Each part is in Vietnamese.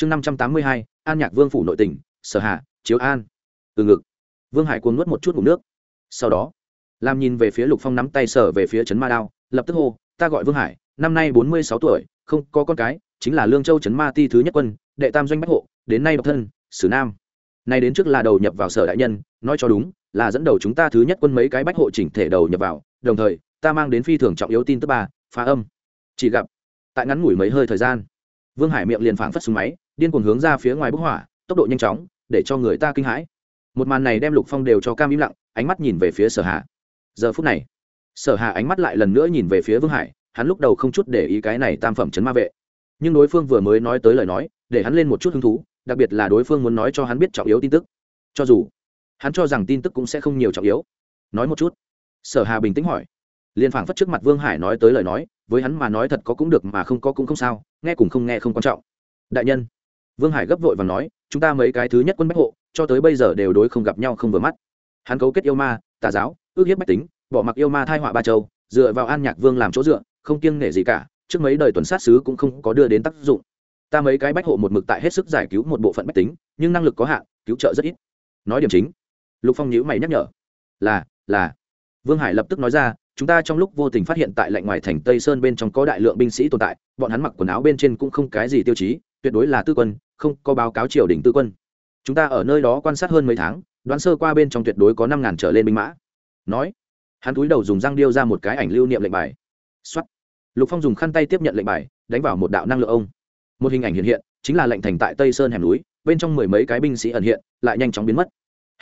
chương năm trăm tám mươi hai, an nhạc vương phủ nội tỉnh, sở hạ, chiếu an. Từ ngực, vương hải cuồng nuốt một chút ngủ nước. Sau đó, làm nhìn về phía lục phong nắm tay sở về phía trấn ma đao, lập tức hô, ta gọi vương hải, năm nay bốn mươi sáu tuổi, không có con cái, chính là lương châu trấn ma ti thứ nhất quân, đệ tam doanh bách hộ, đến nay độc thân, sử nam. Nay đến trước là đầu nhập vào sở đại nhân, nói cho đúng, là dẫn đầu chúng ta thứ nhất quân mấy cái bách hộ chỉnh thể đầu nhập vào, đồng thời, ta mang đến phi thường trọng yếu tin tức ba, phá âm. Chỉ gặp, tại ngắn ngủi mấy hơi thời gian vương hải miệng liền phảng phất súng máy, điên cuồng hướng ra phía ngoài bức hỏa tốc độ nhanh chóng, để cho người ta kinh hãi. Một màn này đem lục phong đều cho cam im lặng, ánh mắt nhìn về phía sở Hà. giờ phút này, sở Hà ánh mắt lại lần nữa nhìn về phía vương hải, hắn lúc đầu không chút để ý cái này tam phẩm chấn ma vệ. Nhưng đối phương vừa mới nói tới lời nói, để hắn lên một chút hứng thú, đặc biệt là đối phương muốn nói cho hắn biết trọng yếu tin tức. Cho dù hắn cho rằng tin tức cũng sẽ không nhiều trọng yếu. Nói một chút. Sở hà bình tĩnh hỏi. Liền phảng phất trước mặt vương hải nói tới lời nói với hắn mà nói thật có cũng được mà không có cũng không sao, nghe cùng không nghe không quan trọng. Đại nhân, vương hải gấp vội và nói, chúng ta mấy cái thứ nhất quân bách hộ, cho tới bây giờ đều đối không gặp nhau không vừa mắt. Hắn cấu kết yêu ma, tà giáo, ước hiếp bách tính, bỏ mặc yêu ma thai họa ba châu, dựa vào an nhạc vương làm chỗ dựa, không kiêng nể gì cả, trước mấy đời tuần sát sứ cũng không có đưa đến tác dụng. Ta mấy cái bách hộ một mực tại hết sức giải cứu một bộ phận bách tính, nhưng năng lực có hạn, cứu trợ rất ít. Nói điểm chính. Lục phong nhữ mày nhắc nhở. Là là. Vương hải lập tức nói ra chúng ta trong lúc vô tình phát hiện tại lạnh ngoài thành tây sơn bên trong có đại lượng binh sĩ tồn tại, bọn hắn mặc quần áo bên trên cũng không cái gì tiêu chí, tuyệt đối là tư quân, không có báo cáo triều đình tư quân. Chúng ta ở nơi đó quan sát hơn mấy tháng, đoán sơ qua bên trong tuyệt đối có năm ngàn trở lên binh mã. Nói, hắn túi đầu dùng răng điêu ra một cái ảnh lưu niệm lệnh bài. Xuất lục phong dùng khăn tay tiếp nhận lệnh bài, đánh vào một đạo năng lượng ông. Một hình ảnh hiện hiện, chính là lệnh thành tại tây sơn hẻm núi, bên trong mười mấy cái binh sĩ ẩn hiện, lại nhanh chóng biến mất.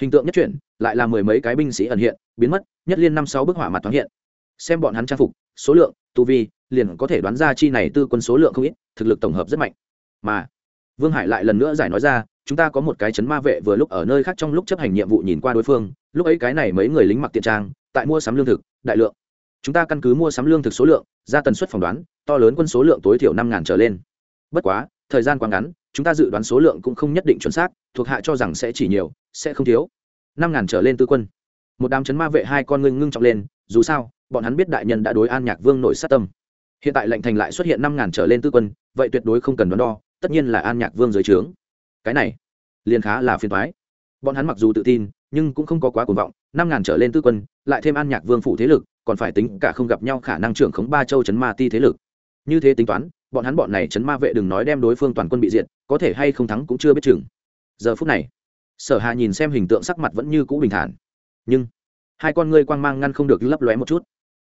Hình tượng nhất chuyển, lại là mười mấy cái binh sĩ ẩn hiện, biến mất, nhất liên năm sáu bức hỏa mặt thoáng hiện xem bọn hắn trang phục, số lượng, tu vi, liền có thể đoán ra chi này tư quân số lượng không ít, thực lực tổng hợp rất mạnh. Mà, vương hải lại lần nữa giải nói ra, chúng ta có một cái chấn ma vệ vừa lúc ở nơi khác trong lúc chấp hành nhiệm vụ nhìn qua đối phương, lúc ấy cái này mấy người lính mặc tiện trang, tại mua sắm lương thực, đại lượng. Chúng ta căn cứ mua sắm lương thực số lượng, ra tần suất phỏng đoán, to lớn quân số lượng tối thiểu năm ngàn trở lên. Bất quá, thời gian quá ngắn, chúng ta dự đoán số lượng cũng không nhất định chuẩn xác, thuộc hạ cho rằng sẽ chỉ nhiều, sẽ không thiếu. Năm ngàn trở lên tư quân. Một đám chấn ma vệ hai con ngưng ngưng trọng lên, dù sao bọn hắn biết đại nhân đã đối an nhạc vương nổi sát tâm. Hiện tại lệnh thành lại xuất hiện năm ngàn trở lên tư quân, vậy tuyệt đối không cần đoán đo, tất nhiên là an nhạc vương dưới trướng. Cái này, liền khá là phiền thoái bọn hắn mặc dù tự tin, nhưng cũng không có quá cuồng vọng, năm ngàn trở lên tư quân, lại thêm an nhạc vương phủ thế lực, còn phải tính cả không gặp nhau khả năng trưởng khống ba châu chấn ma ti thế lực. Như thế tính toán, bọn hắn bọn này chấn ma vệ đừng nói đem đối phương toàn quân bị diệt, có thể hay không thắng cũng chưa biết chừng. Giờ phút này, sở hà nhìn xem hình tượng sắc mặt vẫn như cũ bình thản. Nhưng, hai con ngươi quang mang ngăn không được lấp lóe một chút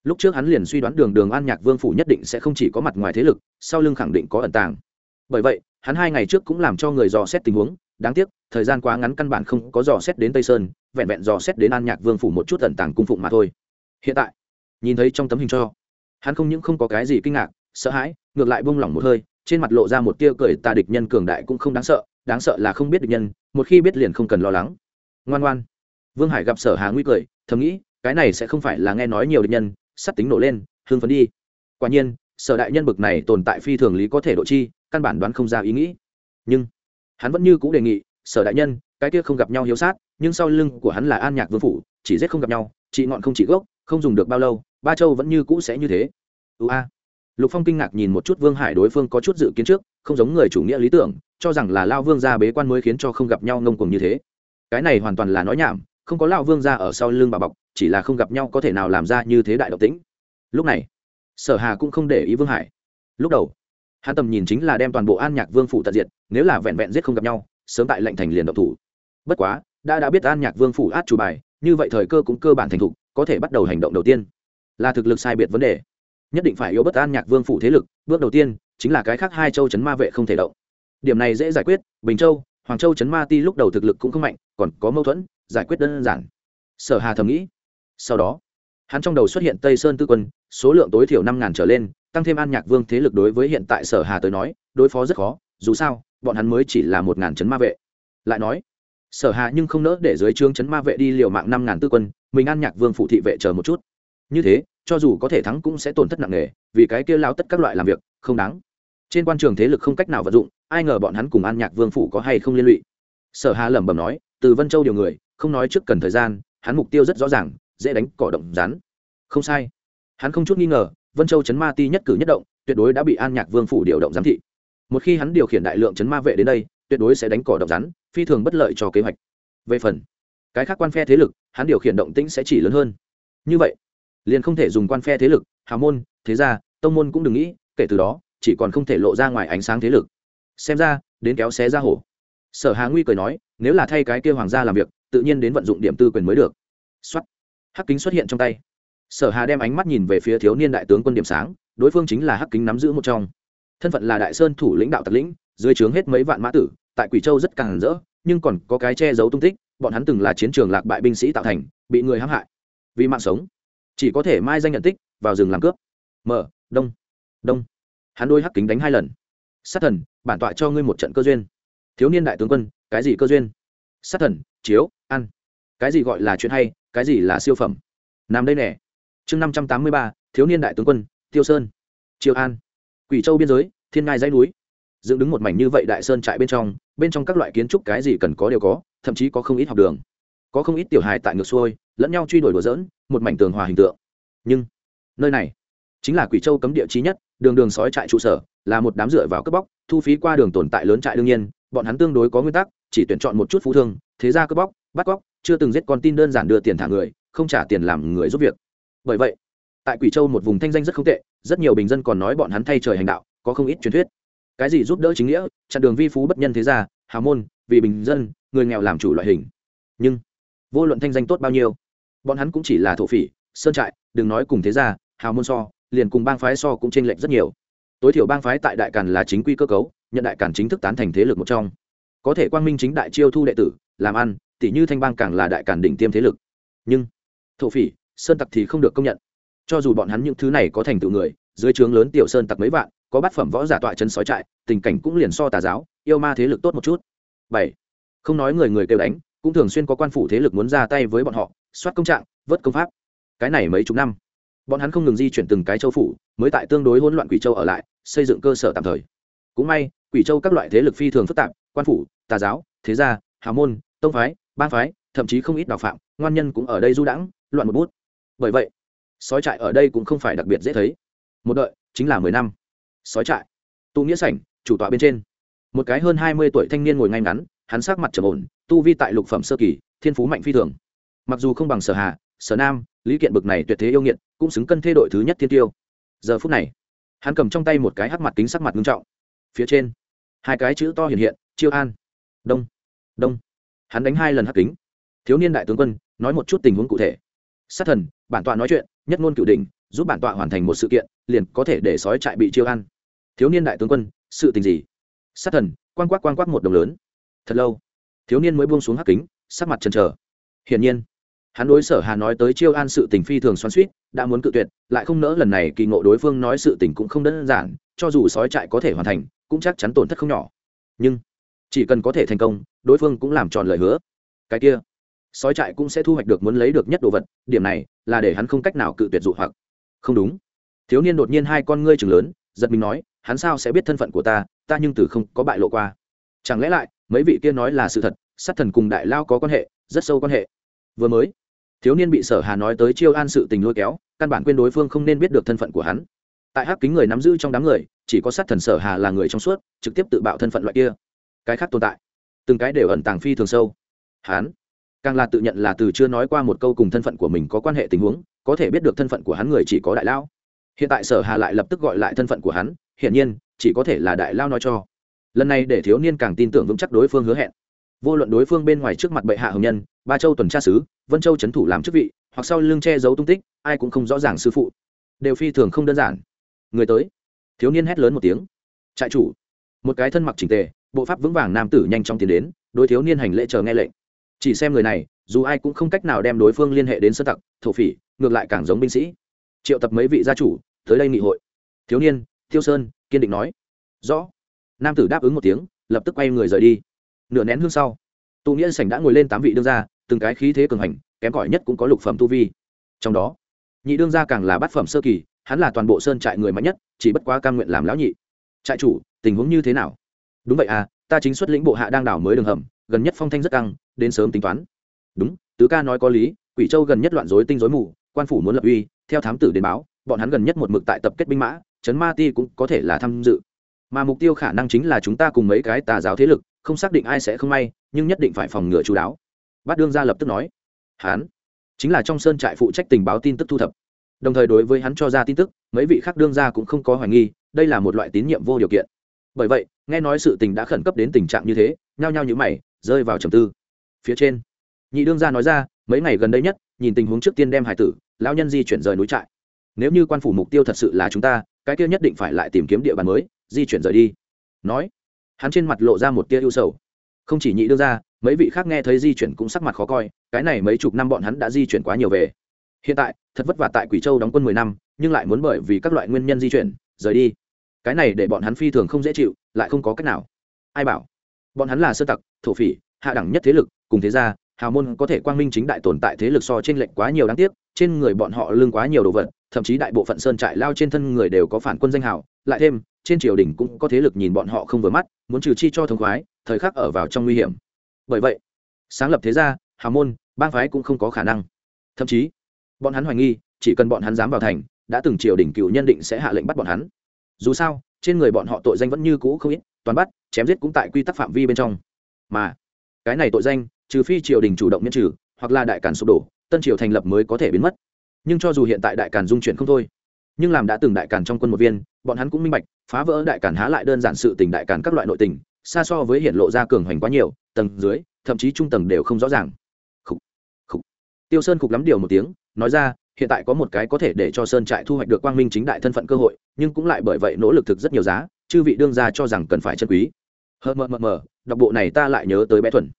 lúc trước hắn liền suy đoán đường đường an nhạc vương phủ nhất định sẽ không chỉ có mặt ngoài thế lực, sau lưng khẳng định có ẩn tàng. Bởi vậy, hắn hai ngày trước cũng làm cho người dò xét tình huống, đáng tiếc, thời gian quá ngắn căn bản không có dò xét đến tây sơn, vẹn vẹn dò xét đến an nhạc vương phủ một chút ẩn tàng cung phụng mà thôi. Hiện tại, nhìn thấy trong tấm hình cho, hắn không những không có cái gì kinh ngạc, sợ hãi, ngược lại buông lỏng một hơi, trên mặt lộ ra một tia cười tà địch nhân cường đại cũng không đáng sợ đáng sợ là không biết địch nhân, một khi biết liền không cần lo lắng. Ngoan ngoan. Vương hải gặp sở hà nguy cười, thầm nghĩ, cái này sẽ không phải là nghe nói nhiều địch nhân sắt tính nổ lên hương phấn đi. Quả nhiên, sở đại nhân bực này tồn tại phi thường lý có thể độ chi, căn bản đoán không ra ý nghĩ. Nhưng, hắn vẫn như c ũ đề nghị, sở đại nhân, cái kia không gặp nhau hiếu sát, nhưng sau lưng của hắn là an nhạc vương phủ, chỉ giết không gặp nhau, chị ngọn không chỉ gốc, không dùng được bao lâu, ba châu vẫn như cũ sẽ như thế. Ưu a. Lục phong kinh ngạc nhìn một chút vương hải đối phương có chút dự kiến trước, không giống người chủ nghĩa lý tưởng, cho rằng là lao vương gia bế quan mới khiến cho không gặp nhau ngông cùng như thế. Cái này hoàn toàn là nói nhảm không có lão vương gia ở sau lưng bà bọc, chỉ là không gặp nhau có thể nào làm ra như thế đại độc tĩnh. Lúc này, sở hà cũng không để ý vương hải. Lúc đầu, hắn tầm nhìn chính là đem toàn bộ an nhạc vương phủ tận diệt, nếu là vẹn vẹn giết không gặp nhau, sớm tại lệnh thành liền độc thủ. Bất quá, đã đã biết an nhạc vương phủ át chủ bài, như vậy thời cơ cũng cơ bản thành thục, có thể bắt đầu hành động đầu tiên. Là thực lực sai biệt vấn đề. Nhất định phải yếu bất an nhạc vương phủ thế lực, bước đầu tiên chính là cái khác hai châu chấn ma vệ không thể động. Điểm này dễ giải quyết, bình châu, hoàng châu chấn ma ti lúc đầu thực lực cũng không mạnh, còn có mâu thuẫn giải quyết đơn giản. Sở hà thầm nghĩ. Sau đó, hắn trong đầu xuất hiện tây sơn tư quân, số lượng tối thiểu năm ngàn trở lên, tăng thêm an nhạc vương thế lực đối với hiện tại sở hà tới nói, đối phó rất khó, dù sao, bọn hắn mới chỉ là một ngàn chấn ma vệ. Lại nói, sở hà nhưng không nỡ để dưới trương chấn ma vệ đi liều mạng năm ngàn tư quân, mình an nhạc vương phụ thị vệ chờ một chút. Như thế, cho dù có thể thắng cũng sẽ tổn thất nặng nề, vì cái kia lao tất các loại làm việc, không đáng. Trên quan trường thế lực không cách nào vận dụng, ai ngờ bọn hắn cùng an nhạc vương phủ có hay không liên lụy? Sở hà lẩm bẩm nói, từ vân châu điều người không nói trước cần thời gian, hắn mục tiêu rất rõ ràng, dễ đánh, cỏ động, rắn. Không sai. Hắn không chút nghi ngờ, vân châu chấn ma ti nhất cử nhất động, tuyệt đối đã bị an nhạc vương phủ điều động giám thị. Một khi hắn điều khiển đại lượng chấn ma vệ đến đây, tuyệt đối sẽ đánh cỏ động, rắn, phi thường bất lợi cho kế hoạch. Về phần, cái khác quan phe thế lực, hắn điều khiển động tĩnh sẽ chỉ lớn hơn. Như vậy, liền không thể dùng quan phe thế lực, hào môn, thế gia, tông môn cũng đừng nghĩ, kể từ đó, chỉ còn không thể lộ ra ngoài ánh sáng thế lực. Xem ra, đến kéo xé ra hổ. Sở hà nguy cười nói, nếu là thay cái kia hoàng gia làm việc tự nhiên đến vận dụng điểm tư quyền mới được. Xuất hắc kính xuất hiện trong tay. Sở hà đem ánh mắt nhìn về phía thiếu niên đại tướng quân điểm sáng, đối phương chính là hắc kính nắm giữ một trong. Thân phận là đại sơn thủ lĩnh đạo tặc lĩnh, dưới trướng hết mấy vạn mã tử, tại quỷ châu rất càng rỡ, nhưng còn có cái che giấu tung tích, bọn hắn từng là chiến trường lạc bại binh sĩ tạo thành, bị người hãm hại. Vì mạng sống, chỉ có thể mai danh nhận tích, vào rừng làm cướp. Mở, đông đông. Hắn đôi hắc kính đánh hai lần. Sát thần, bản tọa cho ngươi một trận cơ duyên. Thiếu niên đại tướng quân, cái gì cơ duyên? Sát thần, chiếu, ăn. Cái gì gọi là chuyện hay, cái gì là siêu phẩm? Nằm đây nè. Chương năm trăm tám mươi ba, thiếu niên đại tướng quân, tiêu sơn. Triều an. Quỷ châu biên giới, thiên ngai dãy núi. Dựng đứng một mảnh như vậy đại sơn trại bên trong bên trong các loại kiến trúc cái gì cần có đều có, thậm chí có không ít học đường. Có không ít tiểu hài tại ngược xuôi, lẫn nhau truy đuổi đùa dỡn một mảnh tường hòa hình tượng. Nhưng, nơi này chính là quỷ châu cấm địa trí nhất, đường đường sói trại trụ sở, là một đám dựa vào cướp bóc, thu phí qua đường tồn tại lớn trại đương nhiên, bọn hắn tương đối có nguyên tắc chỉ tuyển chọn một chút phú thương, thế ra cướp bóc, bắt cóc, chưa từng giết con tin đơn giản đưa tiền thả người, không trả tiền làm người giúp việc. Bởi vậy, tại quỷ châu một vùng thanh danh rất không tệ, rất nhiều bình dân còn nói bọn hắn thay trời hành đạo, có không ít truyền thuyết. Cái gì giúp đỡ chính nghĩa, chặn đường vi phú bất nhân thế gia, hào môn, vì bình dân, người nghèo làm chủ loại hình. Nhưng, vô luận thanh danh tốt bao nhiêu, bọn hắn cũng chỉ là thổ phỉ, sơn trại, đừng nói cùng thế gia, hào môn so, liền cùng bang phái so cũng chênh lệch rất nhiều. Tối thiểu bang phái tại đại càn là chính quy cơ cấu, nhận đại càn chính thức tán thành thế lực một trong có thể quang minh chính đại chiêu thu đệ tử, làm ăn tỷ như thanh bang càng là đại càn đỉnh tiêm thế lực. Nhưng, thổ phỉ, sơn tặc thì không được công nhận. Cho dù bọn hắn những thứ này có thành tựu người, dưới trướng lớn tiểu sơn tặc mấy vạn, có bát phẩm võ giả tọa chân sói trại, tình cảnh cũng liền so tà giáo, yêu ma thế lực tốt một chút. Bảy, không nói người người kêu đánh, cũng thường xuyên có quan phủ thế lực muốn ra tay với bọn họ, soát công trạng, vớt công pháp. Cái này mấy chục năm, bọn hắn không ngừng di chuyển từng cái châu phủ, mới tại tương đối hỗn loạn quỷ châu ở lại, xây dựng cơ sở tạm thời. Cũng may, quỷ châu các loại thế lực phi thường phức tạp quan phủ, tà giáo, thế gia, hào môn, tông phái ban phái, thậm chí không ít đạo phạm, ngoan nhân cũng ở đây du đãng, loạn một bút. Bởi vậy, sói trại ở đây cũng không phải đặc biệt dễ thấy. Một đợi, chính là mười năm. Sói trại tụ nghĩa sảnh, chủ tọa bên trên. Một cái hơn hai mươi tuổi thanh niên ngồi ngay ngắn, hắn sắc mặt trầm ổn, tu vi tại lục phẩm sơ kỳ, thiên phú mạnh phi thường. Mặc dù không bằng sở hà, sở nam, lý kiện bực này tuyệt thế yêu nghiệt, cũng xứng cân thê đội thứ nhất thiên tiêu. Giờ phút này, hắn cầm trong tay một cái hắc mặt kính sắc mặt nghiêm trọng. Phía trên, hai cái chữ to hiện hiện chiêu an. Đông. Đông. Hắn đánh hai lần hắc kính. Thiếu niên đại tướng quân, nói một chút tình huống cụ thể. Sát thần, bản tọa nói chuyện, nhất ngôn cửu đình giúp bản tọa hoàn thành một sự kiện, liền có thể để sói trại bị chiêu An. thiếu niên đại tướng quân, sự tình gì? Sát thần quan quắc quan quắc một đồng lớn. Thật lâu. Thiếu niên mới buông xuống hắc kính, sắc mặt chần chờ. Hiển nhiên, hắn đối sở hà nói tới chiêu an sự tình phi thường xoắn suýt đã muốn cự tuyệt, lại không nỡ lần này kỳ ngộ đối phương nói sự tình cũng không đơn giản, cho dù sói trại có thể hoàn thành, cũng chắc chắn tổn thất không nhỏ. Nhưng chỉ cần có thể thành công, đối phương cũng làm tròn lời hứa. Cái kia, sói trại cũng sẽ thu hoạch được muốn lấy được nhất đồ vật, điểm này là để hắn không cách nào cự tuyệt dụ hoặc. Không đúng. Thiếu niên đột nhiên hai con ngươi chừng lớn, giật mình nói, hắn sao sẽ biết thân phận của ta ta nhưng từ không có bại lộ qua. Chẳng lẽ lại, mấy vị kia nói là sự thật, sát thần cùng đại lao có quan hệ, rất sâu quan hệ. Vừa mới, thiếu niên bị sở hà nói tới chiêu an sự tình lôi kéo, căn bản quên đối phương không nên biết được thân phận của hắn. Tại hắc kính người nắm giữ trong đám người, chỉ có sát thần sở hà là người trong suốt, trực tiếp tự bạo thân phận loại kia cái khác tồn tại. Từng cái đều ẩn tàng phi thường sâu. Hắn càng là tự nhận là từ chưa nói qua một câu cùng thân phận của mình có quan hệ tình huống, có thể biết được thân phận của hắn người chỉ có đại lao. Hiện tại sở hà lại lập tức gọi lại thân phận của hắn, hiển nhiên, chỉ có thể là đại lao nói cho. Lần này để thiếu niên càng tin tưởng vững chắc đối phương hứa hẹn. Vô luận đối phương bên ngoài trước mặt bệ hạ hồng nhân, ba châu tuần tra sứ, vân châu trấn thủ làm chức vị, hoặc sau lưng che giấu tung tích, ai cũng không rõ ràng sư phụ. Đều phi thường không đơn giản. Người tới. Thiếu niên hét lớn một tiếng. Trại chủ. Một cái thân mặc chỉnh tề bộ pháp vững vàng nam tử nhanh chóng tiến đến, đối thiếu niên hành lễ chờ nghe lệnh. Chỉ xem người này, dù ai cũng không cách nào đem đối phương liên hệ đến sơ tặc, thổ phỉ, ngược lại càng giống binh sĩ. Triệu tập mấy vị gia chủ, tới đây nghị hội. Thiếu niên thiêu sơn, kiên định nói. Rõ. Nam tử đáp ứng một tiếng, lập tức quay người rời đi. Nửa nén hương sau, tụ nghĩa sảnh đã ngồi lên tám vị đương gia, từng cái khí thế cường hành, kém cỏi nhất cũng có lục phẩm tu vi. Trong đó, nhị đương gia càng là bát phẩm sơ kỳ, hắn là toàn bộ sơn trại người mạnh nhất, chỉ bất quá cam nguyện làm lão nhị. Trại chủ, tình huống như thế nào? Đúng vậy à ta chính xuất lĩnh bộ hạ đang đảo mới đường hầm, gần nhất phong thanh rất căng, đến sớm tính toán. Đúng, tứ ca nói có lý, quỷ châu gần nhất loạn rối tinh rối mù, quan phủ muốn lập uy, theo thám tử đến báo, bọn hắn gần nhất một mực tại tập kết binh mã, trấn ma ti cũng có thể là tham dự. Mà mục tiêu khả năng chính là chúng ta cùng mấy cái tà giáo thế lực, không xác định ai sẽ không may, nhưng nhất định phải phòng ngừa chú đáo. Bát đương gia lập tức nói. Hán chính là trong sơn trại phụ trách tình báo tin tức thu thập. Đồng thời đối với hắn cho ra tin tức, mấy vị khác đương gia cũng không có hoài nghi, đây là một loại tín nhiệm vô điều kiện. Bởi vậy nghe nói sự tình đã khẩn cấp đến tình trạng như thế, nhao nhao như mày, rơi vào trầm tư. Phía trên, nhị đương gia nói ra, mấy ngày gần đây nhất, nhìn tình huống trước tiên đem hải tử, lão nhân di chuyển rời núi trại. Nếu như quan phủ mục tiêu thật sự là chúng ta, cái kia nhất định phải lại tìm kiếm địa bàn mới, di chuyển rời đi. Nói, hắn trên mặt lộ ra một tia ưu sầu. Không chỉ nhị đương gia, mấy vị khác nghe thấy di chuyển cũng sắc mặt khó coi, cái này mấy chục năm bọn hắn đã di chuyển quá nhiều về. Hiện tại, thật vất vả tại quỷ châu đóng quân mười năm, nhưng lại muốn bởi vì các loại nguyên nhân di chuyển, rời đi. Cái này để bọn hắn phi thường không dễ chịu lại không có cách nào. Ai bảo? Bọn hắn là sơ tặc, thổ phỉ, hạ đẳng nhất thế lực, cùng thế gia, hào môn có thể quang minh chính đại tồn tại thế lực so trên lệnh quá nhiều đáng tiếc, trên người bọn họ lương quá nhiều đồ vật, thậm chí đại bộ phận sơn trại lao trên thân người đều có phản quân danh hào, lại thêm, trên triều đình cũng có thế lực nhìn bọn họ không vừa mắt, muốn trừ chi cho thống khoái, thời khắc ở vào trong nguy hiểm. Bởi vậy, sáng lập thế gia, hào môn, bang phái cũng không có khả năng. Thậm chí, bọn hắn hoài nghi, chỉ cần bọn hắn dám vào thành, đã từng triều đình cựu nhân định sẽ hạ lệnh bắt bọn hắn. Dù sao trên người bọn họ tội danh vẫn như cũ không ít toàn bắt chém giết cũng tại quy tắc phạm vi bên trong. Mà cái này tội danh trừ phi triều đình chủ động miễn trừ hoặc là đại càn sụp đổ tân triều thành lập mới có thể biến mất. Nhưng cho dù hiện tại đại càn dung chuyển không thôi nhưng làm đã từng đại càn trong quân một viên bọn hắn cũng minh bạch phá vỡ đại càn há lại đơn giản sự tình đại càn các loại nội tình xa so với hiện lộ ra cường hoành quá nhiều tầng dưới thậm chí trung tầng đều không rõ ràng. Khủ, khủ. tiêu sơn khục lắm điều một tiếng nói ra hiện tại có một cái có thể để cho sơn trại thu hoạch được quang minh chính đại thân phận cơ hội, nhưng cũng lại bởi vậy nỗ lực thực rất nhiều giá, chư vị đương gia cho rằng cần phải chân quý. Hờ mờ mờ mờ, đọc bộ này ta lại nhớ tới bé thuần.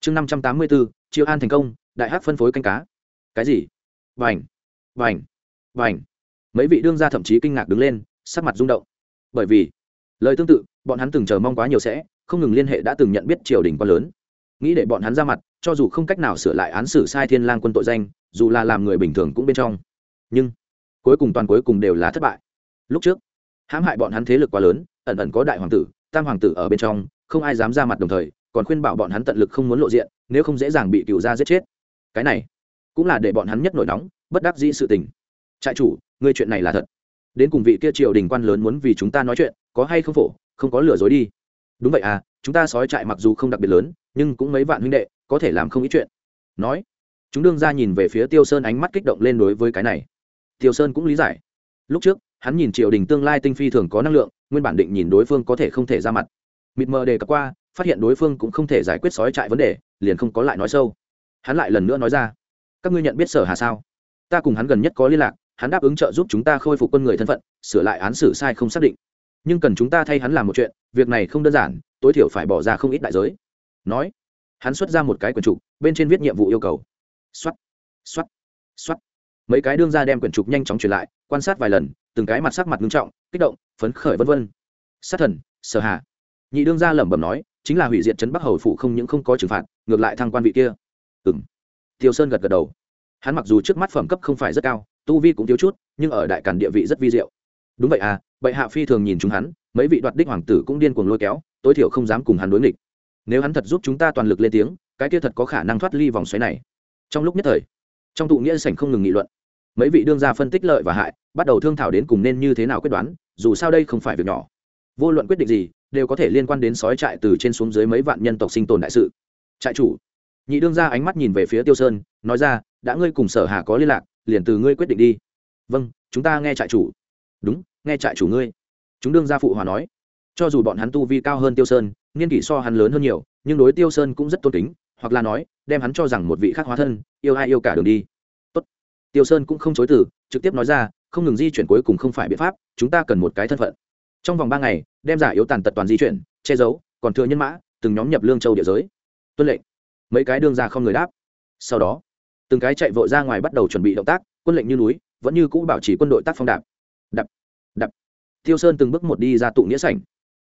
Chương năm trăm tám mươi bốn chiêu an thành công, đại hắc phân phối canh cá. Cái gì? Vành vành vành. Mấy vị đương gia thậm chí kinh ngạc đứng lên, sắc mặt rung động. Bởi vì, lời tương tự, bọn hắn từng chờ mong quá nhiều sẽ, không ngừng liên hệ đã từng nhận biết triều đình quá lớn. Nghĩ để bọn hắn ra mặt, cho dù không cách nào sửa lại án xử sai thiên lang quân tội danh dù là làm người bình thường cũng bên trong. Nhưng, cuối cùng toàn cuối cùng đều là thất bại. Lúc trước, hãm hại bọn hắn thế lực quá lớn, ẩn ẩn có đại hoàng tử, tam hoàng tử ở bên trong, không ai dám ra mặt đồng thời, còn khuyên bảo bọn hắn tận lực không muốn lộ diện, nếu không dễ dàng bị cựu gia giết chết. Cái này, cũng là để bọn hắn nhất nổi nóng, bất đắc dĩ sự tình. Trại chủ, ngươi chuyện này là thật. Đến cùng vị kia triều đình quan lớn muốn vì chúng ta nói chuyện, có hay không phổ, không có lừa dối đi. Đúng vậy à chúng ta sói trại mặc dù không đặc biệt lớn, nhưng cũng mấy vạn huynh đệ, có thể làm không ít chuyện. Nói chúng đương ra nhìn về phía tiêu sơn ánh mắt kích động lên đối với cái này. Tiêu sơn cũng lý giải. Lúc trước, hắn nhìn triều đình tương lai tinh phi thường có năng lượng, nguyên bản định nhìn đối phương có thể không thể ra mặt. Mịt mờ đề cập qua, phát hiện đối phương cũng không thể giải quyết sói trại vấn đề, liền không có lại nói sâu. Hắn lại lần nữa nói ra, các ngươi nhận biết sở hà sao? Ta cùng hắn gần nhất có liên lạc, hắn đáp ứng trợ giúp chúng ta khôi phục quân người thân phận, sửa lại án xử sai không xác định. Nhưng cần chúng ta thay hắn làm một chuyện, việc này không đơn giản, tối thiểu phải bỏ ra không ít đại giới. Nói, hắn xuất ra một cái quyển trục bên trên viết nhiệm vụ yêu cầu xoắt xoắt xoắt mấy cái đương ra đem quyển trục nhanh chóng truyền lại, quan sát vài lần, từng cái mặt sắc mặt nghiêm trọng, kích động, phấn khởi vân vân. Sát thần, sở hạ nhị đương gia lẩm bẩm nói, chính là hủy diệt trấn bắc hầu phụ không những không có trừng phạt, ngược lại thăng quan vị kia. Ừng tiêu sơn gật gật đầu. Hắn mặc dù trước mắt phẩm cấp không phải rất cao, tu vi cũng thiếu chút, nhưng ở đại cản địa vị rất vi diệu. Đúng vậy à bệ hạ phi thường nhìn chúng hắn, mấy vị đoạt đích hoàng tử cũng điên cuồng lôi kéo, tối thiểu không dám cùng hắn đối nghịch. Nếu hắn thật giúp chúng ta toàn lực lên tiếng, cái kia thật có khả năng thoát ly vòng xoáy này trong lúc nhất thời, trong tụ nghĩa sảnh không ngừng nghị luận. Mấy vị đương gia phân tích lợi và hại, bắt đầu thương thảo đến cùng nên như thế nào quyết đoán, dù sao đây không phải việc nhỏ. Vô luận quyết định gì, đều có thể liên quan đến sói trại từ trên xuống dưới mấy vạn nhân tộc sinh tồn đại sự. Trại chủ, nhị đương ra ánh mắt nhìn về phía tiêu sơn, nói ra, đã ngươi cùng sở hà có liên lạc, liền từ ngươi quyết định đi. Vâng chúng ta nghe trại chủ. Đúng, nghe trại chủ ngươi. Chúng đương gia phụ hòa nói. Cho dù bọn hắn tu vi cao hơn tiêu sơn, niên kỷ so hắn lớn hơn nhiều, nhưng đối tiêu sơn cũng rất tôn kính hoặc là nói, đem hắn cho rằng một vị khác hóa thân, yêu ai yêu cả đường đi. Tốt. tiêu sơn cũng không chối từ, trực tiếp nói ra, không ngừng di chuyển cuối cùng không phải biện pháp, chúng ta cần một cái thân phận. Trong vòng ba ngày, đem giả yếu tàn tật toàn di chuyển, che giấu, còn thừa nhân mã, từng nhóm nhập lương châu địa giới. Tuân lệnh. Mấy cái đương ra không người đáp. Sau đó, từng cái chạy vội ra ngoài bắt đầu chuẩn bị động tác, quân lệnh như núi, vẫn như cũ bảo trì quân đội tác phong đạp. Đập đập tiêu sơn từng bước một đi ra tụ nghĩa sảnh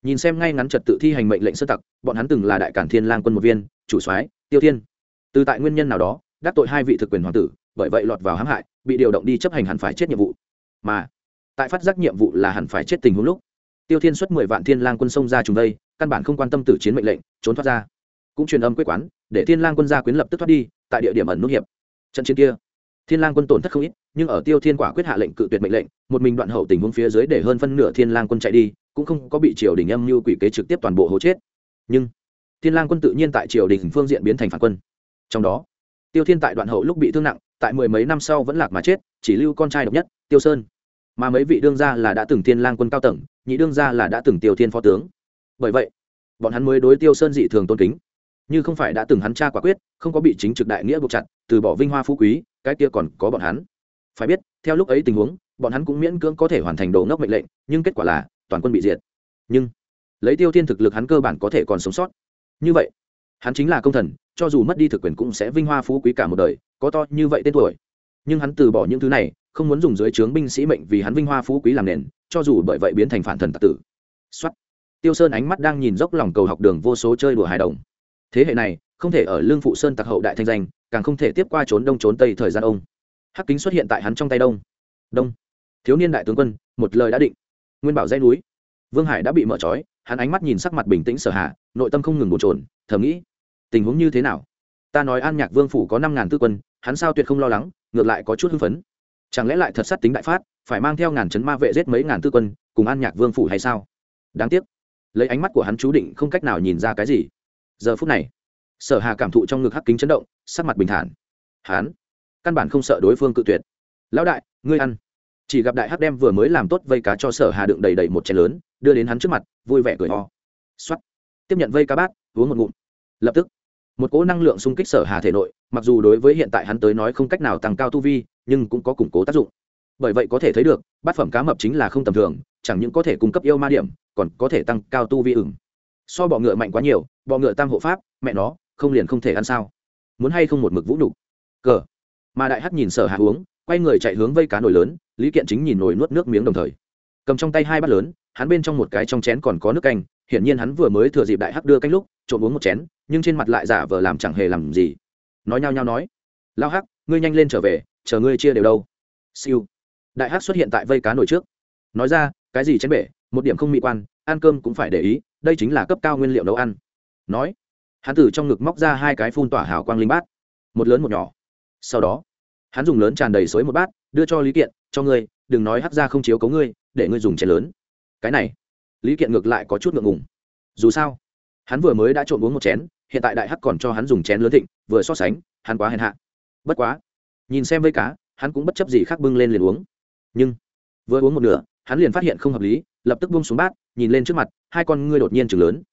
nhìn xem ngay ngắn trật tự thi hành mệnh lệnh sơ tặc, bọn hắn từng là đại cản thiên lang quân một viên, chủ soái, tiêu thiên. Từ tại nguyên nhân nào đó, đắc tội hai vị thực quyền hoàng tử, bởi vậy lọt vào hãm hại, bị điều động đi chấp hành hẳn phải chết nhiệm vụ. Mà, tại phát giác nhiệm vụ là hẳn phải chết tình huống lúc, tiêu thiên xuất mười vạn thiên lang quân xông ra trùng đây, căn bản không quan tâm tử chiến mệnh lệnh, trốn thoát ra. Cũng truyền âm quyết quán, để thiên lang quân gia quyến lập tức thoát đi, tại địa điểm ẩn nút hiệp. Trận chiến kia thiên lang quân tổn thất không ít, nhưng ở tiêu thiên quả quyết hạ lệnh cự tuyệt mệnh lệnh, một mình đoạn hậu tình huống phía dưới để hơn phân nửa thiên lang quân chạy đi, cũng không có bị triều đình âm mưu quỷ kế trực tiếp toàn bộ hố chết. Nhưng, thiên lang quân tự nhiên tại triều đình phương diện biến thành phản quân. Trong đó, tiêu thiên tại đoạn hậu lúc bị thương nặng, tại mười mấy năm sau vẫn lạc mà chết, chỉ lưu con trai độc nhất, tiêu sơn. Mà mấy vị đương gia là đã từng thiên lang quân cao tầng, nhị đương gia là đã từng tiêu thiên phó tướng. Bởi vậy, bọn hắn mới đối tiêu sơn dị thường tôn kính. Như không phải đã từng hắn cha quả quyết, không có bị chính trực đại nghĩa buộc chặt, từ bỏ vinh hoa phú quý cái kia còn có bọn hắn. Phải biết, theo lúc ấy tình huống, bọn hắn cũng miễn cưỡng có thể hoàn thành đồ ngốc mệnh lệnh, nhưng kết quả là, toàn quân bị diệt. Nhưng, lấy tiêu thiên thực lực hắn cơ bản có thể còn sống sót. Như vậy, hắn chính là công thần, cho dù mất đi thực quyền cũng sẽ vinh hoa phú quý cả một đời, có to như vậy tên tuổi. Nhưng hắn từ bỏ những thứ này, không muốn dùng dưới trướng binh sĩ mệnh vì hắn vinh hoa phú quý làm nền, cho dù bởi vậy biến thành phản thần tạc tử. Xuất tiêu sơn ánh mắt đang nhìn dốc lòng cầu học đường vô số chơi đùa hài đồng thế hệ này không thể ở lương phụ sơn tặc hậu đại thanh danh, càng không thể tiếp qua trốn đông trốn tây thời gian ông. Hắc kính xuất hiện tại hắn trong tay đông. Đông. Thiếu niên đại tướng quân, một lời đã định. Nguyên bảo dây núi. Vương hải đã bị mở trói, hắn ánh mắt nhìn sắc mặt bình tĩnh sở hạ, nội tâm không ngừng bồn trồn thầm nghĩ, tình huống như thế nào? Ta nói an nhạc vương phủ có năm ngàn tư quân, hắn sao tuyệt không lo lắng, ngược lại có chút hưng phấn. Chẳng lẽ lại thật sát tính đại phát, phải mang theo ngàn chấn ma vệ giết mấy ngàn tư quân, cùng an nhạc vương phủ hay sao? Đáng tiếc. Lấy ánh mắt của hắn chú định không cách nào nhìn ra cái gì giờ phút này, sở hà cảm thụ trong ngực hắc kính chấn động, sắc mặt bình thản. Hắn căn bản không sợ đối phương cự tuyệt. Lão đại, ngươi ăn. Chỉ gặp đại hắc đem vừa mới làm tốt vây cá cho sở hà đựng đầy đầy một chén lớn, đưa đến hắn trước mặt, vui vẻ cười ho xuất tiếp nhận vây cá bát, uống một ngụm. Lập tức, một cỗ năng lượng xung kích sở hà thể nội, mặc dù đối với hiện tại hắn tới nói không cách nào tăng cao tu vi, nhưng cũng có củng cố tác dụng. Bởi vậy có thể thấy được, bát phẩm cá mập chính là không tầm thường, chẳng những có thể cung cấp yêu ma điểm, còn có thể tăng cao tu vi ửng so bọ ngựa mạnh quá nhiều, bọ ngựa tam hộ pháp, mẹ nó, không liền không thể ăn sao? Muốn hay không một mực vũ nhục? Cờ. Mà đại hắc nhìn sở hạ uống, quay người chạy hướng vây cá nồi lớn, lý kiện chính nhìn nồi nuốt nước miếng đồng thời. Cầm trong tay hai bát lớn, hắn bên trong một cái trong chén còn có nước canh, hiển nhiên hắn vừa mới thừa dịp đại hắc đưa canh lúc, trộn uống một chén, nhưng trên mặt lại giả vờ làm chẳng hề làm gì. Nói nhao nhao nói lao hắc, ngươi nhanh lên trở về, chờ ngươi chia đều đâu. Siêu. Đại hắc xuất hiện tại vây cá nồi trước. Nói ra, cái gì chén bể, một điểm không mỹ quan, ăn cơm cũng phải để ý đây chính là cấp cao nguyên liệu nấu ăn. Nói, hắn từ trong ngực móc ra hai cái phun tỏa hào quang linh bát, một lớn một nhỏ. Sau đó, hắn dùng lớn tràn đầy xối một bát, đưa cho lý kiện, cho ngươi, đừng nói hắt ra không chiếu cấu ngươi, để ngươi dùng chén lớn. Cái này, lý kiện ngược lại có chút ngượng ngùng. Dù sao, hắn vừa mới đã trộn uống một chén, hiện tại đại hắc còn cho hắn dùng chén lớn thịnh, vừa so sánh, hắn quá hèn hạ. Bất quá, nhìn xem với cá, hắn cũng bất chấp gì khác bưng lên liền uống. Nhưng, vừa uống một nửa, hắn liền phát hiện không hợp lý, lập tức buông xuống bát nhìn lên trước mặt hai con ngươi đột nhiên chừng lớn.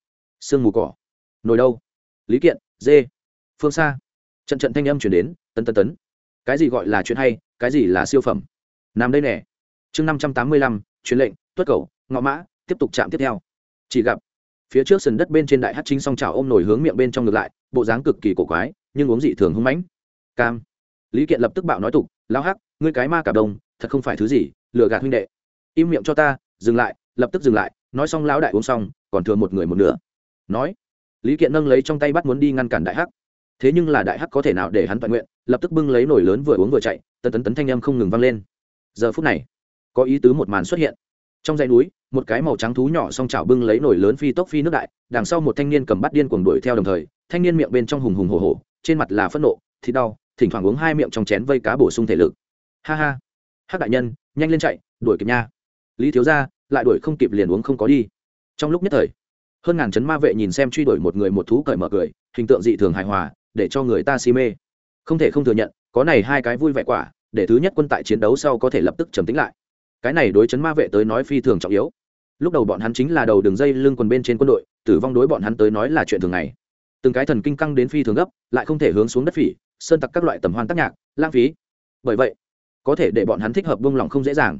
Sương mù cỏ. Nồi đâu? Lý kiện dê. Phương xa trận trận thanh âm chuyển đến tân tân tấn. Cái gì gọi là chuyện hay cái gì là siêu phẩm? Nằm đây nè. Chương năm trăm tám mươi lăm chuyến lệnh tuất cầu ngõ mã tiếp tục chạm tiếp theo. Chỉ gặp phía trước sườn đất bên trên đại hát chính song trào ôm nổi hướng miệng bên trong ngược lại bộ dáng cực kỳ cổ quái nhưng uống dị thường hưng mãnh. Cam. Lý kiện lập tức bạo nói tục lao hắc ngươi cái ma cả đồng, thật không phải thứ gì lừa gạt huynh đệ. Im miệng cho ta dừng lại lập tức dừng lại nói xong lão đại uống xong, còn thừa một người một nửa. Nói, lý kiện nâng lấy trong tay bắt muốn đi ngăn cản đại hắc. Thế nhưng là đại hắc có thể nào để hắn toàn nguyện, lập tức bưng lấy nổi lớn vừa uống vừa chạy, tấn tấn tấn thanh âm không ngừng vang lên. Giờ phút này, có ý tứ một màn xuất hiện. Trong dãy núi, một cái màu trắng thú nhỏ song chảo bưng lấy nổi lớn phi tốc phi nước đại, đằng sau một thanh niên cầm bắt điên cuồng đuổi theo đồng thời, thanh niên miệng bên trong hùng hùng hồ hồ trên mặt là phẫn nộ thịt đau, thỉnh thoảng uống hai miệng trong chén vây cá bổ sung thể lực. Ha ha. Hắc đại nhân, nhanh lên chạy, đuổi kịp nha. Lý thiếu gia lại đuổi không kịp liền uống không có đi. Trong lúc nhất thời, hơn ngàn chấn ma vệ nhìn xem truy đuổi một người một thú cởi mở cười, hình tượng dị thường hài hòa, để cho người ta si mê. Không thể không thừa nhận, có này hai cái vui vẻ quả, để thứ nhất quân tại chiến đấu sau có thể lập tức trầm tính lại. Cái này đối chấn ma vệ tới nói phi thường trọng yếu. Lúc đầu bọn hắn chính là đầu đường dây lưng quần bên trên quân đội, tử vong đối bọn hắn tới nói là chuyện thường ngày. Từng cái thần kinh căng đến phi thường gấp, lại không thể hướng xuống đất phỉ, sơn tặc các loại tầm hoan tác nhạc, lãng phí. Bởi vậy, có thể để bọn hắn thích hợp buông lòng không dễ dàng.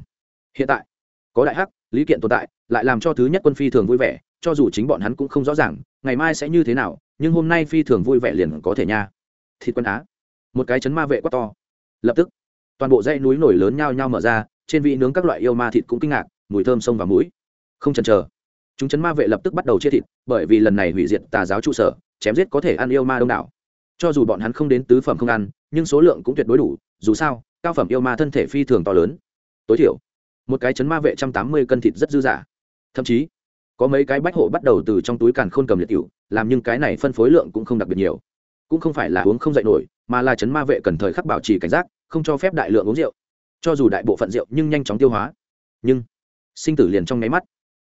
Hiện tại, có đại hắc lý kiện tồn tại, lại làm cho thứ nhất quân phi thường vui vẻ, cho dù chính bọn hắn cũng không rõ ràng, ngày mai sẽ như thế nào, nhưng hôm nay phi thường vui vẻ liền có thể nha. Thịt quân á. Một cái chấn ma vệ quá to. Lập tức, toàn bộ dãy núi nổi lớn nhao nhao mở ra, trên vị nướng các loại yêu ma thịt cũng kinh ngạc, mùi thơm sông vào mũi. Không chần chờ, chúng chấn ma vệ lập tức bắt đầu chia thịt, bởi vì lần này hủy diệt tà giáo trụ sở, chém giết có thể ăn yêu ma đông đảo. Cho dù bọn hắn không đến tứ phẩm không ăn, nhưng số lượng cũng tuyệt đối đủ, dù sao, cao phẩm yêu ma thân thể phi thường to lớn. Tối thiểu một cái chấn ma vệ trăm tám mươi cân thịt rất dư dả. Thậm chí, có mấy cái bách hộ bắt đầu từ trong túi càn khôn cầm liệt cựu làm nhưng cái này phân phối lượng cũng không đặc biệt nhiều. Cũng không phải là uống không dậy nổi, mà là chấn ma vệ cần thời khắc bảo trì cảnh giác, không cho phép đại lượng uống rượu. Cho dù đại bộ phận rượu nhưng nhanh chóng tiêu hóa. Nhưng, sinh tử liền trong nháy mắt.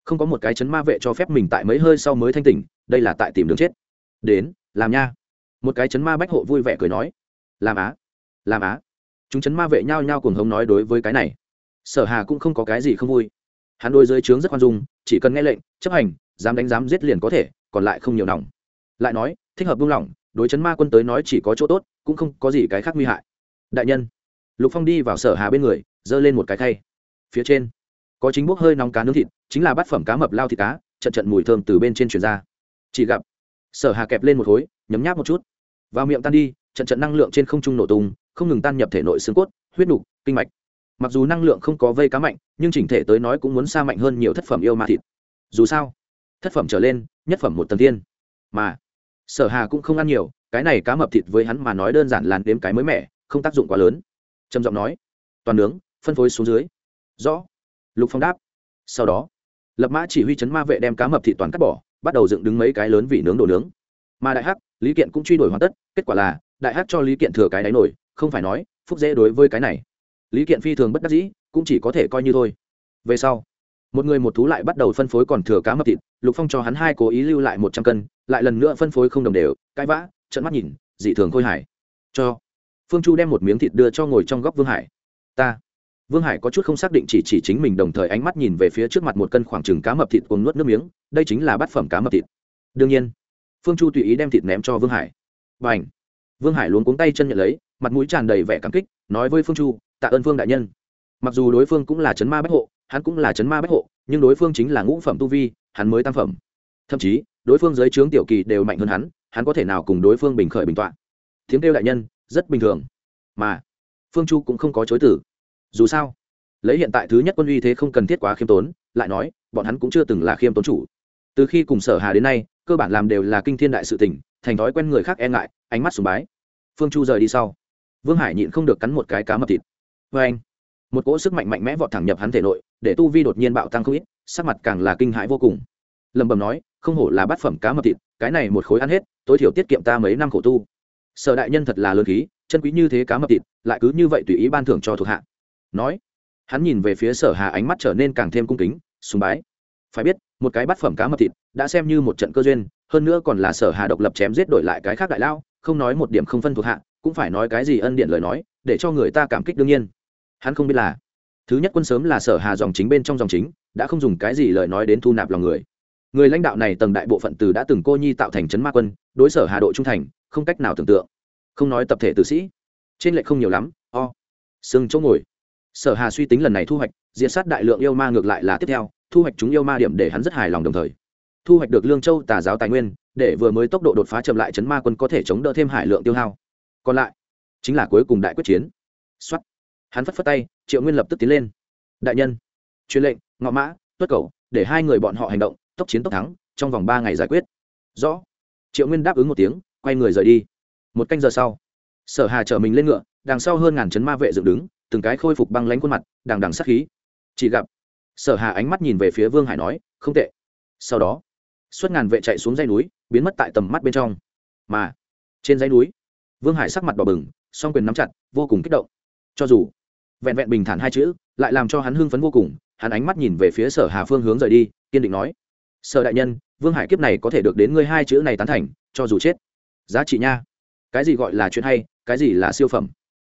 Không có một cái chấn ma vệ cho phép mình tại mấy hơi sau mới thanh tỉnh, đây là tại tìm đường chết. Đến, làm nha. Một cái chấn ma bách hộ vui vẻ cười nói. Làm á làm á. Chúng chấn ma vệ nhao nhao cùng hống nói đối với cái này sở hà cũng không có cái gì không vui. Hắn đôi dưới trướng rất khoan dung, chỉ cần nghe lệnh, chấp hành, dám đánh dám giết liền có thể, còn lại không nhiều nòng lại nói, thích hợp buông lỏng, đối chấn ma quân tới nói chỉ có chỗ tốt, cũng không có gì cái khác nguy hại. Đại nhân, lục phong đi vào sở hà bên người, giơ lên một cái khay. Phía trên, có chính bốc hơi nóng cá nướng thịt, chính là bát phẩm cá mập lao thịt cá, trận trận mùi thơm từ bên trên truyền ra. Chỉ gặp, sở hà kẹp lên một khối, nhấm nháp một chút. Vào miệng tan đi, trận trận năng lượng trên không trung nổ tung, không ngừng tan nhập thể nội xương cốt, huyết nục, kinh mạch mặc dù năng lượng không có vây cá mạnh nhưng chỉnh thể tới nói cũng muốn xa mạnh hơn nhiều thất phẩm yêu ma thịt. Dù sao thất phẩm trở lên nhất phẩm một tầng tiên, mà sở hà cũng không ăn nhiều cái này cá mập thịt với hắn mà nói đơn giản làn đếm cái mới mẻ không tác dụng quá lớn. Trầm giọng nói toàn nướng phân phối xuống dưới. Rõ. Lục phong đáp. Sau đó lập mã chỉ huy chấn ma vệ đem cá mập thịt toàn cắt bỏ bắt đầu dựng đứng mấy cái lớn vị nướng đồ nướng. Mà đại hắc lý kiện cũng truy đuổi hoàn tất kết quả là đại hắc cho lý kiện thừa cái đáy nổi không phải nói phúc dễ đối với cái này lý kiện phi thường bất đắc dĩ, cũng chỉ có thể coi như thôi. Về sau, một người một thú lại bắt đầu phân phối còn thừa cá mập thịt, lục phong cho hắn hai cố ý lưu lại một trăm cân, lại lần nữa phân phối không đồng đều, cãi vã trận mắt nhìn, dị thường khôi hải cho, phương chu đem một miếng thịt đưa cho ngồi trong góc vương hải. Ta, vương hải có chút không xác định chỉ chỉ chính mình đồng thời ánh mắt nhìn về phía trước mặt một cân khoảng trừng cá mập thịt cùng nuốt nước miếng, đây chính là bát phẩm cá mập thịt. Đương nhiên, phương chu tùy ý đem thịt ném cho vương hải. Và h vương hải luôn cuống tay chân nhận lấy, mặt mũi tràn đầy vẻ cảm kích, nói với phương chu tạ ơn phương đại nhân. Mặc dù đối phương cũng là chấn ma bách hộ, hắn cũng là chấn ma bách hộ, nhưng đối phương chính là ngũ phẩm tu vi, hắn mới tam phẩm. Thậm chí, đối phương giới trướng tiểu kỳ đều mạnh hơn hắn hắn có thể nào cùng đối phương bình khởi bình t o ạ n tiếng kêu đại nhân, rất bình thường. Mà, phương chu cũng không có chối tử dù sao, lấy hiện tại thứ nhất quân uy thế không cần thiết quá khiêm tốn, lại nói, bọn hắn cũng chưa từng là khiêm tốn chủ. Từ khi cùng sở hà đến nay, cơ bản làm đều là kinh thiên đại sự tỉnh thành thói quen người khác e ngại, ánh mắt sùng bái. Phương chu rời đi sau. Vương hải nhịn không được cắn một cái cá mập thịt vê anh, một cỗ sức mạnh mạnh mẽ vọt thẳng nhập hắn thể nội, để tu vi đột nhiên bạo tăng không ít, sắc mặt càng là kinh hãi vô cùng. Lầm bầm nói, không hổ là bát phẩm cá mập thịt, cái này một khối ăn hết, tối thiểu tiết kiệm ta mấy năm khổ tu. Sở đại nhân thật là lớn khí, chân quý như thế cá mập thịt, lại cứ như vậy tùy ý ban thưởng cho thuộc hạ. Nói, hắn nhìn về phía sở hà ánh mắt trở nên càng thêm cung kính, sùng bái. Phải biết, một cái bát phẩm cá mập thịt, đã xem như một trận cơ duyên, hơn nữa còn là sở hà độc lập chém giết đổi lại cái khác đại lao, không nói một điểm không phân thuộc hạ, cũng phải nói cái gì ân điện lời nói, để cho người ta cảm kích đương nhiên hắn không biết là thứ nhất quân sớm là sở hà dòng chính bên trong dòng chính, đã không dùng cái gì lời nói đến thu nạp lòng người. Người lãnh đạo này tầng đại bộ phận từ đã từng cô nhi tạo thành trấn ma quân, đối sở hà độ trung thành, không cách nào tưởng tượng. Không nói tập thể tử sĩ, trên lệ không nhiều lắm, o sừng chỗ ngồi. Sở hà suy tính lần này thu hoạch diện sát đại lượng yêu ma ngược lại là tiếp theo, thu hoạch chúng yêu ma điểm để hắn rất hài lòng đồng thời. Thu hoạch được lương châu tà giáo tài nguyên, để vừa mới tốc độ đột phá chậm lại chấn ma quân có thể chống đỡ thêm hải lượng tiêu hao. Còn lại, chính là cuối cùng đại quyết chiến. Xuất hắn phất phất tay, triệu nguyên lập tức tiến lên. Đại nhân, truyền lệnh, ngọ mã, tuất cầu, để hai người bọn họ hành động, tốc chiến tốc thắng, trong vòng ba ngày giải quyết. Rõ. Triệu nguyên đáp ứng một tiếng, quay người rời đi. Một canh giờ sau, sở hà chở mình lên ngựa, đằng sau hơn ngàn chấn ma vệ dựng đứng, từng cái khôi phục băng lánh khuôn mặt, đằng đằng sắc khí. Chỉ gặp. Sở hà ánh mắt nhìn về phía vương hải nói, không tệ. Sau đó, suốt ngàn vệ chạy xuống dây núi, biến mất tại tầm mắt bên trong. Mà, trên dãy núi, vương hải sắc mặt đỏ bừng, song quyền nắm chặt, vô cùng kích động. Cho dù vẹn vẹn bình thản hai chữ, lại làm cho hắn hưng phấn vô cùng, hắn ánh mắt nhìn về phía sở hà phương hướng rời đi, kiên định nói, sở đại nhân, vương hải kiếp này có thể được đến ngươi hai chữ này tán thành, cho dù chết. Giá trị nha. Cái gì gọi là chuyện hay, cái gì là siêu phẩm?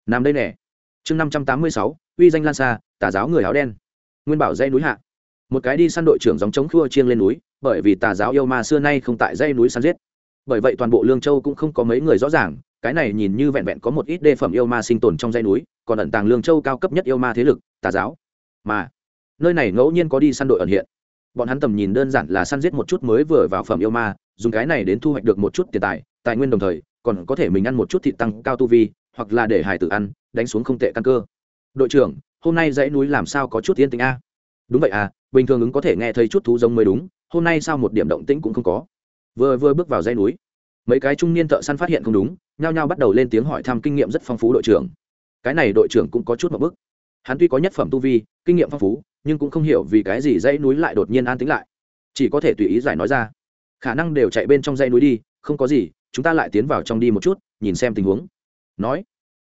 Nằm đây nè. Chương năm trăm tám mươi sáu, uy danh lan xa, tà giáo người áo đen. Nguyên bảo dây núi hạ. Một cái đi săn đội trưởng dòng chống khua chiêng lên núi, bởi vì tà giáo yêu ma xưa nay không tại dây núi săn giết bởi vậy toàn bộ lương châu cũng không có mấy người rõ ràng, cái này nhìn như vẹn vẹn có một ít đề phẩm yêu ma sinh tồn trong dây núi, còn ẩn tàng lương châu cao cấp nhất yêu ma thế lực, tà giáo. Mà, nơi này ngẫu nhiên có đi săn đội ẩn hiện. Bọn hắn tầm nhìn đơn giản là săn giết một chút mới vừa vào phẩm yêu ma, dùng cái này đến thu hoạch được một chút tiền tài tài nguyên đồng thời, còn có thể mình ăn một chút thịt tăng cao tu vi, hoặc là để hải tử ăn, đánh xuống không tệ căn cơ. Đội trưởng, hôm nay dãy núi làm sao có chút yên tĩnh a? Đúng vậy à bình thường ứng có thể nghe thấy chút thú giống mới đúng, hôm nay sao một điểm động tĩnh cũng không có? Vừa vừa bước vào dãy núi. Mấy cái trung niên thợ săn phát hiện không đúng, nhao nhao bắt đầu lên tiếng hỏi thăm kinh nghiệm rất phong phú đội trưởng. Cái này đội trưởng cũng có chút một bức. Hắn tuy có nhất phẩm tu vi, kinh nghiệm phong phú, nhưng cũng không hiểu vì cái gì dãy núi lại đột nhiên an tĩnh lại. Chỉ có thể tùy ý giải nói ra. Khả năng đều chạy bên trong dãy núi đi, không có gì, chúng ta lại tiến vào trong đi một chút, nhìn xem tình huống. Nói,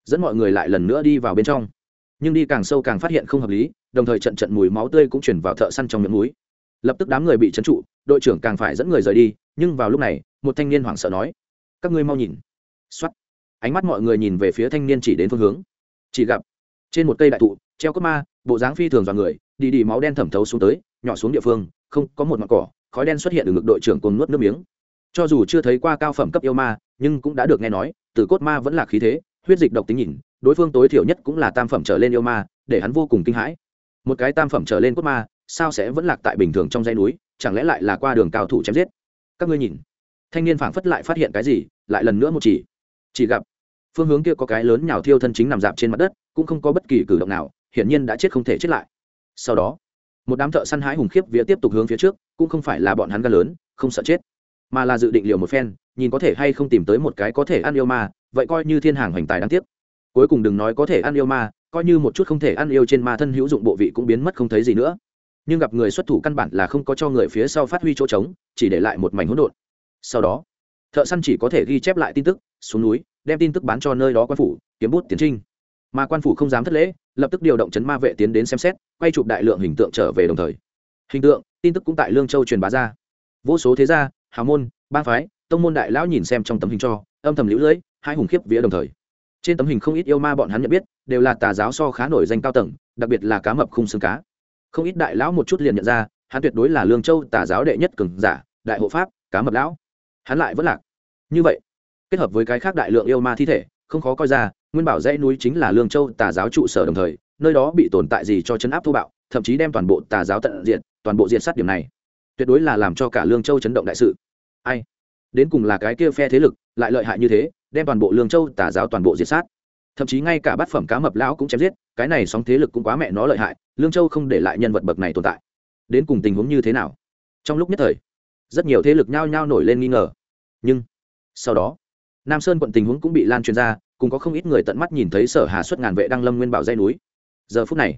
dẫn mọi người lại lần nữa đi vào bên trong. Nhưng đi càng sâu càng phát hiện không hợp lý, đồng thời trận trận mùi máu tươi cũng chuyển vào thợ săn trong miệng núi lập tức đám người bị trấn trụ, đội trưởng càng phải dẫn người rời đi, nhưng vào lúc này, một thanh niên hoảng sợ nói, các ngươi mau nhìn. X ánh mắt mọi người nhìn về phía thanh niên chỉ đến phương hướng. Chỉ gặp, trên một cây đại thụ, treo cốt ma, bộ dáng phi thường dọa người đi đi máu đen thẩm thấu xuống tới, nhỏ xuống địa phương, không có một mặt cỏ, khói đen xuất hiện ở ngực đội trưởng cùng nuốt nước miếng. Cho dù chưa thấy qua cao phẩm cấp yêu ma, nhưng cũng đã được nghe nói, từ cốt ma vẫn là khí thế, huyết dịch độc tính nhìn, đối phương tối thiểu nhất cũng là tam phẩm trở lên yêu ma, để hắn vô cùng kinh hãi. Một cái tam phẩm trở lên cốt ma sao sẽ vẫn lạc tại bình thường trong dãy núi, chẳng lẽ lại là qua đường cao thủ chém giết? Các ngươi nhìn. Thanh niên phảng phất lại phát hiện cái gì, lại lần nữa một chỉ. Chỉ gặp, phương hướng kia có cái lớn nhào thiêu thân chính nằm dạp trên mặt đất, cũng không có bất kỳ cử động nào, hiển nhiên đã chết không thể chết lại. Sau đó, một đám thợ săn hái hùng khiếp vía tiếp tục hướng phía trước, cũng không phải là bọn hắn gan lớn, không sợ chết, mà là dự định liệu một phen, nhìn có thể hay không tìm tới một cái có thể ăn yêu ma, vậy coi như thiên hàng hoành tài đáng tiếc. Cuối cùng đừng nói có thể ăn yêu ma, coi như một chút không thể ăn yêu trên ma thân hữu dụng bộ vị cũng biến mất không thấy gì nữa nhưng gặp người xuất thủ căn bản là không có cho người phía sau phát huy chỗ trống, chỉ để lại một mảnh hỗn độn. Sau đó, thợ săn chỉ có thể ghi chép lại tin tức, xuống núi, đem tin tức bán cho nơi đó quan phủ, kiếm bút tiến trinh. Mà quan phủ không dám thất lễ, lập tức điều động chấn ma vệ tiến đến xem xét, quay chụp đại lượng hình tượng trở về đồng thời. Hình tượng, tin tức cũng tại lương châu truyền bá ra. Vô số thế gia, hào môn, bang phái, tông môn đại lão nhìn xem trong tấm hình cho, âm thầm lũ lưỡi hai hùng khiếp vía đồng thời. Trên tấm hình không ít yêu ma bọn hắn nhận biết, đều là tà giáo so khá nổi danh cao tầng, đặc biệt là cá mập khung xương cá không ít đại lão một chút liền nhận ra, hắn tuyệt đối là lương châu tà giáo đệ nhất cường giả, đại hộ pháp, cá mập lão. Hắn lại vẫn lạc. Như vậy, kết hợp với cái khác đại lượng yêu ma thi thể, không khó coi ra, nguyên bảo dãy núi chính là lương châu tà giáo trụ sở đồng thời, nơi đó bị tồn tại gì cho chấn áp thô bạo, thậm chí đem toàn bộ tà giáo tận diện toàn bộ diện sát điểm này. Tuyệt đối là làm cho cả lương châu chấn động đại sự. Ai? Đến cùng là cái kia phe thế lực, lại lợi hại như thế, đem toàn bộ lương châu tà giáo toàn bộ diệt sát thậm chí ngay cả bát phẩm cá mập lão cũng chém giết, cái này sóng thế lực cũng quá mẹ nó lợi hại, lương châu không để lại nhân vật bậc này tồn tại. Đến cùng tình huống như thế nào? Trong lúc nhất thời, rất nhiều thế lực nhao nhao nổi lên nghi ngờ. Nhưng, sau đó, nam sơn quận tình huống cũng bị lan truyền ra, cùng có không ít người tận mắt nhìn thấy sở hà xuất ngàn vệ đăng lâm nguyên bảo dây núi. Giờ phút này,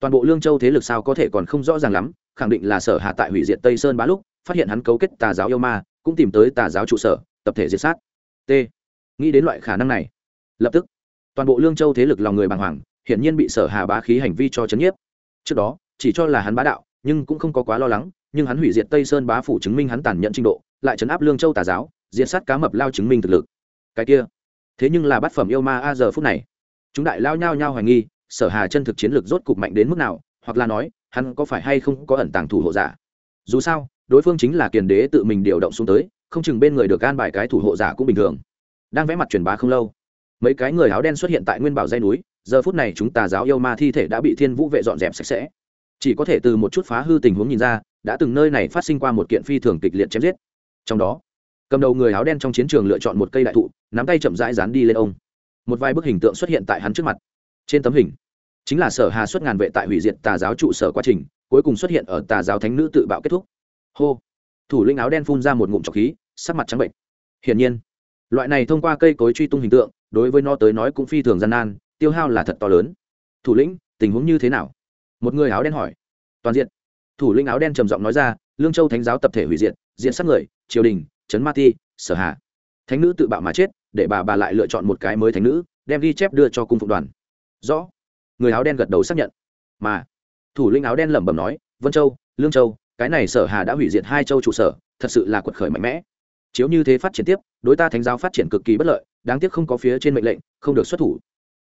toàn bộ lương châu thế lực sao có thể còn không rõ ràng lắm, khẳng định là sở hà tại hủy diệt tây sơn bá lúc, phát hiện hắn cấu kết tà giáo yêu ma, cũng tìm tới tà giáo trụ sở, tập thể diệt sát. T. Nghĩ đến loại khả năng này, lập tức toàn bộ lương châu thế lực lòng người bàng hoàng, hiển nhiên bị sở hà bá khí hành vi cho chấn nhiếp. Trước đó, chỉ cho là hắn bá đạo, nhưng cũng không có quá lo lắng, nhưng hắn hủy diệt tây sơn bá phủ chứng minh hắn tàn nhẫn trình độ, lại chấn áp lương châu tà giáo, diệt sát cá mập lao chứng minh thực lực. Cái kia, thế nhưng là bát phẩm yêu ma a giờ phút này. Chúng đại lao nhao nhao hoài nghi, sở hà chân thực chiến lược rốt cục mạnh đến mức nào, hoặc là nói, hắn có phải hay không có ẩn tàng thủ hộ giả. Dù sao, đối phương chính là kiền đế tự mình điều động xuống tới, không chừng bên người được an bài cái thủ hộ giả cũng bình thường. Đang vẽ mặt truyền bá không lâu mấy cái người áo đen xuất hiện tại nguyên bảo dây núi, giờ phút này chúng tà giáo yêu ma thi thể đã bị thiên vũ vệ dọn dẹp sạch sẽ. Chỉ có thể từ một chút phá hư tình huống nhìn ra, đã từng nơi này phát sinh qua một kiện phi thường kịch liệt chém giết. Trong đó, cầm đầu người áo đen trong chiến trường lựa chọn một cây đại thụ, nắm tay chậm rãi dán đi lên ông. Một vài bức hình tượng xuất hiện tại hắn trước mặt. Trên tấm hình, chính là sở hà xuất ngàn vệ tại hủy diệt tà giáo trụ sở quá trình, cuối cùng xuất hiện ở tà giáo thánh nữ tự bạo kết thúc. Hô! Thủ lĩnh áo đen phun ra một ngụm trọc khí, sắc mặt trắng bệnh. Hiển nhiên, loại này thông qua cây cối truy tung hình tượng đối với nó tới nói cũng phi thường gian nan, tiêu hao là thật to lớn. Thủ lĩnh, tình huống như thế nào? Một người áo đen hỏi. Toàn diện. Thủ lĩnh áo đen trầm giọng nói ra, lương châu thánh giáo tập thể hủy diệt, diện sát người, triều đình, trấn ma ti, sở hạ. Thánh nữ tự bạo mà chết, để bà bà lại lựa chọn một cái mới thánh nữ, đem ghi chép đưa cho cung phục đoàn. Rõ. Người áo đen gật đầu xác nhận. Mà, thủ lĩnh áo đen lẩm bẩm nói, vân châu, lương châu, cái này sở hà đã hủy diệt hai châu trụ sở, thật sự là quật khởi mạnh mẽ. Chiếu như thế phát triển tiếp, đối ta thánh giáo phát triển cực kỳ bất lợi đáng tiếc không có phía trên mệnh lệnh, không được xuất thủ.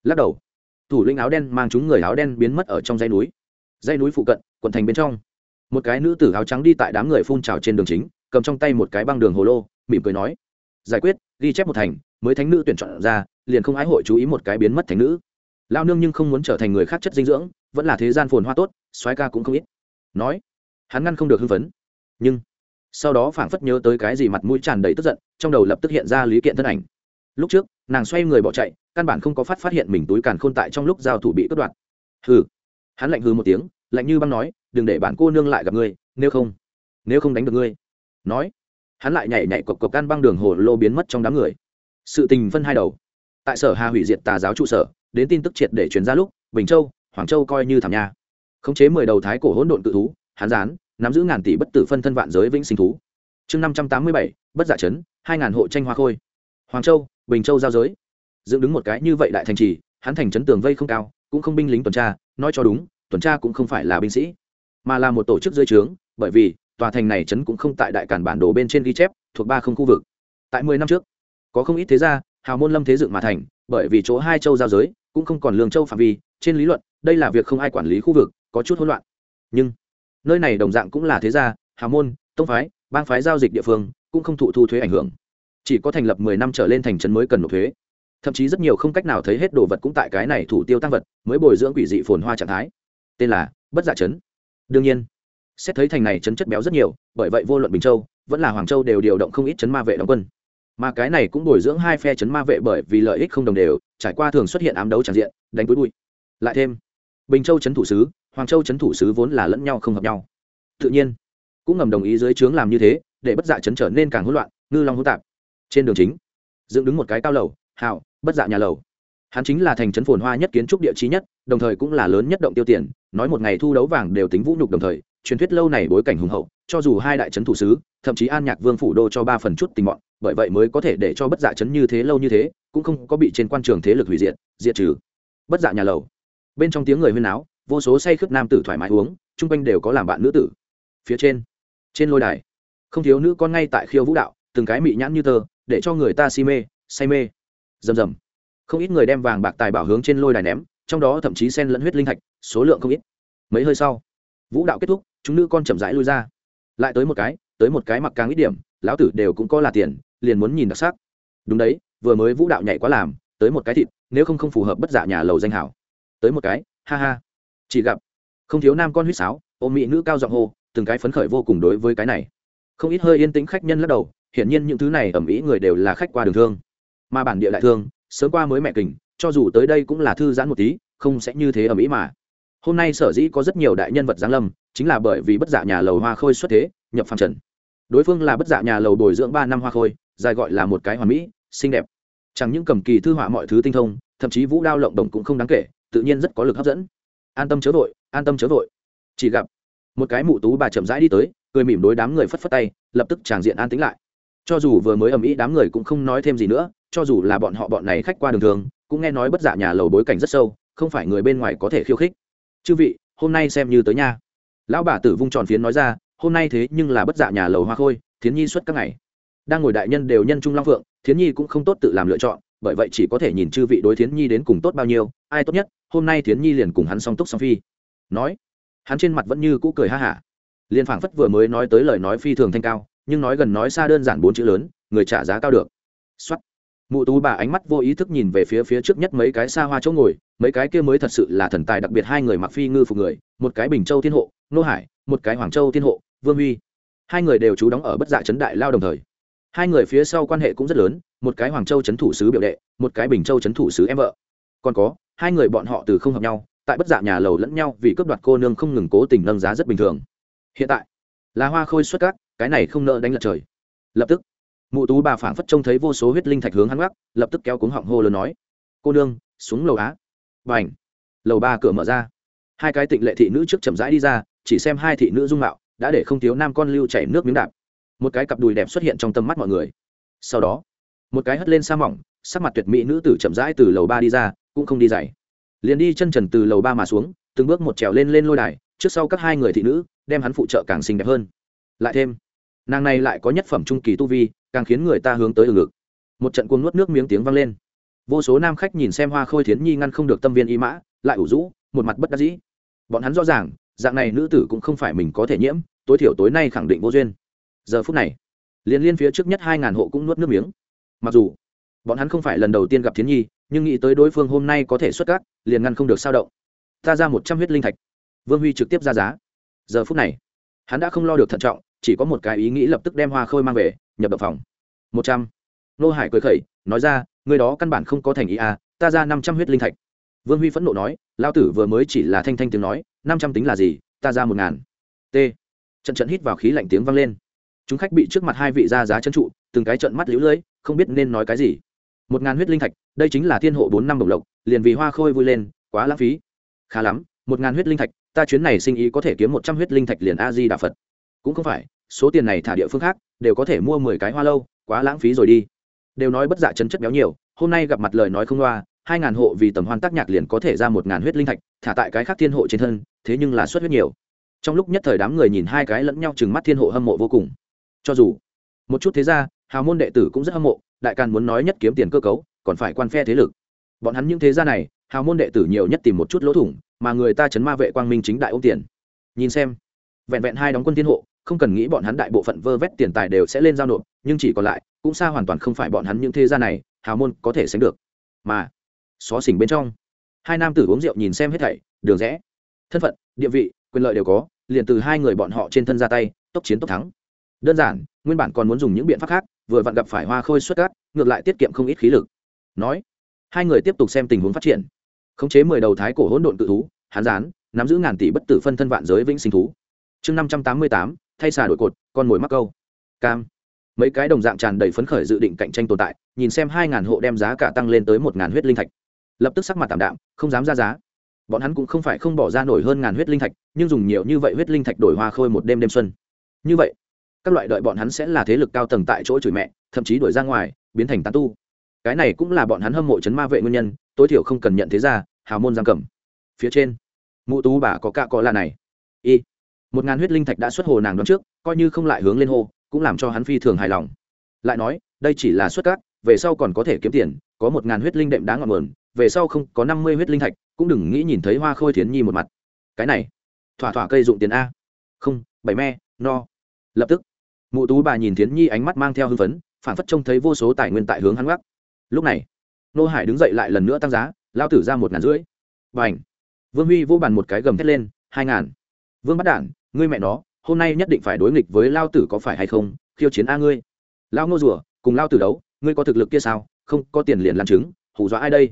Lắc đầu. Thủ lĩnh áo đen mang chúng người áo đen biến mất ở trong dãy núi. Dãy núi phụ cận, quận thành bên trong. Một cái nữ tử áo trắng đi tại đám người phun trào trên đường chính, cầm trong tay một cái băng đường hồ lô, mỉm cười nói, giải quyết, ghi chép một thành, mới thánh nữ tuyển chọn ra, liền không ái hội chú ý một cái biến mất thánh nữ. Lao nương nhưng không muốn trở thành người khác chất dinh dưỡng, vẫn là thế gian phồn hoa tốt, soái ca cũng không ít. Nói, hắn ngăn không được hưng phấn. Nhưng, sau đó phảng phất nhớ tới cái gì mặt mũi tràn đầy tức giận, trong đầu lập tức hiện ra lý kiện thân ảnh lúc trước, nàng xoay người bỏ chạy, căn bản không có phát phát hiện mình túi càn khôn tại trong lúc giao thủ bị cướp đoạt. Hừ. Hắn lạnh hừ một tiếng, lạnh như băng nói, đừng để bản cô nương lại gặp ngươi, nếu không nếu không đánh được ngươi. Nói, hắn lại nhảy nhảy cộc cộc căn băng đường hồ lô biến mất trong đám người. Sự tình phân hai đầu. Tại sở hà hủy diệt tà giáo trụ sở, đến tin tức triệt để chuyển ra lúc, bình châu, hoàng châu coi như thảm nha. Khống chế mười đầu thái cổ hỗn độn cự thú hán gián, nắm giữ ngàn tỷ bất tử phân thân vạn giới vĩnh sinh thú. Chương năm trăm tám mươi bảy, bất giả chấn, hai ngàn hộ tranh hoa khôi. Hoàng châu bình châu giao giới. Dựng đứng một cái như vậy đại thành trì, hắn thành trấn tường vây không cao, cũng không binh lính tuần tra, nói cho đúng, tuần tra cũng không phải là binh sĩ, mà là một tổ chức dưới trướng, bởi vì, tòa thành này trấn cũng không tại đại cản bản đồ bên trên ghi chép, thuộc ba không khu vực. Tại mười năm trước, có không ít thế gia, hào môn lâm thế dựng mà thành, bởi vì chỗ hai châu giao giới, cũng không còn lương châu phạm vi, trên lý luận, đây là việc không ai quản lý khu vực, có chút hỗn loạn. Nhưng, nơi này đồng dạng cũng là thế gia, hào môn, tông phái, bang phái giao dịch địa phương, cũng không thụ thu thuế ảnh hưởng chỉ có thành lập mười năm trở lên thành trấn mới cần nộp thuế. Thậm chí rất nhiều không cách nào thấy hết đồ vật cũng tại cái này thủ tiêu tăng vật, mới bồi dưỡng quỷ dị phồn hoa trạng thái. Tên là bất dạ trấn. Đương nhiên, xét thấy thành này trấn chất béo rất nhiều, bởi vậy vô luận bình châu, vẫn là hoàng châu đều điều động không ít trấn ma vệ đóng quân. Mà cái này cũng bồi dưỡng hai phe trấn ma vệ bởi vì lợi ích không đồng đều, trải qua thường xuất hiện ám đấu tràn diện, đánh túi bụi. Lại thêm, bình châu trấn thủ sứ, hoàng châu trấn thủ sứ vốn là lẫn nhau không hợp nhau. Tự nhiên, cũng ngầm đồng ý dưới trướng làm như thế, để bất dạ trấn trở nên càng hỗn loạn, ngư long hỗn tạp trên đường chính, dựng đứng một cái cao lầu, hào, bất dạ nhà lầu. Hắn chính là thành trấn phồn hoa nhất kiến trúc địa chí nhất, đồng thời cũng là lớn nhất động tiêu tiền, nói một ngày thu đấu vàng đều tính vũ nhục đồng thời, truyền thuyết lâu này bối cảnh hùng hậu, cho dù hai đại trấn thủ sứ, thậm chí an nhạc vương phủ đô cho ba phần chút tình mọn, bởi vậy mới có thể để cho bất dạ trấn như thế lâu như thế, cũng không có bị trên quan trường thế lực hủy diệt diệt trừ. Bất dạ nhà lầu. Bên trong tiếng người huyên áo vô số say khướt nam tử thoải mái uống, chung quanh đều có làm bạn nữ tử. Phía trên trên lôi đài, không thiếu nữ con ngay tại khiêu vũ đạo, từng cái mị nhãn như tơ để cho người ta si mê, say mê. Rầm rầm. Không ít người đem vàng bạc tài bảo hướng trên lôi đài ném, trong đó thậm chí sen lẫn huyết linh thạch, số lượng không ít. Mấy hơi sau, vũ đạo kết thúc, chúng nữ con chậm rãi lui ra. Lại tới một cái, tới một cái mặc càng ít điểm, lão tử đều cũng có là tiền, liền muốn nhìn đặc sắc. Đúng đấy, vừa mới vũ đạo nhảy quá làm, tới một cái thịt, nếu không không phù hợp bất giả nhà lầu danh hảo. Tới một cái, ha ha. Chỉ gặp, không thiếu nam con huýt sáo, ôm mỹ nữ cao giọng hô, từng cái phấn khởi vô cùng đối với cái này. Không ít hơi yên tĩnh khách nhân lắc đầu hiển nhiên những thứ này ẩm ý người đều là khách qua đường thương. Mà bản địa đại thương, sớm qua mới mẹ kình, cho dù tới đây cũng là thư giãn một tí, không sẽ như thế ẩm ý mà. Hôm nay sở dĩ có rất nhiều đại nhân vật giáng lâm, chính là bởi vì bất dạ nhà lầu hoa khôi xuất thế, nhập phàm trần. Đối phương là bất dạ nhà lầu bồi dưỡng ba năm hoa khôi, dài gọi là một cái hoàn mỹ, xinh đẹp. Chẳng những cầm kỳ thư họa mọi thứ tinh thông, thậm chí vũ đao lộng đồng cũng không đáng kể, tự nhiên rất có lực hấp dẫn. An tâm chớ vội, an tâm chớ vội. Chỉ gặp một cái mụ tú bà chậm rãi đi tới, cười mỉm đối đám người phất phất tay, lập tức tràng diện an tính lại cho dù vừa mới ầm ĩ đám người cũng không nói thêm gì nữa, cho dù là bọn họ bọn này khách qua đường thường, cũng nghe nói bất giả nhà lầu bối cảnh rất sâu, không phải người bên ngoài có thể khiêu khích. Chư vị, hôm nay xem như tới nha. Lão bà tử vung tròn phiến nói ra, hôm nay thế nhưng là bất dạ nhà lầu hoa khôi, thiến nhi suốt các ngày. Đang ngồi đại nhân đều nhân trung long phượng, thiến nhi cũng không tốt tự làm lựa chọn, bởi vậy chỉ có thể nhìn chư vị đối thiến nhi đến cùng tốt bao nhiêu, ai tốt nhất, hôm nay thiến nhi liền cùng hắn song túc song phi. Nói, hắn trên mặt vẫn như cũ cười ha hả. Liền phảng phất vừa mới nói tới lời nói phi thường thanh cao nhưng nói gần nói xa đơn giản bốn chữ lớn, người trả giá cao được. Xuất mụ tú bà ánh mắt vô ý thức nhìn về phía phía trước nhất mấy cái xa hoa chỗ ngồi, mấy cái kia mới thật sự là thần tài đặc biệt hai người mặc phi ngư phục người, một cái bình châu thiên hộ, nô hải, một cái hoàng châu thiên hộ, vương huy. Hai người đều trú đóng ở bất dạ trấn đại lao đồng thời. Hai người phía sau quan hệ cũng rất lớn, một cái hoàng châu trấn thủ sứ biểu đệ, một cái bình châu trấn thủ sứ em vợ. Còn có, hai người bọn họ từ không hợp nhau, tại bất dạ nhà lầu lẫn nhau vì cướp đoạt cô nương không ngừng cố tình nâng giá rất bình thường. Hiện tại, là hoa khôi xuất cát cái này không nợ đánh lật trời. Lập tức, mụ tú bà phảng phất trông thấy vô số huyết linh thạch hướng hắn gác lập tức kéo cuống họng hô lớn nói, cô nương, xuống lầu á. B à n h lầu ba cửa mở ra. Hai cái tịnh lệ thị nữ trước chậm rãi đi ra, chỉ xem hai thị nữ dung mạo, đã để không thiếu nam con lưu chảy nước miếng đạp. Một cái cặp đùi đẹp xuất hiện trong tầm mắt mọi người. Sau đó, một cái hất lên sa mỏng, sắc mặt tuyệt mỹ nữ tử chậm rãi từ lầu ba đi ra, cũng không đi dày liền đi chân trần từ lầu ba mà xuống, từng bước một trèo lên lên lôi đài, trước sau các hai người thị nữ, đem hắn phụ trợ càng xinh đẹp hơn. Lại thêm nàng này lại có nhất phẩm trung kỳ tu vi, càng khiến người ta hướng tới ở ngực. Một trận cuồng nuốt nước miếng tiếng vang lên. Vô số nam khách nhìn xem hoa khôi thiến nhi ngăn không được tâm viên y mã, lại ủ rũ, một mặt bất đắc dĩ. Bọn hắn rõ ràng, dạng này nữ tử cũng không phải mình có thể nhiễm, tối thiểu tối nay khẳng định vô duyên. Giờ phút này, liên liên phía trước nhất hai ngàn hộ cũng nuốt nước miếng. Mặc dù, bọn hắn không phải lần đầu tiên gặp thiến nhi, nhưng nghĩ tới đối phương hôm nay có thể xuất cát liền ngăn không được sao động. Ta ra một trăm huyết linh thạch. Vương huy trực tiếp ra giá. Giờ phút này, hắn đã không lo được thận trọng chỉ có một cái ý nghĩ lập tức đem hoa khôi mang về, nhập động phòng. Một trăm. Nô hải cười khẩy, nói ra, người đó căn bản không có thành ý à ta ra năm trăm huyết linh thạch. Vương huy phẫn nộ nói lao tử vừa mới chỉ là thanh thanh tiếng nói, năm trăm tính là gì, ta ra một ngàn. T. Trận trận hít vào khí lạnh tiếng vang lên. Chúng khách bị trước mặt hai vị ra giá chân trụ, từng cái trận mắt lũ lưỡi không biết nên nói cái gì. Một ngàn huyết linh thạch, đây chính là thiên hộ bốn năm đồng lộc, liền vì hoa khôi vui lên, quá lãng phí. Khá lắm, một ngàn huyết linh thạch, ta chuyến này sinh ý có thể kiếm một trăm huyết linh thạch liền a di đà phật cũng không phải, số tiền này thả địa phương khác, đều có thể mua mười cái hoa lâu, quá lãng phí rồi đi. Đều nói bất dạ chân chất béo nhiều, hôm nay gặp mặt lời nói không loa, hai ngàn hộ vì tầm hoan tác nhạc liền có thể ra một ngàn huyết linh thạch, thả tại cái khác thiên hộ trên thân, thế nhưng là xuất huyết nhiều. Trong lúc nhất thời đám người nhìn hai cái lẫn nhau chừng mắt thiên hộ hâm mộ vô cùng. Cho dù, một chút thế ra, hào môn đệ tử cũng rất hâm mộ, đại càn muốn nói nhất kiếm tiền cơ cấu, còn phải quan phe thế lực. Bọn hắn những thế gia này, hào môn đệ tử nhiều nhất tìm một chút lỗ thủng, mà người ta chấn ma vệ quang minh chính đại ôm tiền. Nhìn xem, vẹn vẹn hai đóng quân thiên hộ không cần nghĩ bọn hắn đại bộ phận vơ vét tiền tài đều sẽ lên giao nộp, nhưng chỉ còn lại, cũng xa hoàn toàn không phải bọn hắn những thế gia này, hào môn có thể sánh được. Mà, xó xỉnh bên trong, hai nam tử uống rượu nhìn xem hết thảy, đường rẽ, thân phận, địa vị, quyền lợi đều có, liền từ hai người bọn họ trên thân ra tay, tốc chiến tốc thắng. Đơn giản, nguyên bản còn muốn dùng những biện pháp khác, vừa vặn gặp phải hoa khôi xuất cát ngược lại tiết kiệm không ít khí lực. Nói, hai người tiếp tục xem tình huống phát triển. Khống chế mười đầu thái cổ hỗn độn tự thú, hán gián, nắm giữ ngàn tỷ bất tử phân thân vạn giới vĩnh sinh thú. Chương năm trăm tám mươi tám thay xà đổi cột, con mồi mắc câu. Cam. Mấy cái đồng dạng tràn đầy phấn khởi dự định cạnh tranh tồn tại, nhìn xem hai ngàn hộ đem giá cả tăng lên tới một ngàn huyết linh thạch. Lập tức sắc mặt tảm đạm, không dám ra giá. Bọn hắn cũng không phải không bỏ ra nổi hơn ngàn huyết linh thạch, nhưng dùng nhiều như vậy huyết linh thạch đổi hoa khôi một đêm đêm xuân. Như vậy, các loại đợi bọn hắn sẽ là thế lực cao tầng tại chỗ chửi mẹ, thậm chí đuổi ra ngoài, biến thành tán tu. Cái này cũng là bọn hắn hâm mộ chấn ma vệ nguyên nhân, tối thiểu không cần nhận thế ra, hào môn giam cầm. Phía trên, mụ tú bà có cạ có là này. Y một ngàn huyết linh thạch đã xuất hồ nàng đón trước, coi như không lại hướng lên hô, cũng làm cho hắn phi thường hài lòng. Lại nói, đây chỉ là xuất cát, về sau còn có thể kiếm tiền, có một ngàn huyết linh đệm đáng ngọn mờn về sau không có năm mươi huyết linh thạch, cũng đừng nghĩ nhìn thấy hoa khôi thiến nhi một mặt. Cái này, thỏa thỏa cây dụng tiền a. Không, bảy me, no. Lập tức, mụ tú bà nhìn thiến nhi ánh mắt mang theo hưng phấn phản phất trông thấy vô số tài nguyên tại hướng hắn gác lúc này, nô hải đứng dậy lại lần nữa tăng giá, lao tử ra một ngàn rưỡi. Và ảnh vương huy vô bàn một cái gầm thét lên, hai ngàn. Vương bắt đản ngươi mẹ nó, hôm nay nhất định phải đối nghịch với lao tử có phải hay không? Khiêu chiến a ngươi. Lao ngô rùa, cùng lao tử đấu, ngươi có thực lực kia sao? Không, có tiền liền làm chứng hù dọa ai đây?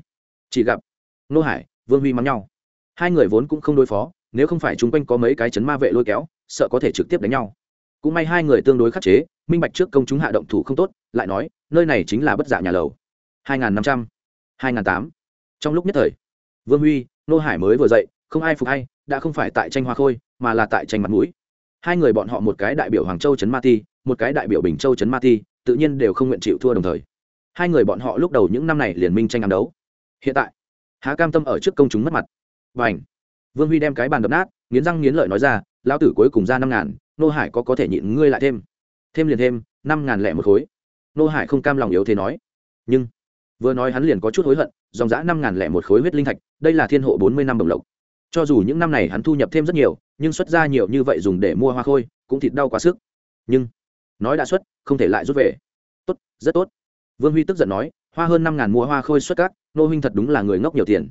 Chỉ gặp nô hải, vương huy mắng nhau. Hai người vốn cũng không đối phó, nếu không phải chung quanh có mấy cái chấn ma vệ lôi kéo, sợ có thể trực tiếp đánh nhau. Cũng may hai người tương đối khắc chế, minh bạch trước công chúng hạ động thủ không tốt, lại nói, nơi này chính là bất giả nhà lầu. Hai n g h n năm trăm, hai n g h n tám. Trong lúc nhất thời, vương huy, nô hải mới vừa dậy, không ai phục hay đã không phải tại tranh hoa khôi, mà là tại tranh mặt mũi. Hai người bọn họ một cái đại biểu hoàng châu trấn ma ti, một cái đại biểu bình châu trấn ma ti, tự nhiên đều không nguyện chịu thua đồng thời. Hai người bọn họ lúc đầu những năm này liền minh tranh ám đấu. Hiện tại, há cam tâm ở trước công chúng mất mặt. Và ảnh vương huy đem cái bàn đập nát, nghiến răng nghiến lợi nói ra, lão tử cuối cùng ra năm ngàn, nô hải có có thể nhịn ngươi lại thêm? Thêm liền thêm, năm ngàn lẻ một khối. Nô hải không cam lòng yếu thế nói. Nhưng, vừa nói hắn liền có chút hối hận, dòng giã năm ngàn lẻ một khối huyết linh thạch, đây là thiên hộ bốn mươi năm đồng lộc cho dù những năm này hắn thu nhập thêm rất nhiều, nhưng xuất ra nhiều như vậy dùng để mua hoa khôi, cũng thịt đau quá sức. Nhưng, nói đã xuất, không thể lại rút về. Tốt, rất tốt. Vương huy tức giận nói, hoa hơn năm ngàn mua hoa khôi xuất cát nô huynh thật đúng là người ngốc nhiều tiền.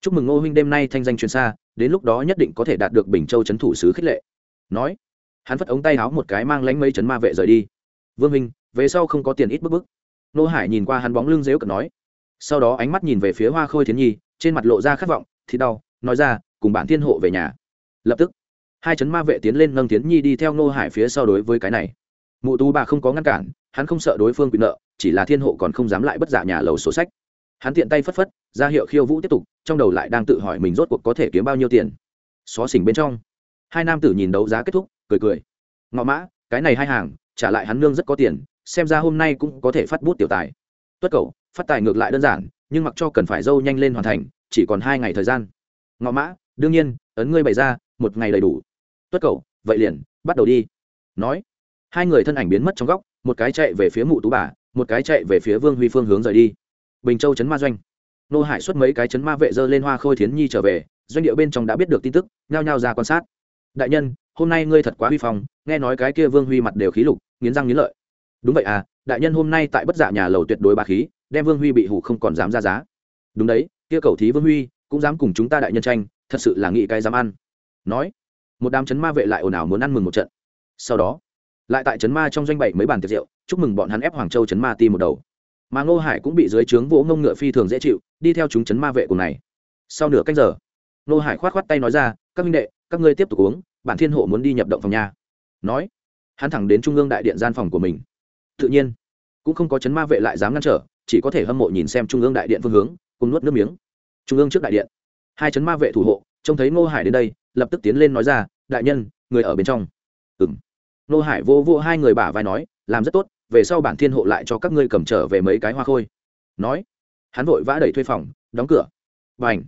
Chúc mừng nô huynh đêm nay thanh danh truyền xa, đến lúc đó nhất định có thể đạt được bình châu c thủ sứ khích lệ. Nói, hắn phất ống tay áo một cái mang lánh mấy chấn ma vệ rời đi. Vương huynh, về sau không có tiền ít bức bức. Nô hải nhìn qua hắn bóng lưng dếu cận nói. Sau đó ánh mắt nhìn về phía hoa khôi thiến nhi, trên mặt lộ ra khát vọng thì đau, nói ra cùng bản thiên hộ về nhà. Lập tức, hai chấn ma vệ tiến lên nâng tiến nhi đi theo nô hải phía sau đối với cái này. Mụ tú bà không có ngăn cản, hắn không sợ đối phương quyền nợ, chỉ là thiên hộ còn không dám lại bất giả nhà lầu sổ sách. Hắn tiện tay phất phất, ra hiệu khiêu vũ tiếp tục, trong đầu lại đang tự hỏi mình rốt cuộc có thể kiếm bao nhiêu tiền. Xó xỉnh bên trong, hai nam tử nhìn đấu giá kết thúc, cười cười. Ngọ mã, cái này hai hàng, trả lại hắn nương rất có tiền, xem ra hôm nay cũng có thể phát bút tiểu tài. Tuất cầu, phát tài ngược lại đơn giản, nhưng mặc cho cần phải dâu nhanh lên hoàn thành, chỉ còn hai ngày thời gian. Ngọ mã đương nhiên, ấn ngươi bày ra, một ngày đầy đủ. Tuất cầu, vậy liền, bắt đầu đi. Nói, hai người thân ảnh biến mất trong góc, một cái chạy về phía mụ tú bà, một cái chạy về phía vương huy phương hướng rời đi. Bình châu chấn ma doanh. Nô hải xuất mấy cái chấn ma vệ dơ lên hoa khôi thiến nhi trở về, doanh điệu bên trong đã biết được tin tức, nhao nhao ra quan sát. Đại nhân, hôm nay ngươi thật quá huy phong, nghe nói cái kia vương huy mặt đều khí lục, nghiến răng nghiến lợi. Đúng vậy à đại nhân hôm nay tại bất dạ nhà lầu tuyệt đối ba khí, đem vương huy bị hủ không còn dám ra giá. Đúng đấy, kia cầu thí vương huy, cũng dám cùng chúng ta đại nhân tranh thật sự là nghĩ cái dám ăn. Nói, một đám chấn ma vệ lại ồn ào muốn ăn mừng một trận. Sau đó, lại tại chấn ma trong doanh bảy mấy bàn tiệc rượu, chúc mừng bọn hắn ép hoàng châu chấn ma ti một đầu. Mà ngô hải cũng bị dưới trướng vỗ ngông ngựa phi thường dễ chịu, đi theo chúng chấn ma vệ cùng này. Sau nửa cách giờ, ngô hải khoát khoát tay nói ra, các minh đệ, các ngươi tiếp tục uống, bản thiên hộ muốn đi nhập động phòng nhà nói, hắn thẳng đến trung ương đại điện gian phòng của mình. Tự nhiên, cũng không có chấn ma vệ lại dám ngăn trở, chỉ có thể hâm mộ nhìn xem trung ương đại điện phương hướng, cùng nuốt nước miếng. Trung ương trước đại điện hai chấn ma vệ thủ hộ, trông thấy ngô hải đến đây, lập tức tiến lên nói ra, đại nhân, người ở bên trong. Ừng ngô hải vô vô hai người bả vai nói, làm rất tốt, về sau bản thiên hộ lại cho các ngươi cầm trở về mấy cái hoa khôi. Nói, hắn vội vã đẩy thuê phòng, đóng cửa. B à n h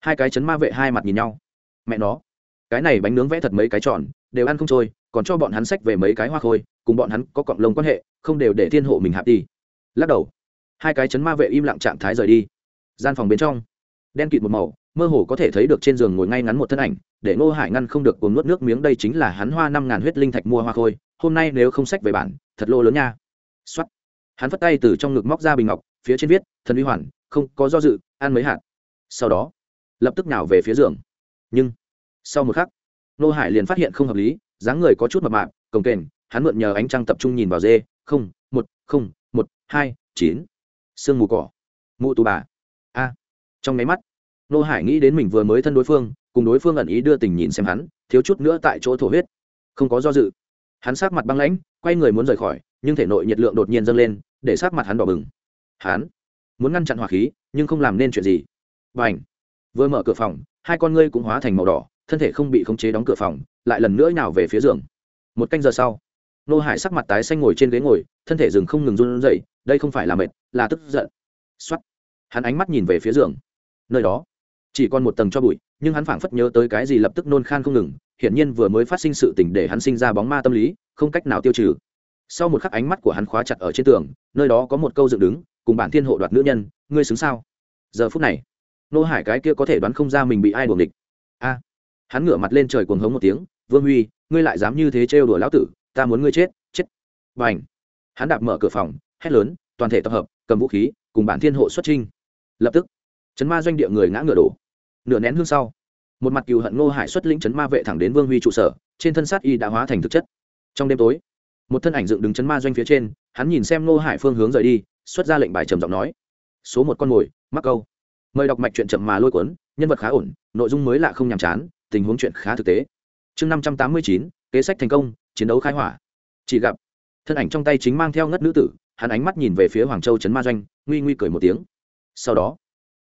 hai cái chấn ma vệ hai mặt nhìn nhau. Mẹ nó, cái này bánh nướng vẽ thật mấy cái tròn, đều ăn không trôi, còn cho bọn hắn sách về mấy cái hoa khôi, cùng bọn hắn có cộng lông quan hệ, không đều để thiên hộ mình hạp đi. Lắc đầu. Hai cái chấn ma vệ im lặng trạng thái rời đi. Gian phòng bên trong, đen kịt một màu mơ hồ có thể thấy được trên giường ngồi ngay ngắn một thân ảnh, để ngô hải ngăn không được cuồng nuốt nước miếng đây chính là hắn hoa năm ngàn huyết linh thạch mua hoa khôi, hôm nay nếu không sách về bản, thật lô lớn nha. Xuất hắn vất tay từ trong ngực móc ra bình ngọc, phía trên viết, thần uy hoàn, không có do dự, ăn mấy hạt. Sau đó, lập tức nào về phía giường. Nhưng, sau một khắc nô hải liền phát hiện không hợp lý, dáng người có chút mập mạp, cồng kềnh, hắn mượn nhờ ánh trăng tập trung nhìn vào dê, không, một không, một, hai, chín. Sương mù cỏ. Mụ tù bà. A. Trong máy mắt nô hải nghĩ đến mình vừa mới thân đối phương, cùng đối phương ẩn ý đưa tình nhìn xem hắn, thiếu chút nữa tại chỗ thổ huyết. Không có do dự. Hắn sát mặt băng lãnh, quay người muốn rời khỏi, nhưng thể nội nhiệt lượng đột nhiên dâng lên, để sát mặt hắn đỏ bừng. Hắn muốn ngăn chặn hỏa khí, nhưng không làm nên chuyện gì. Và ảnh vừa mở cửa phòng, hai con ngươi cũng hóa thành màu đỏ, thân thể không bị khống chế đóng cửa phòng, lại lần nữa nào về phía giường. Một canh giờ sau, nô hải sắc mặt tái xanh ngồi trên ghế ngồi, thân thể rừng không ngừng run rẩy, đây không phải là mệt, là tức giận. X hắn ánh mắt nhìn về phía giường. Nơi đó chỉ còn một tầng cho bụi, nhưng hắn phảng phất nhớ tới cái gì lập tức nôn khan không ngừng, hiển nhiên vừa mới phát sinh sự tình để hắn sinh ra bóng ma tâm lý, không cách nào tiêu trừ. Sau một khắc ánh mắt của hắn khóa chặt ở trên tường, nơi đó có một câu dựng đứng, cùng bản thiên hộ đoạt nữ nhân, ngươi xứng sao? Giờ phút này, nô hải cái kia có thể đoán không ra mình bị ai đuồng địch a, hắn ngửa mặt lên trời cuồng hống một tiếng, vương huy, ngươi lại dám như thế trêu đùa lão tử, ta muốn ngươi chết chết. Và ảnh hắn đạp mở cửa phòng, hét lớn, toàn thể tập hợp, cầm vũ khí, cùng bản thiên hộ xuất trinh lập tức chấn ma doanh địa người ngã ngựa đổ. Nửa nén hương sau, một mặt cừu hận ngô hải xuất lĩnh chấn ma vệ thẳng đến vương huy trụ sở, trên thân sát y đã hóa thành thực chất. Trong đêm tối, một thân ảnh dựng đứng chấn ma doanh phía trên, hắn nhìn xem ngô hải phương hướng rời đi, xuất ra lệnh bài trầm giọng nói, số một con mồi, mắc câu. Mời đọc mạch chuyện chậm mà lôi cuốn, nhân vật khá ổn, nội dung mới lạ không nhàm chán, tình huống chuyện khá thực tế. Chương năm trăm tám mươi chín, kế sách thành công, chiến đấu khai hỏa. Chỉ gặp, thân ảnh trong tay chính mang theo ngất nữ tử, hắn ánh mắt nhìn về phía hoàng châu trấn ma doanh, nguy nguy cười một tiếng. Sau đó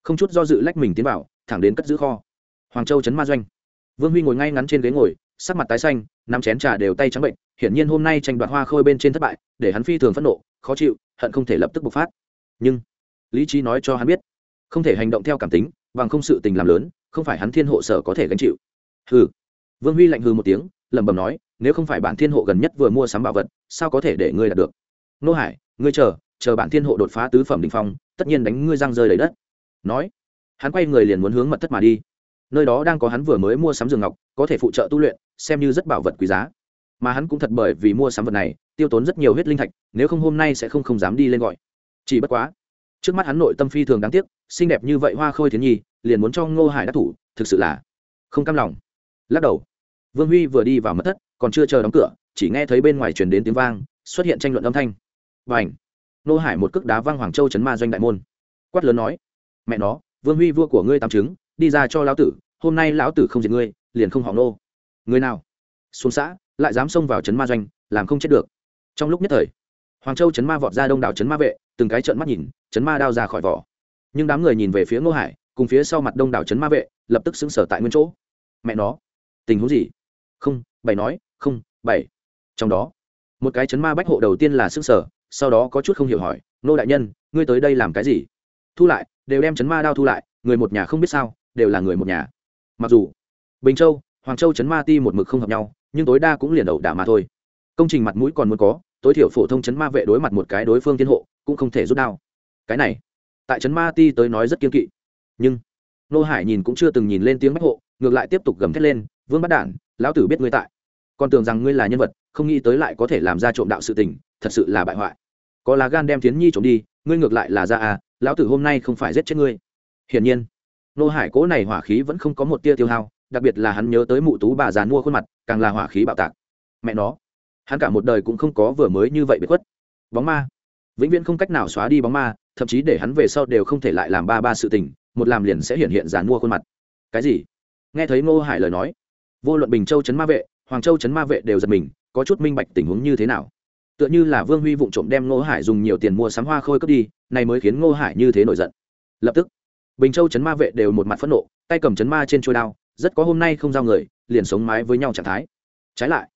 không chút do dự lách mình tiến vào, thẳng đến cất giữ kho. Hoàng châu trấn ma doanh. Vương huy ngồi ngay ngắn trên ghế ngồi, sắc mặt tái xanh, nắm chén trà đều tay trắng bệnh, hiển nhiên hôm nay tranh đoạt hoa khôi bên trên thất bại, để hắn phi thường phẫn nộ, khó chịu, hận không thể lập tức bộc phát. Nhưng, lý trí nói cho hắn biết, không thể hành động theo cảm tính, bằng không sự tình làm lớn, không phải hắn thiên hộ sở có thể gánh chịu. Hừ. Vương huy lạnh hừ một tiếng, lẩm bẩm nói, nếu không phải bản thiên hộ gần nhất vừa mua sắm bảo vật, sao có thể để ngươi đạt được? Nô hải, ngươi chờ chờ bản thiên hộ đột phá tứ phẩm đình phong, tất nhiên đánh ngươi răng rơi đầy đất nói, hắn quay người liền muốn hướng mật thất mà đi. Nơi đó đang có hắn vừa mới mua sắm giường ngọc, có thể phụ trợ tu luyện, xem như rất bảo vật quý giá. Mà hắn cũng thật bởi vì mua sắm vật này, tiêu tốn rất nhiều huyết linh thạch, nếu không hôm nay sẽ không không dám đi lên gọi. Chỉ bất quá, trước mắt hắn nội tâm phi thường đáng tiếc, xinh đẹp như vậy hoa khôi thiến nhi, liền muốn cho ngô hải đắc thủ, thực sự là không cam lòng. Lắc đầu, vương huy vừa đi vào mật thất, còn chưa chờ đóng cửa, chỉ nghe thấy bên ngoài truyền đến tiếng vang, xuất hiện tranh luận âm thanh. Và ảnh ngô hải một cước đá văng hoàng châu chấn ma doanh đại môn. Quát lớn nói mẹ nó, vương huy vua của ngươi tam chứng đi ra cho lão tử, hôm nay lão tử không diệt ngươi, liền không họ nô. Người nào? Xuống xã, lại dám xông vào trấn ma doanh, làm không chết được. Trong lúc nhất thời, hoàng châu trấn ma vọt ra đông đảo trấn ma vệ, từng cái trợn mắt nhìn, trấn ma đao ra khỏi vỏ. Nhưng đám người nhìn về phía ngô hải, cùng phía sau mặt đông đảo trấn ma vệ, lập tức xứng sở tại nguyên chỗ. Mẹ nó, tình huống gì? Không, bảy nói, không, bảy. Trong đó, một cái chấn ma bách hộ đầu tiên là xứng sở sau đó có chút không hiểu hỏi nô đại nhân, ngươi tới đây làm cái gì? Thu lại đều đem chấn ma đao thu lại, người một nhà không biết sao, đều là người một nhà. Mặc dù, bình châu, hoàng châu chấn ma ti một mực không hợp nhau, nhưng tối đa cũng liền đầu đả mà thôi. Công trình mặt mũi còn muốn có, tối thiểu phổ thông chấn ma vệ đối mặt một cái đối phương thiên hộ, cũng không thể rút đao. Cái này, tại chấn ma ti tới nói rất kiên kỵ. Nhưng, nô hải nhìn cũng chưa từng nhìn lên tiếng bách hộ, ngược lại tiếp tục gầm thét lên, vương bắt đản, lão tử biết ngươi tại. Còn tưởng rằng ngươi là nhân vật, không nghĩ tới lại có thể làm ra trộm đạo sự tình, thật sự là bại hoại. Có lá gan đem tiến nhi trộm đi, ngươi ngược lại là ra à lão tử hôm nay không phải giết chết ngươi. Hiển nhiên, nô hải cố này hỏa khí vẫn không có một tia tiêu hao, đặc biệt là hắn nhớ tới mụ tú bà già mua khuôn mặt, càng là hỏa khí bạo tạc. Mẹ nó, hắn cả một đời cũng không có vừa mới như vậy bị khuất. Bóng ma, vĩnh viễn không cách nào xóa đi bóng ma, thậm chí để hắn về sau đều không thể lại làm ba ba sự tình, một làm liền sẽ hiện hiện dàn mua khuôn mặt. Cái gì? Nghe thấy ngô hải lời nói, vô luận bình châu chấn ma vệ, hoàng châu chấn ma vệ đều giật mình, có chút minh bạch tình huống như thế nào tựa như là vương huy vụng trộm đem ngô hải dùng nhiều tiền mua sắm hoa khôi cướp đi, này mới khiến ngô hải như thế nổi giận. Lập tức, bình châu chấn ma vệ đều một mặt phẫn nộ, tay cầm chấn ma trên trôi đao, rất có hôm nay không giao người, liền sống mái với nhau trạng thái. Trái lại,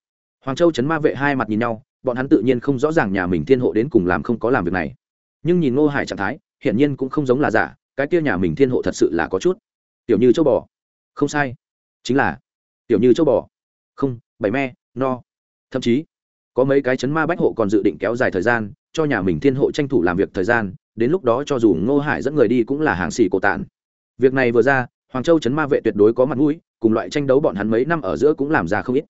hoàng châu chấn ma vệ hai mặt nhìn nhau, bọn hắn tự nhiên không rõ ràng nhà mình thiên hộ đến cùng làm không có làm việc này. Nhưng nhìn ngô hải trạng thái, hiển nhiên cũng không giống là giả, cái kia nhà mình thiên hộ thật sự là có chút. Tiểu như châu bò. Không sai. Chính là, tiểu như châu bò. Không, bảy me, no. Thậm chí có mấy cái chấn ma bách hộ còn dự định kéo dài thời gian, cho nhà mình thiên hộ tranh thủ làm việc thời gian, đến lúc đó cho dù ngô hải dẫn người đi cũng là hàng xì cổ tản việc này vừa ra, hoàng châu chấn ma vệ tuyệt đối có mặt mũi, cùng loại tranh đấu bọn hắn mấy năm ở giữa cũng làm ra không ít.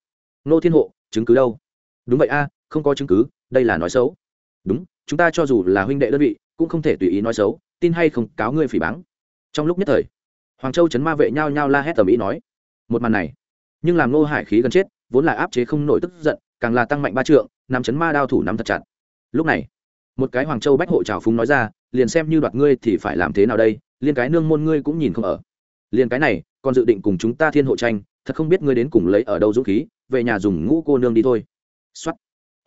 Ngô thiên hộ, chứng cứ đâu? Đúng vậy a, không có chứng cứ, đây là nói xấu. Đúng, chúng ta cho dù là huynh đệ đơn vị, cũng không thể tùy ý nói xấu, tin hay không, cáo ngươi phỉ báng. Trong lúc nhất thời, hoàng châu chấn ma vệ nhao nhao la hét tầm ý nói, một màn này, nhưng làm ngô hải khí gần chết, vốn là áp chế không nổi tức giận càng là tăng mạnh ba trượng, nắm chấn ma đao thủ nắm thật chặt. Lúc này, một cái hoàng châu bách hộ trào phúng nói ra, liền xem như đoạt ngươi thì phải làm thế nào đây? Liên cái nương môn ngươi cũng nhìn không ở. Liền cái này, còn dự định cùng chúng ta thiên hộ tranh, thật không biết ngươi đến cùng lấy ở đâu dũng khí, về nhà dùng ngũ cô nương đi thôi. Xuất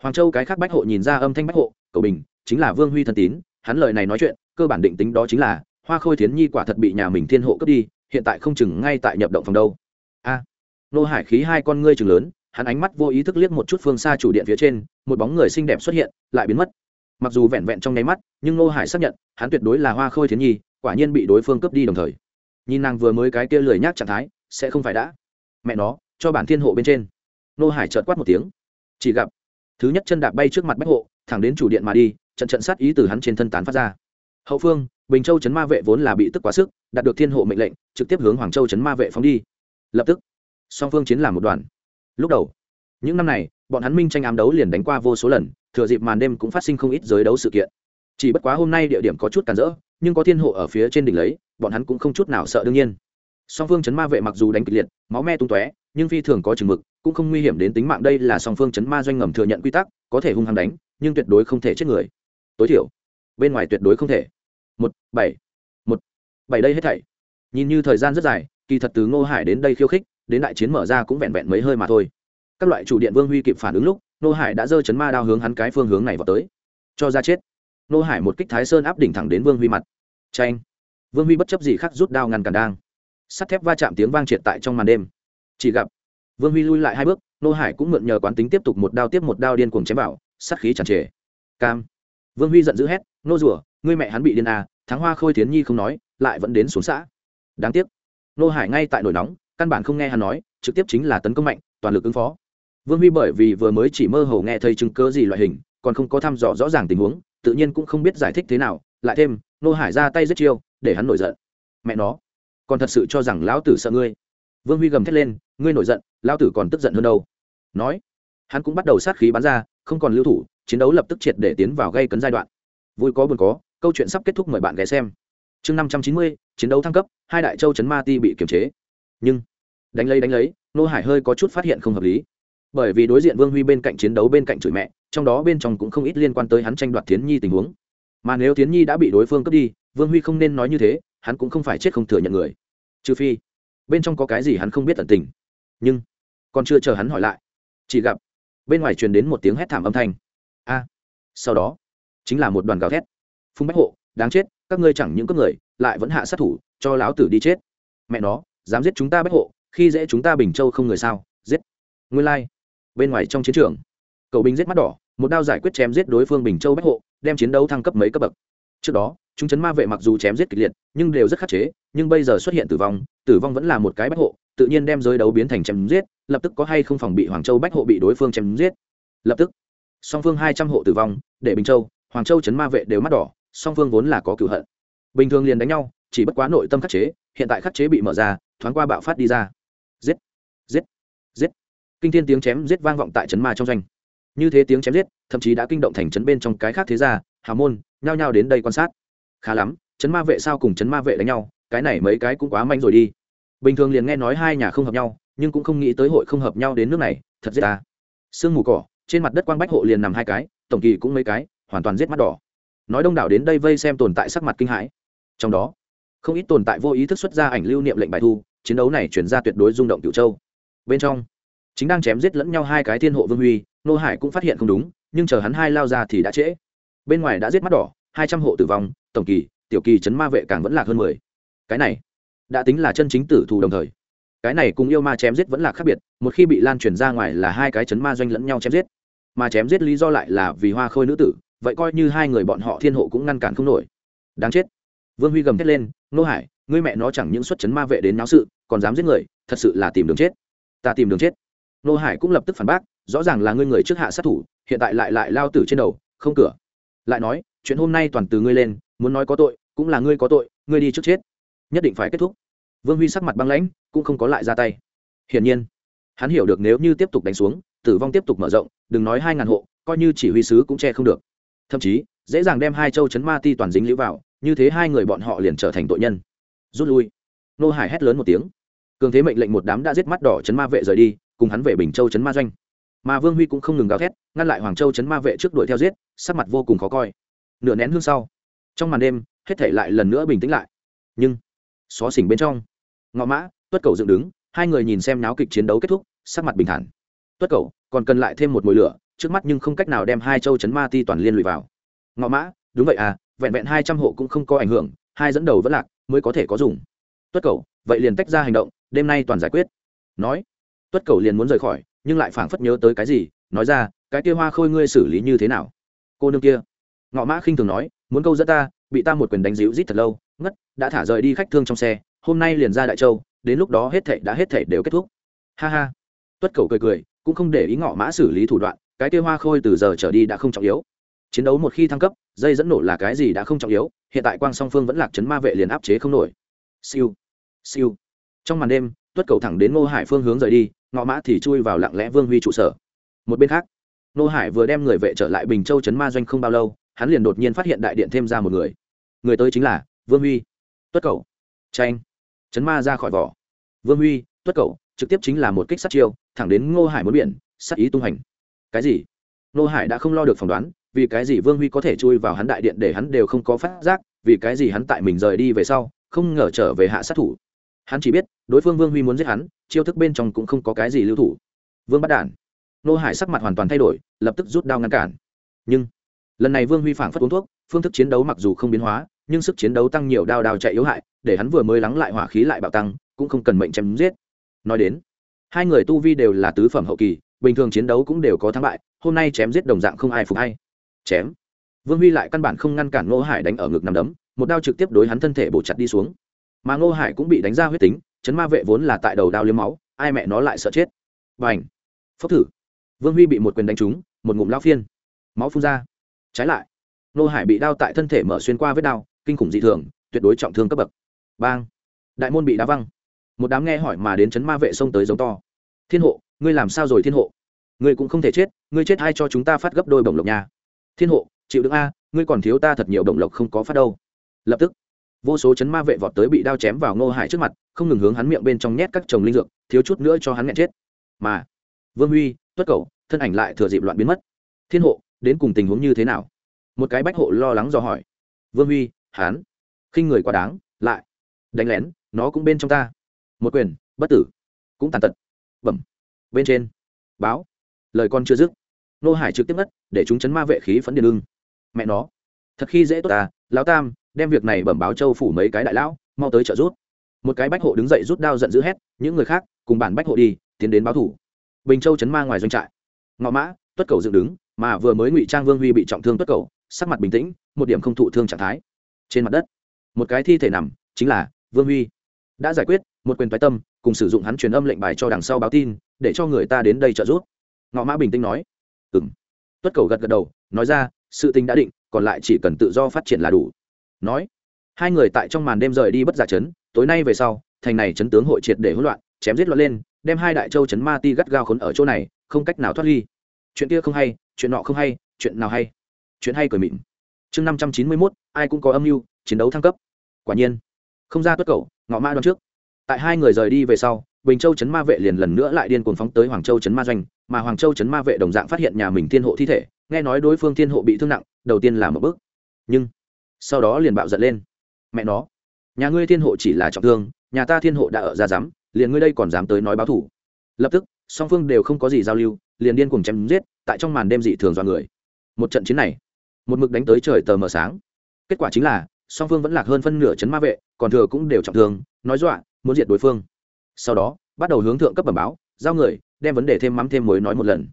hoàng châu cái khác bách hộ nhìn ra âm thanh bách hộ, cầu bình, chính là vương huy thân tín, hắn lời này nói chuyện, cơ bản định tính đó chính là, hoa khôi thiến nhi quả thật bị nhà mình thiên hộ cướp đi, hiện tại không chừng ngay tại nhập động phòng đâu. A, nô hải khí hai con ngươi chừng lớn hắn ánh mắt vô ý thức liếc một chút phương xa chủ điện phía trên, một bóng người xinh đẹp xuất hiện, lại biến mất. Mặc dù vẹn vẹn trong nháy mắt, nhưng nô hải xác nhận, hắn tuyệt đối là hoa khôi thiến nhi, quả nhiên bị đối phương cướp đi đồng thời. Nhìn nàng vừa mới cái kia lười nhác trạng thái, sẽ không phải đã. Mẹ nó, cho bản thiên hộ bên trên. Nô hải chợt quát một tiếng. Chỉ gặp, thứ nhất chân đạp bay trước mặt bách hộ, thẳng đến chủ điện mà đi, trận trận sát ý từ hắn trên thân tán phát ra. Hậu phương, bình châu chấn ma vệ vốn là bị tức quá sức, đạt được thiên hộ mệnh lệnh, trực tiếp hướng hoàng châu chấn ma vệ phóng đi. Lập tức, song phương chiến làm một đoàn lúc đầu, những năm này, bọn hắn minh tranh ám đấu liền đánh qua vô số lần, thừa dịp màn đêm cũng phát sinh không ít giới đấu sự kiện. Chỉ bất quá hôm nay địa điểm có chút cản rỡ, nhưng có thiên hộ ở phía trên đỉnh lấy, bọn hắn cũng không chút nào sợ đương nhiên. Song phương chấn ma vệ mặc dù đánh kịch liệt, máu me tung tóe, nhưng phi thường có chừng mực, cũng không nguy hiểm đến tính mạng đây là song phương chấn ma doanh ngầm thừa nhận quy tắc, có thể hung hăng đánh, nhưng tuyệt đối không thể chết người. Tối thiểu, bên ngoài tuyệt đối không thể. Một, bảy một, bảy đây hết thảy. Nhìn như thời gian rất dài, kỳ thật từ ngô hải đến đây khiêu khích đến đại chiến mở ra cũng vẹn vẹn mấy hơi mà thôi. Các loại chủ điện vương huy kịp phản ứng lúc, nô hải đã giơ chấn ma đao hướng hắn cái phương hướng này vào tới. Cho ra chết. Nô hải một kích thái sơn áp đỉnh thẳng đến vương huy mặt. Tranh vương huy bất chấp gì khác rút đao ngăn cản đang. Sắt thép va chạm tiếng vang triệt tại trong màn đêm. Chỉ gặp, vương huy lui lại hai bước, nô hải cũng mượn nhờ quán tính tiếp tục một đao tiếp một đao điên cuồng chém vào sắt khí tràn trề. Cam. Vương huy giận dữ hét, nô rủa ngươi mẹ hắn bị điên à thắng hoa khôi tiến nhi không nói, lại vẫn đến xuống xã. Đáng tiếc, nô hải ngay tại nổi nóng căn bản không nghe hắn nói, trực tiếp chính là tấn công mạnh, toàn lực ứng phó. Vương huy bởi vì vừa mới chỉ mơ hồ nghe thấy chứng cớ gì loại hình, còn không có thăm dò rõ ràng tình huống, tự nhiên cũng không biết giải thích thế nào, lại thêm, nô hải ra tay rất chiêu, để hắn nổi giận. Mẹ nó, còn thật sự cho rằng lão tử sợ ngươi. Vương huy gầm thét lên, ngươi nổi giận, lão tử còn tức giận hơn đâu. Nói, hắn cũng bắt đầu sát khí bắn ra, không còn lưu thủ, chiến đấu lập tức triệt để tiến vào gây cấn giai đoạn. Vui có buồn có, câu chuyện sắp kết thúc mời bạn ghé xem. Chương năm trăm chín mươi, chiến đấu thăng cấp, hai đại châu Trấn ma ti bị kiềm chế nhưng đánh lấy đánh lấy, nô hải hơi có chút phát hiện không hợp lý. Bởi vì đối diện vương huy bên cạnh chiến đấu bên cạnh chửi mẹ, trong đó bên trong cũng không ít liên quan tới hắn tranh đoạt thiến nhi tình huống. Mà nếu thiến nhi đã bị đối phương cướp đi, vương huy không nên nói như thế, hắn cũng không phải chết không thừa nhận người. Trừ phi, bên trong có cái gì hắn không biết tận tình. Nhưng, còn chưa chờ hắn hỏi lại, chỉ gặp bên ngoài truyền đến một tiếng hét thảm âm thanh. A, sau đó, chính là một đoàn gào thét. Phung bách hộ, đáng chết, các ngươi chẳng những cướp người, lại vẫn hạ sát thủ, cho lão tử đi chết. Mẹ nó dám giết chúng ta bách hộ, khi dễ chúng ta bình châu không người sao? Giết. Nguyên lai、like. bên ngoài trong chiến trường, cậu bình giết mắt đỏ, một đao giải quyết chém giết đối phương bình châu bách hộ, đem chiến đấu thăng cấp mấy cấp bậc. Trước đó, chúng chấn ma vệ mặc dù chém giết kịch liệt, nhưng đều rất khắc chế, nhưng bây giờ xuất hiện tử vong tử vong vẫn là một cái bách hộ, tự nhiên đem giới đấu biến thành chém giết, lập tức có hay không phòng bị hoàng châu bách hộ bị đối phương chém giết. Lập tức, song phương hai trăm hộ tử vong, để bình châu, hoàng châu chấn ma vệ đều mắt đỏ, song phương vốn là có cựu hận. Bình thường liền đánh nhau, chỉ bất quá nội tâm khắc chế, hiện tại khắc chế bị mở ra thoáng qua bạo phát đi ra. Giết giết giết. Kinh thiên tiếng chém giết vang vọng tại chấn ma trong doanh. Như thế tiếng chém giết, thậm chí đã kinh động thành chấn bên trong cái khác thế gia, hào môn, nhao nhao đến đây quan sát. Khá lắm, chấn ma vệ sao cùng chấn ma vệ đánh nhau, cái này mấy cái cũng quá manh rồi đi. Bình thường liền nghe nói hai nhà không hợp nhau, nhưng cũng không nghĩ tới hội không hợp nhau đến nước này, thật giết ta. Sương mù cỏ, trên mặt đất quang bách hộ liền nằm hai cái, tổng kỳ cũng mấy cái, hoàn toàn giết mắt đỏ. Nói đông đảo đến đây vây xem tồn tại sắc mặt kinh hãi. Trong đó không ít tồn tại vô ý thức xuất ra ảnh lưu niệm lệnh bài thu, chiến đấu này chuyển ra tuyệt đối rung động cựu châu. Bên trong, chính đang chém giết lẫn nhau hai cái thiên hộ vương huy, nô hải cũng phát hiện không đúng, nhưng chờ hắn hai lao ra thì đã trễ. Bên ngoài đã giết mắt đỏ, hai trăm hộ tử vong, tổng kỳ, tiểu kỳ chấn ma vệ càng vẫn lạc hơn mười. Cái này, đã tính là chân chính tử thù đồng thời. Cái này cùng yêu ma chém giết vẫn là khác biệt, một khi bị lan truyền ra ngoài là hai cái chấn ma doanh lẫn nhau chém giết. Mà chém giết lý do lại là vì hoa khôi nữ tử, vậy coi như hai người bọn họ thiên hộ cũng ngăn cản không nổi. Đáng chết vương huy gầm thét lên, nô hải, ngươi mẹ nó chẳng những xuất chấn ma vệ đến náo sự, còn dám giết người, thật sự là tìm đường chết. Ta tìm đường chết. Nô hải cũng lập tức phản bác, rõ ràng là ngươi người trước hạ sát thủ, hiện tại lại lại lao tử trên đầu, không cửa. Lại nói, chuyện hôm nay toàn từ ngươi lên, muốn nói có tội, cũng là ngươi có tội, ngươi đi trước chết, nhất định phải kết thúc. Vương huy sắc mặt băng lãnh, cũng không có lại ra tay. Hiển nhiên, hắn hiểu được nếu như tiếp tục đánh xuống, tử vong tiếp tục mở rộng, đừng nói hai ngàn hộ, coi như chỉ huy sứ cũng che không được. Thậm chí, dễ dàng đem hai châu chấn ma ti toàn dính lũ vào như thế hai người bọn họ liền trở thành tội nhân. Rút lui. Nô hải hét lớn một tiếng. Cường thế mệnh lệnh một đám đã giết mắt đỏ chấn ma vệ rời đi, cùng hắn về bình châu chấn ma doanh. Mà vương huy cũng không ngừng gào thét, ngăn lại hoàng châu chấn ma vệ trước đuổi theo giết, sắc mặt vô cùng khó coi. Nửa nén hương sau, trong màn đêm, hết thể lại lần nữa bình tĩnh lại. Nhưng, xó xỉnh bên trong, ngọ mã, tuất cầu dựng đứng, hai người nhìn xem náo kịch chiến đấu kết thúc, sắc mặt bình thản. Tuất cầu, còn cần lại thêm một mùi lửa, trước mắt nhưng không cách nào đem hai châu chấn ma ti toàn liên lụy vào. Ngọ mã, đúng vậy à vẹn vẹn hai trăm hộ cũng không có ảnh hưởng, hai dẫn đầu vẫn lạc, mới có thể có dùng. Tuất cầu, vậy liền tách ra hành động, đêm nay toàn giải quyết. Nói, tuất cầu liền muốn rời khỏi, nhưng lại phảng phất nhớ tới cái gì, nói ra, cái kia hoa khôi ngươi xử lý như thế nào? Cô nương kia, ngọ mã khinh thường nói, muốn câu dẫn ta, bị ta một quyền đánh dịu rít thật lâu, ngất, đã thả rời đi khách thương trong xe, hôm nay liền ra đại châu, đến lúc đó hết thảy đã hết thảy đều kết thúc. Ha ha. Tuất cầu cười cười, cũng không để ý ngọ mã xử lý thủ đoạn, cái kia hoa khôi từ giờ trở đi đã không trọng yếu chiến đấu một khi thăng cấp, dây dẫn nổ là cái gì đã không trọng yếu, hiện tại quang song phương vẫn lạc chấn ma vệ liền áp chế không nổi. Siêu siêu. Trong màn đêm, tuất cầu thẳng đến ngô hải phương hướng rời đi, ngọ mã thì chui vào lặng lẽ vương huy trụ sở. Một bên khác, ngô hải vừa đem người vệ trở lại bình châu chấn ma doanh không bao lâu, hắn liền đột nhiên phát hiện đại điện thêm ra một người. Người tới chính là vương huy. Tuất cầu. Tranh chấn ma ra khỏi vỏ. Vương huy, tuất cầu, trực tiếp chính là một kích sát chiêu, thẳng đến ngô hải muốn biển, sát ý tung hành. Cái gì? Ngô hải đã không lo được phỏng đoán vì cái gì vương huy có thể chui vào hắn đại điện để hắn đều không có phát giác, vì cái gì hắn tại mình rời đi về sau, không ngờ trở về hạ sát thủ. Hắn chỉ biết, đối phương vương huy muốn giết hắn, chiêu thức bên trong cũng không có cái gì lưu thủ. Vương bắt đản. Nô hải sắc mặt hoàn toàn thay đổi, lập tức rút đao ngăn cản. Nhưng, lần này vương huy phản phất uống thuốc, phương thức chiến đấu mặc dù không biến hóa, nhưng sức chiến đấu tăng nhiều đao đao chạy yếu hại, để hắn vừa mới lắng lại hỏa khí lại bạo tăng, cũng không cần mệnh chém giết. Nói đến, hai người tu vi đều là tứ phẩm hậu kỳ, bình thường chiến đấu cũng đều có thắng bại, hôm nay chém giết đồng dạng không ai phục hay chém. Vương huy lại căn bản không ngăn cản ngô hải đánh ở ngực nằm đấm, một đao trực tiếp đối hắn thân thể bổ chặt đi xuống. Mà ngô hải cũng bị đánh ra huyết tính, chấn ma vệ vốn là tại đầu đao liếm máu, ai mẹ nó lại sợ chết. Và h phốc thử. Vương huy bị một quyền đánh trúng, một ngụm lao phiên. Máu phun ra. Trái lại, ngô hải bị đao tại thân thể mở xuyên qua vết đao, kinh khủng dị thường, tuyệt đối trọng thương cấp bậc. Bang! Đại môn bị đá văng. Một đám nghe hỏi mà đến chấn ma vệ xông tới giống to. Thiên hộ, ngươi làm sao rồi thiên hộ? Ngươi cũng không thể chết, ngươi chết hay cho chúng ta phát gấp đôi bổng lộc nhà thiên hộ, chịu đựng a, ngươi còn thiếu ta thật nhiều động lộc không có phát đâu. Lập tức, vô số chấn ma vệ vọt tới bị đao chém vào ngô hải trước mặt, không ngừng hướng hắn miệng bên trong nhét các chồng linh dược, thiếu chút nữa cho hắn nghẹn chết. Mà, vương huy, tuất cầu thân ảnh lại thừa dịp loạn biến mất. Thiên hộ, đến cùng tình huống như thế nào? Một cái bách hộ lo lắng dò hỏi. Vương huy hán khinh người quá đáng, lại đánh lén, nó cũng bên trong ta. Một quyền, bất tử, cũng tàn tật. Bẩm, bên trên. Báo, lời con chưa dứt nô hải trực tiếp mất để chúng chấn ma vệ khí phấn điền ưng. Mẹ nó, thật khi dễ tốt ta, lão tam, đem việc này bẩm báo châu phủ mấy cái đại lão, mau tới trợ rút một cái bách hộ đứng dậy rút đao giận dữ hét, những người khác, cùng bản bách hộ đi, tiến đến báo thủ. Bình châu chấn ma ngoài doanh trại. Ngọ mã, tuất cầu dựng đứng, mà vừa mới ngụy trang vương huy bị trọng thương tuất cầu, sắc mặt bình tĩnh, một điểm không thụ thương trạng thái. Trên mặt đất, một cái thi thể nằm, chính là vương huy. Đã giải quyết, một quyền toái tâm, cùng sử dụng hắn truyền âm lệnh bài cho đằng sau báo tin, để cho người ta đến đây trợ giúp. Ngọ mã bình tĩnh nói ừng tuất cầu gật gật đầu, nói ra, sự tình đã định, còn lại chỉ cần tự do phát triển là đủ. Nói, hai người tại trong màn đêm rời đi bất giả chấn, tối nay về sau, thành này chấn tướng hội triệt để hỗn loạn, chém giết loạn lên, đem hai đại châu chấn ma ti gắt gao khốn ở chỗ này, không cách nào thoát ly. Chuyện kia không hay, chuyện nọ không hay, chuyện nào hay. Chuyện hay cười mịn. Chương năm trăm chín mươi mốt, ai cũng có âm mưu, chiến đấu thăng cấp. Quả nhiên, không ra tuất cầu, ngọ ma đoán trước. Tại hai người rời đi về sau bình châu Trấn ma vệ liền lần nữa lại điên cuồng phóng tới hoàng châu Trấn ma doanh, mà hoàng châu Trấn ma vệ đồng dạng phát hiện nhà mình thiên hộ thi thể, nghe nói đối phương thiên hộ bị thương nặng, đầu tiên là một bước. Nhưng, sau đó liền bạo giận lên. Mẹ nó, nhà ngươi thiên hộ chỉ là trọng thương, nhà ta thiên hộ đã ở ra dám liền ngươi đây còn dám tới nói báo thủ. Lập tức, song phương đều không có gì giao lưu, liền điên cuồng chém giết, tại trong màn đêm dị thường do người. Một trận chiến này, một mực đánh tới trời tờ mờ sáng. Kết quả chính là, song phương vẫn lạc hơn phân nửa chấn ma vệ, còn thừa cũng đều trọng thương, nói dọa, muốn diệt đối phương sau đó, bắt đầu hướng thượng cấp bẩm báo, giao người, đem vấn đề thêm mắm thêm muối nói một lần.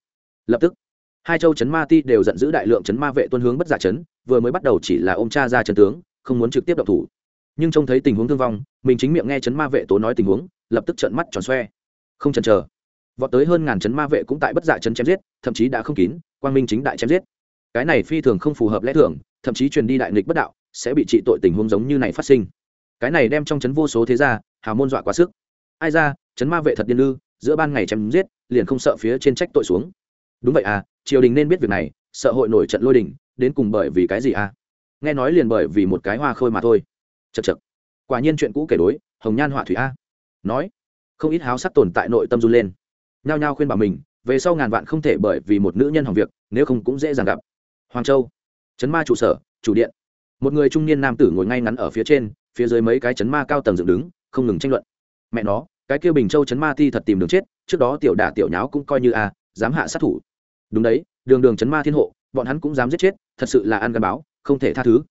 Lập tức, hai châu chấn ma ti đều giận dữ đại lượng chấn ma vệ tuân hướng bất giả chấn, vừa mới bắt đầu chỉ là ô m cha ra chấn tướng, không muốn trực tiếp độc thủ. Nhưng trông thấy tình huống thương vong, mình chính miệng nghe chấn ma vệ tố nói tình huống, lập tức trợn mắt tròn xoe. Không chần chờ. Vọt tới hơn ngàn chấn ma vệ cũng tại bất giả chấn chém giết, thậm chí đã không kín, quang minh chính đại chém giết. Cái này phi thường không phù hợp lẽ thường, thậm chí truyền đi đại nghịch bất đạo, sẽ bị trị tội tình huống giống như này phát sinh. Cái này đem trong chấn vô số thế gia, hào môn dọa quá sức ai ra, chấn ma vệ thật điên lư, giữa ban ngày chém giết, liền không sợ phía trên trách tội xuống. Đúng vậy à triều đình nên biết việc này, sợ hội nổi trận lôi đình, đến cùng bởi vì cái gì à? Nghe nói liền bởi vì một cái hoa khôi mà thôi. Chật chật quả nhiên chuyện cũ kể đối, hồng nhan họa thủy a. Nói, không ít háo sắc tồn tại nội tâm run lên. Nhao nhao khuyên bảo mình, về sau ngàn vạn không thể bởi vì một nữ nhân hỏng việc, nếu không cũng dễ dàng gặp. Hoàng châu, chấn ma trụ sở, chủ điện. Một người trung niên nam tử ngồi ngay ngắn ở phía trên, phía dưới mấy cái chấn ma cao tầng dựng đứng, không ngừng tranh luận. Mẹ nó cái kia bình châu chấn ma ti thật tìm đường chết, trước đó tiểu đả tiểu nháo cũng coi như a dám hạ sát thủ. Đúng đấy, đường đường chấn ma thiên hộ, bọn hắn cũng dám giết chết, thật sự là ăn gắn báo, không thể tha thứ.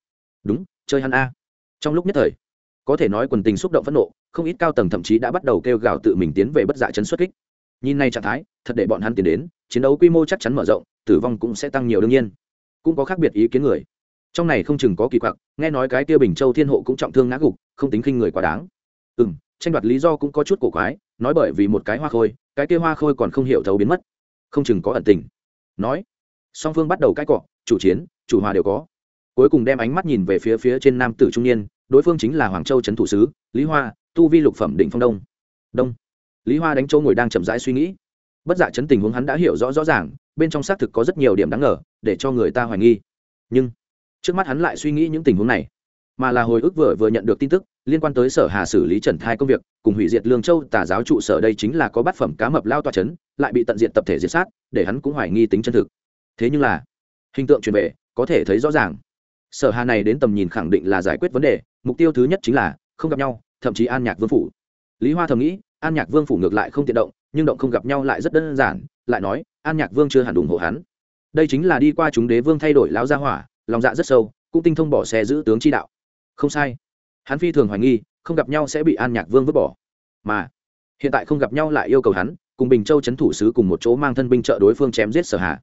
Đúng, chơi hắn a. Trong lúc nhất thời, có thể nói quần tình xúc động phẫn nộ, không ít cao tầng thậm chí đã bắt đầu kêu gào tự mình tiến về bất dạ chấn xuất kích. Nhìn nay trạng thái, thật để bọn hắn tiến đến, chiến đấu quy mô chắc chắn mở rộng, tử vong cũng sẽ tăng nhiều đương nhiên. Cũng có khác biệt ý kiến người. Trong này không chừng có kỳ quặc, nghe nói cái kia bình châu thiên hộ cũng trọng thương ngã gục, không tính khinh người quá đáng. Ừ m tranh đoạt lý do cũng có chút cổ quái, nói bởi vì một cái hoa khôi, cái kia hoa khôi còn không hiểu thấu biến mất. Không chừng có ẩn tình. Nói, song phương bắt đầu cãi cọ, chủ chiến, chủ hòa đều có. Cuối cùng đem ánh mắt nhìn về phía phía trên nam tử trung niên, đối phương chính là hoàng châu trấn thủ sứ, lý hoa, tu vi lục phẩm định phong đông. Đông. Lý hoa đánh châu ngồi đang chậm rãi suy nghĩ. Bất dạ chấn tình huống hắn đã hiểu rõ rõ ràng, bên trong xác thực có rất nhiều điểm đáng ngờ, để cho người ta hoài nghi. Nhưng, trước mắt hắn lại suy nghĩ những tình huống này mà là hồi ức vừa vừa nhận được tin tức, liên quan tới sở hà xử lý trần thai công việc, cùng hủy diệt lương châu tà giáo trụ sở đây chính là có bát phẩm cá mập lao toa chấn, lại bị tận diện tập thể diệt sát, để hắn cũng hoài nghi tính chân thực. Thế nhưng là, hình tượng truyền về, có thể thấy rõ ràng. Sở hà này đến tầm nhìn khẳng định là giải quyết vấn đề, mục tiêu thứ nhất chính là không gặp nhau, thậm chí an nhạc vương phủ. Lý hoa thầm nghĩ, an nhạc vương phủ ngược lại không tiện động, nhưng động không gặp nhau lại rất đơn giản, lại nói, an nhạc vương chưa hẳn ủng hộ hắn. Đây chính là đi qua chúng đế vương thay đổi lão gia hỏa, lòng dạ rất sâu, cũng tinh thông bỏ xe giữ tướng chi đạo không sai. Hắn phi thường hoài nghi, không gặp nhau sẽ bị an nhạc vương vứt bỏ. Mà, hiện tại không gặp nhau lại yêu cầu hắn, cùng bình châu c h ấ n thủ sứ cùng một chỗ mang thân binh trợ đối phương chém giết sở hà.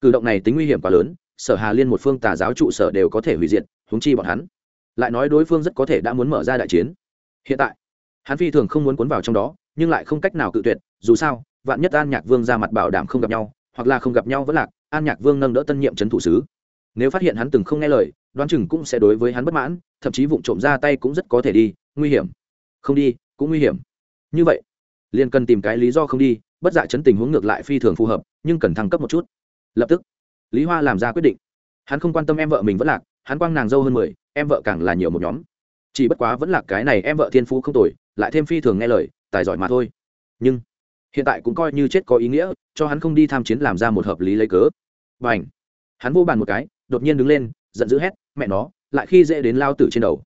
Cử động này tính nguy hiểm quá lớn, sở hà liên một phương tà giáo trụ sở đều có thể hủy diệt húng chi bọn hắn. Lại nói đối phương rất có thể đã muốn mở ra đại chiến. Hiện tại, hắn phi thường không muốn cuốn vào trong đó, nhưng lại không cách nào cự tuyệt, dù sao, vạn nhất an nhạc vương ra mặt bảo đảm không gặp nhau, hoặc là không gặp nhau vẫn lạc, an nhạc vương nâng đỡ tân nhiệm c h ấ n thủ sứ nếu phát hiện hắn từng không nghe lời, đoán chừng cũng sẽ đối với hắn bất mãn, thậm chí vụ trộm ra tay cũng rất có thể đi, nguy hiểm. Không đi, cũng nguy hiểm. Như vậy, liền cần tìm cái lý do không đi, bất dạ chấn tình huống ngược lại phi thường phù hợp, nhưng cần thăng cấp một chút. Lập tức, lý hoa làm ra quyết định. Hắn không quan tâm em vợ mình vẫn lạc, hắn quang nàng dâu hơn mười, em vợ càng là nhiều một nhóm. Chỉ bất quá vẫn là cái này em vợ thiên phú không tồi, lại thêm phi thường nghe lời, tài giỏi mà thôi. Nhưng, hiện tại cũng coi như chết có ý nghĩa, cho hắn không đi tham chiến làm ra một hợp lý lấy cớ. Và ảnh hắn vô bàn một cái đột nhiên đứng lên, giận dữ hét, mẹ nó, lại khi dễ đến lao tử trên đầu.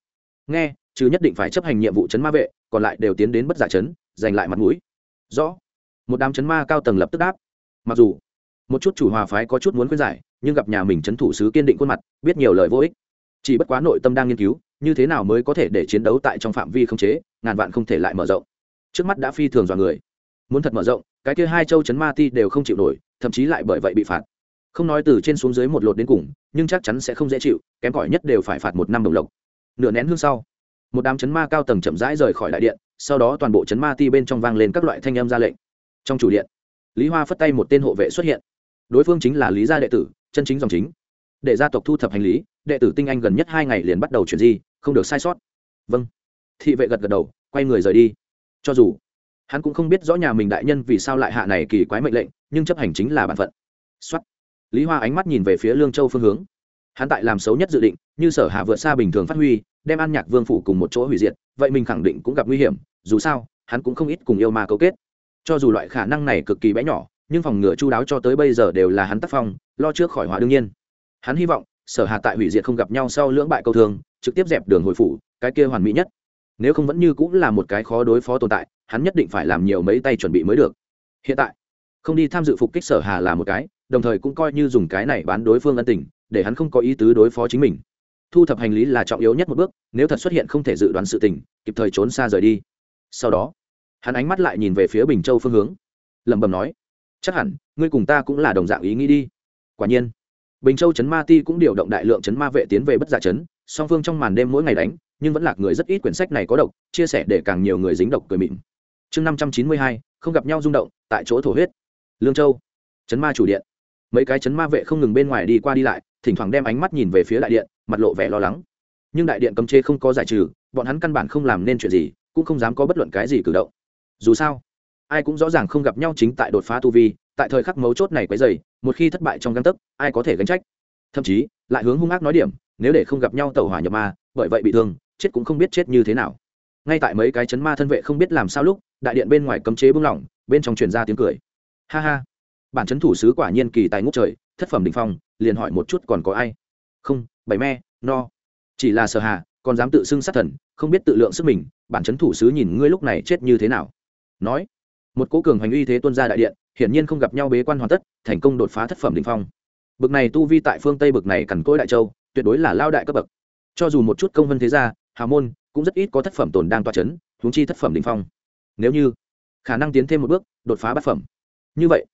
Nghe, chứ nhất định phải chấp hành nhiệm vụ chấn ma vệ, còn lại đều tiến đến bất giả chấn, giành lại mặt mũi. Rõ, một đám chấn ma cao tầng lập tức đáp. Mặc dù, một chút chủ hòa phái có chút muốn khuyên giải, nhưng gặp nhà mình chấn thủ sứ kiên định khuôn mặt, biết nhiều lời vô ích. Chỉ bất quá nội tâm đang nghiên cứu, như thế nào mới có thể để chiến đấu tại trong phạm vi không chế, ngàn vạn không thể lại mở rộng. Trước mắt đã phi thường dọa người. Muốn thật mở rộng, cái kia hai châu chấn ma ti đều không chịu nổi, thậm chí lại bởi vậy bị phạt không nói từ trên xuống dưới một lột đến cùng, nhưng chắc chắn sẽ không dễ chịu, kém cỏi nhất đều phải phạt một năm đồng lộc. Nửa nén hương sau, một đám chấn ma cao tầng chậm rãi rời khỏi đại điện, sau đó toàn bộ chấn ma ti bên trong vang lên các loại thanh âm ra lệnh. Trong chủ điện, lý hoa phất tay một tên hộ vệ xuất hiện. Đối phương chính là lý gia đệ tử, chân chính dòng chính. Để gia tộc thu thập hành lý, đệ tử tinh anh gần nhất hai ngày liền bắt đầu chuyển di, không được sai sót. Vâng. Thị vệ gật gật đầu, quay người rời đi. Cho dù hắn cũng không biết rõ nhà mình đại nhân vì sao lại hạ này kỳ quái mệnh lệnh, nhưng chấp hành chính là bản phận. Xuất lý hoa ánh mắt nhìn về phía lương châu phương hướng. Hắn tại làm xấu nhất dự định, như sở hà vượt xa bình thường phát huy, đem an nhạc vương phủ cùng một chỗ hủy diệt, vậy mình khẳng định cũng gặp nguy hiểm, dù sao, hắn cũng không ít cùng yêu ma cấu kết. Cho dù loại khả năng này cực kỳ bé nhỏ, nhưng phòng ngừa chu đáo cho tới bây giờ đều là hắn tác phong, lo trước khỏi họa đương nhiên. Hắn hy vọng, sở hà tại hủy diệt không gặp nhau sau lưỡng bại câu thương, trực tiếp dẹp đường hồi phủ, cái kia hoàn mỹ nhất. Nếu không vẫn như cũng là một cái khó đối phó tồn tại, hắn nhất định phải làm nhiều mấy tay chuẩn bị mới được. Hiện tại không đi tham dự phục kích sở hà là một cái, đồng thời cũng coi như dùng cái này bán đối phương ân tình, để hắn không có ý tứ đối phó chính mình. Thu thập hành lý là trọng yếu nhất một bước, nếu thật xuất hiện không thể dự đoán sự tình, kịp thời trốn xa rời đi. Sau đó, hắn ánh mắt lại nhìn về phía bình châu phương hướng. Lẩm bẩm nói, chắc hẳn, ngươi cùng ta cũng là đồng dạng ý nghĩ đi. Quả nhiên, bình châu trấn ma ti cũng điều động đại lượng trấn ma vệ tiến về bất giả trấn, song phương trong màn đêm mỗi ngày đánh, nhưng vẫn lạc người rất ít quyển sách này có độc, chia sẻ để càng nhiều người dính độc cười mịn. Chương năm trăm chín mươi hai, không gặp nhau rung động, tại chỗ thổ huyết lương châu. Chấn ma chủ điện. Mấy cái chấn ma vệ không ngừng bên ngoài đi qua đi lại, thỉnh thoảng đem ánh mắt nhìn về phía đại điện, mặt lộ vẻ lo lắng. Nhưng đại điện cấm chế không có giải trừ, bọn hắn căn bản không làm nên chuyện gì, cũng không dám có bất luận cái gì cử động. Dù sao, ai cũng rõ ràng không gặp nhau chính tại đột phá tu vi, tại thời khắc mấu chốt này quấy dày một khi thất bại trong găng tấc, ai có thể gánh trách? Thậm chí, lại hướng hung ác nói điểm, nếu để không gặp nhau tàu hỏa nhập ma, bởi vậy bị thương, chết cũng không biết chết như thế nào. Ngay tại mấy cái chấn ma thân vệ không biết làm sao lúc, đại điện bên ngoài cấm chế bung lỏng, bên trong truyền ra tiếng cười ha ha. Bản chấn thủ sứ quả nhiên kỳ tài ngốc trời, thất phẩm đình phong, liền hỏi một chút còn có ai? Không, bảy me, no. Chỉ là sở hà, còn dám tự xưng sát thần, không biết tự lượng sức mình, bản chấn thủ sứ nhìn ngươi lúc này chết như thế nào. Nói, một cố cường hành uy thế tuân ra đại điện, hiển nhiên không gặp nhau bế quan hoàn tất, thành công đột phá thất phẩm đình phong. Bực này tu vi tại phương tây bực này cằn cỗi đại châu, tuyệt đối là lao đại cấp bậc. Cho dù một chút công vân thế gia hào môn, cũng rất ít có thất phẩm tồn đang toa c h ấ n huống chi thất phẩm đình phong. Nếu như khả năng tiến thêm một bước, đột phá bát phẩm như vậy,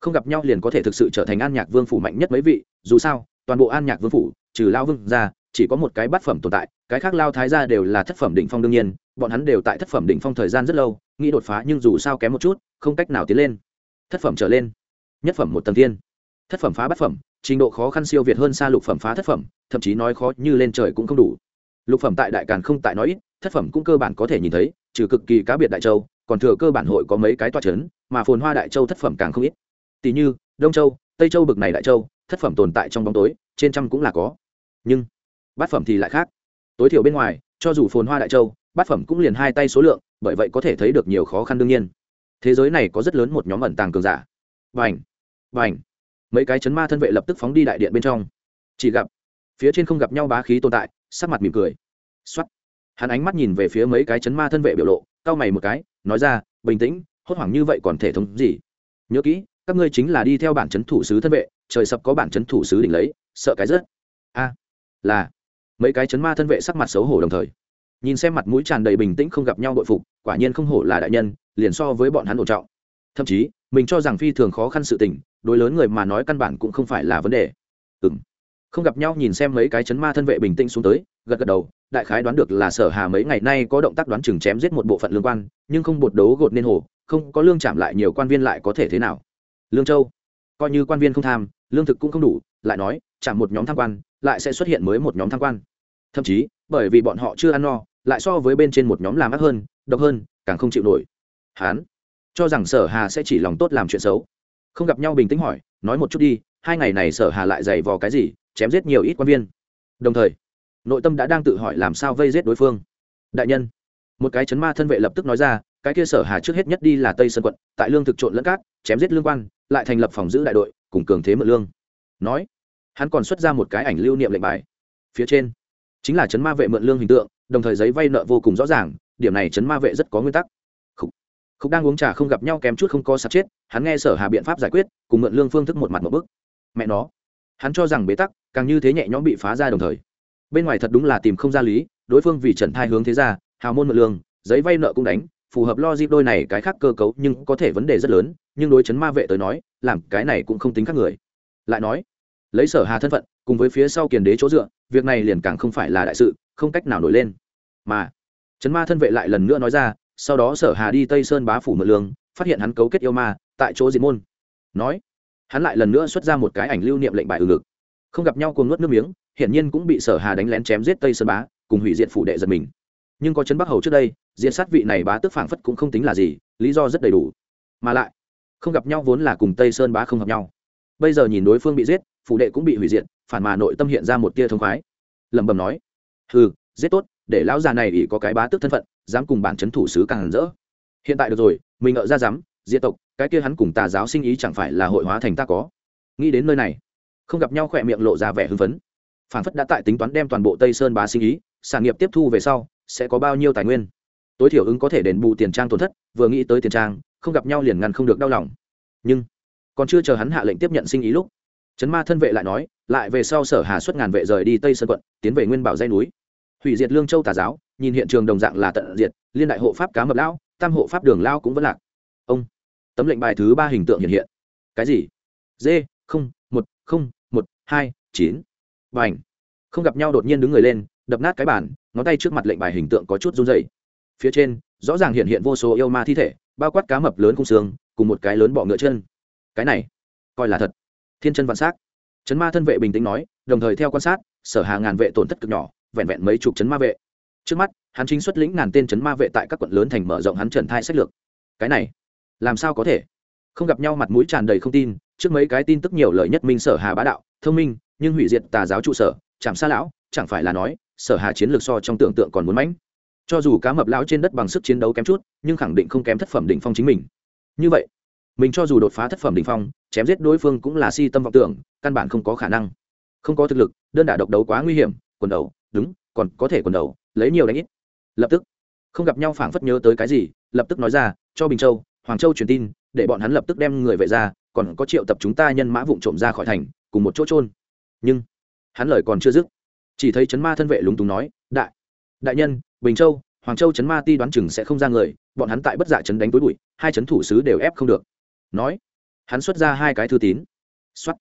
không gặp nhau liền có thể thực sự trở thành an nhạc vương phủ mạnh nhất mấy vị, dù sao, toàn bộ an nhạc vương phủ, trừ lao vương ra, chỉ có một cái bát phẩm tồn tại, cái khác lao thái ra đều là thất phẩm đỉnh phong đương nhiên, bọn hắn đều tại thất phẩm đỉnh phong thời gian rất lâu, nghĩ đột phá nhưng dù sao kém một chút, không cách nào tiến lên. Thất phẩm trở lên, nhất phẩm một tầng tiên thất phẩm phá bát phẩm, trình độ khó khăn siêu việt hơn xa lục phẩm phá thất phẩm, thậm chí nói khó như lên trời cũng không đủ. Lục phẩm tại đại càn không tại nói ít, thất phẩm cũng cơ bản có thể nhìn thấy, trừ cực kỳ cá biệt đại châu, còn thừa cơ bản hội có mấy cái toa c h ấ n mà phồn hoa đại châu thất phẩm càng không ít. Tỷ như, đông châu, tây châu bực này đại châu, thất phẩm tồn tại trong bóng tối, trên trăm cũng là có. Nhưng, bát phẩm thì lại khác. Tối thiểu bên ngoài, cho dù phồn hoa đại châu, bát phẩm cũng liền hai tay số lượng, bởi vậy có thể thấy được nhiều khó khăn đương nhiên. Thế giới này có rất lớn một nhóm ẩn tàng cường giả. Vành vành mấy cái chấn ma thân vệ lập tức phóng đi đại điện bên trong. Chỉ gặp, phía trên không gặp nhau bá khí tồn tại, sắc mặt mỉm cười. Xuất hắn ánh mắt nhìn về phía mấy cái chấn ma thân vệ biểu lộ, cau mày một cái, nói ra, bình tĩnh hốt hoảng như vậy còn thể thống gì? Nhớ kỹ, các ngươi chính là đi theo bản chấn thủ sứ thân vệ, trời sập có bản chấn thủ sứ đỉnh lấy, sợ cái rớt. A, là. Mấy cái chấn ma thân vệ sắc mặt xấu hổ đồng thời. Nhìn xem mặt mũi tràn đầy bình tĩnh không gặp nhau bội phục, quả nhiên không hổ là đại nhân, liền so với bọn hắn ổn trọng. Thậm chí, mình cho rằng phi thường khó khăn sự tình, đối lớn người mà nói căn bản cũng không phải là vấn đề. Ừ m không gặp nhau nhìn xem mấy cái chấn ma thân vệ bình tĩnh xuống tới, gật gật đầu, đại khái đoán được là sở hà mấy ngày nay có động tác đoán chừng chém giết một bộ phận lương quan, nhưng không bột đấu gột nên hồ không có lương chạm lại nhiều quan viên lại có thể thế nào? Lương châu, coi như quan viên không tham, lương thực cũng không đủ, lại nói, chạm một nhóm tham quan, lại sẽ xuất hiện mới một nhóm tham quan. Thậm chí, bởi vì bọn họ chưa ăn no, lại so với bên trên một nhóm làm ác hơn, độc hơn, càng không chịu nổi. Hán, cho rằng sở hà sẽ chỉ lòng tốt làm chuyện xấu. Không gặp nhau bình tĩnh hỏi, nói một chút đi, hai ngày này sở hà lại giày vò cái gì, chém giết nhiều ít quan viên. Đồng thời, nội tâm đã đang tự hỏi làm sao vây giết đối phương. Đại nhân, một cái chấn ma thân vệ lập tức nói ra cái kia sở hà trước hết nhất đi là tây sơn quận tại lương thực trộn lẫn cát chém giết lương quan lại thành lập phòng giữ đại đội cùng cường thế mượn lương nói hắn còn xuất ra một cái ảnh lưu niệm lệnh bài phía trên chính là chấn ma vệ mượn lương hình tượng đồng thời giấy vay nợ vô cùng rõ ràng điểm này chấn ma vệ rất có nguyên tắc khúc đang uống trà không gặp nhau kém chút không có sạt chết hắn nghe sở hà biện pháp giải quyết cùng mượn lương phương thức một mặt một bức mẹ nó hắn cho rằng bế tắc càng như thế nhẹ nhõm bị phá ra đồng thời bên ngoài thật đúng là tìm không ra lý đối phương vì trần thai hướng thế ra hào môn mượn lương giấy vay nợ cũng đánh phù hợp lo dịp đôi này cái khác cơ cấu nhưng có thể vấn đề rất lớn, nhưng đối chấn ma vệ tới nói, làm cái này cũng không tính các người. Lại nói, lấy sở hà thân phận, cùng với phía sau kiền đế chỗ dựa, việc này liền càng không phải là đại sự, không cách nào nổi lên. Mà, chấn ma thân vệ lại lần nữa nói ra, sau đó sở hà đi tây sơn bá phủ mượn lương, phát hiện hắn cấu kết yêu ma, tại chỗ diệt môn. Nói, hắn lại lần nữa xuất ra một cái ảnh lưu niệm lệnh bài ừ ngực. Không gặp nhau cùng nuốt nước miếng, hiển nhiên cũng bị sở hà đánh lén chém giết tây sơn bá, cùng hủy diệt phủ đệ giật mình nhưng có chấn bắc hầu trước đây diện sát vị này bá tức phảng phất cũng không tính là gì, lý do rất đầy đủ. Mà lại, không gặp nhau vốn là cùng tây sơn bá không hợp nhau. Bây giờ nhìn đối phương bị giết, phủ đệ cũng bị hủy diệt, phản mà nội tâm hiện ra một tia thông khoái. Lẩm bẩm nói, hừ, giết tốt, để lão già này ỷ có cái bá tức thân phận, dám cùng bản chấn thủ sứ càng rỡ. Hiện tại được rồi, mình ngợ ra dám diệt tộc, cái kia hắn cùng tà giáo sinh ý chẳng phải là hội hóa thành ta có? Nghĩ đến nơi này, không gặp nhau khỏe miệng lộ ra vẻ hưng phấn. Phản phất đã tại tính toán đem toàn bộ tây sơn bá sinh ý, sản nghiệp tiếp thu về sau sẽ có bao nhiêu tài nguyên. Tối thiểu ứng có thể đền bù tiền trang tổn thất, vừa nghĩ tới tiền trang, không gặp nhau liền ngăn không được đau lòng. Nhưng, còn chưa chờ hắn hạ lệnh tiếp nhận sinh ý lúc, trấn ma thân vệ lại nói, lại về sau sở hà xuất ngàn vệ rời đi tây sơn quận, tiến về nguyên bảo dây núi. Hủy diệt lương châu tà giáo, nhìn hiện trường đồng dạng là tận diệt, liên đại hộ pháp cá mập lão, tam hộ pháp đường lao cũng vẫn lạc. Ông, tấm lệnh bài thứ ba hình tượng hiện hiện. Cái gì? D, không, một không, một, hai, chín. Và ảnh không gặp nhau đột nhiên đứng người lên, đập nát cái bàn ngón tay trước mặt lệnh bài hình tượng có chút run dày phía trên, rõ ràng hiện hiện vô số yêu ma thi thể, bao quát cá mập lớn khung xương, cùng một cái lớn bọ ngựa chân. Cái này, coi là thật. Thiên chân vạn s á c chấn ma thân vệ bình tĩnh nói, đồng thời theo quan sát, sở hà ngàn vệ tổn thất cực nhỏ, vẹn vẹn mấy chục chấn ma vệ. Trước mắt, hắn chính xuất lĩnh ngàn tên chấn ma vệ tại các quận lớn thành mở rộng hắn trần thai sách lược. Cái này, làm sao có thể? Không gặp nhau mặt mũi tràn đầy không tin, trước mấy cái tin tức nhiều lời nhất minh sở hà bá đạo, thông minh, nhưng hủy diệt tà giáo trụ sở chẳng xa lão, chẳng phải là nói sở hà chiến lược so trong tưởng tượng còn muốn mãnh. Cho dù cá mập lão trên đất bằng sức chiến đấu kém chút, nhưng khẳng định không kém thất phẩm đỉnh phong chính mình. Như vậy, mình cho dù đột phá thất phẩm đỉnh phong, chém giết đối phương cũng là si tâm vọng tưởng, căn bản không có khả năng. Không có thực lực, đơn đả độc đấu quá nguy hiểm, quần đầu, đúng, còn có thể quần đầu, lấy nhiều đánh ít. Lập tức, không gặp nhau phảng phất nhớ tới cái gì, lập tức nói ra, cho bình châu, hoàng châu truyền tin, để bọn hắn lập tức đem người vệ ra, còn có triệu tập chúng ta nhân mã vụng trộm ra khỏi thành, cùng một chỗ trôn nhưng, hắn lời còn chưa dứt chỉ thấy chấn ma thân vệ lúng túng nói, đại đại nhân, bình châu, hoàng châu chấn ma ti đoán chừng sẽ không ra người, bọn hắn tại bất dạ chấn đánh túi bụi, hai chấn thủ sứ đều ép không được. Nói, hắn xuất ra hai cái thư tín. Xuất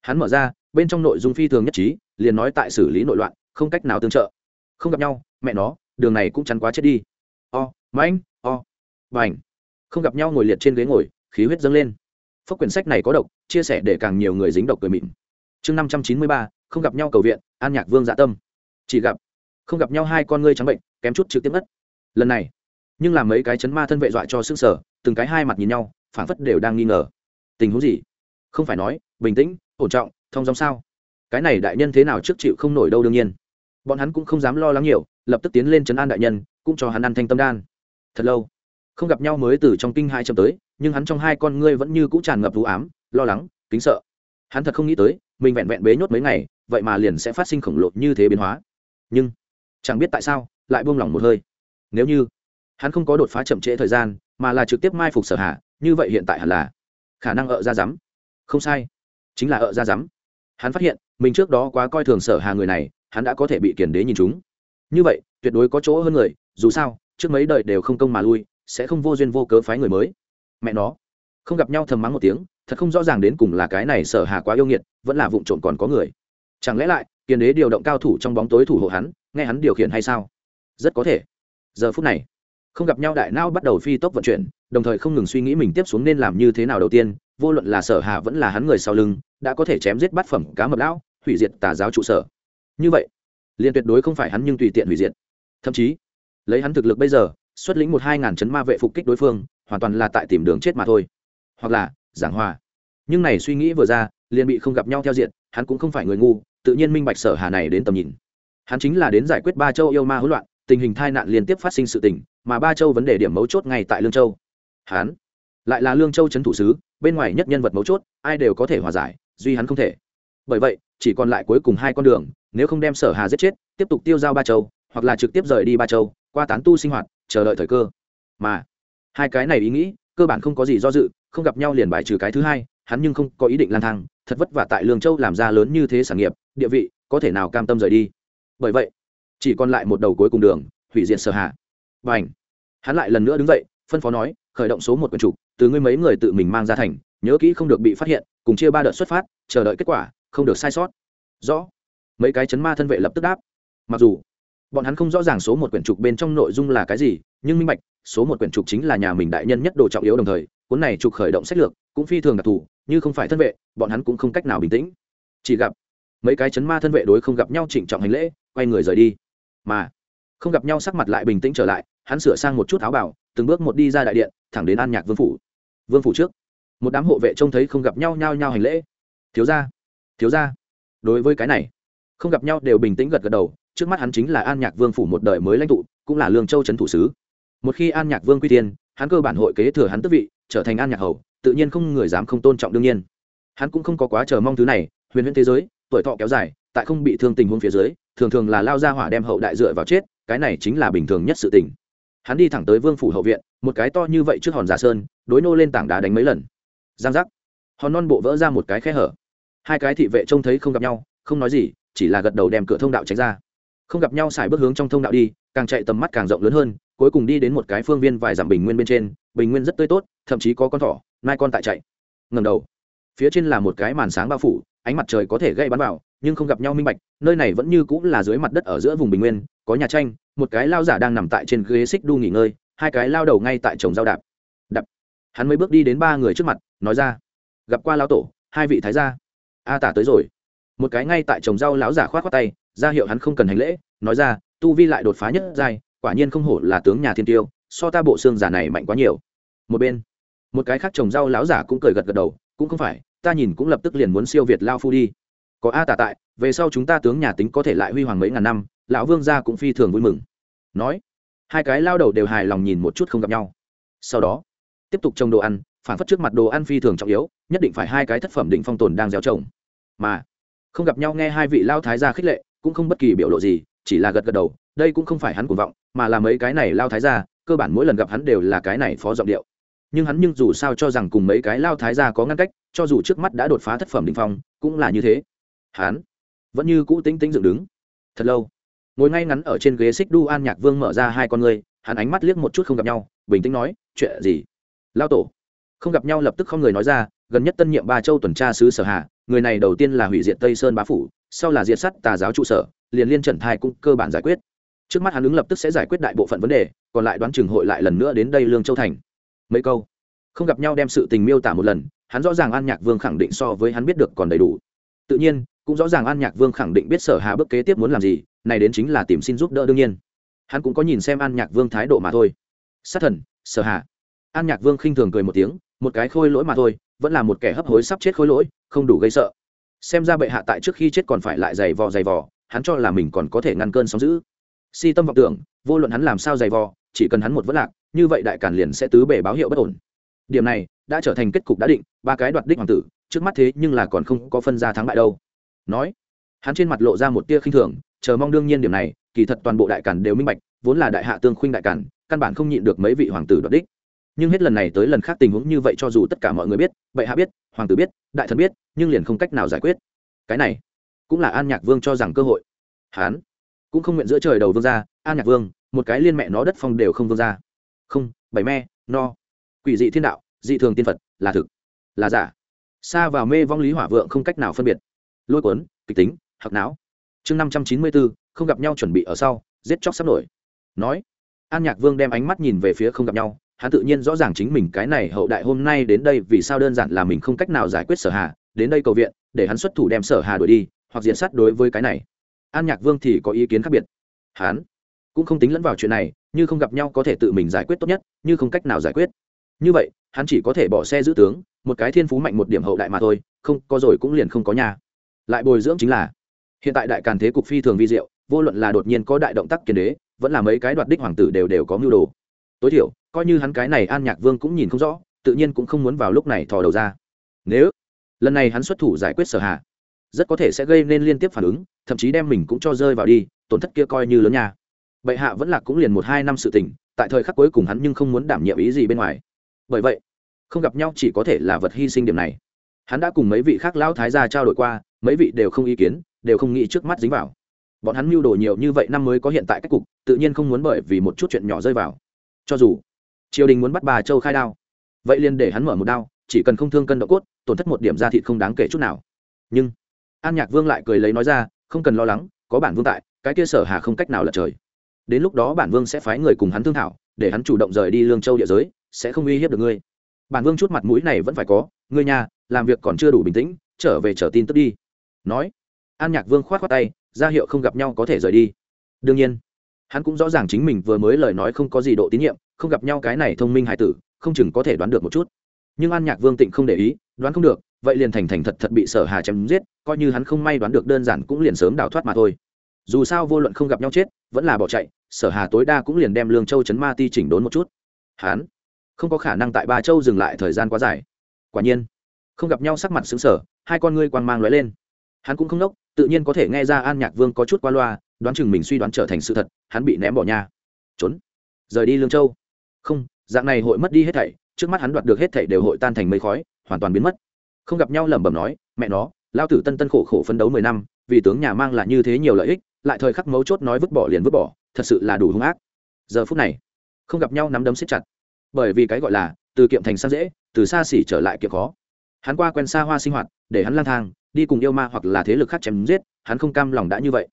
hắn mở ra, bên trong nội dung phi thường nhất trí, liền nói tại xử lý nội loạn, không cách nào tương trợ. Không gặp nhau, mẹ nó, đường này cũng chắn quá chết đi. O, mãnh, o và không gặp nhau ngồi liệt trên ghế ngồi, khí huyết dâng lên. Phốc quyển sách này có độc, chia sẻ để càng nhiều người dính độc cười mịn. Chương năm trăm chín mươi ba không gặp nhau cầu viện, an nhạc vương dạ tâm. Chỉ gặp, không gặp nhau hai con ngươi trắng bệnh, kém chút trực tiếp mất lần này, nhưng làm mấy cái chấn ma thân vệ dọa cho xương sở từng cái hai mặt nhìn nhau phản phất đều đang nghi ngờ. Tình huống gì? Không phải nói, bình tĩnh, ổn trọng, thông dòng sao? Cái này đại nhân thế nào trước chịu không nổi đâu đương nhiên. Bọn hắn cũng không dám lo lắng nhiều, lập tức tiến lên chấn an đại nhân, cũng cho hắn ăn thanh tâm đan. Thật lâu, không gặp nhau mới từ trong kinh hai chậm tới, nhưng hắn trong hai con ngươi vẫn như cũ tràn ngập vũ ám, lo lắng, kính sợ. Hắn thật không nghĩ tới, mình vẹn vẹn bế nhốt mấy ngày vậy mà liền sẽ phát sinh khổng lồ như thế biến hóa. Nhưng, chẳng biết tại sao, lại buông lỏng một hơi. Nếu như hắn không có đột phá chậm trễ thời gian, mà là trực tiếp mai phục sở hạ, như vậy hiện tại hẳn là khả năng ợ ra rắm không sai, chính là ợ ra rắm hắn phát hiện, mình trước đó quá coi thường sở hà người này, hắn đã có thể bị kiền đế nhìn chúng. Như vậy, tuyệt đối có chỗ hơn người, dù sao, trước mấy đời đều không công mà lui, sẽ không vô duyên vô cớ phái người mới. Mẹ nó, không gặp nhau thầm mắng một tiếng, thật không rõ ràng đến cùng là cái này sở hà quá yêu nghiệt, vẫn là vụng trộm còn có người chẳng lẽ lại, kiền đế điều động cao thủ trong bóng tối thủ hộ hắn, nghe hắn điều khiển hay sao? Rất có thể. Giờ phút này, không gặp nhau đại nao bắt đầu phi tốc vận chuyển, đồng thời không ngừng suy nghĩ mình tiếp xuống nên làm như thế nào đầu tiên, vô luận là sở hà vẫn là hắn người sau lưng, đã có thể chém giết bát phẩm cá mập lão, hủy diệt tà giáo trụ sở. Như vậy, liền tuyệt đối không phải hắn nhưng tùy tiện hủy diệt. Thậm chí, lấy hắn thực lực bây giờ, xuất lĩnh một hai ngàn chấn ma vệ phục kích đối phương, hoàn toàn là tại tìm đường chết mà thôi. Hoặc là, giảng hòa. Nhưng này suy nghĩ vừa ra, liền bị không gặp nhau theo diện hắn cũng không phải người ngu, tự nhiên minh bạch sở hà này đến tầm nhìn. Hắn chính là đến giải quyết ba châu yêu ma hỗn loạn, tình hình tai nạn liên tiếp phát sinh sự tình, mà ba châu vấn đề điểm mấu chốt ngay tại lương châu. Hắn lại là lương châu trấn thủ sứ, bên ngoài nhất nhân vật mấu chốt, ai đều có thể hòa giải, duy hắn không thể. Bởi vậy, chỉ còn lại cuối cùng hai con đường, nếu không đem sở hà giết chết, tiếp tục tiêu giao ba châu, hoặc là trực tiếp rời đi ba châu, qua tán tu sinh hoạt, chờ đợi thời cơ. Mà hai cái này ý nghĩ, cơ bản không có gì do dự, không gặp nhau liền bài trừ cái thứ hai, hắn nhưng không có ý định lang thang thật vất vả tại lương châu làm ra lớn như thế sản nghiệp, địa vị, có thể nào cam tâm rời đi? Bởi vậy, chỉ còn lại một đầu cuối cùng đường, hủy diệt sở hạ. Và ảnh hắn lại lần nữa đứng dậy, phân phó nói, khởi động số một quần trục từ ngươi mấy người tự mình mang ra thành, nhớ kỹ không được bị phát hiện, cùng chia ba đợt xuất phát, chờ đợi kết quả, không được sai sót. Rõ. Mấy cái chấn ma thân vệ lập tức đáp. Mặc dù, bọn hắn không rõ ràng số một quyển trục bên trong nội dung là cái gì, nhưng minh bạch, số một quyển trục chính là nhà mình đại nhân nhất đồ trọng yếu đồng thời, cuốn này trục khởi động sách lược, cũng phi thường đặc thù như không phải thân vệ, bọn hắn cũng không cách nào bình tĩnh. Chỉ gặp mấy cái chấn ma thân vệ đối không gặp nhau trịnh trọng hành lễ, quay người rời đi. Mà không gặp nhau sắc mặt lại bình tĩnh trở lại, hắn sửa sang một chút áo bảo, từng bước một đi ra đại điện, thẳng đến an nhạc vương phủ. Vương phủ trước, một đám hộ vệ trông thấy không gặp nhau nhao nhao hành lễ. Thiếu ra thiếu ra đối với cái này, không gặp nhau đều bình tĩnh gật gật đầu, trước mắt hắn chính là an nhạc vương phủ một đời mới lãnh tụ, cũng là lương châu trấn thủ sứ. Một khi an nhạc vương quy tiên, hắn cơ bản hội kế thừa hắn tức vị, trở thành an nhạc hầu tự nhiên không người dám không tôn trọng đương nhiên. Hắn cũng không có quá chờ mong thứ này, huyền huyễn thế giới, tuổi thọ kéo dài, tại không bị thương tình huống phía dưới, thường thường là lao ra hỏa đem hậu đại dựa vào chết, cái này chính là bình thường nhất sự tình. Hắn đi thẳng tới vương phủ hậu viện, một cái to như vậy trước hòn giả sơn, đối nô lên tảng đá đánh mấy lần. Giang giác. Hòn non bộ vỡ ra một cái khe hở. Hai cái thị vệ trông thấy không gặp nhau, không nói gì, chỉ là gật đầu đem cửa thông đạo tránh ra. Không gặp nhau xài bước hướng trong thông đạo đi, càng chạy tầm mắt càng rộng lớn hơn, cuối cùng đi đến một cái phương viên vài dặm bình nguyên bên trên, bình nguyên rất tươi tốt, thậm chí có con thỏ nai con tại chạy. Ngầm đầu. Phía trên là một cái màn sáng bao phủ, ánh mặt trời có thể gây bắn vào, nhưng không gặp nhau minh bạch, nơi này vẫn như cũng là dưới mặt đất ở giữa vùng bình nguyên, có nhà tranh, một cái lao giả đang nằm tại trên ghế xích đu nghỉ ngơi, hai cái lao đầu ngay tại trồng dao đạp. Đạp. Hắn mới bước đi đến ba người trước mặt, nói ra, gặp qua lao tổ, hai vị thái gia. A tả tới rồi. Một cái ngay tại trồng rau lão giả khoát khoát tay, ra hiệu hắn không cần hành lễ, nói ra, tu vi lại đột phá nhất giai, quả nhiên không hổ là tướng nhà thiên tiêu, so ta bộ xương giả này mạnh quá nhiều. Một bên một cái khác trồng rau lão giả cũng cười gật gật đầu, cũng không phải, ta nhìn cũng lập tức liền muốn siêu việt lao phu đi. Có a tả tại, về sau chúng ta tướng nhà tính có thể lại huy hoàng mấy ngàn năm, lão vương gia cũng phi thường vui mừng. Nói, hai cái lao đầu đều hài lòng nhìn một chút không gặp nhau. Sau đó, tiếp tục trồng đồ ăn, phản phất trước mặt đồ ăn phi thường trọng yếu, nhất định phải hai cái thất phẩm định phong tồn đang gieo trồng. Mà, không gặp nhau nghe hai vị lao thái gia khích lệ, cũng không bất kỳ biểu lộ gì, chỉ là gật gật đầu, đây cũng không phải hắn cuồng vọng, mà là mấy cái này lao thái gia, cơ bản mỗi lần gặp hắn đều là cái này phó giọng điệu nhưng hắn nhưng dù sao cho rằng cùng mấy cái lao thái gia có ngăn cách, cho dù trước mắt đã đột phá thất phẩm định phong, cũng là như thế. Hắn vẫn như cũ tính tính dựng đứng. Thật lâu, ngồi ngay ngắn ở trên ghế xích đu an nhạc vương mở ra hai con người hắn ánh mắt liếc một chút không gặp nhau, bình tĩnh nói, chuyện gì? Lao tổ. Không gặp nhau lập tức không người nói ra, gần nhất tân nhiệm ba châu tuần tra sứ sở hạ, người này đầu tiên là hủy diệt tây sơn bá phủ, sau là diệt sắt tà giáo trụ sở, liền liên trần thai cũng cơ bản giải quyết. Trước mắt hắn ứng lập tức sẽ giải quyết đại bộ phận vấn đề, còn lại đoán chừng hội lại lần nữa đến đây lương châu thành mấy câu. Không gặp nhau đem sự tình miêu tả một lần, hắn rõ ràng an nhạc vương khẳng định so với hắn biết được còn đầy đủ. Tự nhiên, cũng rõ ràng an nhạc vương khẳng định biết sở hà bước kế tiếp muốn làm gì, này đến chính là tìm xin giúp đỡ đương nhiên. Hắn cũng có nhìn xem an nhạc vương thái độ mà thôi. Sát thần, sở hà. An nhạc vương khinh thường cười một tiếng, một cái khôi lỗi mà thôi, vẫn là một kẻ hấp hối sắp chết khôi lỗi, không đủ gây sợ. Xem ra bệ hạ tại trước khi chết còn phải lại giày vò giày vò, hắn cho là mình còn có thể ngăn cơn sóng giữ si tâm vọng tưởng, vô luận hắn làm sao giày vò, chỉ cần hắn một vất lạc như vậy đại càn liền sẽ tứ bề báo hiệu bất ổn. Điểm này đã trở thành kết cục đã định ba cái đoạt đích hoàng tử trước mắt thế nhưng là còn không có phân ra thắng bại đâu. Nói hắn trên mặt lộ ra một tia khinh thường chờ mong đương nhiên điểm này kỳ thật toàn bộ đại càn đều minh bạch vốn là đại hạ tương khuynh đại càn, căn bản không nhịn được mấy vị hoàng tử đoạt đích. Nhưng hết lần này tới lần khác tình huống như vậy cho dù tất cả mọi người biết bệ hạ biết hoàng tử biết đại thần biết nhưng liền không cách nào giải quyết. Cái này cũng là an nhạc vương cho rằng cơ hội. Hán cũng không nguyện giữa trời đầu vương ra an nhạc vương một cái liên mẹ nó đất phong đều không vương ra không, bảy me, no. Quỷ dị thiên đạo, dị thường tiên phật, là thực, là giả. Xa vào mê vong lý hỏa vượng không cách nào phân biệt. Lôi cuốn, kịch tính hoặc não. Chương năm trăm chín mươi bốn không gặp nhau chuẩn bị ở sau, giết chóc sắp nổi. Nói, an nhạc vương đem ánh mắt nhìn về phía không gặp nhau, hắn tự nhiên rõ ràng chính mình cái này hậu đại hôm nay đến đây vì sao đơn giản là mình không cách nào giải quyết sở hà, đến đây cầu viện, để hắn xuất thủ đem sở hà đuổi đi, hoặc diện sát đối với cái này. An nhạc vương thì có ý kiến khác biệt. Hắn cũng không tính lẫn vào chuyện này, như không gặp nhau có thể tự mình giải quyết tốt nhất, như không cách nào giải quyết. Như vậy, hắn chỉ có thể bỏ xe giữ tướng, một cái thiên phú mạnh một điểm hậu đại mà thôi, không, có rồi cũng liền không có nhà. Lại bồi dưỡng chính là, hiện tại đại càn thế cục phi thường vi diệu, vô luận là đột nhiên có đại động tác kiến đế, vẫn là mấy cái đoạt đích hoàng tử đều đều có mưu đồ. Tối thiểu, coi như hắn cái này an nhạc vương cũng nhìn không rõ, tự nhiên cũng không muốn vào lúc này thò đầu ra. Nếu lần này hắn xuất thủ giải quyết sở hạ rất có thể sẽ gây nên liên tiếp phản ứng, thậm chí đem mình cũng cho rơi vào đi, tổn thất kia coi như lớn nhà bệ hạ vẫn là cũng liền một hai năm sự tình, tại thời khắc cuối cùng hắn nhưng không muốn đảm nhiệm ý gì bên ngoài. Bởi vậy, không gặp nhau chỉ có thể là vật hy sinh điểm này. Hắn đã cùng mấy vị khác lão thái gia trao đổi qua, mấy vị đều không ý kiến, đều không nghĩ trước mắt dính vào. Bọn hắn mưu đồ nhiều như vậy năm mới có hiện tại cách cục, tự nhiên không muốn bởi vì một chút chuyện nhỏ rơi vào. Cho dù triều đình muốn bắt bà châu khai đao, vậy liền để hắn mở một đao, chỉ cần không thương cân độ cốt, tổn thất một điểm ra thịt không đáng kể chút nào. Nhưng an nhạc vương lại cười lấy nói ra, không cần lo lắng, có bản vương tại, cái kia sở hà không cách nào lật trời đến lúc đó bản vương sẽ phái người cùng hắn thương thảo, để hắn chủ động rời đi lương châu địa giới, sẽ không uy hiếp được ngươi. Bản vương chút mặt mũi này vẫn phải có, ngươi nhà, làm việc còn chưa đủ bình tĩnh, trở về trở tin tức đi. Nói, an nhạc vương khoát khoát tay, ra hiệu không gặp nhau có thể rời đi. Đương nhiên, hắn cũng rõ ràng chính mình vừa mới lời nói không có gì độ tín nhiệm, không gặp nhau cái này thông minh hải tử, không chừng có thể đoán được một chút. Nhưng an nhạc vương tịnh không để ý, đoán không được, vậy liền thành thành thật thật bị sở hà chém giết, coi như hắn không may đoán được đơn giản cũng liền sớm đào thoát mà thôi dù sao vô luận không gặp nhau chết, vẫn là bỏ chạy, sở hà tối đa cũng liền đem lương châu chấn ma ti chỉnh đốn một chút. Hắn không có khả năng tại ba châu dừng lại thời gian quá dài. Quả nhiên, không gặp nhau sắc mặt xứng sở hai con ngươi quang mang lóe lên. Hắn cũng không nốc tự nhiên có thể nghe ra an nhạc vương có chút qua loa, đoán chừng mình suy đoán trở thành sự thật, hắn bị ném bỏ nhà. Trốn. Rời đi lương châu. Không, dạng này hội mất đi hết thảy, trước mắt hắn đoạt được hết thảy đều hội tan thành mây khói, hoàn toàn biến mất. Không gặp nhau lẩm bẩm nói, mẹ nó lao tử tân tân khổ khổ phấn đấu mười năm, vì tướng nhà mang là như thế nhiều lợi ích lại thời khắc mấu chốt nói vứt bỏ liền vứt bỏ, thật sự là đủ hung ác. Giờ phút này, không gặp nhau nắm đấm siết chặt. Bởi vì cái gọi là, từ kiệm thành sang dễ, từ xa xỉ trở lại kiệm khó. Hắn qua quen xa hoa sinh hoạt, để hắn lang thang, đi cùng yêu ma hoặc là thế lực khác chém giết, hắn không cam lòng đã như vậy.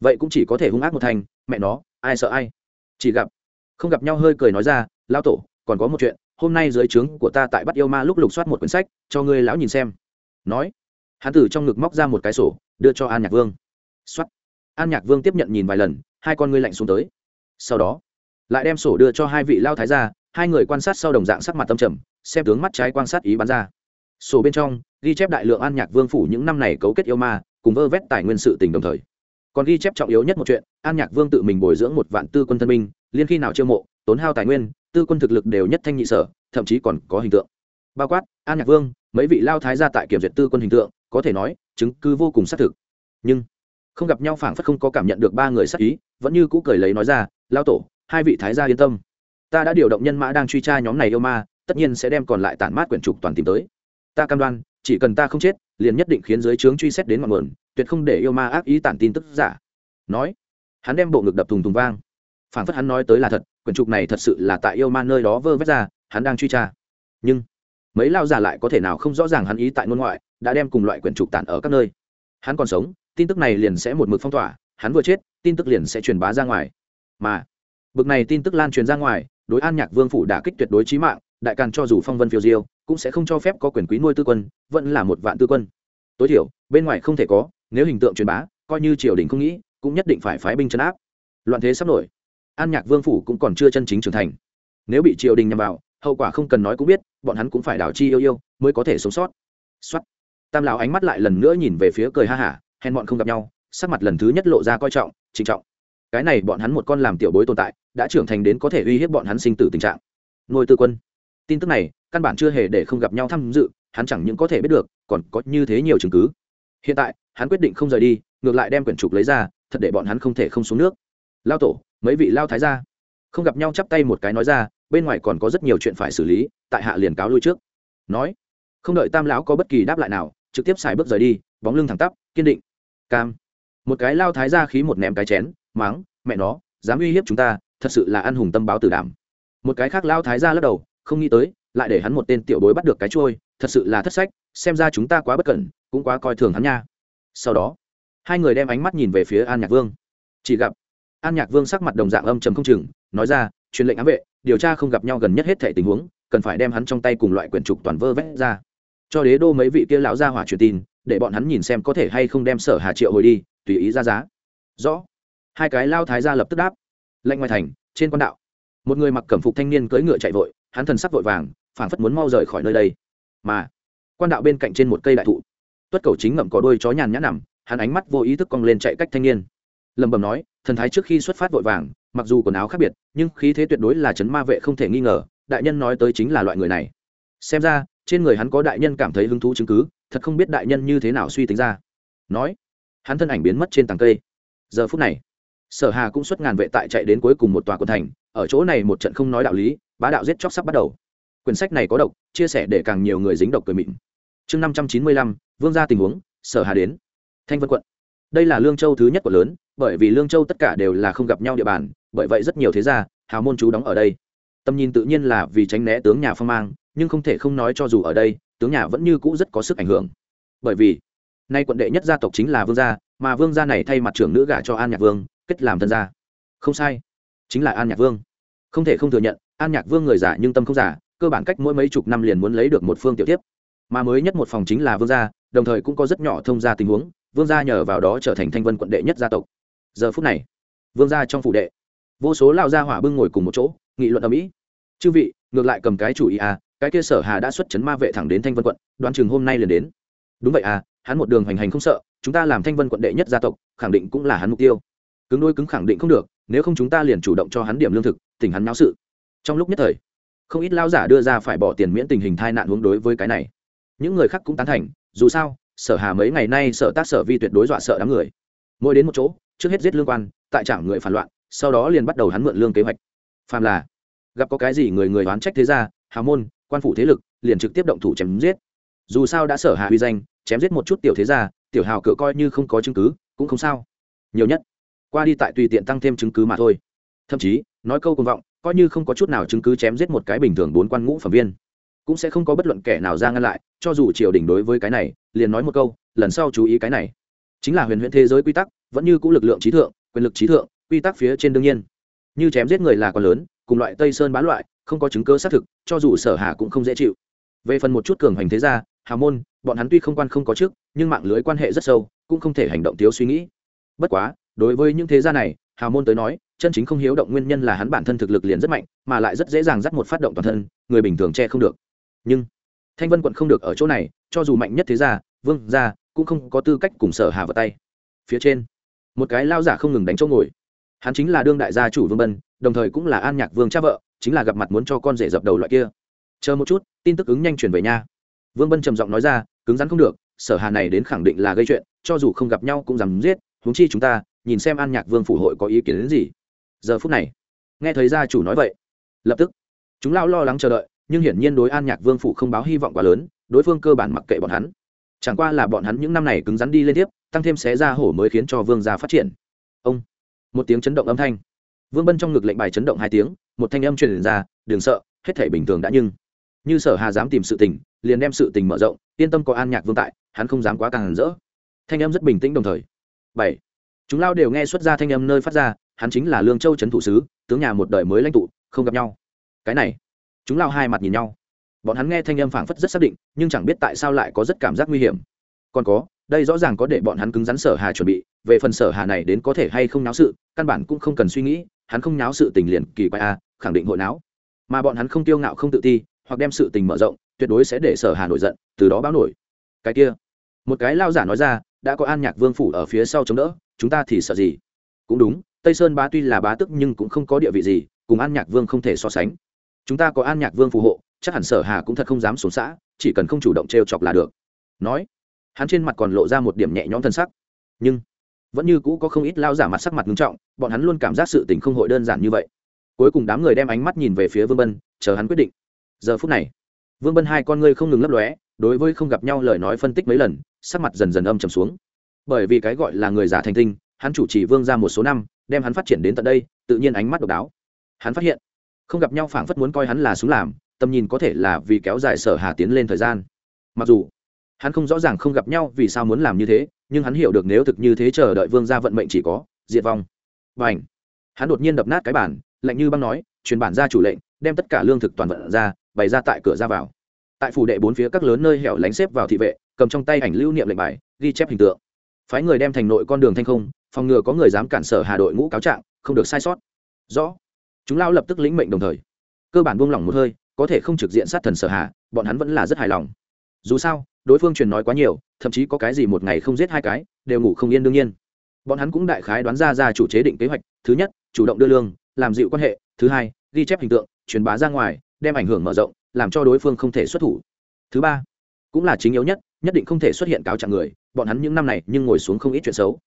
Vậy cũng chỉ có thể hung ác một thành, mẹ nó, ai sợ ai? Chỉ gặp, không gặp nhau hơi cười nói ra, lão tổ, còn có một chuyện, hôm nay dưới trướng của ta tại bắt yêu ma lúc lục soát một quyển sách, cho ngươi lão nhìn xem. Nói, hắn từ trong ngực móc ra một cái sổ, đưa cho an nhạc vương. Soát an nhạc vương tiếp nhận nhìn vài lần, hai con ngươi lạnh xuống tới. Sau đó, lại đem sổ đưa cho hai vị lao thái gia, hai người quan sát sau đồng dạng sắc mặt tâm trầm, xem tướng mắt trái quan sát ý bắn ra. Sổ bên trong, ghi chép đại lượng an nhạc vương phủ những năm này cấu kết yêu ma, cùng vơ vét tài nguyên sự tình đồng thời. Còn ghi chép trọng yếu nhất một chuyện, an nhạc vương tự mình bồi dưỡng một vạn tư quân thân minh liên khi nào chiêu mộ, tốn hao tài nguyên, tư quân thực lực đều nhất thanh nhị sở, thậm chí còn có hình tượng. Bao quát, an nhạc vương, mấy vị lao thái gia tại kiểm duyệt tư quân hình tượng, có thể nói, chứng cứ vô cùng xác thực. Nhưng không gặp nhau phảng phất không có cảm nhận được ba người sắc ý, vẫn như cũ cười lấy nói ra lao tổ, hai vị thái gia yên tâm. Ta đã điều động nhân mã đang truy tra nhóm này yêu ma, tất nhiên sẽ đem còn lại tản mát quyển trục toàn tìm tới. Ta cam đoan, chỉ cần ta không chết, liền nhất định khiến giới trướng truy xét đến ngọn nguồn, tuyệt không để yêu ma ác ý tản tin tức giả. Nói, hắn đem bộ ngực đập thùng thùng vang. Phản phất hắn nói tới là thật, quyển trục này thật sự là tại yêu ma nơi đó vơ vét ra, hắn đang truy tra. Nhưng, mấy lao giả lại có thể nào không rõ ràng hắn ý tại ngôn ngoại, đã đem cùng loại quyển trục tản ở các nơi. Hắn còn sống tin tức này liền sẽ một mực phong tỏa, hắn vừa chết, tin tức liền sẽ truyền bá ra ngoài. Mà, bực này tin tức lan truyền ra ngoài, đối an nhạc vương phủ đả kích tuyệt đối trí mạng, đại càn cho dù phong vân phiêu diêu, cũng sẽ không cho phép có quyền quý nuôi tư quân, vẫn là một vạn tư quân. Tối thiểu, bên ngoài không thể có, nếu hình tượng truyền bá, coi như triều đình không nghĩ, cũng nhất định phải phái binh chấn áp. Loạn thế sắp nổi. An nhạc vương phủ cũng còn chưa chân chính trưởng thành. Nếu bị triều đình nhằm vào, hậu quả không cần nói cũng biết, bọn hắn cũng phải đảo chi yêu yêu, mới có thể sống sót. Xuất tam lão ánh mắt lại lần nữa nhìn về phía cười ha hả hèn bọn không gặp nhau, sắc mặt lần thứ nhất lộ ra coi trọng, trịnh trọng. Cái này bọn hắn một con làm tiểu bối tồn tại, đã trưởng thành đến có thể uy hiếp bọn hắn sinh tử tình trạng. Nuôi tư quân. Tin tức này, căn bản chưa hề để không gặp nhau tham dự, hắn chẳng những có thể biết được, còn có như thế nhiều chứng cứ. Hiện tại, hắn quyết định không rời đi, ngược lại đem quyển trục lấy ra, thật để bọn hắn không thể không xuống nước. Lao tổ, mấy vị lao thái ra không gặp nhau chắp tay một cái nói ra, bên ngoài còn có rất nhiều chuyện phải xử lý, tại hạ liền cáo lui trước. Nói, không đợi tam lão có bất kỳ đáp lại nào, trực tiếp xài bước rời đi, bóng lưng thẳng tắp, kiên định cam. Một cái lao thái ra khí một ném cái chén máng mẹ nó, dám uy hiếp chúng ta, thật sự là ăn hùng tâm báo tử đảm. Một cái khác lao thái ra lắc đầu, không nghĩ tới, lại để hắn một tên tiểu bối bắt được cái trôi thật sự là thất sách, xem ra chúng ta quá bất cẩn, cũng quá coi thường hắn nha. Sau đó, hai người đem ánh mắt nhìn về phía an nhạc vương. Chỉ gặp, an nhạc vương sắc mặt đồng dạng âm trầm không chừng, nói ra, truyền lệnh ám vệ, điều tra không gặp nhau gần nhất hết thể tình huống, cần phải đem hắn trong tay cùng loại quyển trục toàn vơ vét ra. Cho đế đô mấy vị kia lão gia hỏa truyền tin để bọn hắn nhìn xem có thể hay không đem sở hà triệu hồi đi, tùy ý ra giá. Rõ. Hai cái lao thái gia lập tức đáp. Lệnh ngoài thành, trên quan đạo. Một người mặc cẩm phục thanh niên cưỡi ngựa chạy vội, hắn thần sắc vội vàng, phảng phất muốn mau rời khỏi nơi đây. Mà, quan đạo bên cạnh trên một cây đại thụ. Tuất cầu chính ngậm có đôi chó nhàn nhã nằm, hắn ánh mắt vô ý thức cong lên chạy cách thanh niên. Lầm bầm nói, thần thái trước khi xuất phát vội vàng, mặc dù quần áo khác biệt, nhưng khí thế tuyệt đối là chấn ma vệ không thể nghi ngờ, đại nhân nói tới chính là loại người này. Xem ra, trên người hắn có đại nhân cảm thấy hứng thú chứng cứ thật không biết đại nhân như thế nào suy tính ra. Nói, hắn thân ảnh biến mất trên tàng cây. Giờ phút này, sở hà cũng xuất ngàn vệ tại chạy đến cuối cùng một tòa quận thành, ở chỗ này một trận không nói đạo lý, bá đạo giết chóc sắp bắt đầu. Quyển sách này có độc, chia sẻ để càng nhiều người dính độc cười mịn. Chương năm trăm chín mươi lăm, vương gia tình huống, sở hà đến. Thanh vân quận. Đây là lương châu thứ nhất quận lớn, bởi vì lương châu tất cả đều là không gặp nhau địa bàn, bởi vậy rất nhiều thế gia, hào môn chú đóng ở đây. Tầm nhìn tự nhiên là vì tránh né tướng nhà phong mang, nhưng không thể không nói cho dù ở đây tướng nhà vẫn như cũ rất có sức ảnh hưởng. Bởi vì, nay quận đệ nhất gia tộc chính là vương gia, mà vương gia này thay mặt trưởng nữ gả cho an nhạc vương, kết làm thân gia. Không sai, chính là an nhạc vương. Không thể không thừa nhận, an nhạc vương người giả nhưng tâm không giả, cơ bản cách mỗi mấy chục năm liền muốn lấy được một phương tiểu tiếp. Mà mới nhất một phòng chính là vương gia, đồng thời cũng có rất nhỏ thông gia tình huống, vương gia nhờ vào đó trở thành thanh vân quận đệ nhất gia tộc. Giờ phút này, vương gia trong phủ đệ, vô số lao gia hỏa bưng ngồi cùng một chỗ, nghị luận ở mỹ chư vị, ngược lại cầm cái chủ ý à cái kia sở hà đã xuất chấn ma vệ thẳng đến thanh vân quận, đoán chừng hôm nay liền đến. Đúng vậy à hắn một đường hành hành không sợ, chúng ta làm thanh vân quận đệ nhất gia tộc, khẳng định cũng là hắn mục tiêu. Cứng đôi cứng khẳng định không được, nếu không chúng ta liền chủ động cho hắn điểm lương thực, tỉnh hắn náo sự. Trong lúc nhất thời, không ít lao giả đưa ra phải bỏ tiền miễn tình hình thai nạn hướng đối với cái này. Những người khác cũng tán thành, dù sao, sở hà mấy ngày nay Sở tác sở vi tuyệt đối dọa sợ đám người. Mỗi đến một chỗ, trước hết giết lương quan, tại trảng người phản loạn, sau đó liền bắt đầu hắn mượn lương kế hoạch. Phàm là gặp có cái gì người người oán trách thế ra, hào môn quan phủ thế lực, liền trực tiếp động thủ chém giết. Dù sao đã sở hạ uy danh, chém giết một chút tiểu thế gia, tiểu hào cựa coi như không có chứng cứ, cũng không sao. Nhiều nhất, qua đi tại tùy tiện tăng thêm chứng cứ mà thôi. Thậm chí, nói câu công vọng, coi như không có chút nào chứng cứ chém giết một cái bình thường bốn quan ngũ phẩm viên, cũng sẽ không có bất luận kẻ nào ra ngăn lại, cho dù triều đình đối với cái này, liền nói một câu, lần sau chú ý cái này. Chính là huyền huyễn thế giới quy tắc, vẫn như cũ lực lượng trí thượng, quyền lực trí thượng, quy tắc phía trên đương nhiên. Như chém giết người là còn lớn, cùng loại tây sơn bán loại không có chứng cơ xác thực, cho dù sở hà cũng không dễ chịu. Về phần một chút cường hành thế gia hào môn, bọn hắn tuy không quan không có trước, nhưng mạng lưới quan hệ rất sâu, cũng không thể hành động thiếu suy nghĩ. Bất quá, đối với những thế gia này hào môn tới nói, chân chính không hiếu động nguyên nhân là hắn bản thân thực lực liền rất mạnh, mà lại rất dễ dàng dắt một phát động toàn thân, người bình thường che không được. Nhưng, thanh vân quận không được ở chỗ này, cho dù mạnh nhất thế gia, vương gia, cũng không có tư cách cùng sở hà vào tay. Phía trên, một cái lao giả không ngừng đánh chỗ ngồi. Hắn chính là đương đại gia chủ vương bân, đồng thời cũng là an nhạc vương cha vợ chính là gặp mặt muốn cho con rể dập đầu loại kia. Chờ một chút, tin tức ứng nhanh chuyển về nha. Vương bân trầm giọng nói ra, cứng rắn không được, sở hà này đến khẳng định là gây chuyện, cho dù không gặp nhau cũng dám giết, huống chi chúng ta, nhìn xem an nhạc vương phủ hội có ý kiến đến gì. Giờ phút này, nghe thấy gia chủ nói vậy, lập tức, chúng lao lo lắng chờ đợi, nhưng hiển nhiên đối an nhạc vương phủ không báo hy vọng quá lớn, đối phương cơ bản mặc kệ bọn hắn. Chẳng qua là bọn hắn những năm này cứng rắn đi lên tiếp, tăng thêm xé ra hổ mới khiến cho vương gia phát triển. Ông, một tiếng chấn động âm thanh vương bân trong ngực lệnh bài chấn động hai tiếng, một thanh âm truyền ra, đừng sợ, hết thể bình thường đã nhưng. Như sở hà dám tìm sự tình, liền đem sự tình mở rộng, yên tâm có an nhạc vương tại, hắn không dám quá càng rỡ. Thanh âm rất bình tĩnh đồng thời. Bảy. Chúng lao đều nghe xuất ra thanh âm nơi phát ra, hắn chính là lương châu trấn thủ sứ, tướng nhà một đời mới lãnh tụ, không gặp nhau. Cái này, chúng lao hai mặt nhìn nhau. Bọn hắn nghe thanh âm phảng phất rất xác định, nhưng chẳng biết tại sao lại có rất cảm giác nguy hiểm. Còn có, đây rõ ràng có để bọn hắn cứng rắn sở hà chuẩn bị, về phần sở hà này đến có thể hay không náo sự, căn bản cũng không cần suy nghĩ hắn không nháo sự tình liền kỳ quái a, khẳng định hội não mà bọn hắn không tiêu ngạo không tự ti, hoặc đem sự tình mở rộng, tuyệt đối sẽ để sở hà nổi giận, từ đó báo nổi. Cái kia, một cái lao giả nói ra, đã có an nhạc vương phủ ở phía sau chống đỡ, chúng ta thì sợ gì? Cũng đúng, tây sơn bá tuy là bá tức nhưng cũng không có địa vị gì, cùng an nhạc vương không thể so sánh. Chúng ta có an nhạc vương phù hộ, chắc hẳn sở hà cũng thật không dám xuống xã, chỉ cần không chủ động t chọc là được. Nói, hắn trên mặt còn lộ ra một điểm nhẹ nhõm thân sắc. Nhưng vẫn như cũ có không ít lao giả mặt sắc mặt nghiêm trọng, bọn hắn luôn cảm giác sự tình không hội đơn giản như vậy. Cuối cùng đám người đem ánh mắt nhìn về phía vương bân, chờ hắn quyết định. Giờ phút này, vương bân hai con ngươi không ngừng lấp lóe, đối với không gặp nhau lời nói phân tích mấy lần, sắc mặt dần dần âm trầm xuống. Bởi vì cái gọi là người giả thành tinh, hắn chủ trì vương ra một số năm, đem hắn phát triển đến tận đây, tự nhiên ánh mắt độc đáo. Hắn phát hiện, không gặp nhau phảng phất muốn coi hắn là súng làm, tầm nhìn có thể là vì kéo dài sở hà tiến lên thời gian. Mặc dù, hắn không rõ ràng không gặp nhau vì sao muốn làm như thế nhưng hắn hiểu được nếu thực như thế chờ đợi vương gia vận mệnh chỉ có, diệt vong. Và ảnh hắn đột nhiên đập nát cái bản lạnh như băng nói, truyền bản ra chủ lệnh, đem tất cả lương thực toàn vận ra, bày ra tại cửa ra vào. Tại phủ đệ bốn phía các lớn nơi hẻo lánh xếp vào thị vệ, cầm trong tay ảnh lưu niệm lệnh bài, ghi chép hình tượng. Phái người đem thành nội con đường thanh không, phòng ngừa có người dám cản sở hà đội ngũ cáo trạng, không được sai sót. Rõ. Chúng lao lập tức lĩnh mệnh đồng thời. Cơ bản buông lỏng một hơi, có thể không trực diện sát thần sở hà, bọn hắn vẫn là rất hài lòng dù sao, đối phương truyền nói quá nhiều, thậm chí có cái gì một ngày không giết hai cái, đều ngủ không yên đương nhiên. Bọn hắn cũng đại khái đoán ra ra chủ chế định kế hoạch, thứ nhất, chủ động đưa lương, làm dịu quan hệ, thứ hai, ghi chép hình tượng, truyền bá ra ngoài, đem ảnh hưởng mở rộng, làm cho đối phương không thể xuất thủ. Thứ ba, cũng là chính yếu nhất nhất định không thể xuất hiện cáo trạng người, bọn hắn những năm này nhưng ngồi xuống không ít chuyện xấu.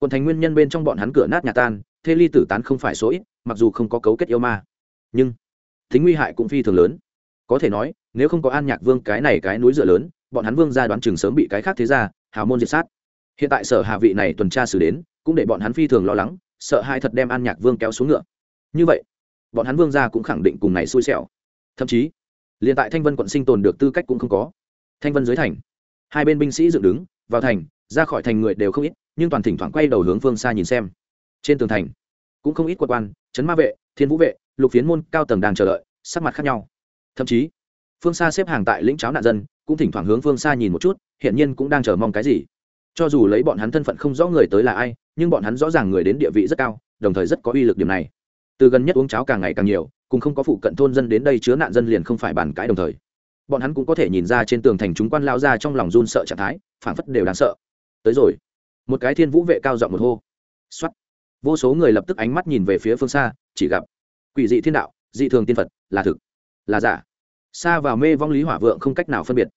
Còn thành nguyên nhân bên trong bọn hắn cửa nát nhà tan, thê ly tử tán không phải số ít, mặc dù không có cấu kết yêu ma. Nhưng, tính nguy hại cũng phi thường lớn. Có thể nói nếu không có an nhạc vương cái này cái núi dựa lớn, bọn hắn vương gia đoán chừng sớm bị cái khác thế ra hào môn diệt sát. Hiện tại sở hạ vị này tuần tra xử đến, cũng để bọn hắn phi thường lo lắng, sợ hai thật đem an nhạc vương kéo xuống ngựa. Như vậy, bọn hắn vương gia cũng khẳng định cùng này xui xẻo. Thậm chí, liền tại thanh vân quận sinh tồn được tư cách cũng không có. Thanh vân dưới thành, hai bên binh sĩ dựng đứng, vào thành, ra khỏi thành người đều không ít, nhưng toàn thỉnh thoảng quay đầu hướng phương xa nhìn xem. Trên tường thành, cũng không ít quân quan, trấn ma vệ, thiên vũ vệ, lục phiến môn, cao tầng đang chờ đợi, sắc mặt khác nhau. Thậm chí phương xa xếp hàng tại lĩnh cháo nạn dân, cũng thỉnh thoảng hướng phương xa nhìn một chút hiện nhiên cũng đang chờ mong cái gì. Cho dù lấy bọn hắn thân phận không rõ người tới là ai, nhưng bọn hắn rõ ràng người đến địa vị rất cao, đồng thời rất có uy lực điểm này. Từ gần nhất uống cháo càng ngày càng nhiều, cùng không có phụ cận thôn dân đến đây chứa nạn dân liền không phải bàn cãi đồng thời. Bọn hắn cũng có thể nhìn ra trên tường thành chúng quan lao ra trong lòng run sợ trạng thái phản phất đều đáng sợ. Tới rồi. Một cái thiên vũ vệ cao giọng một hô. X vô số người lập tức ánh mắt nhìn về phía phương xa, chỉ gặp. Quỷ dị thiên đạo, dị thường tiên phật, là thực, là giả xa vào mê vong lý hỏa vượng không cách nào phân biệt.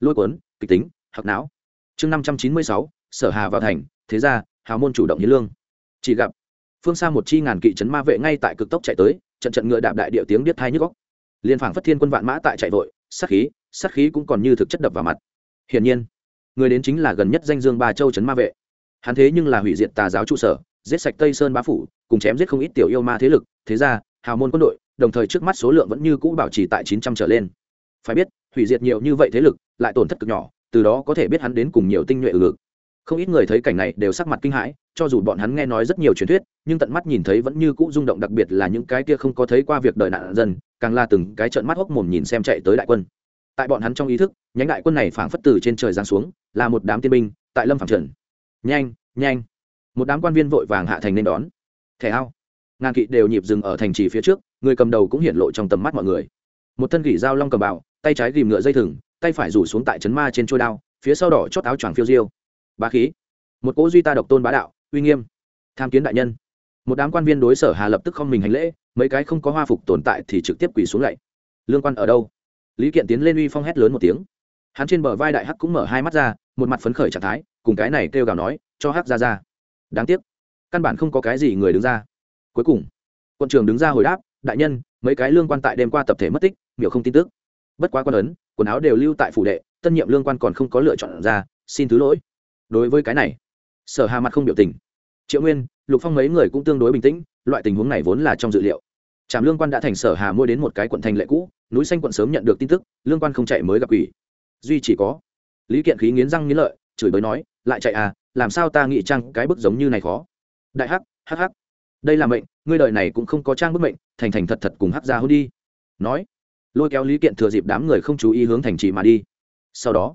Lôi cuốn, kịch tính hoặc não. Chương năm trăm chín mươi sáu, sở hà vào thành, thế ra hào môn chủ động hiến lương. Chỉ gặp, phương xa một chi ngàn kỵ trấn ma vệ ngay tại cực tốc chạy tới, trận trận ngựa đạp đại địa tiếng điếc thai nhức góc liên phảng phất thiên quân vạn mã tại chạy vội, sát khí sát khí cũng còn như thực chất đập vào mặt. Hiển nhiên, người đến chính là gần nhất danh dương ba châu trấn ma vệ. Hắn thế nhưng là hủy diệt tà giáo trụ sở, giết sạch tây sơn bá phủ, cùng chém giết không ít tiểu yêu ma thế lực, thế ra hào môn quân đội đồng thời trước mắt số lượng vẫn như cũ bảo trì tại chín trăm trở lên. Phải biết, hủy diệt nhiều như vậy thế lực, lại tổn thất cực nhỏ, từ đó có thể biết hắn đến cùng nhiều tinh nhuệ lực không ít người thấy cảnh này đều sắc mặt kinh hãi, cho dù bọn hắn nghe nói rất nhiều truyền thuyết, nhưng tận mắt nhìn thấy vẫn như cũ rung động đặc biệt là những cái kia không có thấy qua việc đời nạn dân, càng là từng cái trợn mắt hốc mồm nhìn xem chạy tới đại quân. Tại bọn hắn trong ý thức, nhánh đại quân này phảng phất từ trên trời giáng xuống, là một đám tiên binh, tại lâm phảng trần nhanh nhanh. Một đám quan viên vội vàng hạ thành nên đón. Thẻ ao. Ngàn kỵ đều nhịp dừng ở thành trì phía trước người cầm đầu cũng hiện lộ trong tầm mắt mọi người. Một thân gỉ dao long cầm bảo, tay trái ghìm ngựa dây thừng tay phải rủ xuống tại chấn ma trên trôi đao phía sau đỏ chót áo choàng phiêu diêu. Bá khí. Một cỗ duy ta độc tôn bá đạo uy nghiêm. Tham kiến đại nhân. Một đám quan viên đối sở hà lập tức không mình hành lễ mấy cái không có hoa phục tồn tại thì trực tiếp quỳ xuống lạy. Lương quan ở đâu? Lý kiện tiến lên uy phong hét lớn một tiếng. Hắn trên bờ vai đại hắc cũng mở hai mắt ra một mặt phấn khởi trạng thái cùng cái này kêu gào nói cho hắc ra ra. Đáng tiếc. Căn bản không có cái gì người đứng ra. Cuối cùng quân trường đứng ra hồi đáp đại nhân, mấy cái lương quan tại đêm qua tập thể mất tích, miểu không tin tức. Bất quá quan ấn, quần áo đều lưu tại phủ đệ, tân nhiệm lương quan còn không có lựa chọn ra, xin thứ lỗi. Đối với cái này, sở hà mặt không biểu tình. Triệu nguyên, lục phong mấy người cũng tương đối bình tĩnh, loại tình huống này vốn là trong dự liệu. Trạm lương quan đã thành sở hà mua đến một cái quận thành lệ cũ, núi xanh quận sớm nhận được tin tức, lương quan không chạy mới gặp quỷ. Duy chỉ có lý kiện khí nghiến răng nghiến lợi, chửi bới nói, lại chạy à làm sao ta nghĩ trang cái bức giống như này khó? Đại hắc hắc hắc. Đây là mệnh ngươi đời này cũng không có trang bức mệnh, thành thành thật thật cùng hắc ra hôn đi. Nói, lôi kéo lý kiện thừa dịp đám người không chú ý hướng thành trì mà đi. Sau đó,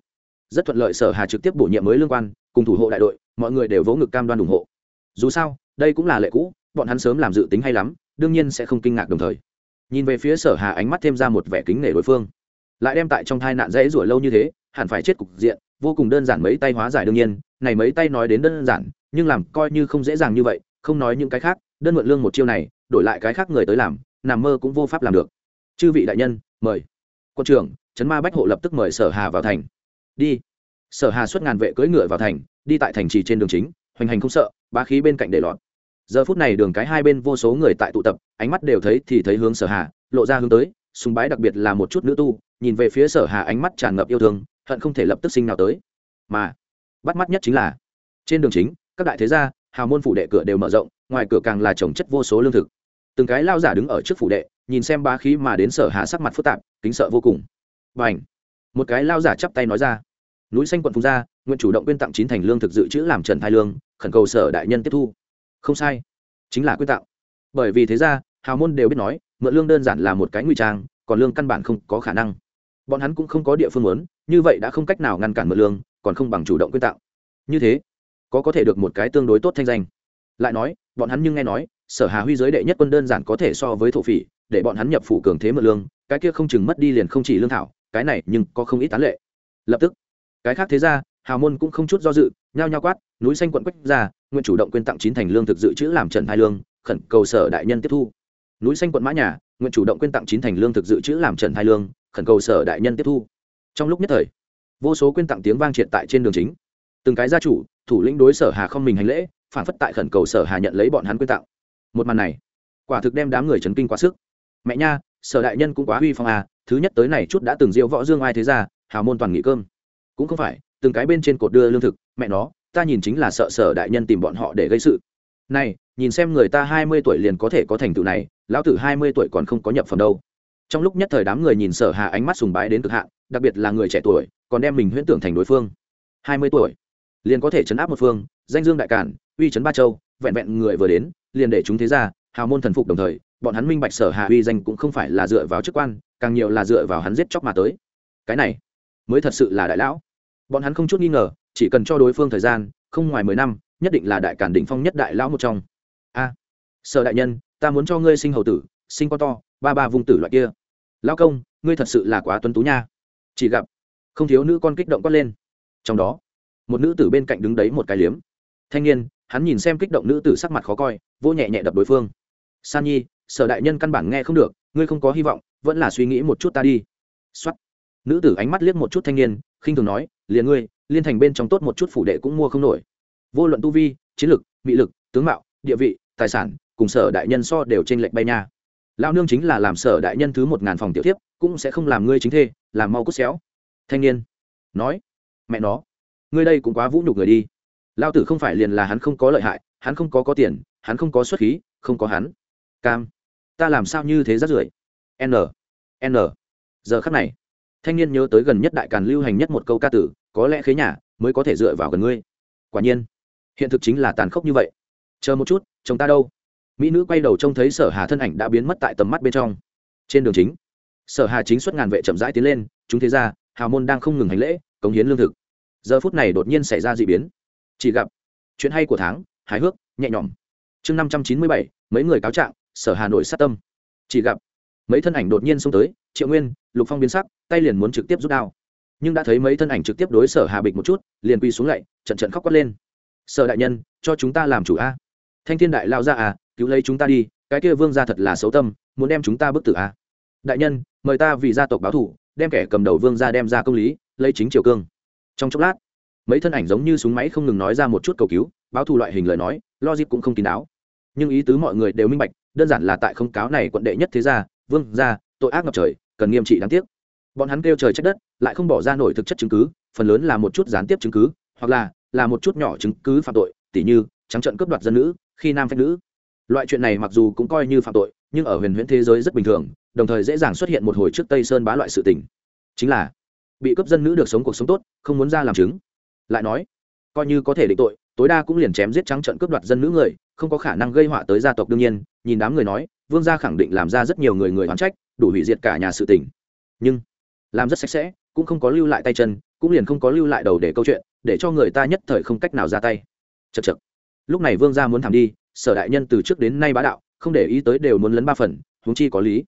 rất thuận lợi sở hà trực tiếp bổ nhiệm mới lương quan, cùng thủ hộ đại đội, mọi người đều vỗ ngực cam đoan ủng hộ. Dù sao, đây cũng là lệ cũ, bọn hắn sớm làm dự tính hay lắm, đương nhiên sẽ không kinh ngạc đồng thời. Nhìn về phía sở hà ánh mắt thêm ra một vẻ kính nể đối phương. Lại đem tại trong thai nạn dễ rủa lâu như thế, hẳn phải chết cục diện, vô cùng đơn giản mấy tay hóa giải đương nhiên, này mấy tay nói đến đơn giản, nhưng làm coi như không dễ dàng như vậy, không nói những cái khác đơn mượn lương một chiêu này, đổi lại cái khác người tới làm, nằm mơ cũng vô pháp làm được. Chư vị đại nhân, mời. Quân trưởng, trấn ma bách hộ lập tức mời sở hà vào thành. Đi. Sở hà xuất ngàn vệ cưỡi ngựa vào thành, đi tại thành trì trên đường chính, hoành hành không sợ, bá khí bên cạnh để lọt. Giờ phút này đường cái hai bên vô số người tại tụ tập, ánh mắt đều thấy thì thấy hướng sở hà, lộ ra hướng tới, sùng bái đặc biệt là một chút nữ tu, nhìn về phía sở hà ánh mắt tràn ngập yêu thương, hận không thể lập tức sinh nào tới. Mà, bắt mắt nhất chính là, trên đường chính, các đại thế gia hào môn phủ đệ cửa đều mở rộng, ngoài cửa càng là trồng chất vô số lương thực. Từng cái lao giả đứng ở trước phủ đệ, nhìn xem ba khí mà đến sở hà sắc mặt phức tạp, kính sợ vô cùng. Và ảnh một cái lao giả chắp tay nói ra. Núi xanh quận phùng gia nguyện chủ động quyên tặng chín thành lương thực dự trữ làm trần thai lương, khẩn cầu sở đại nhân tiếp thu. Không sai. Chính là quyên tặng. Bởi vì thế ra, hào môn đều biết nói, mượn lương đơn giản là một cái nguy trang, còn lương căn bản không có khả năng. Bọn hắn cũng không có địa phương lớn như vậy đã không cách nào ngăn cản mượn lương, còn không bằng chủ động quyên tặng. Như thế có có thể được một cái tương đối tốt thanh danh. Lại nói, bọn hắn nhưng nghe nói, sở hà huy giới đệ nhất quân đơn giản có thể so với thổ phỉ, để bọn hắn nhập phủ cường thế mượn lương, cái kia không chừng mất đi liền không chỉ lương thảo, cái này nhưng có không ít tán lệ. Lập tức, cái khác thế ra hào môn cũng không chút do dự, nhao nhao quát, núi xanh quận quách ra, nguyện chủ động quyên tặng chín thành lương thực dự trữ làm trần hai lương, khẩn cầu sở đại nhân tiếp thu. Núi xanh quận mã nhà, nguyện chủ động quyên tặng chín thành lương thực dự trữ làm trần hai lương, khẩn cầu sở đại nhân tiếp thu. Trong lúc nhất thời, vô số quyên tặng tiếng vang triệt tại trên đường chính. Từng cái gia chủ thủ lĩnh đối sở hà không mình hành lễ, phản phất tại khẩn cầu sở hà nhận lấy bọn hắn quyên tặng. Một màn này, quả thực đem đám người chấn kinh quá sức. Mẹ nha, sở đại nhân cũng quá huy phong à thứ nhất tới này chút đã từng diễu võ dương ai thế ra, hào môn toàn nghỉ cơm. Cũng không phải, từng cái bên trên cột đưa lương thực, mẹ nó, ta nhìn chính là sợ sở đại nhân tìm bọn họ để gây sự. Này, nhìn xem người ta hai mươi tuổi liền có thể có thành tựu này, lão tử hai mươi tuổi còn không có nhập phẩm đâu. Trong lúc nhất thời đám người nhìn sở hà ánh mắt sùng bái đến cực hạn, đặc biệt là người trẻ tuổi, còn đem mình huyễn tưởng thành đối phương. Hai mươi tuổi liền có thể chấn áp một phương, danh dương đại cản, uy chấn ba châu, vẹn vẹn người vừa đến, liền để chúng thế ra hào môn thần phục đồng thời, bọn hắn minh bạch sở hạ uy danh cũng không phải là dựa vào chức quan, càng nhiều là dựa vào hắn giết chóc mà tới. Cái này, mới thật sự là đại lão. Bọn hắn không chút nghi ngờ, chỉ cần cho đối phương thời gian, không ngoài mười năm, nhất định là đại cản đỉnh phong nhất đại lão một trong. A, sở đại nhân, ta muốn cho ngươi sinh hầu tử, sinh con to, ba ba vùng tử loại kia. Lão công, ngươi thật sự là quá tuấn tú nha. Chỉ gặp, không thiếu nữ con kích động quát lên. Trong đó một nữ tử bên cạnh đứng đấy một cái liếm. Thanh niên, hắn nhìn xem kích động nữ tử sắc mặt khó coi vô nhẹ nhẹ đập đối phương. San nhi, sở đại nhân căn bản nghe không được, ngươi không có hy vọng, vẫn là suy nghĩ một chút ta đi. Xuất nữ tử ánh mắt liếc một chút thanh niên, khinh thường nói, liền ngươi, liên thành bên trong tốt một chút phủ đệ cũng mua không nổi. Vô luận tu vi, chiến lực mỹ lực, tướng mạo, địa vị, tài sản, cùng sở đại nhân so đều trên lệnh bay nha. Lao nương chính là làm sở đại nhân thứ một ngàn phòng tiểu tiếp cũng sẽ không làm ngươi chính thê, làm mau cút xéo. Thanh niên, nói, mẹ nó ngươi đây cũng quá vũ nhục người đi. Lao tử không phải liền là hắn không có lợi hại, hắn không có có tiền, hắn không có xuất khí, không có hắn. Cam, ta làm sao như thế rất rưởi? N n. Giờ khắc này, thanh niên nhớ tới gần nhất đại càn lưu hành nhất một câu ca tử, có lẽ khế nhà mới có thể dựa vào gần ngươi. Quả nhiên, hiện thực chính là tàn khốc như vậy. Chờ một chút, chồng ta đâu? Mỹ nữ quay đầu trông thấy sở hà thân ảnh đã biến mất tại tầm mắt bên trong. Trên đường chính, sở hà chính xuất ngàn vệ chậm rãi tiến lên, chúng thế ra hào môn đang không ngừng hành lễ, cống hiến lương thực giờ phút này đột nhiên xảy ra d ị biến. Chỉ gặp, chuyện hay của tháng, hài hước, nhẹ nhõm. Chương năm trăm chín mươi bảy, mấy người cáo trạng, sở hà nội sát tâm. Chỉ gặp, mấy thân ảnh đột nhiên xông tới, triệu nguyên, lục phong biến sắc, tay liền muốn trực tiếp rút đao. Nhưng đã thấy mấy thân ảnh trực tiếp đối sở hà bịch một chút, liền quy xuống lạy trận trận khóc quát lên. Sở đại nhân, cho chúng ta làm chủ a. Thanh thiên đại lao ra à cứu lấy chúng ta đi, cái kia vương ra thật là xấu tâm, muốn đem chúng ta bức tử a. Đại nhân, mời ta vì gia tộc báo thủ, đem kẻ cầm đầu vương ra đem ra công lý, lấy chính triều cương trong chốc lát, mấy thân ảnh giống như súng máy không ngừng nói ra một chút cầu cứu, báo thù loại hình lời nói lo dịp cũng không kín đáo. Nhưng ý tứ mọi người đều minh bạch, đơn giản là tại không cáo này quận đệ nhất thế gia, vương gia, tội ác ngập trời, cần nghiêm trị đáng tiếc. Bọn hắn kêu trời trách đất, lại không bỏ ra nổi thực chất chứng cứ, phần lớn là một chút gián tiếp chứng cứ, hoặc là là một chút nhỏ chứng cứ phạm tội, tỉ như, trắng trận cướp đoạt dân nữ, khi nam phép nữ. Loại chuyện này mặc dù cũng coi như phạm tội, nhưng ở huyền huyễn thế giới rất bình thường, đồng thời dễ dàng xuất hiện một hồi trước tây sơn bá loại sự tình. Chính là bị cướp dân nữ được sống cuộc sống tốt, không muốn ra làm chứng. Lại nói, coi như có thể định tội, tối đa cũng liền chém giết trắng trận cướp đoạt dân nữ người, không có khả năng gây họa tới gia tộc đương nhiên, nhìn đám người nói, vương gia khẳng định làm ra rất nhiều người người oán trách, đủ hủy diệt cả nhà sự tình. Nhưng, làm rất sạch sẽ, cũng không có lưu lại tay chân, cũng liền không có lưu lại đầu để câu chuyện, để cho người ta nhất thời không cách nào ra tay. Chật chật lúc này vương gia muốn thảm đi, sở đại nhân từ trước đến nay bá đạo, không để ý tới đều muốn lấn ba phần, huống chi có lý.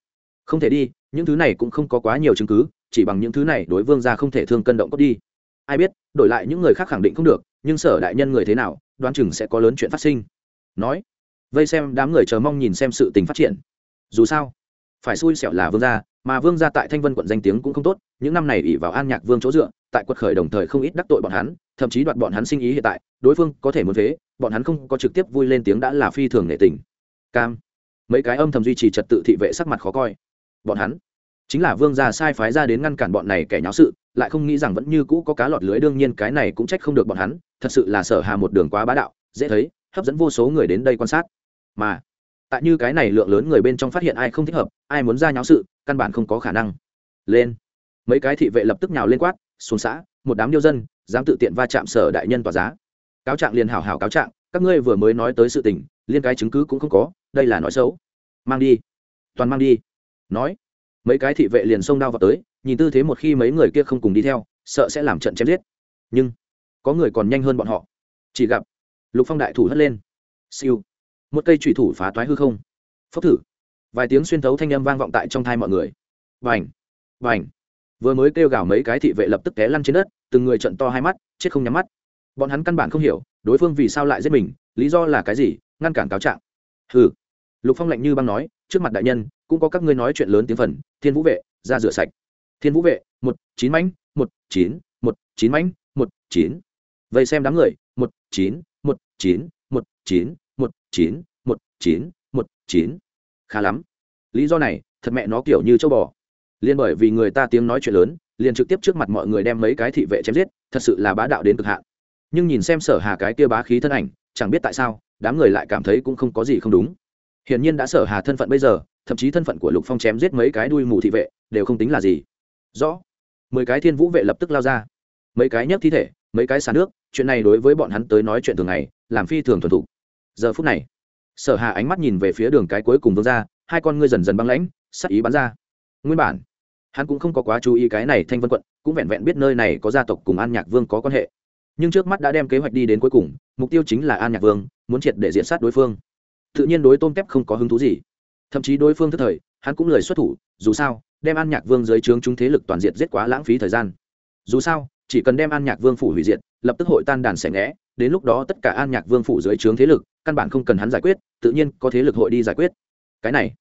Không thể đi, những thứ này cũng không có quá nhiều chứng cứ chỉ bằng những thứ này đối vương gia không thể thương cân động cốt đi. Ai biết, đổi lại những người khác khẳng định không được, nhưng sở đại nhân người thế nào, đoán chừng sẽ có lớn chuyện phát sinh. Nói, vây xem đám người chờ mong nhìn xem sự tình phát triển. Dù sao, phải xui xẻo là vương gia, mà vương gia tại thanh vân quận danh tiếng cũng không tốt, những năm này ỉ vào an nhạc vương chỗ dựa, tại quật khởi đồng thời không ít đắc tội bọn hắn, thậm chí đoạt bọn hắn sinh ý hiện tại, đối phương có thể muốn thế bọn hắn không có trực tiếp vui lên tiếng đã là phi thường nệ tình. Cam, mấy cái âm thầm duy trì trật tự thị vệ sắc mặt khó coi. Bọn hắn chính là vương gia sai phái ra đến ngăn cản bọn này kẻ nháo sự, lại không nghĩ rằng vẫn như cũ có cá lọt lưới, đương nhiên cái này cũng trách không được bọn hắn, thật sự là sở hà một đường quá bá đạo, dễ thấy, hấp dẫn vô số người đến đây quan sát. Mà, tại như cái này lượng lớn người bên trong phát hiện ai không thích hợp, ai muốn ra nháo sự, căn bản không có khả năng. Lên, mấy cái thị vệ lập tức nhào lên quát, xuống xã, một đám điêu dân, dám tự tiện va chạm sở đại nhân tòa giá. Cáo trạng liền hảo hảo cáo trạng, các ngươi vừa mới nói tới sự tình, liên cái chứng cứ cũng không có, đây là nói xấu. Mang đi. Toàn mang đi. Nói mấy cái thị vệ liền xông đao vào tới, nhìn tư thế một khi mấy người kia không cùng đi theo, sợ sẽ làm trận chém giết. Nhưng, có người còn nhanh hơn bọn họ. Chỉ gặp, lục phong đại thủ hất lên. Siêu. Một cây trùy thủ phá toái hư không. Phốc thử. Vài tiếng xuyên thấu thanh âm vang vọng tại trong thai mọi người. Vành vành vừa mới kêu gào mấy cái thị vệ lập tức té lăn trên đất, từng người trận to hai mắt, chết không nhắm mắt. Bọn hắn căn bản không hiểu, đối phương vì sao lại giết mình, lý do là cái gì, ngăn cản cáo trạng. Hừ. Lục phong lạnh như băng nói, trước mặt đại nhân cũng có các ngươi nói chuyện lớn tiếng phần, thiên vũ vệ, ra rửa sạch. Thiên vũ vệ, một, chín mánh một, chín một, chín mánh một, chín. Vậy xem đám người, một, chín một chín một chín một chín một chín một, chín. Khá lắm. Lý do này, thật mẹ nó kiểu như châu bò. Liên bởi vì người ta tiếng nói chuyện lớn, liền trực tiếp trước mặt mọi người đem mấy cái thị vệ chém giết, thật sự là bá đạo đến cực hạn. Nhưng nhìn xem sở hà cái kia bá khí thân ảnh, chẳng biết tại sao, đám người lại cảm thấy cũng không có gì không đúng. Hiển nhiên đã sở hà thân phận bây giờ thậm chí thân phận của lục phong chém giết mấy cái đuôi mù thị vệ, đều không tính là gì. Rõ. Mười cái thiên vũ vệ lập tức lao ra. Mấy cái nhấc thi thể, mấy cái xả nước, chuyện này đối với bọn hắn tới nói chuyện thường ngày, làm phi thường thuần thục. Giờ phút này, sở hà ánh mắt nhìn về phía đường cái cuối cùng vương ra hai con ngươi dần dần băng lãnh, sắc ý bắn ra. Nguyên bản, hắn cũng không có quá chú ý cái này thanh vân quận, cũng vẹn vẹn biết nơi này có gia tộc cùng an nhạc vương có quan hệ. Nhưng trước mắt đã đem kế hoạch đi đến cuối cùng, mục tiêu chính là an nhạc vương, muốn triệt để diện sát đối phương. Tự nhiên đối tôm tép không có hứng thú gì thậm chí đối phương thức thời, hắn cũng lời xuất thủ, dù sao, đem an nhạc vương dưới trướng chúng thế lực toàn diện giết quá lãng phí thời gian. Dù sao, chỉ cần đem an nhạc vương phủ hủy diệt, lập tức hội tan đàn xẻ ngẽ, đến lúc đó tất cả an nhạc vương phủ dưới trướng thế lực, căn bản không cần hắn giải quyết, tự nhiên có thế lực hội đi giải quyết. Cái này,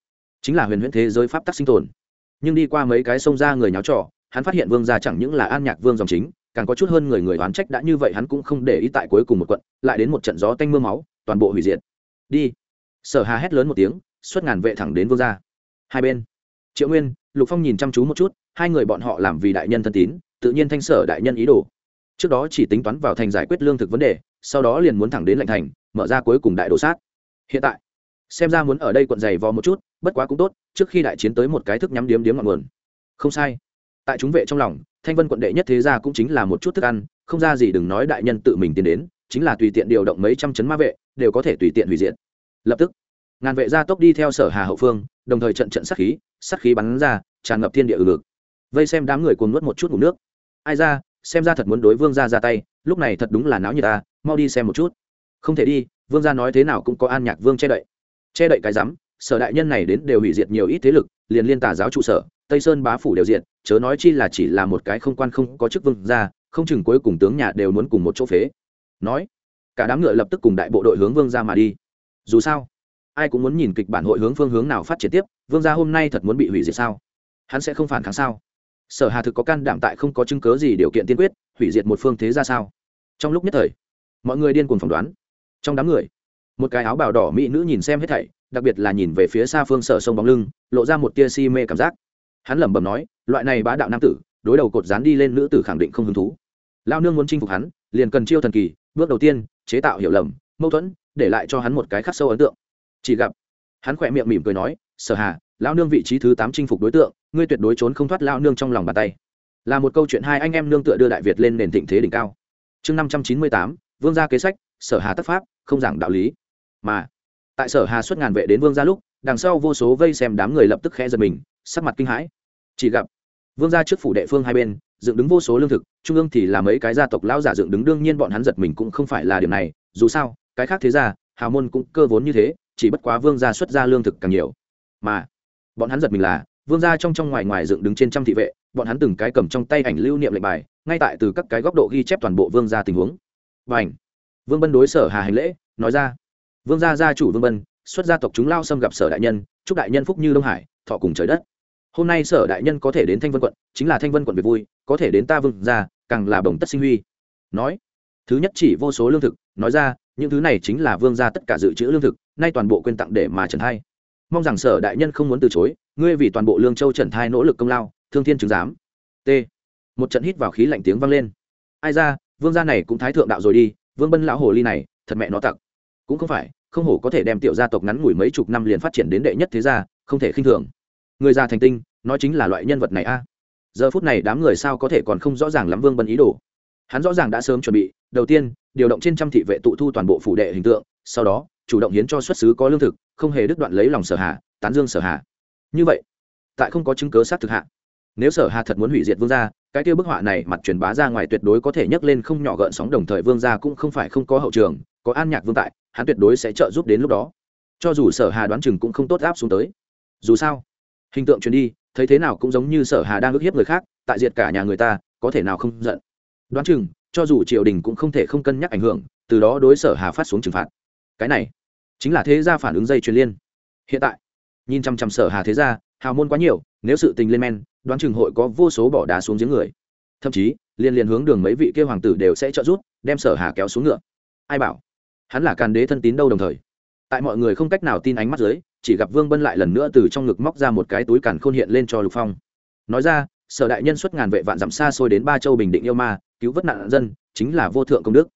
chính là huyền huyễn thế giới pháp tắc sinh tồn. Nhưng đi qua mấy cái sông ra người nháo trò, hắn phát hiện vương gia chẳng những là an nhạc vương dòng chính, càng có chút hơn người người oán trách đã như vậy hắn cũng không để ý tại cuối cùng một quận, lại đến một trận gió tanh mưa máu, toàn bộ hủy diệt. Đi. Sở hà hét lớn một tiếng xuất ngàn vệ thẳng đến vương gia. Hai bên, triệu nguyên, lục phong nhìn chăm chú một chút, hai người bọn họ làm vì đại nhân thân tín, tự nhiên thanh sở đại nhân ý đồ. Trước đó chỉ tính toán vào thành giải quyết lương thực vấn đề, sau đó liền muốn thẳng đến lệnh thành, mở ra cuối cùng đại đồ sát. Hiện tại, xem ra muốn ở đây quận dày vò một chút, bất quá cũng tốt, trước khi đại chiến tới một cái thức nhắm điếm điếm ngọn nguồn. Không sai. Tại chúng vệ trong lòng, thanh vân quận đệ nhất thế gia cũng chính là một chút thức ăn, không ra gì đừng nói đại nhân tự mình tiến đến, chính là tùy tiện điều động mấy trăm chấn ma vệ, đều có thể tùy tiện hủy diệt. Lập tức ngàn vệ gia tốc đi theo sở hà hậu phương, đồng thời trận trận sát khí sát khí bắn ra, tràn ngập thiên địa ừ ngực. Vây xem đám người cuồng nuốt một chút ngủ nước. Ai ra, xem ra thật muốn đối vương gia ra tay, lúc này thật đúng là náo như ta, mau đi xem một chút. Không thể đi, vương gia nói thế nào cũng có an nhạc vương che đậy. Che đậy cái rắm sở đại nhân này đến đều hủy diệt nhiều ít thế lực, liền liên tả giáo trụ sở, tây sơn bá phủ đều diện chớ nói chi là chỉ là một cái không quan không có chức vương gia, không chừng cuối cùng tướng nhà đều muốn cùng một chỗ phế. Nói, cả đám ngựa lập tức cùng đại bộ đội hướng vương gia mà đi. Dù sao ai cũng muốn nhìn kịch bản hội hướng phương hướng nào phát triển tiếp, vương gia hôm nay thật muốn bị hủy diệt sao? Hắn sẽ không phản kháng sao? Sở hà thực có can đảm tại không có chứng cớ gì điều kiện tiên quyết, hủy diệt một phương thế ra sao? Trong lúc nhất thời, mọi người điên cuồng phỏng đoán. Trong đám người, một cái áo bào đỏ mỹ nữ nhìn xem hết thảy, đặc biệt là nhìn về phía xa phương sở sông bóng lưng, lộ ra một tia si mê cảm giác. Hắn lẩm bẩm nói, loại này bá đạo nam tử, đối đầu cột dán đi lên nữ tử khẳng định không hứng thú. Lao nương muốn chinh phục hắn, liền cần chiêu thần kỳ, bước đầu tiên, chế tạo hiểu lầm, mâu thuẫn, để lại cho hắn một cái khắc sâu ấn tượng chỉ gặp, hắn khỏe miệng mỉm cười nói, sở hà lao nương vị trí thứ tám chinh phục đối tượng, ngươi tuyệt đối trốn không thoát lao nương trong lòng bàn tay. Là một câu chuyện hai anh em nương tựa đưa đại việt lên nền thịnh thế đỉnh cao. Chương năm trăm chín mươi tám, vương gia kế sách, sở hà tất pháp, không giảng đạo lý. Mà, tại sở hà xuất ngàn vệ đến vương gia lúc, đằng sau vô số vây xem đám người lập tức khẽ giật mình, sắc mặt kinh hãi. Chỉ gặp, vương gia trước phủ đệ phương hai bên, dựng đứng vô số lương thực, trung ương thì là mấy cái gia tộc lão giả dựng đứng, đương nhiên bọn hắn giật mình cũng không phải là điểm này, dù sao, cái khác thế gia, hào môn cũng cơ vốn như thế chỉ bất quá vương gia xuất ra lương thực càng nhiều. Mà, bọn hắn giật mình là, vương gia trong trong ngoài ngoài dựng đứng trên trăm thị vệ, bọn hắn từng cái cầm trong tay ảnh lưu niệm lệnh bài, ngay tại từ các cái góc độ ghi chép toàn bộ vương gia tình huống. Và ảnh vương bân đối sở hà hành lễ, nói ra. Vương gia gia chủ vương bân, xuất gia tộc chúng lao xâm gặp sở đại nhân, chúc đại nhân phúc như đông hải, thọ cùng trời đất. Hôm nay sở đại nhân có thể đến thanh vân quận, chính là thanh vân quận về vui, có thể đến ta vương gia, càng là đồng tất sinh huy. Nói, thứ nhất chỉ vô số lương thực, nói ra những thứ này chính là vương gia tất cả dự trữ lương thực, nay toàn bộ quên tặng để mà trần thay. mong rằng sở đại nhân không muốn từ chối, ngươi vì toàn bộ lương châu trần thai nỗ lực công lao, thương thiên chứng giám. T. Một trận hít vào khí lạnh tiếng vang lên. Ai ra, vương gia này cũng thái thượng đạo rồi đi, vương bân lão hồ ly này, thật mẹ nó tặc. Cũng không phải, không hổ có thể đem tiểu gia tộc ngắn ngủi mấy chục năm liền phát triển đến đệ nhất thế gia, không thể khinh thường. Người già thành tinh, nói chính là loại nhân vật này a. Giờ phút này đám người sao có thể còn không rõ ràng lắm vương bân ý đồ hắn rõ ràng đã sớm chuẩn bị, đầu tiên, điều động trên trăm thị vệ tụ thu toàn bộ phủ đệ hình tượng, sau đó, chủ động hiến cho xuất xứ có lương thực, không hề đứt đoạn lấy lòng sở hạ, tán dương sở hạ. Như vậy, tại không có chứng cớ sát thực hạ, nếu sở hà thật muốn hủy diệt vương gia, cái tiêu bức họa này mặt truyền bá ra ngoài tuyệt đối có thể nhấc lên không nhỏ gợn sóng đồng thời vương gia cũng không phải không có hậu trường, có an nhạc vương tại, hắn tuyệt đối sẽ trợ giúp đến lúc đó. Cho dù sở hà đoán chừng cũng không tốt áp xuống tới. Dù sao, hình tượng truyền đi, thấy thế nào cũng giống như sở hà đang ức hiếp người khác, tại diệt cả nhà người ta, có thể nào không giận đoán chừng, cho dù triều đình cũng không thể không cân nhắc ảnh hưởng, từ đó đối sở hà phát xuống trừng phạt. Cái này, chính là thế gia phản ứng dây truyền liên. Hiện tại, nhìn chăm chăm sở hà thế gia, hào môn quá nhiều, nếu sự tình lên men, đoán chừng hội có vô số bỏ đá xuống giếng người. Thậm chí, liên liên hướng đường mấy vị kia hoàng tử đều sẽ trợ giúp, đem sở hà kéo xuống ngựa. Ai bảo, hắn là càn đế thân tín đâu đồng thời. Tại mọi người không cách nào tin ánh mắt dưới, chỉ gặp vương bân lại lần nữa từ trong ngực móc ra một cái túi càn khôn hiện lên cho lục phong. Nói ra, sở đại nhân xuất ngàn vệ vạn dặm xa xôi đến ba châu bình định yêu ma cứu vớt nạn dân chính là vô thượng công đức.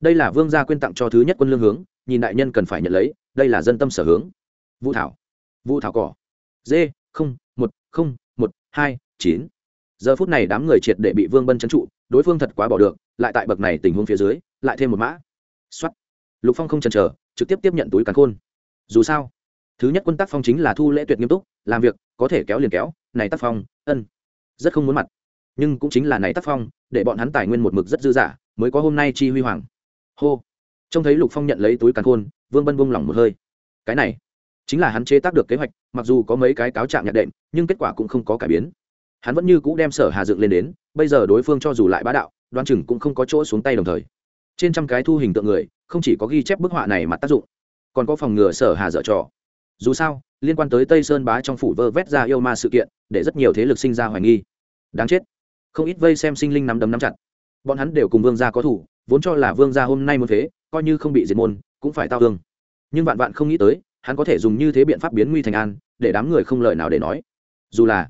Đây là vương gia quyên tặng cho thứ nhất quân lương hướng, nhìn đại nhân cần phải nhận lấy, đây là dân tâm sở hướng. Vũ thảo vũ thảo cỏ. Dê, không, một không, một, hai, chín. Giờ phút này đám người triệt để bị vương bân trấn trụ, đối phương thật quá bỏ được, lại tại bậc này tình huống phía dưới, lại thêm một mã. Xuất lục phong không chần chờ, trực tiếp tiếp nhận túi càn khôn. Dù sao, thứ nhất quân tác phong chính là thu lễ tuyệt nghiêm túc, làm việc có thể kéo liền kéo, này tác phong, ân, rất không muốn mặt nhưng cũng chính là này tác phong, để bọn hắn tài nguyên một mực rất dư dả, mới có hôm nay chi huy hoàng. Hô. Trông thấy lục phong nhận lấy túi càn khôn, vương bân bông lỏng một hơi. Cái này, chính là hắn chế tác được kế hoạch, mặc dù có mấy cái cáo trạng nhạc đệm, nhưng kết quả cũng không có cải biến. Hắn vẫn như cũ đem sở hà dựng lên đến, bây giờ đối phương cho dù lại bá đạo đoan chừng cũng không có chỗ xuống tay đồng thời. Trên trăm cái thu hình tượng người, không chỉ có ghi chép bức họa này mà tác dụng, còn có phòng ngừa sở hà dở trò. Dù sao, liên quan tới tây sơn bá trong phủ vơ vét ra yêu ma sự kiện, để rất nhiều thế lực sinh ra hoài nghi. Đáng chết không ít vây xem sinh linh nắm đấm nắm chặt. Bọn hắn đều cùng vương gia có thủ, vốn cho là vương gia hôm nay muốn thế coi như không bị diệt môn, cũng phải tao thương. Nhưng vạn vạn không nghĩ tới, hắn có thể dùng như thế biện pháp biến nguy thành an, để đám người không lời nào để nói. Dù là,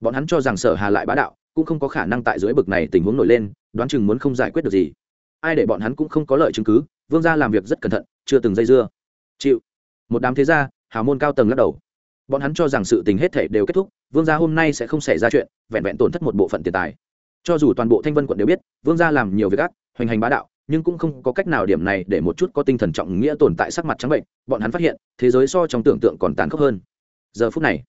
bọn hắn cho rằng sở hà lại bá đạo, cũng không có khả năng tại dưới bực này tình huống nổi lên, đoán chừng muốn không giải quyết được gì. Ai để bọn hắn cũng không có lợi chứng cứ, vương gia làm việc rất cẩn thận, chưa từng dây dưa. Chịu. Một đám thế gia, hào môn cao tầng lắc đầu. Bọn hắn cho rằng sự tình hết thể đều kết thúc, vương gia hôm nay sẽ không xảy ra chuyện, vẹn vẹn tổn thất một bộ phận tiền tài cho dù toàn bộ thanh vân quận đều biết, vương gia làm nhiều việc ác, hoành hành bá đạo, nhưng cũng không có cách nào điểm này để một chút có tinh thần trọng nghĩa tồn tại sắc mặt trắng bệnh, bọn hắn phát hiện, thế giới so trong tưởng tượng còn tàn khốc hơn. Giờ phút này,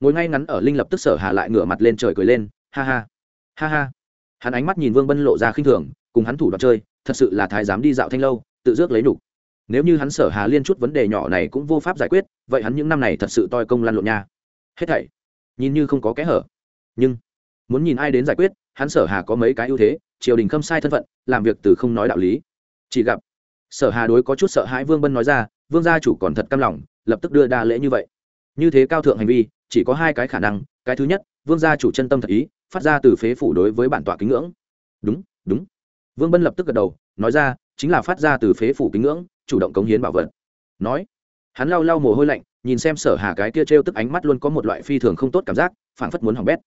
ngồi ngay ngắn ở linh lập tức sở hạ lại ngửa mặt lên trời cười lên, ha ha ha ha. Hắn ánh mắt nhìn vương bân lộ ra khinh thường, cùng hắn thủ đoạn chơi, thật sự là thái giám đi dạo thanh lâu, tự dước lấy đủ. nếu như hắn sở hà liên chút vấn đề nhỏ này cũng vô pháp giải quyết, vậy hắn những năm này thật sự toi công lăn lộn nha. Hết thảy, nhìn như không có kẽ hở. Nhưng, muốn nhìn ai đến giải quyết hắn sở hà có mấy cái ưu thế, triều đình khâm sai thân phận, làm việc từ không nói đạo lý. Chỉ gặp, sở hà đối có chút sợ hãi vương bân nói ra, vương gia chủ còn thật căm lòng, lập tức đưa đa lễ như vậy. Như thế cao thượng hành vi, chỉ có hai cái khả năng, cái thứ nhất, vương gia chủ chân tâm thật ý, phát ra từ phế phủ đối với bản tọa kính ngưỡng. Đúng đúng. Vương bân lập tức gật đầu, nói ra, chính là phát ra từ phế phủ kính ngưỡng, chủ động cống hiến bảo vật. Nói, hắn lau lau mồ hôi lạnh, nhìn xem sở hà cái kia trêu tức ánh mắt luôn có một loại phi thường không tốt cảm giác, phảng phất muốn hỏng bét,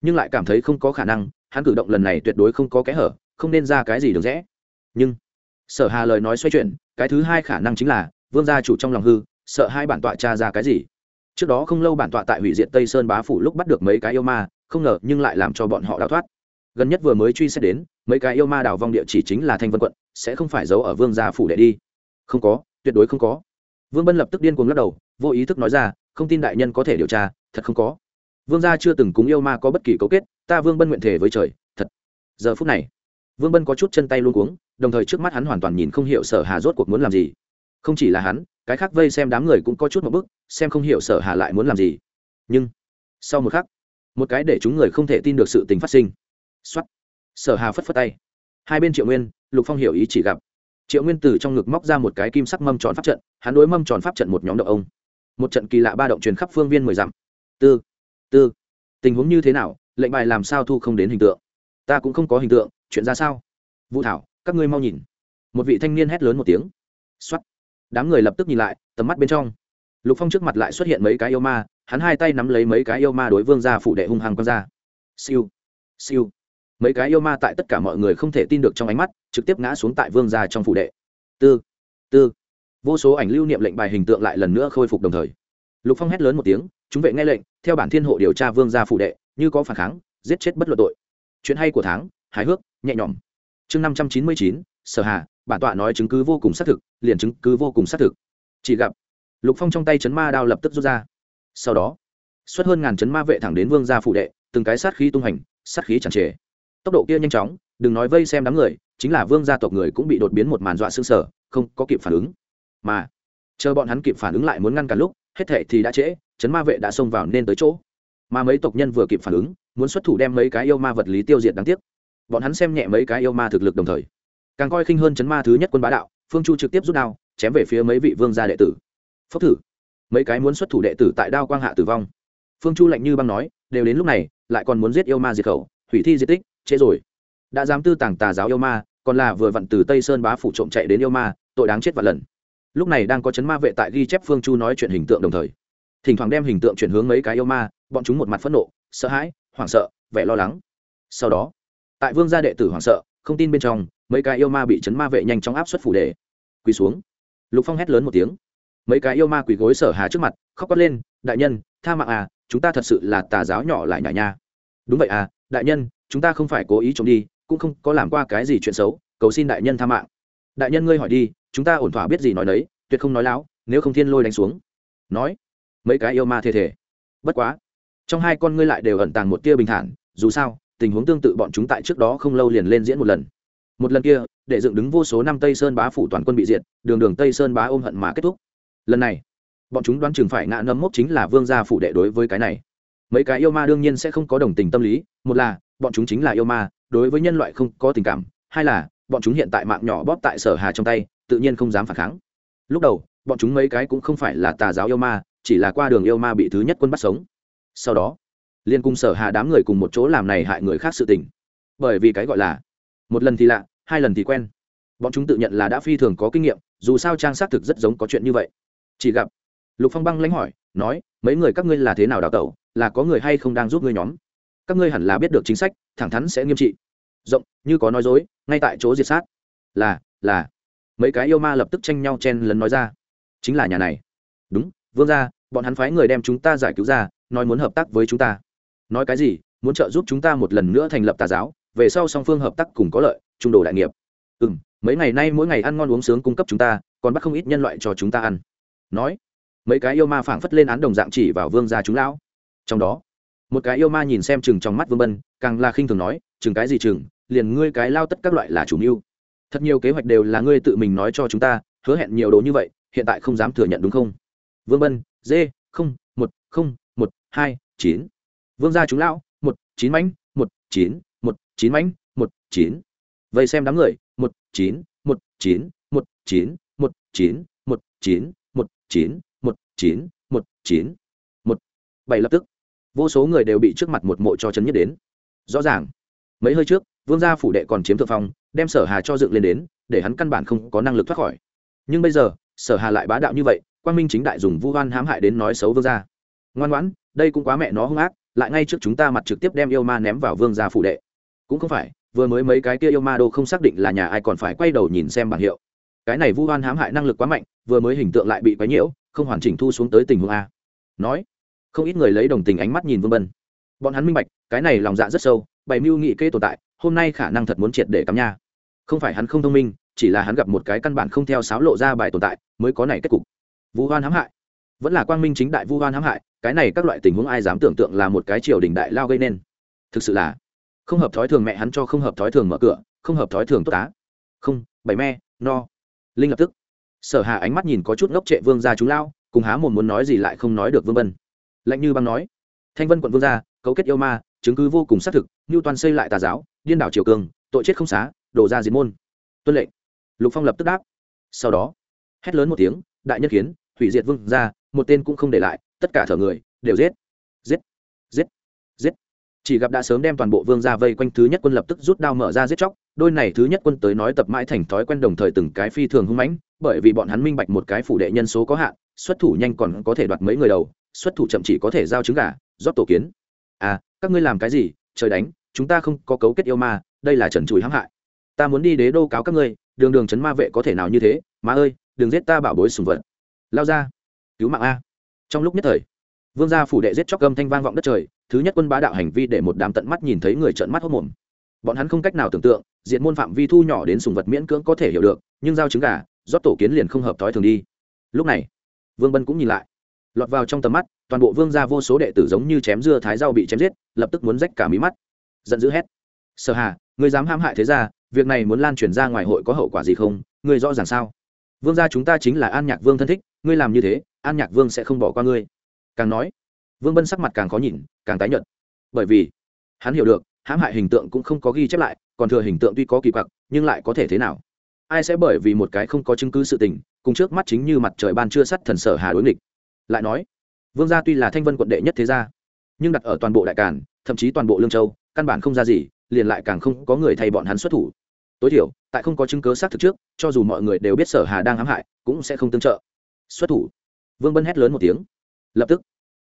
nhưng lại cảm thấy không có khả năng hắn cử động lần này tuyệt đối không có kẽ hở, không nên ra cái gì được rẽ nhưng, sở hà lời nói xoay chuyển, cái thứ hai khả năng chính là, vương gia chủ trong lòng hư, sợ hai bản tọa tra ra cái gì. Trước đó không lâu bản tọa tại hủy diệt tây sơn bá phủ lúc bắt được mấy cái yêu ma, không ngờ nhưng lại làm cho bọn họ đào thoát. Gần nhất vừa mới truy xét đến, mấy cái yêu ma đào vong địa chỉ chính là thanh vân quận, sẽ không phải giấu ở vương gia phủ để đi. Không có, tuyệt đối không có. Vương bân lập tức điên cuồng lắc đầu, vô ý thức nói ra, không tin đại nhân có thể điều tra, thật không có vương gia chưa từng cúng yêu ma có bất kỳ cấu kết, ta vương bân nguyện thể với trời, thật. Giờ phút này, vương bân có chút chân tay luôn cuống, đồng thời trước mắt hắn hoàn toàn nhìn không hiểu sở hà rốt cuộc muốn làm gì. Không chỉ là hắn, cái khác vây xem đám người cũng có chút một bức, xem không hiểu sở hà lại muốn làm gì. Nhưng, sau một khắc, một cái để chúng người không thể tin được sự tình phát sinh. Xuất sở hà phất phất tay. Hai bên triệu nguyên, lục phong hiểu ý chỉ gặp. Triệu nguyên từ trong ngực móc ra một cái kim sắc mâm tròn pháp trận, hắn đối mâm tròn pháp trận một nhóm động ông. Một trận kỳ lạ ba động truyền khắp phương viên mười dặm. Tư tư. Tình huống như thế nào, lệnh bài làm sao thu không đến hình tượng? Ta cũng không có hình tượng, chuyện ra sao? Vũ thảo, các ngươi mau nhìn. Một vị thanh niên hét lớn một tiếng. X đám người lập tức nhìn lại, tầm mắt bên trong. Lục phong trước mặt lại xuất hiện mấy cái yêu ma, hắn hai tay nắm lấy mấy cái yêu ma đối vương ra phụ đệ hung hăng quăng ra. Siêu. Siêu. Mấy cái yêu ma tại tất cả mọi người không thể tin được trong ánh mắt, trực tiếp ngã xuống tại vương gia trong phủ đệ. Tư. Tư. Vô số ảnh lưu niệm lệnh bài hình tượng lại lần nữa khôi phục đồng thời lục phong hét lớn một tiếng, chúng vệ nghe lệnh, theo bản thiên hộ điều tra vương gia phụ đệ, như có phản kháng, giết chết bất luận tội. Chuyện hay của tháng, hài hước, nhẹ nhõm. Chương năm trăm chín mươi chín, sở hà, bản tọa nói chứng cứ vô cùng xác thực, liền chứng cứ vô cùng xác thực. Chỉ gặp, lục phong trong tay chấn ma đao lập tức rút ra. Sau đó, xuất hơn ngàn chấn ma vệ thẳng đến vương gia phụ đệ, từng cái sát khí tung hành sát khí chẳng trề. Tốc độ kia nhanh chóng, đừng nói vây xem đám người, chính là vương gia tộc người cũng bị đột biến một màn dọa xương sở không có kịp phản ứng. Mà, chờ bọn hắn kịp phản ứng lại muốn ngăn cản lúc hết thệ thì đã trễ, chấn ma vệ đã xông vào nên tới chỗ. Mà mấy tộc nhân vừa kịp phản ứng, muốn xuất thủ đem mấy cái yêu ma vật lý tiêu diệt đáng tiếc. Bọn hắn xem nhẹ mấy cái yêu ma thực lực đồng thời, càng coi khinh hơn chấn ma thứ nhất quân bá đạo, phương chu trực tiếp rút đao, chém về phía mấy vị vương gia đệ tử. Phốc thử. Mấy cái muốn xuất thủ đệ tử tại đao quang hạ tử vong. Phương chu lạnh như băng nói, đều đến lúc này, lại còn muốn giết yêu ma diệt khẩu, hủy thi diệt tích, trễ rồi. Đã dám tư tàng tà giáo yêu ma, còn là vừa vặn từ tây sơn bá phủ trộm chạy đến yêu ma, tội đáng chết vạn lần lúc này đang có chấn ma vệ tại ghi chép phương chu nói chuyện hình tượng đồng thời. Thỉnh thoảng đem hình tượng chuyển hướng mấy cái yêu ma, bọn chúng một mặt phẫn nộ, sợ hãi, hoảng sợ, vẻ lo lắng. Sau đó, tại vương gia đệ tử hoảng sợ, không tin bên trong, mấy cái yêu ma bị chấn ma vệ nhanh chóng áp suất phủ đề. Quỳ xuống. Lục phong hét lớn một tiếng. Mấy cái yêu ma quỳ gối sở hà trước mặt, khóc quát lên, đại nhân, tha mạng à chúng ta thật sự là tà giáo nhỏ lại nhả nha. Đúng vậy à đại nhân, chúng ta không phải cố ý trộm đi, cũng không có làm qua cái gì chuyện xấu, cầu xin đại nhân tha mạng. Đại nhân ngươi hỏi đi chúng ta ổn thỏa biết gì nói đấy tuyệt không nói láo, nếu không thiên lôi đánh xuống. Nói, mấy cái yêu ma thề thề. Bất quá, trong hai con ngươi lại đều ẩn tàng một tia bình thản, dù sao, tình huống tương tự bọn chúng tại trước đó không lâu liền lên diễn một lần. Một lần kia, để dựng đứng vô số năm tây sơn bá phủ toàn quân bị diệt, đường đường tây sơn bá ôm hận mà kết thúc. Lần này, bọn chúng đoán chừng phải ngã nấm mốc chính là vương gia phủ đệ đối với cái này. Mấy cái yêu ma đương nhiên sẽ không có đồng tình tâm lý, một là, bọn chúng chính là yêu ma, đối với nhân loại không có tình cảm, hai là, bọn chúng hiện tại mạng nhỏ bóp tại sở hà trong tay tự nhiên không dám phản kháng. Lúc đầu, bọn chúng mấy cái cũng không phải là tà giáo yêu ma, chỉ là qua đường yêu ma bị thứ nhất quân bắt sống. Sau đó, liên cung sở hà đám người cùng một chỗ làm này hại người khác sự tình. Bởi vì cái gọi là, một lần thì lạ, hai lần thì quen. Bọn chúng tự nhận là đã phi thường có kinh nghiệm, dù sao trang xác thực rất giống có chuyện như vậy. Chỉ gặp, lục phong băng lãnh hỏi, nói, mấy người các ngươi là thế nào đào tẩu, là có người hay không đang giúp ngươi nhóm? Các ngươi hẳn là biết được chính sách, thẳng thắn sẽ nghiêm trị. Rộng, như có nói dối, ngay tại chỗ diệt sát. Là là mấy cái yêu ma lập tức tranh nhau chen lấn nói ra. Chính là nhà này. Đúng, vương gia, bọn hắn phái người đem chúng ta giải cứu ra, nói muốn hợp tác với chúng ta. Nói cái gì, muốn trợ giúp chúng ta một lần nữa thành lập tà giáo, về sau song phương hợp tác cùng có lợi, trung đồ đại nghiệp. Ừ m mấy ngày nay mỗi ngày ăn ngon uống sướng cung cấp chúng ta, còn bắt không ít nhân loại cho chúng ta ăn. Nói, mấy cái yêu ma phảng phất lên án đồng dạng chỉ vào vương gia chúng lão. Trong đó, một cái yêu ma nhìn xem chừng trong mắt vương bân, càng là khinh thường nói, chừng cái gì chừng, liền ngươi cái lao tất các loại là chủ mưu thật nhiều kế hoạch đều là ngươi tự mình nói cho chúng ta hứa hẹn nhiều đồ như vậy hiện tại không dám thừa nhận đúng không? Vương bân dê không một không một hai chín. Vương gia chúng lão một chín mánh, một chín một chín mánh, một chín. Vậy xem đám người một chín một chín một chín một chín một chín một chín một chín một chín. Một bảy lập tức. Vô số người đều bị trước mặt một mộ cho chấn nhất đến. Rõ ràng. Mấy hơi trước vương gia phủ đệ còn chiếm thượng phong, đem sở hà cho dựng lên đến, để hắn căn bản không có năng lực thoát khỏi. Nhưng bây giờ, sở hà lại bá đạo như vậy, quang minh chính đại dùng vu hoan hãm hại đến nói xấu vương gia. Ngoan ngoãn, đây cũng quá mẹ nó hung ác, lại ngay trước chúng ta mặt trực tiếp đem yêu ma ném vào vương gia phủ đệ. Cũng không phải, vừa mới mấy cái kia yêu ma đô không xác định là nhà ai còn phải quay đầu nhìn xem bảng hiệu. Cái này vu hoan hãm hại năng lực quá mạnh, vừa mới hình tượng lại bị quấy nhiễu, không hoàn chỉnh thu xuống tới tình huống a. Nói, không ít người lấy đồng tình ánh mắt nhìn vương bân. Bọn hắn minh bạch, cái này lòng dạ rất sâu, bày mưu nghị kê tồn tại hôm nay khả năng thật muốn triệt để cắm nha. Không phải hắn không thông minh chỉ là hắn gặp một cái căn bản không theo sáo lộ ra bài tồn tại mới có này kết cục. Vu hoan hãm hại. Vẫn là quang minh chính đại vu hoan hãm hại cái này các loại tình huống ai dám tưởng tượng là một cái triều đình đại lao gây nên? Thực sự là không hợp thói thường mẹ hắn cho không hợp thói thường mở cửa không hợp thói thường tốt tá. Không bảy me no. Linh lập tức. Sở hà ánh mắt nhìn có chút ngốc trệ vương gia chúng lao cùng há mồm muốn nói gì lại không nói được vương vân, lạnh như băng nói. Thanh vân quận vương gia cấu kết yêu ma chứng cứ vô cùng xác thực như toàn xây lại tà giáo, điên đảo triều cường, tội chết không xá, đổ ra diệt môn. Tuân lệnh. Lục phong lập tức đáp. Sau đó, hét lớn một tiếng, đại nhân kiến, hủy diệt vương gia, một tên cũng không để lại, tất cả thở người, đều giết. Giết. Giết. Giết. Chỉ gặp đã sớm đem toàn bộ vương gia vây quanh thứ nhất quân lập tức rút đao mở ra giết chóc, đôi này thứ nhất quân tới nói tập mãi thành thói quen đồng thời từng cái phi thường hung mãnh, bởi vì bọn hắn minh bạch một cái phủ đệ nhân số có hạn, xuất thủ nhanh còn có thể đoạt mấy người đầu, xuất thủ chậm chỉ có thể giao trứng gà, rót tổ kiến. À các ngươi làm cái gì, trời đánh, chúng ta không có cấu kết yêu ma, đây là trần chùi hãm hại. Ta muốn đi đế đô cáo các ngươi, đường đường chấn ma vệ có thể nào như thế má ơi, đừng giết ta bảo bối sùng vật. Lao ra, cứu mạng a. Trong lúc nhất thời, vương gia phủ đệ giết chóc gâm thanh vang vọng đất trời, thứ nhất quân bá đạo hành vi để một đám tận mắt nhìn thấy người trợn mắt hốc mồm. Bọn hắn không cách nào tưởng tượng diện môn phạm vi thu nhỏ đến sùng vật miễn cưỡng có thể hiểu được, nhưng giao trứng gà, rót tổ kiến liền không hợp thói thường đi. Lúc này, vương bân cũng nhìn lại, lọt vào trong tầm mắt toàn bộ vương gia vô số đệ tử giống như chém dưa thái rau bị chém giết, lập tức muốn rách cả mí mắt. Giận dữ hét. Sở hà người dám hãm hại thế gia, việc này muốn lan truyền ra ngoài hội có hậu quả gì không? Ngươi rõ ràng sao? Vương gia chúng ta chính là an nhạc vương thân thích, ngươi làm như thế, an nhạc vương sẽ không bỏ qua ngươi. Càng nói, vương bân sắc mặt càng khó nhìn, càng tái nhợt. Bởi vì, hắn hiểu được, hãm hại hình tượng cũng không có ghi chép lại, còn thừa hình tượng tuy có kỳ quặc, nhưng lại có thể thế nào? Ai sẽ bởi vì một cái không có chứng cứ sự tình, cùng trước mắt chính như mặt trời ban chưa sắt thần sở hà đối nghịch? Lại nói vương gia tuy là thanh vân quận đệ nhất thế gia, nhưng đặt ở toàn bộ đại càn, thậm chí toàn bộ lương châu, căn bản không ra gì, liền lại càng không có người thay bọn hắn xuất thủ. Tối thiểu, tại không có chứng cớ xác thực trước, cho dù mọi người đều biết sở hà đang hãm hại, cũng sẽ không tương trợ. Xuất thủ. Vương bân hét lớn một tiếng. Lập tức,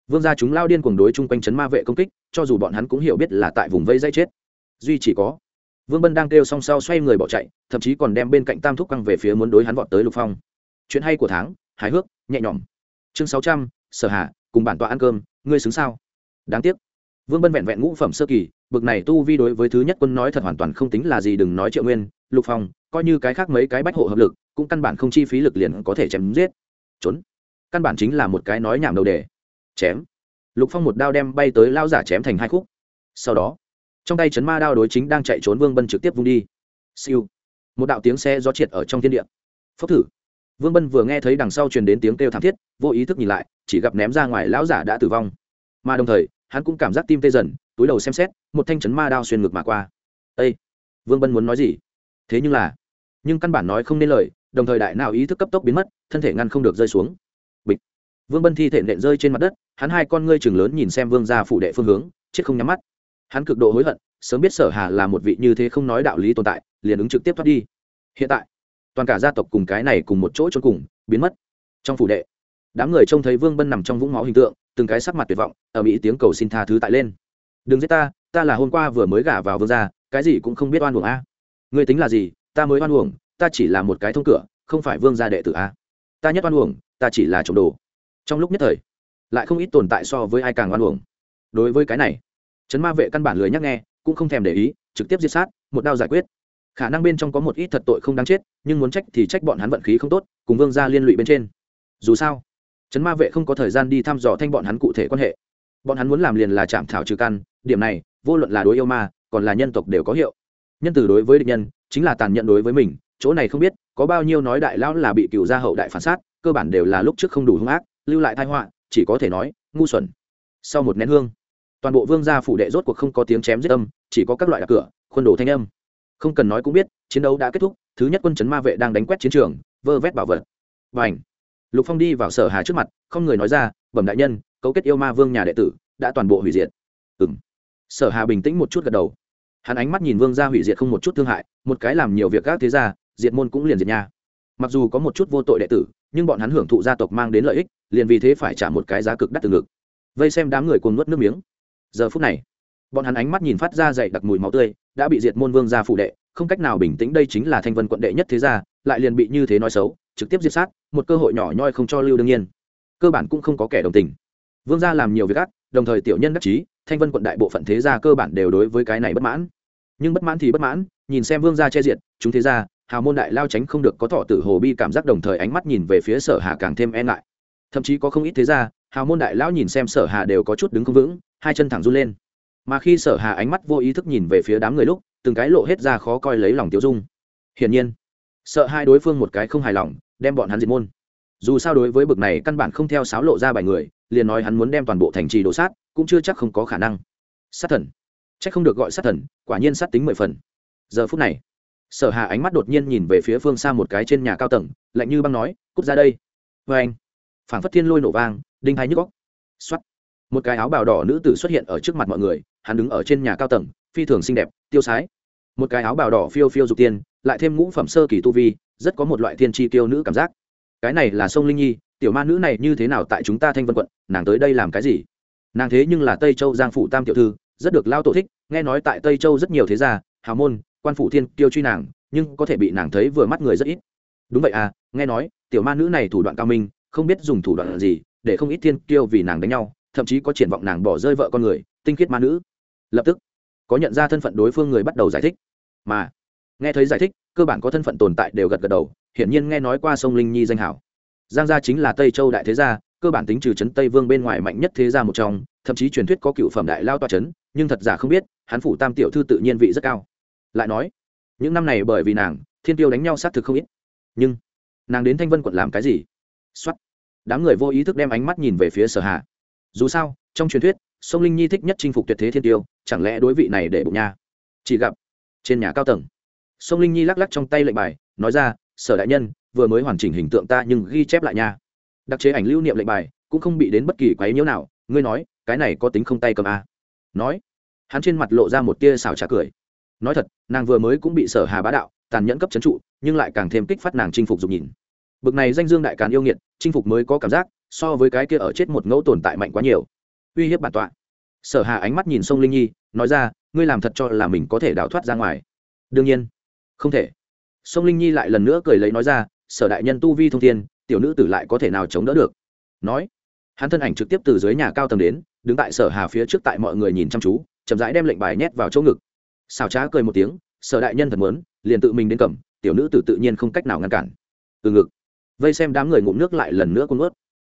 vương gia chúng lao điên cuồng đối chung quanh chấn ma vệ công kích, cho dù bọn hắn cũng hiểu biết là tại vùng vây dây chết. Duy chỉ có, vương bân đang kêu song sau xoay người bỏ chạy, thậm chí còn đem bên cạnh tam thúc căng về phía muốn đối hắn vọt tới lục phong. Chuyện hay của tháng, hài hước, nhẹ nhõm. Chương sáu trăm, sở hạ cùng bản tọa ăn cơm, ngươi xứng sao? Đáng tiếc. Vương bân vẹn vẹn ngũ phẩm sơ kỳ, bực này tu vi đối với thứ nhất quân nói thật hoàn toàn không tính là gì, đừng nói triệu nguyên, lục phong, coi như cái khác mấy cái bách hộ hợp lực, cũng căn bản không chi phí lực liền có thể chém giết. Trốn. Căn bản chính là một cái nói nhảm đầu đề. Chém. Lục phong một đao đem bay tới lao giả chém thành hai khúc. Sau đó, trong tay chấn ma đao đối chính đang chạy trốn vương bân trực tiếp vung đi. Siêu. Một đạo tiếng xe gió triệt ở trong thiên địa. Phốc thử vương bân vừa nghe thấy đằng sau truyền đến tiếng kêu thảm thiết, vô ý thức nhìn lại, chỉ gặp ném ra ngoài lão giả đã tử vong. Mà đồng thời, hắn cũng cảm giác tim tê dần, túi đầu xem xét, một thanh chấn ma đao xuyên ngực mà qua. Ây vương bân muốn nói gì? Thế nhưng là, nhưng căn bản nói không nên lời, đồng thời đại nào ý thức cấp tốc biến mất, thân thể ngăn không được rơi xuống. Bịch! Vương bân thi thể nện rơi trên mặt đất, hắn hai con ngươi chừng lớn nhìn xem vương gia phủ đệ phương hướng, chết không nhắm mắt. Hắn cực độ hối hận, sớm biết sở hà là một vị như thế không nói đạo lý tồn tại, liền ứng trực tiếp thoát đi. Hiện tại toàn cả gia tộc cùng cái này cùng một chỗ trốn cùng, biến mất. Trong phủ đệ, đám người trông thấy vương bân nằm trong vũng máu hình tượng, từng cái sắc mặt tuyệt vọng ở mỹ tiếng cầu xin tha thứ tại lên. Đừng giết ta ta là hôm qua vừa mới gả vào vương gia, cái gì cũng không biết oan uổng a. Người tính là gì, ta mới oan uổng, ta chỉ là một cái thông cửa, không phải vương gia đệ tử a. Ta nhất oan uổng, ta chỉ là trộm đồ. Trong lúc nhất thời, lại không ít tồn tại so với ai càng oan uổng. Đối với cái này, trấn ma vệ căn bản lười nhắc nghe, cũng không thèm để ý, trực tiếp giết sát, một đao giải quyết khả năng bên trong có một ít thật tội không đáng chết, nhưng muốn trách thì trách bọn hắn vận khí không tốt, cùng vương gia liên lụy bên trên. Dù sao, trấn ma vệ không có thời gian đi thăm dò thanh bọn hắn cụ thể quan hệ. Bọn hắn muốn làm liền là chạm thảo trừ căn, điểm này, vô luận là đối yêu ma, còn là nhân tộc đều có hiệu. Nhân từ đối với địch nhân, chính là tàn nhẫn đối với mình, chỗ này không biết, có bao nhiêu nói đại lão là bị cựu gia hậu đại phản sát, cơ bản đều là lúc trước không đủ hung ác, lưu lại thai họa, chỉ có thể nói, ngu xuẩn. Sau một nén hương, toàn bộ vương gia phủ đệ rốt cuộc không có tiếng chém giết âm, chỉ có các loại cửa, khuôn đồ thanh âm không cần nói cũng biết, chiến đấu đã kết thúc, thứ nhất quân chấn ma vệ đang đánh quét chiến trường, vơ vét bảo vật. Và ảnh lục phong đi vào sở hà trước mặt, không người nói ra, bẩm đại nhân, cấu kết yêu ma vương nhà đệ tử, đã toàn bộ hủy diệt. Ừng sở hà bình tĩnh một chút gật đầu. Hắn ánh mắt nhìn vương gia hủy diệt không một chút thương hại, một cái làm nhiều việc các thế gia, diệt môn cũng liền diệt nha. Mặc dù có một chút vô tội đệ tử, nhưng bọn hắn hưởng thụ gia tộc mang đến lợi ích, liền vì thế phải trả một cái giá cực đắt từ ngực. Vây xem đám người cuồng nuốt nước miếng. Giờ phút này bọn hắn ánh mắt nhìn phát ra dậy đặc mùi máu tươi, đã bị diệt môn vương gia phụ đệ, không cách nào bình tĩnh đây chính là thanh vân quận đệ nhất thế gia, lại liền bị như thế nói xấu, trực tiếp diệt sát, một cơ hội nhỏ nhoi không cho lưu đương nhiên. Cơ bản cũng không có kẻ đồng tình. Vương gia làm nhiều việc ác, đồng thời tiểu nhân đắc chí, thanh vân quận đại bộ phận thế gia cơ bản đều đối với cái này bất mãn. Nhưng bất mãn thì bất mãn, nhìn xem vương gia che diện chúng thế gia, hào môn đại lao tránh không được có thọ tử hồ bi cảm giác đồng thời ánh mắt nhìn về phía sở hà càng thêm e ngại. Thậm chí có không ít thế gia, hào môn đại lão nhìn xem sở hà đều có chút đứng không vững, hai chân thẳng run lên mà khi sở hà ánh mắt vô ý thức nhìn về phía đám người lúc, từng cái lộ hết ra khó coi lấy lòng tiêu dung. Hiển nhiên, sợ hai đối phương một cái không hài lòng, đem bọn hắn diệt môn. Dù sao đối với bực này căn bản không theo sáo lộ ra bài người, liền nói hắn muốn đem toàn bộ thành trì đổ sát, cũng chưa chắc không có khả năng. Sát thần. Chắc không được gọi sát thần, quả nhiên sát tính mười phần. Giờ phút này, sở hà ánh mắt đột nhiên nhìn về phía phương xa một cái trên nhà cao tầng, lạnh như băng nói, cút ra đây. Vê anh, phảng phất thiên lôi nổ vang, đinh hai nhức góc xuất một cái áo bào đỏ nữ tử xuất hiện ở trước mặt mọi người hắn đứng ở trên nhà cao tầng, phi thường xinh đẹp, tiêu sái. Một cái áo bào đỏ phiêu phiêu dục tiên, lại thêm ngũ phẩm sơ kỳ tu vi, rất có một loại thiên tri tiêu nữ cảm giác. Cái này là sông linh nhi, tiểu ma nữ này như thế nào tại chúng ta thanh vân quận, nàng tới đây làm cái gì? Nàng thế nhưng là tây châu giang phủ tam tiểu thư, rất được lao tổ thích, nghe nói tại tây châu rất nhiều thế gia, hào môn, quan phủ thiên tiêu truy nàng, nhưng có thể bị nàng thấy vừa mắt người rất ít. Đúng vậy à nghe nói, tiểu ma nữ này thủ đoạn cao minh, không biết dùng thủ đoạn gì, để không ít thiên tiêu vì nàng đánh nhau, thậm chí có triển vọng nàng bỏ rơi vợ con người, tinh khiết ma nữ lập tức, có nhận ra thân phận đối phương người bắt đầu giải thích. Mà, nghe thấy giải thích, cơ bản có thân phận tồn tại đều gật gật đầu, hiển nhiên nghe nói qua sông linh nhi danh hảo. Giang gia chính là tây châu đại thế gia, cơ bản tính trừ trấn tây vương bên ngoài mạnh nhất thế gia một trong, thậm chí truyền thuyết có cựu phẩm đại lao toa trấn nhưng thật giả không biết, hắn phủ tam tiểu thư tự nhiên vị rất cao. Lại nói, những năm này bởi vì nàng, thiên tiêu đánh nhau xác thực không ít. Nhưng, nàng đến thanh vân quận làm cái gì? X o á t đám người vô ý thức đem ánh mắt nhìn về phía sở hạ dù sao, trong truyền thuyết, sông linh nhi thích nhất chinh phục tuyệt thế thiên tiêu chẳng lẽ đối vị này để bụng nha? Chỉ gặp, trên nhà cao tầng sông linh nhi lắc lắc trong tay lệnh bài, nói ra, sở đại nhân, vừa mới hoàn chỉnh hình tượng ta nhưng ghi chép lại nha. Đặc chế ảnh lưu niệm lệnh bài cũng không bị đến bất kỳ quấy nhiễu nào, ngươi nói, cái này có tính không tay cầm a à. nói, hắn trên mặt lộ ra một tia xào trà cười. Nói thật, nàng vừa mới cũng bị sở hà bá đạo, tàn nhẫn cấp trấn trụ, nhưng lại càng thêm kích phát nàng chinh phục dục nhìn. Bực này danh dương đại càn yêu nghiệt, chinh phục mới có cảm giác, so với cái kia ở chết một ngẫu tồn tại mạnh quá nhiều. Uy hiếp bản tọa sở hà ánh mắt nhìn sông linh nhi, nói ra, ngươi làm thật cho là mình có thể đào thoát ra ngoài. Đương nhiên. Không thể. Sông linh nhi lại lần nữa cười lấy nói ra, sở đại nhân tu vi thông thiên, tiểu nữ tử lại có thể nào chống đỡ được? Nói, hắn thân ảnh trực tiếp từ dưới nhà cao tầng đến, đứng tại sở hà phía trước tại mọi người nhìn chăm chú, chậm rãi đem lệnh bài nhét vào chỗ ngực. Xào trá cười một tiếng, sở đại nhân thật muốn, liền tự mình đến cầm, tiểu nữ tử tự nhiên không cách nào ngăn cản. Từ ngực. Vây xem đám người ngụm nước lại lần nữa cuốn ướt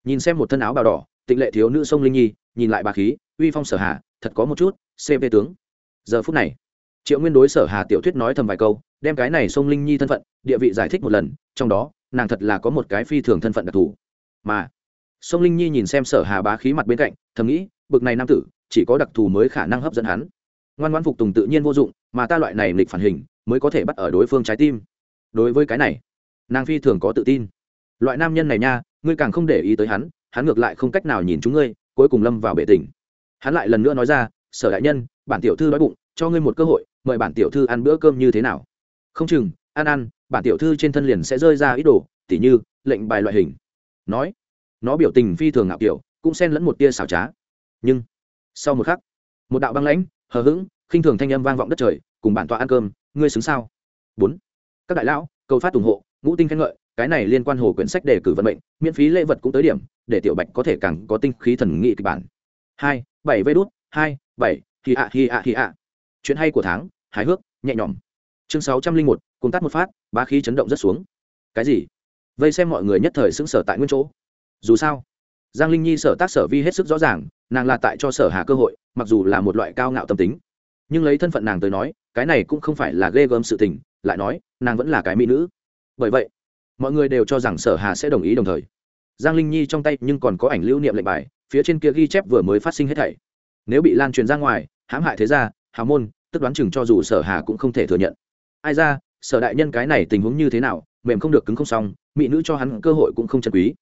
nhìn xem một thân áo bào đỏ tịnh lệ thiếu nữ sông linh nhi, nhìn lại bà khí, uy phong sở hà, thật có một chút cv tướng. Giờ phút này, triệu nguyên đối sở hà tiểu thuyết nói thầm vài câu, đem cái này sông linh nhi thân phận, địa vị giải thích một lần, trong đó, nàng thật là có một cái phi thường thân phận đặc thù. Mà, sông linh nhi nhìn xem sở hà bá khí mặt bên cạnh, thầm nghĩ, bực này nam tử, chỉ có đặc thù mới khả năng hấp dẫn hắn. Ngoan ngoan phục tùng tự nhiên vô dụng, mà ta loại này nghịch phản hình, mới có thể bắt ở đối phương trái tim. Đối với cái này, nàng phi thường có tự tin. Loại nam nhân này nha, ngươi càng không để ý tới hắn hắn ngược lại không cách nào nhìn chúng ngươi, cuối cùng lâm vào bể tình hắn lại lần nữa nói ra, sở đại nhân, bản tiểu thư đói bụng, cho ngươi một cơ hội, mời bản tiểu thư ăn bữa cơm như thế nào? Không chừng, ăn ăn, bản tiểu thư trên thân liền sẽ rơi ra ít đồ, tỉ như, lệnh bài loại hình. Nói, nó biểu tình phi thường ngạo kiểu, cũng xen lẫn một tia xảo trá. Nhưng, sau một khắc, một đạo băng lãnh, hờ hững, khinh thường thanh âm vang vọng đất trời, cùng bản tọa ăn cơm, ngươi xứng sao? Bốn, các đại lão, cầu phát ủng hộ, ngũ tinh khen ngợi, cái này liên quan hồ quyển sách đề cử vận mệnh, miễn phí lễ vật cũng tới điểm để tiểu bạch có thể càng có tinh khí thần nghị kịch bản. Hai, bảy vê đút, hai, bảy, hi ạ hi ạ hi ạ chuyện hay của tháng, hài hước, nhẹ nhõm. Chương sáu trăm linh một cùng tắt một phát ba khí chấn động rất xuống. Cái gì? Vây xem mọi người nhất thời xứng sở tại nguyên chỗ. Dù sao, giang linh nhi sở tác sở vi hết sức rõ ràng, nàng là tại cho sở hà cơ hội, mặc dù là một loại cao ngạo tâm tính. Nhưng lấy thân phận nàng tới nói, cái này cũng không phải là ghê gớm sự tình, lại nói, nàng vẫn là cái mỹ nữ. Bởi vậy, mọi người đều cho rằng sở hà sẽ đồng ý đồng thời giang linh nhi trong tay nhưng còn có ảnh lưu niệm lệnh bài, phía trên kia ghi chép vừa mới phát sinh hết thảy. Nếu bị lan truyền ra ngoài, hãm hại thế gia, hào môn, tức đoán chừng cho dù sở hà cũng không thể thừa nhận. Ai ra, sở đại nhân cái này tình huống như thế nào, mềm không được cứng không xong, mỹ nữ cho hắn cơ hội cũng không chân quý.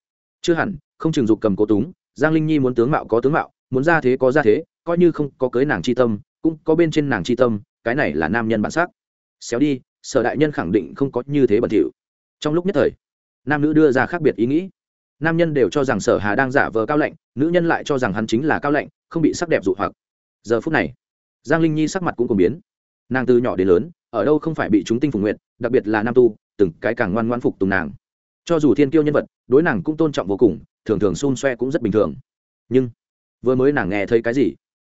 Chưa hẳn, không chừng dục cầm cố túng, giang linh nhi muốn tướng mạo có tướng mạo, muốn ra thế có ra thế, coi như không có cưới nàng chi tâm, cũng có bên trên nàng chi tâm, cái này là nam nhân bản sắc. Xéo đi, sở đại nhân khẳng định không có như thế bẩn thỉu. Trong lúc nhất thời, nam nữ đưa ra khác biệt ý nghĩ nam nhân đều cho rằng sở hà đang giả vờ cao lạnh, nữ nhân lại cho rằng hắn chính là cao lạnh, không bị sắc đẹp dụ hoặc. Giờ phút này, giang linh nhi sắc mặt cũng cùng biến. Nàng từ nhỏ đến lớn, ở đâu không phải bị chúng tinh phục nguyện đặc biệt là nam tu, từng cái càng ngoan ngoan phục tùng nàng. Cho dù thiên kiêu nhân vật, đối nàng cũng tôn trọng vô cùng, thường thường xun xoe cũng rất bình thường. Nhưng, vừa mới nàng nghe thấy cái gì?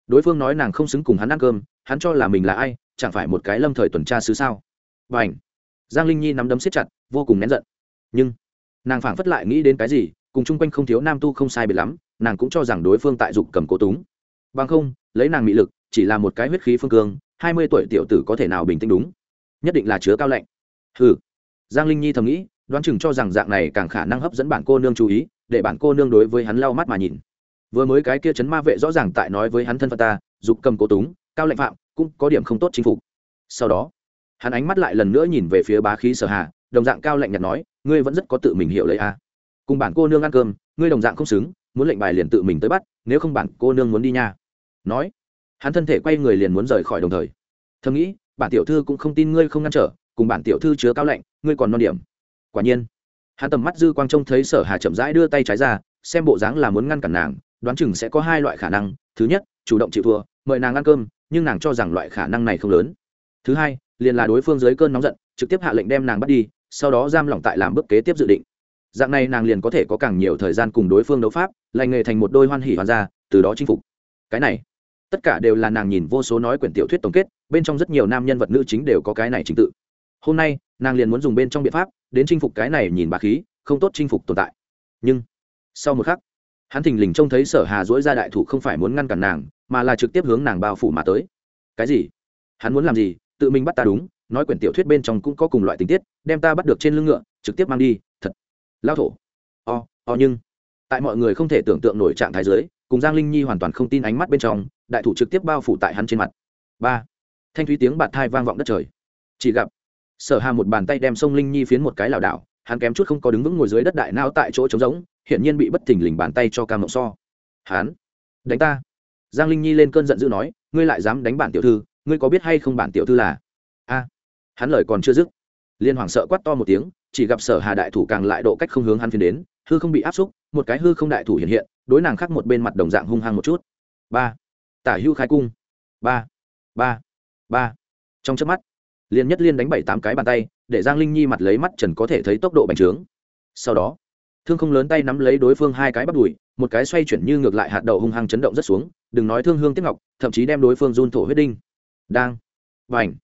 Đối phương nói nàng không xứng cùng hắn ăn cơm, hắn cho là mình là ai, chẳng phải một cái lâm thời tuần tra xứ sao? Và ảnh giang linh nhi nắm đấm siết chặt, vô cùng nén giận. Nhưng nàng phảng phất lại nghĩ đến cái gì, cùng chung quanh không thiếu nam tu không sai biệt lắm, nàng cũng cho rằng đối phương tại dục cầm cố túng. Bằng không, lấy nàng mỹ lực, chỉ là một cái huyết khí phương cương, hai mươi tuổi tiểu tử có thể nào bình tĩnh đúng? Nhất định là chứa cao lạnh. Hừ. Giang linh nhi thầm nghĩ, đoán chừng cho rằng dạng này càng khả năng hấp dẫn bản cô nương chú ý, để bản cô nương đối với hắn lau mắt mà nhìn. Vừa mới cái kia chấn ma vệ rõ ràng tại nói với hắn thân phận ta, dục cầm cố túng, cao lệnh phạm, cũng có điểm không tốt chính phục. Sau đó, hắn ánh mắt lại lần nữa nhìn về phía bá khí sở hà, đồng dạng cao lạnh nhạt nói ngươi vẫn rất có tự mình hiểu lấy a cùng bản cô nương ăn cơm, ngươi đồng dạng không xứng, muốn lệnh bài liền tự mình tới bắt, nếu không bản cô nương muốn đi nha. Nói, hắn thân thể quay người liền muốn rời khỏi đồng thời. Thầm nghĩ, bản tiểu thư cũng không tin ngươi không ngăn trở, cùng bản tiểu thư chứa cao lệnh ngươi còn non điểm. Quả nhiên, hắn tầm mắt dư quang trông thấy sở hà chậm rãi đưa tay trái ra, xem bộ dáng là muốn ngăn cản nàng, đoán chừng sẽ có hai loại khả năng. Thứ nhất, chủ động chịu thua, mời nàng ăn cơm, nhưng nàng cho rằng loại khả năng này không lớn. Thứ hai, liền là đối phương dưới cơn nóng giận, trực tiếp hạ lệnh đem nàng bắt đi sau đó giam lỏng tại làm bước kế tiếp dự định. Dạng này nàng liền có thể có càng nhiều thời gian cùng đối phương đấu pháp lành nghề thành một đôi hoan hỉ hoàn gia, từ đó chinh phục. Cái này, tất cả đều là nàng nhìn vô số nói quyển tiểu thuyết tổng kết, bên trong rất nhiều nam nhân vật nữ chính đều có cái này trình tự. Hôm nay, nàng liền muốn dùng bên trong biện pháp, đến chinh phục cái này nhìn bà khí, không tốt chinh phục tồn tại. Nhưng, sau một khắc, hắn thình lình trông thấy sở hà dỗi ra đại thủ không phải muốn ngăn cản nàng, mà là trực tiếp hướng nàng bao phủ mà tới. Cái gì? Hắn muốn làm gì? Tự mình bắt ta đúng nói quyển tiểu thuyết bên trong cũng có cùng loại tình tiết đem ta bắt được trên lưng ngựa trực tiếp mang đi thật. Lao thổ. O, o nhưng. Tại mọi người không thể tưởng tượng nổi trạng thái dưới, cùng giang linh nhi hoàn toàn không tin ánh mắt bên trong đại thủ trực tiếp bao phủ tại hắn trên mặt. Ba. Thanh thúy tiếng bạt thai vang vọng đất trời. Chỉ gặp sở hà một bàn tay đem sông linh nhi phiến một cái lảo đảo hắn kém chút không có đứng vững ngồi dưới đất đại nao tại chỗ trống rỗng hiển nhiên bị bất thình lình bàn tay cho cam mộng so. Hắn đánh ta. Giang linh nhi lên cơn giận dữ nói ngươi lại dám đánh bản tiểu thư ngươi có biết hay không bản tiểu thư là? A hắn lời còn chưa dứt, liên hoàng sợ quát to một tiếng, chỉ gặp sở hà đại thủ càng lại độ cách không hướng hắn phiến đến, hư không bị áp xúc, một cái hư không đại thủ hiện hiện, đối nàng khác một bên mặt đồng dạng hung hăng một chút. Ba. Tả hưu khai cung. Ba. Ba. Ba. Trong chớp mắt, liên nhất liên đánh bảy tám cái bàn tay, để giang linh nhi mặt lấy mắt trần có thể thấy tốc độ bành trướng. Sau đó, thương không lớn tay nắm lấy đối phương hai cái bắt đùi, một cái xoay chuyển như ngược lại hạt đậu hung hăng chấn động rất xuống, đừng nói thương hương tiếp ngọc, thậm chí đem đối phương run thổ huyết đinh. Đang. Vành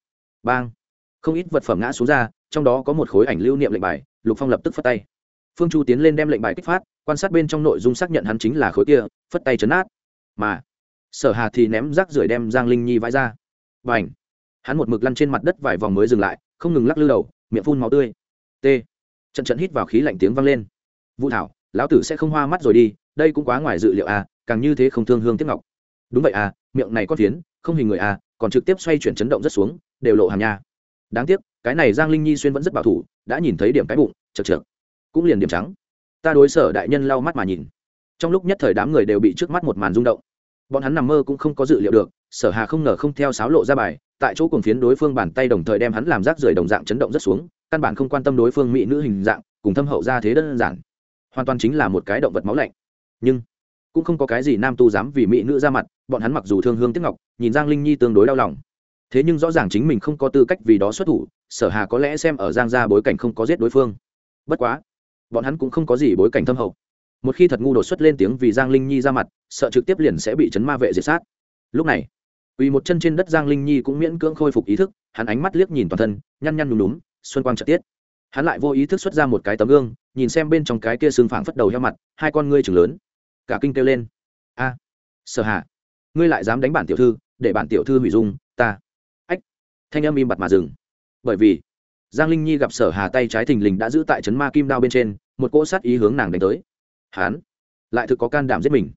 bang không ít vật phẩm ngã xuống ra, trong đó có một khối ảnh lưu niệm lệnh bài, lục phong lập tức phất tay. Phương chu tiến lên đem lệnh bài kích phát, quan sát bên trong nội dung xác nhận hắn chính là khối kia, phất tay chấn át mà, sở hà thì ném rác rưởi đem giang linh nhi vãi ra. Và ảnh hắn một mực lăn trên mặt đất vài vòng mới dừng lại, không ngừng lắc lư đầu, miệng phun máu tươi. T! Trận trận hít vào khí lạnh tiếng vang lên. Vũ thảo, lão tử sẽ không hoa mắt rồi đi, đây cũng quá ngoài dự liệu à càng như thế không thương hương tiếc ngọc. Đúng vậy à miệng này có phiến, không hình người à còn trực tiếp xoay chuyển chấn động rất xuống, đều lộ hàm nha đáng tiếc, cái này giang linh nhi xuyên vẫn rất bảo thủ, đã nhìn thấy điểm cái bụng chật chược cũng liền điểm trắng. Ta đối sở đại nhân lau mắt mà nhìn. Trong lúc nhất thời đám người đều bị trước mắt một màn rung động. Bọn hắn nằm mơ cũng không có dự liệu được, sở hà không ngờ không theo sáo lộ ra bài, tại chỗ cùng phiến đối phương bàn tay đồng thời đem hắn làm rác rưởi đồng dạng chấn động rất xuống, căn bản không quan tâm đối phương mỹ nữ hình dạng, cùng thâm hậu ra thế đơn giản. Hoàn toàn chính là một cái động vật máu lạnh. Nhưng, cũng không có cái gì nam tu dám vì mỹ nữ ra mặt, bọn hắn mặc dù thương hương tiếc ngọc, nhìn giang linh nhi tương đối đau lòng thế nhưng rõ ràng chính mình không có tư cách vì đó xuất thủ sở hà có lẽ xem ở giang gia bối cảnh không có giết đối phương bất quá bọn hắn cũng không có gì bối cảnh thâm hậu một khi thật ngu đột xuất lên tiếng vì giang linh nhi ra mặt sợ trực tiếp liền sẽ bị chấn ma vệ diệt sát lúc này vì một chân trên đất Giang Linh Nhi cũng miễn cưỡng khôi phục ý thức, hắn ánh mắt liếc nhìn toàn thân, nhăn nhăn nhúm nhúm, xuân quang trợ tiết. Hắn lại vô ý thức xuất ra một cái tấm gương, nhìn xem bên trong cái kia xương phảng phất đầu heo mặt, hai con ngươi trưởng lớn. Cả kinh kêu lên: "A, Sở Hạ, ngươi lại dám đánh bản tiểu thư, để bản tiểu thư hủy dung, ta." Thanh âm im bặt mà dừng. Bởi vì, Giang Linh Nhi gặp Sở Hà tay trái thình lình đã giữ tại chấn ma kim đao bên trên, một cỗ sát ý hướng nàng đánh tới. Hắn lại thực có can đảm giết mình.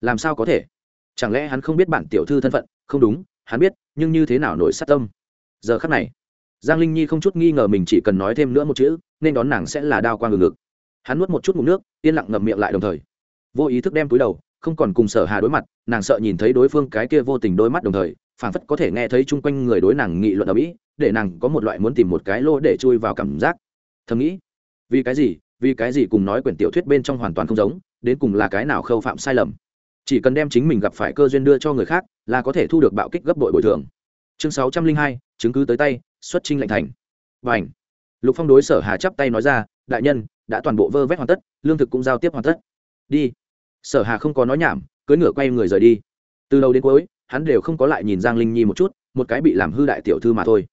Làm sao có thể? Chẳng lẽ hắn không biết bản tiểu thư thân phận, không đúng hắn biết nhưng như thế nào nổi sát tâm giờ khắc này giang linh nhi không chút nghi ngờ mình chỉ cần nói thêm nữa một chữ nên đón nàng sẽ là đao quang ngừng ngực hắn nuốt một chút ngụm nước yên lặng ngậm miệng lại đồng thời vô ý thức đem túi đầu không còn cùng sở hà đối mặt nàng sợ nhìn thấy đối phương cái kia vô tình đôi mắt đồng thời phảng phất có thể nghe thấy chung quanh người đối nàng nghị luận ở mỹ, để nàng có một loại muốn tìm một cái lô để chui vào cảm giác. Thầm nghĩ, vì cái gì, vì cái gì cùng nói quyển tiểu thuyết bên trong hoàn toàn không giống, đến cùng là cái nào khâu phạm sai lầm? Chỉ cần đem chính mình gặp phải cơ duyên đưa cho người khác, là có thể thu được bạo kích gấp đội bồi thường. Chương sáu trăm linh hai, chứng cứ tới tay, xuất trinh lệnh thành. Và ảnh lục phong đối sở hà chắp tay nói ra, đại nhân, đã toàn bộ vơ vét hoàn tất, lương thực cũng giao tiếp hoàn tất. Đi. Sở hà không có nói nhảm, cưỡi ngựa quay người rời đi. Từ đầu đến cuối hắn đều không có lại nhìn giang linh nhi một chút, một cái bị làm hư đại tiểu thư mà thôi.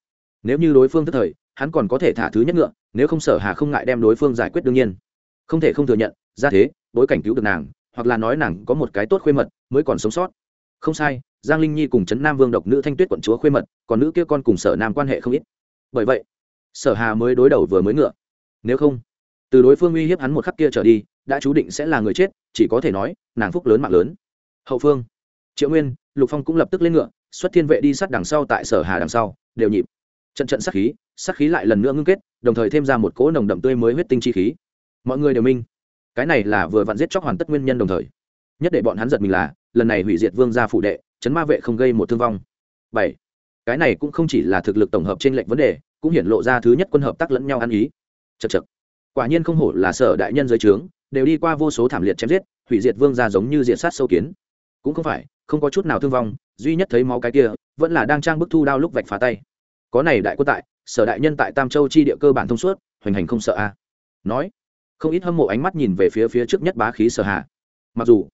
Nếu như đối phương tức thời, hắn còn có thể thả thứ nhất ngựa, nếu không sở hà không ngại đem đối phương giải quyết đương nhiên. Không thể không thừa nhận, ra thế, bối cảnh cứu được nàng, hoặc là nói nàng có một cái tốt khuê mật, mới còn sống sót. Không sai, giang linh nhi cùng trấn nam vương độc nữ thanh tuyết quận chúa khuê mật, còn nữ kia con cùng sở nam quan hệ không ít. Bởi vậy, sở hà mới đối đầu vừa mới ngựa. Nếu không, từ đối phương uy hiếp hắn một khắc kia trở đi, đã chú định sẽ là người chết, chỉ có thể nói, nàng phúc lớn mạng lớn. Hậu phương triệu nguyên, lục phong cũng lập tức lên ngựa, xuất thiên vệ đi sát đằng sau tại sở hà đằng sau, đều nhịp. Trận trận sát khí sát khí lại lần nữa ngưng kết, đồng thời thêm ra một cỗ nồng đậm tươi mới huyết tinh chi khí. Mọi người đều minh. Cái này là vừa vặn giết chóc hoàn tất nguyên nhân đồng thời. Nhất để bọn hắn giật mình là, lần này hủy diệt vương gia phủ đệ, chấn ma vệ không gây một thương vong. Bảy. Cái này cũng không chỉ là thực lực tổng hợp trên lệnh vấn đề, cũng hiển lộ ra thứ nhất quân hợp tác lẫn nhau ăn ý. Chật chật quả nhiên không hổ là sở đại nhân giới trướng, đều đi qua vô số thảm liệt chém giết, hủy diệt vương gia giống như diệt sát sâu kiến. Cũng không phải không có chút nào thương vong, duy nhất thấy máu cái kia, vẫn là đang trang bức thu đao lúc vạch phá tay. Có này đại quân tại, sở đại nhân tại tam châu chi địa cơ bản thông suốt, hoành hành không sợ a. Nói, không ít hâm mộ ánh mắt nhìn về phía phía trước nhất bá khí sở hạ mặc dù,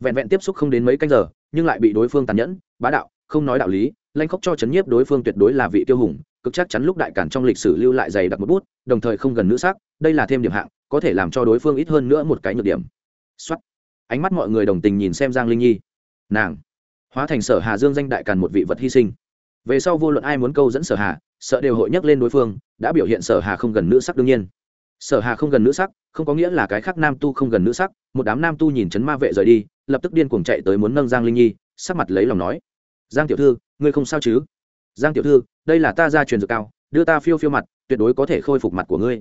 vẹn vẹn tiếp xúc không đến mấy canh giờ, nhưng lại bị đối phương tàn nhẫn, bá đạo, không nói đạo lý, lanh khóc cho chấn nhiếp đối phương tuyệt đối là vị tiêu hùng, cực chắc chắn lúc đại cản trong lịch sử lưu lại dày đặc một bút, đồng thời không gần nữ sắc, đây là thêm điểm hạng, có thể làm cho đối phương ít hơn nữa một cái nhược điểm. Xuất ánh mắt mọi người đồng tình nhìn xem giang linh nhi nàng hóa thành sở hà dương danh đại càn một vị vật hy sinh về sau vô luận ai muốn câu dẫn sở hà sợ đều hội nhắc lên đối phương đã biểu hiện sở hà không gần nữ sắc đương nhiên sở hà không gần nữ sắc không có nghĩa là cái khác nam tu không gần nữ sắc một đám nam tu nhìn chấn ma vệ rời đi lập tức điên cuồng chạy tới muốn nâng giang linh nhi sắc mặt lấy lòng nói giang tiểu thư ngươi không sao chứ giang tiểu thư đây là ta ra truyền dược cao đưa ta phiêu phiêu mặt tuyệt đối có thể khôi phục mặt của ngươi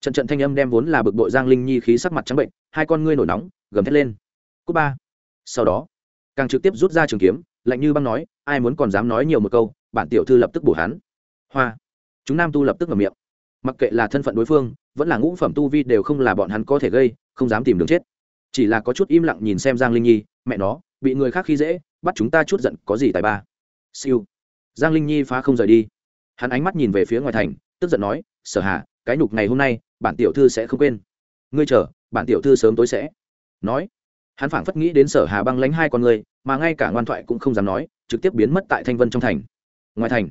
trận trận thanh âm đem vốn là bực bội giang linh nhi khí sắc mặt trắng bệnh hai con ngươi nổi nóng gầm thét lên cúp ba sau đó càng trực tiếp rút ra trường kiếm, lạnh như băng nói, ai muốn còn dám nói nhiều một câu, bản tiểu thư lập tức bổ hắn. Hoa. Chúng nam tu lập tức ngậm miệng. Mặc kệ là thân phận đối phương, vẫn là ngũ phẩm tu vi đều không là bọn hắn có thể gây, không dám tìm đường chết. Chỉ là có chút im lặng nhìn xem giang linh nhi, mẹ nó, bị người khác khi dễ, bắt chúng ta chút giận có gì tài ba? Siêu. Giang linh nhi phá không rời đi. Hắn ánh mắt nhìn về phía ngoài thành, tức giận nói, sở hạ cái nhục ngày hôm nay, bản tiểu thư sẽ không quên. Ngươi chờ, bản tiểu thư sớm tối sẽ. Nói hắn phảng phất nghĩ đến sở hà băng lánh hai con người, mà ngay cả ngoan thoại cũng không dám nói, trực tiếp biến mất tại thanh vân trong thành. Ngoài thành,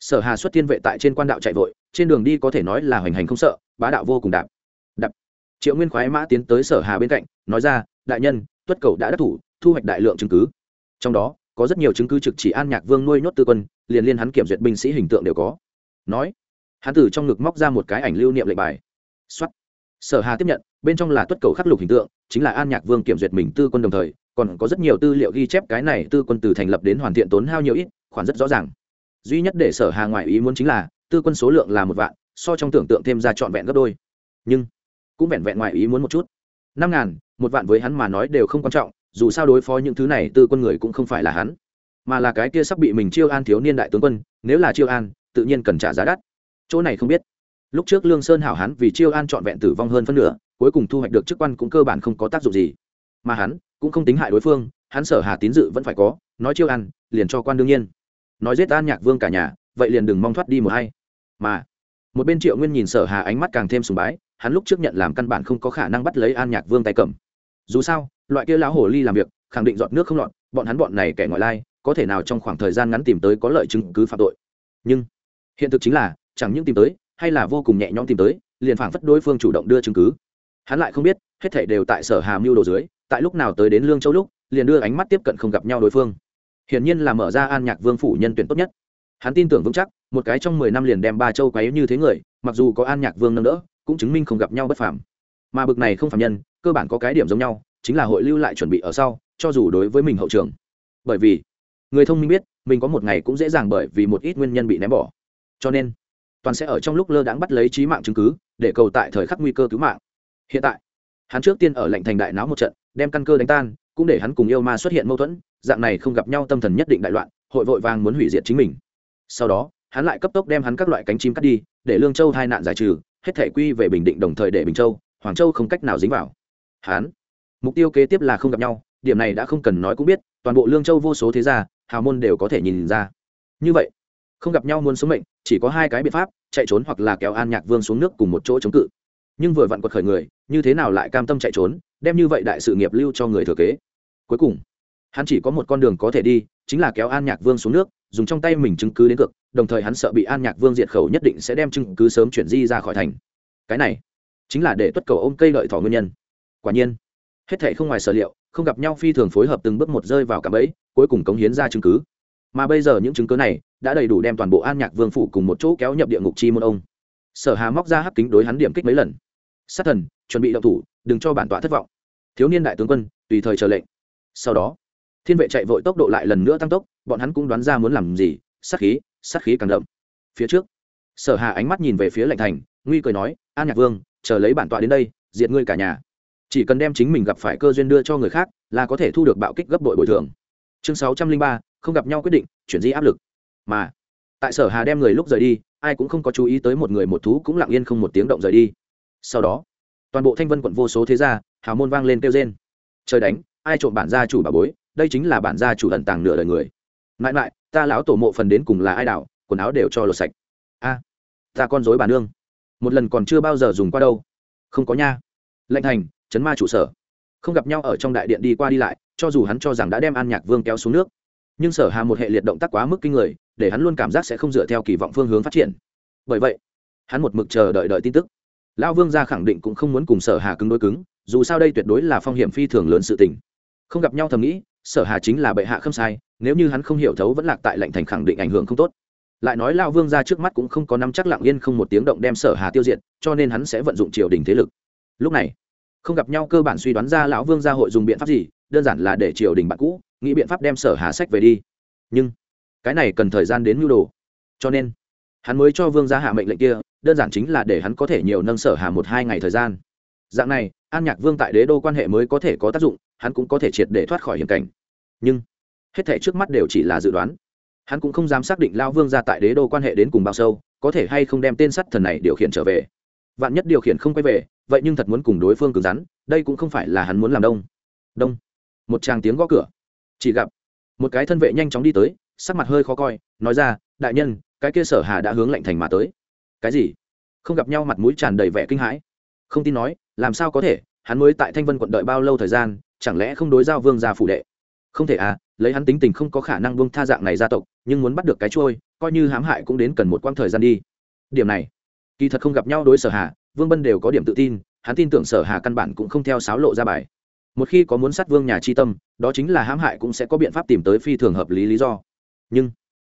sở hà xuất thiên vệ tại trên quan đạo chạy vội, trên đường đi có thể nói là hoành hành không sợ, bá đạo vô cùng đạp. Đạp. Triệu nguyên khoái mã tiến tới sở hà bên cạnh, nói ra, đại nhân, tuất cầu đã đắc thủ, thu hoạch đại lượng chứng cứ. Trong đó, có rất nhiều chứng cứ trực chỉ an nhạc vương nuôi nhốt tư quân, liền liên hắn kiểm duyệt binh sĩ hình tượng đều có. Nói, hắn từ trong ngực móc ra một cái ảnh lưu niệm lệnh bài. Xuất sở hà tiếp nhận, bên trong là tuất cầu khắc lục hình tượng, chính là an nhạc vương kiểm duyệt mình tư quân đồng thời, còn có rất nhiều tư liệu ghi chép cái này tư quân từ thành lập đến hoàn thiện tốn hao nhiều ít, khoản rất rõ ràng. Duy nhất để sở hà ngoại ý muốn chính là, tư quân số lượng là một vạn, so trong tưởng tượng thêm ra trọn vẹn gấp đôi. Nhưng, cũng vẹn vẹn ngoại ý muốn một chút. Năm ngàn, một vạn với hắn mà nói đều không quan trọng, dù sao đối phó những thứ này tư quân người cũng không phải là hắn, mà là cái kia sắp bị mình chiêu an thiếu niên đại tướng quân, nếu là chiêu an, tự nhiên cần trả giá đắt. Chỗ này không biết lúc trước lương sơn hảo hắn vì chiêu an trọn vẹn tử vong hơn phân nửa, cuối cùng thu hoạch được chức quan cũng cơ bản không có tác dụng gì. Mà hắn cũng không tính hại đối phương, hắn sở hà tín dự vẫn phải có, nói chiêu an, liền cho quan đương nhiên. Nói giết an nhạc vương cả nhà, vậy liền đừng mong thoát đi một hay mà, một bên triệu nguyên nhìn sở hà ánh mắt càng thêm sùng bái, hắn lúc trước nhận làm căn bản không có khả năng bắt lấy an nhạc vương tay cầm. Dù sao, loại kia lão hồ ly làm việc, khẳng định dọn nước không lọt, bọn hắn bọn này kẻ ngoại lai, có thể nào trong khoảng thời gian ngắn tìm tới có lợi chứng cứ phạm tội. Nhưng, hiện thực chính là, chẳng những tìm tới hay là vô cùng nhẹ nhõm tìm tới, liền phảng phất đối phương chủ động đưa chứng cứ. Hắn lại không biết, hết thể đều tại sở hà mưu đồ dưới, tại lúc nào tới đến lương châu lúc, liền đưa ánh mắt tiếp cận không gặp nhau đối phương. Hiển nhiên là mở ra an nhạc vương phủ nhân tuyển tốt nhất. Hắn tin tưởng vững chắc, một cái trong mười năm liền đem ba châu quấy như thế người, mặc dù có an nhạc vương nâng đỡ, cũng chứng minh không gặp nhau bất phàm. Mà bực này không phạm nhân, cơ bản có cái điểm giống nhau, chính là hội lưu lại chuẩn bị ở sau, cho dù đối với mình hậu trường. Bởi vì, người thông minh biết, mình có một ngày cũng dễ dàng bởi vì một ít nguyên nhân bị ném bỏ. Cho nên toàn sẽ ở trong lúc lơ đãng bắt lấy trí mạng chứng cứ, để cầu tại thời khắc nguy cơ cứu mạng. Hiện tại, hắn trước tiên ở lệnh thành đại náo một trận, đem căn cơ đánh tan, cũng để hắn cùng yêu ma xuất hiện mâu thuẫn, dạng này không gặp nhau tâm thần nhất định đại loạn, hội vội vàng muốn hủy diệt chính mình. Sau đó, hắn lại cấp tốc đem hắn các loại cánh chim cắt đi, để lương châu hai nạn giải trừ, hết thể quy về bình định đồng thời để bình châu, hoàng châu không cách nào dính vào. Hắn, mục tiêu kế tiếp là không gặp nhau, điểm này đã không cần nói cũng biết, toàn bộ lương châu vô số thế gia, hào môn đều có thể nhìn ra. Như vậy không gặp nhau muốn sống mệnh, chỉ có hai cái biện pháp, chạy trốn hoặc là kéo an nhạc vương xuống nước cùng một chỗ chống cự. Nhưng vừa vặn quật khởi người, như thế nào lại cam tâm chạy trốn, đem như vậy đại sự nghiệp lưu cho người thừa kế? Cuối cùng, hắn chỉ có một con đường có thể đi, chính là kéo an nhạc vương xuống nước, dùng trong tay mình chứng cứ đến cực đồng thời hắn sợ bị an nhạc vương diệt khẩu nhất định sẽ đem chứng cứ sớm chuyển di ra khỏi thành. Cái này, chính là để tuất cầu ôm cây lợi thỏ nguyên nhân. Quả nhiên, hết thể không ngoài sở liệu, không gặp nhau phi thường phối hợp từng bước một rơi vào cạm ấy cuối cùng cống hiến ra chứng cứ mà bây giờ những chứng cứ này đã đầy đủ đem toàn bộ an nhạc vương phủ cùng một chỗ kéo nhập địa ngục chi môn ông. Sở hà móc ra hắc kính đối hắn điểm kích mấy lần. Sát thần, chuẩn bị động thủ, đừng cho bản tọa thất vọng. Thiếu niên đại tướng quân, tùy thời chờ lệnh. Sau đó, thiên vệ chạy vội tốc độ lại lần nữa tăng tốc, bọn hắn cũng đoán ra muốn làm gì, sát khí sát khí càng đậm. Phía trước, sở hà ánh mắt nhìn về phía lệnh thành, nguy cười nói, an nhạc vương, chờ lấy bản tọa đến đây, diệt ngươi cả nhà. Chỉ cần đem chính mình gặp phải cơ duyên đưa cho người khác, là có thể thu được bạo kích gấp đội bồi thường. Chương sáu trăm linh ba không gặp nhau quyết định, chuyển di áp lực. Mà, tại sở hà đem người lúc rời đi, ai cũng không có chú ý tới một người một thú cũng lặng yên không một tiếng động rời đi. Sau đó, toàn bộ thanh vân quận vô số thế gia, hào môn vang lên kêu rên. Trời đánh, ai trộm bản gia chủ bà bối, đây chính là bản gia chủ ẩn tàng nửa đời người. Mãi mãi, ta lão tổ mộ phần đến cùng là ai đảo, quần áo đều cho lột sạch. A, ta con dối bà nương. Một lần còn chưa bao giờ dùng qua đâu. Không có nha. Lệnh thành, chấn ma trụ sở. Không gặp nhau ở trong đại điện đi qua đi lại, cho dù hắn cho rằng đã đem an nhạc vương kéo xuống nước nhưng sở hà một hệ liệt động tác quá mức kinh người, để hắn luôn cảm giác sẽ không dựa theo kỳ vọng phương hướng phát triển. Bởi vậy, hắn một mực chờ đợi đợi tin tức. Lão vương gia khẳng định cũng không muốn cùng sở hà cứng đối cứng, dù sao đây tuyệt đối là phong hiểm phi thường lớn sự tình. Không gặp nhau thầm nghĩ, sở hà chính là bệ hạ không sai, nếu như hắn không hiểu thấu vẫn lạc tại lệnh thành khẳng định ảnh hưởng không tốt. Lại nói lao vương ra trước mắt cũng không có nắm chắc lặng yên không một tiếng động đem sở hà tiêu diệt, cho nên hắn sẽ vận dụng triều đình thế lực. Lúc này, không gặp nhau cơ bản suy đoán ra lão vương gia hội dùng biện pháp gì, đơn giản là để triều đình bạn cũ nghĩ biện pháp đem sở hà sách về đi. Nhưng, cái này cần thời gian đến mưu đồ. Cho nên, hắn mới cho vương gia hạ mệnh lệnh kia, đơn giản chính là để hắn có thể nhiều nâng sở hà một hai ngày thời gian. Dạng này, an nhạc vương tại đế đô quan hệ mới có thể có tác dụng, hắn cũng có thể triệt để thoát khỏi hiểm cảnh. Nhưng, hết thể trước mắt đều chỉ là dự đoán. Hắn cũng không dám xác định lao vương ra tại đế đô quan hệ đến cùng bao sâu, có thể hay không đem tên sắt thần này điều khiển trở về. Vạn nhất điều khiển không quay về, vậy nhưng thật muốn cùng đối phương cứng rắn, đây cũng không phải là hắn muốn làm đông. Đông. Một tràng tiếng gõ cửa chỉ gặp, một cái thân vệ nhanh chóng đi tới, sắc mặt hơi khó coi, nói ra, đại nhân, cái kia sở hà đã hướng lệnh thành mà tới. Cái gì? Không gặp nhau mặt mũi tràn đầy vẻ kinh hãi. Không tin nói, làm sao có thể? Hắn mới tại thanh vân quận đợi bao lâu thời gian, chẳng lẽ không đối giao vương gia phủ đệ? Không thể à lấy hắn tính tình không có khả năng buông tha dạng này gia tộc, nhưng muốn bắt được cái trôi coi như hãm hại cũng đến cần một quãng thời gian đi. Điểm này, kỳ thật không gặp nhau đối sở hà, vương bân đều có điểm tự tin, hắn tin tưởng sở hà căn bản cũng không theo sáo lộ ra bài một khi có muốn sát vương nhà chi tâm, đó chính là hãm hại cũng sẽ có biện pháp tìm tới phi thường hợp lý lý do. Nhưng,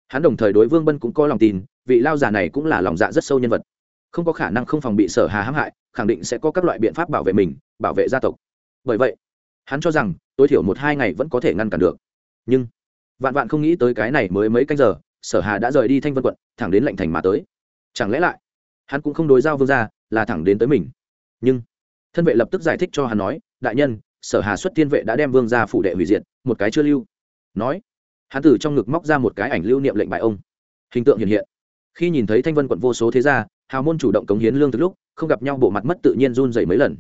hắn đồng thời đối vương bân cũng có lòng tin, vị lao giả này cũng là lòng dạ rất sâu nhân vật. Không có khả năng không phòng bị sở hà hãm hại, khẳng định sẽ có các loại biện pháp bảo vệ mình, bảo vệ gia tộc. Bởi vậy, hắn cho rằng, tối thiểu một hai ngày vẫn có thể ngăn cản được. Nhưng, vạn vạn không nghĩ tới cái này mới mấy canh giờ, sở hà đã rời đi thanh vân quận, thẳng đến lệnh thành mà tới. Chẳng lẽ lại, hắn cũng không đối giao vương ra là thẳng đến tới mình. Nhưng, thân vệ lập tức giải thích cho hắn nói, đại nhân sở hà xuất thiên vệ đã đem vương ra phủ đệ hủy diệt, một cái chưa lưu. Nói, hắn từ trong ngực móc ra một cái ảnh lưu niệm lệnh bại ông. Hình tượng hiện hiện. Khi nhìn thấy thanh vân quận vô số thế gia, hào môn chủ động cống hiến lương từ lúc, không gặp nhau bộ mặt mất tự nhiên run dày mấy lần.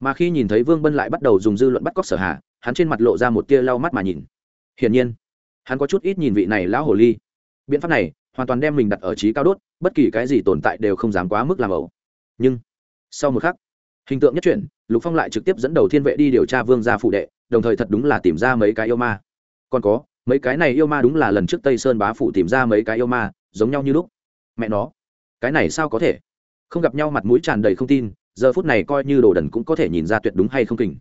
Mà khi nhìn thấy vương bân lại bắt đầu dùng dư luận bắt cóc sở hà, hắn trên mặt lộ ra một tia lau mắt mà nhìn. Hiển nhiên, hắn có chút ít nhìn vị này lão hồ ly. Biện pháp này hoàn toàn đem mình đặt ở trí cao đốt, bất kỳ cái gì tồn tại đều không dám quá mức làm ẩu. Nhưng, sau một khắc hình tượng nhất chuyển, lục phong lại trực tiếp dẫn đầu thiên vệ đi điều tra vương gia phụ đệ, đồng thời thật đúng là tìm ra mấy cái yêu ma. Còn có, mấy cái này yêu ma đúng là lần trước tây sơn bá phụ tìm ra mấy cái yêu ma, giống nhau như lúc. Mẹ nó, cái này sao có thể? Không gặp nhau mặt mũi tràn đầy không tin, giờ phút này coi như đồ đần cũng có thể nhìn ra tuyệt đúng hay không kình.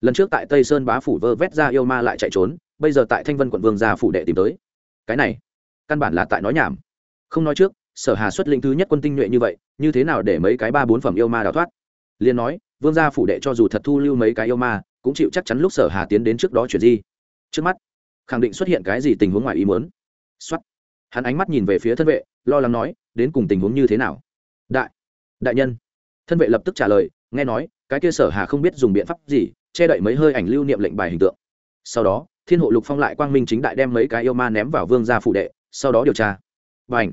Lần trước tại tây sơn bá phủ vơ vét ra yêu ma lại chạy trốn, bây giờ tại thanh vân quận vương gia phủ đệ tìm tới. Cái này, căn bản là tại nói nhảm. Không nói trước, sở hà xuất lĩnh thứ nhất quân tinh nhuệ như vậy, như thế nào để mấy cái ba bốn phẩm yêu ma đào thoát? Liền nói, vương gia phủ đệ cho dù thật thu lưu mấy cái yêu ma, cũng chịu chắc chắn lúc sở hà tiến đến trước đó chuyển di. Trước mắt, khẳng định xuất hiện cái gì tình huống ngoài ý muốn? Xuất hắn ánh mắt nhìn về phía thân vệ, lo lắng nói, đến cùng tình huống như thế nào? Đại đại nhân. Thân vệ lập tức trả lời, nghe nói, cái kia sở hà không biết dùng biện pháp gì, che đậy mấy hơi ảnh lưu niệm lệnh bài hình tượng. Sau đó, thiên hộ lục phong lại quang minh chính đại đem mấy cái yêu ma ném vào vương gia phủ đệ, sau đó điều tra. Và ảnh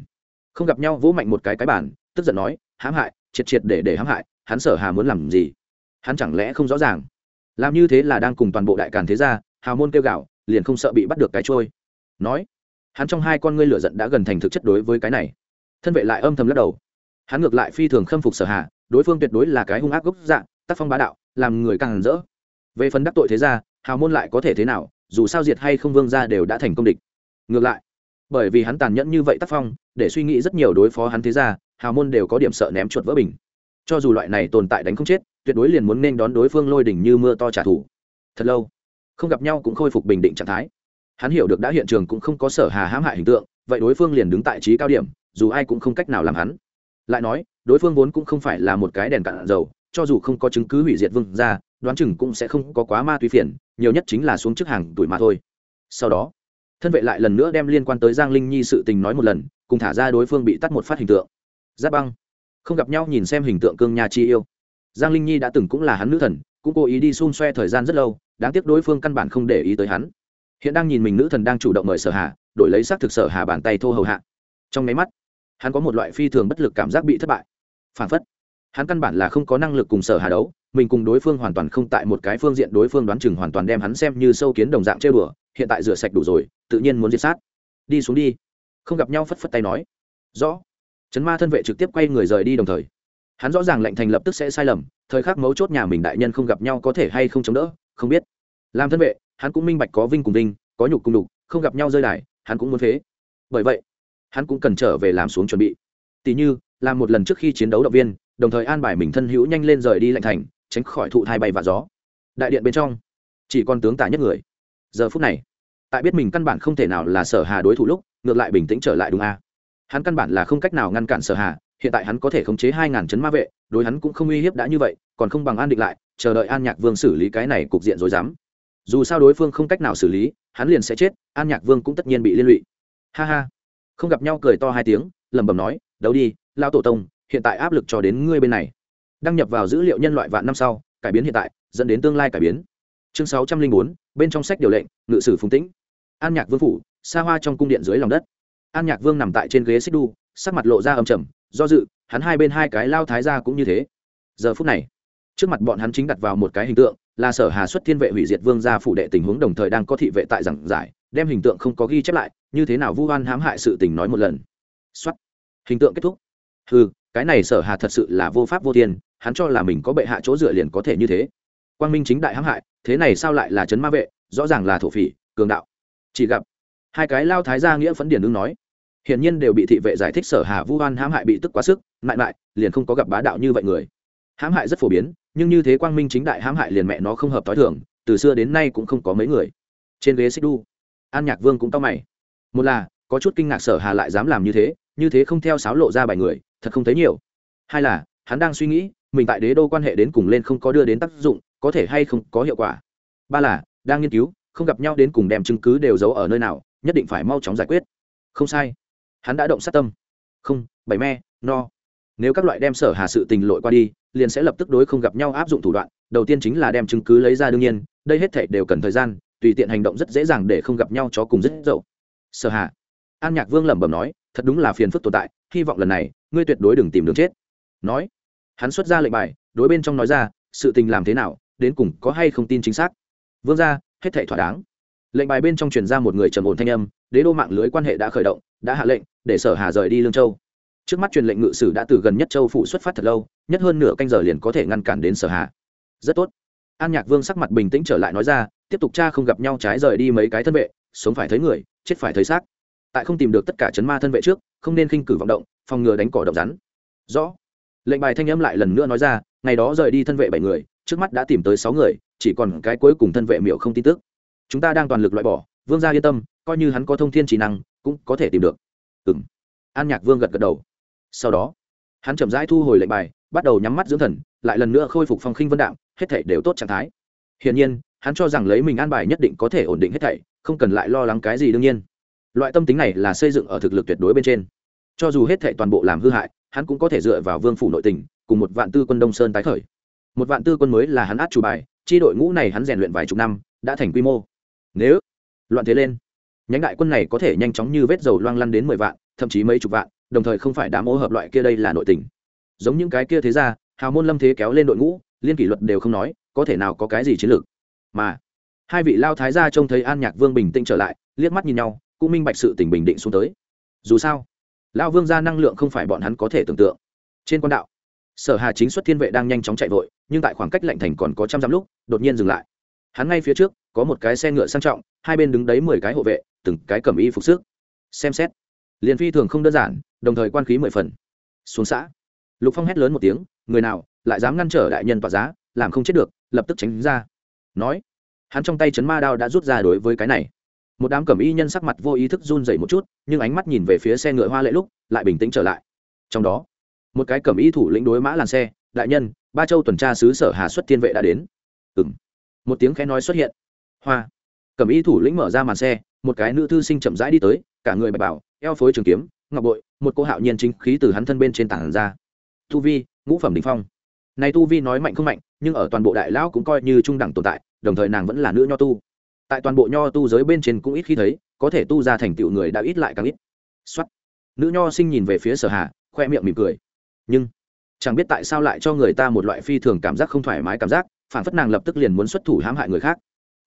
không gặp nhau, vỗ mạnh một cái cái bản, tức giận nói, hãm hại, triệt triệt để để hãm hại hắn sở hà muốn làm gì? Hắn chẳng lẽ không rõ ràng? Làm như thế là đang cùng toàn bộ đại càn thế gia, hào môn kêu gạo, liền không sợ bị bắt được cái trôi. Nói, hắn trong hai con ngươi lửa giận đã gần thành thực chất đối với cái này. Thân vệ lại âm thầm lắc đầu. Hắn ngược lại phi thường khâm phục sở hạ đối phương tuyệt đối là cái hung ác gốc dạng tác phong bá đạo, làm người càng hẳn rỡ. Về phần đắc tội thế gia, hào môn lại có thể thế nào, dù sao diệt hay không vương gia đều đã thành công địch. Ngược lại, bởi vì hắn tàn nhẫn như vậy tác phong, để suy nghĩ rất nhiều đối phó hắn thế gia, hào môn đều có điểm sợ ném chuột vỡ bình cho dù loại này tồn tại đánh không chết, tuyệt đối liền muốn nên đón đối phương lôi đỉnh như mưa to trả thù. Thật lâu, không gặp nhau cũng khôi phục bình định trạng thái. Hắn hiểu được đã hiện trường cũng không có sở hà hãm hại hình tượng, vậy đối phương liền đứng tại trí cao điểm, dù ai cũng không cách nào làm hắn. Lại nói, đối phương vốn cũng không phải là một cái đèn cạn dầu, cho dù không có chứng cứ hủy diệt vương ra đoán chừng cũng sẽ không có quá ma túy phiền, nhiều nhất chính là xuống trước hàng tuổi mà thôi. Sau đó, thân vệ lại lần nữa đem liên quan tới giang linh nhi sự tình nói một lần, cùng thả ra đối phương bị tắt một phát hình tượng. Giáp băng không gặp nhau nhìn xem hình tượng cương nha chi yêu. Giang linh nhi đã từng cũng là hắn nữ thần, cũng cố ý đi xun xoe thời gian rất lâu, đáng tiếc đối phương căn bản không để ý tới hắn. Hiện đang nhìn mình nữ thần đang chủ động mời sở hà, đổi lấy xác thực sở hà bàn tay thô hầu hạ. Trong máy mắt, hắn có một loại phi thường bất lực cảm giác bị thất bại. Phản phất, hắn căn bản là không có năng lực cùng sở hà đấu, mình cùng đối phương hoàn toàn không tại một cái phương diện, đối phương đoán chừng hoàn toàn đem hắn xem như sâu kiến đồng dạng chơi bừa hiện tại rửa sạch đủ rồi, tự nhiên muốn diệt sát. Đi xuống đi. Không gặp nhau phất phất tay nói. Rõ chấn ma thân vệ trực tiếp quay người rời đi đồng thời. Hắn rõ ràng lệnh thành lập tức sẽ sai lầm, thời khắc mấu chốt nhà mình đại nhân không gặp nhau có thể hay không chống đỡ, không biết. Làm thân vệ, hắn cũng minh bạch có vinh cùng vinh, có nhục cùng đục không gặp nhau rơi đài, hắn cũng muốn phế. Bởi vậy, hắn cũng cần trở về làm xuống chuẩn bị. Tỷ như, làm một lần trước khi chiến đấu động viên, đồng thời an bài mình thân hữu nhanh lên rời đi lạnh thành, tránh khỏi thụ thai bay và gió. Đại điện bên trong, chỉ còn tướng tả nhất người. Giờ phút này, tại biết mình căn bản không thể nào là sở hà đối thủ lúc, ngược lại bình tĩnh trở lại đúng a hắn căn bản là không cách nào ngăn cản sở hà, hiện tại hắn có thể khống chế hai ngàn chấn ma vệ, đối hắn cũng không uy hiếp đã như vậy, còn không bằng an định lại, chờ đợi an nhạc vương xử lý cái này cục diện rồi dám dù sao đối phương không cách nào xử lý, hắn liền sẽ chết, an nhạc vương cũng tất nhiên bị liên lụy. Ha ha. Không gặp nhau cười to hai tiếng, lẩm bẩm nói, đấu đi lao tổ tông, hiện tại áp lực cho đến ngươi bên này. Đăng nhập vào dữ liệu nhân loại vạn năm sau, cải biến hiện tại, dẫn đến tương lai cải biến. Chương sáu trăm linh bốn, bên trong sách điều lệnh, ngự sử phùng tĩnh. An nhạc vương phủ, xa hoa trong cung điện dưới lòng đất an nhạc vương nằm tại trên ghế xích đu sắc mặt lộ ra âm trầm, do dự, hắn hai bên hai cái lao thái ra cũng như thế. Giờ phút này, trước mặt bọn hắn chính đặt vào một cái hình tượng, là sở hà xuất thiên vệ hủy diệt vương gia phủ đệ tình huống đồng thời đang có thị vệ tại giảng giải, đem hình tượng không có ghi chép lại, như thế nào vu oan hãm hại sự tình nói một lần. Xuất hình tượng kết thúc. Ừ cái này sở hà thật sự là vô pháp vô thiên, hắn cho là mình có bệ hạ chỗ dựa liền có thể như thế. Quang minh chính đại hãm hại, thế này sao lại là chấn ma vệ, rõ ràng là thổ phỉ, cường đạo. Chỉ gặp, hai cái lao thái gia nghĩa phấn điển đương nói hiển nhiên đều bị thị vệ giải thích sở hà vu oan hãm hại bị tức quá sức, mại mại, liền không có gặp bá đạo như vậy người. Hãm hại rất phổ biến, nhưng như thế quang minh chính đại hãm hại liền mẹ nó không hợp t h o i thường, từ xưa đến nay cũng không có mấy người. Trên ghế xích đu, an nhạc vương cũng tao mày. Một là, có chút kinh ngạc sở hà lại dám làm như thế như thế không theo sáo lộ ra bài người, thật không thấy nhiều. Hai là, hắn đang suy nghĩ, mình tại đế đô quan hệ đến cùng lên không có đưa đến tác dụng, có thể hay không có hiệu quả. Ba là, đang nghiên cứu, không gặp nhau đến cùng đem chứng cứ đều giấu ở nơi nào, nhất định phải mau chóng giải quyết. Không sai hắn đã động sát tâm. Không, bảy me, no. Nếu các loại đem sở hà sự tình lội qua đi, liền sẽ lập tức đối không gặp nhau áp dụng thủ đoạn. Đầu tiên chính là đem chứng cứ lấy ra đương nhiên, đây hết thể đều cần thời gian, tùy tiện hành động rất dễ dàng để không gặp nhau cho cùng rất dậu. Sở hà. An nhạc vương lẩm bẩm nói, thật đúng là phiền phức tồn tại, hy vọng lần này, ngươi tuyệt đối đừng tìm đường chết. Nói, hắn xuất ra lệnh bài, đối bên trong nói ra, sự tình làm thế nào, đến cùng có hay không tin chính xác. Vương ra hết thể thỏa đáng. Lệnh bài bên trong truyền ra một người trầm ổn thanh âm, đế đô mạng lưới quan hệ đã khởi động, đã hạ lệnh để sở hà rời đi lương châu trước mắt truyền lệnh ngự sử đã từ gần nhất châu phụ xuất phát thật lâu nhất hơn nửa canh giờ liền có thể ngăn cản đến sở hà rất tốt an nhạc vương sắc mặt bình tĩnh trở lại nói ra tiếp tục cha không gặp nhau trái rời đi mấy cái thân vệ sống phải thấy người chết phải thấy xác tại không tìm được tất cả chấn ma thân vệ trước không nên khinh cử vọng động phòng ngừa đánh cỏ động rắn rõ lệnh bài thanh âm lại lần nữa nói ra ngày đó rời đi thân vệ bảy người trước mắt đã tìm tới sáu người chỉ còn cái cuối cùng thân vệ miệu không tin tức chúng ta đang toàn lực loại bỏ vương gia yên tâm coi như hắn có thông thiên trí năng cũng có thể tìm được ừng an nhạc vương gật gật đầu. Sau đó, hắn chậm rãi thu hồi lệnh bài, bắt đầu nhắm mắt dưỡng thần, lại lần nữa khôi phục phong khinh vân đạm, hết thảy đều tốt trạng thái. Hiển nhiên, hắn cho rằng lấy mình an bài nhất định có thể ổn định hết thảy, không cần lại lo lắng cái gì đương nhiên. Loại tâm tính này là xây dựng ở thực lực tuyệt đối bên trên. Cho dù hết thảy toàn bộ làm hư hại, hắn cũng có thể dựa vào vương phủ nội tình, cùng một vạn tư quân đông sơn tái khởi. Một vạn tư quân mới là hắn át chủ bài, chi đội ngũ này hắn rèn luyện vài chục năm, đã thành quy mô. Nếu loạn thế lên nhánh đại quân này có thể nhanh chóng như vết dầu loang lăn đến mười vạn, thậm chí mấy chục vạn, đồng thời không phải đám ô hợp loại kia đây là nội tình. Giống những cái kia thế ra hào môn lâm thế kéo lên đội ngũ, liên kỷ luật đều không nói, có thể nào có cái gì chiến lược. Mà, hai vị lao thái gia trông thấy an nhạc vương bình tĩnh trở lại, liếc mắt nhìn nhau, cũng minh bạch sự tình bình định xuống tới. Dù sao, lao vương ra năng lượng không phải bọn hắn có thể tưởng tượng. Trên con đạo, sở hà chính xuất thiên vệ đang nhanh chóng chạy vội, nhưng tại khoảng cách lạnh thành còn có trăm dặm lúc, đột nhiên dừng lại. Hắn ngay phía trước có một cái xe ngựa sang trọng, hai bên đứng đấy mười cái hộ vệ, từng cái cầm y phục sức. Xem xét, liền phi thường không đơn giản, đồng thời quan khí mười phần. Xuống xã, lục phong hét lớn một tiếng, người nào lại dám ngăn trở đại nhân tỏa giá, làm không chết được, lập tức tránh ra. Nói, hắn trong tay chấn ma đao đã rút ra đối với cái này. Một đám cẩm y nhân sắc mặt vô ý thức run dậy một chút, nhưng ánh mắt nhìn về phía xe ngựa hoa lệ lúc, lại bình tĩnh trở lại. Trong đó, một cái cẩm y thủ lĩnh đối mã làn xe, đại nhân, ba châu tuần tra sứ sở hà xuất thiên vệ đã đến. Ừng một tiếng khẽ nói xuất hiện hoa. Cẩm y thủ lĩnh mở ra màn xe, một cái nữ thư sinh chậm rãi đi tới, cả người bạch bảo, eo phối trường kiếm, ngọc bội, một cô hạo nhiên chính khí từ hắn thân bên trên tảng ra. Tu vi, ngũ phẩm đình phong. Này tu vi nói mạnh không mạnh, nhưng ở toàn bộ đại lão cũng coi như trung đẳng tồn tại, đồng thời nàng vẫn là nữ nho tu. Tại toàn bộ nho tu giới bên trên cũng ít khi thấy, có thể tu ra thành tựu người đã ít lại càng ít. Xuất nữ nho sinh nhìn về phía sở hà, khoe miệng mỉm cười. Nhưng, chẳng biết tại sao lại cho người ta một loại phi thường cảm giác không thoải mái cảm giác, phản phất nàng lập tức liền muốn xuất thủ hãm hại người khác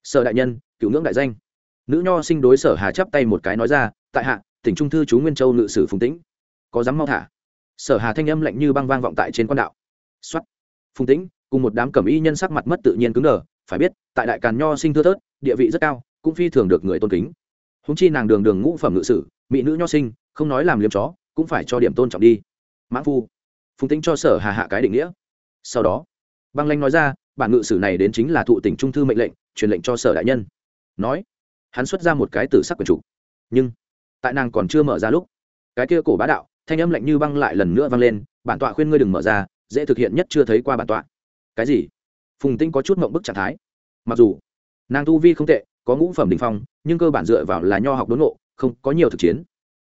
sở đại nhân, cựu ngưỡng đại danh. Nữ nho sinh đối sở hà chắp tay một cái nói ra, tại hạ, tỉnh trung thư chú nguyên châu ngự sử phùng tĩnh. Có dám mau thả? Sở hà thanh âm lạnh như băng vang vọng tại trên quan đạo. Xuất phùng tĩnh, cùng một đám cẩm y nhân sắc mặt mất tự nhiên cứng đờ, phải biết, tại đại càn nho sinh thưa thớt, địa vị rất cao, cũng phi thường được người tôn kính. Húng chi nàng đường đường ngũ phẩm ngự sử, mỹ nữ nho sinh, không nói làm liếm chó, cũng phải cho điểm tôn trọng đi. Mãn phu. Phùng tĩnh cho sở hà hạ cái định nghĩa. Sau đó, băng lanh nói ra, bản ngự sử này đến chính là thụ tỉnh trung thư mệnh lệnh truyền lệnh cho sở đại nhân. Nói, hắn xuất ra một cái tử sắc quyền chủ. Nhưng, tại nàng còn chưa mở ra lúc, cái kia cổ bá đạo, thanh âm lạnh như băng lại lần nữa vang lên, bản tọa khuyên ngươi đừng mở ra, dễ thực hiện nhất chưa thấy qua bản tọa. Cái gì? Phùng tinh có chút mộng bức trạng thái. Mặc dù, nàng tu vi không tệ, có ngũ phẩm đình phong, nhưng cơ bản dựa vào là nho học đốn ngộ, không có nhiều thực chiến.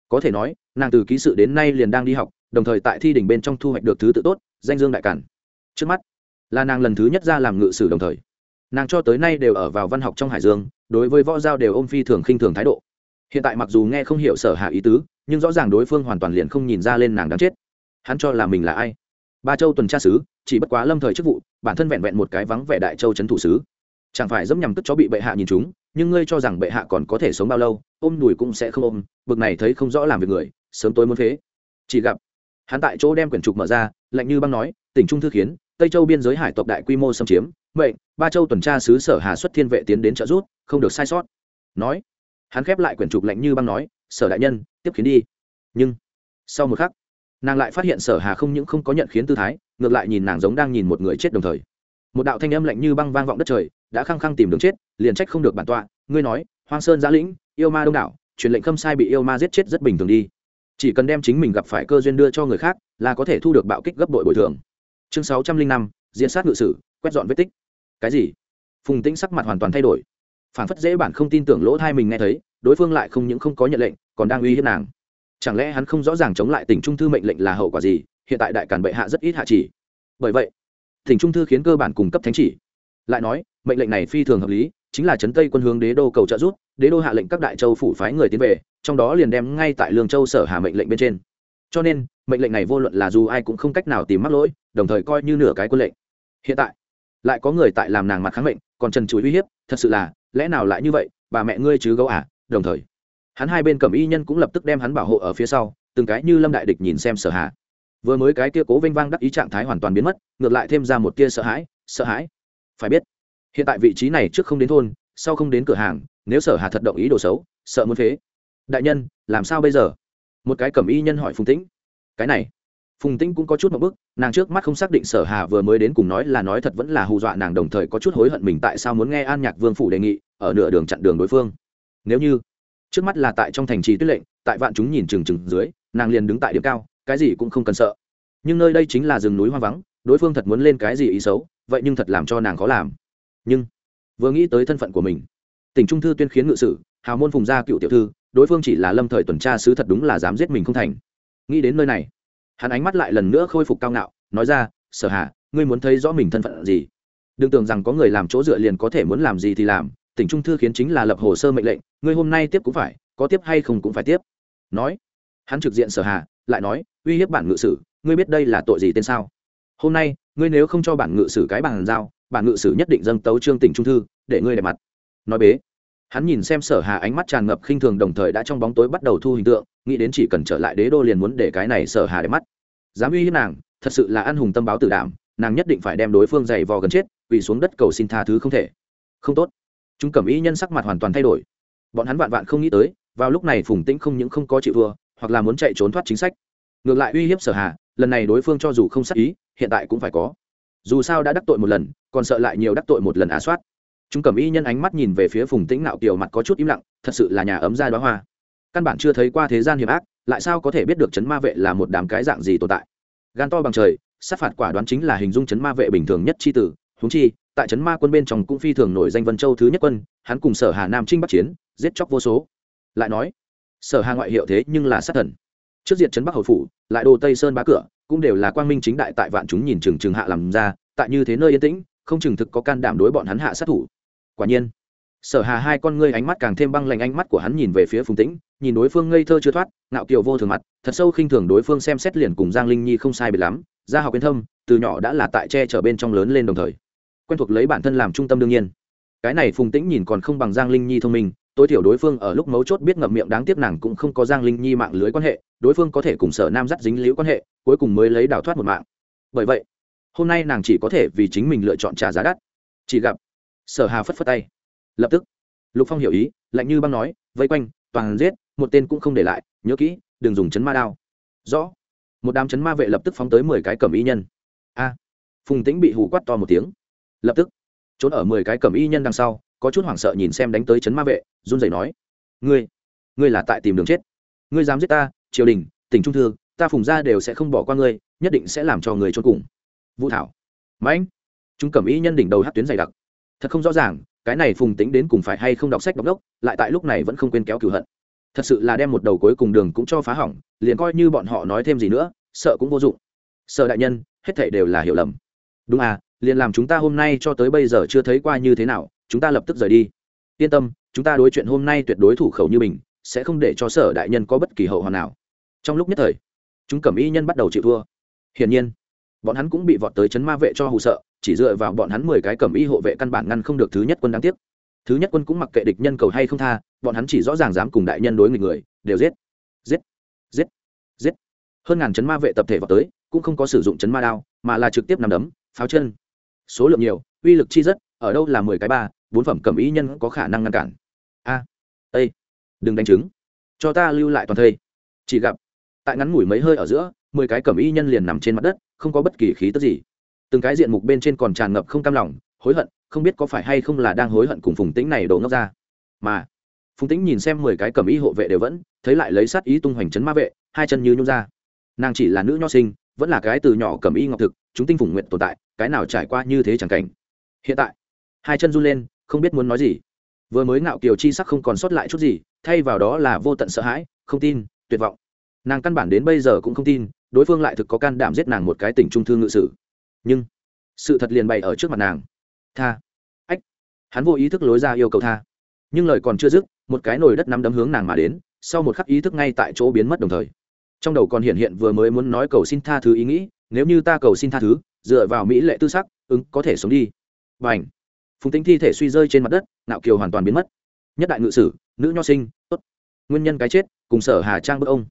Có thể nói, nàng từ ký sự đến nay liền đang đi học, đồng thời tại thi đỉnh bên trong thu hoạch được thứ tự tốt, danh dương đại cản trước mắt, là nàng lần thứ nhất ra làm ngự sử đồng thời nàng cho tới nay đều ở vào văn học trong hải dương, đối với võ giao đều ôm phi thường khinh thường thái độ. Hiện tại mặc dù nghe không hiểu sở hạ ý tứ, nhưng rõ ràng đối phương hoàn toàn liền không nhìn ra lên nàng đáng chết. Hắn cho là mình là ai? Ba châu tuần tra sứ, chỉ bất quá lâm thời chức vụ, bản thân vẹn vẹn một cái vắng vẻ đại châu trấn thủ sứ. Chẳng phải dẫm nhằm tức chó bị bệ hạ nhìn chúng, nhưng ngươi cho rằng bệ hạ còn có thể sống bao lâu, ôm đùi cũng sẽ không ôm, bực này thấy không rõ làm việc người, sớm tối muốn phế. Chỉ gặp, hắn tại chỗ đem quyển trục mở ra, lạnh như băng nói, tỉnh trung thư khiến tây châu biên giới hải tộc đại quy mô xâm chiếm, mệnh, ba châu tuần tra sứ sở hà xuất thiên vệ tiến đến trợ rút không được sai sót. Nói, hắn khép lại quyển trục lạnh như băng nói, sở đại nhân, tiếp khiến đi. Nhưng, sau một khắc, nàng lại phát hiện sở hà không những không có nhận khiến tư thái, ngược lại nhìn nàng giống đang nhìn một người chết đồng thời. Một đạo thanh âm lạnh như băng vang vọng đất trời, đã khăng khăng tìm đường chết, liền trách không được bản tọa, ngươi nói, hoang sơn giã lĩnh, yêu ma đông đảo, truyền lệnh khâm sai bị yêu ma giết chết rất bình thường đi. Chỉ cần đem chính mình gặp phải cơ duyên đưa cho người khác, là có thể thu được bạo kích gấp bội bồi thường chương sáu trăm linh năm, diễn sát ngự sử, quét dọn vết tích. Cái gì? Phùng tĩnh sắc mặt hoàn toàn thay đổi. Phản phất dễ bản không tin tưởng lỗ thai mình nghe thấy, đối phương lại không những không có nhận lệnh, còn đang uy hiếp nàng. Chẳng lẽ hắn không rõ ràng chống lại tỉnh trung thư mệnh lệnh là hậu quả gì, hiện tại đại càn bệ hạ rất ít hạ chỉ. Bởi vậy tỉnh trung thư khiến cơ bản cung cấp thánh chỉ. Lại nói, mệnh lệnh này phi thường hợp lý, chính là trấn tây quân hướng đế đô cầu trợ rút đế đô hạ lệnh các đại châu phủ phái người tiến về, trong đó liền đem ngay tại lương châu sở hà mệnh lệnh bên trên. Cho nên, mệnh lệnh này vô luận là dù ai cũng không cách nào tìm mắc lỗi đồng thời coi như nửa cái quân lệnh. Hiện tại, lại có người tại làm nàng mặt kháng mệnh, còn trần chuối uy hiếp, thật sự là, lẽ nào lại như vậy, bà mẹ ngươi chứ gấu à đồng thời. Hắn hai bên cầm y nhân cũng lập tức đem hắn bảo hộ ở phía sau, từng cái như lâm đại địch nhìn xem sở hạ vừa mới cái kia cố vinh vang đắc ý trạng thái hoàn toàn biến mất, ngược lại thêm ra một tia sợ hãi sợ hãi. Phải biết, hiện tại vị trí này trước không đến thôn, sau không đến cửa hàng, nếu sở hà thật động ý đồ xấu, sợ muốn phế. Đại nhân, làm sao bây giờ? Một cái cẩm y nhân hỏi phùng tĩnh. Cái này phùng tĩnh cũng có chút một bức, nàng trước mắt không xác định sở hà vừa mới đến cùng nói là nói thật vẫn là hù dọa, nàng đồng thời có chút hối hận mình tại sao muốn nghe an nhạc vương phủ đề nghị, ở nửa đường chặn đường đối phương. Nếu như, trước mắt là tại trong thành trì tuyết lệnh, tại vạn chúng nhìn chừng chừng dưới, nàng liền đứng tại điểm cao, cái gì cũng không cần sợ. Nhưng nơi đây chính là rừng núi hoang vắng, đối phương thật muốn lên cái gì ý xấu, vậy nhưng thật làm cho nàng khó làm. Nhưng, vừa nghĩ tới thân phận của mình, tỉnh trung thư tuyên khiến ngự sử, hào môn phùng gia cựu tiểu thư, đối phương chỉ là lâm thời tuần tra sứ thật đúng là dám giết mình không thành. Nghĩ đến nơi này hắn ánh mắt lại lần nữa khôi phục cao ngạo, nói ra, sở hạ ngươi muốn thấy rõ mình thân phận gì? Đừng tưởng rằng có người làm chỗ dựa liền có thể muốn làm gì thì làm, tỉnh trung thư khiến chính là lập hồ sơ mệnh lệnh, ngươi hôm nay tiếp cũng phải, có tiếp hay không cũng phải tiếp. Nói, hắn trực diện sở hạ lại nói, uy hiếp bản ngự sử, ngươi biết đây là tội gì tên sao? Hôm nay, ngươi nếu không cho bản ngự sử cái bàn giao, bản ngự sử nhất định dâng tấu trương tỉnh trung thư, để ngươi đẹp mặt. Nói bế hắn nhìn xem sở hà ánh mắt tràn ngập khinh thường, đồng thời đã trong bóng tối bắt đầu thu hình tượng, nghĩ đến chỉ cần trở lại đế đô liền muốn để cái này sở hà để mắt. Dám uy hiếp nàng, thật sự là ăn hùng tâm báo tử đảm, nàng nhất định phải đem đối phương giày vò gần chết vì xuống đất cầu xin tha thứ không thể. Không tốt. Chúng cẩm ý nhân sắc mặt hoàn toàn thay đổi. Bọn hắn vạn vạn không nghĩ tới, vào lúc này phùng tĩnh không những không có chịu thua, hoặc là muốn chạy trốn thoát chính sách. Ngược lại uy hiếp sở hà, lần này đối phương cho dù không sắc ý, hiện tại cũng phải có. Dù sao đã đắc tội một lần, còn sợ lại nhiều đắc tội một lần á soát chúng cầm y nhân ánh mắt nhìn về phía phùng tĩnh nạo kiều mặt có chút im lặng, thật sự là nhà ấm ra đoá hoa. Căn bản chưa thấy qua thế gian hiểm ác, lại sao có thể biết được chấn ma vệ là một đám cái dạng gì tồn tại? Gan to bằng trời, sát phạt quả đoán chính là hình dung chấn ma vệ bình thường nhất c h i tử. Húng chi, tại chấn ma quân bên trong cũng phi thường nổi danh vân châu thứ nhất quân, hắn cùng sở hà nam trinh bắc chiến, giết chóc vô số. Lại nói, sở hà ngoại hiệu thế nhưng là sát thần. Trước diện chấn bắc hầu phủ, lại đồ tây sơn bá cửa, cũng đều là quang minh chính đại tại vạn chúng nhìn trừng trừng hạ làm ra, tại như thế nơi yên tĩnh không chừng thực có can đảm đối bọn hắn hạ sát thủ. Quả nhiên, sở hà hai con ngươi ánh mắt càng thêm băng lạnh, ánh mắt của hắn nhìn về phía phùng tĩnh, nhìn đối phương ngây thơ chưa thoát, ngạo kiều vô thường mặt, thật sâu khinh thường đối phương xem xét liền cùng giang linh nhi không sai biệt lắm, gia học yên thâm, từ nhỏ đã là tại che chở bên trong lớn lên đồng thời, quen thuộc lấy bản thân làm trung tâm đương nhiên. Cái này phùng tĩnh nhìn còn không bằng giang linh nhi thông minh, tối thiểu đối phương ở lúc mấu chốt biết ngậm miệng đáng tiếc nàng cũng không có giang linh nhi mạng lưới quan hệ, đối phương có thể cùng sở nam dắt dính liễu quan hệ, cuối cùng mới lấy đào thoát một mạng. Bởi vậy hôm nay nàng chỉ có thể vì chính mình lựa chọn trả giá đắt. Chỉ gặp, sở hà phất phất tay. Lập tức, lục phong hiểu ý, lạnh như băng nói, vây quanh, toàn giết, một tên cũng không để lại, nhớ kỹ, đừng dùng chấn ma đao. Rõ, một đám chấn ma vệ lập tức phóng tới mười cái cầm y nhân. A, phùng tĩnh bị hù quát to một tiếng. Lập tức, trốn ở mười cái cầm y nhân đằng sau, có chút hoảng sợ nhìn xem đánh tới chấn ma vệ, run rẩy nói, ngươi ngươi là tại tìm đường chết. Ngươi dám giết ta, triều đình, tỉnh trung thư, ta phùng ra đều sẽ không bỏ qua ngươi, nhất định sẽ làm cho người trốn cùng vũ thảo. Mãnh chúng cầm y nhân đỉnh đầu hát tuyến dày đặc. Thật không rõ ràng, cái này phùng tính đến cùng phải hay không đọc sách đọc đốc, lại tại lúc này vẫn không quên kéo cửu hận. Thật sự là đem một đầu cuối cùng đường cũng cho phá hỏng, liền coi như bọn họ nói thêm gì nữa, sợ cũng vô dụng. Sợ đại nhân, hết thảy đều là hiểu lầm. Đúng à liền làm chúng ta hôm nay cho tới bây giờ chưa thấy qua như thế nào, chúng ta lập tức rời đi. Yên tâm, chúng ta đối chuyện hôm nay tuyệt đối thủ khẩu như mình, sẽ không để cho sở đại nhân có bất kỳ hậu hoàn nào. Trong lúc nhất thời, chúng cẩm y nhân bắt đầu chịu thua. Hiển nhiên bọn hắn cũng bị vọt tới chấn ma vệ cho hù sợ chỉ dựa vào bọn hắn mười cái cầm y hộ vệ căn bản ngăn không được thứ nhất quân đáng tiếc. Thứ nhất quân cũng mặc kệ địch nhân cầu hay không tha bọn hắn chỉ rõ ràng dám cùng đại nhân đối nghịch người đều giết giết giết giết. Hơn ngàn chấn ma vệ tập thể vào tới cũng không có sử dụng chấn ma đao mà là trực tiếp nằm đấm pháo chân. Số lượng nhiều uy lực chi rất ở đâu là mười cái ba bốn phẩm cầm y nhân có khả năng ngăn cản. A à, ây đừng đánh chứng cho ta lưu lại toàn thây. Chỉ gặp tại ngắn ngủi mấy hơi ở giữa mười cái cầm y nhân liền nằm trên mặt đất không có bất kỳ khí tức gì. Từng cái diện mục bên trên còn tràn ngập không cam lòng, hối hận, không biết có phải hay không là đang hối hận cùng phùng tĩnh này đổ ngốc ra. Mà, phùng tĩnh nhìn xem mười cái cầm y hộ vệ đều vẫn, thấy lại lấy sát ý tung hoành chấn ma vệ, hai chân như nhung ra. Nàng chỉ là nữ nho sinh, vẫn là cái từ nhỏ cầm y ngọc thực, chúng tinh phủng nguyện tồn tại, cái nào trải qua như thế chẳng cảnh. Hiện tại, hai chân run lên, không biết muốn nói gì. Vừa mới ngạo kiều chi sắc không còn sót lại chút gì, thay vào đó là vô tận sợ hãi, không tin, tuyệt vọng. Nàng căn bản đến bây giờ cũng không tin đối phương lại thực có can đảm giết nàng một cái tình trung thương ngự sử. Nhưng, sự thật liền bày ở trước mặt nàng. Tha. Ách. Hắn vô ý thức lối ra yêu cầu tha. Nhưng lời còn chưa dứt, một cái nồi đất nắm đấm hướng nàng mà đến, sau một khắc ý thức ngay tại chỗ biến mất đồng thời. Trong đầu còn hiện hiện vừa mới muốn nói cầu xin tha thứ ý nghĩ, nếu như ta cầu xin tha thứ, dựa vào mỹ lệ tư sắc, ứng có thể sống đi. Và ảnh phùng tính thi thể suy rơi trên mặt đất, nạo kiều hoàn toàn biến mất. Nhất đại ngự sử, nữ nho sinh, tốt. Nguyên nhân cái chết, cùng sở hà trang bức ông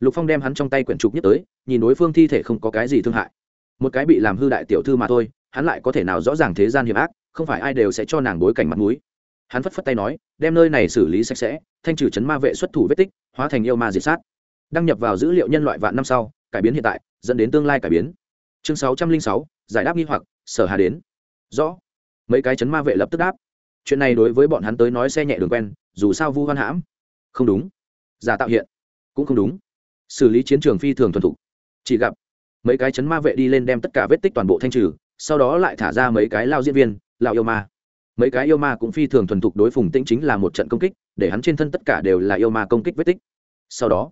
lục phong đem hắn trong tay quyển trục nhất tới, nhìn đối phương thi thể không có cái gì thương hại. Một cái bị làm hư đại tiểu thư mà thôi, hắn lại có thể nào rõ ràng thế gian hiểm ác, không phải ai đều sẽ cho nàng bối cảnh mặt mũi. Hắn phất phất tay nói, đem nơi này xử lý sạch sẽ, thanh trừ chấn ma vệ xuất thủ vết tích, hóa thành yêu ma diệt sát. Đăng nhập vào dữ liệu nhân loại vạn năm sau, cải biến hiện tại, dẫn đến tương lai cải biến. Chương sáu trăm linh sáu, giải đáp nghi hoặc, sở hà đến. Rõ. Mấy cái chấn ma vệ lập tức đáp. Chuyện này đối với bọn hắn tới nói xe nhẹ đường quen, dù sao vu hoan hãm. Không đúng. Giả tạo hiện. Cũng không đúng xử lý chiến trường phi thường thuần thục. Chỉ gặp, mấy cái chấn ma vệ đi lên đem tất cả vết tích toàn bộ thanh trừ, sau đó lại thả ra mấy cái lao diễn viên, lao yêu ma. Mấy cái yêu ma cũng phi thường thuần thục đối phùng tĩnh chính là một trận công kích, để hắn trên thân tất cả đều là yêu ma công kích vết tích. Sau đó,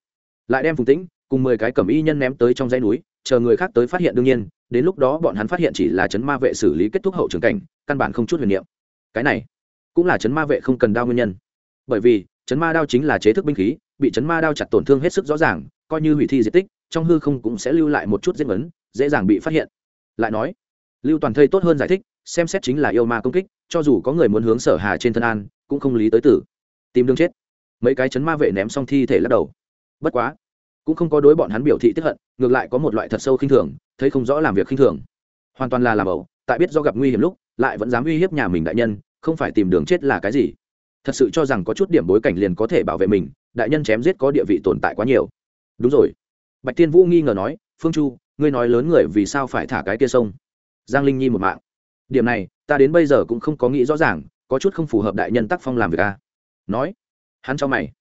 lại đem phùng tĩnh cùng mười cái cẩm y nhân ném tới trong dãy núi, chờ người khác tới phát hiện đương nhiên, đến lúc đó bọn hắn phát hiện chỉ là chấn ma vệ xử lý kết thúc hậu trường cảnh, căn bản không chút huyền niệm. Cái này cũng là chấn ma vệ không cần đao nguyên nhân. Bởi vì, chấn ma đao chính là chế thức binh khí, bị chấn ma đao chặt tổn thương hết sức rõ ràng coi như hủy thi di tích, trong hư không cũng sẽ lưu lại một chút diễn vấn, dễ dàng bị phát hiện. Lại nói, lưu toàn thây tốt hơn giải thích, xem xét chính là yêu ma công kích, cho dù có người muốn hướng sở hà trên thân an, cũng không lý tới tử. Tìm đường chết. Mấy cái chấn ma vệ ném xong thi thể lắc đầu. Bất quá, cũng không có đối bọn hắn biểu thị tức hận, ngược lại có một loại thật sâu khinh thường, thấy không rõ làm việc khinh thường. Hoàn toàn là làm ẩu, tại biết do gặp nguy hiểm lúc, lại vẫn dám uy hiếp nhà mình đại nhân, không phải tìm đường chết là cái gì. Thật sự cho rằng có chút điểm bối cảnh liền có thể bảo vệ mình, đại nhân chém giết có địa vị tồn tại quá nhiều đúng rồi. Bạch tiên vũ nghi ngờ nói, phương chu, ngươi nói lớn người vì sao phải thả cái kia sông? Giang linh nhi một mạng. Điểm này, ta đến bây giờ cũng không có nghĩ rõ ràng, có chút không phù hợp đại nhân tác phong làm việc a nói. Hắn cho mày.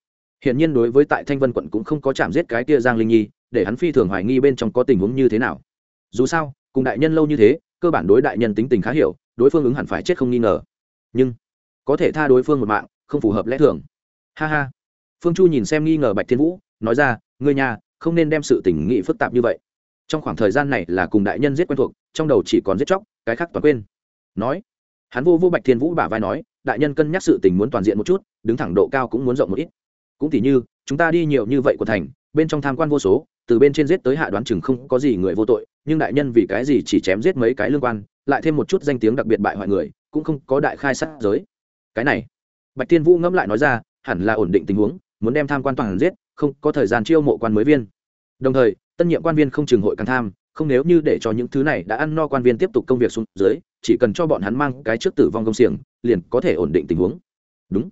Hiển nhiên đối với tại thanh vân quận cũng không có chạm giết cái kia giang linh nhi, để hắn phi thường hoài nghi bên trong có tình huống như thế nào. Dù sao, cùng đại nhân lâu như thế, cơ bản đối đại nhân tính tình khá hiểu, đối phương ứng hẳn phải chết không nghi ngờ. Nhưng, có thể tha đối phương một mạng, không phù hợp lẽ thường. Ha ha. Phương chu nhìn xem nghi ngờ bạch thiên vũ nói ra, ngươi nhà không nên đem sự tình nghị phức tạp như vậy. Trong khoảng thời gian này là cùng đại nhân giết quen thuộc, trong đầu chỉ còn giết chóc, cái khác toàn quên. Nói, hắn vô vô bạch thiên vũ bả vai nói, đại nhân cân nhắc sự tình muốn toàn diện một chút, đứng thẳng độ cao cũng muốn rộng một ít. Cũng tỉ như, chúng ta đi nhiều như vậy của thành, bên trong tham quan vô số, từ bên trên giết tới hạ đoán chừng không có gì người vô tội, nhưng đại nhân vì cái gì chỉ chém giết mấy cái lương quan, lại thêm một chút danh tiếng đặc biệt bại hoại người, cũng không có đại khai sát giới. Cái này, bạch thiên vũ ngẫm lại nói ra, hẳn là ổn định tình huống, muốn đem tham quan toàn giết không có thời gian chiêu mộ quan mới viên. Đồng thời, tân nhiệm quan viên không chừng hội càng tham, không nếu như để cho những thứ này đã ăn no quan viên tiếp tục công việc xuống dưới, chỉ cần cho bọn hắn mang cái trước tử vong công xiềng, liền có thể ổn định tình huống. Đúng.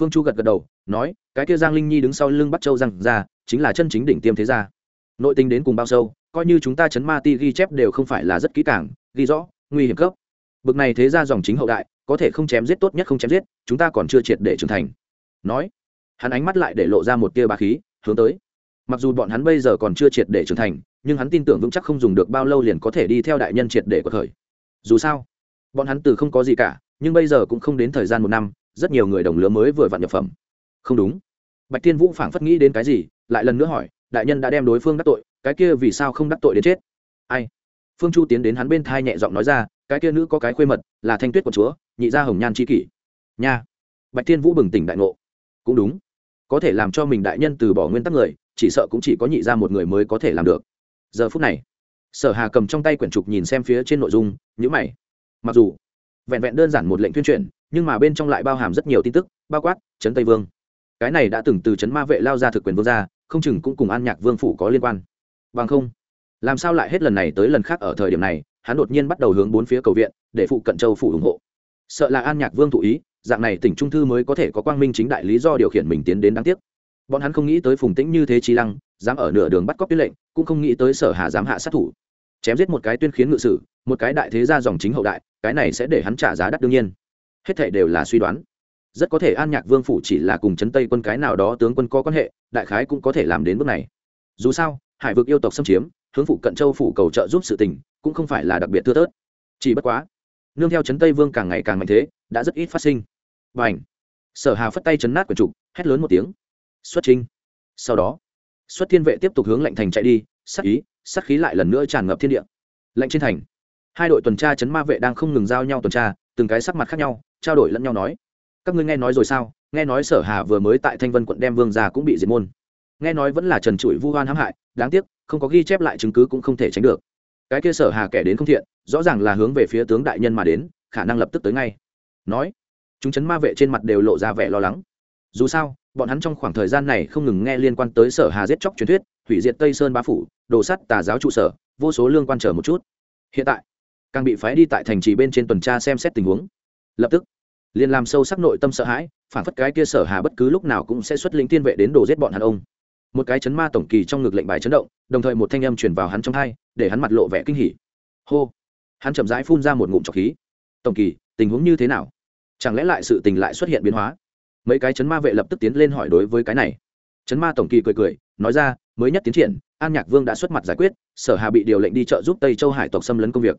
Phương chu gật gật đầu, nói, cái kia giang linh nhi đứng sau lưng bắt châu răng ra, chính là chân chính đỉnh tiêm thế gia. Nội tình đến cùng bao sâu, coi như chúng ta chấn ma ti ghi chép đều không phải là rất kỹ càng, ghi rõ, nguy hiểm cấp. Bực này thế gia dòng chính hậu đại, có thể không chém giết tốt nhất không chém giết, chúng ta còn chưa triệt để trưởng thành. Nói hắn ánh mắt lại để lộ ra một tia bá khí, hướng tới. Mặc dù bọn hắn bây giờ còn chưa triệt để trưởng thành, nhưng hắn tin tưởng vững chắc không dùng được bao lâu liền có thể đi theo đại nhân triệt để cuộc khởi. Dù sao, bọn hắn từ không có gì cả, nhưng bây giờ cũng không đến thời gian một năm, rất nhiều người đồng lứa mới vừa vặn nhập phẩm. Không đúng. Bạch tiên vũ phảng phất nghĩ đến cái gì, lại lần nữa hỏi, đại nhân đã đem đối phương đắc tội, cái kia vì sao không đắc tội đến chết? Ai? Phương chu tiến đến hắn bên thai nhẹ giọng nói ra, cái kia nữ có cái khuê mật, là thanh tuyết của chúa, nhị gia hồng nhan c kỷ. Nha. Bạch tiên vũ bừng tỉnh đại ngộ. Cũng đúng có thể làm cho mình đại nhân từ bỏ nguyên tắc người, chỉ sợ cũng chỉ có nhị ra một người mới có thể làm được. Giờ phút này, sở hà cầm trong tay quyển trục nhìn xem phía trên nội dung nhữ mày. Mặc dù vẹn vẹn đơn giản một lệnh tuyên truyền, nhưng mà bên trong lại bao hàm rất nhiều tin tức, bao quát trấn tây vương. Cái này đã từng từ trấn ma vệ lao ra thực quyền vương gia, không chừng cũng cùng an nhạc vương phủ có liên quan. Bằng không, làm sao lại hết lần này tới lần khác ở thời điểm này, hắn đột nhiên bắt đầu hướng bốn phía cầu viện, để phụ cận châu phủ ủng hộ. Sợ là an nhạc vương thụ ý dạng này tỉnh trung thư mới có thể có quang minh chính đại lý do điều khiển mình tiến đến đáng tiếc. Bọn hắn không nghĩ tới phùng tĩnh như thế trí lăng, dám ở nửa đường bắt cóc tuyết lệnh, cũng không nghĩ tới sở hà dám hạ sát thủ. Chém giết một cái tuyên khiến ngự sử, một cái đại thế gia dòng chính hậu đại, cái này sẽ để hắn trả giá đắt đương nhiên. Hết thảy đều là suy đoán. Rất có thể an nhạc vương phủ chỉ là cùng chấn tây quân cái nào đó tướng quân có quan hệ, đại khái cũng có thể làm đến bước này. Dù sao, hải vực yêu tộc xâm chiếm, hướng phụ cận châu phủ cầu trợ giúp sự tình, cũng không phải là đặc biệt thưa thớt. Chỉ bất quá nương theo chấn tây vương càng ngày càng mạnh thế, đã rất ít phát sinh. Và ảnh sở hà phất tay chấn nát quyển trục, hét lớn một tiếng. Xuất trinh sau đó, xuất thiên vệ tiếp tục hướng lệnh thành chạy đi sắc ý sắc khí lại lần nữa tràn ngập thiên địa. Lệnh trên thành, hai đội tuần tra chấn ma vệ đang không ngừng giao nhau tuần tra, từng cái sắc mặt khác nhau, trao đổi lẫn nhau nói. Các ngươi nghe nói rồi sao? Nghe nói sở hà vừa mới tại thanh vân quận đem vương già cũng bị diệt môn. Nghe nói vẫn là trần trụi vu hoan hãm hại, đáng tiếc, không có ghi chép lại chứng cứ cũng không thể tránh được cái kia sở hà kẻ đến không thiện, rõ ràng là hướng về phía tướng đại nhân mà đến, khả năng lập tức tới ngay. Nói, chúng chấn ma vệ trên mặt đều lộ ra vẻ lo lắng. Dù sao, bọn hắn trong khoảng thời gian này không ngừng nghe liên quan tới sở hà giết chóc truyền thuyết, hủy diệt tây sơn bá phủ, đồ sắt tà giáo trụ sở, vô số lương quan trở một chút. Hiện tại, càng bị phái đi tại thành trì bên trên tuần tra xem xét tình huống. Lập tức, liền làm sâu sắc nội tâm sợ hãi, phản phất cái kia sở hà bất cứ lúc nào cũng sẽ xuất lĩnh tiên vệ đến đồ giết bọn hắn ông một cái chấn ma tổng kỳ trong ngực lệnh bài chấn động, đồng thời một thanh âm truyền vào hắn trong thai để hắn mặt lộ vẻ kinh hỉ. Hô! Hắn chậm rãi phun ra một ngụm trọc khí. Tổng kỳ, tình huống như thế nào? Chẳng lẽ lại sự tình lại xuất hiện biến hóa? Mấy cái chấn ma vệ lập tức tiến lên hỏi đối với cái này. Chấn ma tổng kỳ cười cười, nói ra, mới nhất tiến triển, an nhạc vương đã xuất mặt giải quyết, sở hà bị điều lệnh đi trợ giúp tây châu hải tộc xâm lấn công việc.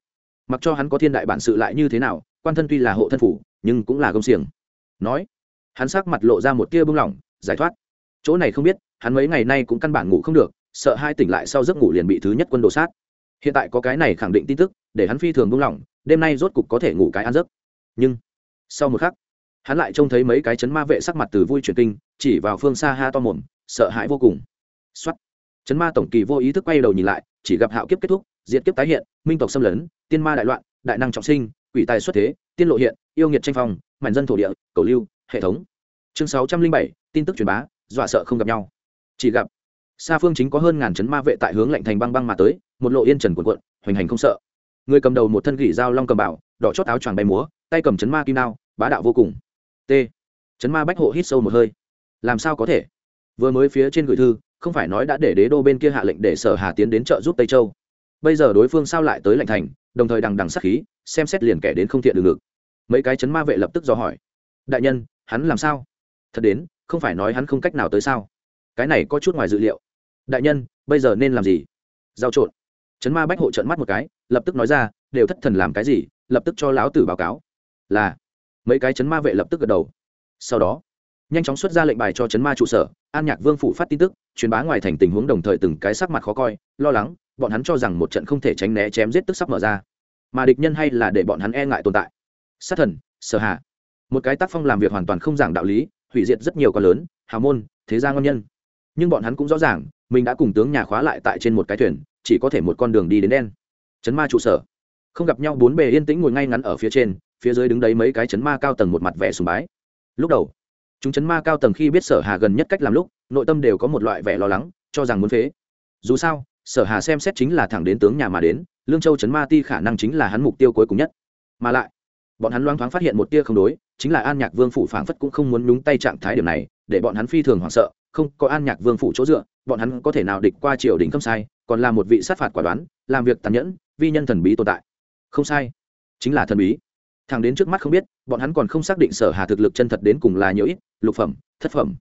Mặc cho hắn có thiên đại bản sự lại như thế nào, quan thân tuy là hộ thân phủ, nhưng cũng là công xiềng. Nói, hắn sắc mặt lộ ra một tia bưng lỏng giải thoát chỗ này không biết, hắn mấy ngày nay cũng căn bản ngủ không được, sợ hai tỉnh lại sau giấc ngủ liền bị thứ nhất quân đồ sát. Hiện tại có cái này khẳng định tin tức, để hắn phi thường buông lỏng, đêm nay rốt cục có thể ngủ cái ăn giấc. Nhưng, sau một khắc, hắn lại trông thấy mấy cái chấn ma vệ sắc mặt từ vui chuyển kinh, chỉ vào phương xa ha to mồm, sợ hãi vô cùng. Xuất chấn ma tổng kỳ vô ý thức quay đầu nhìn lại, chỉ gặp hạo kiếp kết thúc diện kiếp tái hiện, minh tộc xâm lấn, tiên ma đại loạn, đại năng trọng sinh, quỷ tài xuất thế, tiên lộ hiện, yêu nghiệt tranh phong, mảnh dân thổ địa, cầu lưu, hệ thống. Chương sáu trăm linh bảy, tin tức truyền bá dọa sợ không gặp nhau. Chỉ gặp, xa phương chính có hơn ngàn chấn ma vệ tại hướng lạnh thành băng băng mà tới, một lộ yên trần cuộn cuộn, hoành hành không sợ. Người cầm đầu một thân gỉ dao long cầm bảo, đỏ chót áo choàng bay múa, tay cầm chấn ma kim đao, bá đạo vô cùng. T. Chấn ma bách hộ hít sâu một hơi. Làm sao có thể? Vừa mới phía trên gửi thư, không phải nói đã để đế đô bên kia hạ lệnh để sở hà tiến đến trợ giúp tây châu. Bây giờ đối phương sao lại tới lệnh thành, đồng thời đằng đằng sát khí, xem xét liền kẻ đến không thiện đường ngực mấy cái chấn ma vệ lập tức do hỏi. Đại nhân, hắn làm sao? Thật đến không phải nói hắn không cách nào tới sao? Cái này có chút ngoài dự liệu. Đại nhân, bây giờ nên làm gì? Giao trộn. Chấn ma bách hộ trận mắt một cái, lập tức nói ra, đều thất thần làm cái gì, lập tức cho lão tử báo cáo. Là. Mấy cái chấn ma vệ lập tức gật đầu. Sau đó, nhanh chóng xuất ra lệnh bài cho chấn ma trụ sở, an nhạc vương phủ phát tin tức, truyền bá ngoài thành tình huống đồng thời từng cái sắc mặt khó coi, lo lắng, bọn hắn cho rằng một trận không thể tránh né chém giết tức sắp mở ra. Mà địch nhân hay là để bọn hắn e ngại tồn tại. Sát thần, sở hạ. Một cái tác phong làm việc hoàn toàn không giảng đạo lý hủy diệt rất nhiều con lớn, hào môn, thế gia ngon nhân. Nhưng bọn hắn cũng rõ ràng, mình đã cùng tướng nhà khóa lại tại trên một cái thuyền, chỉ có thể một con đường đi đến đen. Chấn ma trụ sở. Không gặp nhau, bốn bề yên tĩnh ngồi ngay ngắn ở phía trên, phía dưới đứng đấy mấy cái chấn ma cao tầng một mặt vẻ sùng bái. Lúc đầu, chúng chấn ma cao tầng khi biết sở hà gần nhất cách làm lúc, nội tâm đều có một loại vẻ lo lắng, cho rằng muốn phế. Dù sao, sở hà xem xét chính là thẳng đến tướng nhà mà đến, lương châu chấn ma ti khả năng chính là hắn mục tiêu cuối cùng nhất. Mà lại bọn hắn loang thoáng phát hiện một tia không đối, chính là an nhạc vương phủ phảng phất cũng không muốn nhúng tay trạng thái điểm này, để bọn hắn phi thường hoảng sợ, không có an nhạc vương phủ chỗ dựa, bọn hắn có thể nào địch qua triều đình không sai, còn là một vị sát phạt quả đoán, làm việc tàn nhẫn, vi nhân thần bí tồn tại. Không sai. Chính là thần bí. Thằng đến trước mắt không biết, bọn hắn còn không xác định sở hà thực lực chân thật đến cùng là nhiều ít, lục phẩm, thất phẩm.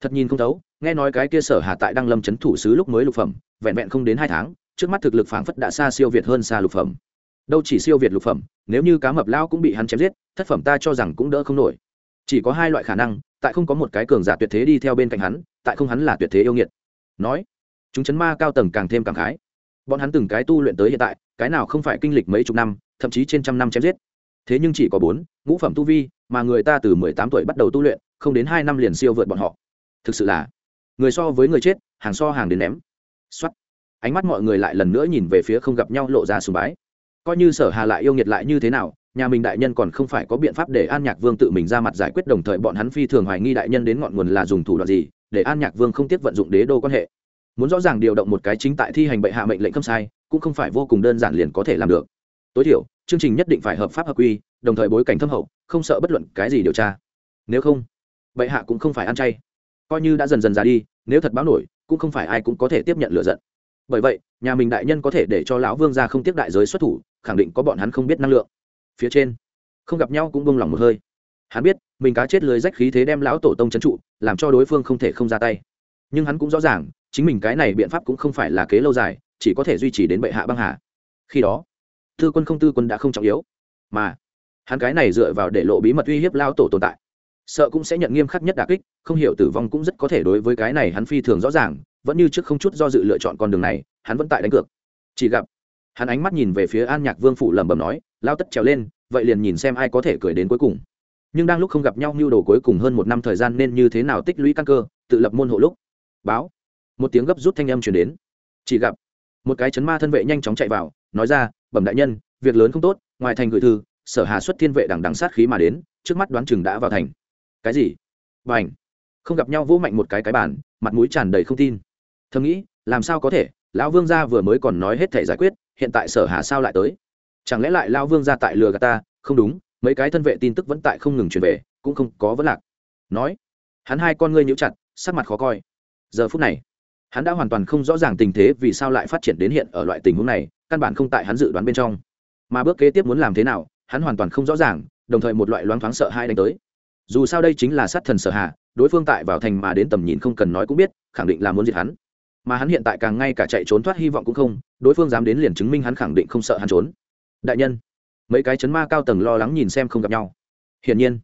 Thật nhìn không thấu, nghe nói cái kia sở hà tại đăng lâm chấn thủ sứ lúc mới lục phẩm, vẹn vẹn không đến hai tháng, trước mắt thực lực phảng phất đã xa siêu việt hơn xa lục phẩm đâu chỉ siêu việt lục phẩm, nếu như cá mập lao cũng bị hắn chém giết, thất phẩm ta cho rằng cũng đỡ không nổi. Chỉ có hai loại khả năng, tại không có một cái cường giả tuyệt thế đi theo bên cạnh hắn, tại không hắn là tuyệt thế yêu nghiệt. Nói, chúng chấn ma cao tầng càng thêm càng khái. Bọn hắn từng cái tu luyện tới hiện tại, cái nào không phải kinh lịch mấy chục năm, thậm chí trên trăm năm chém giết. Thế nhưng chỉ có bốn, ngũ phẩm tu vi, mà người ta từ mười tám tuổi bắt đầu tu luyện, không đến hai năm liền siêu vượt bọn họ. Thực sự là, người so với người chết, hàng so hàng đến ném. X ánh mắt mọi người lại lần nữa nhìn về phía không gặp nhau lộ ra sùng bái coi như sở hà lại yêu nghiệt lại như thế nào, nhà mình đại nhân còn không phải có biện pháp để an nhạc vương tự mình ra mặt giải quyết đồng thời bọn hắn phi thường hoài nghi đại nhân đến ngọn nguồn là dùng thủ đoạn gì, để an nhạc vương không tiếp vận dụng đế đô quan hệ. Muốn rõ ràng điều động một cái chính tại thi hành bệ hạ mệnh lệnh không sai, cũng không phải vô cùng đơn giản liền có thể làm được. Tối thiểu, chương trình nhất định phải hợp pháp hợp quy, đồng thời bối cảnh thâm hậu, không sợ bất luận cái gì điều tra. Nếu không, bệ hạ cũng không phải ăn chay. Coi như đã dần dần ra đi, nếu thật báo nổi, cũng không phải ai cũng có thể tiếp nhận lựa giận. Bởi vậy, nhà mình đại nhân có thể để cho lão vương ra không tiếp đại giới xuất thủ khẳng định có bọn hắn không biết năng lượng. Phía trên, không gặp nhau cũng bông lòng một hơi. Hắn biết, mình cá chết lưới rách khí thế đem lão tổ tông c trụ, làm cho đối phương không thể không ra tay. Nhưng hắn cũng rõ ràng, chính mình cái này biện pháp cũng không phải là kế lâu dài, chỉ có thể duy trì đến bệ hạ băng hà. Khi đó tư quân không tư quân đã không trọng yếu, mà hắn cái này dựa vào để lộ bí mật uy hiếp lao tổ tồn tại. Sợ cũng sẽ nhận nghiêm khắc nhất đà kích, không hiểu tử vong cũng rất có thể đối với cái này hắn phi thường rõ ràng, vẫn như trước không chút do dự lựa chọn con đường này, hắn vẫn tại đánh cược. Chỉ gặp hắn ánh mắt nhìn về phía an nhạc vương phủ lẩm bẩm nói lao tất trèo lên vậy liền nhìn xem ai có thể cười đến cuối cùng. Nhưng đang lúc không gặp nhau mưu đồ cuối cùng hơn một năm thời gian nên như thế nào tích lũy căn cơ tự lập môn hộ lúc báo một tiếng gấp rút thanh âm chuyển đến. Chỉ gặp một cái chấn ma thân vệ nhanh chóng chạy vào nói ra bẩm đại nhân việc lớn không tốt ngoài thành gửi thư sở hà xuất thiên vệ đằng đằng sát khí mà đến trước mắt đoán chừng đã vào thành. Cái gì? Và ảnh không gặp nhau vỗ mạnh một cái cái bản, mặt mũi tràn đầy không tin. Thầm nghĩ làm sao có thể lão vương gia vừa mới còn nói hết thể giải quyết hiện tại sở hà sao lại tới? Chẳng lẽ lại lao vương gia tại lừa gạt ta? Không đúng, mấy cái thân vệ tin tức vẫn tại không ngừng truyền về, cũng không có vấn lạc. Nói, hắn hai con ngươi nhíu chặt, sắc mặt khó coi. Giờ phút này, hắn đã hoàn toàn không rõ ràng tình thế vì sao lại phát triển đến hiện ở loại tình huống này, căn bản không tại hắn dự đoán bên trong. Mà bước kế tiếp muốn làm thế nào, hắn hoàn toàn không rõ ràng, đồng thời một loại loáng thoáng sợ hai đánh tới. Dù sao đây chính là sát thần sở hạ đối phương tại vào thành mà đến tầm nhìn không cần nói cũng biết, khẳng định là muốn diệt hắn mà hắn hiện tại càng ngay cả chạy trốn thoát hy vọng cũng không, đối phương dám đến liền chứng minh hắn khẳng định không sợ hắn trốn. Đại nhân, mấy cái chấn ma cao tầng lo lắng nhìn xem không gặp nhau. Hiển nhiên,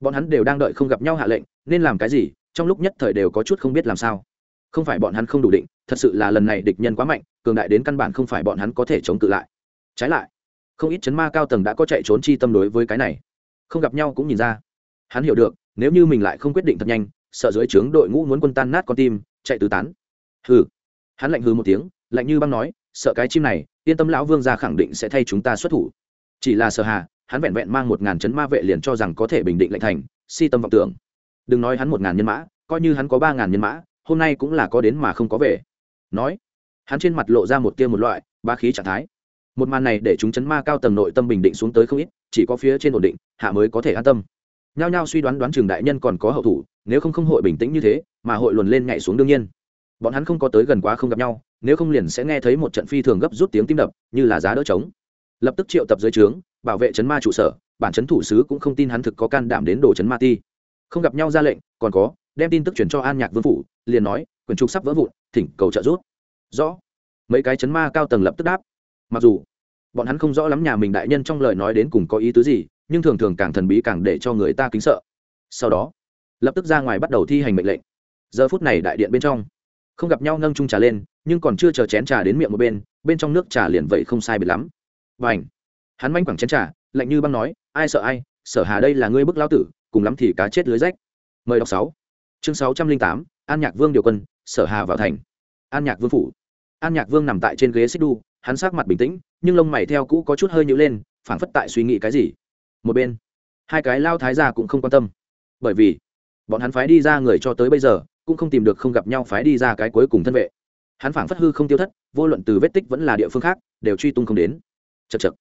bọn hắn đều đang đợi không gặp nhau hạ lệnh, nên làm cái gì, trong lúc nhất thời đều có chút không biết làm sao. Không phải bọn hắn không đủ định, thật sự là lần này địch nhân quá mạnh, cường đại đến căn bản không phải bọn hắn có thể chống cự lại. Trái lại, không ít chấn ma cao tầng đã có chạy trốn chi tâm đối với cái này. Không gặp nhau cũng nhìn ra. Hắn hiểu được, nếu như mình lại không quyết định thật nhanh, sợ dưới trướng đội ngũ muốn quân tan nát con tim, chạy tứ tán hừ. Hắn lạnh hừ một tiếng, lạnh như băng nói, sợ cái chim này, yên tâm lão vương gia khẳng định sẽ thay chúng ta xuất thủ. Chỉ là sợ hà, hắn vẹn vẹn mang một ngàn chấn ma vệ liền cho rằng có thể bình định lệnh thành, si tâm vọng tưởng. Đừng nói hắn một ngàn nhân mã, coi như hắn có ba ngàn nhân mã, hôm nay cũng là có đến mà không có về. Nói, hắn trên mặt lộ ra một tia một loại ba khí trạng thái. Một màn này để chúng chấn ma cao tầng nội tâm bình định xuống tới không ít, chỉ có phía trên ổn định, hạ mới có thể an tâm. Nhao nhao suy đoán đoán trường đại nhân còn có hậu thủ, nếu không không hội bình tĩnh như thế, mà hội luồn lên nhảy xuống đương nhiên bọn hắn không có tới gần quá không gặp nhau, nếu không liền sẽ nghe thấy một trận phi thường gấp rút tiếng tim đập, như là giá đỡ trống. Lập tức triệu tập dưới trướng, bảo vệ chấn ma trụ sở, bản chấn thủ sứ cũng không tin hắn thực có can đảm đến đồ chấn ma ti. Không gặp nhau ra lệnh, còn có, đem tin tức chuyển cho an nhạc vương phủ, liền nói, quyền trục sắp vỡ vụn, thỉnh cầu trợ giúp. Rõ. Mấy cái chấn ma cao tầng lập tức đáp. Mặc dù, bọn hắn không rõ lắm nhà mình đại nhân trong lời nói đến cùng có ý tứ gì, nhưng thường thường càng thần bí càng để cho người ta kính sợ. Sau đó, lập tức ra ngoài bắt đầu thi hành mệnh lệnh. Giờ phút này đại điện bên trong không gặp nhau nâng chung trà lên, nhưng còn chưa chờ chén trà đến miệng một bên bên trong nước trà liền vậy không sai biệt lắm. Và ảnh hắn manh quẳng chén trà, lạnh như băng nói, ai sợ ai, sở hà đây là ngươi bức lao tử, cùng lắm thì cá chết lưới rách. Mời đọc sáu. Chương sáu trăm linh tám, an nhạc vương điều quân, sở hà vào thành. An nhạc vương phủ. An nhạc vương nằm tại trên ghế xích đu hắn sát mặt bình tĩnh, nhưng lông mày theo cũ có chút hơi nhữ lên, phảng phất tại suy nghĩ cái gì. Một bên, hai cái lao thái gia cũng không quan tâm. Bởi vì, bọn hắn phái đi ra người cho tới bây giờ cũng không tìm được không gặp nhau phái đi ra cái cuối cùng thân vệ. Hắn phảng phất hư không tiêu thất, vô luận từ vết tích vẫn là địa phương khác, đều truy tung không đến. Chật chật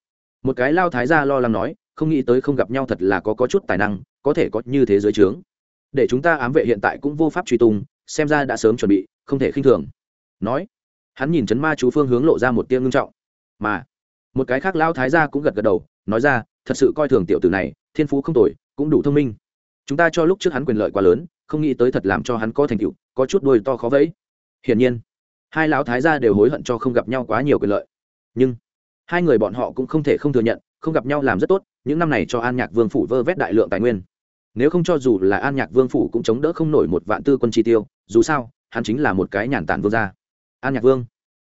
một cái lao thái gia lo lắng nói, không nghĩ tới không gặp nhau thật là có có chút tài năng, có thể có như thế giới trướng. Để chúng ta ám vệ hiện tại cũng vô pháp truy tung, xem ra đã sớm chuẩn bị, không thể khinh thường. Nói, hắn nhìn chấn ma chú phương hướng lộ ra một tiếng ngưng trọng. Mà, một cái khác lao thái gia cũng gật gật đầu, nói ra, thật sự coi thường tiểu tử này, thiên phú không tồi, cũng đủ thông minh chúng ta cho lúc trước hắn quyền lợi quá lớn, không nghĩ tới thật làm cho hắn có thành tựu, có chút đôi to khó vẫy. Hiển nhiên, hai lão thái gia đều hối hận cho không gặp nhau quá nhiều quyền lợi. Nhưng, hai người bọn họ cũng không thể không thừa nhận, không gặp nhau làm rất tốt, những năm này cho an nhạc vương phủ vơ vét đại lượng tài nguyên. Nếu không cho dù là an nhạc vương phủ cũng chống đỡ không nổi một vạn tư quân chi tiêu, dù sao, hắn chính là một cái nhàn tản vương gia. An nhạc vương,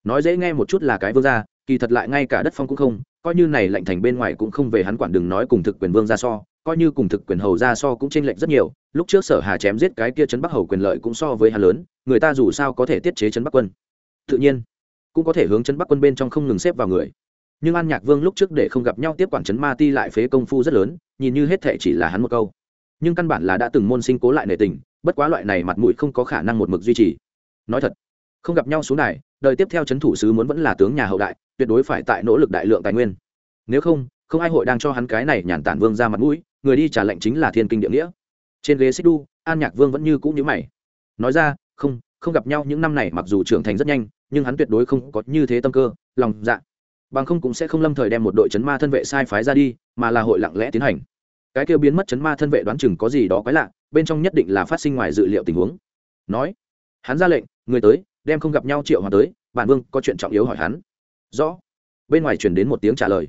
nói dễ nghe một chút là cái vương gia, kỳ thật lại ngay cả đất phong cũng không coi như này lạnh thành bên ngoài cũng không về hắn quản đừng nói cùng thực quyền vương ra so, coi như cùng thực quyền hầu ra so cũng chênh lệch rất nhiều, lúc trước sở hà chém giết cái kia trấn bắc hầu quyền lợi cũng so với hà lớn, người ta dù sao có thể tiết chế trấn bắc quân. Tự nhiên, cũng có thể hướng trấn bắc quân bên trong không ngừng xếp vào người. Nhưng an nhạc vương lúc trước để không gặp nhau tiếp quản trấn ma ti lại phế công phu rất lớn, nhìn như hết thệ chỉ là hắn một câu. Nhưng căn bản là đã từng môn sinh cố lại nệ tình, bất quá loại này mặt mũi không có khả năng một mực duy trì. Nói thật, không gặp nhau xuống này đời tiếp theo chấn thủ sứ muốn vẫn là tướng nhà hậu đại, tuyệt đối phải tại nỗ lực đại lượng tài nguyên. Nếu không không ai hội đang cho hắn cái này nhàn tản vương ra mặt mũi, người đi trả lệnh chính là thiên kinh địa nghĩa. Trên ghế xích đu, an nhạc vương vẫn như cũ như mày. Nói ra, không không gặp nhau những năm này mặc dù trưởng thành rất nhanh, nhưng hắn tuyệt đối không có như thế tâm cơ, lòng dạ. Bằng không cũng sẽ không lâm thời đem một đội chấn ma thân vệ sai phái ra đi, mà là hội lặng lẽ tiến hành. Cái kêu biến mất chấn ma thân vệ đoán chừng có gì đó quái lạ, bên trong nhất định là phát sinh ngoài dự liệu tình huống. Nói, hắn ra lệnh, người tới đem không gặp nhau triệu hoàng tới, bản vương có chuyện trọng yếu hỏi hắn. Rõ. Bên ngoài chuyển đến một tiếng trả lời.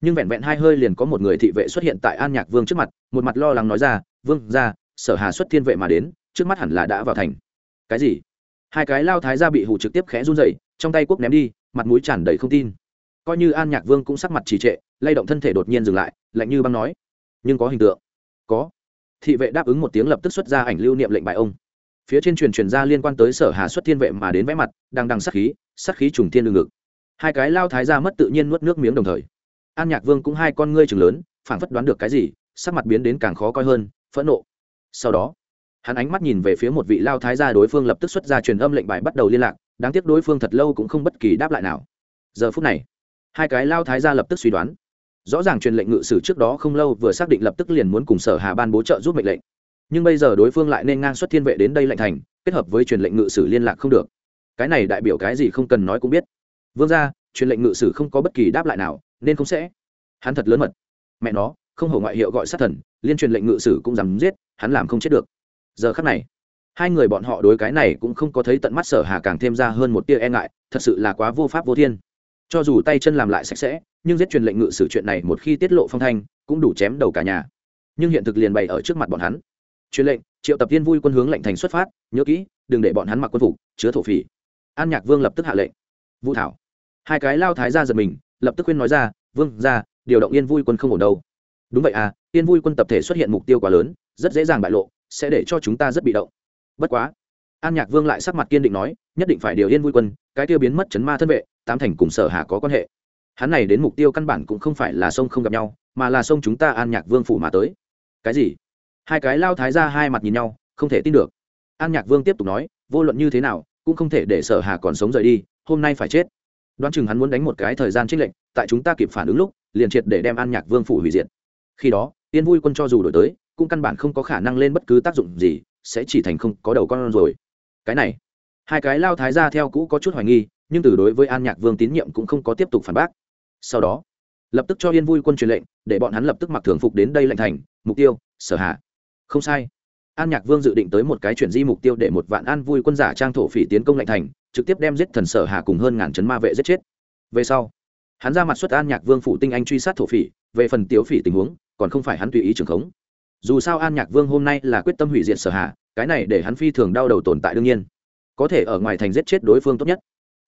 Nhưng vẹn vẹn hai hơi liền có một người thị vệ xuất hiện tại an nhạc vương trước mặt, một mặt lo lắng nói ra, vương ra sở hà xuất thiên vệ mà đến, trước mắt hẳn là đã vào thành. Cái gì? Hai cái lao thái ra bị hụ trực tiếp khẽ run dậy trong tay quốc ném đi, mặt mũi tràn đầy không tin. Coi như an nhạc vương cũng sắc mặt trì trệ, lay động thân thể đột nhiên dừng lại, lạnh như băng nói, nhưng có hình tượng. Có. Thị vệ đáp ứng một tiếng lập tức xuất ra ảnh lưu niệm lệnh bài ông phía trên truyền truyền ra liên quan tới sở hà xuất thiên vệ mà đến vẽ mặt đang đằng sắc khí sắc khí trùng thiên lương ngực. Hai cái lao thái ra mất tự nhiên nuốt nước miếng đồng thời. An nhạc vương cũng hai con ngươi chừng lớn phản phất đoán được cái gì, sắc mặt biến đến càng khó coi hơn, phẫn nộ. Sau đó, hắn ánh mắt nhìn về phía một vị lao thái gia đối phương lập tức xuất ra truyền âm lệnh bài bắt đầu liên lạc, đáng tiếc đối phương thật lâu cũng không bất kỳ đáp lại nào. Giờ phút này, hai cái lao thái gia lập tức suy đoán. Rõ ràng truyền lệnh ngự sử trước đó không lâu vừa xác định lập tức liền muốn cùng sở hà ban bố trợ giúp mệnh lệnh nhưng bây giờ đối phương lại nên ngang xuất thiên vệ đến đây lệnh thành, kết hợp với truyền lệnh ngự sử liên lạc không được. Cái này đại biểu cái gì không cần nói cũng biết. Vương ra truyền lệnh ngự sử không có bất kỳ đáp lại nào, nên không sẽ. Hắn thật lớn mật. Mẹ nó, không hổ ngoại hiệu gọi sát thần, liên truyền lệnh ngự sử cũng dám giết, hắn làm không chết được. Giờ khắc này, hai người bọn họ đối cái này cũng không có thấy tận mắt sở hà càng thêm ra hơn một tia e ngại, thật sự là quá vô pháp vô thiên. Cho dù tay chân làm lại sạch sẽ, nhưng giết truyền lệnh ngự sử chuyện này một khi tiết lộ phong thanh, cũng đủ chém đầu cả nhà. Nhưng hiện thực liền bày ở trước mặt bọn hắn truyền lệnh, triệu tập viên vui quân hướng lệnh thành xuất phát, nhớ kỹ, đừng để bọn hắn mặc quân phục, chứa thổ phỉ. An nhạc vương lập tức hạ lệnh. Vũ thảo. Hai cái lao thái ra giật mình, lập tức khuyên nói ra, vương ra điều động yên vui quân không ổn đâu. Đúng vậy à yên vui quân tập thể xuất hiện mục tiêu quá lớn, rất dễ dàng bại lộ, sẽ để cho chúng ta rất bị động. Bất quá. An nhạc vương lại sắc mặt kiên định nói, nhất định phải điều yên vui quân, cái tiêu biến mất chấn ma thân vệ, tám thành cùng sở hà có quan hệ. Hắn này đến mục tiêu căn bản cũng không phải là sông không gặp nhau, mà là sông chúng ta an nhạc vương phủ mà tới. Cái gì? Hai cái lao thái ra hai mặt nhìn nhau, không thể tin được. An nhạc vương tiếp tục nói, vô luận như thế nào, cũng không thể để sở hà còn sống rời đi, hôm nay phải chết. Đoán chừng hắn muốn đánh một cái thời gian trích lệnh tại chúng ta kịp phản ứng lúc, liền triệt để đem an nhạc vương phủ hủy diệt. Khi đó tiên vui quân cho dù đổi tới, cũng căn bản không có khả năng lên bất cứ tác dụng gì, sẽ chỉ thành không có đầu con rồi. Cái này, hai cái lao thái ra theo cũ có chút hoài nghi, nhưng từ đối với an nhạc vương tín nhiệm cũng không có tiếp tục phản bác. Sau đó, lập tức cho yên vui quân truyền lệnh, để bọn hắn lập tức mặc thường phục đến đây lệnh thành, mục tiêu, sở hạ không sai. An nhạc vương dự định tới một cái chuyển di mục tiêu để một vạn an vui quân giả trang thổ phỉ tiến công lệnh thành trực tiếp đem giết thần sở hà cùng hơn ngàn chấn ma vệ giết chết. Về sau hắn ra mặt xuất an nhạc vương phụ tinh anh truy sát thổ phỉ về phần tiếu phỉ tình huống còn không phải hắn tùy ý trường khống. Dù sao an nhạc vương hôm nay là quyết tâm hủy diệt sở hà, cái này để hắn phi thường đau đầu tồn tại đương nhiên. Có thể ở ngoài thành giết chết đối phương tốt nhất.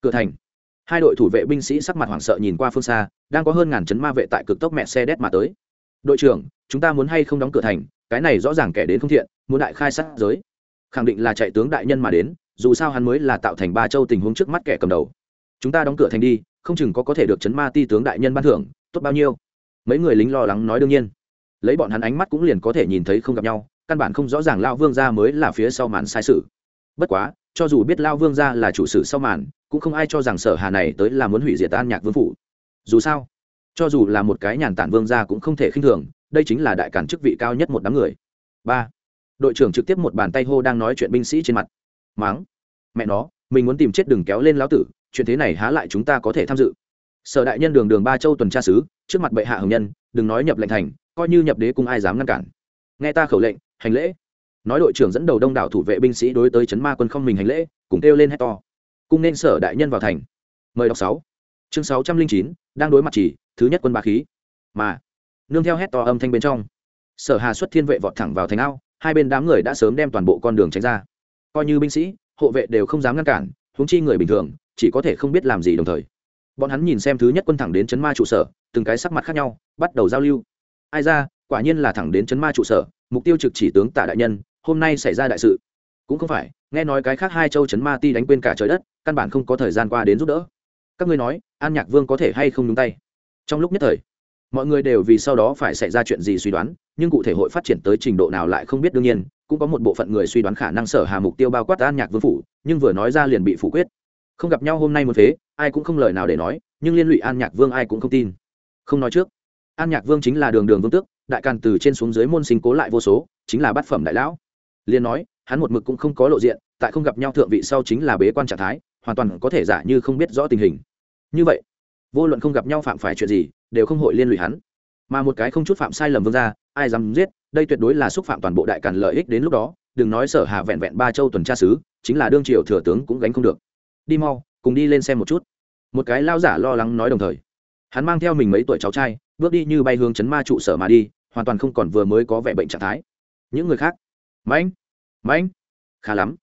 Cửa thành. Hai đội thủ vệ binh sĩ sắc mặt hoảng sợ nhìn qua phương xa đang có hơn ngàn chấn ma vệ tại cực tốc mẹ xe đét mà tới đội trưởng, chúng ta muốn hay không đóng cửa thành, cái này rõ ràng kẻ đến không thiện, muốn đại khai sát giới. Khẳng định là chạy tướng đại nhân mà đến, dù sao hắn mới là tạo thành ba châu tình huống trước mắt kẻ cầm đầu. Chúng ta đóng cửa thành đi, không chừng có có thể được chấn ma ti tướng đại nhân ban thưởng, tốt bao nhiêu? Mấy người lính lo lắng nói đương nhiên. Lấy bọn hắn ánh mắt cũng liền có thể nhìn thấy không gặp nhau, căn bản không rõ ràng lao vương gia mới là phía sau màn sai sự. Bất quá, cho dù biết lao vương gia là chủ sử sau màn, cũng không ai cho rằng sở hà này tới là muốn hủy diệt an nhạc vương phủ. Dù sao cho dù là một cái nhàn tản vương gia cũng không thể khinh thường, đây chính là đại cản chức vị cao nhất một đám người. Ba. Đội trưởng trực tiếp một bàn tay hô đang nói chuyện binh sĩ trên mặt. Máng. Mẹ nó, mình muốn tìm chết đừng kéo lên lão tử, chuyện thế này há lại chúng ta có thể tham dự. Sở đại nhân đường đường ba châu tuần tra sứ, trước mặt bệ hạ hồng nhân, đừng nói nhập lệnh thành, coi như nhập đế cung ai dám ngăn cản. Nghe ta khẩu lệnh, hành lễ. Nói đội trưởng dẫn đầu đông đảo thủ vệ binh sĩ đối tới chấn ma quân không mình hành lễ, cùng kêu lên hét to. Cung nên sở đại nhân vào thành. Mời đọc sáu. Chương sáu trăm linh chín, đang đối mặt chỉ thứ nhất quân ba khí. Mà, nương theo hét to âm thanh bên trong, sở hà xuất thiên vệ vọt thẳng vào thành ao, hai bên đám người đã sớm đem toàn bộ con đường tránh ra. Coi như binh sĩ, hộ vệ đều không dám ngăn cản, huống chi người bình thường, chỉ có thể không biết làm gì đồng thời. Bọn hắn nhìn xem thứ nhất quân thẳng đến chấn ma trụ sở, từng cái sắc mặt khác nhau, bắt đầu giao lưu. Ai ra, quả nhiên là thẳng đến chấn ma trụ sở, mục tiêu trực chỉ tướng Tả đại nhân, hôm nay xảy ra đại sự. Cũng không phải, nghe nói cái khác hai châu chấn ma ti đánh quên cả trời đất, căn bản không có thời gian qua đến giúp đỡ. Các ngươi nói, an nhạc vương có thể hay không nhúng tay? Trong lúc nhất thời, mọi người đều vì sau đó phải xảy ra chuyện gì suy đoán, nhưng cụ thể hội phát triển tới trình độ nào lại không biết đương nhiên, cũng có một bộ phận người suy đoán khả năng sở hà mục tiêu bao quát an nhạc vương phủ, nhưng vừa nói ra liền bị phủ quyết. Không gặp nhau hôm nay một phế, ai cũng không lời nào để nói, nhưng liên lụy an nhạc vương ai cũng không tin. Không nói trước, an nhạc vương chính là đường đường vương tước, đại càn từ trên xuống dưới môn sinh cố lại vô số, chính là bát phẩm đại lão. Liên nói, hắn một mực cũng không có lộ diện, tại không gặp nhau thượng vị sau chính là bế quan trạng thái, hoàn toàn có thể giả như không biết rõ tình hình. Như vậy vô luận không gặp nhau phạm phải chuyện gì, đều không hội liên lụy hắn. Mà một cái không chút phạm sai lầm vương ra ai dám giết, đây tuyệt đối là xúc phạm toàn bộ đại càn lợi ích đến lúc đó, đừng nói sở hà vẹn vẹn ba châu tuần tra sứ chính là đương triều thừa tướng cũng gánh không được. Đi mau, cùng đi lên xem một chút. Một cái lao giả lo lắng nói đồng thời. Hắn mang theo mình mấy tuổi cháu trai, bước đi như bay hướng chấn ma trụ sở mà đi, hoàn toàn không còn vừa mới có vẻ bệnh trạng thái. Những người khác. Mãnh mãnh khá lắm.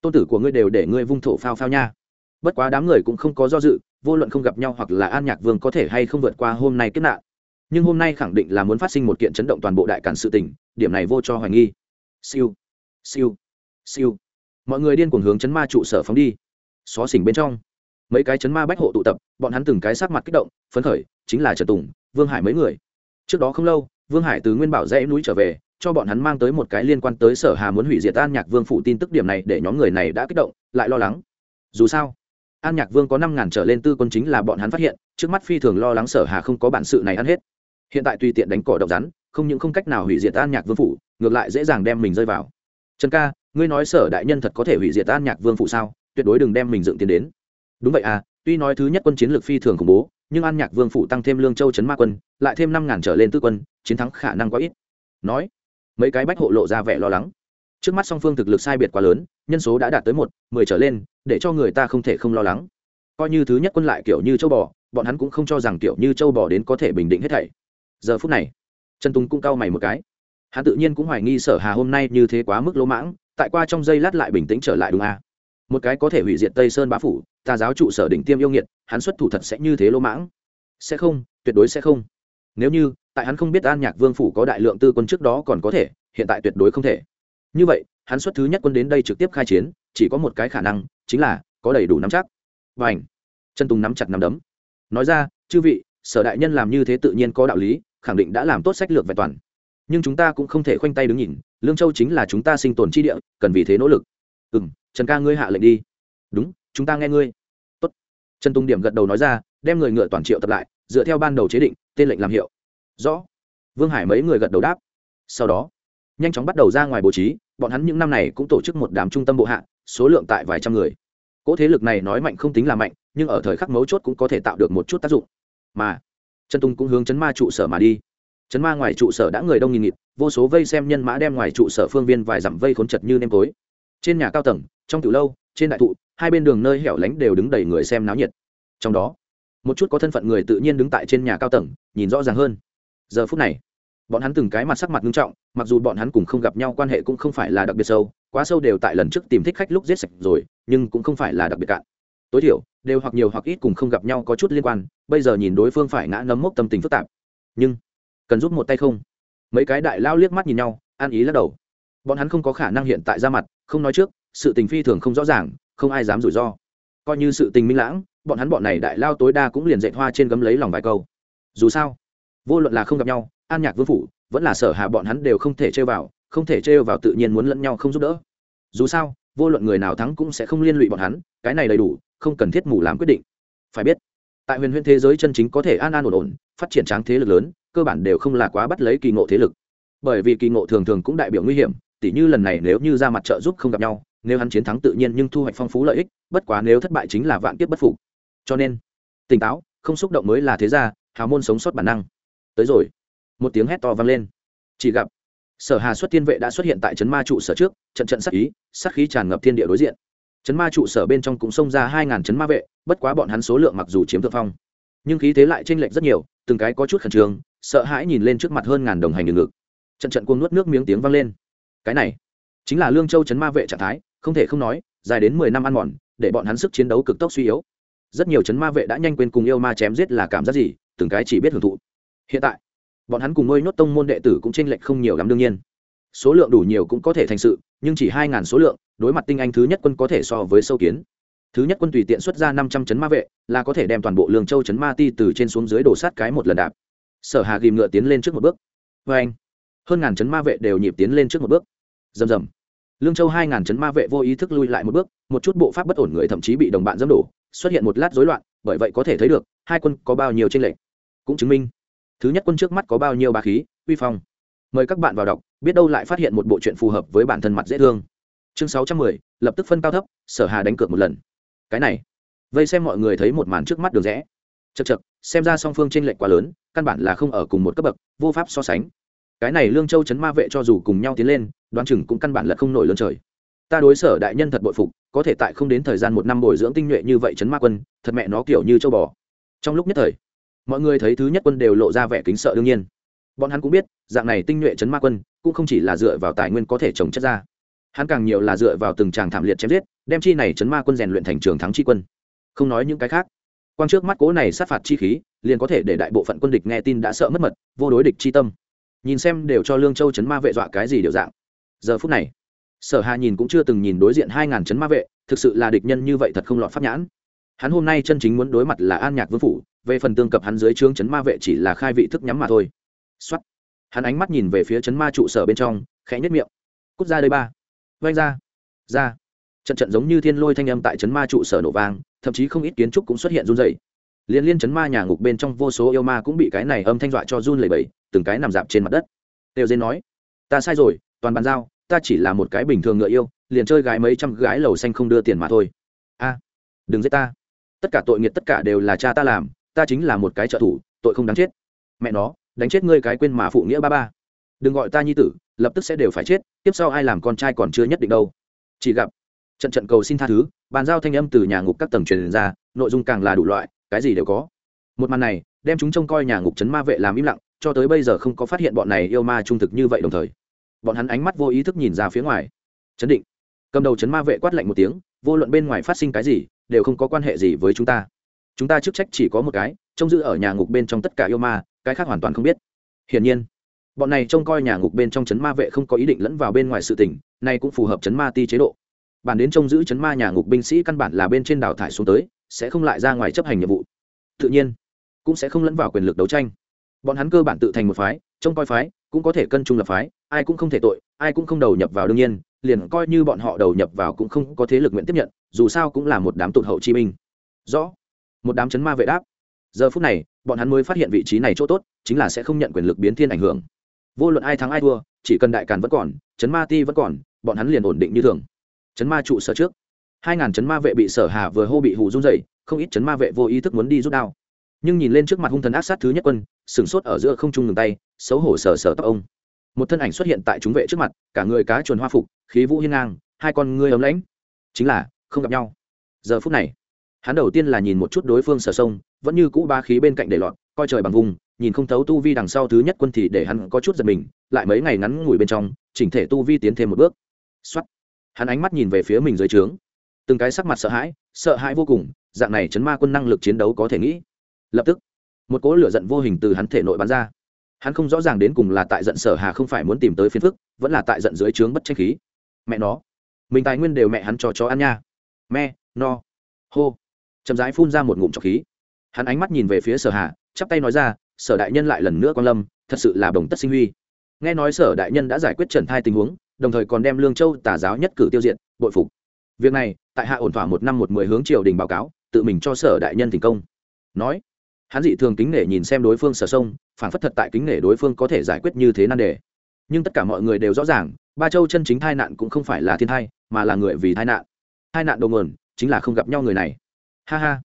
Tôn tử của ngươi đều để ngươi vung thổ phao phao nha. Bất quá đám người cũng không có do dự vô luận không gặp nhau hoặc là an nhạc vương có thể hay không vượt qua hôm nay kết nạn. Nhưng hôm nay khẳng định là muốn phát sinh một kiện chấn động toàn bộ đại cản sự tình, điểm này vô cho hoài nghi. Siêu siêu siêu. Mọi người điên cuồng hướng chấn ma trụ sở phóng đi. Xó xỉnh bên trong, mấy cái chấn ma bách hộ tụ tập, bọn hắn từng cái sắc mặt kích động, phấn khởi, chính là trần tùng, vương hải mấy người. Trước đó không lâu, vương hải từ nguyên bảo rẽ núi trở về, cho bọn hắn mang tới một cái liên quan tới sở hà muốn hủy diệt an nhạc vương phụ tin tức điểm này để nhóm người này đã kích động, lại lo lắng. Dù sao an nhạc vương có năm ngàn trở lên tư quân chính là bọn hắn phát hiện, trước mắt phi thường lo lắng sở hà không có bản sự này ăn hết. Hiện tại tùy tiện đánh cỏ độc rắn, không những không cách nào hủy diệt an nhạc vương phủ, ngược lại dễ dàng đem mình rơi vào. Trần ca, ngươi nói sở đại nhân thật có thể hủy diệt an nhạc vương phủ sao? Tuyệt đối đừng đem mình dựng tiền đến. Đúng vậy à tuy nói thứ nhất quân chiến lược phi thường khủng bố, nhưng an nhạc vương phủ tăng thêm lương châu trấn ma quân, lại thêm năm ngàn trở lên tư quân, chiến thắng khả năng quá ít. Nói, mấy cái bách hộ lộ ra vẻ lo lắng trước mắt song phương thực lực sai biệt quá lớn, nhân số đã đạt tới một, mười trở lên, để cho người ta không thể không lo lắng. Coi như thứ nhất quân lại kiểu như châu bò, bọn hắn cũng không cho rằng kiểu như châu bò đến có thể bình định hết thảy. Giờ phút này, trần tùng cũng cau mày một cái. Hắn tự nhiên cũng hoài nghi sở hà hôm nay như thế quá mức lỗ mãng, tại qua trong giây lát lại bình tĩnh trở lại đúng à. một cái có thể hủy diệt tây sơn bá phủ tà giáo trụ sở đỉnh tiêm yêu nghiệt, hắn xuất thủ thật sẽ như thế lỗ mãng. Sẽ không, tuyệt đối sẽ không. Nếu như, tại hắn không biết an nhạc vương phủ có đại lượng tư quân trước đó còn có thể, hiện tại tuyệt đối không thể như vậy, hắn xuất thứ nhất quân đến đây trực tiếp khai chiến, chỉ có một cái khả năng, chính là có đầy đủ nắm chắc. Và ảnh chân tùng nắm chặt nắm đấm. Nói ra, chư vị, sở đại nhân làm như thế tự nhiên có đạo lý, khẳng định đã làm tốt sách lược vẹn toàn. Nhưng chúng ta cũng không thể khoanh tay đứng nhìn, lương châu chính là chúng ta sinh tồn chi địa, cần vì thế nỗ lực. Ừ m trần ca ngươi hạ lệnh đi. Đúng, chúng ta nghe ngươi. Tốt. trần tùng điểm gật đầu nói ra, đem người ngựa toàn triệu tập lại, dựa theo ban đầu chế định, tên lệnh làm hiệu. Rõ. Vương hải mấy người gật đầu đáp. Sau đó, nhanh chóng bắt đầu ra ngoài bố trí bọn hắn những năm này cũng tổ chức một đám trung tâm bộ hạ, số lượng tại vài trăm người. Cỗ thế lực này nói mạnh không tính là mạnh, nhưng ở thời khắc mấu chốt cũng có thể tạo được một chút tác dụng. Mà, trần tùng cũng hướng chấn ma trụ sở mà đi. Chấn ma ngoài trụ sở đã người đông nghìn nghịt, vô số vây xem nhân mã đem ngoài trụ sở phương viên vài dặm vây khốn chật như nêm tối. Trên nhà cao tầng, trong tiểu lâu, trên đại thụ, hai bên đường nơi hẻo lánh đều đứng đầy người xem náo nhiệt. Trong đó, một chút có thân phận người tự nhiên đứng tại trên nhà cao tầng, nhìn rõ ràng hơn. Giờ phút này bọn hắn từng cái mặt sắc mặt nghiêm trọng, mặc dù bọn hắn cùng không gặp nhau quan hệ cũng không phải là đặc biệt sâu, quá sâu đều tại lần trước tìm thích khách lúc giết sạch rồi, nhưng cũng không phải là đặc biệt cạn. Tối thiểu, đều hoặc nhiều hoặc ít cùng không gặp nhau có chút liên quan, bây giờ nhìn đối phương phải ngã nấm mốc tâm tình phức tạp. Nhưng, cần giúp một tay không? Mấy cái đại lao liếc mắt nhìn nhau, an ý lắc đầu. Bọn hắn không có khả năng hiện tại ra mặt, không nói trước, sự tình phi thường không rõ ràng, không ai dám rủi ro. Coi như sự tình minh lãng, bọn hắn bọn này đại lao tối đa cũng liền dạy hoa trên gấm lấy lòng vài câu. Dù sao, vô luận là không gặp nhau an nhạc vương phủ, vẫn là sở hạ bọn hắn đều không thể trêu vào, không thể trêu vào tự nhiên muốn lẫn nhau không giúp đỡ. Dù sao, vô luận người nào thắng cũng sẽ không liên lụy bọn hắn, cái này đầy đủ, không cần thiết mù làm quyết định. Phải biết, tại huyền huyền thế giới chân chính có thể an an ổn ổn, phát triển tráng thế lực lớn, cơ bản đều không là quá bắt lấy kỳ ngộ thế lực. Bởi vì kỳ ngộ thường thường cũng đại biểu nguy hiểm, tỉ như lần này nếu như ra mặt trợ giúp không gặp nhau, nếu hắn chiến thắng tự nhiên nhưng thu hoạch phong phú lợi ích, bất quá nếu thất bại chính là vạn kiếp bất phục. Cho nên, tỉnh táo, không xúc động mới là thế gia, hào môn sống sót bản năng. Tới rồi một tiếng hét to vang lên. Chỉ gặp, sở hà xuất thiên vệ đã xuất hiện tại trấn ma trụ sở trước, trận trận sắc ý sắc khí tràn ngập thiên địa đối diện. Trấn ma trụ sở bên trong cũng xông ra hai ngàn trấn ma vệ, bất quá bọn hắn số lượng mặc dù chiếm thượng phong, nhưng khí thế lại chênh lệch rất nhiều, từng cái có chút khẩn trương, sợ hãi nhìn lên trước mặt hơn ngàn đồng hành đường ngực trận trận cuồng nuốt nước miếng tiếng vang lên. Cái này, chính là lương châu trấn ma vệ trạng thái, không thể không nói, dài đến mười năm ăn mòn, để bọn hắn sức chiến đấu cực tốc suy yếu. Rất nhiều trấn ma vệ đã nhanh quên cùng yêu ma chém giết là cảm giác gì, từng cái chỉ biết hưởng thụ. Hiện tại bọn hắn cùng nuôi nhốt tông môn đệ tử cũng chênh lệch không nhiều lắm đương nhiên. Số lượng đủ nhiều cũng có thể thành sự, nhưng chỉ hai ngàn số lượng, đối mặt tinh anh thứ nhất quân có thể so với sâu kiến. Thứ nhất quân tùy tiện xuất ra năm trăm chấn ma vệ, là có thể đem toàn bộ lương châu chấn ma ti từ trên xuống dưới đổ sát cái một lần đạp. Sở hà ghìm ngựa tiến lên trước một bước. Vê anh, hơn ngàn chấn ma vệ đều nhịp tiến lên trước một bước. Rầm rầm. Lương châu hai ngàn chấn ma vệ vô ý thức lui lại một bước, một chút bộ pháp bất ổn người thậm chí bị đồng bạn dâm đổ, xuất hiện một lát rối loạn, bởi vậy có thể thấy được, hai quân có bao nhiêu tranh lệch. Cũng chứng minh thứ nhất quân trước mắt có bao nhiêu ba khí, uy phong? Mời các bạn vào đọc, biết đâu lại phát hiện một bộ chuyện phù hợp với bản thân mặt dễ thương. Chương sáu trăm mười, lập tức phân cao thấp, sở hà đánh cược một lần. Cái này, vây xem mọi người thấy một màn trước mắt đường rẽ. Chật chật xem ra song phương t r ê n lệch quá lớn, căn bản là không ở cùng một cấp bậc, vô pháp so sánh. Cái này lương châu chấn ma vệ cho dù cùng nhau tiến lên, đoán chừng cũng căn bản là không nổi lớn trời. Ta đối sở đại nhân thật bội phục, có thể tại không đến thời gian một năm bồi dưỡng tinh nhuệ như vậy chấn ma quân, thật mẹ nó kiểu như châu bò. Trong lúc nhất thời mọi người thấy thứ nhất quân đều lộ ra vẻ kính sợ đương nhiên. Bọn hắn cũng biết, dạng này tinh nhuệ chấn ma quân, cũng không chỉ là dựa vào tài nguyên có thể trồng chất ra. Hắn càng nhiều là dựa vào từng tràng thảm liệt chém giết, đem chi này chấn ma quân rèn luyện thành trường thắng chi quân. Không nói những cái khác quan trước mắt cố này sát phạt chi khí, liền có thể để đại bộ phận quân địch nghe tin đã sợ mất mật, vô đối địch chi tâm. Nhìn xem đều cho lương châu chấn ma vệ dọa cái gì điều dạng. Giờ phút này, sở hà nhìn cũng chưa từng nhìn đối diện hai ngàn chấn ma vệ, thực sự là địch nhân như vậy thật không lọt pháp nhãn hắn hôm nay chân chính muốn đối mặt là an nhạc vương phủ, về phần tương cập hắn dưới trướng chấn ma vệ chỉ là khai vị thức nhắm mà thôi. Xuất hắn ánh mắt nhìn về phía chấn ma trụ sở bên trong, khẽ nhất miệng. Cút ra đây ba. Vanh ra. Ra. Trận trận giống như thiên lôi thanh âm tại trấn ma trụ sở nổ vang, thậm chí không ít kiến trúc cũng xuất hiện run dày liên liên chấn ma nhà ngục bên trong vô số yêu ma cũng bị cái này âm thanh dọa cho run lẩy bẩy, từng cái nằm dạp trên mặt đất. Đều dên nói, ta sai rồi, toàn bàn giao, ta chỉ là một cái bình thường ngựa yêu, liền chơi gái mấy trăm gái lầu xanh không đưa tiền mà thôi. A, đừng giết ta tất cả tội nghiệt tất cả đều là cha ta làm, ta chính là một cái trợ thủ, tội không đáng chết. Mẹ nó, đánh chết ngươi cái quên mà phụ nghĩa ba ba. Đừng gọi ta nhi tử, lập tức sẽ đều phải chết, tiếp sau ai làm con trai còn chưa nhất định đâu. Chỉ gặp, trận trận cầu xin tha thứ, bàn giao thanh âm từ nhà ngục các tầng truyền ra, nội dung càng là đủ loại, cái gì đều có. Một màn này, đem chúng trông coi nhà ngục trấn ma vệ làm im lặng, cho tới bây giờ không có phát hiện bọn này yêu ma trung thực như vậy đồng thời. Bọn hắn ánh mắt vô ý thức nhìn ra phía ngoài. Chấn định. Cầm đầu chấn ma vệ quát lạnh một tiếng, vô luận bên ngoài phát sinh cái gì đều không có quan hệ gì với chúng ta. Chúng ta chức trách chỉ có một cái, trông giữ ở nhà ngục bên trong tất cả yêu ma, cái khác hoàn toàn không biết. Hiển nhiên, bọn này trông coi nhà ngục bên trong chấn ma vệ không có ý định lẫn vào bên ngoài sự tỉnh nay cũng phù hợp chấn ma ti chế độ. Bản đến trông giữ chấn ma nhà ngục binh sĩ căn bản là bên trên đào thải xuống tới, sẽ không lại ra ngoài chấp hành nhiệm vụ. Tự nhiên, cũng sẽ không lẫn vào quyền lực đấu tranh. Bọn hắn cơ bản tự thành một phái, trông coi phái, cũng có thể cân trung lập phái, ai cũng không thể tội, ai cũng không đầu nhập vào đương nhiên liền coi như bọn họ đầu nhập vào cũng không có thế lực nguyện tiếp nhận, dù sao cũng là một đám tụt hậu chi minh rõ. Một đám chấn ma vệ đáp. Giờ phút này, bọn hắn mới phát hiện vị trí này chỗ tốt, chính là sẽ không nhận quyền lực biến thiên ảnh hưởng. Vô luận ai thắng ai thua, chỉ cần đại càn vẫn còn, chấn ma ti vẫn còn, bọn hắn liền ổn định như thường. Chấn ma trụ sở trước. Hai ngàn chấn ma vệ bị sở hà vừa hô bị hù run dậy không ít chấn ma vệ vô ý thức muốn đi rút đao. Nhưng nhìn lên trước mặt hung thần ác sát thứ nhất quân, sửng sốt ở giữa không trung ngừng tay, xấu hổ sờ sờ tóc ông một thân ảnh xuất hiện tại chúng vệ trước mặt, cả người cá chuồn hoa phục, khí vũ hiên ngang, hai con ngươi ấm lãnh. Chính là, không gặp nhau. Giờ phút này, hắn đầu tiên là nhìn một chút đối phương sở sông, vẫn như cũ ba khí bên cạnh để lọt, coi trời bằng vùng, nhìn không thấu tu vi đằng sau thứ nhất quân thì để hắn có chút giật mình, lại mấy ngày ngắn ngủi bên trong, chỉnh thể tu vi tiến thêm một bước. Xuất hắn ánh mắt nhìn về phía mình dưới trướng. Từng cái sắc mặt sợ hãi sợ hãi vô cùng, dạng này chấn ma quân năng lực chiến đấu có thể nghĩ. Lập tức, một cỗ lửa giận vô hình từ hắn thể nội bắn ra hắn không rõ ràng đến cùng là tại giận sở hà không phải muốn tìm tới phiền phức, vẫn là tại giận dưới trướng bất tranh khí. Mẹ nó, mình tài nguyên đều mẹ hắn cho chó ăn nha. Me no. Hô. Chậm rãi phun ra một ngụm trọc khí. Hắn ánh mắt nhìn về phía sở hà, chắp tay nói ra, sở đại nhân lại lần nữa quan lâm, thật sự là đồng tất sinh huy. Nghe nói sở đại nhân đã giải quyết trần thai tình huống, đồng thời còn đem lương châu tà giáo nhất cử tiêu diệt, bội phục. Việc này, tại hạ ổn thỏa một năm một mười hướng triều đình báo cáo, tự mình cho sở đại nhân thành công. Nói hắn dị thường kính nể nhìn xem đối phương sở sông phản phất thật tại kính nể đối phương có thể giải quyết như thế nan đề. Nhưng tất cả mọi người đều rõ ràng, ba châu chân chính tai nạn cũng không phải là thiên thai, mà là người vì tai nạn. Tai nạn đầu nguồn, chính là không gặp nhau người này. Ha ha.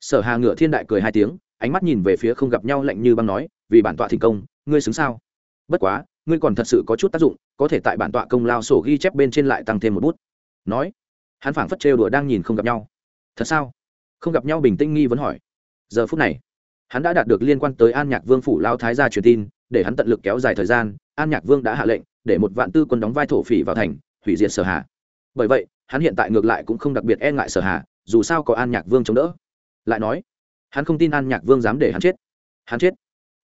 Sở hà ngựa thiên đại cười hai tiếng, ánh mắt nhìn về phía không gặp nhau lạnh như băng nói, vì bản tọa thành công, ngươi xứng sao? Bất quá, ngươi còn thật sự có chút tác dụng, có thể tại bản tọa công lao sổ ghi chép bên trên lại tăng thêm một bút. Nói, hắn phảng phất trêu đùa đang nhìn không gặp nhau. Thật sao? Không gặp nhau bình tĩnh nghi vấn hỏi. Giờ phút này hắn đã đạt được liên quan tới an nhạc vương phủ lao thái gia truyền tin, để hắn tận lực kéo dài thời gian, an nhạc vương đã hạ lệnh, để một vạn tư quân đóng vai thổ phỉ vào thành, hủy diệt sở hà. Bởi vậy, hắn hiện tại ngược lại cũng không đặc biệt e ngại sở hà, dù sao có an nhạc vương chống đỡ. Lại nói, hắn không tin an nhạc vương dám để hắn chết. Hắn chết.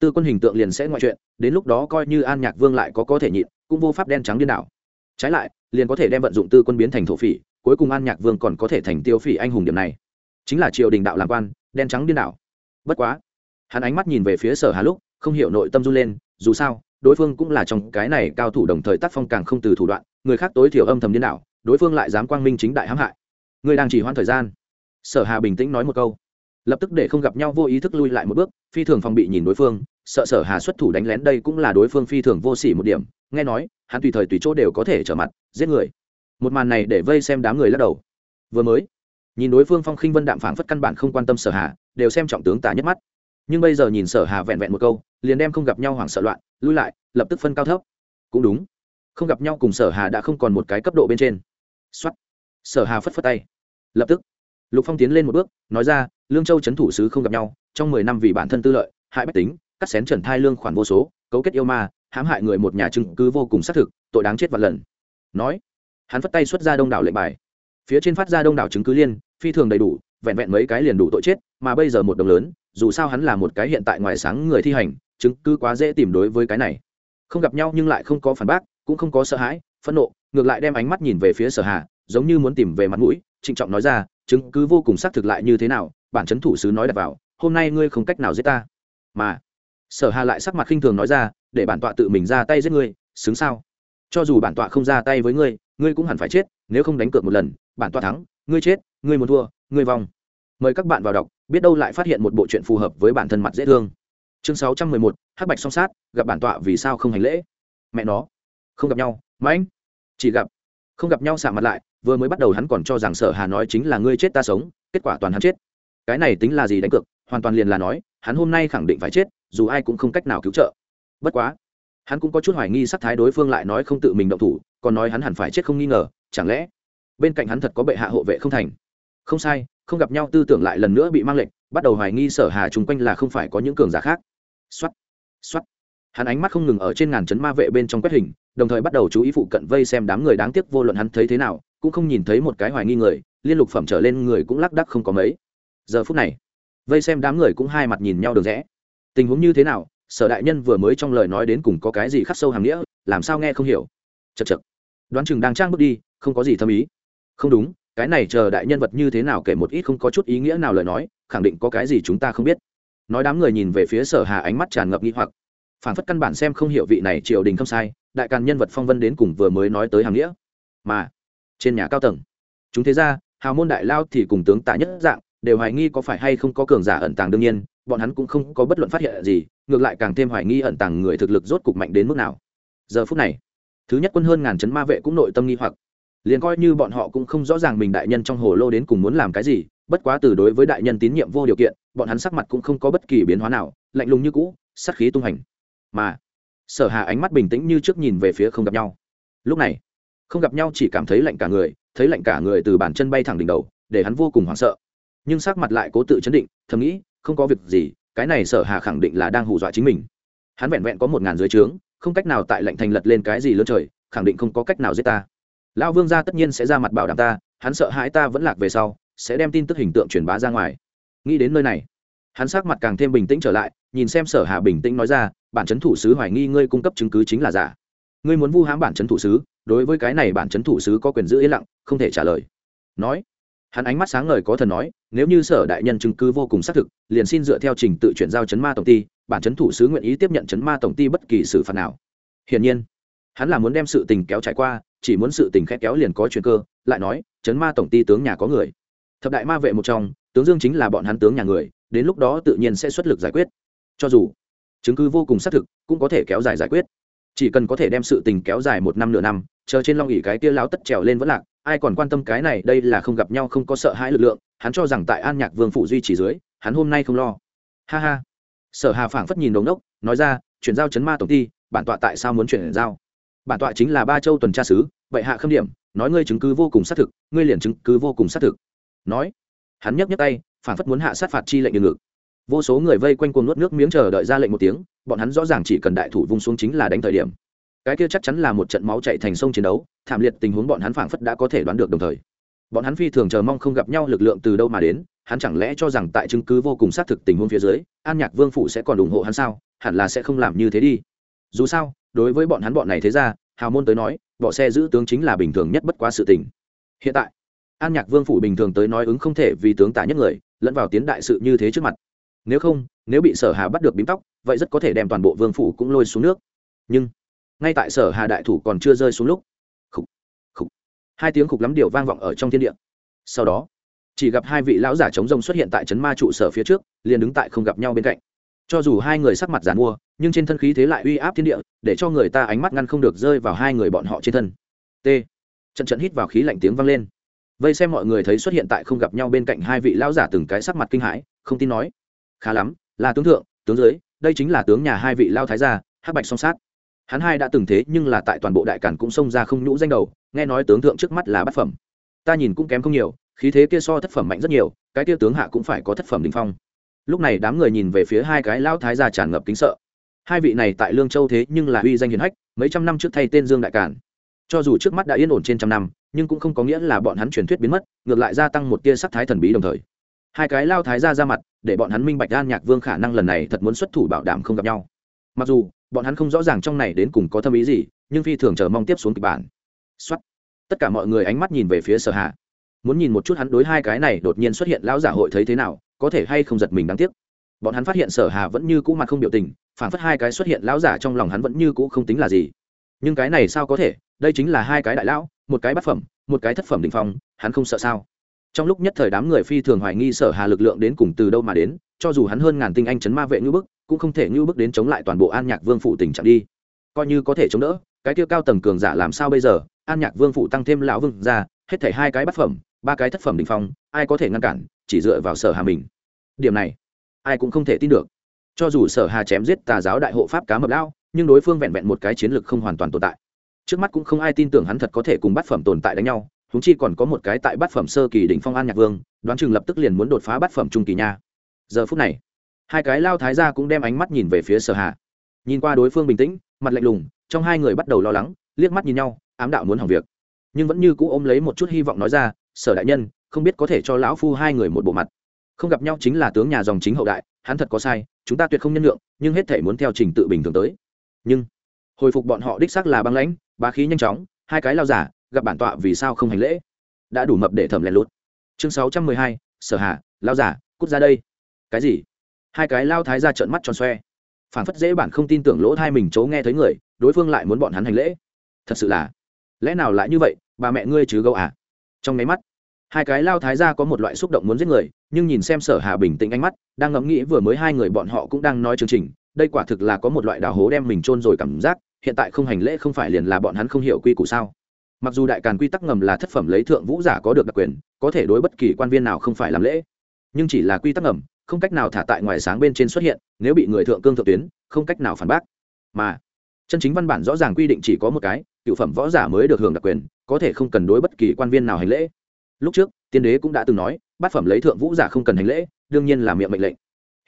Tư quân hình tượng liền sẽ ngoại chuyện, đến lúc đó coi như an nhạc vương lại có có thể nhịn, cũng vô pháp đen trắng điên đảo. Trái lại, liền có thể đem vận dụng tư quân biến thành thổ phỉ, cuối cùng an nhạc vương còn có thể thành tiêu phỉ anh hùng điểm này. Chính là triều đình đạo làm quan, đen trắng điên đảo. Bất quá hắn ánh mắt nhìn về phía sở hà lúc, không hiểu nội tâm run lên, dù sao, đối phương cũng là trong cái này cao thủ đồng thời tác phong càng không từ thủ đoạn, người khác tối thiểu âm thầm điên đảo, đối phương lại dám quang minh chính đại hãm hại. Người đang chỉ hoãn thời gian. Sở hà bình tĩnh nói một câu. Lập tức để không gặp nhau vô ý thức lui lại một bước, phi thường phòng bị nhìn đối phương, sợ sở hà xuất thủ đánh lén đây cũng là đối phương phi thường vô sỉ một điểm, nghe nói, hắn tùy thời tùy chỗ đều có thể trở mặt, giết người. Một màn này để vây xem đám người lắc đầu. Vừa mới, nhìn đối phương phong khinh vân đạm phảng phất căn bản không quan tâm sở hà, đều xem trọng tướng tả nhất mắt nhưng bây giờ nhìn sở hà vẹn vẹn một câu, liền đem không gặp nhau hoảng sợ loạn, lui lại, lập tức phân cao thấp. Cũng đúng. Không gặp nhau cùng sở hà đã không còn một cái cấp độ bên trên. Xuất sở hà phất phất tay. Lập tức. Lục phong tiến lên một bước, nói ra, lương châu chấn thủ sứ không gặp nhau, trong mười năm vì bản thân tư lợi, hại bách tính, cắt xén trần thai lương khoản vô số, cấu kết yêu ma, hãm hại người một nhà chứng cứ vô cùng xác thực, tội đáng chết vạn lần. Nói. Hắn phất tay xuất ra đông đảo lệnh bài. Phía trên phát ra đông đảo chứng cứ liên, phi thường đầy đủ, vẹn vẹn mấy cái liền đủ tội chết, mà bây giờ một đồng lớn dù sao hắn là một cái hiện tại ngoài sáng người thi hành, chứng cứ quá dễ tìm đối với cái này. Không gặp nhau nhưng lại không có phản bác, cũng không có sợ hãi, phẫn nộ, ngược lại đem ánh mắt nhìn về phía sở hà, giống như muốn tìm về mặt mũi, trịnh trọng nói ra, chứng cứ vô cùng xác thực lại như thế nào, bản chấn thủ sứ nói đặt vào, hôm nay ngươi không cách nào giết ta. Mà, sở hà lại sắc mặt khinh thường nói ra, để bản tọa tự mình ra tay giết ngươi, xứng sao? Cho dù bản tọa không ra tay với ngươi ngươi cũng hẳn phải chết, nếu không đánh cược một lần, bản tọa thắng, ngươi chết, ngươi muốn thua, ngươi vong. Mời các bạn vào đọc biết đâu lại phát hiện một bộ chuyện phù hợp với bản thân mặt dễ thương. Chương sáu trăm mười một, hắc bạch song sát, gặp bản tọa vì sao không hành lễ? Mẹ nó, không gặp nhau mãnh chỉ gặp, không gặp nhau xạ mặt lại, vừa mới bắt đầu hắn còn cho rằng sở hà nói chính là ngươi chết ta sống, kết quả toàn hắn chết. Cái này tính là gì đánh cược, hoàn toàn liền là nói, hắn hôm nay khẳng định phải chết, dù ai cũng không cách nào cứu trợ. Bất quá, hắn cũng có chút hoài nghi sắc thái đối phương lại nói không tự mình động thủ, còn nói hắn hẳn phải chết không nghi ngờ, chẳng lẽ bên cạnh hắn thật có bệ hạ hộ vệ không thành? Không sai, không gặp nhau tư tưởng lại lần nữa bị mang lệnh bắt đầu hoài nghi sở hà chung quanh là không phải có những cường giả khác. Xuất xuất hắn ánh mắt không ngừng ở trên ngàn chấn ma vệ bên trong quét hình, đồng thời bắt đầu chú ý phụ cận vây xem đám người đáng tiếc vô luận hắn thấy thế nào, cũng không nhìn thấy một cái hoài nghi người, liên lục phẩm trở lên người cũng lác đắc không có mấy. Giờ phút này, vây xem đám người cũng hai mặt nhìn nhau được rẽ. Tình huống như thế nào, sở đại nhân vừa mới trong lời nói đến cùng có cái gì khắc sâu hàng nghĩa, làm sao nghe không hiểu. Chật chật đoán chừng đang trang bước đi, không có gì thâm ý. Không đúng cái này chờ đại nhân vật như thế nào kể một ít không có chút ý nghĩa nào lời nói, khẳng định có cái gì chúng ta không biết. Nói đám người nhìn về phía sở hà ánh mắt tràn ngập nghi hoặc. Phản phất căn bản xem không hiểu vị này triều đình không sai, đại càn nhân vật phong vân đến cùng vừa mới nói tới hàng nghĩa. Mà, trên nhà cao tầng, chúng thế ra hào môn đại lao thì cùng tướng tả nhất dạng, đều hoài nghi có phải hay không có cường giả ẩn tàng đương nhiên, bọn hắn cũng không có bất luận phát hiện gì, ngược lại càng thêm hoài nghi ẩn tàng người thực lực rốt cục mạnh đến mức nào. Giờ phút này, thứ nhất quân hơn ngàn chấn ma vệ cũng nội tâm nghi hoặc liền coi như bọn họ cũng không rõ ràng mình đại nhân trong hồ lô đến cùng muốn làm cái gì, bất quá từ đối với đại nhân tín nhiệm vô điều kiện, bọn hắn sắc mặt cũng không có bất kỳ biến hóa nào, lạnh lùng như cũ sắc khí tung hành. Mà, sở hà ánh mắt bình tĩnh như trước nhìn về phía không gặp nhau. Lúc này, không gặp nhau chỉ cảm thấy lạnh cả người, thấy lạnh cả người từ bàn chân bay thẳng đỉnh đầu, để hắn vô cùng hoảng sợ. Nhưng sắc mặt lại cố tự chấn định, thầm nghĩ, không có việc gì, cái này sở hà khẳng định là đang hù dọa chính mình. Hắn vẹn vẹn có một ngàn dưới trướng, không cách nào tại lệnh thành lật lên cái gì lớn trời, khẳng định không có cách nào giết ta lão vương gia tất nhiên sẽ ra mặt bảo đảm ta, hắn sợ hãi ta vẫn lạc về sau, sẽ đem tin tức hình tượng truyền bá ra ngoài. Nghĩ đến nơi này, hắn sắc mặt càng thêm bình tĩnh trở lại, nhìn xem sở hà bình tĩnh nói ra, bản chấn thủ sứ hoài nghi ngươi cung cấp chứng cứ chính là giả. Ngươi muốn vu hãm bản chấn thủ sứ, đối với cái này bản chấn thủ sứ có quyền giữ yên lặng, không thể trả lời. Nói, hắn ánh mắt sáng ngời có thần nói, nếu như sở đại nhân chứng cứ vô cùng xác thực, liền xin dựa theo trình tự chuyển giao chấn ma tổng ty bản chấn thủ sứ nguyện ý tiếp nhận chấn ma tổng ty bất kỳ xử phạt nào. Hiển nhiên, hắn là muốn đem sự tình kéo trải qua chỉ muốn sự tình khẽ kéo liền có chuyện cơ, lại nói chấn ma tổng ty tướng nhà có người. Thập đại ma vệ một trong, tướng dương chính là bọn hắn tướng nhà người, đến lúc đó tự nhiên sẽ xuất lực giải quyết. Cho dù chứng cứ vô cùng xác thực, cũng có thể kéo dài giải quyết. Chỉ cần có thể đem sự tình kéo dài một năm nửa năm, chờ trên long ỉ cái kia lão tất trèo lên vẫn lạc, ai còn quan tâm cái này, đây là không gặp nhau, không có sợ hãi lực lượng, hắn cho rằng tại an nhạc vương phủ duy trì dưới, hắn hôm nay không lo. Ha ha. Sở hà phảng phất nhìn đống đốc, nói ra, chuyển giao chấn ma tổng ty, bản tọa tại sao muốn chuyển giao? Bản tọa chính là ba châu tuần tra sứ, vậy hạ khâm điểm, nói ngươi chứng cứ vô cùng xác thực, ngươi liền chứng cứ vô cùng xác thực. Nói, hắn nhấc nhấc tay phảng phất muốn hạ sát phạt chi lệnh đường ngực. Vô số người vây quanh cuồng nuốt nước miếng chờ đợi ra lệnh một tiếng, bọn hắn rõ ràng chỉ cần đại thủ vung xuống chính là đánh thời điểm. Cái kia chắc chắn là một trận máu chạy thành sông chiến đấu, thảm liệt tình huống bọn hắn phảng phất đã có thể đoán được đồng thời. Bọn hắn phi thường chờ mong không gặp nhau lực lượng từ đâu mà đến, hắn chẳng lẽ cho rằng tại chứng cứ vô cùng xác thực tình huống phía dưới, an nhạc vương phủ sẽ còn ủng hộ hắn sao? Hẳn là sẽ không làm như thế đi. Dù sao đối với bọn hắn bọn này thế ra hào môn tới nói bọ xe giữ tướng chính là bình thường nhất bất quá sự tình. Hiện tại an nhạc vương phủ bình thường tới nói ứng không thể vì tướng tả nhất người lẫn vào tiến đại sự như thế trước mặt. Nếu không nếu bị sở hà bắt được bím tóc vậy rất có thể đem toàn bộ vương phủ cũng lôi xuống nước. Nhưng ngay tại sở hà đại thủ còn chưa rơi xuống lúc khục, khục. hai tiếng khục lắm điều vang vọng ở trong thiên địa. Sau đó chỉ gặp hai vị lão giả chống rông xuất hiện tại trấn ma trụ sở phía trước liền đứng tại không gặp nhau bên cạnh cho dù hai người sắc mặt giàn mua, nhưng trên thân khí thế lại uy áp thiên địa, để cho người ta ánh mắt ngăn không được rơi vào hai người bọn họ trên thân. T. Trận trận hít vào khí lạnh tiếng vang lên. Vây xem mọi người thấy xuất hiện tại không gặp nhau bên cạnh hai vị lão giả từng cái sắc mặt kinh hãi, không tin nói. Khá lắm, là tướng thượng, tướng dưới, đây chính là tướng nhà hai vị lao thái gia, hắc bạch song sát. Hắn hai đã từng thế nhưng là tại toàn bộ đại cản cũng xông ra không nhũ danh đầu, nghe nói tướng thượng trước mắt là bát phẩm. Ta nhìn cũng kém không nhiều, khí thế kia so thất phẩm mạnh rất nhiều, cái kia tướng hạ cũng phải có thất phẩm đình phong lúc này đám người nhìn về phía hai cái lão thái gia tràn ngập kính sợ. Hai vị này tại lương châu thế nhưng là uy danh hiền hách, mấy trăm năm trước thay tên dương đại cản cho dù trước mắt đã yên ổn trên trăm năm, nhưng cũng không có nghĩa là bọn hắn truyền thuyết biến mất, ngược lại gia tăng một tia sắc thái thần bí đồng thời. Hai cái lao thái ra ra mặt, để bọn hắn minh bạch an nhạc vương khả năng lần này thật muốn xuất thủ bảo đảm không gặp nhau. Mặc dù, bọn hắn không rõ ràng trong này đến cùng có thâm ý gì, nhưng phi thường chờ mong tiếp xuống kịch bản. Xuất tất cả mọi người ánh mắt nhìn về phía sở hạ muốn nhìn một chút hắn đối hai cái này đột nhiên xuất hiện lão giả hội thấy thế nào có thể hay không giật mình đáng tiếc. Bọn hắn phát hiện sở hà vẫn như cũ mặt không biểu tình, phản phất hai cái xuất hiện lão giả trong lòng hắn vẫn như cũ không tính là gì. Nhưng cái này sao có thể? Đây chính là hai cái đại lão, một cái bát phẩm, một cái thất phẩm đình phong, hắn không sợ sao? Trong lúc nhất thời đám người phi thường hoài nghi sở hà lực lượng đến cùng từ đâu mà đến, cho dù hắn hơn ngàn tinh anh chấn ma vệ ngữ bức, cũng không thể ngữ bức đến chống lại toàn bộ an nhạc vương phụ tình trạng đi. Coi như có thể chống đỡ, cái tiêu cao tầng cường giả làm sao bây giờ? An nhạc vương phụ tăng thêm lão vương ra, hết thể hai cái bát phẩm, ba cái thất phẩm đình phong, ai có thể ngăn cản? Chỉ dựa vào sở hà mình. Điểm này, ai cũng không thể tin được. Cho dù sở hà chém giết tà giáo đại hộ pháp cá mập lao nhưng đối phương vẹn vẹn một cái chiến lược không hoàn toàn tồn tại. Trước mắt cũng không ai tin tưởng hắn thật có thể cùng bát phẩm tồn tại đánh nhau húng chi còn có một cái tại bát phẩm sơ kỳ đỉnh phong an nhạc vương, đoán chừng lập tức liền muốn đột phá bát phẩm trung kỳ nha. Giờ phút này, hai cái lao thái gia cũng đem ánh mắt nhìn về phía sở hà. Nhìn qua đối phương bình tĩnh, mặt lạnh lùng, trong hai người bắt đầu lo lắng, liếc mắt nhìn nhau, ám đạo muốn hỏng việc. Nhưng vẫn như cũ ôm lấy một chút hy vọng nói ra, sở đại nhân không biết có thể cho lão phu hai người một bộ mặt. Không gặp nhau chính là tướng nhà dòng chính hậu đại, hắn thật có sai, chúng ta tuyệt không nhân lượng nhưng hết thể muốn theo trình tự bình thường tới. Nhưng, hồi phục bọn họ đích xác là băng lãnh, bá khí nhanh chóng, hai cái lao giả, gặp bản tọa vì sao không hành lễ? Đã đủ mập để thẩm lén lút. Chương sáu trăm mười hai, sở hạ lao giả, cút ra đây. Cái gì? Hai cái lao thái ra trợn mắt tròn xoe. Phản phất dễ bản không tin tưởng lỗ thai mình chấu nghe thấy người, đối phương lại muốn bọn hắn hành lễ. Thật sự là, lẽ nào lại như vậy, bà mẹ ngươi chứ gâu à? Trong máy mắt hai cái lao thái ra có một loại xúc động muốn giết người, nhưng nhìn xem sở hà bình tĩnh ánh mắt, đang ngẫm nghĩ vừa mới hai người bọn họ cũng đang nói chương trình, đây quả thực là có một loại đào hố đem mình chôn rồi cảm giác, hiện tại không hành lễ không phải liền là bọn hắn không hiểu quy củ sao. Mặc dù đại càn quy tắc ngầm là thất phẩm lấy thượng vũ giả có được đặc quyền, có thể đối bất kỳ quan viên nào không phải làm lễ, nhưng chỉ là quy tắc ngầm, không cách nào thả tại ngoài sáng bên trên xuất hiện, nếu bị người thượng cương thượng tuyến, không cách nào phản bác. Mà, chân chính văn bản rõ ràng quy định chỉ có một cái, cựu phẩm võ giả mới được hưởng đặc quyền, có thể không cần đối bất kỳ quan viên nào hành lễ lúc trước, tiên đế cũng đã từng nói, bát phẩm lấy thượng vũ giả không cần hành lễ, đương nhiên là miệng mệnh lệnh.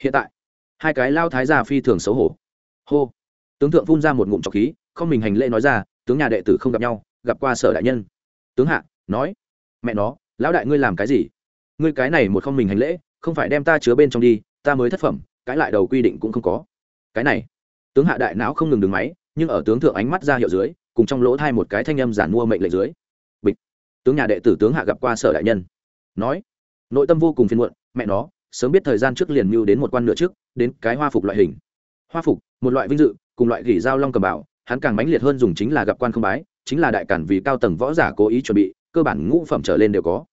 Hiện tại, hai cái lao thái gia phi thường xấu hổ. Hô. Tướng thượng phun ra một ngụm trọc khí, không mình hành lễ nói ra, tướng nhà đệ tử không gặp nhau, gặp qua sở đại nhân. Tướng hạ, nói. Mẹ nó, lão đại ngươi làm cái gì? Ngươi cái này một không mình hành lễ, không phải đem ta chứa bên trong đi, ta mới thất phẩm, cái lại đầu quy định cũng không có. Cái này. Tướng hạ đại não không ngừng đứng máy, nhưng ở tướng thượng ánh mắt ra hiệu dưới, cùng trong lỗ thai một cái thanh âm giản mua mệnh lệnh dưới tướng nhà đệ tử tướng hạ gặp qua sở đại nhân. Nói, nội tâm vô cùng phiền muộn, mẹ nó, sớm biết thời gian trước liền mưu đến một quan nửa trước, đến cái hoa phục loại hình. Hoa phục, một loại vinh dự, cùng loại gỉ dao long cầm bảo, hắn càng mãnh liệt hơn dùng chính là gặp quan không bái, chính là đại cản vì cao tầng võ giả cố ý chuẩn bị, cơ bản ngũ phẩm trở lên đều có.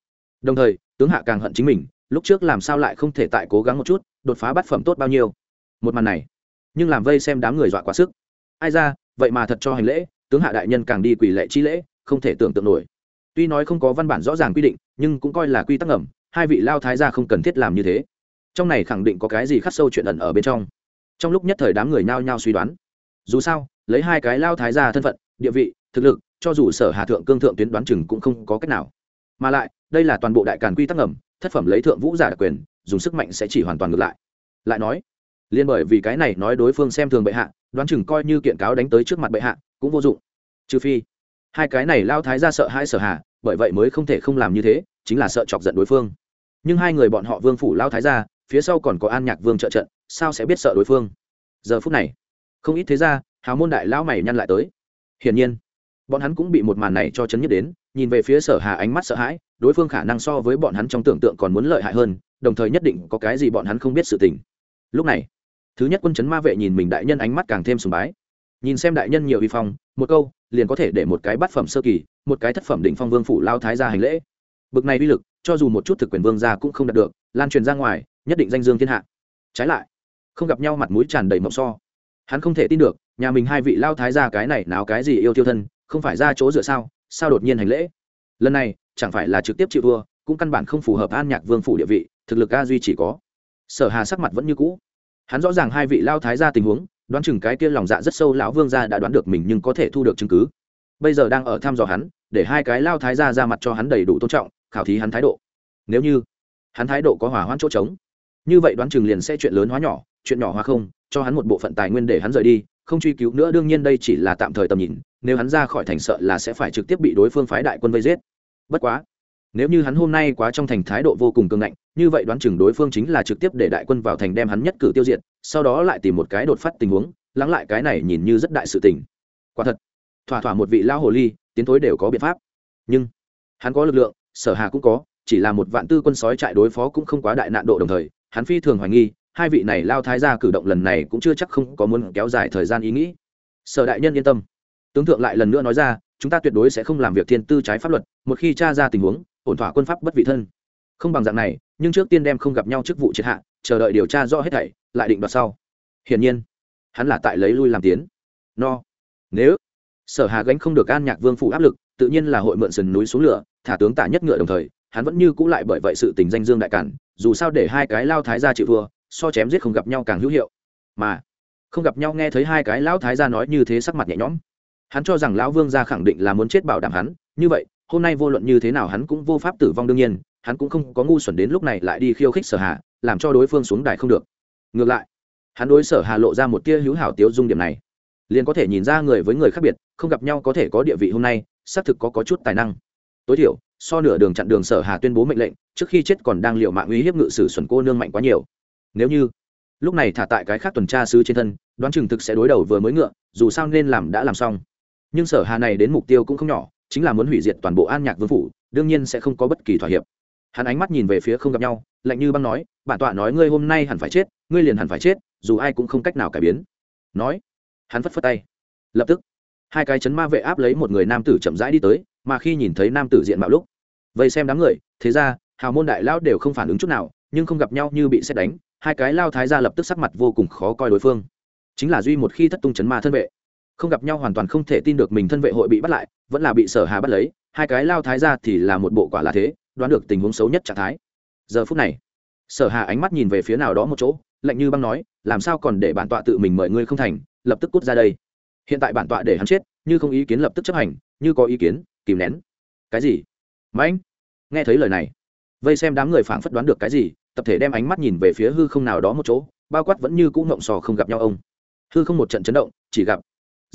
Đồng thời, tướng hạ càng hận chính mình, lúc trước làm sao lại không thể tại cố gắng một chút, đột phá bát phẩm tốt bao nhiêu. Một màn này, nhưng làm vây xem đám người dọa quá sức. Ai ra, vậy mà thật cho hành lễ, tướng hạ đại nhân càng đi quỷ lệ chi lễ, không thể tưởng tượng nổi tuy nói không có văn bản rõ ràng quy định, nhưng cũng coi là quy tắc ẩm hai vị lao thái gia không cần thiết làm như thế. Trong này khẳng định có cái gì khắc sâu chuyện ẩn ở bên trong. Trong lúc nhất thời đám người nhao nhao suy đoán. Dù sao, lấy hai cái lao thái gia thân phận, địa vị, thực lực, cho dù sở hà thượng cương thượng tuyến đoán chừng cũng không có cách nào. Mà lại, đây là toàn bộ đại càn quy tắc ngầm, thất phẩm lấy thượng vũ giả đặc quyền, dùng sức mạnh sẽ chỉ hoàn toàn ngược lại. Lại nói, liên bởi vì cái này nói đối phương xem thường bệ hạ, đoán chừng coi như kiện cáo đánh tới trước mặt bệ hạ, cũng vô dụng. Trừ phi hai cái này lao thái ra sợ hai sở hà, bởi vậy mới không thể không làm như thế, chính là sợ chọc giận đối phương. Nhưng hai người bọn họ vương phủ lao thái ra phía sau còn có an nhạc vương trợ trận, sao sẽ biết sợ đối phương? Giờ phút này, không ít thế ra hào môn đại lao mày nhăn lại tới. Hiển nhiên, bọn hắn cũng bị một màn này cho chấn nhất đến, nhìn về phía sở hà ánh mắt sợ hãi, đối phương khả năng so với bọn hắn trong tưởng tượng còn muốn lợi hại hơn, đồng thời nhất định có cái gì bọn hắn không biết sự tình. Lúc này, thứ nhất quân chấn ma vệ nhìn mình đại nhân ánh mắt càng thêm sùng bái. Nhìn xem đại nhân nhiều uy phong, một câu liền có thể để một cái bát phẩm sơ kỳ, một cái thất phẩm định phong vương phủ lao thái ra hành lễ. Bực này uy lực, cho dù một chút thực quyền vương ra cũng không đạt được, lan truyền ra ngoài, nhất định danh dương thiên hạ. Trái lại, không gặp nhau mặt mũi tràn đầy mộng so. Hắn không thể tin được, nhà mình hai vị lao thái ra cái này nào cái gì yêu tiêu thân, không phải ra chỗ dựa sao sao đột nhiên hành lễ? Lần này, chẳng phải là trực tiếp chịu thua, cũng căn bản không phù hợp an nhạc vương phủ địa vị, thực lực a duy chỉ có. Sở hà sắc mặt vẫn như cũ. Hắn rõ ràng hai vị lao thái ra tình huống đoán chừng cái kia lòng dạ rất sâu lão vương gia đã đoán được mình nhưng có thể thu được chứng cứ. Bây giờ đang ở thăm dò hắn, để hai cái lao thái gia ra mặt cho hắn đầy đủ tôn trọng, khảo thí hắn thái độ. Nếu như hắn thái độ có hỏa hoãn chỗ trống, như vậy đoán chừng liền sẽ chuyện lớn hóa nhỏ, chuyện nhỏ hóa không, cho hắn một bộ phận tài nguyên để hắn rời đi, không truy cứu nữa, đương nhiên đây chỉ là tạm thời tầm nhìn, nếu hắn ra khỏi thành sợ là sẽ phải trực tiếp bị đối phương phái đại quân vây giết. Bất quá nếu như hắn hôm nay quá trong thành thái độ vô cùng cương ngạnh, như vậy đoán chừng đối phương chính là trực tiếp để đại quân vào thành đem hắn nhất cử tiêu diệt, sau đó lại tìm một cái đột phát tình huống, lắng lại cái này nhìn như rất đại sự tình. Quả thật, thỏa thỏa một vị lao hồ ly, tiến thối đều có biện pháp. Nhưng, hắn có lực lượng, sở hà cũng có, chỉ là một vạn tư quân sói trại đối phó cũng không quá đại nạn độ đồng thời, hắn phi thường hoài nghi, hai vị này lao thái ra cử động lần này cũng chưa chắc không có muốn kéo dài thời gian ý nghĩ. Sở đại nhân yên tâm. Tướng thượng lại lần nữa nói ra, chúng ta tuyệt đối sẽ không làm việc thiên tư trái pháp luật, một khi tra ra tình huống ổn thỏa quân pháp bất vị thân. Không bằng dạng này, nhưng trước tiên đem không gặp nhau chức vụ triệt hạ, chờ đợi điều tra rõ hết thảy, lại định đoạt sau. Hiển nhiên, hắn là tại lấy lui làm tiến. No. Nếu sở hà gánh không được an nhạc vương phủ áp lực, tự nhiên là hội mượn sườn núi xuống lửa, thả tướng tả nhất ngựa đồng thời, hắn vẫn như cũ lại bởi vậy sự tình danh dương đại cản, dù sao để hai cái lao thái gia chịu thua, so chém giết không gặp nhau càng hữu hiệu. Mà, không gặp nhau nghe thấy hai cái lão thái gia nói như thế sắc mặt nhẹ nhõm. Hắn cho rằng lão vương gia khẳng định là muốn chết bảo đảm hắn, như vậy hôm nay vô luận như thế nào hắn cũng vô pháp tử vong đương nhiên hắn cũng không có ngu xuẩn đến lúc này lại đi khiêu khích sở hà làm cho đối phương xuống đài không được. Ngược lại hắn đối sở hà lộ ra một tia hữu hảo tiếu dung điểm này liền có thể nhìn ra người với người khác biệt không gặp nhau có thể có địa vị hôm nay xác thực có, có chút tài năng. Tối thiểu so nửa đường chặn đường sở hà tuyên bố mệnh lệnh trước khi chết còn đang liệu mạng uy hiếp ngự sử xuẩn cô nương mạnh quá nhiều. Nếu như lúc này thả tại cái khác tuần tra sứ trên thân đoán chừng thực sẽ đối đầu vừa mới ngựa dù sao nên làm đã làm xong. Nhưng sở hà này đến mục tiêu cũng không nhỏ chính là muốn hủy diệt toàn bộ an nhạc vương phủ, đương nhiên sẽ không có bất kỳ thỏa hiệp. Hắn ánh mắt nhìn về phía không gặp nhau, lạnh như băng nói, bản tọa nói ngươi hôm nay hẳn phải chết, ngươi liền hẳn phải chết, dù ai cũng không cách nào cải biến. Nói, hắn phất phất tay. Lập tức, hai cái chấn ma vệ áp lấy một người nam tử chậm rãi đi tới, mà khi nhìn thấy nam tử diện mạo lúc vậy xem đám người, thế ra, hào môn đại lão đều không phản ứng chút nào, nhưng không gặp nhau như bị xét đánh, hai cái lao thái ra lập tức sắc mặt vô cùng khó coi đối phương. Chính là duy một khi thất tung chấn ma thân vệ không gặp nhau hoàn toàn không thể tin được mình thân vệ hội bị bắt lại, vẫn là bị sở hà bắt lấy, hai cái lao thái ra thì là một bộ quả là thế, đoán được tình huống xấu nhất trạng thái. Giờ phút này, sở hà ánh mắt nhìn về phía nào đó một chỗ, lạnh như băng nói, làm sao còn để bản tọa tự mình mời ngươi không thành, lập tức cút ra đây. Hiện tại bản tọa để hắn chết, như không ý kiến lập tức chấp hành, như có ý kiến, kìm nén. Cái gì? Mãnh nghe thấy lời này, vây xem đám người phảng phất đoán được cái gì, tập thể đem ánh mắt nhìn về phía hư không nào đó một chỗ, bao quát vẫn như cũ ngộng sò không gặp nhau ông. Hư không một trận chấn động, chỉ gặp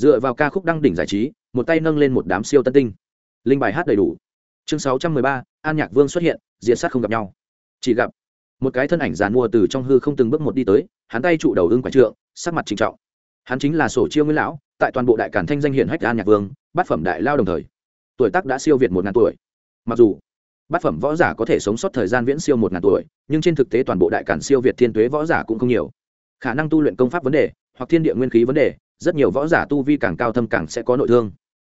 dựa vào ca khúc đăng đỉnh giải trí, một tay nâng lên một đám siêu tân tinh. Linh bài hát đầy đủ. Chương sáu trăm mười ba, an nhạc vương xuất hiện diện sát không gặp nhau. Chỉ gặp, một cái thân ảnh giàn mua từ trong hư không từng bước một đi tới, hắn tay trụ đầu ưng quả trượng, sắc mặt trịnh trọng. Hắn chính là sổ chiêu nguyễn lão, tại toàn bộ đại cản thanh danh hiển hách an nhạc vương, bát phẩm đại lao đồng thời. Tuổi tác đã siêu việt một ngàn tuổi. Mặc dù, bát phẩm võ giả có thể sống sót thời gian viễn siêu một ngàn tuổi, nhưng trên thực tế toàn bộ đại cản siêu việt thiên tuế võ giả cũng không nhiều. Khả năng tu luyện công pháp vấn đề, hoặc thiên địa nguyên khí vấn đề rất nhiều võ giả tu vi càng cao thâm càng sẽ có nội thương.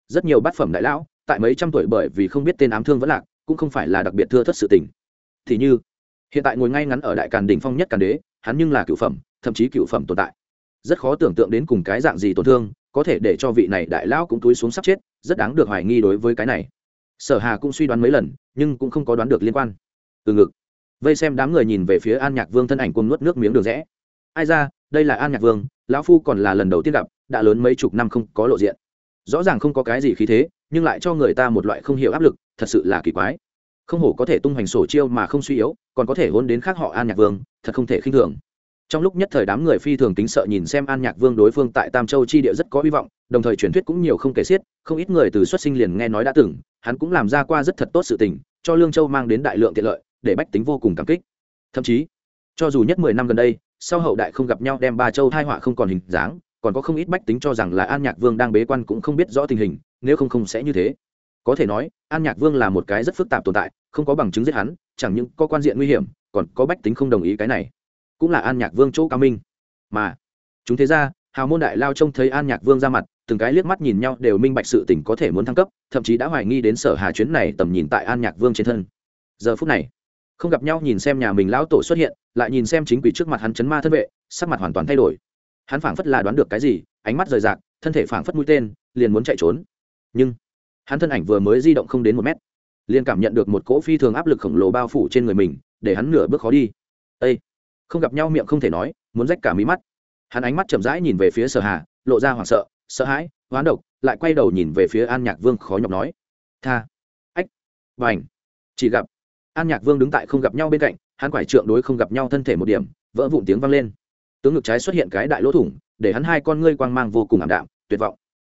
Rất nhiều bát phẩm đại lão, tại mấy trăm tuổi bởi vì không biết tên ám thương vẫn lạc, cũng không phải là đặc biệt thưa thất sự tình. Thì như, hiện tại ngồi ngay ngắn ở đại càn đỉnh phong nhất càn đế, hắn nhưng là cựu phẩm, thậm chí cựu phẩm tồn tại. Rất khó tưởng tượng đến cùng cái dạng gì tổn thương, có thể để cho vị này đại lão cũng túi xuống sắp chết, rất đáng được hoài nghi đối với cái này. Sở hà cũng suy đoán mấy lần, nhưng cũng không có đoán được liên quan. Từ ngực, vây xem đám người nhìn về phía an nhạc vương thân ảnh cuồng nuốt nước miếng đường rẽ. Ai ra đây là an nhạc vương lão phu còn là lần đầu tiên gặp đã lớn mấy chục năm không có lộ diện rõ ràng không có cái gì khí thế nhưng lại cho người ta một loại không hiểu áp lực thật sự là kỳ quái không hổ có thể tung hoành sổ chiêu mà không suy yếu còn có thể hôn đến khác họ an nhạc vương thật không thể khinh thường trong lúc nhất thời đám người phi thường tính sợ nhìn xem an nhạc vương đối phương tại tam châu chi địa rất có hy vọng đồng thời truyền thuyết cũng nhiều không kể xiết không ít người từ xuất sinh liền nghe nói đã từng hắn cũng làm ra qua rất thật tốt sự tình cho lương châu mang đến đại lượng tiện lợi để bách tính vô cùng cảm kích thậm chí cho dù nhất mười năm gần đây sau hậu đại không gặp nhau đem ba châu thai họa không còn hình dáng, còn có không ít bách tính cho rằng là an nhạc vương đang bế quan cũng không biết rõ tình hình, nếu không không sẽ như thế. Có thể nói, an nhạc vương là một cái rất phức tạp tồn tại, không có bằng chứng giết hắn, chẳng những có quan diện nguy hiểm, còn có bách tính không đồng ý cái này. Cũng là an nhạc vương chỗ cao minh. Mà, chúng thế ra hào môn đại lao trông thấy an nhạc vương ra mặt, từng cái liếc mắt nhìn nhau đều minh bạch sự tỉnh có thể muốn thăng cấp, thậm chí đã hoài nghi đến sở hà chuyến này tầm nhìn tại an nhạc vương trên thân. Giờ phút này không gặp nhau, nhìn xem nhà mình lão tổ xuất hiện, lại nhìn xem chính quỷ trước mặt hắn chấn ma thân vệ, sắc mặt hoàn toàn thay đổi. Hắn phảng phất là đoán được cái gì, ánh mắt rời rạc, thân thể phảng phất mũi tên, liền muốn chạy trốn. Nhưng, hắn thân ảnh vừa mới di động không đến một mét, liền cảm nhận được một cỗ phi thường áp lực khổng lồ bao phủ trên người mình, để hắn nửa bước khó đi. Ây không gặp nhau miệng không thể nói, muốn rách cả mí mắt. Hắn ánh mắt chậm rãi nhìn về phía sở hà, lộ ra hoảng sợ sợ hãi, hoán độc, lại quay đầu nhìn về phía an nhạc vương khó nhọc nói. Tha! Ách! Và chỉ gặp an nhạc vương đứng tại không gặp nhau bên cạnh, hắn quải trượng đối không gặp nhau thân thể một điểm, vỡ vụn tiếng vang lên. Tướng ngực trái xuất hiện cái đại lỗ thủng, để hắn hai con ngươi quang mang vô cùng ảm đạm, tuyệt vọng.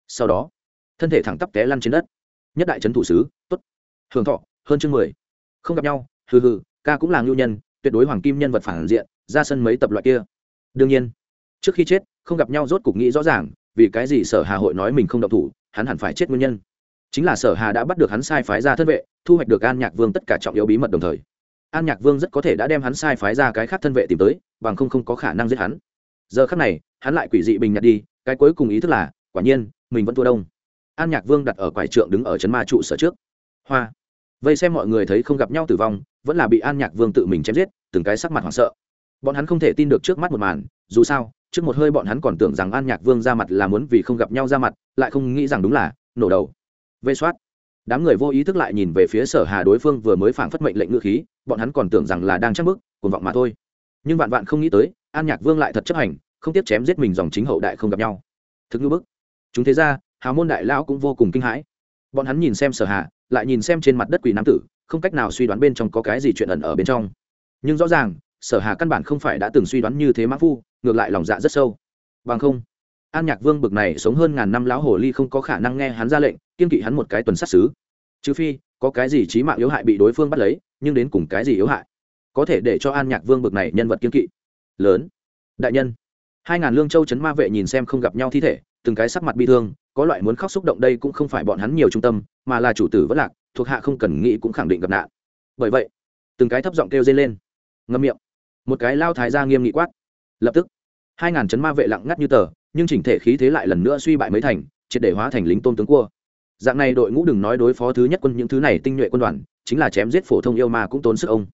Sau đó, thân thể thẳng tắp té lăn trên đất. Nhất đại trấn thủ sứ, tốt. Hưởng thọ, hơn chương mười. Không gặp nhau, hừ hừ, ca cũng là ngưu nhân, tuyệt đối hoàng kim nhân vật phản diện, ra sân mấy tập loại kia. Đương nhiên, trước khi chết, không gặp nhau rốt cục nghĩ rõ ràng, vì cái gì sở hà hội nói mình không động thủ, hắn hẳn phải chết nguyên nhân chính là sở hà đã bắt được hắn sai phái ra thân vệ, thu hoạch được an nhạc vương tất cả trọng yếu bí mật đồng thời. An nhạc vương rất có thể đã đem hắn sai phái ra cái khác thân vệ tìm tới, bằng không không có khả năng giết hắn. Giờ khắc này, hắn lại quỷ dị bình nhặt đi, cái cuối cùng ý thức là, quả nhiên, mình vẫn thua đông. An nhạc vương đặt ở quải trượng đứng ở trấn ma trụ sở trước. Hoa. Vây xem mọi người thấy không gặp nhau tử vong, vẫn là bị an nhạc vương tự mình chém giết, từng cái sắc mặt hoảng sợ. Bọn hắn không thể tin được trước mắt một màn, dù sao, trước một hơi bọn hắn còn tưởng rằng an nhạc vương ra mặt là muốn vì không gặp nhau ra mặt, lại không nghĩ rằng đúng là, nổ đầu vây soát. Đám người vô ý thức lại nhìn về phía sở hà đối phương vừa mới phảng phất mệnh lệnh ngữ khí, bọn hắn còn tưởng rằng là đang chắc bức cuồng vọng mà thôi. Nhưng vạn vạn không nghĩ tới, an nhạc vương lại thật chấp hành, không tiếp chém giết mình dòng chính hậu đại không gặp nhau. Thực ngữ bức. Chúng thế ra hào môn đại lão cũng vô cùng kinh hãi. Bọn hắn nhìn xem sở hà, lại nhìn xem trên mặt đất quỷ nam tử, không cách nào suy đoán bên trong có cái gì chuyện ẩn ở bên trong. Nhưng rõ ràng, sở hà căn bản không phải đã từng suy đoán như thế mã phu, ngược lại lòng dạ rất sâu. Bằng không, an nhạc vương bực này sống hơn ngàn năm lão hồ ly không có khả năng nghe hắn ra lệnh kiên kỵ hắn một cái tuần sát xứ. Trừ phi, có cái gì trí mạng yếu hại bị đối phương bắt lấy, nhưng đến cùng cái gì yếu hại? Có thể để cho an nhạc vương bực này nhân vật kiên kỵ. Lớn. Đại nhân. Hai ngàn lương châu chấn ma vệ nhìn xem không gặp nhau thi thể, từng cái sắc mặt bi thương, có loại muốn khóc xúc động đây cũng không phải bọn hắn nhiều trung tâm, mà là chủ tử vất lạc, thuộc hạ không cần nghĩ cũng khẳng định gặp nạn. Bởi vậy, từng cái thấp giọng kêu dây lên. Ngâm miệng. Một cái lao thái ra nghiêm nghị quát. Lập tức, hai ngàn chấn ma vệ lặng ngắt như tờ, nhưng chỉnh thể khí thế lại lần nữa suy bại mấy thành, triệt để hóa thành lính tôn tướng cua dạng này đội ngũ đừng nói đối phó thứ nhất quân, những thứ này tinh nhuệ quân đoàn, chính là chém giết phổ thông yêu ma cũng tốn sức ông.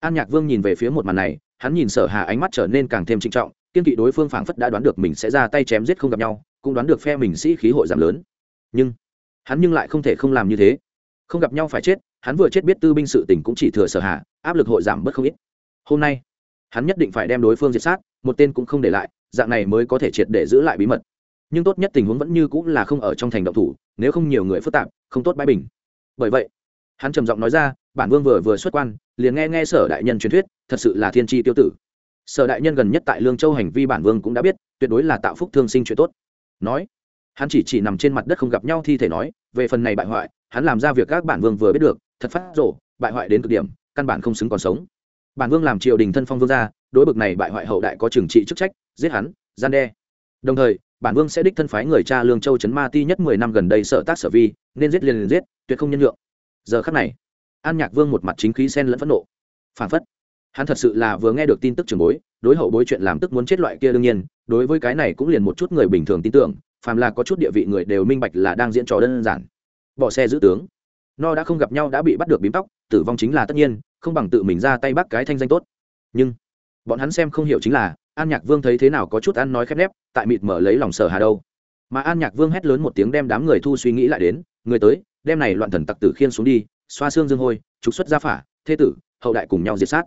An nhạc vương nhìn về phía một màn này, hắn nhìn sở hà ánh mắt trở nên càng thêm trinh trọng, kiên kỵ đối phương phảng phất đã đoán được mình sẽ ra tay chém giết không gặp nhau, cũng đoán được phe mình sĩ khí hội giảm lớn. Nhưng, hắn nhưng lại không thể không làm như thế. Không gặp nhau phải chết, hắn vừa chết biết tư binh sự tình cũng chỉ thừa sở hạ áp lực hội giảm bớt không ít. Hôm nay, hắn nhất định phải đem đối phương diệt sát, một tên cũng không để lại, dạng này mới có thể triệt để giữ lại bí mật. Nhưng tốt nhất tình huống vẫn như cũng là không ở trong thành động thủ nếu không nhiều người phức tạp, không tốt bãi bình. Bởi vậy, hắn trầm giọng nói ra, bản vương vừa vừa xuất quan, liền nghe nghe sở đại nhân truyền thuyết, thật sự là thiên tri tiêu tử. Sở đại nhân gần nhất tại lương châu hành vi bản vương cũng đã biết, tuyệt đối là tạo phúc thương sinh chuyện tốt. Nói, hắn chỉ chỉ nằm trên mặt đất không gặp nhau thi thể nói, về phần này bại hoại, hắn làm ra việc các bản vương vừa biết được, thật phát rổ bại hoại đến cực điểm, căn bản không xứng còn sống. Bản vương làm triều đình thân phong vương gia, đối bực này bại hoại hậu đại có trừng trị chức trách, giết hắn, gian đe. Đồng thời bản vương sẽ đích thân phái người cha lương châu trấn ma ti nhất mười năm gần đây sợ tác sở vi, nên giết liền liền giết, tuyệt không nhân nhượng. Giờ khắc này, an nhạc vương một mặt chính khí sen lẫn phẫn nộ. Phản phất, hắn thật sự là vừa nghe được tin tức trường bối, đối hậu bối chuyện làm tức muốn chết loại kia đương nhiên, đối với cái này cũng liền một chút người bình thường tin tưởng, phàm là có chút địa vị người đều minh bạch là đang diễn trò đơn giản. Bỏ xe giữ tướng. No đã không gặp nhau đã bị bắt được bím tóc, tử vong chính là tất nhiên, không bằng tự mình ra tay bắt cái thanh danh tốt. Nhưng, bọn hắn xem không hiểu chính là an nhạc vương thấy thế nào có chút ăn nói khép nép, tại mịt mở lấy lòng sở hà đâu. Mà an nhạc vương hét lớn một tiếng đem đám người thu suy nghĩ lại đến, người tới, đem này loạn thần tặc tử khiên xuống đi, xoa xương dương hôi, trục xuất gia phả thế tử, hậu đại cùng nhau diệt sát.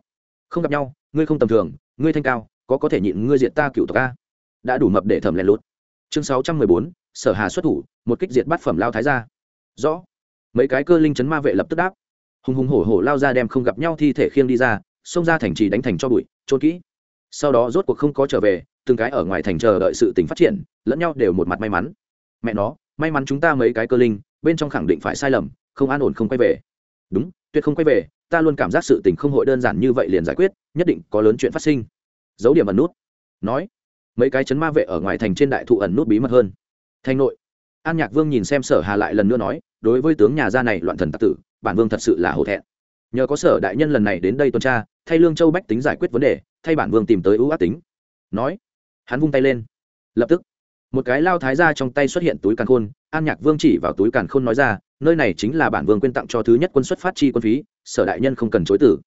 Không gặp nhau, ngươi không tầm thường, ngươi thanh cao, có có thể nhịn ngươi diệt ta cựu tộc a? Đã đủ mập để thẩm lén lút. Chương sáu trăm mười bốn, sở hà xuất thủ, một kích diệt bát phẩm lao thái gia. rõ. Mấy cái cơ linh chấn ma vệ lập tức đáp. Hùng hùng hổ hổ lao ra đem không gặp nhau thi thể khiêng đi ra, xông ra thành trì đánh thành cho bụi, trôn kỹ sau đó rốt cuộc không có trở về, từng cái ở ngoài thành chờ đợi sự tình phát triển, lẫn nhau đều một mặt may mắn. Mẹ nó, may mắn chúng ta mấy cái cơ linh, bên trong khẳng định phải sai lầm, không an ổn không quay về. Đúng, tuyệt không quay về, ta luôn cảm giác sự tình không hội đơn giản như vậy liền giải quyết, nhất định có lớn chuyện phát sinh. Dấu điểm ẩn nút. Nói, mấy cái chấn ma vệ ở ngoài thành trên đại thụ ẩn nút bí mật hơn. Thành nội. An nhạc vương nhìn xem sở hà lại lần nữa nói, đối với tướng nhà gia này loạn thần tặc tử, bản vương thật sự là hổ thẹn. Nhờ có sở đại nhân lần này đến đây tuần tra, thay lương châu bách tính giải quyết vấn đề thay bản vương tìm tới ưu ác tính. Nói, hắn vung tay lên. Lập tức, một cái lao thái ra trong tay xuất hiện túi càn khôn, an nhạc vương chỉ vào túi càn khôn nói ra, nơi này chính là bản vương quyên tặng cho thứ nhất quân xuất phát chi quân phí, sở đại nhân không cần chối tử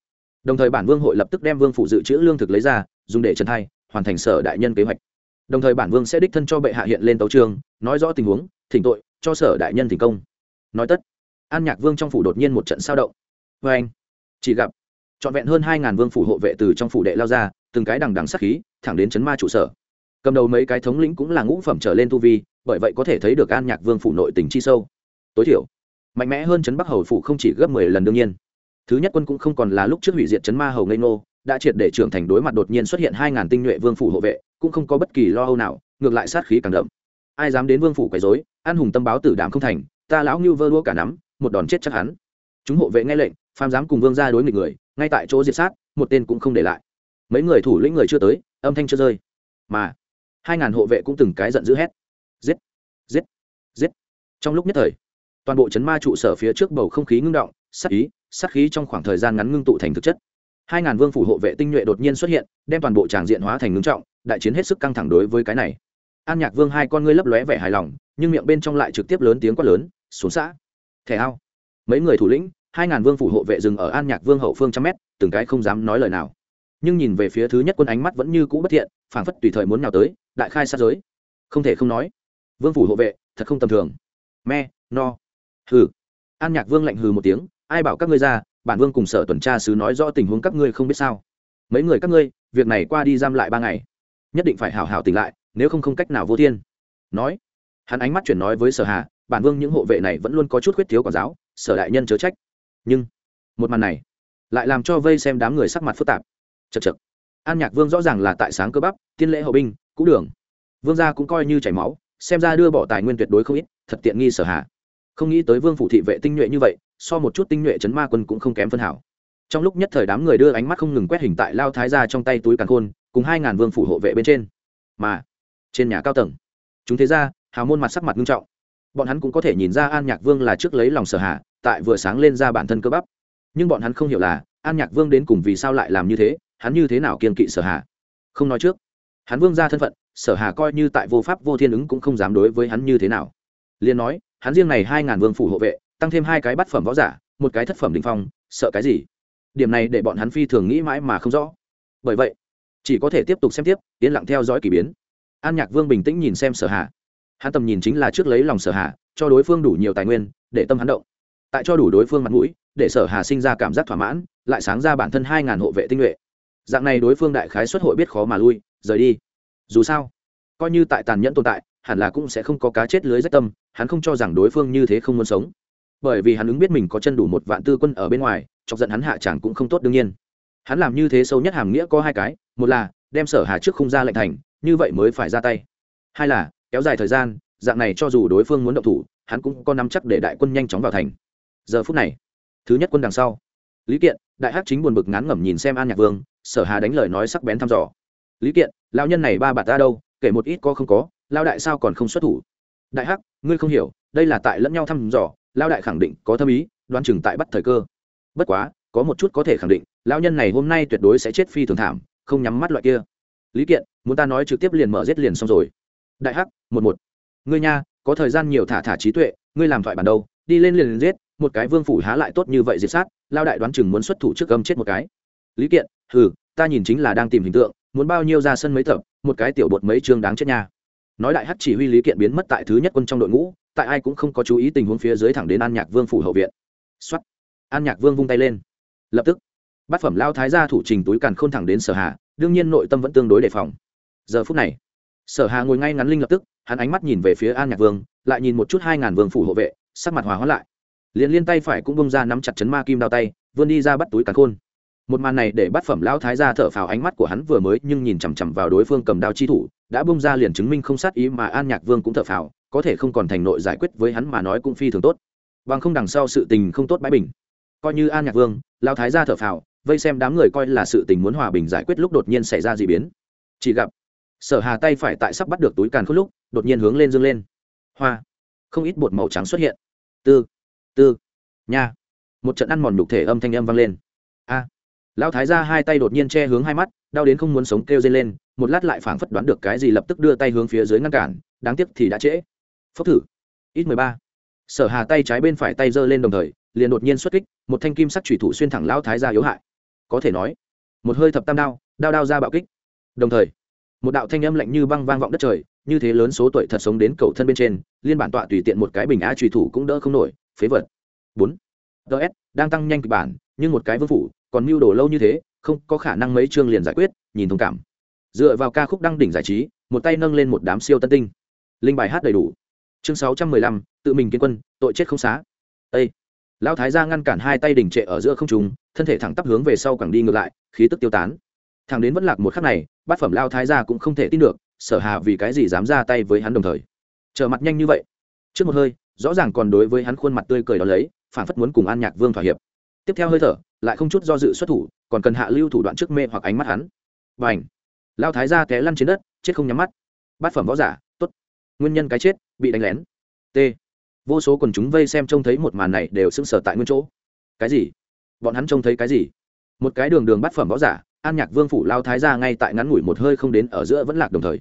đồng thời bản vương hội lập tức đem vương phụ dự trữ lương thực lấy ra, dùng để trần thay hoàn thành sở đại nhân kế hoạch. Đồng thời bản vương sẽ đích thân cho bệ hạ hiện lên tấu trường, nói rõ tình huống, thỉnh tội, cho sở đại nhân thành công. Nói tất, an nhạc vương trong phủ đột nhiên một trận sao động. Vê anh chỉ gặp trọn vẹn hơn hai ngàn vương phủ hộ vệ từ trong phủ đệ lao ra, từng cái đằng đằng sắc khí, thẳng đến chấn ma trụ sở. Cầm đầu mấy cái thống lĩnh cũng là ngũ phẩm trở lên tu vi, bởi vậy có thể thấy được an nhạc vương phủ nội tình chi sâu. Tối thiểu, mạnh mẽ hơn chấn bắc hầu phủ không chỉ gấp mười lần đương nhiên. Thứ nhất quân cũng không còn là lúc trước hủy diệt chấn ma hầu ngây nô đã triệt để trưởng thành đối mặt đột nhiên xuất hiện hai ngàn tinh nhuệ vương phủ hộ vệ, cũng không có bất kỳ lo âu nào, ngược lại sát khí càng đậm. Ai dám đến vương phủ quấy rối, an hùng tâm báo tử đảm không thành, ta lão như vơ đua cả nắm, một đòn chết chắc hắn. Chúng hộ vệ nghe lệnh, phàm dám cùng vương ra đối nghịch người ngay tại chỗ diệt sát, một tên cũng không để lại. Mấy người thủ lĩnh người chưa tới, âm thanh chưa rơi. Mà, hai ngàn hộ vệ cũng từng cái giận dữ hét. Giết giết giết. Trong lúc nhất thời, toàn bộ chấn ma trụ sở phía trước bầu không khí ngưng động, sát ý, sát khí trong khoảng thời gian ngắn ngưng tụ thành thực chất. Hai ngàn vương phủ hộ vệ tinh nhuệ đột nhiên xuất hiện, đem toàn bộ tràng diện hóa thành ngưng trọng, đại chiến hết sức căng thẳng đối với cái này. An nhạc vương hai con ngươi lấp lóe vẻ hài lòng, nhưng miệng bên trong lại trực tiếp lớn tiếng quát lớn, xuống xã, thẻ ao. Mấy người thủ lĩnh hai ngàn vương phủ hộ vệ dừng ở an nhạc vương hậu phương trăm mét, từng cái không dám nói lời nào. Nhưng nhìn về phía thứ nhất quân ánh mắt vẫn như cũ bất thiện, phảng phất tùy thời muốn nào tới, đại khai sát giới. Không thể không nói, vương phủ hộ vệ thật không tầm thường. Me, no. Hừ. An nhạc vương lạnh hừ một tiếng, ai bảo các ngươi ra, bản vương cùng sở tuần tra sứ nói rõ tình huống các ngươi không biết sao. Mấy người các ngươi, việc này qua đi giam lại ba ngày. Nhất định phải hảo hảo tỉnh lại, nếu không không cách nào vô thiên. Nói. Hắn ánh mắt chuyển nói với sở hà, bản vương những hộ vệ này vẫn luôn có chút khuyết thiếu quản giáo, sở đại nhân chớ trách nhưng một màn này lại làm cho vây xem đám người sắc mặt phức tạp. Chật chật an nhạc vương rõ ràng là tại sáng cơ bắp, tiên lễ hậu binh, cũ đường. Vương gia cũng coi như chảy máu, xem ra đưa bỏ tài nguyên tuyệt đối không ít, thật tiện nghi sở hạ. Không nghĩ tới vương phủ thị vệ tinh nhuệ như vậy, so một chút tinh nhuệ chấn ma quân cũng không kém phân hảo. Trong lúc nhất thời đám người đưa ánh mắt không ngừng quét hình tại lao thái ra trong tay túi càn khôn, cùng hai ngàn vương phủ hộ vệ bên trên. Mà, trên nhà cao tầng, chúng thế ra hào môn mặt sắc mặt nghiêm trọng. Bọn hắn cũng có thể nhìn ra an nhạc vương là trước lấy lòng sở hạ tại vừa sáng lên ra bản thân cơ bắp. Nhưng bọn hắn không hiểu là an nhạc vương đến cùng vì sao lại làm như thế hắn như thế nào kiên kỵ sở hà, không nói trước. Hắn vương ra thân phận sở hà coi như tại vô pháp vô thiên ứng cũng không dám đối với hắn như thế nào. Liền nói hắn riêng này hai ngàn vương phủ hộ vệ tăng thêm hai cái bát phẩm võ giả một cái thất phẩm đình phong sợ cái gì? Điểm này để bọn hắn phi thường nghĩ mãi mà không rõ. Bởi vậy chỉ có thể tiếp tục xem tiếp yên lặng theo dõi k ỳ biến. An nhạc vương bình tĩnh nhìn xem sở hà. Hắn tầm nhìn chính là trước lấy lòng sở hà cho đối phương đủ nhiều tài nguyên để tâm hắn động tại cho đủ đối phương mặt mũi, để sở hà sinh ra cảm giác thỏa mãn, lại sáng ra bản thân hai ngàn hộ vệ tinh nhuệ. Dạng này đối phương đại khái xuất hội biết khó mà lui, rời đi. Dù sao, coi như tại tàn nhẫn tồn tại, hẳn là cũng sẽ không có cá chết lưới rách tâm, hắn không cho rằng đối phương như thế không muốn sống. Bởi vì hắn ứng biết mình có chân đủ một vạn tư quân ở bên ngoài, chọc giận hắn hạ chẳng cũng không tốt đương nhiên. Hắn làm như thế sâu nhất hàm nghĩa có hai cái, một là đem sở hà trước không ra lệnh thành, như vậy mới phải ra tay. Hai là kéo dài thời gian, dạng này cho dù đối phương muốn động thủ, hắn cũng có nắm chắc để đại quân nhanh chóng vào thành giờ phút này, thứ nhất quân đằng sau, lý kiện, đại hát chính buồn bực ngán ngẩm nhìn xem an nhạc vương, sở hà đánh lời nói sắc bén thăm dò. Lý kiện lao nhân này ba bà ta đâu, kể một ít có không có lao đại sao còn không xuất thủ? Đại hắc, ngươi không hiểu, đây là tại lẫn nhau thăm dò lao đại khẳng định có thâm ý đoan chừng tại bắt thời cơ. Bất quá, có một chút có thể khẳng định lao nhân này hôm nay tuyệt đối sẽ chết phi thường thảm, không nhắm mắt loại kia. Lý kiện, muốn ta nói trực tiếp liền mở giết liền xong rồi. Đại hắc, một một. Ngươi nha, có thời gian nhiều thả thả trí tuệ, ngươi làm thoại bản đâu, đi lên liền giết một cái vương phủ há lại tốt như vậy diệt sát, lao đại đoán chừng muốn xuất thủ trước gâm chết một cái. Lý kiện, hừ, ta nhìn chính là đang tìm hình tượng, muốn bao nhiêu ra sân mấy tập, một cái tiểu bột mấy chương đáng chết nha. Nói đại hắc chỉ huy lý kiện biến mất tại thứ nhất quân trong đội ngũ, tại ai cũng không có chú ý tình huống phía dưới thẳng đến an nhạc vương phủ hậu viện. Xuất an nhạc vương vung tay lên. Lập tức, bát phẩm lao thái ra thủ trình túi càn khôn thẳng đến sở hà, đương nhiên nội tâm vẫn tương đối đề phòng. Giờ phút này, sở hà ngồi ngay ngắn linh lập tức, hắn ánh mắt nhìn về phía an nhạc vương, lại nhìn một chút hai ngàn vương phủ hộ vệ, sắc mặt hòa hóa lại liền liên tay phải cũng bông ra nắm chặt chấn ma kim đao tay, vươn đi ra bắt túi càn khôn. Một màn này để bắt phẩm lão thái ra thở phào ánh mắt của hắn vừa mới nhưng nhìn chằm chằm vào đối phương cầm đao chi thủ, đã bông ra liền chứng minh không sát ý mà an nhạc vương cũng thở phào, có thể không còn thành nội giải quyết với hắn mà nói cũng phi thường tốt. Bằng không đằng sau sự tình không tốt bãi bình. Coi như an nhạc vương, lão thái ra thở phào, vây xem đám người coi là sự tình muốn hòa bình giải quyết lúc đột nhiên xảy ra d ị biến. Chỉ gặp, sở hà tay phải tại sắp bắt được túi càn khôn lúc, đột nhiên hướng lên dương lên. Hoa, không ít bột màu trắng xuất hiện. Tư tư. Nha. Một trận ăn mòn nhục thể âm thanh âm vang lên. A. Lão thái ra hai tay đột nhiên che hướng hai mắt, đau đến không muốn sống kêu dây lên, một lát lại phảng phất đoán được cái gì lập tức đưa tay hướng phía dưới ngăn cản, đáng tiếc thì đã trễ. Phốc thử. Ít mười ba. Sở hà tay trái bên phải tay giơ lên đồng thời, liền đột nhiên xuất kích, một thanh kim sắc thủy thủ xuyên thẳng lão thái ra yếu hại. Có thể nói, một hơi thập tam đao đao đao ra bạo kích. Đồng thời, một đạo thanh âm lạnh như băng vang vọng đất trời, như thế lớn số tuổi thật sống đến cầu thân bên trên, liên bản tọa tùy tiện một cái bình á trùy thủ cũng đỡ không nổi phế vật. Bốn. Ts đang tăng nhanh kịch bản, nhưng một cái vương phủ, còn mưu đồ lâu như thế, không có khả năng mấy chương liền giải quyết, nhìn thông cảm. Dựa vào ca khúc đăng đỉnh giải trí, một tay nâng lên một đám siêu tân tinh. Linh bài hát đầy đủ. Chương sáu trăm mười lăm, tự mình kiến quân, tội chết không xá. Ây lão thái gia ngăn cản hai tay đỉnh trệ ở giữa không trùng thân thể thẳng tắp hướng về sau quẳng đi ngược lại, khí tức tiêu tán. Thằng đến vẫn lạc một khắc này, bát phẩm lao thái gia cũng không thể tin được, sở hà vì cái gì dám ra tay với hắn đồng thời. Trở mặt nhanh như vậy. Trước một hơi rõ ràng còn đối với hắn khuôn mặt tươi cười đó lấy phản phất muốn cùng an nhạc vương thỏa hiệp. Tiếp theo hơi thở, lại không chút do dự xuất thủ, còn cần hạ lưu thủ đoạn trước mê hoặc ánh mắt hắn. Và ảnh lao thái ra té lăn trên đất, chết không nhắm mắt. Bát phẩm võ giả t ố t nguyên nhân cái chết, bị đánh lén. T. Vô số quần chúng vây xem trông thấy một màn này đều sững sờ tại nguyên chỗ. Cái gì? Bọn hắn trông thấy cái gì? Một cái đường đường bát phẩm võ giả, an nhạc vương phủ lao thái ra ngay tại ngắn ngủi một hơi không đến ở giữa vẫn lạc đồng thời.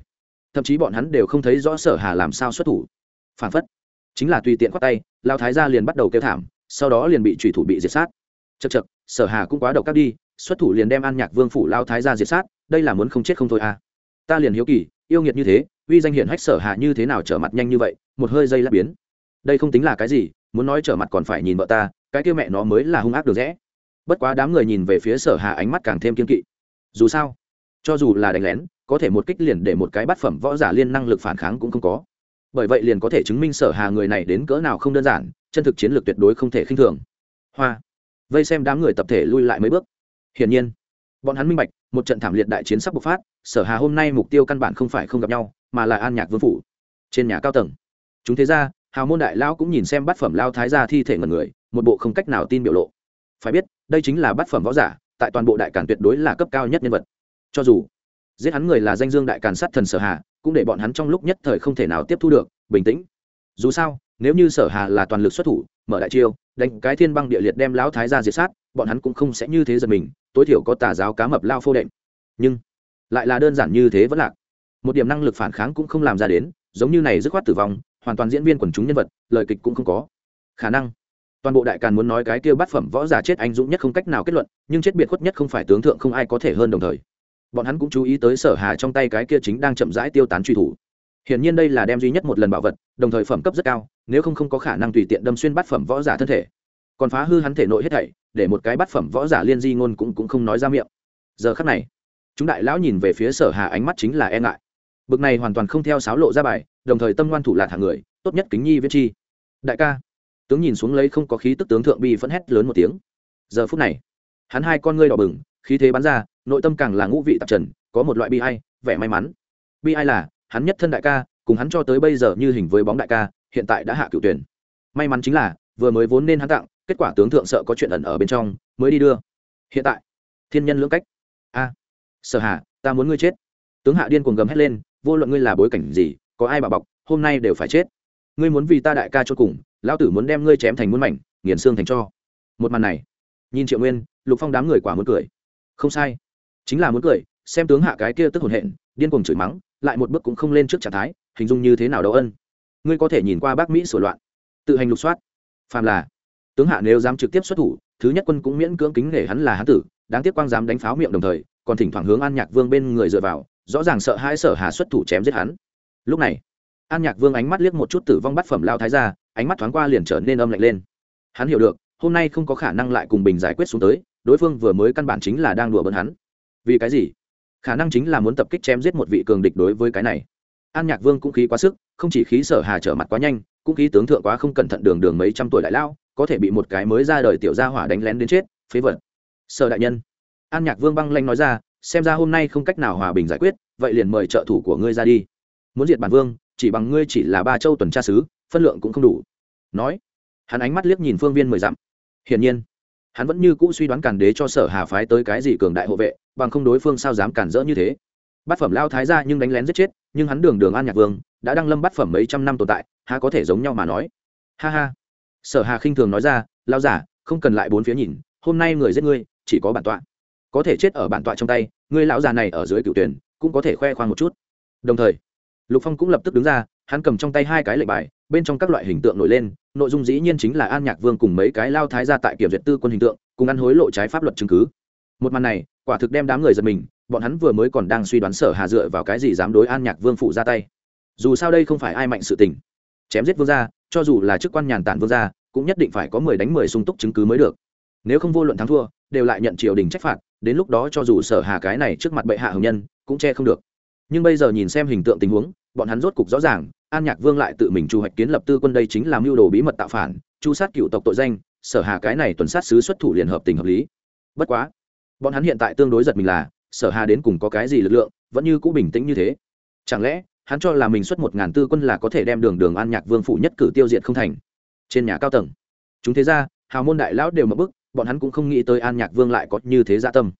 Thậm chí bọn hắn đều không thấy rõ sở hà làm sao xuất thủ. Phản phất chính là tùy tiện khoát tay lao thái gia liền bắt đầu kêu thảm, sau đó liền bị trùy thủ bị diệt sát. Chật chật sở hà cũng quá độc các đi, xuất thủ liền đem an nhạc vương phủ lao thái gia diệt sát, đây là muốn không chết không thôi à. Ta liền hiếu kỳ, yêu nghiệt như thế, uy danh hiển hách sở hà như thế nào trở mặt nhanh như vậy, một hơi dây lát biến. Đây không tính là cái gì, muốn nói trở mặt còn phải nhìn vợ ta, cái kia mẹ nó mới là hung ác được rẽ. Bất quá đám người nhìn về phía sở hà ánh mắt càng thêm kiên kỵ. Dù sao, cho dù là đánh lén, có thể một kích liền để một cái bát phẩm võ giả liên năng lực phản kháng cũng không có bởi vậy liền có thể chứng minh sở hà người này đến cỡ nào không đơn giản, chân thực chiến lược tuyệt đối không thể khinh thường. Hoa, vây xem đám người tập thể lui lại mấy bước. Hiển nhiên, bọn hắn minh bạch, một trận thảm liệt đại chiến sắp bộc phát, sở hà hôm nay mục tiêu căn bản không phải không gặp nhau, mà là an nhạc vương phủ. Trên nhà cao tầng, chúng thế ra hào môn đại lão cũng nhìn xem bát phẩm lao thái gia thi thể ngần người, một bộ không cách nào tin biểu lộ. Phải biết, đây chính là bát phẩm võ giả, tại toàn bộ đại càn tuyệt đối là cấp cao nhất nhân vật. Cho dù giết hắn người là danh dương đại càn sát thần sở hà cũng để bọn hắn trong lúc nhất thời không thể nào tiếp thu được, bình tĩnh. Dù sao, nếu như sở hà là toàn lực xuất thủ, mở đại chiêu, đánh cái thiên băng địa liệt đem lão thái gia diệt sát, bọn hắn cũng không sẽ như thế giật mình, tối thiểu có tà giáo cá mập lao phô đệm. Nhưng, lại là đơn giản như thế vẫn lạc. Một điểm năng lực phản kháng cũng không làm ra đến, giống như này dứt khoát tử vong, hoàn toàn diễn viên quần chúng nhân vật, lời kịch cũng không có. Khả năng, toàn bộ đại càn muốn nói cái kia bát phẩm võ giả chết anh dũng nhất không cách nào kết luận, nhưng chết biệt khuất nhất không phải tướng thượng không ai có thể hơn đồng thời bọn hắn cũng chú ý tới sở hà trong tay cái kia chính đang chậm rãi tiêu tán truy thủ. Hiển nhiên đây là đem duy nhất một lần bảo vật, đồng thời phẩm cấp rất cao, nếu không không có khả năng tùy tiện đâm xuyên bát phẩm võ giả thân thể. Còn phá hư hắn thể nội hết thảy, để một cái bát phẩm võ giả liên di ngôn cũng cũng không nói ra miệng. Giờ khắc này, chúng đại lão nhìn về phía sở hà ánh mắt chính là e ngại. Bực này hoàn toàn không theo sáo lộ ra bài, đồng thời tâm ngoan thủ lạc hạng người, tốt nhất kính nhi viết chi. Đại ca, tướng nhìn xuống lấy không có khí tức tướng thượng bi phẫn hét lớn một tiếng. Giờ phút này, hắn hai con ngươi đỏ bừng, khí thế bắn ra nội tâm càng là ngũ vị tạp trần, có một loại bi ai, vẻ may mắn. Bi ai là, hắn nhất thân đại ca, cùng hắn cho tới bây giờ như hình với bóng đại ca, hiện tại đã hạ cựu tuyển. May mắn chính là, vừa mới vốn nên hắn tặng, kết quả tướng thượng sợ có chuyện ẩn ở bên trong, mới đi đưa. Hiện tại, thiên nhân lưỡng cách. A, sở hạ ta muốn ngươi chết. Tướng hạ điên cuồng gầm hét lên, vô luận ngươi là bối cảnh gì, có ai bảo bọc, hôm nay đều phải chết. Ngươi muốn vì ta đại ca cho cùng, lão tử muốn đem ngươi chém thành muôn mảnh, nghiền xương thành cho. Một màn này, nhìn triệu nguyên, lục phong đám người quả muốn cười. Không sai chính là muốn cười, xem tướng hạ cái kia tức hồn hện, điên cuồng chửi mắng, lại một bước cũng không lên trước trạng thái, hình dung như thế nào đâu ân. Ngươi có thể nhìn qua bác mỹ sửa loạn. Tự hành lục soát. Phàm là, tướng hạ nếu dám trực tiếp xuất thủ, thứ nhất quân cũng miễn cưỡng kính nể hắn là hán tử, đáng tiếc quang dám đánh pháo miệng đồng thời, còn thỉnh thoảng hướng an nhạc vương bên người dựa vào, rõ ràng sợ hai sở hà xuất thủ chém giết hắn. Lúc này, an nhạc vương ánh mắt liếc một chút tử vong bắt phẩm lao thái ra ánh mắt thoáng qua liền trở nên âm lạnh lên. Hắn hiểu được, hôm nay không có khả năng lại cùng bình giải quyết xuống tới, đối phương vừa mới căn bản chính là đang đùa bỡn hắn vì cái gì? Khả năng chính là muốn tập kích chém giết một vị cường địch đối với cái này. An nhạc vương cũng khí quá sức, không chỉ khí sở hà trở mặt quá nhanh, cũng khí tướng thượng quá không cẩn thận đường đường mấy trăm tuổi đại lao, có thể bị một cái mới ra đời tiểu gia hỏa đánh lén đến chết, phế vật. Sở đại nhân. An nhạc vương băng lanh nói ra, xem ra hôm nay không cách nào hòa bình giải quyết, vậy liền mời trợ thủ của ngươi ra đi. Muốn diệt bản vương, chỉ bằng ngươi chỉ là ba châu tuần tra sứ, phân lượng cũng không đủ. Nói. Hắn ánh mắt liếc nhìn phương viên mười dặm. Hiển nhiên hắn vẫn như cũ suy đoán cản đế cho sở hà phái tới cái gì cường đại hộ vệ, bằng không đối phương sao dám cản rỡ như thế. Bát phẩm lao thái ra nhưng đánh lén giết chết, nhưng hắn đường đường an nhạc vương, đã đăng lâm bát phẩm mấy trăm năm tồn tại, há có thể giống nhau mà nói. Ha ha. Sở hà khinh thường nói ra lao giả, không cần lại bốn phía nhìn, hôm nay người giết ngươi, chỉ có bản tọa. Có thể chết ở bản tọa trong tay, ngươi lão già này ở dưới cựu tuyển, cũng có thể khoe khoang một chút. Đồng thời, lục phong cũng lập tức đứng ra, hắn cầm trong tay hai cái lệnh bài, bên trong các loại hình tượng nổi lên nội dung dĩ nhiên chính là an nhạc vương cùng mấy cái lao thái ra tại kiểm duyệt tư quân hình tượng, cùng ăn hối lộ trái pháp luật chứng cứ. Một màn này, quả thực đem đám người giật mình, bọn hắn vừa mới còn đang suy đoán sở hà dựa vào cái gì dám đối an nhạc vương phụ ra tay. Dù sao đây không phải ai mạnh sự tình. Chém giết vương gia, cho dù là chức quan nhàn tản vương gia, cũng nhất định phải có mười đánh mười sung túc chứng cứ mới được. Nếu không vô luận thắng thua, đều lại nhận triều đình trách phạt, đến lúc đó cho dù sở hà cái này trước mặt bệ hạ hồng nhân, cũng che không được. Nhưng bây giờ nhìn xem hình tượng tình huống, bọn hắn rốt cục rõ ràng an nhạc vương lại tự mình chu hoạch kiến lập tư quân đây chính là mưu đồ bí mật tạo phản, chu sát cựu tộc tội danh, sở hà cái này tuần sát sứ xuất thủ liền hợp tình hợp lý. Bất quá, bọn hắn hiện tại tương đối giật mình là, sở hà đến cùng có cái gì lực lượng, vẫn như cũ bình tĩnh như thế. Chẳng lẽ, hắn cho là mình xuất một ngàn tư quân là có thể đem đường đường an nhạc vương phủ nhất cử tiêu diệt không thành? Trên nhà cao tầng, chúng thế ra hào môn đại lão đều mập bức, bọn hắn cũng không nghĩ tới an nhạc vương lại có như thế gia tâm.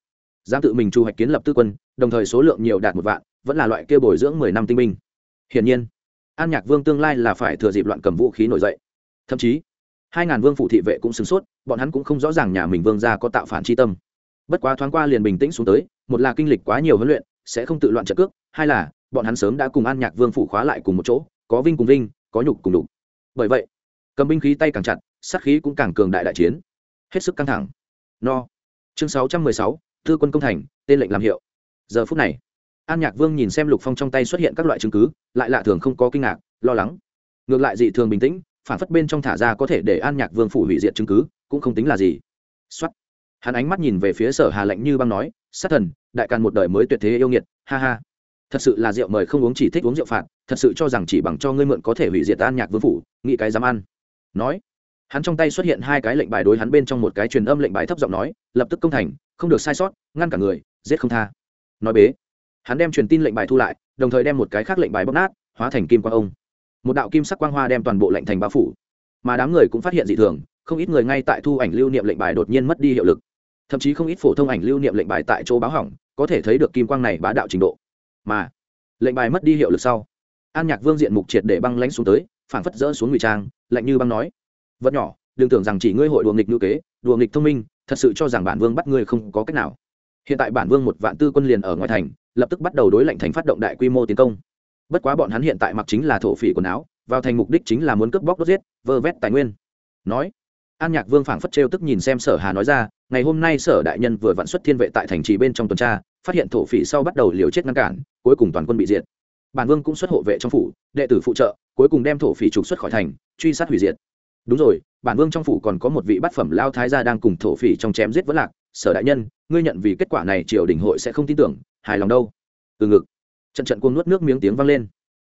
Dám tự mình chu hoạch kiến lập tư quân, đồng thời số lượng nhiều đạt một vạn, vẫn là loại kia bồi dưỡng mười năm tinh binh. Hiển nhiên an nhạc vương tương lai là phải thừa dịp loạn cầm vũ khí nổi dậy. Thậm chí, hai ngàn vương phủ thị vệ cũng sửng sốt, bọn hắn cũng không rõ ràng nhà mình vương gia có tạo phản chi tâm. Bất quá thoáng qua liền bình tĩnh xuống tới, một là kinh lịch quá nhiều huấn luyện, sẽ không tự loạn trợ cước, hai là, bọn hắn sớm đã cùng an nhạc vương phủ khóa lại cùng một chỗ, có vinh cùng vinh, có nhục cùng đục bởi vậy, cầm binh khí tay càng chặt, sát khí cũng càng cường đại đại chiến. Hết sức căng thẳng. No. Chương sáu trăm mười sáu, thư quân công thành, tên lệnh làm hiệu. Giờ phút này an nhạc vương nhìn xem lục phong trong tay xuất hiện các loại chứng cứ, lại lạ thường không có kinh ngạc, lo lắng. Ngược lại dị thường bình tĩnh, phản phất bên trong thả ra có thể để an nhạc vương phủ hủy diệt chứng cứ, cũng không tính là gì. Xuất hắn ánh mắt nhìn về phía sở hà lạnh như băng nói, sát thần, đại càn một đời mới tuyệt thế yêu nghiệt, ha ha. Thật sự là rượu mời không uống chỉ thích uống rượu phạt, thật sự cho rằng chỉ bằng cho ngươi mượn có thể hủy diệt an nhạc vương phủ, nghĩ cái dám ăn. Nói, hắn trong tay xuất hiện hai cái lệnh bài đối hắn bên trong một cái truyền âm lệnh bài thấp giọng nói, lập tức công thành, không được sai sót, ngăn cả người, giết không tha. Nói bế hắn đem truyền tin lệnh bài thu lại, đồng thời đem một cái khác lệnh bài bóc nát, hóa thành kim quang ông. Một đạo kim sắc quang hoa đem toàn bộ lệnh thành bao phủ. Mà đám người cũng phát hiện dị thường, không ít người ngay tại thu ảnh lưu niệm lệnh bài đột nhiên mất đi hiệu lực. Thậm chí không ít phổ thông ảnh lưu niệm lệnh bài tại chỗ báo hỏng, có thể thấy được kim quang này bá đạo trình độ. Mà, lệnh bài mất đi hiệu lực sau, an nhạc vương diện mục triệt để băng lãnh xuống tới phản phất rỡ xuống ngụy trang, lạnh như băng nói, vật nhỏ, đừng tưởng rằng chỉ ngươi hội đùa nghịch ngữ kế, đùa nghịch thông minh, thật sự cho rằng bản vương bắt ngươi không có cách nào. Hiện tại bản vương một vạn tư quân liền ở ngoài thành lập tức bắt đầu đối lệnh thành phát động đại quy mô tiến công. Bất quá bọn hắn hiện tại mặc chính là thổ phỉ quần áo, vào thành mục đích chính là muốn cướp bóc đốt giết, vơ vét tài nguyên. Nói, an nhạc vương phảng phất trêu tức nhìn xem sở hà nói ra, ngày hôm nay sở đại nhân vừa vạn xuất thiên vệ tại thành trì bên trong tuần tra, phát hiện thổ phỉ sau bắt đầu liều chết ngăn cản, cuối cùng toàn quân bị diệt. Bản vương cũng xuất hộ vệ trong phủ, đệ tử phụ trợ, cuối cùng đem thổ phỉ trục xuất khỏi thành, truy sát hủy diệt. Đúng rồi, bản vương trong phủ còn có một vị bát phẩm lao thái gia đang cùng thổ phỉ trong chém giết vẫn lạc sở đại nhân, ngươi nhận vì kết quả này triều đình hội sẽ không tin tưởng, hài lòng đâu? Từ ngực. Trận trận cuồng nuốt nước miếng tiếng vang lên.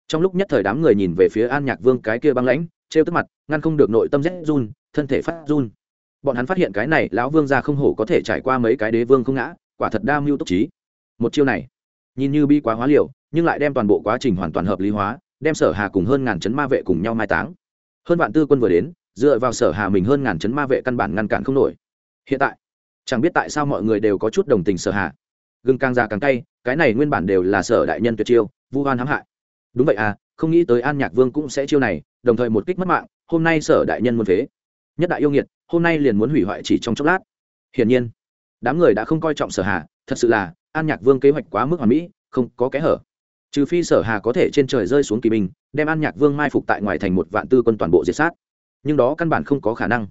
Trong lúc nhất thời đám người nhìn về phía an nhạc vương cái kia băng lãnh, trêu tức mặt, ngăn không được nội tâm rét run, thân thể phát run. Bọn hắn phát hiện cái này, lão vương gia không hổ có thể trải qua mấy cái đế vương không ngã, quả thật đa mưu túc trí. Một chiêu này, nhìn như bi quá hóa liều, nhưng lại đem toàn bộ quá trình hoàn toàn hợp lý hóa, đem sở hà cùng hơn ngàn chấn ma vệ cùng nhau mai táng. Hơn vạn tư quân vừa đến, dựa vào sở hà mình hơn ngàn chấn ma vệ căn bản ngăn cản không nổi. Hiện tại chẳng biết tại sao mọi người đều có chút đồng tình sở hà. Gừng càng già càng cay, cái này nguyên bản đều là sở đại nhân tuyệt chiêu, vu hoan hãm hại. Đúng vậy à không nghĩ tới an nhạc vương cũng sẽ chiêu này, đồng thời một kích mất mạng, hôm nay sở đại nhân muốn phế. Nhất đại yêu nghiệt, hôm nay liền muốn hủy hoại chỉ trong chốc lát. Hiển nhiên, đám người đã không coi trọng sở hà, thật sự là, an nhạc vương kế hoạch quá mức hoàn mỹ, không có kẽ hở. Trừ phi sở hà có thể trên trời rơi xuống kỳ bình đem an nhạc vương mai phục tại ngoài thành một vạn tư quân toàn bộ diệt sát. Nhưng đó căn bản không có khả năng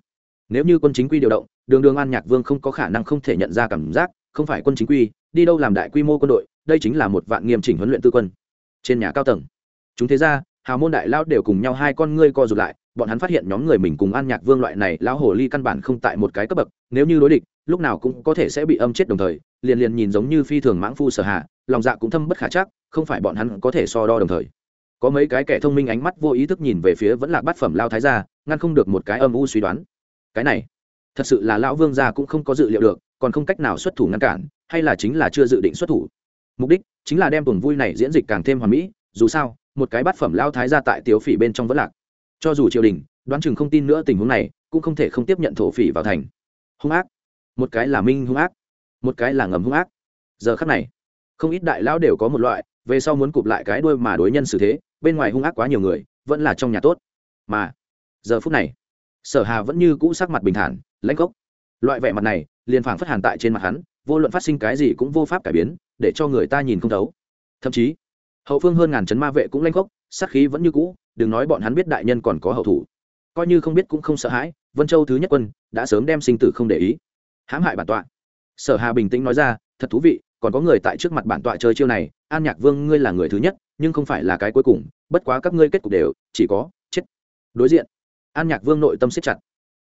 nếu như quân chính quy điều động, đường đường an nhạc vương không có khả năng không thể nhận ra cảm giác, không phải quân chính quy, đi đâu làm đại quy mô quân đội, đây chính là một vạn nghiêm chỉnh huấn luyện tư quân. Trên nhà cao tầng, chúng thế ra hào môn đại lao đều cùng nhau hai con ngươi co rụt lại, bọn hắn phát hiện nhóm người mình cùng an nhạc vương loại này lão hồ ly căn bản không tại một cái cấp bậc, nếu như đối địch, lúc nào cũng có thể sẽ bị âm chết đồng thời, liền liền nhìn giống như phi thường mãng phu sở hạ, lòng dạ cũng thâm bất khả chắc, không phải bọn hắn có thể so đo đồng thời. Có mấy cái kẻ thông minh ánh mắt vô ý thức nhìn về phía vẫn là bát phẩm lao thái gia, ngăn không được một cái âm u suy đoán cái này, thật sự là lão vương gia cũng không có dự liệu được, còn không cách nào xuất thủ ngăn cản, hay là chính là chưa dự định xuất thủ. Mục đích chính là đem tuần vui này diễn dịch càng thêm hoàn mỹ, dù sao, một cái bát phẩm lao thái gia tại tiểu phỉ bên trong vẫn lạc. Cho dù triều đình, đoán chừng không tin nữa tình huống này, cũng không thể không tiếp nhận thổ phỉ vào thành. Hung ác. Một cái là minh hung ác, một cái là ngầm hung ác. Giờ khắc này, không ít đại lão đều có một loại, về sau muốn cụp lại cái đuôi mà đối nhân xử thế, bên ngoài hung ác quá nhiều người, vẫn là trong nhà tốt. Mà, giờ phút này sở hà vẫn như cũ sắc mặt bình thản, lãnh gốc. Loại vẻ mặt này, liền phảng phất hàn tại trên mặt hắn, vô luận phát sinh cái gì cũng vô pháp cải biến, để cho người ta nhìn không thấu. Thậm chí, hậu phương hơn ngàn chấn ma vệ cũng lãnh gốc, sát khí vẫn như cũ, đừng nói bọn hắn biết đại nhân còn có hậu thủ. Coi như không biết cũng không sợ hãi, vân châu thứ nhất quân đã sớm đem sinh tử không để ý. Hãm hại bản tọa. Sở hà bình tĩnh nói ra, thật thú vị, còn có người tại trước mặt bản tọa chơi chiêu này, an nhạc vương ngươi là người thứ nhất, nhưng không phải là cái cuối cùng, bất quá các ngươi kết cục đều chỉ có chết. Đối diện an nhạc vương nội tâm siết chặt.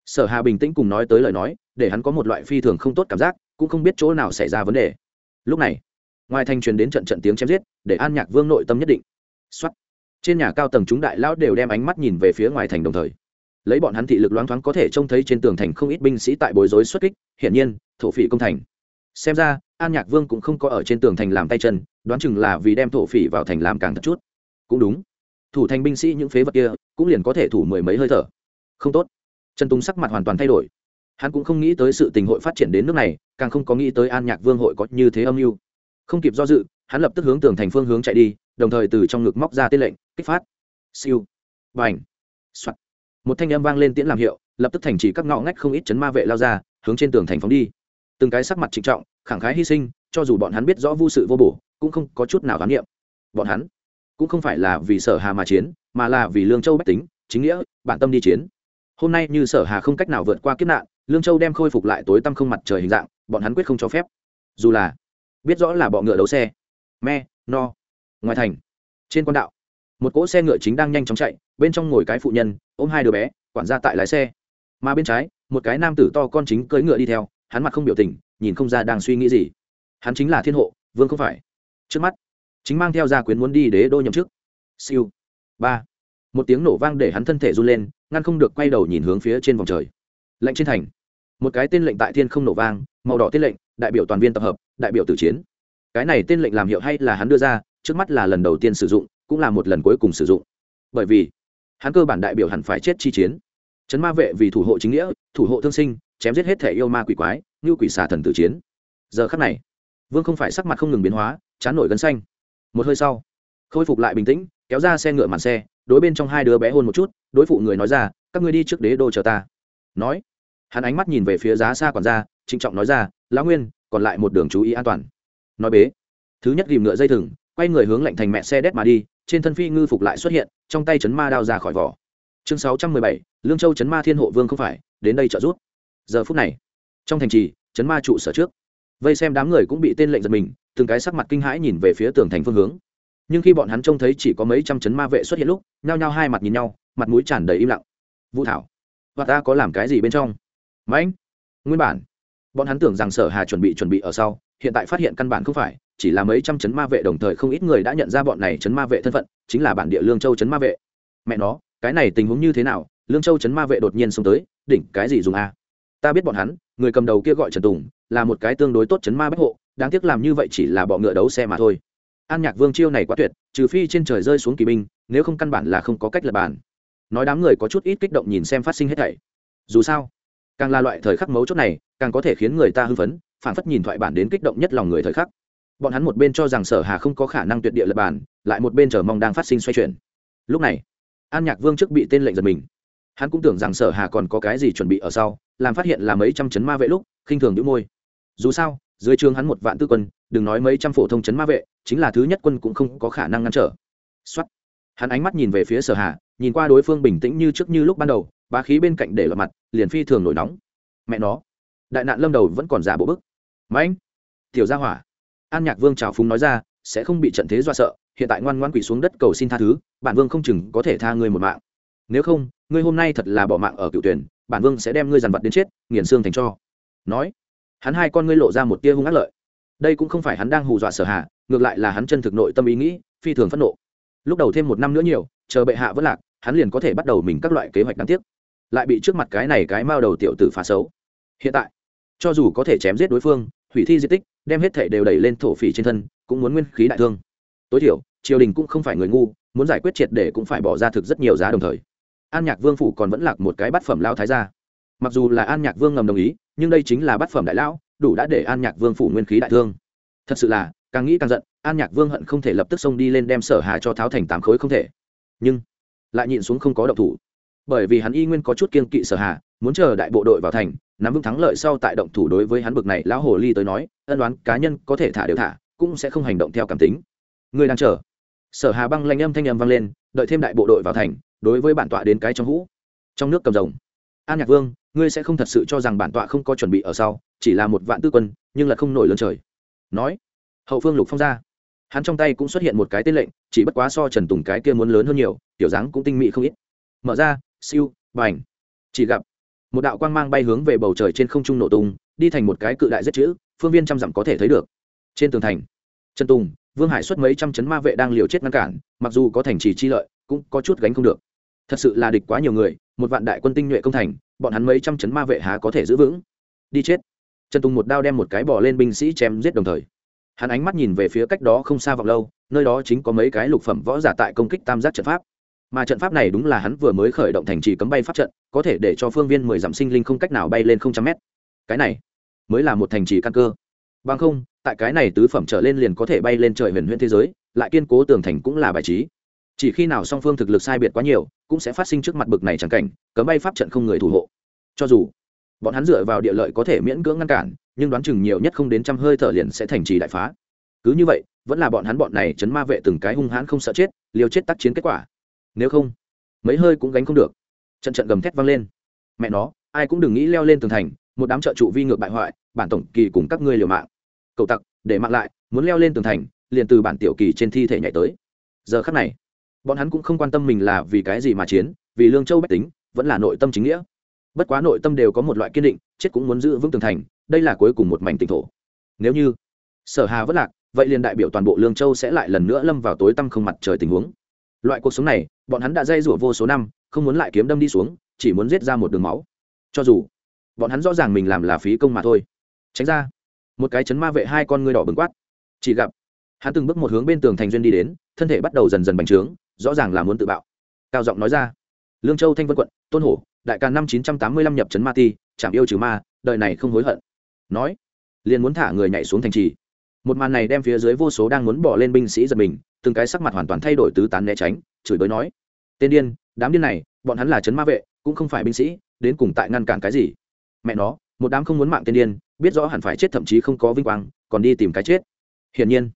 Sở hà bình tĩnh cùng nói tới lời nói, để hắn có một loại phi thường không tốt cảm giác, cũng không biết chỗ nào xảy ra vấn đề. Lúc này, ngoài thành truyền đến trận trận tiếng chém giết, để an nhạc vương nội tâm nhất định. Xuất trên nhà cao tầng chúng đại lão đều đem ánh mắt nhìn về phía ngoài thành đồng thời. Lấy bọn hắn thị lực loáng thoáng có thể trông thấy trên tường thành không ít binh sĩ tại bối rối xuất kích, hiển nhiên, thổ phỉ công thành. Xem ra, an nhạc vương cũng không có ở trên tường thành làm tay chân, đoán chừng là vì đem thổ phỉ vào thành làm càng thật chút. Cũng đúng. Thủ thành binh sĩ những phế vật kia, cũng liền có thể thủ mười mấy hơi thở không tốt. Trần tùng sắc mặt hoàn toàn thay đổi. Hắn cũng không nghĩ tới sự tình hội phát triển đến nước này, càng không có nghĩ tới an nhạc vương hội có như thế âm mưu. Không kịp do dự, hắn lập tức hướng tường thành phương hướng chạy đi, đồng thời từ trong ngực móc ra tên lệnh, kích phát. Siêu. B à n soạt. Một thanh âm vang lên tiễn làm hiệu, lập tức thành chỉ các ngõ ngách không ít chấn ma vệ lao ra, hướng trên tường thành phóng đi. Từng cái sắc mặt trịnh trọng, khẳng khái hy sinh, cho dù bọn hắn biết rõ vô sự vô bổ, cũng không có chút nào khám nghiệm bọn hắn cũng không phải là vì sở hà mà chiến, mà là vì lương châu bách tính, chính nghĩa, bản tâm đi chiến hôm nay như sở hà không cách nào vượt qua kiếp nạn, lương châu đem khôi phục lại tối tăm không mặt trời hình dạng, bọn hắn quyết không cho phép. Dù là biết rõ là bọ ngựa đấu xe, me, no, ngoài thành, trên quan đạo, một cỗ xe ngựa chính đang nhanh chóng chạy, bên trong ngồi cái phụ nhân, ôm hai đứa bé, quản gia tại lái xe. Mà bên trái, một cái nam tử to con chính cưỡi ngựa đi theo, hắn mặt không biểu tình, nhìn không ra đang suy nghĩ gì. Hắn chính là thiên hộ, vương không phải. Trước mắt, chính mang theo gia quyến muốn đi đế đô nhậm chức. Siêu. Ba một tiếng nổ vang để hắn thân thể run lên, ngăn không được quay đầu nhìn hướng phía trên vòng trời. Lệnh trên thành. Một cái tên lệnh tại thiên không nổ vang, màu đỏ tên lệnh, đại biểu toàn viên tập hợp, đại biểu tử chiến. Cái này tên lệnh làm hiệu hay là hắn đưa ra, trước mắt là lần đầu tiên sử dụng, cũng là một lần cuối cùng sử dụng. Bởi vì, hắn cơ bản đại biểu hẳn phải chết chi chiến. Chấn ma vệ vì thủ hộ chính nghĩa, thủ hộ thương sinh, chém giết hết thể yêu ma quỷ quái, như quỷ xà thần tử chiến. Giờ khắc này, vương không phải sắc mặt không ngừng biến hóa, chán nổi gân xanh. Một hơi sau, khôi phục lại bình tĩnh, kéo ra xe ngựa màn xe đối bên trong hai đứa bé hôn một chút, đối phụ người nói ra, các ngươi đi trước đế đô chờ ta. Nói, hắn ánh mắt nhìn về phía giá xa quản gia, trịnh trọng nói ra, lão nguyên, còn lại một đường chú ý an toàn. Nói bế, thứ nhất ghìm ngựa dây thừng, quay người hướng lạnh thành mẹ xe đét mà đi, trên thân phi ngư phục lại xuất hiện, trong tay chấn ma đao ra khỏi vỏ. Chương sáu trăm mười bảy, lương châu chấn ma thiên hộ vương không phải, đến đây trợ giúp. Giờ phút này, trong thành trì, chấn ma trụ sở trước. Vây xem đám người cũng bị tên lệnh giật mình, từng cái sắc mặt kinh hãi nhìn về phía tường thành phương hướng nhưng khi bọn hắn trông thấy chỉ có mấy trăm chấn ma vệ xuất hiện lúc, nhao nhao hai mặt nhìn nhau, mặt mũi tràn đầy im lặng. Vũ thảo, và ta có làm cái gì bên trong? Mãnh nguyên bản, bọn hắn tưởng rằng sở hà chuẩn bị chuẩn bị ở sau, hiện tại phát hiện căn bản không phải, chỉ là mấy trăm chấn ma vệ đồng thời không ít người đã nhận ra bọn này chấn ma vệ thân phận, chính là bản địa lương châu chấn ma vệ. Mẹ nó, cái này tình huống như thế nào? Lương châu chấn ma vệ đột nhiên xông tới, đỉnh, cái gì dùng a? Ta biết bọn hắn, người cầm đầu kia gọi trần tùng, là một cái tương đối tốt chấn ma bách hộ, đáng tiếc làm như vậy chỉ là bọ ngựa đấu xe mà thôi an nhạc vương chiêu này quá tuyệt, trừ phi trên trời rơi xuống kỳ binh, nếu không căn bản là không có cách lập bàn. Nói đám người có chút ít kích động nhìn xem phát sinh hết thảy. Dù sao, càng là loại thời khắc mấu chốt này, càng có thể khiến người ta hưng phấn phản phất nhìn thoại bản đến kích động nhất lòng người thời khắc. Bọn hắn một bên cho rằng sở hà không có khả năng tuyệt địa lập bản lại một bên chờ mong đang phát sinh xoay chuyển. Lúc này, an nhạc vương trước bị tên lệnh giật mình. Hắn cũng tưởng rằng sở hà còn có cái gì chuẩn bị ở sau, làm phát hiện là mấy trăm chấn ma vệ lúc, khinh thường đĩu môi. Dù sao dưới trường hắn một vạn tư quân, đừng nói mấy trăm phổ thông chấn ma vệ, chính là thứ nhất quân cũng không có khả năng ngăn trở. Xuất hắn ánh mắt nhìn về phía sở hà, nhìn qua đối phương bình tĩnh như trước như lúc ban đầu, bá khí bên cạnh để lọt mặt, liền phi thường nổi nóng. Mẹ nó. Đại nạn lâm đầu vẫn còn giả bộ bức. Mãnh tiểu gia hỏa. An nhạc vương trào phúng nói ra, sẽ không bị trận thế do sợ, hiện tại ngoan ngoan quỳ xuống đất cầu xin tha thứ, bản vương không chừng có thể tha ngươi một mạng. Nếu không, ngươi hôm nay thật là bỏ mạng ở cựu tuyển, bản vương sẽ đem ngươi dàn vật đến chết, nghiền xương thành cho. Nói hắn hai con ngươi lộ ra một tia hung ác lợi. Đây cũng không phải hắn đang hù dọa sở hạ ngược lại là hắn chân thực nội tâm ý nghĩ, phi thường phẫn nộ. Lúc đầu thêm một năm nữa nhiều, chờ bệ hạ vất lạc, hắn liền có thể bắt đầu mình các loại kế hoạch đáng tiếc. Lại bị trước mặt cái này cái mao đầu tiểu tử phá xấu. Hiện tại, cho dù có thể chém giết đối phương, hủy thi di tích, đem hết thể đều đẩy lên thổ phỉ trên thân, cũng muốn nguyên khí đại thương. Tối thiểu, triều đình cũng không phải người ngu, muốn giải quyết triệt để cũng phải bỏ ra thực rất nhiều giá đồng thời. An nhạc vương phủ còn vẫn lạc một cái bát phẩm lao thái gia. Mặc dù là an nhạc vương ngầm đồng ý nhưng đây chính là bát phẩm đại lão, đủ đã để an nhạc vương phủ nguyên khí đại thương. Thật sự là, càng nghĩ càng giận, an nhạc vương hận không thể lập tức xông đi lên đem sở hà cho tháo thành tám khối không thể. Nhưng, lại nhịn xuống không có động thủ. Bởi vì hắn y nguyên có chút kiên kỵ sở hà, muốn chờ đại bộ đội vào thành, nắm vững thắng lợi sau tại động thủ đối với hắn bực này lão hồ ly tới nói, ân đoán cá nhân có thể thả đều thả, cũng sẽ không hành động theo cảm tính. Người đang chờ. Sở hà băng lanh âm thanh âm vang lên, đợi thêm đại bộ đội vào thành, đối với bản tọa đến cái trong hũ. Trong nước cầm rồng an nhạc vương, ngươi sẽ không thật sự cho rằng bản tọa không có chuẩn bị ở sau, chỉ là một vạn tư quân, nhưng là không nổi lớn trời. Nói, hậu phương lục phong ra. Hắn trong tay cũng xuất hiện một cái tên lệnh, chỉ bất quá so trần tùng cái kia muốn lớn hơn nhiều, tiểu dáng cũng tinh mỹ không ít. Mở ra, siêu, bành. Chỉ gặp, một đạo quang mang bay hướng về bầu trời trên không trung nổ tung, đi thành một cái cự đại rất chữ, phương viên trăm dặm có thể thấy được. Trên tường thành, trần tùng, vương hải xuất mấy trăm chấn ma vệ đang liều chết ngăn cản, mặc dù có thành trì chi lợi, cũng có chút gánh không được thật sự là địch quá nhiều người, một vạn đại quân tinh nhuệ công thành, bọn hắn mấy trăm chấn ma vệ há có thể giữ vững? Đi chết. Trần tùng một đao đem một cái bỏ lên binh sĩ chém giết đồng thời. Hắn ánh mắt nhìn về phía cách đó không xa vọng lâu, nơi đó chính có mấy cái lục phẩm võ giả tại công kích tam giác trận pháp. Mà trận pháp này đúng là hắn vừa mới khởi động thành trì cấm bay pháp trận, có thể để cho phương viên mười dặm sinh linh không cách nào bay lên không trăm mét. Cái này mới là một thành trì căn cơ. Bằng không, tại cái này tứ phẩm trở lên liền có thể bay lên trời huyền huyễn thế giới, lại kiên cố tường thành cũng là bài trí chỉ khi nào song phương thực lực sai biệt quá nhiều, cũng sẽ phát sinh trước mặt bực này chẳng cảnh, cấm bay pháp trận không người thủ hộ. Cho dù bọn hắn dựa vào địa lợi có thể miễn cưỡng ngăn cản, nhưng đoán chừng nhiều nhất không đến trăm hơi thở liền sẽ thành trì đại phá. Cứ như vậy, vẫn là bọn hắn bọn này chấn ma vệ từng cái hung hãn không sợ chết, liều chết tác chiến kết quả. Nếu không, mấy hơi cũng gánh không được. Trận trận gầm thét vang lên. Mẹ nó, ai cũng đừng nghĩ leo lên tường thành, một đám trợ trụ vi ngược bại hoại, bản tổng kỳ cùng các ngươi liều mạng. Cậu tặc, để mạng lại, muốn leo lên tường thành, liền từ bản tiểu kỳ trên thi thể nhảy tới. Giờ khắc này bọn hắn cũng không quan tâm mình là vì cái gì mà chiến, vì lương châu bách tính, vẫn là nội tâm chính nghĩa. Bất quá nội tâm đều có một loại kiên định, chết cũng muốn giữ vững tường thành, đây là cuối cùng một mảnh tỉnh thổ. Nếu như sở hà vất lạc, vậy liền đại biểu toàn bộ lương châu sẽ lại lần nữa lâm vào tối tăm không mặt trời tình huống. Loại cuộc sống này, bọn hắn đã dây rủa vô số năm, không muốn lại kiếm đâm đi xuống, chỉ muốn giết ra một đường máu. Cho dù bọn hắn rõ ràng mình làm là phí công mà thôi. Tránh ra, một cái chấn ma vệ hai con ngươi đỏ bừng quát. Chỉ gặp hắn từng bước một hướng bên tường thành duyên đi đến, thân thể bắt đầu dần dần bành trướng rõ ràng là muốn tự bạo. Cao giọng nói ra. Lương châu thanh vân quận, tôn hổ, đại ca năm chín trăm tám mươi lăm nhập trấn ma ti chạm yêu trừ ma, đời này không hối hận. Nói, liền muốn thả người nhảy xuống thành trì. Một màn này đem phía dưới vô số đang muốn bỏ lên binh sĩ giật mình, từng cái sắc mặt hoàn toàn thay đổi tứ tán né tránh, chửi bới nói, tên điên, đám điên này, bọn hắn là trấn ma vệ, cũng không phải binh sĩ, đến cùng tại ngăn cản cái gì? Mẹ nó, một đám không muốn mạng tên điên, biết rõ hẳn phải chết thậm chí không có vinh quang, còn đi tìm cái chết. Hiển nhiên,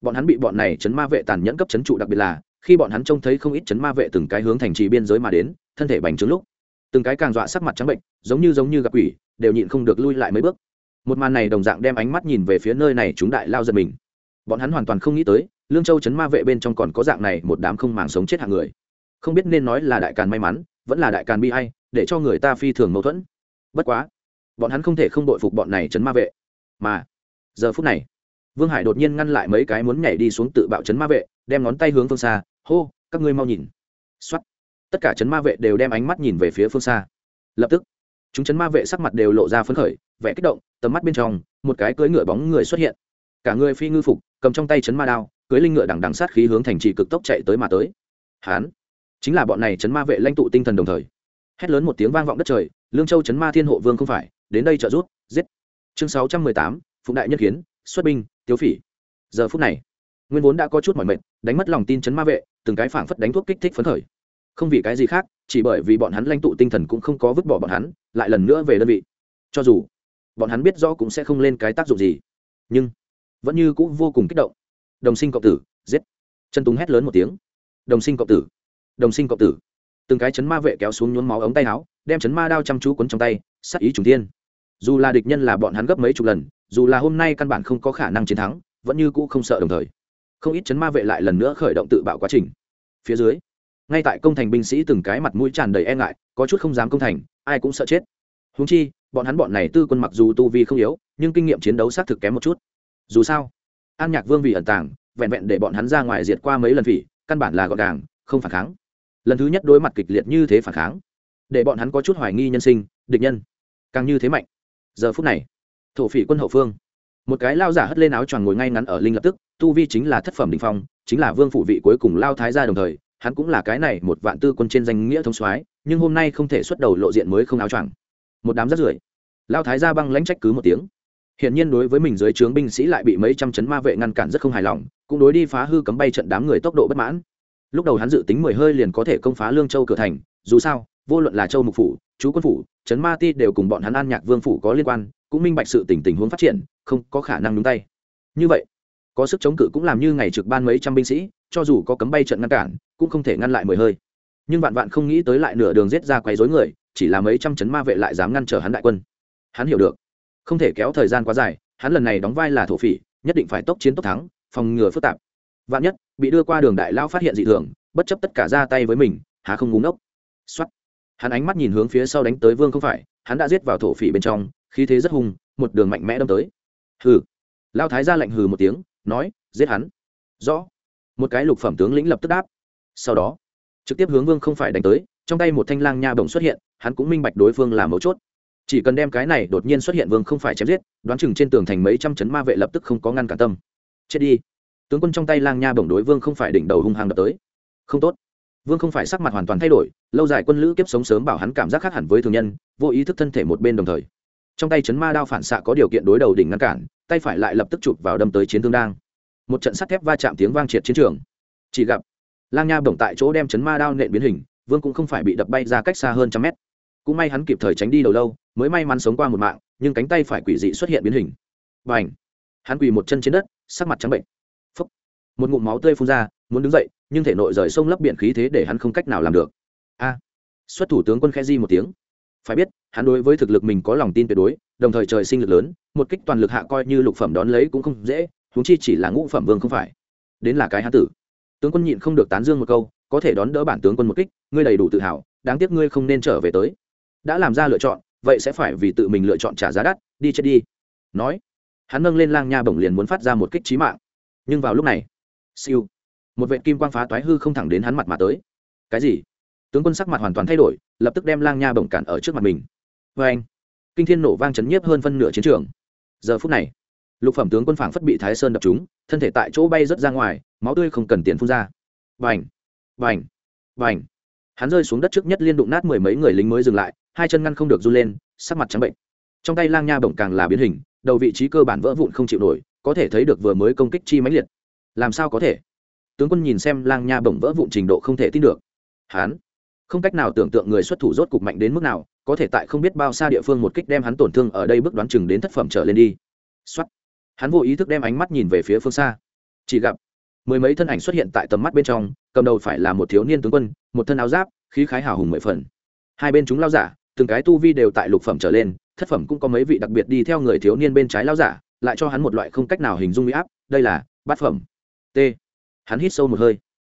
bọn hắn bị bọn này chấn ma vệ tàn nhẫn cấp chấn trụ đặc biệt là khi bọn hắn trông thấy không ít chấn ma vệ từng cái hướng thành trì biên giới mà đến, thân thể bành trướng lúc, từng cái càng dọa sắc mặt trắng bệnh, giống như giống như gặp quỷ, đều nhịn không được lui lại mấy bước. Một màn này đồng dạng đem ánh mắt nhìn về phía nơi này chúng đại lao giật mình. Bọn hắn hoàn toàn không nghĩ tới, lương châu chấn ma vệ bên trong còn có dạng này một đám không màng sống chết hạng người. Không biết nên nói là đại càn may mắn, vẫn là đại càn bi hay để cho người ta phi thường mâu thuẫn. Bất quá, bọn hắn không thể không đội phục bọn này chấn ma vệ. Mà, giờ phút này vương hải đột nhiên ngăn lại mấy cái muốn nhảy đi xuống tự bạo chấn ma vệ đem ngón tay hướng phương xa hô các ngươi mau nhìn. Xoát, tất cả chấn ma vệ đều đem ánh mắt nhìn về phía phương xa. Lập tức chúng chấn ma vệ sắc mặt đều lộ ra phấn khởi vẽ kích động tầm mắt bên trong một cái cưỡi ngựa bóng người xuất hiện. Cả người phi ngư phục cầm trong tay chấn ma đao cưỡi linh ngựa đằng đằng sát khí hướng thành trì cực tốc chạy tới mà tới. Hán. Chính là bọn này chấn ma vệ lãnh tụ tinh thần đồng thời. Hét lớn một tiếng vang vọng đất trời lương châu chấn ma thiên hộ vương không phải đến đây trợ giúp, giết. Chương sáu trăm mười tám phụng đại nhất kiến xuất binh tiếu phỉ, giờ phút này, nguyên vốn đã có chút mỏi mệt, đánh mất lòng tin chấn ma vệ, từng cái phảng phất đánh thuốc kích thích phấn khởi. Không vì cái gì khác, chỉ bởi vì bọn hắn lãnh tụ tinh thần cũng không có vứt bỏ bọn hắn, lại lần nữa về đơn vị. Cho dù bọn hắn biết rõ cũng sẽ không lên cái tác dụng gì, nhưng vẫn như cũng vô cùng kích động. Đồng sinh cộng tử, giết. Chân túng hét lớn một tiếng. Đồng sinh cộng tử, đồng sinh cộng tử. Từng cái chấn ma vệ kéo xuống nhuốm máu ống tay áo, đem chấn ma đao chăm chú quấn trong tay sắc ý trùng tiên dù là địch nhân là bọn hắn gấp mấy chục lần dù là hôm nay căn bản không có khả năng chiến thắng, vẫn như cũ không sợ đồng thời. Không ít chấn ma vệ lại lần nữa khởi động tự bạo quá trình. Phía dưới, ngay tại công thành binh sĩ từng cái mặt mũi tràn đầy e ngại, có chút không dám công thành, ai cũng sợ chết. Húng chi, bọn hắn bọn này tư quân mặc dù tu vi không yếu, nhưng kinh nghiệm chiến đấu xác thực kém một chút. Dù sao, an nhạc vương vì ẩn tàng, vẹn vẹn để bọn hắn ra ngoài diệt qua mấy lần vị căn bản là gọn gàng, không phản kháng. Lần thứ nhất đối mặt kịch liệt như thế phản kháng, để bọn hắn có chút hoài nghi nhân sinh, địch nhân, càng như thế mạnh. Giờ phút này thổ phỉ quân hậu phương. Một cái lao giả hất lên áo choàng ngồi ngay ngắn ở linh lập tức, tu vi chính là thất phẩm đình phong, chính là vương phủ vị cuối cùng lao thái gia đồng thời, hắn cũng là cái này một vạn tư quân trên danh nghĩa thống soái, nhưng hôm nay không thể xuất đầu lộ diện mới không áo choàng. Một đám rất rưởi. Lao thái gia băng lãnh trách cứ một tiếng. Hiển nhiên đối với mình dưới trướng binh sĩ lại bị mấy trăm chấn ma vệ ngăn cản rất không hài lòng, cũng đối đi phá hư cấm bay trận đám người tốc độ bất mãn. Lúc đầu hắn dự tính mười hơi liền có thể công phá lương châu cửa thành, dù sao, vô luận là châu mục phủ, chú quân phủ trấn ma ti đều cùng bọn hắn an nhạc vương phủ có liên quan cũng minh bạch sự tình tình huống phát triển không có khả năng nhúng tay. Như vậy có sức chống cự cũng làm như ngày trực ban mấy trăm binh sĩ cho dù có cấm bay trận ngăn cản cũng không thể ngăn lại mười hơi. Nhưng vạn vạn không nghĩ tới lại nửa đường giết ra quấy rối người chỉ là mấy trăm chấn ma vệ lại dám ngăn trở hắn đại quân. Hắn hiểu được không thể kéo thời gian quá dài hắn lần này đóng vai là thổ phỉ nhất định phải tốc chiến tốc thắng phòng ngừa phức tạp. Vạn nhất bị đưa qua đường đại lao phát hiện dị thường bất chấp tất cả ra tay với mình há không ngúng ốc xoát, hắn ánh mắt nhìn hướng phía sau đánh tới vương không phải hắn đã giết vào thổ phỉ bên trong khí thế rất hung, một đường mạnh mẽ đâm tới. Hừ. Lao thái ra lạnh hừ một tiếng, nói, giết hắn. Rõ. Một cái lục phẩm tướng lĩnh lập tức đáp. Sau đó, trực tiếp hướng vương không phải đánh tới, trong tay một thanh lang nha bổng xuất hiện, hắn cũng minh bạch đối phương là mấu chốt. Chỉ cần đem cái này đột nhiên xuất hiện vương không phải chém giết, đoán chừng trên tường thành mấy trăm chấn ma vệ lập tức không có ngăn cản tâm. Chết đi. Tướng quân trong tay lang nha bổng đối vương không phải đỉnh đầu hung hăng đập tới. Không tốt. Vương không phải sắc mặt hoàn toàn thay đổi, lâu dài quân lữ kiếp sống sớm bảo hắn cảm giác khác hẳn với thường nhân, vô ý thức thân thể một bên đồng thời trong tay chấn ma đao phản xạ có điều kiện đối đầu đỉnh ngăn cản tay phải lại lập tức chụp vào đâm tới chiến thương đang. Một trận sắt thép va chạm tiếng vang triệt chiến trường. Chỉ gặp lang nha bổng tại chỗ đem chấn ma đao nện biến hình vương cũng không phải bị đập bay ra cách xa hơn trăm mét. Cũng may hắn kịp thời tránh đi đầu lâu mới may mắn sống qua một mạng nhưng cánh tay phải quỷ dị xuất hiện biến hình. Và ảnh hắn quỳ một chân trên đất sắc mặt trắng bệnh. Phấp, một ngụm máu tươi phun ra muốn đứng dậy nhưng thể nội rời sông lấp biển khí thế để hắn không cách nào làm được. A! Xuất thủ tướng quân khe di một tiếng phải biết, hắn đối với thực lực mình có lòng tin tuyệt đối, đồng thời trời sinh lực lớn, một kích toàn lực hạ coi như lục phẩm đón lấy cũng không dễ, huống chi chỉ là ngũ phẩm vương không phải. Đến là cái hán tử. Tướng quân nhịn không được tán dương một câu, có thể đón đỡ bản tướng quân một kích, ngươi đầy đủ tự hào, đáng tiếc ngươi không nên trở về tới. Đã làm ra lựa chọn, vậy sẽ phải vì tự mình lựa chọn trả giá đắt, đi chết đi. Nói, hắn nâng lên lang nha bổng liền muốn phát ra một kích trí mạng. Nhưng vào lúc này, siêu, một vệ kim quang phá toái hư không thẳng đến hắn mặt mà tới. Cái gì? Tướng quân sắc mặt hoàn toàn thay đổi, lập tức đem lang nha bổng cản ở trước mặt mình. Vê anh, kinh thiên nổ vang chấn nhiếp hơn phân nửa chiến trường. Giờ phút này, lục phẩm tướng quân phảng phất bị thái sơn đập trúng, thân thể tại chỗ bay rớt ra ngoài, máu tươi không cần tiền phun ra. Vành vành vành hắn rơi xuống đất trước nhất liên đụng nát mười mấy người lính mới dừng lại, hai chân ngăn không được run lên, sắc mặt trắng bệnh. Trong tay lang nha bổng càng là biến hình, đầu vị trí cơ bản vỡ vụn không chịu nổi, có thể thấy được vừa mới công kích chi mãnh liệt. Làm sao có thể? Tướng quân nhìn xem lang nha bổng vỡ vụn trình độ không thể tin được. Hắn không cách nào tưởng tượng người xuất thủ rốt cục mạnh đến mức nào, có thể tại không biết bao xa địa phương một kích đem hắn tổn thương ở đây bước đoán chừng đến thất phẩm trở lên đi. Xuất hắn vô ý thức đem ánh mắt nhìn về phía phương xa. Chỉ gặp, mười mấy thân ảnh xuất hiện tại tầm mắt bên trong, cầm đầu phải là một thiếu niên tướng quân, một thân áo giáp, khí khái hào hùng mười phần. Hai bên chúng lao giả, từng cái tu vi đều tại lục phẩm trở lên, thất phẩm cũng có mấy vị đặc biệt đi theo người thiếu niên bên trái lao giả, lại cho hắn một loại không cách nào hình dung huy áp, đây là bát phẩm. T. Hắn hít sâu một hơi.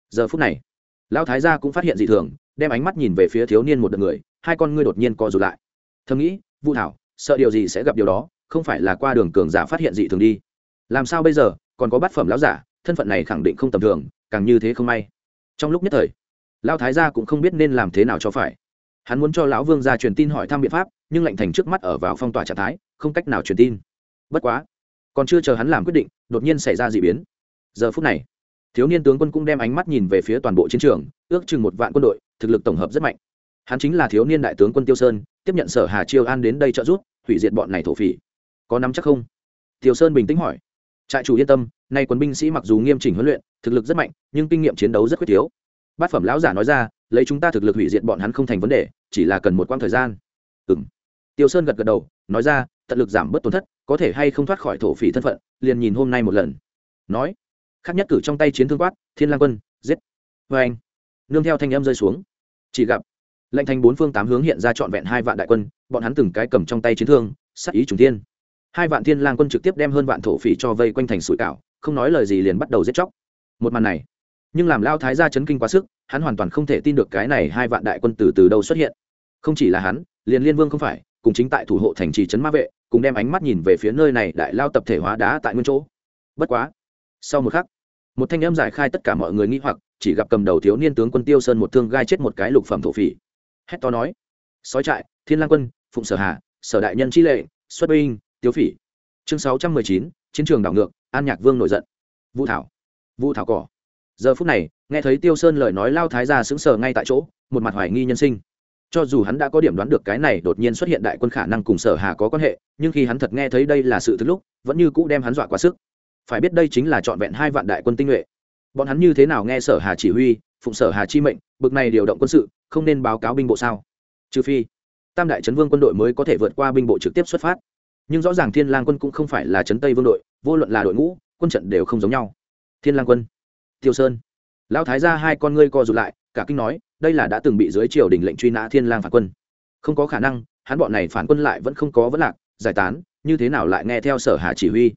Giờ phút này, lão thái gia cũng phát hiện dị thường đem ánh mắt nhìn về phía thiếu niên một đợt người, hai con ngươi đột nhiên co rụt lại. Thầm nghĩ, vũ thảo, sợ điều gì sẽ gặp điều đó, không phải là qua đường cường giả phát hiện dị thường đi. Làm sao bây giờ, còn có bát phẩm lão giả, thân phận này khẳng định không tầm thường, càng như thế không may. Trong lúc nhất thời, lão thái gia cũng không biết nên làm thế nào cho phải. Hắn muốn cho lão vương ra truyền tin hỏi thăm biện pháp, nhưng lạnh thành trước mắt ở vào phong tỏa trạng thái, không cách nào truyền tin. Bất quá, còn chưa chờ hắn làm quyết định, đột nhiên xảy ra d ị biến. Giờ phút này, thiếu niên tướng quân cũng đem ánh mắt nhìn về phía toàn bộ chiến trường, ước chừng một vạn quân đội thực lực tổng hợp rất mạnh. Hắn chính là thiếu niên đại tướng quân tiêu sơn, tiếp nhận sở hà chiêu an đến đây trợ giúp, hủy diệt bọn này thổ phỉ. Có nắm chắc không? Tiêu sơn bình tĩnh hỏi. Trại chủ yên tâm, nay quân binh sĩ mặc dù nghiêm chỉnh huấn luyện, thực lực rất mạnh, nhưng kinh nghiệm chiến đấu rất khuyết thiếu. Bát phẩm lão giả nói ra, lấy chúng ta thực lực hủy diệt bọn hắn không thành vấn đề, chỉ là cần một quãng thời gian. Ừm. tiêu sơn gật gật đầu, nói ra, tận lực giảm bớt tổn thất, có thể hay không thoát khỏi thổ phỉ thân phận, liền nhìn hôm nay một lần. Nói. Khác nhất cử trong tay chiến thương quát, thiên lang quân, giết. Vê anh nương theo thanh âm rơi xuống. Chỉ gặp, lệnh thành bốn phương tám hướng hiện ra trọn vẹn hai vạn đại quân, bọn hắn từng cái cầm trong tay chiến thương, sát ý trùng thiên. Hai vạn thiên lang quân trực tiếp đem hơn vạn thổ phỉ cho vây quanh thành sủi cảo, không nói lời gì liền bắt đầu giết chóc. Một màn này, nhưng làm lao thái gia chấn kinh quá sức, hắn hoàn toàn không thể tin được cái này hai vạn đại quân từ từ đâu xuất hiện. Không chỉ là hắn, liền liên vương không phải, cùng chính tại thủ hộ thành trì trấn ma vệ, cùng đem ánh mắt nhìn về phía nơi này đại lao tập thể hóa đá tại nguyên chỗ. Bất quá, sau một khắc một thanh âm giải khai tất cả mọi người nghi hoặc, chỉ gặp cầm đầu thiếu niên tướng quân tiêu sơn một thương gai chết một cái lục phẩm thổ phỉ. Hét to nói, sói trại, thiên lang quân, phụng sở hà, sở đại nhân chi lệ, xuất binh tiêu phỉ. Chương sáu trăm mười chín, chiến trường đảo ngược, an nhạc vương nổi giận. Vũ thảo vũ thảo cỏ. Giờ phút này, nghe thấy tiêu sơn lời nói lao thái ra sững sờ ngay tại chỗ, một mặt hoài nghi nhân sinh. Cho dù hắn đã có điểm đoán được cái này đột nhiên xuất hiện đại quân khả năng cùng sở hà có quan hệ, nhưng khi hắn thật nghe thấy đây là sự thực lúc, vẫn như cũ đem hắn dọa quá sức phải biết đây chính là trọn vẹn hai vạn đại quân tinh nhuệ. Bọn hắn như thế nào nghe sở hà chỉ huy, phụng sở hà chi mệnh, bực này điều động quân sự, không nên báo cáo binh bộ sao? Trừ phi, tam đại trấn vương quân đội mới có thể vượt qua binh bộ trực tiếp xuất phát. Nhưng rõ ràng thiên lang quân cũng không phải là trấn tây vương đội, vô luận là đội ngũ, quân trận đều không giống nhau. Thiên lang quân, tiêu sơn, lão thái gia hai con ngươi co rụt lại, cả kinh nói, đây là đã từng bị dưới triều đình lệnh truy nã thiên lang phản quân. Không có khả năng, hắn bọn này phản quân lại vẫn không có vấn lạc, giải tán, như thế nào lại nghe theo sở hà chỉ huy?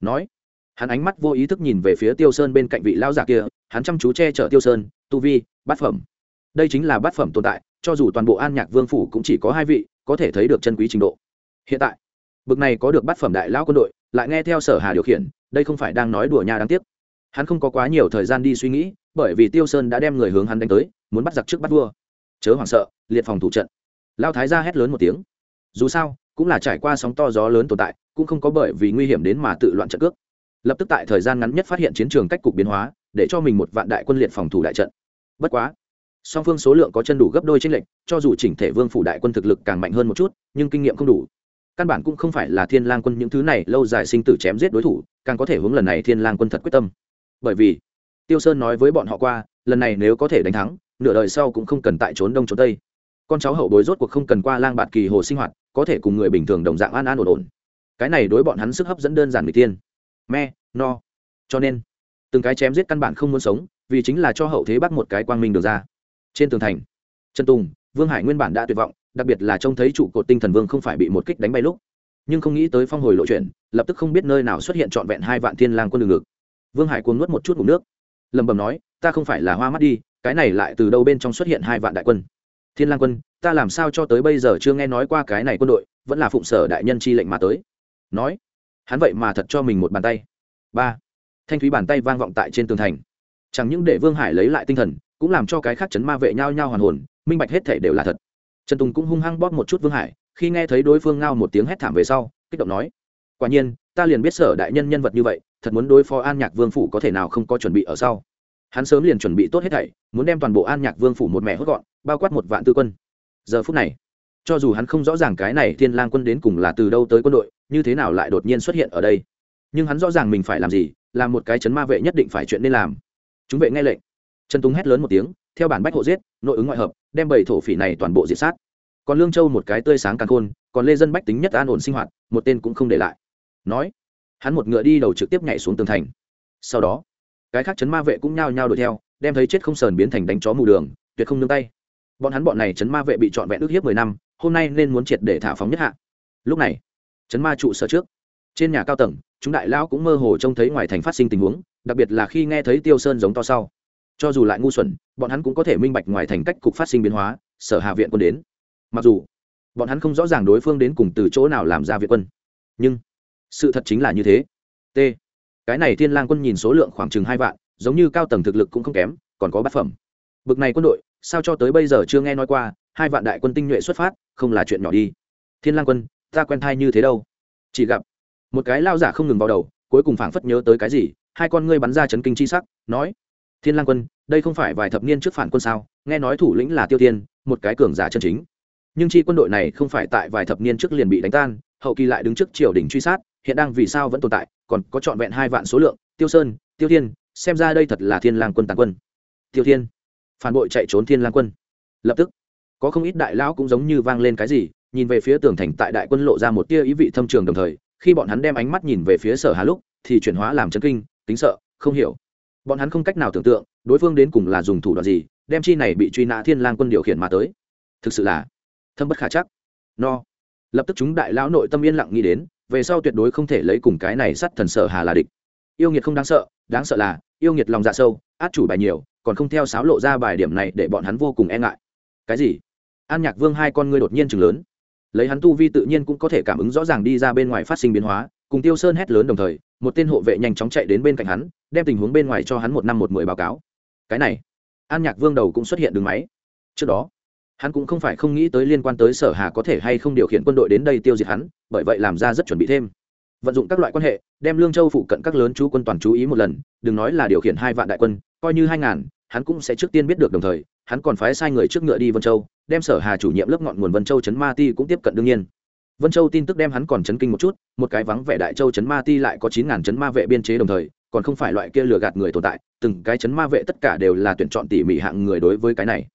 Nói hắn ánh mắt vô ý thức nhìn về phía tiêu sơn bên cạnh vị lao giả kia, hắn chăm chú che chở tiêu sơn, tu vi, bát phẩm. Đây chính là bát phẩm tồn tại, cho dù toàn bộ an nhạc vương phủ cũng chỉ có hai vị, có thể thấy được chân quý trình độ. Hiện tại, bực này có được bát phẩm đại lao quân đội, lại nghe theo sở hà điều khiển, đây không phải đang nói đùa nhà đáng tiếc. Hắn không có quá nhiều thời gian đi suy nghĩ, bởi vì tiêu sơn đã đem người hướng hắn đánh tới, muốn bắt giặc trước bắt vua. Chớ hoảng sợ, liệt phòng thủ trận. Lao thái ra hét lớn một tiếng. Dù sao, cũng là trải qua sóng to gió lớn tồn tại, cũng không có bởi vì nguy hiểm đến mà tự loạn trận cước lập tức tại thời gian ngắn nhất phát hiện chiến trường cách cục biến hóa, để cho mình một vạn đại quân liệt phòng thủ đại trận. Bất quá, song phương số lượng có chân đủ gấp đôi tranh lệch, cho dù chỉnh thể vương phủ đại quân thực lực càng mạnh hơn một chút, nhưng kinh nghiệm không đủ. Căn bản cũng không phải là thiên lang quân những thứ này lâu dài sinh tử chém giết đối thủ, càng có thể hướng lần này thiên lang quân thật quyết tâm. Bởi vì, tiêu sơn nói với bọn họ qua, lần này nếu có thể đánh thắng, nửa đời sau cũng không cần tại trốn đông trốn tây. Con cháu hậu bối rốt cuộc không cần qua lang bạt kỳ hồ sinh hoạt, có thể cùng người bình thường đồng dạng an an ổn ổn. Cái này đối bọn hắn sức hấp dẫn đơn giản người tiên me, no. Cho nên, từng cái chém giết căn bản không muốn sống, vì chính là cho hậu thế bắt một cái quang minh được ra. Trên tường thành, trần tùng, vương hải nguyên bản đã tuyệt vọng, đặc biệt là trông thấy trụ cột tinh thần vương không phải bị một kích đánh bay lúc. Nhưng không nghĩ tới phong hồi lộ chuyển lập tức không biết nơi nào xuất hiện trọn vẹn hai vạn thiên lang quân đường ngực. Vương hải cuồng nuốt một chút ngủ nước. Lầm bầm nói, ta không phải là hoa mắt đi, cái này lại từ đâu bên trong xuất hiện hai vạn đại quân? Thiên lang quân, ta làm sao cho tới bây giờ chưa nghe nói qua cái này quân đội, vẫn là phụng sở đại nhân chi lệnh mà tới. Nói hắn vậy mà thật cho mình một bàn tay. Ba. Thanh thúy bàn tay vang vọng tại trên tường thành. Chẳng những để vương hải lấy lại tinh thần, cũng làm cho cái khác chấn ma vệ nhau nhau hoàn hồn, minh bạch hết thể đều là thật. Trần tùng cũng hung hăng bóp một chút vương hải, khi nghe thấy đối phương ngao một tiếng hét thảm về sau, kích động nói, quả nhiên, ta liền biết sở đại nhân nhân vật như vậy, thật muốn đối phó an nhạc vương phủ có thể nào không có chuẩn bị ở sau. Hắn sớm liền chuẩn bị tốt hết thảy, muốn đem toàn bộ an nhạc vương phủ một mẹ hốt gọn, bao quát một vạn tư quân. Giờ phút này cho dù hắn không rõ ràng cái này thiên lang quân đến cùng là từ đâu tới quân đội, như thế nào lại đột nhiên xuất hiện ở đây. Nhưng hắn rõ ràng mình phải làm gì, làm một cái chấn ma vệ nhất định phải chuyện nên làm. Chúng vệ nghe lệnh. Trần tùng hét lớn một tiếng, theo bản bách hộ giết, nội ứng ngoại hợp, đem bảy thổ phỉ này toàn bộ diệt sát. Còn lương châu một cái tươi sáng càng khôn, còn lê dân bách tính nhất an ổn sinh hoạt, một tên cũng không để lại. Nói, hắn một ngựa đi đầu trực tiếp nhảy xuống tường thành. Sau đó, cái khác chấn ma vệ cũng nhao nhao đuổi theo, đem thấy chết không sờn biến thành đánh chó mù đường, tuyệt không nương tay. Bọn hắn bọn này chấn ma vệ bị trọn vẹn ước hiếp mười năm hôm nay nên muốn triệt để thả phóng nhất hạ. Lúc này, chấn ma trụ sở trước. Trên nhà cao tầng, chúng đại lão cũng mơ hồ trông thấy ngoài thành phát sinh tình huống, đặc biệt là khi nghe thấy tiêu sơn giống to sau. Cho dù lại ngu xuẩn, bọn hắn cũng có thể minh bạch ngoài thành cách cục phát sinh biến hóa, sở hạ viện quân đến. Mặc dù, bọn hắn không rõ ràng đối phương đến cùng từ chỗ nào làm ra viện quân. Nhưng, sự thật chính là như thế. T, cái này thiên lang quân nhìn số lượng khoảng chừng hai vạn, giống như cao tầng thực lực cũng không kém, còn có bát phẩm. Bực này quân đội, sao cho tới bây giờ chưa nghe nói qua hai vạn đại quân tinh nhuệ xuất phát, không là chuyện nhỏ đi. Thiên lang quân, ta quen thai như thế đâu? Chỉ gặp, một cái lao giả không ngừng vào đầu, cuối cùng phảng phất nhớ tới cái gì, hai con ngươi bắn ra chấn kinh chi sắc, nói, thiên lang quân, đây không phải vài thập niên trước phản quân sao? Nghe nói thủ lĩnh là tiêu tiên một cái cường giả chân chính. Nhưng chi quân đội này không phải tại vài thập niên trước liền bị đánh tan, hậu kỳ lại đứng trước triều đình truy sát, hiện đang vì sao vẫn tồn tại, còn có trọn vẹn hai vạn số lượng. Tiêu sơn, tiêu thiên, xem ra đây thật là thiên lang quân tàn quân. Tiêu thiên, phản bội chạy trốn thiên lang quân. Lập tức có không ít đại lão cũng giống như vang lên cái gì, nhìn về phía tường thành tại đại quân lộ ra một tia ý vị thâm trường đồng thời, khi bọn hắn đem ánh mắt nhìn về phía sở hà lúc, thì chuyển hóa làm chấn kinh tính sợ, không hiểu. Bọn hắn không cách nào tưởng tượng, đối phương đến cùng là dùng thủ đoạn gì, đem chi này bị truy nã thiên lang quân điều khiển mà tới. Thực sự là thâm bất khả chắc. No. Lập tức chúng đại lão nội tâm yên lặng nghĩ đến, về sau tuyệt đối không thể lấy cùng cái này sắt thần sở hà là địch. Yêu nghiệt không đáng sợ đáng sợ là, yêu nghiệt lòng dạ sâu, át chủ bài nhiều, còn không theo sáo lộ ra bài điểm này để bọn hắn vô cùng e ngại cái gì? An nhạc vương hai con ngươi đột nhiên chừng lớn. Lấy hắn tu vi tự nhiên cũng có thể cảm ứng rõ ràng đi ra bên ngoài phát sinh biến hóa, cùng tiêu sơn hét lớn đồng thời, một tên hộ vệ nhanh chóng chạy đến bên cạnh hắn, đem tình huống bên ngoài cho hắn một năm một mười báo cáo. Cái này, an nhạc vương đầu cũng xuất hiện đường máy. Trước đó, hắn cũng không phải không nghĩ tới liên quan tới sở hà có thể hay không điều khiển quân đội đến đây tiêu diệt hắn, bởi vậy làm ra rất chuẩn bị thêm. Vận dụng các loại quan hệ, đem lương châu phụ cận các lớn chú quân toàn chú ý một lần, đừng nói là điều khiển hai vạn đại quân, coi như hai ngàn hắn cũng sẽ trước tiên biết được đồng thời, hắn còn phái sai người trước ngựa đi vân châu, đem sở hà chủ nhiệm lớp ngọn nguồn vân châu chấn ma ti cũng tiếp cận đương nhiên. Vân châu tin tức đem hắn còn chấn kinh một chút, một cái vắng vẻ đại châu chấn ma ti lại có chín ngàn chấn ma vệ biên chế đồng thời, còn không phải loại kia lừa gạt người tồn tại, từng cái chấn ma vệ tất cả đều là tuyển chọn tỉ mỉ hạng người đối với cái này.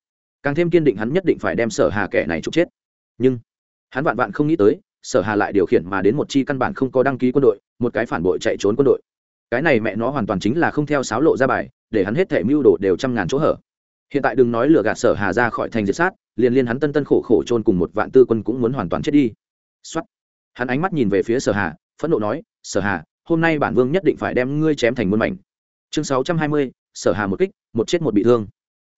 Càng thêm kiên định hắn nhất định phải đem sở hà kẻ này trục chết. Nhưng, hắn vạn vạn không nghĩ tới, sở hà lại điều khiển mà đến một chi căn bản không có đăng ký quân đội, một cái phản bội chạy trốn quân đội cái này mẹ nó hoàn toàn chính là không theo sáo lộ ra bài, để hắn hết thể mưu đồ đều trăm ngàn chỗ hở. Hiện tại đừng nói lừa gạt sở hà ra khỏi thành diệt sát, liền liên hắn tân tân khổ khổ trôn cùng một vạn tư quân cũng muốn hoàn toàn chết đi. Xuất hắn ánh mắt nhìn về phía sở hà, phẫn nộ nói, sở hà, hôm nay bản vương nhất định phải đem ngươi chém thành muôn mảnh. Chương sáu trăm hai mươi, sở hà một kích, một chết một bị thương.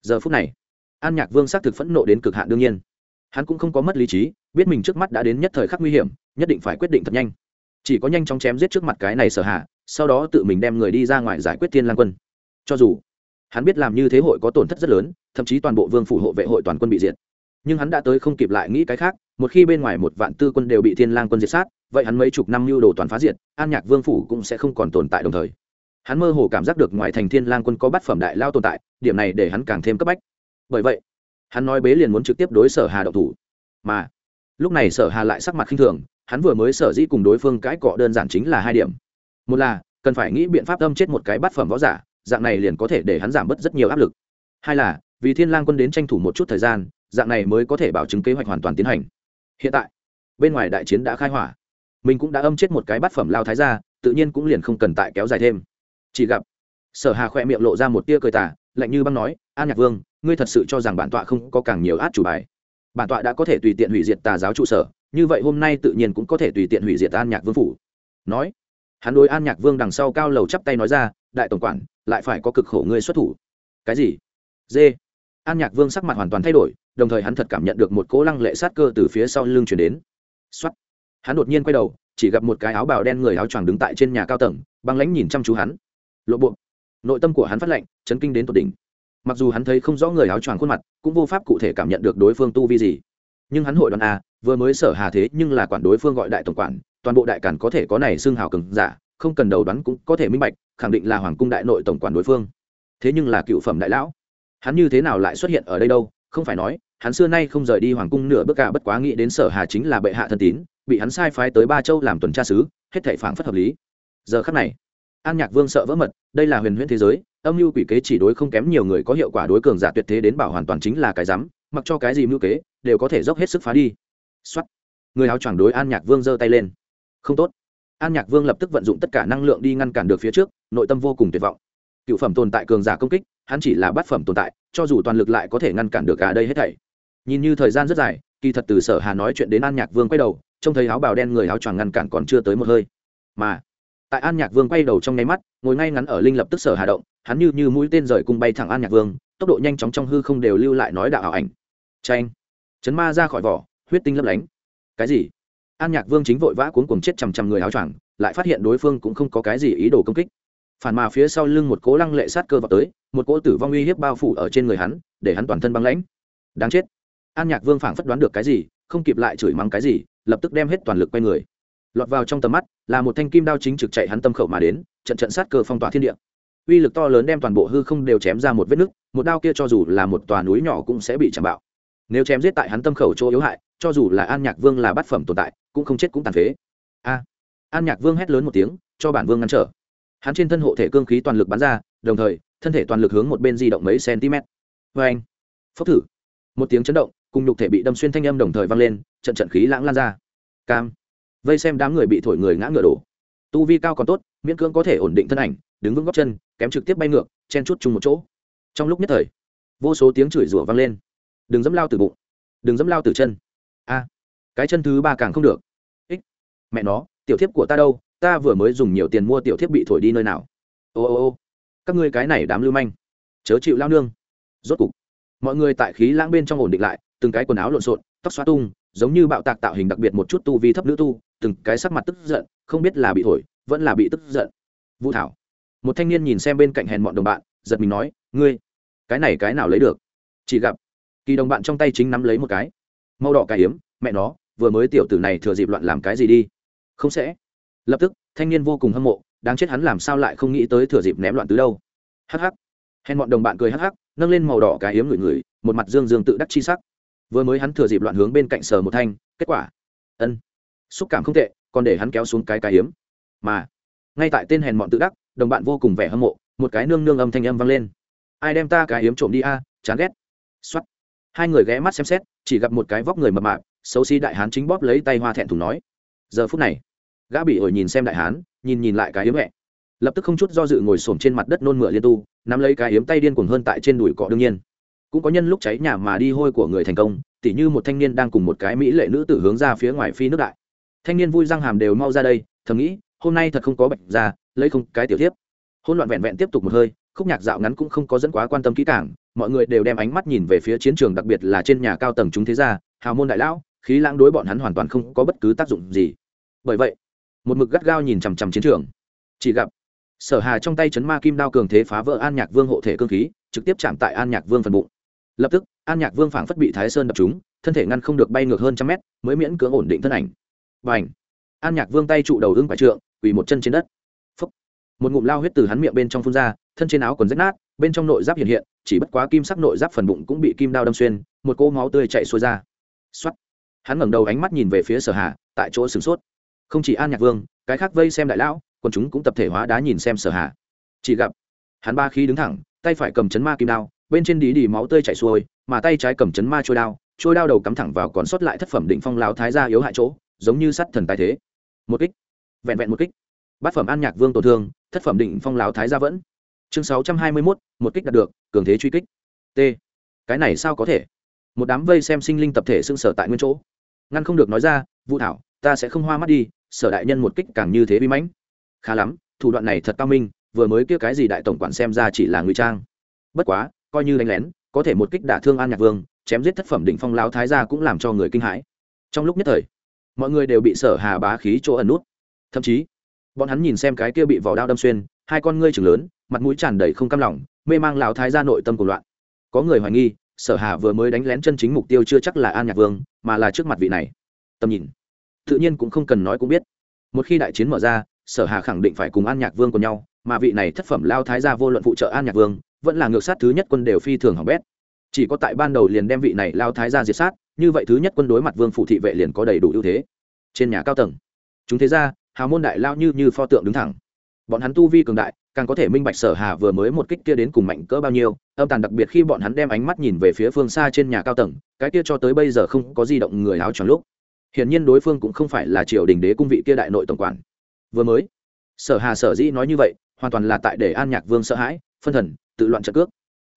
Giờ phút này, an nhạc vương xác thực phẫn nộ đến cực hạn đương nhiên. Hắn cũng không có mất lý trí, biết mình trước mắt đã đến nhất thời khắc nguy hiểm, nhất định phải quyết định thật nhanh chỉ có nhanh chóng chém giết trước mặt cái này sở hạ sau đó tự mình đem người đi ra ngoài giải quyết thiên lang quân. Cho dù hắn biết làm như thế hội có tổn thất rất lớn, thậm chí toàn bộ vương phủ hộ vệ hội toàn quân bị diệt. Nhưng hắn đã tới không kịp lại nghĩ cái khác, một khi bên ngoài một vạn tư quân đều bị thiên lang quân diệt sát, vậy hắn mấy chục năm lưu đồ toàn phá diệt, an nhạc vương phủ cũng sẽ không còn tồn tại đồng thời. Hắn mơ hồ cảm giác được ngoài thành thiên lang quân có bát phẩm đại lao tồn tại, điểm này để hắn càng thêm cấp bách. Bởi vậy, hắn nói bế liền muốn trực tiếp đối sở hà độc thủ. Mà lúc này sở hà lại sắc mặt khinh thường, hắn vừa mới sở dĩ cùng đối phương cãi cọ đơn giản chính là hai điểm. Một là, cần phải nghĩ biện pháp âm chết một cái bát phẩm võ giả, dạng này liền có thể để hắn giảm bớt rất nhiều áp lực. Hai là, vì thiên lang quân đến tranh thủ một chút thời gian, dạng này mới có thể bảo chứng kế hoạch hoàn toàn tiến hành. Hiện tại, bên ngoài đại chiến đã khai hỏa. Mình cũng đã âm chết một cái bát phẩm lao thái gia, tự nhiên cũng liền không cần tại kéo dài thêm. Chỉ gặp, sở hà khỏe miệng lộ ra một tia cười tà, lạnh như băng nói, an nhạc vương, ngươi thật sự cho rằng bản tọa không có càng nhiều át chủ bài bản tọa đã có thể tùy tiện hủy diệt tà giáo trụ sở, như vậy hôm nay tự nhiên cũng có thể tùy tiện hủy diệt an nhạc vương phủ. Nói, hắn đối an nhạc vương đằng sau cao lầu chắp tay nói ra, đại tổng quản, lại phải có cực khổ ngươi xuất thủ. Cái gì? Dê an nhạc vương sắc mặt hoàn toàn thay đổi, đồng thời hắn thật cảm nhận được một cỗ lăng lệ sát cơ từ phía sau lưng chuyển đến. Xuất hắn đột nhiên quay đầu, chỉ gặp một cái áo bào đen người áo choàng đứng tại trên nhà cao tầng, băng lãnh nhìn chăm chú hắn. Lộ bộ. Nội tâm của hắn phát lệnh, chấn kinh đến tột đỉnh mặc dù hắn thấy không rõ người áo choàng khuôn mặt, cũng vô pháp cụ thể cảm nhận được đối phương tu vi gì. Nhưng hắn hội đoàn a à, vừa mới sở hà thế nhưng là quản đối phương gọi đại tổng quản, toàn bộ đại cản có thể có này xương hào cường giả, không cần đầu đoán cũng có thể minh bạch, khẳng định là hoàng cung đại nội tổng quản đối phương. Thế nhưng là cựu phẩm đại lão, hắn như thế nào lại xuất hiện ở đây đâu? Không phải nói, hắn xưa nay không rời đi hoàng cung nửa bước cả bất quá nghĩ đến sở hà chính là bệ hạ thân tín, bị hắn sai phái tới ba châu làm tuần tra sứ hết thảy phảng phất hợp lý. Giờ khắc này, an nhạc vương sợ vỡ mật, đây là huyền huyễn thế giới âm mưu quỷ kế chỉ đối không kém nhiều người có hiệu quả đối cường giả tuyệt thế đến bảo hoàn toàn chính là cái rắm, mặc cho cái gì mưu kế, đều có thể dốc hết sức phá đi. Xuất người áo choàng đối an nhạc vương giơ tay lên. Không tốt. An nhạc vương lập tức vận dụng tất cả năng lượng đi ngăn cản được phía trước, nội tâm vô cùng tuyệt vọng. Cựu phẩm tồn tại cường giả công kích, hắn chỉ là bát phẩm tồn tại, cho dù toàn lực lại có thể ngăn cản được cả đây hết thảy. Nhìn như thời gian rất dài, kỳ thật từ sở hà nói chuyện đến an nhạc vương quay đầu, trông thấy áo bào đen người áo choàng ngăn cản còn chưa tới một hơi. Mà tại an nhạc vương quay đầu trong nháy mắt, ngồi ngay ngắn ở linh lập tức sở hà động, hắn như như mũi tên rời cung bay thẳng an nhạc vương, tốc độ nhanh chóng trong hư không đều lưu lại nói đạo ảo ảnh. Tranh chấn ma ra khỏi vỏ, huyết tinh lấp lánh. Cái gì? An nhạc vương chính vội vã cuốn cuồng chết chằm chằm người áo choàng, lại phát hiện đối phương cũng không có cái gì ý đồ công kích. Phản mà phía sau lưng một cố lăng lệ sát cơ vào tới, một cỗ tử vong uy hiếp bao phủ ở trên người hắn, để hắn toàn thân băng lãnh. Đáng chết! An nhạc vương phảng phất đoán được cái gì, không kịp lại chửi mắng cái gì, lập tức đem hết toàn lực quay người lọt vào trong tầm mắt, là một thanh kim đao chính trực chạy hắn tâm khẩu mà đến, trận trận sát cơ phong tỏa thiên địa. Uy lực to lớn đem toàn bộ hư không đều chém ra một vết nứt, một đao kia cho dù là một tòa núi nhỏ cũng sẽ bị chạm bạo. Nếu chém giết tại hắn tâm khẩu chỗ yếu hại, cho dù là an nhạc vương là bát phẩm tồn tại, cũng không chết cũng tàn phế. A! An nhạc vương hét lớn một tiếng, cho bản vương ngăn trở. Hắn trên thân hộ thể cương khí toàn lực bắn ra, đồng thời, thân thể toàn lực hướng một bên di động mấy cm vê anh, phốc thử. Một tiếng chấn động, cùng nhục thể bị đâm xuyên thanh âm đồng thời vang lên, trận trận khí lãng lan ra. Cam vây xem đám người bị thổi người ngã ngựa đổ. Tu vi cao còn tốt, miễn cưỡng có thể ổn định thân ảnh, đứng vững góc chân, kém trực tiếp bay ngược, chen chút chung một chỗ. Trong lúc nhất thời, vô số tiếng chửi rủa vang lên. Đừng dẫm lao từ bụng, đừng dẫm lao từ chân. A, cái chân thứ ba càng không được. Ích, mẹ nó, tiểu thiếp của ta đâu, ta vừa mới dùng nhiều tiền mua tiểu thiếp bị thổi đi nơi nào. Ô ô ô, các ngươi cái này đám lưu manh, chớ chịu lao nương. Rốt cục, mọi người tại khí lãng bên trong ổn định lại, từng cái quần áo lộn xộn, tóc xóa tung giống như bạo tạc tạo hình đặc biệt một chút tu vi thấp nữ tu, từng cái sắc mặt tức giận, không biết là bị thổi, vẫn là bị tức giận. Vũ thảo. Một thanh niên nhìn xem bên cạnh hèn bọn đồng bạn, giật mình nói, ngươi, cái này cái nào lấy được? Chỉ gặp. Kỳ đồng bạn trong tay chính nắm lấy một cái. Màu đỏ cái hiếm, mẹ nó, vừa mới tiểu tử này thừa dịp loạn làm cái gì đi? Không sẽ. Lập tức, thanh niên vô cùng hâm mộ, đáng chết hắn làm sao lại không nghĩ tới thừa dịp ném loạn tứ đâu. Hh hèn bọn đồng bạn cười hh nâng lên màu đỏ cái hiếm ngửi ngửi, một mặt dương dương tự đắc chi sắc vừa mới hắn thừa dịp loạn hướng bên cạnh sờ một thanh, kết quả. Ân. Xúc cảm không tệ, còn để hắn kéo xuống cái cái hiếm. Mà, ngay tại tên hèn mọn tự đắc, đồng bạn vô cùng vẻ hâm mộ, một cái nương nương âm thanh âm vang lên. Ai đem ta cái hiếm trộm đi a, chán ghét. X hai người ghé mắt xem xét, chỉ gặp một cái vóc người mập mạp, xấu xí đại hán chính bóp lấy tay hoa thẹn thùng nói. Giờ phút này, gã bị ổi nhìn xem đại hán, nhìn nhìn lại cái hiếm mẹ lập tức không chút do dự ngồi xổm trên mặt đất nôn mửa liên tu, nắm lấy cái hiếm tay điên cuồng hơn tại trên đùi cọ đương nhiên cũng có nhân lúc cháy nhà mà đi hôi của người thành công, tỉ như một thanh niên đang cùng một cái mỹ lệ nữ tử hướng ra phía ngoài phi nước đại. Thanh niên vui răng hàm đều mau ra đây, thầm nghĩ, hôm nay thật không có bệnh ra, lấy không cái tiểu tiếp hôn loạn vẹn vẹn tiếp tục một hơi, khúc nhạc dạo ngắn cũng không có dẫn quá quan tâm kỹ càng, mọi người đều đem ánh mắt nhìn về phía chiến trường đặc biệt là trên nhà cao tầng chúng thế gia, hào môn đại lão, khí lãng đối bọn hắn hoàn toàn không có bất cứ tác dụng gì. Bởi vậy, một mực gắt gao nhìn chằm chằm chiến trường. Chỉ gặp, sở hà trong tay chấn ma kim đao cường thế phá vỡ an nhạc vương hộ thể cơ khí, trực tiếp chạm tại an nhạc vương phần bụng lập tức, an nhạc vương phảng phất bị thái sơn đập trúng, thân thể ngăn không được bay ngược hơn trăm mét, mới miễn cưỡng ổn định thân ảnh. Và ảnh an nhạc vương tay trụ đầu ưng phải trượng, quỳ một chân trên đất. Phúc. một ngụm lao huyết từ hắn miệng bên trong phun ra, thân trên áo còn rách nát, bên trong nội giáp hiện hiện, chỉ bất quá kim sắc nội giáp phần bụng cũng bị kim đao đâm xuyên, một cỗ máu tươi chạy xuôi ra. Xuất hắn ngẩng đầu ánh mắt nhìn về phía sở hà, tại chỗ sửng sốt. Không chỉ an nhạc vương, cái khác vây xem đại lão còn chúng cũng tập thể hóa đá nhìn xem sở hà. Chỉ gặp, hắn ba khí đứng thẳng, tay phải cầm chấn ma kim đao bên trên đi đi máu tươi chảy xuôi mà tay trái cầm chấn ma trôi đao trôi đao đầu cắm thẳng vào còn sót lại thất phẩm định phong lão thái gia yếu hại chỗ giống như sắt thần tài thế. Một kích. Vẹn vẹn một kích. Bát phẩm an nhạc vương tổn thương thất phẩm định phong lão thái gia vẫn. Chương sáu trăm hai mươi 621, một kích đạt được cường thế truy kích. T. Cái này sao có thể? Một đám vây xem sinh linh tập thể xưng sở tại nguyên chỗ. Ngăn không được nói ra vũ thảo ta sẽ không hoa mắt đi sở đại nhân một kích càng như thế bi mãnh. Khá lắm thủ đoạn này thật cao minh vừa mới kia cái gì đại tổng quản xem ra chỉ là ngụy trang. Bất quá coi như đánh lén, có thể một kích đả thương an nhạc vương, chém giết thất phẩm đỉnh phong lão thái gia cũng làm cho người kinh hãi. Trong lúc nhất thời, mọi người đều bị sở hà bá khí chỗ ẩn nút. Thậm chí, bọn hắn nhìn xem cái kia bị vỏ đao đâm xuyên, hai con ngươi trừng lớn, mặt mũi tràn đầy không cam lòng, mê mang lão thái gia nội tâm của loạn. Có người hoài nghi, sở hà vừa mới đánh lén chân chính mục tiêu chưa chắc là an nhạc vương, mà là trước mặt vị này. Tầm nhìn, tự nhiên cũng không cần nói cũng biết. Một khi đại chiến mở ra, sở hà khẳng định phải cùng an nhạc vương cùng nhau, mà vị này thất phẩm lao thái gia vô luận phụ trợ an nhạc vương vẫn là ngược sát thứ nhất quân đều phi thường hỏng bét. Chỉ có tại ban đầu liền đem vị này lao thái gia diệt sát, như vậy thứ nhất quân đối mặt vương phủ thị vệ liền có đầy đủ ưu thế. Trên nhà cao tầng, chúng thế ra hào môn đại lao như như pho tượng đứng thẳng. Bọn hắn tu vi cường đại, càng có thể minh bạch sở hà vừa mới một kích kia đến cùng mạnh cỡ bao nhiêu, âm tàn đặc biệt khi bọn hắn đem ánh mắt nhìn về phía phương xa trên nhà cao tầng, cái kia cho tới bây giờ không có di động người áo tròn lúc. Hiển nhiên đối phương cũng không phải là triều đình đế cung vị kia đại nội tổng quản. Vừa mới, sở hà sở dĩ nói như vậy, hoàn toàn là tại để an nhạc vương sợ hãi, phân thần tự loạn trận cước.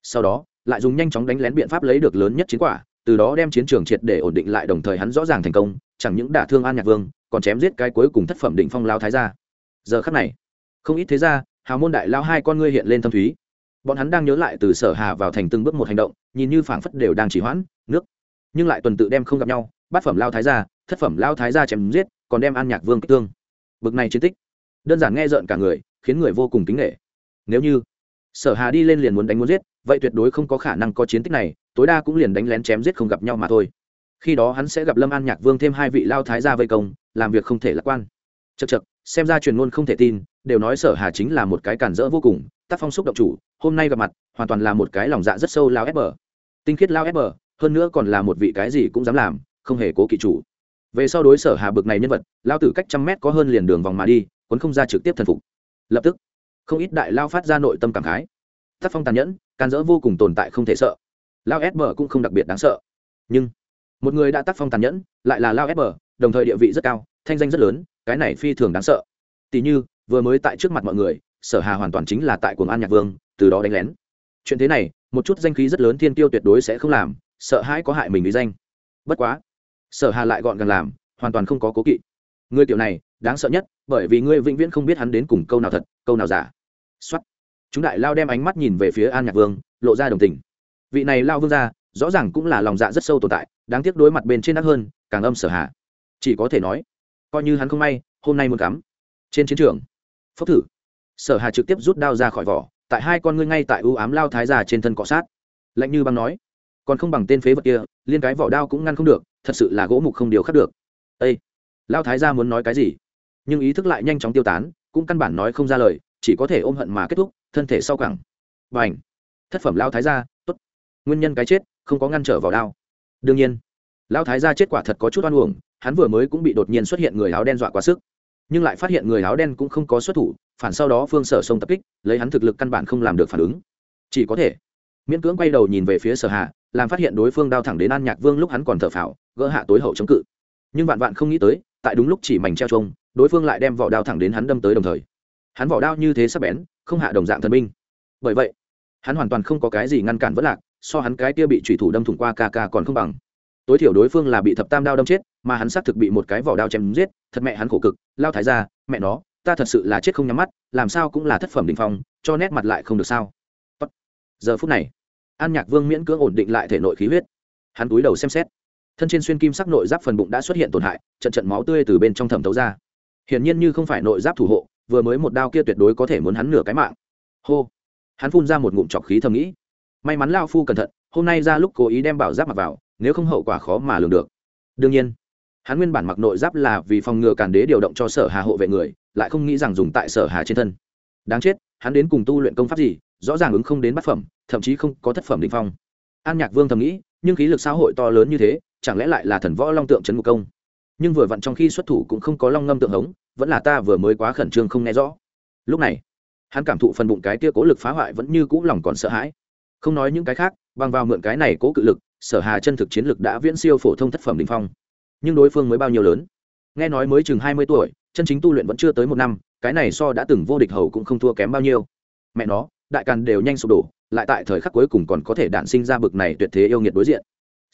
Sau đó, lại dùng nhanh chóng đánh lén biện pháp lấy được lớn nhất chiến quả, từ đó đem chiến trường triệt để ổn định lại đồng thời hắn rõ ràng thành công, chẳng những đả thương an nhạc vương, còn chém giết cái cuối cùng thất phẩm định phong lao thái gia. Giờ khắc này, không ít thế ra hào môn đại lao hai con ngươi hiện lên thâm thúy. Bọn hắn đang nhớ lại từ sở hà vào thành từng bước một hành động, nhìn như phảng phất đều đang chỉ hoãn, nước. Nhưng lại tuần tự đem không gặp nhau bát phẩm lao thái gia, thất phẩm lao thái gia chém giết, còn đem an nhạc vương kích thương. Bực này chiến tích. Đơn giản nghe rợn cả người, khiến người vô cùng kính nghệ nếu như sở hà đi lên liền muốn đánh muốn giết, vậy tuyệt đối không có khả năng có chiến tích này, tối đa cũng liền đánh lén chém giết không gặp nhau mà thôi. Khi đó hắn sẽ gặp lâm an nhạc vương thêm hai vị lao thái gia vây công, làm việc không thể lạc quan. Chật chật xem ra truyền ngôn không thể tin, đều nói sở hà chính là một cái cản rỡ vô cùng, tác phong xúc động chủ, hôm nay gặp mặt, hoàn toàn là một cái lòng dạ rất sâu lao ép bờ. Tinh khiết lao ép bờ, hơn nữa còn là một vị cái gì cũng dám làm, không hề cố kỵ chủ. Về sau đối sở hà bực này nhân vật, lao tử cách trăm mét có hơn liền đường vòng mà đi quấn không ra trực tiếp thần phục. Lập tức không ít đại lao phát ra nội tâm cảm khái. Tác phong tàn nhẫn, can dỡ vô cùng tồn tại không thể sợ. Lao s bờ cũng không đặc biệt đáng sợ. Nhưng, một người đã tác phong tàn nhẫn, lại là lao s bờ đồng thời địa vị rất cao, thanh danh rất lớn, cái này phi thường đáng sợ. Tỉ như, vừa mới tại trước mặt mọi người, sở hà hoàn toàn chính là tại cuồng an nhạc vương, từ đó đánh lén. Chuyện thế này, một chút danh khí rất lớn thiên tiêu tuyệt đối sẽ không làm, sợ hãi có hại mình lý danh. Bất quá, sở hà lại gọn gàng làm, hoàn toàn không có cố kỵ người tiểu này, đáng sợ nhất, bởi vì ngươi vĩnh viễn không biết hắn đến cùng câu nào thật, câu nào giả. Xuất chúng đại lao đem ánh mắt nhìn về phía an nhạc vương, lộ ra đồng tình. Vị này lao vương ra rõ ràng cũng là lòng dạ rất sâu tồn tại, đáng tiếc đối mặt bên trên ác hơn, càng âm sở hạ. Chỉ có thể nói, coi như hắn không may, hôm nay muốn cắm trên chiến trường. Phốc thử. Sở hà trực tiếp rút đao ra khỏi vỏ, tại hai con ngươi ngay tại ưu ám lao thái già trên thân cọ sát. Lạnh như băng nói, còn không bằng tên phế vật kia, liên cái vỏ đao cũng ngăn không được, thật sự là gỗ mục không điều khắc được. Ây lao thái gia muốn nói cái gì? Nhưng ý thức lại nhanh chóng tiêu tán, cũng căn bản nói không ra lời, chỉ có thể ôm hận mà kết thúc, thân thể sau cẳng và ảnh thất phẩm lao thái gia, tốt. Nguyên nhân cái chết, không có ngăn trở vào đao. Đương nhiên lao thái gia chết quả thật có chút oan uổng, hắn vừa mới cũng bị đột nhiên xuất hiện người áo đen dọa quá sức. Nhưng lại phát hiện người áo đen cũng không có xuất thủ, phản sau đó phương sở sông tập kích, lấy hắn thực lực căn bản không làm được phản ứng. Chỉ có thể, miễn cưỡng quay đầu nhìn về phía sở hạ làm phát hiện đối phương đao thẳng đến an nhạc vương lúc hắn còn thở phào, gỡ hạ tối hậu chống cự. Nhưng vạn vạn không nghĩ tới tại đúng lúc chỉ mảnh treo trông đối phương lại đem vỏ đao thẳng đến hắn đâm tới đồng thời. Hắn vỏ đao như thế sắp bén, không hạ đồng dạng thần minh bởi vậy, hắn hoàn toàn không có cái gì ngăn cản vất lạc, so hắn cái kia bị trùy thủ đâm thủng qua ca ca còn không bằng. Tối thiểu đối phương là bị thập tam đao đâm chết, mà hắn xác thực bị một cái vỏ đao chém giết, thật mẹ hắn khổ cực, lao thái ra mẹ nó, ta thật sự là chết không nhắm mắt, làm sao cũng là thất phẩm đình phong, cho nét mặt lại không được sao. Tốt. giờ phút này, an nhạc vương miễn cưỡng ổn định lại thể nội khí huyết. Hắn túi đầu xem xét thân trên xuyên kim sắc nội giáp phần bụng đã xuất hiện tổn hại, trận trận máu tươi từ bên trong thẩm thấu ra. Hiển nhiên như không phải nội giáp thủ hộ, vừa mới một đao kia tuyệt đối có thể muốn hắn nửa cái mạng. Hô! Hắn phun ra một ngụm trọc khí thầm nghĩ. May mắn lao phu cẩn thận, hôm nay ra lúc cố ý đem bảo giáp mặc vào, nếu không hậu quả khó mà lường được. Đương nhiên, hắn nguyên bản mặc nội giáp là vì phòng ngừa càn đế điều động cho sở hà hộ vệ người, lại không nghĩ rằng dùng tại sở hà trên thân. Đáng chết, hắn đến cùng tu luyện công pháp gì, rõ ràng ứng không đến bát phẩm, thậm chí không có thất phẩm định phong. An nhạc vương thầm nghĩ, nhưng khí lực xã hội to lớn như thế chẳng lẽ lại là thần võ long tượng trấn ngục công? Nhưng vừa vặn trong khi xuất thủ cũng không có long ngâm tượng hống, vẫn là ta vừa mới quá khẩn trương không nghe rõ. Lúc này, hắn cảm thụ phần bụng cái kia cố lực phá hoại vẫn như cũ lòng còn sợ hãi. Không nói những cái khác, bằng vào mượn cái này cố cự lực, sở hà chân thực chiến lực đã viễn siêu phổ thông thất phẩm đình phong. Nhưng đối phương mới bao nhiêu lớn? Nghe nói mới chừng hai mươi tuổi, chân chính tu luyện vẫn chưa tới một năm, cái này so đã từng vô địch hầu cũng không thua kém bao nhiêu. Mẹ nó, đại càn đều nhanh sụp đổ, lại tại thời khắc cuối cùng còn có thể đản sinh ra bực này tuyệt thế yêu nghiệt đối diện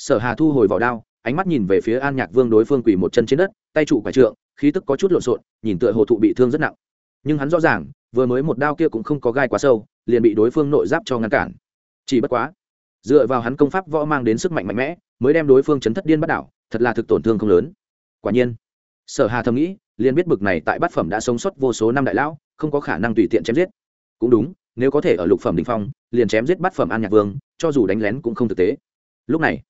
sở hà thu hồi vào đao, ánh mắt nhìn về phía an nhạc vương đối phương quỳ một chân trên đất, tay trụ quả trượng, khí tức có chút lộn xộn, nhìn tựa hồ thụ bị thương rất nặng. Nhưng hắn rõ ràng, vừa mới một đao kia cũng không có gai quá sâu, liền bị đối phương nội giáp cho ngăn cản. Chỉ bất quá, dựa vào hắn công pháp võ mang đến sức mạnh mạnh mẽ, mới đem đối phương chấn thất điên bắt đảo, thật là thực tổn thương không lớn. Quả nhiên, sở hà thầm nghĩ, liền biết bực này tại bát phẩm đã sống sót vô số năm đại lão, không có khả năng tùy tiện chém giết. Cũng đúng, nếu có thể ở lục phẩm đình phong, liền chém giết bát phẩm an nhạc vương, cho dù đánh lén cũng không thực tế. Lúc này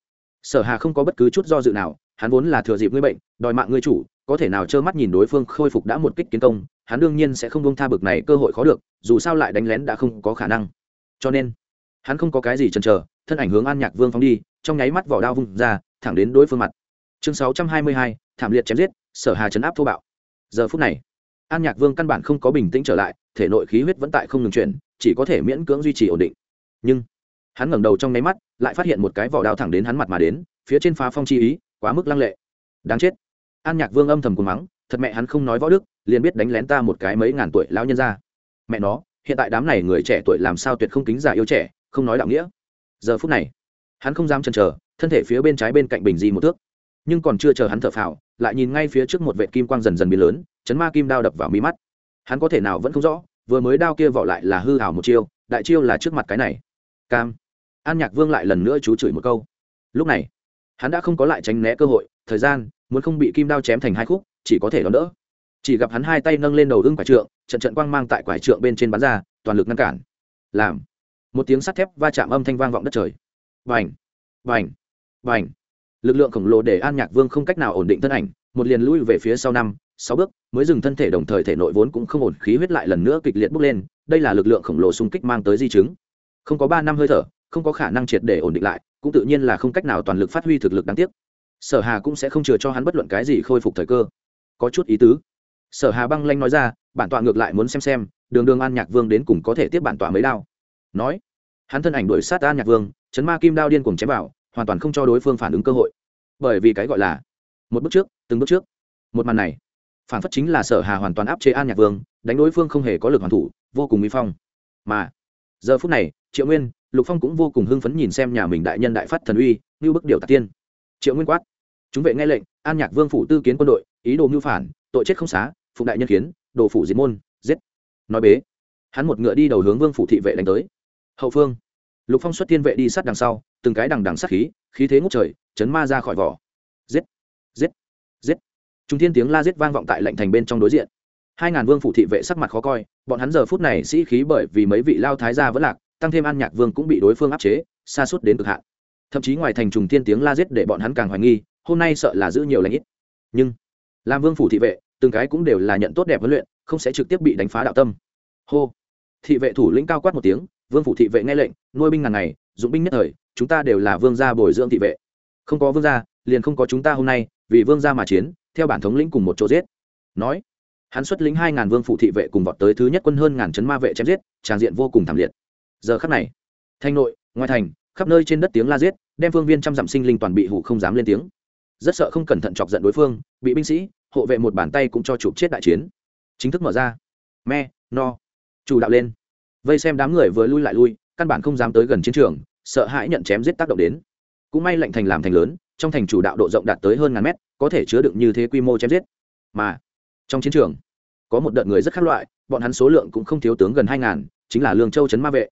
sở hà không có bất cứ chút do dự nào, hắn vốn là thừa dịp ngươi bệnh, đòi mạng ngươi chủ, có thể nào trơ mắt nhìn đối phương khôi phục đã một kích kiến công, hắn đương nhiên sẽ không bông tha bực này cơ hội khó được, dù sao lại đánh lén đã không có khả năng. Cho nên, hắn không có cái gì chần chờ, thân ảnh hướng an nhạc vương phóng đi, trong nháy mắt vỏ đao vung ra, thẳng đến đối phương mặt. Chương sáu trăm hai mươi hai, thảm liệt chém giết, sở hà chấn áp thô bạo. Giờ phút này, an nhạc vương căn bản không có bình tĩnh trở lại, thể nội khí huyết vẫn tại không ngừng chuyển, chỉ có thể miễn cưỡng duy trì ổn định. Nhưng hắn ngẩng đầu trong nháy mắt, lại phát hiện một cái vỏ đao thẳng đến hắn mặt mà đến, phía trên phá phong chi ý, quá mức lăng lệ. Đáng chết. An nhạc vương âm thầm cùng mắng, thật mẹ hắn không nói võ đức, liền biết đánh lén ta một cái mấy ngàn tuổi lão nhân ra mẹ nó, hiện tại đám này người trẻ tuổi làm sao tuyệt không kính giả yêu trẻ, không nói đạo nghĩa. Giờ phút này, hắn không dám chần chờ, thân thể phía bên trái bên cạnh bình di một thước. Nhưng còn chưa chờ hắn thở phào, lại nhìn ngay phía trước một vệ kim quang dần dần biến lớn, chấn ma kim đao đập vào mi mắt. Hắn có thể nào vẫn không rõ, vừa mới đao kia vỏ lại là hư hào một chiêu, đại chiêu là trước mặt cái này cam. An nhạc vương lại lần nữa chú chửi một câu. Lúc này, hắn đã không có lại tránh né cơ hội, thời gian, muốn không bị kim đao chém thành hai khúc, chỉ có thể đón đỡ. Chỉ gặp hắn hai tay nâng lên đầu ưng quải trượng, trận trận quang mang tại quải trượng bên trên bắn ra, toàn lực ngăn cản. Làm. Một tiếng sắt thép va chạm âm thanh vang vọng đất trời. Vành vành vành lực lượng khổng lồ để an nhạc vương không cách nào ổn định thân ảnh, một liền lui về phía sau năm, sáu bước, mới dừng thân thể đồng thời thể nội vốn cũng không ổn, khí huyết lại lần nữa kịch liệt bốc lên, đây là lực lượng khổng lồ xung kích mang tới di chứng không có ba năm hơi thở, không có khả năng triệt để ổn định lại, cũng tự nhiên là không cách nào toàn lực phát huy thực lực đáng tiếc. Sở hà cũng sẽ không chừa cho hắn bất luận cái gì khôi phục thời cơ. Có chút ý tứ. Sở hà băng lanh nói ra, bản tọa ngược lại muốn xem xem, đường đường an nhạc vương đến cùng có thể tiếp bản tọa mấy đao. Nói, hắn thân ảnh đuổi sát an nhạc vương, chấn ma kim đao điên cùng chém vào, hoàn toàn không cho đối phương phản ứng cơ hội. Bởi vì cái gọi là, một bước trước, từng bước trước. Một màn này, phản phất chính là sở hà hoàn toàn áp chế an nhạc vương, đánh đối phương không hề có lực hoàn thủ, vô cùng mỹ phong. Mà giờ phút này, triệu nguyên, lục phong cũng vô cùng hưng phấn nhìn xem nhà mình đại nhân đại phát thần uy, như bức điều tạc tiên. Triệu nguyên quát, chúng vệ nghe lệnh, an nhạc vương phủ tư kiến quân đội, ý đồ mưu phản, tội chết không xá, phụng đại nhân kiến, đồ phủ diệt môn, giết. Nói bế, hắn một ngựa đi đầu hướng vương phủ thị vệ đánh tới. Hậu phương. Lục phong xuất tiên vệ đi sát đằng sau, từng cái đằng đằng sát khí khí thế ngút trời, chấn ma ra khỏi vỏ. Giết giết giết. Chúng thiên tiếng la giết vang vọng tại lệnh thành bên trong đối diện hai ngàn vương phủ thị vệ sắc mặt khó coi, bọn hắn giờ phút này sĩ khí bởi vì mấy vị lao thái gia vẫn lạc, tăng thêm an nhạc vương cũng bị đối phương áp chế, xa suốt đến cực hạn. Thậm chí ngoài thành trùng thiên tiếng la giết để bọn hắn càng hoài nghi, hôm nay sợ là giữ nhiều lãnh ít. Nhưng, làm vương phủ thị vệ, từng cái cũng đều là nhận tốt đẹp huấn luyện, không sẽ trực tiếp bị đánh phá đạo tâm. Hô. Thị vệ thủ lĩnh cao quát một tiếng, vương phủ thị vệ nghe lệnh, nuôi binh ngàn ngày, dụng binh nhất thời, chúng ta đều là vương gia bồi dưỡng thị vệ. Không có vương gia, liền không có chúng ta hôm nay, vì vương gia mà chiến, theo bản thống lĩnh cùng một chỗ giết. Nói hắn xuất lĩnh hai ngàn vương phụ thị vệ cùng vọt tới thứ nhất quân hơn ngàn chấn ma vệ chém giết, tràng diện vô cùng thảm liệt. Giờ khắc này thanh nội, ngoài thành, khắp nơi trên đất tiếng la giết, đem phương viên trăm dặm sinh linh toàn bị hủ không dám lên tiếng. Rất sợ không cẩn thận chọc giận đối phương, bị binh sĩ, hộ vệ một bàn tay cũng cho chụp chết đại chiến. Chính thức mở ra. Me, no. Chủ đạo lên. Vây xem đám người vừa lui lại lui, căn bản không dám tới gần chiến trường, sợ hãi nhận chém giết tác động đến. Cũng may lệnh thành làm thành lớn, trong thành chủ đạo độ rộng đạt tới hơn ngàn mét, có thể chứa đựng như thế quy mô chém giết. Mà trong chiến trường. Có một đợt người rất khác loại, bọn hắn số lượng cũng không thiếu tướng gần hai ngàn, chính là lương châu trấn ma vệ.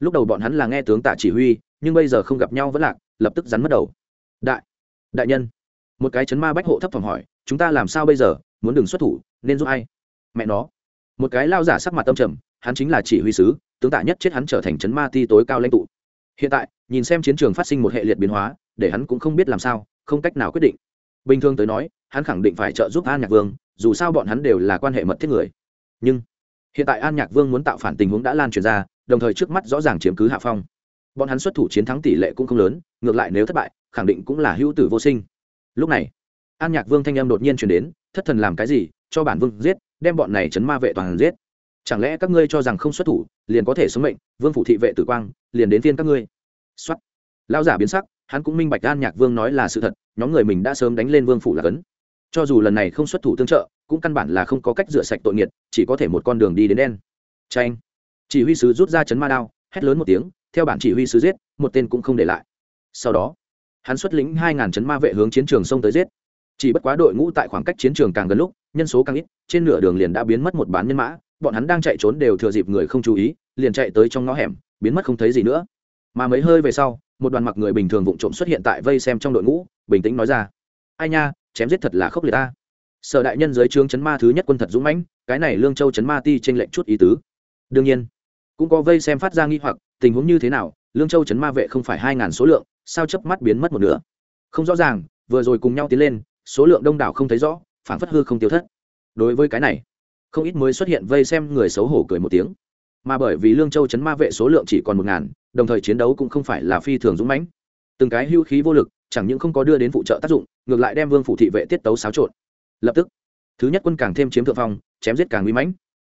Lúc đầu bọn hắn là nghe tướng tạ chỉ huy, nhưng bây giờ không gặp nhau vẫn lạc, lập tức rắn mất đầu. Đại đại nhân, một cái chấn ma bách hộ thấp phòng hỏi, chúng ta làm sao bây giờ? Muốn đừng xuất thủ, nên giúp ai? Mẹ nó. Một cái lao giả sắc mặt tâm trầm, hắn chính là chỉ huy sứ, tướng tạ nhất chết hắn trở thành chấn ma ti tối cao lãnh tụ. Hiện tại, nhìn xem chiến trường phát sinh một hệ liệt biến hóa, để hắn cũng không biết làm sao, không cách nào quyết định. Bình thường tới nói, hắn khẳng định phải trợ giúp an nhạc vương dù sao bọn hắn đều là quan hệ mật thiết người. Nhưng, hiện tại an nhạc vương muốn tạo phản tình huống đã lan truyền ra, đồng thời trước mắt rõ ràng chiếm cứ hạ phong. Bọn hắn xuất thủ chiến thắng tỷ lệ cũng không lớn, ngược lại nếu thất bại, khẳng định cũng là hữu tử vô sinh. Lúc này, an nhạc vương thanh âm đột nhiên chuyển đến, thất thần làm cái gì? Cho bản vương giết, đem bọn này chấn ma vệ toàn giết. Chẳng lẽ các ngươi cho rằng không xuất thủ, liền có thể sống mệnh, vương phủ thị vệ tử quang, liền đến phiên các ngươi? Xuất lão giả biến sắc, hắn cũng minh bạch an nhạc vương nói là sự thật, nhóm người mình đã sớm đánh lên vương phủ là cấn cho dù lần này không xuất thủ tương trợ, cũng căn bản là không có cách rửa sạch tội nghiệt, chỉ có thể một con đường đi đến đen. Tranh chỉ huy sứ rút ra chấn ma đao, hét lớn một tiếng, theo bản chỉ huy sứ giết, một tên cũng không để lại. Sau đó, hắn xuất lĩnh hai ngàn chấn ma vệ hướng chiến trường sông tới giết. Chỉ bất quá đội ngũ tại khoảng cách chiến trường càng gần lúc, nhân số càng ít, trên nửa đường liền đã biến mất một bán nhân mã, bọn hắn đang chạy trốn đều thừa dịp người không chú ý, liền chạy tới trong ngõ hẻm, biến mất không thấy gì nữa. Mà mấy hơi về sau, một đoàn mặc người bình thường vụng trộm xuất hiện tại vây xem trong đội ngũ, bình tĩnh nói ra. Ai nha chém giết thật là khốc liệt ta. Sở đại nhân dưới trướng chấn ma thứ nhất quân thật dũng mãnh, cái này lương châu chấn ma ti t r ê n lệnh chút ý tứ. Đương nhiên, cũng có vây xem phát ra nghi hoặc, tình huống như thế nào, lương châu chấn ma vệ không phải hai ngàn số lượng, sao chớp mắt biến mất một nửa? Không rõ ràng, vừa rồi cùng nhau tiến lên, số lượng đông đảo không thấy rõ phản phất hư không tiêu thất. Đối với cái này, không ít mới xuất hiện vây xem người xấu hổ cười một tiếng. Mà bởi vì lương châu chấn ma vệ số lượng chỉ còn một ngàn, đồng thời chiến đấu cũng không phải là phi thường dũng mãnh. Từng cái hưu khí vô lực, chẳng những không có đưa đến phụ trợ tác dụng ngược lại đem vương phủ thị vệ tiết tấu xáo trộn. Lập tức, thứ nhất quân càng thêm chiếm thượng phong, chém giết càng nguy mãnh.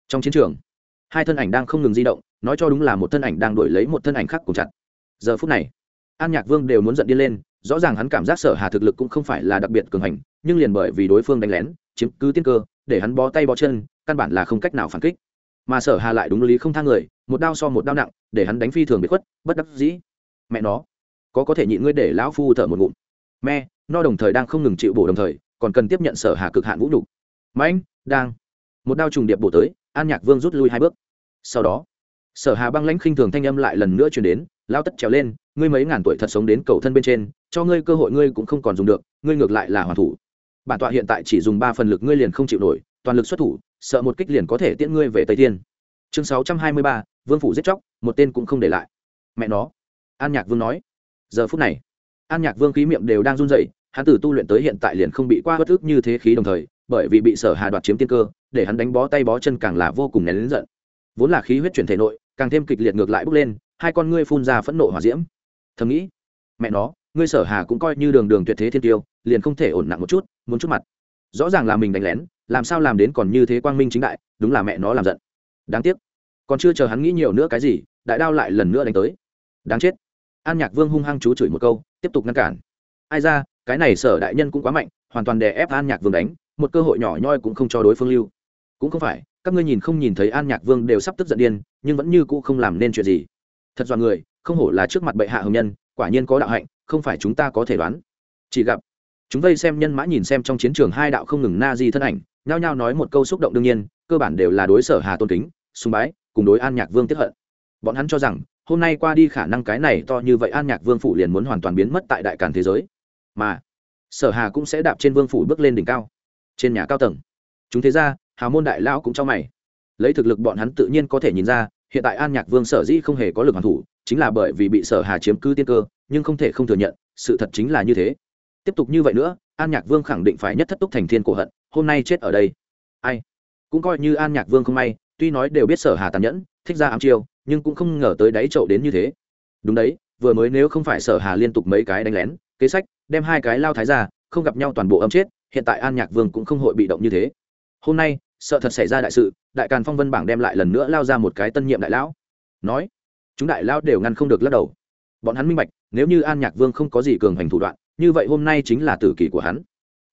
Trong chiến trường, hai thân ảnh đang không ngừng di động, nói cho đúng là một thân ảnh đang đổi lấy một thân ảnh khác cùng chặt. Giờ phút này, an nhạc vương đều muốn giận điên lên, rõ ràng hắn cảm giác sở hà thực lực cũng không phải là đặc biệt cường hành, nhưng liền bởi vì đối phương đánh lén, chiếm cứ tiên cơ, để hắn bó tay bó chân, căn bản là không cách nào phản kích. Mà sở hà lại đúng lý không thang người, một đao so một đao nặng, để hắn đánh phi thường bị khuất, bất đắc dĩ. Mẹ nó, có có thể nhịn ngươi để lão phu thở một ngụm me, no đồng thời đang không ngừng chịu bổ đồng thời, còn cần tiếp nhận sở hà cực hạn vũ đủ mãnh đang. Một đao trùng điệp bổ tới, an nhạc vương rút lui hai bước. Sau đó, sở hà băng lãnh khinh thường thanh âm lại lần nữa chuyển đến, lao tất trèo lên, ngươi mấy ngàn tuổi thật sống đến cầu thân bên trên, cho ngươi cơ hội ngươi cũng không còn dùng được, ngươi ngược lại là hoàn thủ. Bản tọa hiện tại chỉ dùng ba phần lực ngươi liền không chịu nổi, toàn lực xuất thủ, sợ một kích liền có thể tiễn ngươi về tây thiên. Chương sáu trăm hai mươi ba, vương phủ giết chóc, một tên cũng không để lại. Mẹ nó. An nhạc vương nói. Giờ phút này an nhạc vương khí miệng đều đang run rẩy, hắn từ tu luyện tới hiện tại liền không bị qua bất ức như thế khí đồng thời, bởi vì bị sở hà đoạt chiếm tiên cơ, để hắn đánh bó tay bó chân càng là vô cùng nén lớn giận. Vốn là khí huyết chuyển thể nội, càng thêm kịch liệt ngược lại bốc lên, hai con ngươi phun ra phẫn nộ hỏa diễm. Thầm nghĩ, mẹ nó, ngươi sở hà cũng coi như đường đường tuyệt thế thiên tiêu, liền không thể ổn nặng một chút, muốn chút mặt. Rõ ràng là mình đánh lén, làm sao làm đến còn như thế quang minh chính đại, đúng là mẹ nó làm giận. Đáng tiếc, còn chưa chờ hắn nghĩ nhiều nữa cái gì, đại đao lại lần nữa đánh tới. Đáng chết an nhạc vương hung hăng chú chửi một câu, tiếp tục ngăn cản. Ai ra, cái này sở đại nhân cũng quá mạnh, hoàn toàn đè ép an nhạc vương đánh, một cơ hội nhỏ nhoi cũng không cho đối phương lưu. Cũng không phải, các ngươi nhìn không nhìn thấy an nhạc vương đều sắp tức giận điên, nhưng vẫn như cũ không làm nên chuyện gì. Thật dọa người, không hổ là trước mặt bệ hạ hồng nhân, quả nhiên có đạo hạnh, không phải chúng ta có thể đoán. Chỉ gặp, chúng vây xem nhân mã nhìn xem trong chiến trường hai đạo không ngừng na di thân ảnh, nhao nhao nói một câu xúc động đương nhiên, cơ bản đều là đối sở hà tôn kính, sùng bái, cùng đối an nhạc vương tiếp hận. Bọn hắn cho rằng hôm nay qua đi khả năng cái này to như vậy an nhạc vương phủ liền muốn hoàn toàn biến mất tại đại càn thế giới. Mà, sở hà cũng sẽ đạp trên vương phủ bước lên đỉnh cao, trên nhà cao tầng. Chúng thế ra hào môn đại lão cũng cho mày. Lấy thực lực bọn hắn tự nhiên có thể nhìn ra, hiện tại an nhạc vương sở dĩ không hề có lực hoàn thủ, chính là bởi vì bị sở hà chiếm cứ tiên cơ, nhưng không thể không thừa nhận, sự thật chính là như thế. Tiếp tục như vậy nữa, an nhạc vương khẳng định phải nhất thất túc thành thiên cổ hận, hôm nay chết ở đây. Ai? Cũng coi như an nhạc vương không may, tuy nói đều biết sở hà tàn nhẫn, thích ra ám chiêu nhưng cũng không ngờ tới đáy chậu đến như thế. Đúng đấy, vừa mới nếu không phải sở hà liên tục mấy cái đánh lén, kế sách, đem hai cái lao thái ra, không gặp nhau toàn bộ âm chết, hiện tại an nhạc vương cũng không hội bị động như thế. Hôm nay, sợ thật xảy ra đại sự, đại càn phong vân bảng đem lại lần nữa lao ra một cái tân nhiệm đại lão. Nói, chúng đại lão đều ngăn không được lắc đầu. Bọn hắn minh bạch, nếu như an nhạc vương không có gì cường hành thủ đoạn, như vậy hôm nay chính là tử kỳ của hắn.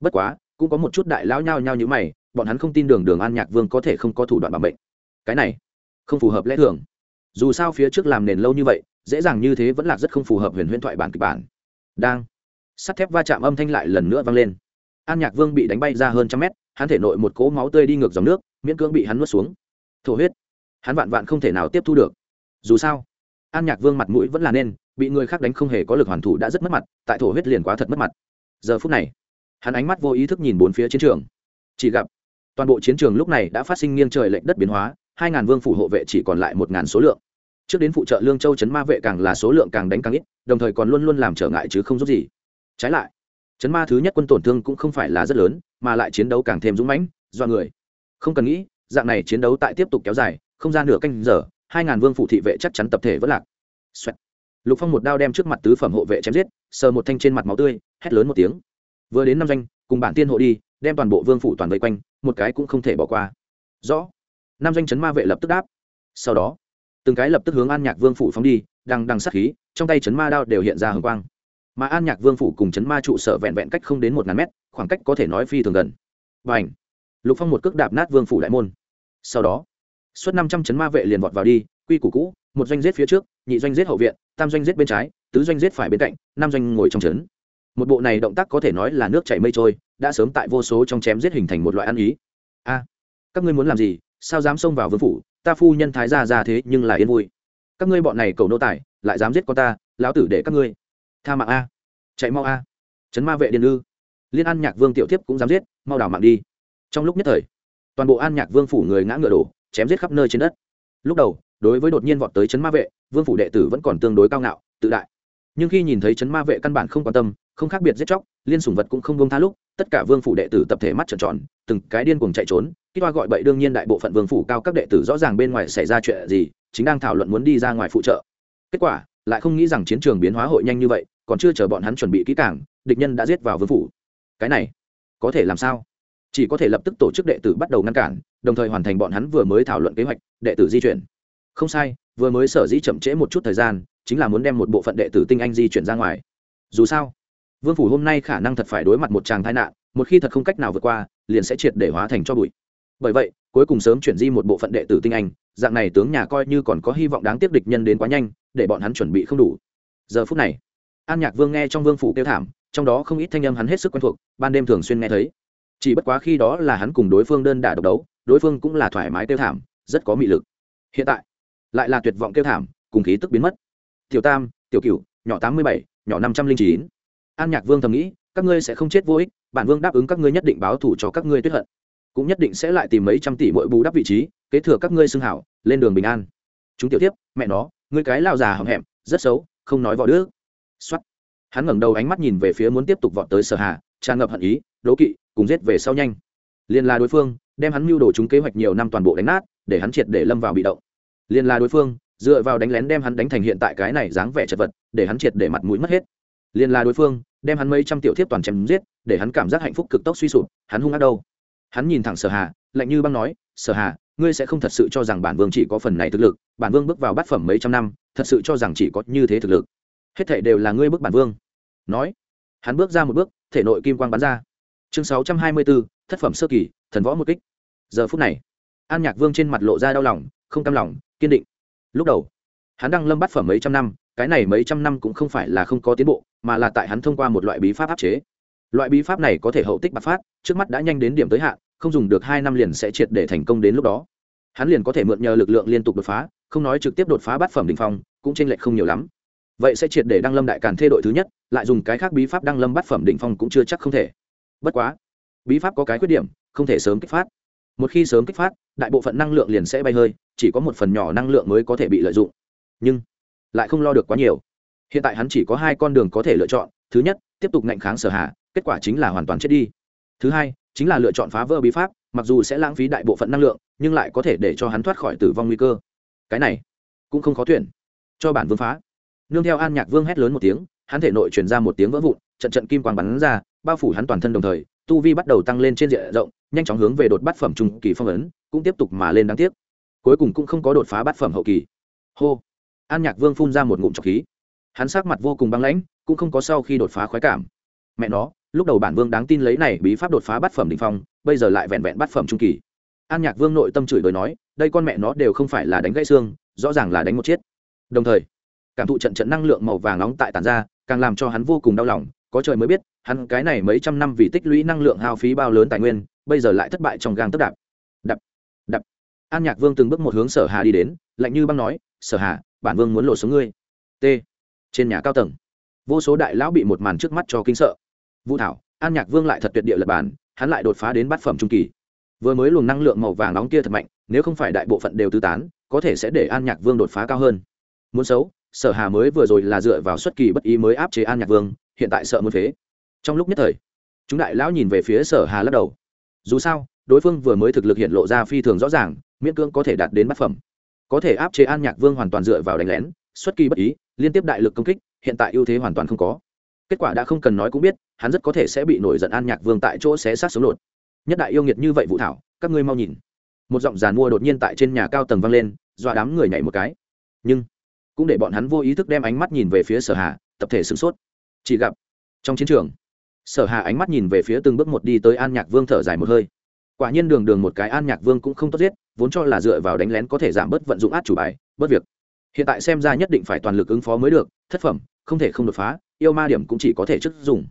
Bất quá, cũng có một chút đại lão nhao nhao như mày, bọn hắn không tin đường đường an nhạc vương có thể không có thủ đoạn bảo mệnh cái này, không phù hợp lẽ thường dù sao phía trước làm nền lâu như vậy, dễ dàng như thế vẫn là rất không phù hợp huyền huyễn thoại bản kịch bản. Đang, sắt thép va chạm âm thanh lại lần nữa vang lên. An nhạc vương bị đánh bay ra hơn trăm mét, hắn thể nội một cỗ máu tươi đi ngược dòng nước, miễn cưỡng bị hắn nuốt xuống. Thổ huyết, hắn vạn vạn không thể nào tiếp thu được. Dù sao, an nhạc vương mặt mũi vẫn là nên, bị người khác đánh không hề có lực hoàn thủ đã rất mất mặt, tại thổ huyết liền quá thật mất mặt. Giờ phút này, hắn ánh mắt vô ý thức nhìn bốn phía chiến trường. Chỉ gặp, toàn bộ chiến trường lúc này đã phát sinh nghiêng trời lệnh đất biến hóa hai ngàn vương phủ hộ vệ chỉ còn lại một ngàn số lượng. Trước đến phụ trợ lương châu trấn ma vệ càng là số lượng càng đánh càng ít, đồng thời còn luôn luôn làm trở ngại chứ không giúp gì. Trái lại trấn ma thứ nhất quân tổn thương cũng không phải là rất lớn, mà lại chiến đấu càng thêm dũng mãnh, do người. Không cần nghĩ, dạng này chiến đấu tại tiếp tục kéo dài, không gian nửa canh giờ, hai ngàn vương phủ thị vệ chắc chắn tập thể vất lạc. Xoẹt. lục phong một đao đem trước mặt tứ phẩm hộ vệ chém giết, sờ một thanh trên mặt máu tươi, hét lớn một tiếng. Vừa đến năm danh, cùng bản tiên hộ đi, đem toàn bộ vương phủ toàn vây quanh, một cái cũng không thể bỏ qua. Rõ năm danh chấn ma vệ lập tức đáp. Sau đó, từng cái lập tức hướng an nhạc vương phủ phóng đi, Đằng đằng sát khí, trong tay chấn ma đao đều hiện ra hồng quang. Mà an nhạc vương phủ cùng chấn ma trụ sở vẹn vẹn cách không đến một ngàn mét, khoảng cách có thể nói phi thường gần. Và ảnh lục phong một cước đạp nát vương phủ đại môn. Sau đó, suốt năm trăm chấn ma vệ liền vọt vào đi, quy củ cũ, một doanh giết phía trước, nhị doanh giết hậu viện, tam doanh giết bên trái, tứ doanh giết phải bên cạnh, năm doanh ngồi trong trấn một bộ này động tác có thể nói là nước chảy mây trôi, đã sớm tại vô số trong chém giết hình thành một loại ăn ý. A, các ngươi muốn làm gì? Sao dám xông vào vương phủ, ta phu nhân thái gia ra thế nhưng là yên vui. Các ngươi bọn này cầu nô tài, lại dám giết con ta, lão tử để các ngươi. Tha mạng a. Chạy mau a. Chấn ma vệ điện ư. Liên an nhạc vương tiểu thiếp cũng dám giết, mau đảo mạng đi. Trong lúc nhất thời, toàn bộ an nhạc vương phủ người ngã ngựa đổ, chém giết khắp nơi trên đất. Lúc đầu, đối với đột nhiên vọt tới chấn ma vệ, vương phủ đệ tử vẫn còn tương đối cao ngạo, tự đại. Nhưng khi nhìn thấy chấn ma vệ căn bản không quan tâm, không khác biệt giết chóc liên sủng vật cũng không bông tha lúc, tất cả vương phủ đệ tử tập thể mắt trợn tròn, từng cái điên cuồng chạy trốn. Khi toa gọi bậy đương nhiên đại bộ phận vương phủ cao các đệ tử rõ ràng bên ngoài xảy ra chuyện gì, chính đang thảo luận muốn đi ra ngoài phụ trợ. Kết quả, lại không nghĩ rằng chiến trường biến hóa hội nhanh như vậy, còn chưa chờ bọn hắn chuẩn bị kỹ càng, địch nhân đã giết vào vương phủ. Cái này, có thể làm sao? Chỉ có thể lập tức tổ chức đệ tử bắt đầu ngăn cản, đồng thời hoàn thành bọn hắn vừa mới thảo luận kế hoạch, đệ tử di chuyển. Không sai, vừa mới sở dĩ chậm trễ một chút thời gian, chính là muốn đem một bộ phận đệ tử tinh anh di chuyển ra ngoài. Dù sao vương phủ hôm nay khả năng thật phải đối mặt một tràng tai nạn, một khi thật không cách nào vượt qua, liền sẽ triệt để hóa thành cho bụi. Bởi vậy, cuối cùng sớm chuyển di một bộ phận đệ tử tinh anh, dạng này tướng nhà coi như còn có hy vọng đáng tiếc địch nhân đến quá nhanh, để bọn hắn chuẩn bị không đủ. Giờ phút này, an nhạc vương nghe trong vương phủ kêu thảm, trong đó không ít thanh âm hắn hết sức quen thuộc, ban đêm thường xuyên nghe thấy. Chỉ bất quá khi đó là hắn cùng đối phương đơn đả độc đấu, đối phương cũng là thoải mái kêu thảm, rất có mị lực. Hiện tại, lại là tuyệt vọng kêu thảm, cùng khí tức biến mất. Tiểu tam, tiểu cửu, nhỏ tám mươi bảy, nhỏ năm trăm linh chín an nhạc vương thầm nghĩ, các ngươi sẽ không chết vô ích, bản vương đáp ứng các ngươi nhất định báo thủ cho các ngươi tuyết hận. Cũng nhất định sẽ lại tìm mấy trăm tỷ mỗi bù đắp vị trí, kế thừa các ngươi xưng hảo, lên đường bình an. Chúng tiểu tiếp, mẹ nó, ngươi cái lao già hậm hẹm, rất xấu, không nói võ đức. Xuất hắn ngẩng đầu ánh mắt nhìn về phía muốn tiếp tục vọt tới sở hà, tràn ngập hận ý, đố kỵ, cùng giết về sau nhanh. Liên là đối phương, đem hắn mưu đồ chúng kế hoạch nhiều năm toàn bộ đánh nát, để hắn triệt để lâm vào bị động. Liên là đối phương, dựa vào đánh lén đem hắn đánh thành hiện tại cái này dáng vẻ chật vật, để hắn triệt để mặt mũi mất hết liên là đối phương, đem hắn mấy trăm tiểu thiếp toàn chém giết, để hắn cảm giác hạnh phúc cực tốc suy sụp, hắn hung ác đâu? Hắn nhìn thẳng sở hà, lạnh như băng nói, sở hà, ngươi sẽ không thật sự cho rằng bản vương chỉ có phần này thực lực, bản vương bước vào bát phẩm mấy trăm năm, thật sự cho rằng chỉ có như thế thực lực. Hết thảy đều là ngươi bước bản vương. Nói, hắn bước ra một bước, thể nội kim quang bắn ra. Chương sáu trăm hai mươi bốn thất phẩm sơ kỳ, thần võ một kích. Giờ phút này, an nhạc vương trên mặt lộ ra đau lòng, không cam lòng, kiên định. Lúc đầu, hắn đang lâm bát phẩm mấy trăm năm cái này mấy trăm năm cũng không phải là không có tiến bộ, mà là tại hắn thông qua một loại bí pháp áp chế. Loại bí pháp này có thể hậu tích bạc phát, trước mắt đã nhanh đến điểm tới hạn, không dùng được hai năm liền sẽ triệt để thành công đến lúc đó. Hắn liền có thể mượn nhờ lực lượng liên tục đột phá, không nói trực tiếp đột phá bát phẩm đỉnh phong, cũng tranh lệch không nhiều lắm. Vậy sẽ triệt để đăng lâm đại càn thê đội thứ nhất, lại dùng cái khác bí pháp đăng lâm bát phẩm đỉnh phong cũng chưa chắc không thể. Bất quá, bí pháp có cái khuyết điểm, không thể sớm kích phát. Một khi sớm kích phát, đại bộ phận năng lượng liền sẽ bay hơi, chỉ có một phần nhỏ năng lượng mới có thể bị lợi dụng. Nhưng lại không lo được quá nhiều. Hiện tại hắn chỉ có hai con đường có thể lựa chọn, thứ nhất, tiếp tục ngạnh kháng sở hạ, kết quả chính là hoàn toàn chết đi. Thứ hai, chính là lựa chọn phá vỡ bí pháp, mặc dù sẽ lãng phí đại bộ phận năng lượng, nhưng lại có thể để cho hắn thoát khỏi tử vong nguy cơ. Cái này cũng không khó tuyển. Cho bản vương phá. Nương theo an nhạc vương hét lớn một tiếng, hắn thể nội truyền ra một tiếng vỡ vụn, trận trận kim quang bắn ra, bao phủ hắn toàn thân đồng thời, tu vi bắt đầu tăng lên trên diện rộng, nhanh chóng hướng về đột bát phẩm trung kỳ phong ấn, cũng tiếp tục mà lên đáng tiếc. Cuối cùng cũng không có đột phá bát phẩm hậu kỳ. Hô an nhạc vương phun ra một ngụm trọc khí. Hắn sát mặt vô cùng băng lãnh, cũng không có sau khi đột phá khoái cảm. Mẹ nó, lúc đầu bản vương đáng tin lấy này bí pháp đột phá bát phẩm đ ỉ n h phong, bây giờ lại vẹn vẹn bát phẩm trung kỳ. An nhạc vương nội tâm chửi đời nói, đây con mẹ nó đều không phải là đánh gãy xương, rõ ràng là đánh một chiết đồng thời, cảm thụ trận trận năng lượng màu vàng nóng tại tàn ra, càng làm cho hắn vô cùng đau lòng. Có trời mới biết, hắn cái này mấy trăm năm vì tích lũy năng lượng hao phí bao lớn tài nguyên, bây giờ lại thất bại trong gang tất đạp. Đập đập an nhạc vương từng bước một hướng sở hà đi đến, lạnh như băng nói, sở hà bản vương muốn lộ xuống ngươi. T. Trên nhà cao tầng, vô số đại lão bị một màn trước mắt cho kinh sợ. Vũ thảo, an nhạc vương lại thật tuyệt địa lập bản, hắn lại đột phá đến bát phẩm trung kỳ. Vừa mới luồng năng lượng màu vàng nóng kia thật mạnh, nếu không phải đại bộ phận đều tứ tán, có thể sẽ để an nhạc vương đột phá cao hơn. Muốn xấu, sở hà mới vừa rồi là dựa vào xuất kỳ bất ý mới áp chế an nhạc vương, hiện tại sợ muốn phế. Trong lúc nhất thời, chúng đại lão nhìn về phía sở hà lắc đầu. Dù sao, đối phương vừa mới thực lực hiện lộ ra phi thường rõ ràng, miễn cưỡng có thể đạt đến bát phẩm có thể áp chế an nhạc vương hoàn toàn dựa vào đánh lén, xuất kỳ bất ý, liên tiếp đại lực công kích, hiện tại ưu thế hoàn toàn không có. Kết quả đã không cần nói cũng biết, hắn rất có thể sẽ bị nổi giận an nhạc vương tại chỗ xé sát sống lột nhất đại yêu nghiệt như vậy vũ thảo, các ngươi mau nhìn. Một giọng giàn mua đột nhiên tại trên nhà cao tầng vang lên, dọa đám người nhảy một cái. Nhưng, cũng để bọn hắn vô ý thức đem ánh mắt nhìn về phía sở hà, tập thể sửng sốt. Chỉ gặp, trong chiến trường, sở hà ánh mắt nhìn về phía từng bước một đi tới an nhạc vương thở dài một hơi. Quả nhiên đường đường một cái an nhạc vương cũng không tốt giết vốn cho là dựa vào đánh lén có thể giảm bớt vận dụng át chủ bài, bớt việc. Hiện tại xem ra nhất định phải toàn lực ứng phó mới được, thất phẩm, không thể không đột phá, yêu ma điểm cũng chỉ có thể chức dùng.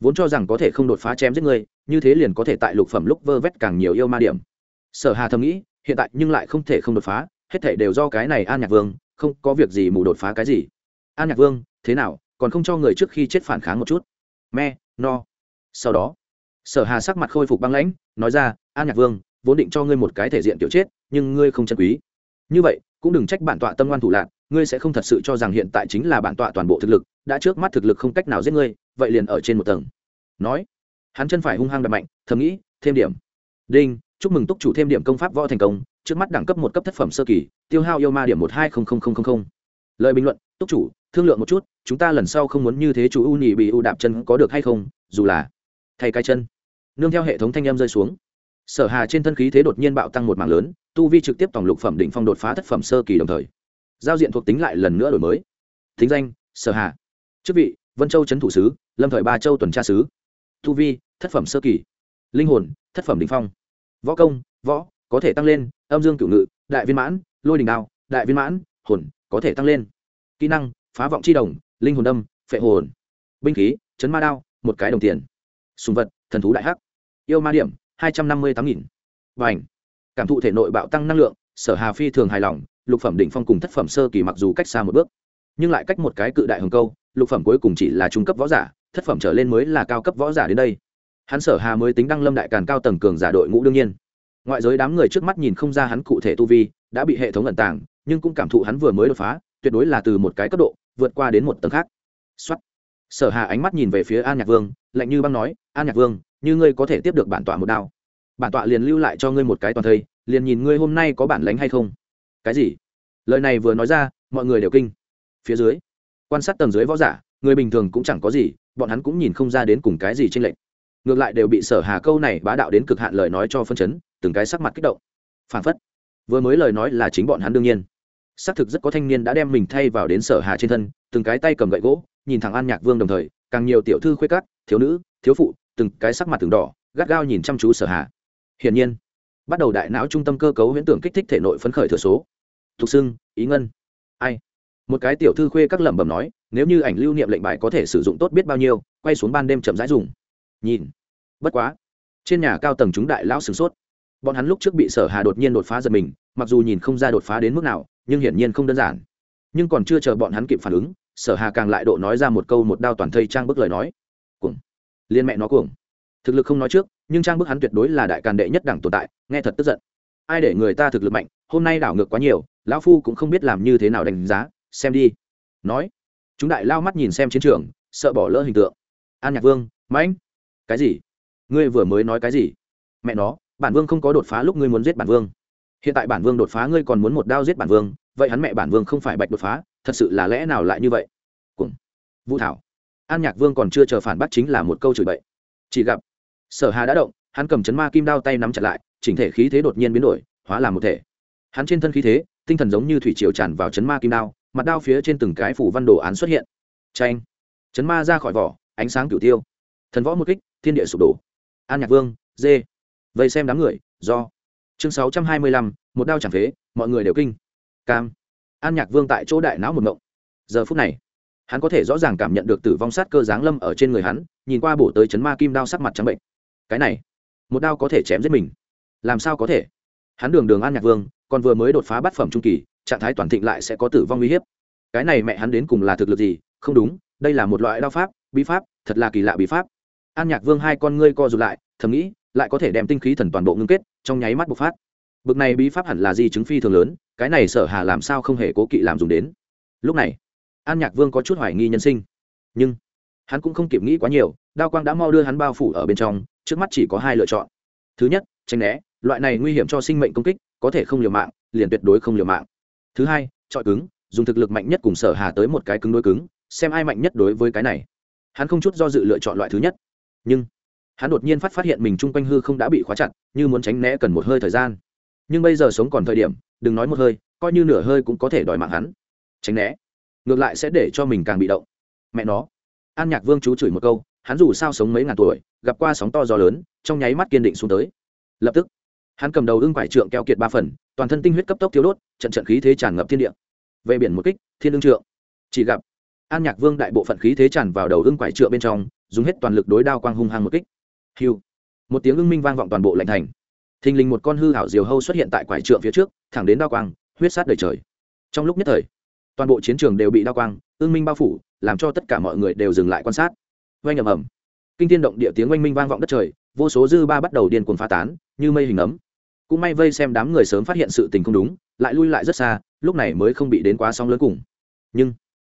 Vốn cho rằng có thể không đột phá chém giết người, như thế liền có thể tại lục phẩm lúc vơ vét càng nhiều yêu ma điểm. Sở hà thầm nghĩ, hiện tại nhưng lại không thể không đột phá, hết thể đều do cái này an nhạc vương, không có việc gì mù đột phá cái gì. An nhạc vương, thế nào, còn không cho người trước khi chết phản kháng một chút? Me, no. Sau đó, sở hà sắc mặt khôi phục băng lãnh, nói ra, an nhạc vương vốn định cho ngươi một cái thể diện tiểu chết, nhưng ngươi không chân quý. Như vậy, cũng đừng trách bản tọa tâm ngoan thủ lạc, ngươi sẽ không thật sự cho rằng hiện tại chính là bản tọa toàn bộ thực lực, đã trước mắt thực lực không cách nào giết ngươi, vậy liền ở trên một tầng. Nói, hắn chân phải hung hăng đập mạnh, thầm nghĩ, thêm điểm. Đinh, chúc mừng túc chủ thêm điểm công pháp võ thành công, trước mắt đẳng cấp một cấp thất phẩm sơ kỳ, tiêu hao yêu ma điểm một hai không không không không lời bình luận, túc chủ, thương lượng một chút, chúng ta lần sau không muốn như thế chú u nhị bị u đạp chân có được hay không, dù là thay cái chân. Nương theo hệ thống thanh em rơi xuống sở hà trên thân khí thế đột nhiên bạo tăng một mảng lớn, tu vi trực tiếp tổng lục phẩm đỉnh phong đột phá thất phẩm sơ kỳ đồng thời, giao diện thuộc tính lại lần nữa đổi mới. Thính danh, sở hà. Chức vị, vân châu trấn thủ sứ, lâm thời ba châu tuần tra sứ. Tu vi, thất phẩm sơ kỳ. Linh hồn, thất phẩm đỉnh phong. Võ công, võ, có thể tăng lên, âm dương cửu ngự, đại viên mãn, lôi đình đao, đại viên mãn, hồn, có thể tăng lên. Kỹ năng, phá vọng chi đồng, linh hồn đâm, phệ hồn. Binh khí, chấn ma đao, một cái đồng tiền. Sùng vật, thần thú đại hắc. Yêu ma điểm hai trăm năm mươi tám nghìn. Và ảnh. Cảm thụ thể nội bạo tăng năng lượng, sở hà phi thường hài lòng, lục phẩm đỉnh phong cùng thất phẩm sơ kỳ mặc dù cách xa một bước, nhưng lại cách một cái cự đại hồng câu, lục phẩm cuối cùng chỉ là trung cấp võ giả, thất phẩm trở lên mới là cao cấp võ giả đến đây. Hắn sở hà mới tính đăng lâm đại càn cao tầng cường giả đội ngũ đương nhiên. Ngoại giới đám người trước mắt nhìn không ra hắn cụ thể tu vi, đã bị hệ thống ẩn tàng, nhưng cũng cảm thụ hắn vừa mới đột phá, tuyệt đối là từ một cái cấp độ, vượt qua đến một tầng khác. Xuất sở hà ánh mắt nhìn về phía an nhạc vương, lạnh như băng nói, an nhạc vương như ngươi có thể tiếp được bản tọa một đao. Bản tọa liền lưu lại cho ngươi một cái toàn thây, liền nhìn ngươi hôm nay có bản lánh hay không. Cái gì? Lời này vừa nói ra, mọi người đều kinh. Phía dưới, quan sát tầng dưới võ giả, người bình thường cũng chẳng có gì, bọn hắn cũng nhìn không ra đến cùng cái gì tranh lệch. Ngược lại đều bị sở hà câu này bá đạo đến cực hạn lời nói cho phân chấn, từng cái sắc mặt kích động. Phản phất, vừa mới lời nói là chính bọn hắn đương nhiên. Xác thực rất có thanh niên đã đem mình thay vào đến sở hà trên thân, từng cái tay cầm gậy gỗ, nhìn thẳng an nhạc vương đồng thời, càng nhiều tiểu thư khuê cát thiếu nữ, thiếu phụ từng cái sắc mặt từng đỏ, gắt gao nhìn chăm chú sở hà. Hiển nhiên, bắt đầu đại não trung tâm cơ cấu huyễn tưởng kích thích thể nội phấn khởi thừa số. Thục xưng ý ngân. Ai? Một cái tiểu thư khuê các lẩm bẩm nói, nếu như ảnh lưu niệm lệnh bài có thể sử dụng tốt biết bao nhiêu, quay xuống ban đêm chậm rãi dùng. Nhìn. Bất quá. Trên nhà cao tầng chúng đại lão sửng sốt. Bọn hắn lúc trước bị sở hà đột nhiên đột phá giật mình, mặc dù nhìn không ra đột phá đến mức nào, nhưng hiển nhiên không đơn giản. Nhưng còn chưa chờ bọn hắn kịp phản ứng, sở hà càng lại độ nói ra một câu một đao toàn thây trang bức lời nói. Cũng liên mẹ nó cuồng. Thực lực không nói trước, nhưng trang bức hắn tuyệt đối là đại càn đệ nhất đẳng tồn tại, nghe thật tức giận. Ai để người ta thực lực mạnh, hôm nay đảo ngược quá nhiều, lão phu cũng không biết làm như thế nào đánh giá, xem đi. Nói, chúng đại lao mắt nhìn xem chiến trường, sợ bỏ lỡ hình tượng. An nhạc vương, mãnh, cái gì? Ngươi vừa mới nói cái gì? Mẹ nó, bản vương không có đột phá lúc ngươi muốn giết bản vương. Hiện tại bản vương đột phá, ngươi còn muốn một đao giết bản vương, vậy hắn mẹ bản vương không phải bạch đột phá, thật sự là lẽ nào lại như vậy? Cùng vũ thảo an nhạc vương còn chưa chờ phản bác chính là một câu chửi bậy. Chỉ gặp, sở hà đã động, hắn cầm chấn ma kim đao tay nắm chặt lại, chỉnh thể khí thế đột nhiên biến đổi, hóa làm một thể. Hắn trên thân khí thế, tinh thần giống như thủy triều tràn vào chấn ma kim đao, mặt đao phía trên từng cái phủ văn đồ án xuất hiện. Tranh chấn ma ra khỏi vỏ, ánh sáng cửu tiêu. Thần võ một kích, thiên địa sụp đổ. An nhạc vương, dê. Vây xem đám người, do. Chương sáu trăm hai mươi lăm, một đao chẳng phế, mọi người đều kinh. Cam. An nhạc vương tại chỗ đại não một ngộng. Giờ phút này hắn có thể rõ ràng cảm nhận được tử vong sát cơ giáng lâm ở trên người hắn, nhìn qua bổ tới chấn ma kim đao sắc mặt trắng bệnh. Cái này, một đao có thể chém giết mình. Làm sao có thể? Hắn đường đường an nhạc vương, còn vừa mới đột phá bát phẩm trung kỳ, trạng thái toàn thịnh lại sẽ có tử vong uy hiếp. Cái này mẹ hắn đến cùng là thực lực gì? Không đúng, đây là một loại đao pháp, bí pháp, thật là kỳ lạ bí pháp. An nhạc vương hai con ngươi co rụt lại, thầm nghĩ, lại có thể đem tinh khí thần toàn bộ ngưng kết, trong nháy mắt bộc phát. Bực này bí pháp hẳn là di chứng phi thường lớn, cái này sở hà làm sao không hề cố kỵ làm dùng đến. Lúc này an nhạc vương có chút hoài nghi nhân sinh. Nhưng, hắn cũng không kịp nghĩ quá nhiều, đao quang đã mau đưa hắn bao phủ ở bên trong, trước mắt chỉ có hai lựa chọn. Thứ nhất, tránh né, loại này nguy hiểm cho sinh mệnh công kích, có thể không liều mạng, liền tuyệt đối không liều mạng. Thứ hai, chọi cứng, dùng thực lực mạnh nhất cùng sở hà tới một cái cứng đối cứng, xem ai mạnh nhất đối với cái này. Hắn không chút do dự lựa chọn loại thứ nhất. Nhưng, hắn đột nhiên phát phát hiện mình chung quanh hư không đã bị khóa chặt, như muốn tránh né cần một hơi thời gian. Nhưng bây giờ sống còn thời điểm, đừng nói một hơi, coi như nửa hơi cũng có thể đòi mạng hắn. Tránh né ngược lại sẽ để cho mình càng bị động. Mẹ nó. An nhạc vương chú chửi một câu, hắn dù sao sống mấy ngàn tuổi, gặp qua sóng to gió lớn, trong nháy mắt kiên định xuống tới. Lập tức, hắn cầm đầu ưng quải trượng keo kiệt ba phần, toàn thân tinh huyết cấp tốc thiếu đốt, trận trận khí thế tràn ngập thiên địa. Về biển một kích, thiên ưng trượng. Chỉ gặp, an nhạc vương đại bộ phận khí thế tràn vào đầu ưng quải trượng bên trong, dùng hết toàn lực đối đao quang hung hăng một kích. Hiu. Một tiếng ưng minh vang vọng toàn bộ lạnh thành. Thình lình một con hư hảo diều hâu xuất hiện tại quải trượng phía trước, thẳng đến đao quang, huyết sát đời trời. Trong lúc nhất thời toàn bộ chiến trường đều bị đao quang, ương minh bao phủ, làm cho tất cả mọi người đều dừng lại quan sát. Oanh ầm ầm. Kinh thiên động địa tiếng oanh minh vang vọng đất trời, vô số dư ba bắt đầu điên cuồng phá tán, như mây hình ấm. Cũng may vây xem đám người sớm phát hiện sự tình không đúng, lại lui lại rất xa, lúc này mới không bị đến quá sóng lớn cùng. Nhưng,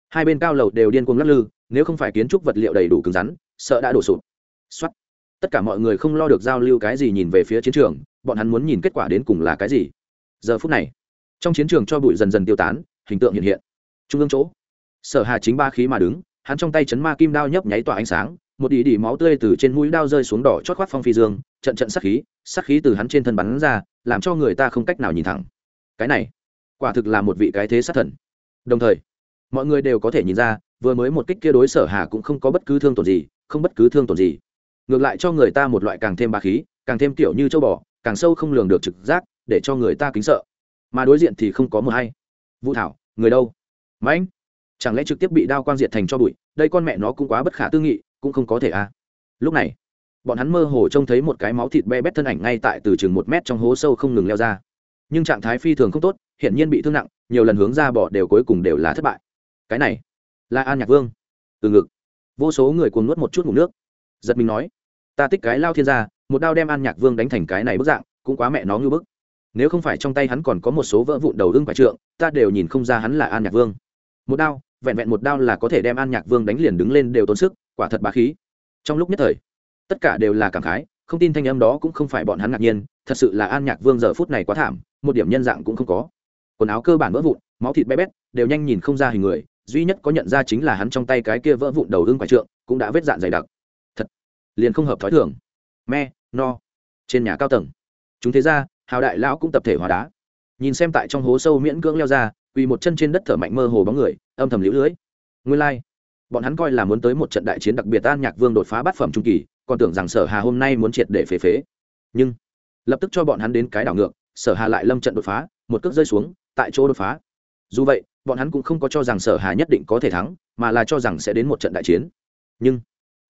hai bên cao lầu đều điên cuồng lắc lư, nếu không phải kiến trúc vật liệu đầy đủ cứng rắn, sợ đã đổ sụp. Xuất tất cả mọi người không lo được giao lưu cái gì nhìn về phía chiến trường, bọn hắn muốn nhìn kết quả đến cùng là cái gì. Giờ phút này, trong chiến trường cho bụi dần dần tiêu tán, hình tượng hiện hiện trung ương chỗ. Sở hà chính ba khí mà đứng, hắn trong tay chấn ma kim đao nhấp nháy tỏa ánh sáng, một ý đi máu tươi từ trên mũi đao rơi xuống đỏ chót khoát phong phi dương, trận trận sắc khí sắc khí từ hắn trên thân bắn ra, làm cho người ta không cách nào nhìn thẳng. Cái này, quả thực là một vị cái thế sát thần. Đồng thời, mọi người đều có thể nhìn ra, vừa mới một kích kia đối sở hà cũng không có bất cứ thương tổn gì, không bất cứ thương tổn gì. Ngược lại cho người ta một loại càng thêm ba khí, càng thêm kiểu như châu bò, càng sâu không lường được trực giác, để cho người ta kính sợ. Mà đối diện thì không có mờ hay. Vũ thảo, người đâu? Mãnh chẳng lẽ trực tiếp bị đao quang diệt thành cho bụi, đây con mẹ nó cũng quá bất khả tư nghị, cũng không có thể à? Lúc này, bọn hắn mơ hồ trông thấy một cái máu thịt be bét thân ảnh ngay tại từ chừng một mét trong hố sâu không ngừng leo ra. Nhưng trạng thái phi thường không tốt, hiển nhiên bị thương nặng, nhiều lần hướng ra bỏ đều cuối cùng đều là thất bại. Cái này, là an nhạc vương. Từ ngực, vô số người cuồng nuốt một chút ngủ nước. Giật mình nói, ta tích cái lao thiên gia, một đao đem an nhạc vương đánh thành cái này bức dạng, cũng quá mẹ nó như bức. Nếu không phải trong tay hắn còn có một số vỡ vụn đầu ưng phải trượng, ta đều nhìn không ra hắn là an nhạc vương một đao, vẹn vẹn một đao là có thể đem an nhạc vương đánh liền đứng lên đều tốn sức, quả thật bá khí. Trong lúc nhất thời, tất cả đều là cảm khái, không tin thanh âm đó cũng không phải bọn hắn ngạc nhiên, thật sự là an nhạc vương giờ phút này quá thảm, một điểm nhân dạng cũng không có. Quần áo cơ bản vỡ vụn, máu thịt bé bét, đều nhanh nhìn không ra hình người, duy nhất có nhận ra chính là hắn trong tay cái kia vỡ vụn đầu hương phải trượng, cũng đã vết dạn dày đặc. Thật, liền không hợp thói thường. Me, no. Trên nhà cao tầng, chúng thế ra hào đại lão cũng tập thể hóa đá. Nhìn xem tại trong hố sâu miễn cưỡng leo ra quỳ một chân trên đất thở mạnh mơ hồ bóng người, âm thầm liễu lưới. Nguyên lai、like. bọn hắn coi là muốn tới một trận đại chiến đặc biệt an nhạc vương đột phá bát phẩm trung kỳ, còn tưởng rằng sở hà hôm nay muốn triệt để phế phế. Nhưng, lập tức cho bọn hắn đến cái đảo ngược, sở hà lại lâm trận đột phá, một cước rơi xuống, tại chỗ đột phá. Dù vậy, bọn hắn cũng không có cho rằng sở hà nhất định có thể thắng, mà là cho rằng sẽ đến một trận đại chiến. Nhưng,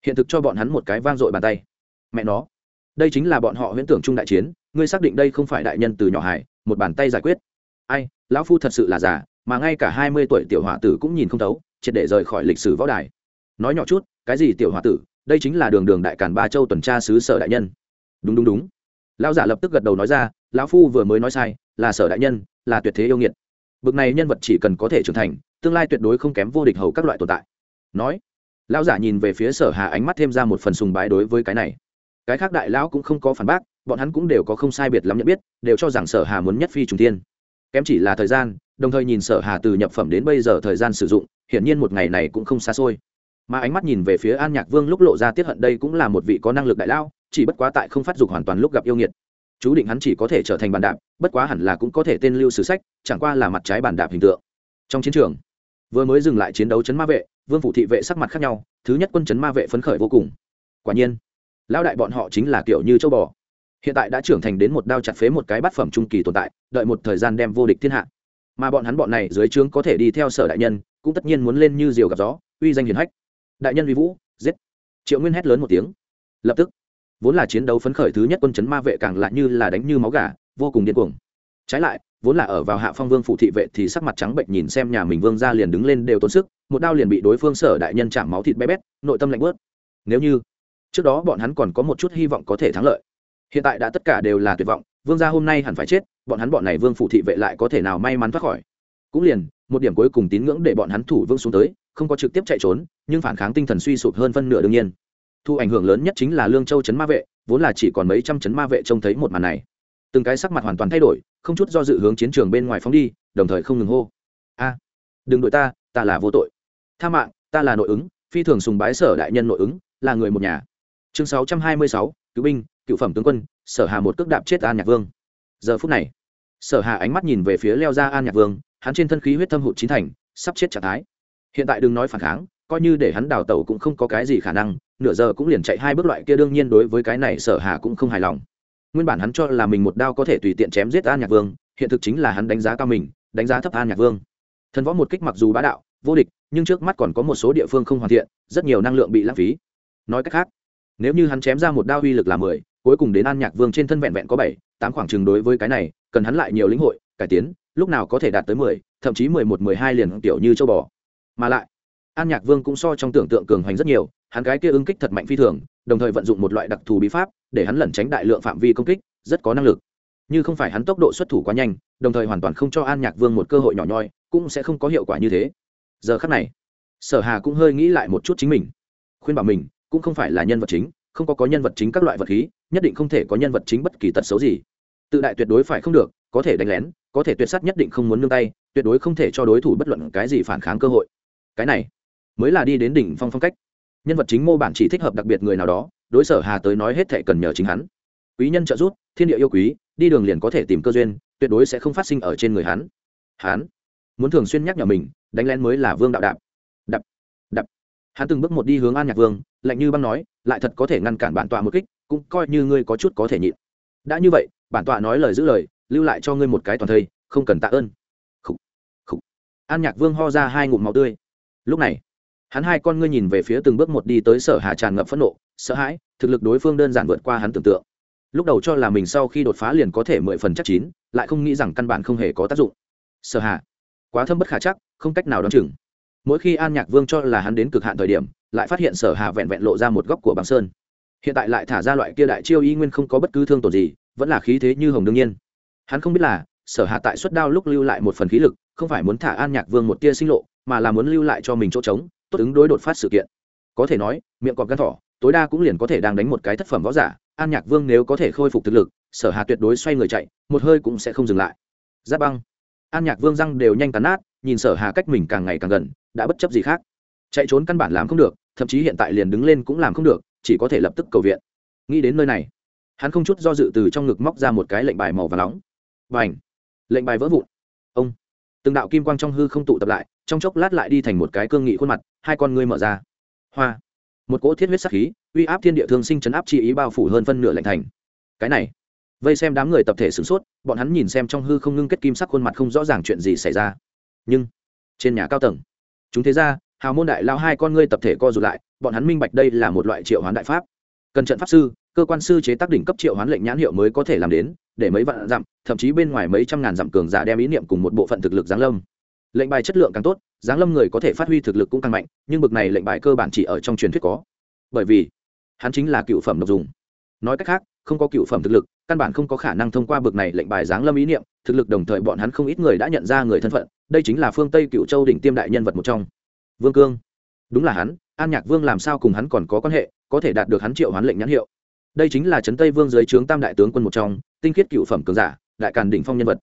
hiện thực cho bọn hắn một cái vang dội bàn tay. Mẹ nó, đây chính là bọn họ huyễn tưởng chung đại chiến, ngươi xác định đây không phải đại nhân từ nhỏ hải một bàn tay giải quyết. Ai lão phu thật sự là già, mà ngay cả hai mươi tuổi tiểu hỏa tử cũng nhìn không thấu, triệt để rời khỏi lịch sử võ đài. Nói nhỏ chút, cái gì tiểu hỏa tử? Đây chính là đường đường đại cản ba châu tuần tra sứ sở đại nhân. Đúng đúng đúng. Lão giả lập tức gật đầu nói ra, lão phu vừa mới nói sai, là sở đại nhân, là tuyệt thế yêu nghiệt. Bực này nhân vật chỉ cần có thể trưởng thành, tương lai tuyệt đối không kém vô địch hầu các loại tồn tại. Nói, lão giả nhìn về phía sở hà ánh mắt thêm ra một phần sùng bái đối với cái này. Cái khác đại lão cũng không có phản bác, bọn hắn cũng đều có không sai biệt lắm nhận biết, đều cho rằng sở hà muốn nhất phi trùng tiên kém chỉ là thời gian, đồng thời nhìn sở hà từ nhập phẩm đến bây giờ thời gian sử dụng, hiển nhiên một ngày này cũng không xa xôi. Mà ánh mắt nhìn về phía an nhạc vương lúc lộ ra tiết hận đây cũng là một vị có năng lực đại lao chỉ bất quá tại không phát dục hoàn toàn lúc gặp yêu nghiệt. Chú định hắn chỉ có thể trở thành bàn đạp, bất quá hẳn là cũng có thể tên lưu sử sách, chẳng qua là mặt trái bàn đạp hình tượng. Trong chiến trường, vừa mới dừng lại chiến đấu chấn ma vệ, vương phủ thị vệ sắc mặt khác nhau, thứ nhất quân chấn ma vệ phấn khởi vô cùng. Quả nhiên lao đại bọn họ chính là kiểu như châu bò hiện tại đã trưởng thành đến một đao chặt phế một cái bát phẩm trung kỳ tồn tại, đợi một thời gian đem vô địch thiên hạ. Mà bọn hắn bọn này dưới trướng có thể đi theo sở đại nhân, cũng tất nhiên muốn lên như diều gặp gió, uy danh hiền hách. Đại nhân uy vũ, giết. Triệu nguyên hét lớn một tiếng. Lập tức, vốn là chiến đấu phấn khởi thứ nhất quân chấn ma vệ càng lại như là đánh như máu gà, vô cùng điên cuồng. Trái lại, vốn là ở vào hạ phong vương phụ thị vệ thì sắc mặt trắng bệnh nhìn xem nhà mình vương ra liền đứng lên đều tốn sức, một đao liền bị đối phương sở đại nhân chạm máu thịt bé bét, nội tâm lạnh bớt nếu như trước đó bọn hắn còn có một chút hy vọng có thể thắng lợi hiện tại đã tất cả đều là tuyệt vọng vương gia hôm nay hẳn phải chết bọn hắn bọn này vương phủ thị vệ lại có thể nào may mắn thoát khỏi? Cũng liền một điểm cuối cùng tín ngưỡng để bọn hắn thủ vương xuống tới không có trực tiếp chạy trốn nhưng phản kháng tinh thần suy sụp hơn phân nửa đương nhiên. Thu ảnh hưởng lớn nhất chính là lương châu trấn ma vệ vốn là chỉ còn mấy trăm trấn ma vệ trông thấy một màn này. Từng cái sắc mặt hoàn toàn thay đổi không chút do dự hướng chiến trường bên ngoài phóng đi đồng thời không ngừng hô. A đừng đội ta ta là vô tội. Tha mạng ta là nội ứng phi thường sùng bái sở đại nhân nội ứng là người một nhà. Chương 626, cứu binh, cựu phẩm tướng quân, sở hà một cước đạp chết an nhạc vương. Giờ phút này, sở hà ánh mắt nhìn về phía leo ra an nhạc vương, hắn trên thân khí huyết thâm hụt chín thành, sắp chết trạng thái. Hiện tại đừng nói phản kháng, coi như để hắn đào tẩu cũng không có cái gì khả năng, nửa giờ cũng liền chạy hai bước loại kia đương nhiên đối với cái này sở hà cũng không hài lòng. Nguyên bản hắn cho là mình một đao có thể tùy tiện chém giết an nhạc vương, hiện thực chính là hắn đánh giá cao mình, đánh giá thấp an nhạc vương. Thần võ một kích mặc dù bá đạo, vô địch, nhưng trước mắt còn có một số địa phương không hoàn thiện, rất nhiều năng lượng bị lãng phí. Nói cách khác nếu như hắn chém ra một đao uy lực là mười, cuối cùng đến an nhạc vương trên thân vẹn vẹn có bảy, tám khoảng chừng đối với cái này, cần hắn lại nhiều lĩnh hội, cải tiến, lúc nào có thể đạt tới mười, thậm chí mười một, mười hai liền tiểu như châu bò. Mà lại, an nhạc vương cũng so trong tưởng tượng cường hoành rất nhiều, hắn cái kia ứng kích thật mạnh phi thường, đồng thời vận dụng một loại đặc thù bí pháp, để hắn lẩn tránh đại lượng phạm vi công kích, rất có năng lực. Như không phải hắn tốc độ xuất thủ quá nhanh, đồng thời hoàn toàn không cho an nhạc vương một cơ hội nhỏ nhoi, cũng sẽ không có hiệu quả như thế. Giờ khắc này, sở hà cũng hơi nghĩ lại một chút chính mình. Khuyên bảo mình cũng không phải là nhân vật chính, không có có nhân vật chính các loại vật khí, nhất định không thể có nhân vật chính bất kỳ tật xấu gì. Tự đại tuyệt đối phải không được, có thể đánh lén, có thể tuyệt s á t nhất định không muốn nương tay, tuyệt đối không thể cho đối thủ bất luận cái gì phản kháng cơ hội. Cái này mới là đi đến đỉnh phong phong cách. Nhân vật chính mô bản chỉ thích hợp đặc biệt người nào đó, đối sở hà tới nói hết thệ cần nhờ chính hắn. Quý nhân trợ giúp, thiên địa yêu quý, đi đường liền có thể tìm cơ duyên, tuyệt đối sẽ không phát sinh ở trên người hắn. Hắn muốn thường xuyên nhắc nhở mình, đánh lén mới là vương đạo đạp. Đập đập hắn từng bước một đi hướng an nhạc vương lạnh như băng nói, lại thật có thể ngăn cản bản tọa một kích, cũng coi như ngươi có chút có thể nhịn. Đã như vậy, bản tọa nói lời giữ lời, lưu lại cho ngươi một cái toàn thây, không cần tạ ơn. Khủ. Khủ. an nhạc vương ho ra hai ngụm máu tươi. Lúc này, hắn hai con ngươi nhìn về phía từng bước một đi tới sở hà tràn ngập phẫn nộ, sợ hãi, thực lực đối phương đơn giản vượt qua hắn tưởng tượng. Lúc đầu cho là mình sau khi đột phá liền có thể mười phần chắc chín, lại không nghĩ rằng căn bản không hề có tác dụng. Sở hà, quá thâm bất khả chắc, không cách nào đ o chừng mỗi khi an nhạc vương cho là hắn đến cực hạn thời điểm, lại phát hiện sở hà vẹn vẹn lộ ra một góc của bằng sơn. Hiện tại lại thả ra loại kia đại chiêu y nguyên không có bất cứ thương tổn gì, vẫn là khí thế như hồng đương nhiên. Hắn không biết là, sở Hà tại suất đao lúc lưu lại một phần khí lực, không phải muốn thả an nhạc vương một tia sinh lộ, mà là muốn lưu lại cho mình chỗ trống, tốt ứng đối đột phát sự kiện. Có thể nói, miệng cọp gan thỏ, tối đa cũng liền có thể đang đánh một cái thất phẩm võ giả, an nhạc vương nếu có thể khôi phục thực lực, sở hà tuyệt đối xoay người chạy, một hơi cũng sẽ không dừng lại. Giáp băng. An nhạc vương răng đều nhanh cắn nát, nhìn sở hà cách mình càng ngày càng gần đã bất chấp gì khác. Chạy trốn căn bản làm không được, thậm chí hiện tại liền đứng lên cũng làm không được, chỉ có thể lập tức cầu viện. Nghĩ đến nơi này, hắn không chút do dự từ trong ngực móc ra một cái lệnh bài màu và nóng. Và ảnh lệnh bài vỡ vụn. Ông! Từng đạo kim quang trong hư không tụ tập lại, trong chốc lát lại đi thành một cái cương nghị khuôn mặt, hai con ngươi mở ra. Hoa! Một cỗ thiết huyết sắc khí, uy áp thiên địa thương sinh chấn áp chi ý bao phủ hơn phân nửa lệnh thành. Cái này, vây xem đám người tập thể sửng sốt, bọn hắn nhìn xem trong hư không ngưng kết kim sắc khuôn mặt không rõ ràng chuyện gì xảy ra. Nhưng, trên nhà cao tầng chúng thế ra hào môn đại lao hai con ngươi tập thể co rụt lại, bọn hắn minh bạch đây là một loại triệu hoán đại pháp. Cần trận pháp sư, cơ quan sư chế tác đỉnh cấp triệu hoán lệnh nhãn hiệu mới có thể làm đến, để mấy vạn dặm, thậm chí bên ngoài mấy trăm ngàn dặm cường giả đem ý niệm cùng một bộ phận thực lực giáng lâm. Lệnh bài chất lượng càng tốt, giáng lâm người có thể phát huy thực lực cũng càng mạnh, nhưng bực này lệnh bài cơ bản chỉ ở trong truyền thuyết có. Bởi vì, hắn chính là cựu phẩm độc dùng. Nói cách khác, không có cựu phẩm thực lực căn bản không có khả năng thông qua bực này lệnh bài giáng lâm ý niệm, thực lực đồng thời bọn hắn không ít người đã nhận ra người thân phận, đây chính là phương tây cựu châu đỉnh tiêm đại nhân vật một trong. Vương cương. Đúng là hắn, an nhạc vương làm sao cùng hắn còn có quan hệ, có thể đạt được hắn triệu hoán lệnh nhãn hiệu. Đây chính là trấn tây vương dưới trướng tam đại tướng quân một trong, tinh khiết cựu phẩm cường giả, đại càn đỉnh phong nhân vật.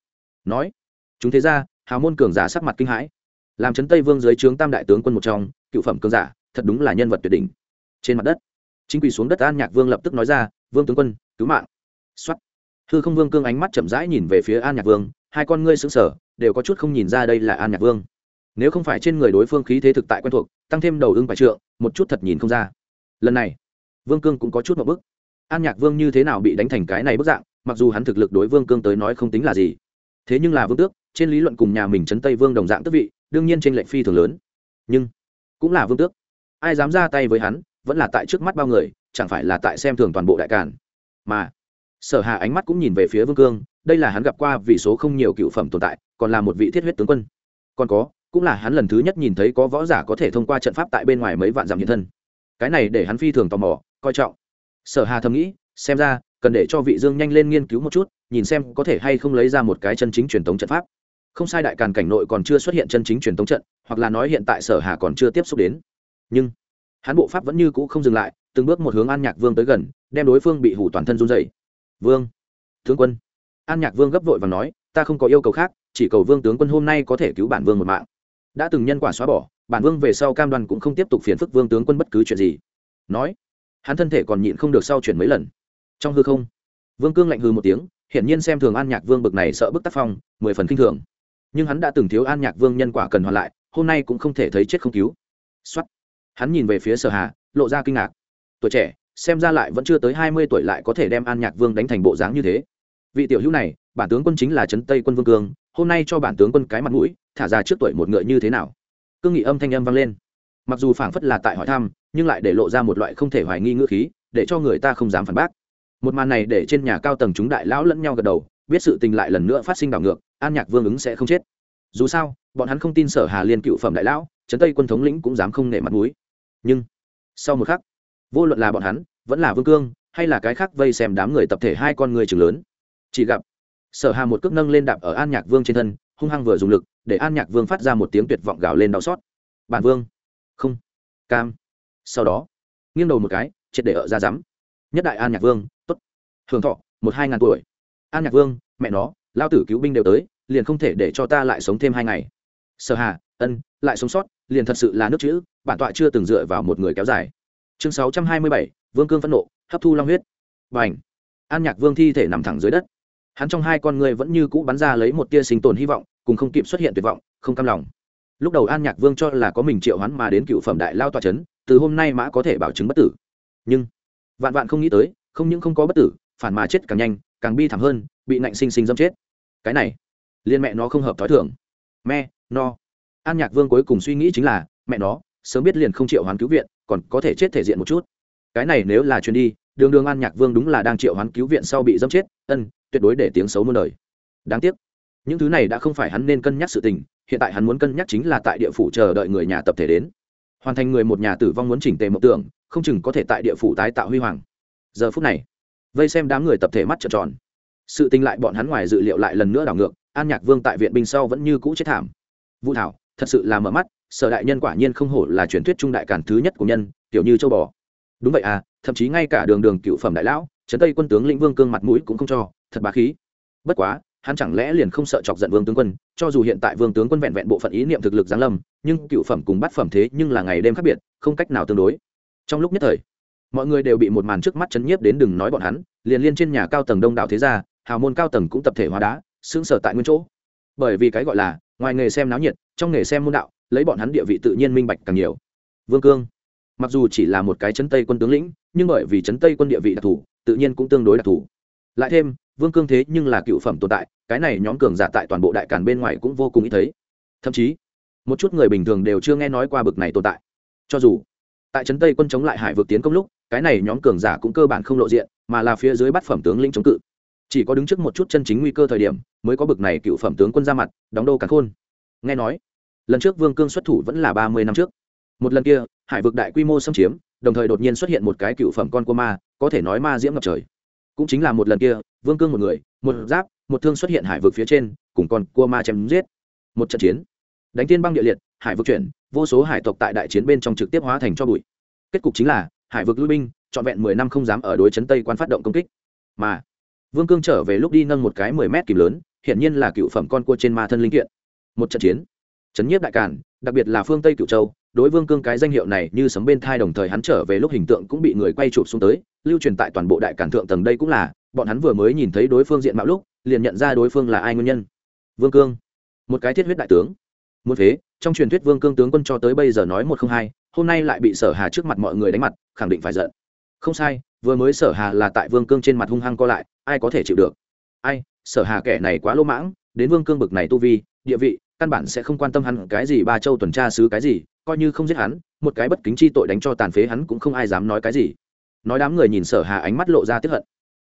Nói, chúng thế ra hào môn cường giả sắc mặt kinh hãi. Làm trấn tây vương dưới trướng tam đại tướng quân một trong, cựu phẩm cường giả, thật đúng là nhân vật tuyệt đỉnh. Trên mặt đất, chính quỳ xuống đất an nhạc vương lập tức nói ra, vương tướng quân, cứu mạng xuất hư không vương cương ánh mắt chậm rãi nhìn về phía an nhạc vương, hai con ngươi xứng sở đều có chút không nhìn ra đây là an nhạc vương. Nếu không phải trên người đối phương khí thế thực tại quen thuộc, tăng thêm đầu ưng phải trượng, một chút thật nhìn không ra. Lần này, vương cương cũng có chút một bức. An nhạc vương như thế nào bị đánh thành cái này bức dạng, mặc dù hắn thực lực đối vương cương tới nói không tính là gì. Thế nhưng là vương tước, trên lý luận cùng nhà mình chấn tây vương đồng dạng tước vị, đương nhiên trên lệnh phi thường lớn. Nhưng, cũng là vương tước. Ai dám ra tay với hắn, vẫn là tại trước mắt bao người, chẳng phải là tại xem thường toàn bộ đại càn. Mà sở hà ánh mắt cũng nhìn về phía vương cương, đây là hắn gặp qua vì số không nhiều cựu phẩm tồn tại, còn là một vị thiết huyết tướng quân. Còn có, cũng là hắn lần thứ nhất nhìn thấy có võ giả có thể thông qua trận pháp tại bên ngoài mấy vạn dặm hiện thân. Cái này để hắn phi thường tò mò, coi trọng. Sở hà thầm nghĩ, xem ra, cần để cho vị dương nhanh lên nghiên cứu một chút, nhìn xem có thể hay không lấy ra một cái chân chính truyền thống trận pháp. Không sai đại càn cảnh nội còn chưa xuất hiện chân chính truyền thống trận, hoặc là nói hiện tại sở hà còn chưa tiếp xúc đến. Nhưng, hắn bộ pháp vẫn như cũ không dừng lại, từng bước một hướng an nhạc vương tới gần, đem đối phương bị hủ toàn thân run dày vương. Tướng quân. An nhạc vương gấp vội và nói, ta không có yêu cầu khác, chỉ cầu vương tướng quân hôm nay có thể cứu bản vương một mạng. Đã từng nhân quả xóa bỏ, bản vương về sau cam đoan cũng không tiếp tục phiền phức vương tướng quân bất cứ chuyện gì. Nói, hắn thân thể còn nhịn không được sau chuyển mấy lần. Trong hư không, vương cương lạnh hư một tiếng, hiển nhiên xem thường an nhạc vương bực này sợ bức tác phong, mười phần k i n h thường. Nhưng hắn đã từng thiếu an nhạc vương nhân quả cần hoàn lại, hôm nay cũng không thể thấy chết không cứu. X hắn nhìn về phía sở hà, lộ ra kinh ngạc. Tuổi trẻ xem ra lại vẫn chưa tới hai mươi tuổi lại có thể đem an nhạc vương đánh thành bộ dáng như thế. Vị tiểu hữu này, bản tướng quân chính là trấn tây quân vương cương, hôm nay cho bản tướng quân cái mặt mũi, thả ra trước tuổi một ngựa như thế nào? Cương nghị âm thanh âm vang lên. Mặc dù phảng phất là tại hỏi thăm, nhưng lại để lộ ra một loại không thể hoài nghi ngữ khí, để cho người ta không dám phản bác. Một màn này để trên nhà cao tầng chúng đại lão lẫn nhau gật đầu, biết sự tình lại lần nữa phát sinh đảo ngược, an nhạc vương ứng sẽ không chết. Dù sao, bọn hắn không tin sở hà liên cựu phẩm đại lão, trấn tây quân thống lĩnh cũng dám không nể mặt mũi. Nhưng, sau một khắc vô luận là bọn hắn, vẫn là vương cương, hay là cái khác vây xem đám người tập thể hai con người trường lớn. Chỉ gặp, sở hà một cước nâng lên đạp ở an nhạc vương trên thân, hung hăng vừa dùng lực, để an nhạc vương phát ra một tiếng tuyệt vọng gào lên đau xót. Bản vương! Không. Cam. Sau đó, nghiêng đầu một cái, triệt để ở ra rắm. Nhất đại an nhạc vương, tốt. Hưởng thọ, một hai ngàn tuổi. An nhạc vương, mẹ nó, lao tử cứu binh đều tới, liền không thể để cho ta lại sống thêm hai ngày. Sở hà, ân, lại sống sót, liền thật sự là nước chữ, bản tọa chưa từng dựa vào một người kéo dài chương sáu trăm hai mươi bảy, vương cương phẫn nộ, hấp thu long huyết. Và ảnh an nhạc vương thi thể nằm thẳng dưới đất. Hắn trong hai con người vẫn như cũ bắn ra lấy một tia sinh tồn hy vọng, cùng không kịp xuất hiện tuyệt vọng, không cam lòng. Lúc đầu an nhạc vương cho là có mình triệu hắn mà đến cựu phẩm đại lao tòa c h ấ n từ hôm nay mã có thể bảo chứng bất tử. Nhưng, vạn vạn không nghĩ tới, không những không có bất tử, phản mà chết càng nhanh, càng bi thảm hơn, bị nạnh sinh sinh dâm chết. Cái này, liên mẹ nó không hợp t h ó i thưởng me no an nhạc vương cuối cùng suy nghĩ chính là, mẹ nó sớm biết liền không triệu hoán cứu viện, còn có thể chết thể diện một chút. Cái này nếu là chuyến đi, đường đường an nhạc vương đúng là đang triệu hoán cứu viện sau bị dâm chết, ân, tuyệt đối để tiếng xấu muôn đời. Đáng tiếc, những thứ này đã không phải hắn nên cân nhắc sự tình, hiện tại hắn muốn cân nhắc chính là tại địa phủ chờ đợi người nhà tập thể đến. Hoàn thành người một nhà tử vong muốn chỉnh tề mộng tưởng, không chừng có thể tại địa phủ tái tạo huy hoàng. Giờ phút này, vây xem đám người tập thể mắt trợn tròn. Sự tình lại bọn hắn ngoài dự liệu lại lần nữa đảo ngược, an nhạc vương tại viện binh sau vẫn như cũ chết thảm. Vũ thảo, thật sự là mở mắt sở đại nhân quả nhiên không hổ là truyền thuyết trung đại cản thứ nhất của nhân tiểu như châu bò. Đúng vậy à thậm chí ngay cả đường đường cựu phẩm đại lão, trấn tây quân tướng lĩnh vương cương mặt mũi cũng không cho, thật bá khí. Bất quá, hắn chẳng lẽ liền không sợ chọc giận vương tướng quân, cho dù hiện tại vương tướng quân vẹn vẹn bộ phận ý niệm thực lực giáng lâm, nhưng cựu phẩm cùng bát phẩm thế nhưng là ngày đêm khác biệt, không cách nào tương đối. Trong lúc nhất thời, mọi người đều bị một màn trước mắt chấn nhiếp đến đừng nói bọn hắn, liền liên trên nhà cao tầng đông đảo thế gia, hào môn cao tầng cũng tập thể hóa đá xứng sở tại nguyên chỗ. Bởi vì cái gọi là, ngoài nghề xem náo nhiệt, trong nghề xem môn đạo lấy bọn hắn địa vị tự nhiên minh bạch càng nhiều. Vương cương, mặc dù chỉ là một cái chấn tây quân tướng lĩnh, nhưng bởi vì chấn tây quân địa vị đặc thù, tự nhiên cũng tương đối đặc thù. Lại thêm, vương cương thế nhưng là cựu phẩm tồn tại, cái này nhóm cường giả tại toàn bộ đại càn bên ngoài cũng vô cùng ít thấy. Thậm chí, một chút người bình thường đều chưa nghe nói qua bực này tồn tại. Cho dù, tại trấn tây quân chống lại hải Vực tiến công lúc, cái này nhóm cường giả cũng cơ bản không lộ diện, mà là phía dưới bắt phẩm tướng lĩnh chống cự. Chỉ có đứng trước một chút chân chính nguy cơ thời điểm, mới có bực này cựu phẩm tướng quân ra mặt, đóng đô cả khôn. Nghe nói lần trước vương cương xuất thủ vẫn là ba mươi năm trước. Một lần kia, hải vực đại quy mô xâm chiếm, đồng thời đột nhiên xuất hiện một cái cựu phẩm con của ma, có thể nói ma diễm ngập trời. Cũng chính là một lần kia, vương cương một người, một giáp, một thương xuất hiện hải vực phía trên, cùng con cua ma chém giết. Một trận chiến. Đánh tiên băng địa liệt, hải vực chuyển, vô số hải tộc tại đại chiến bên trong trực tiếp hóa thành cho bụi. Kết cục chính là, hải vực lui binh, trọn vẹn mười năm không dám ở đối chấn tây quan phát động công kích. Mà, vương cương trở về lúc đi nâng một cái mười mét kìm lớn, hiển nhiên là cựu phẩm con cua trên ma thân linh kiện. Một trận chiến chấn nhiếp đại càn, đặc biệt là phương tây cựu châu đối vương cương cái danh hiệu này như sấm bên thai đồng thời hắn trở về lúc hình tượng cũng bị người quay chụp xuống tới lưu truyền tại toàn bộ đại cản thượng tầng đây cũng là bọn hắn vừa mới nhìn thấy đối phương diện mạo lúc liền nhận ra đối phương là ai nguyên nhân. Vương cương một cái thiết huyết đại tướng. Muốn thế trong truyền thuyết vương cương tướng quân cho tới bây giờ nói một không hai hôm nay lại bị sở hà trước mặt mọi người đánh mặt khẳng định phải giận. Không sai vừa mới sở hà là tại vương cương trên mặt hung hăng co lại ai có thể chịu được? Ai sở hà kẻ này quá lỗ mãng đến vương cương bực này tu vi địa vị căn bản sẽ không quan tâm hắn cái gì, ba châu tuần tra sứ cái gì, coi như không giết hắn, một cái bất kính chi tội đánh cho tàn phế hắn cũng không ai dám nói cái gì. Nói đám người nhìn sở hà ánh mắt lộ ra tiếp hận.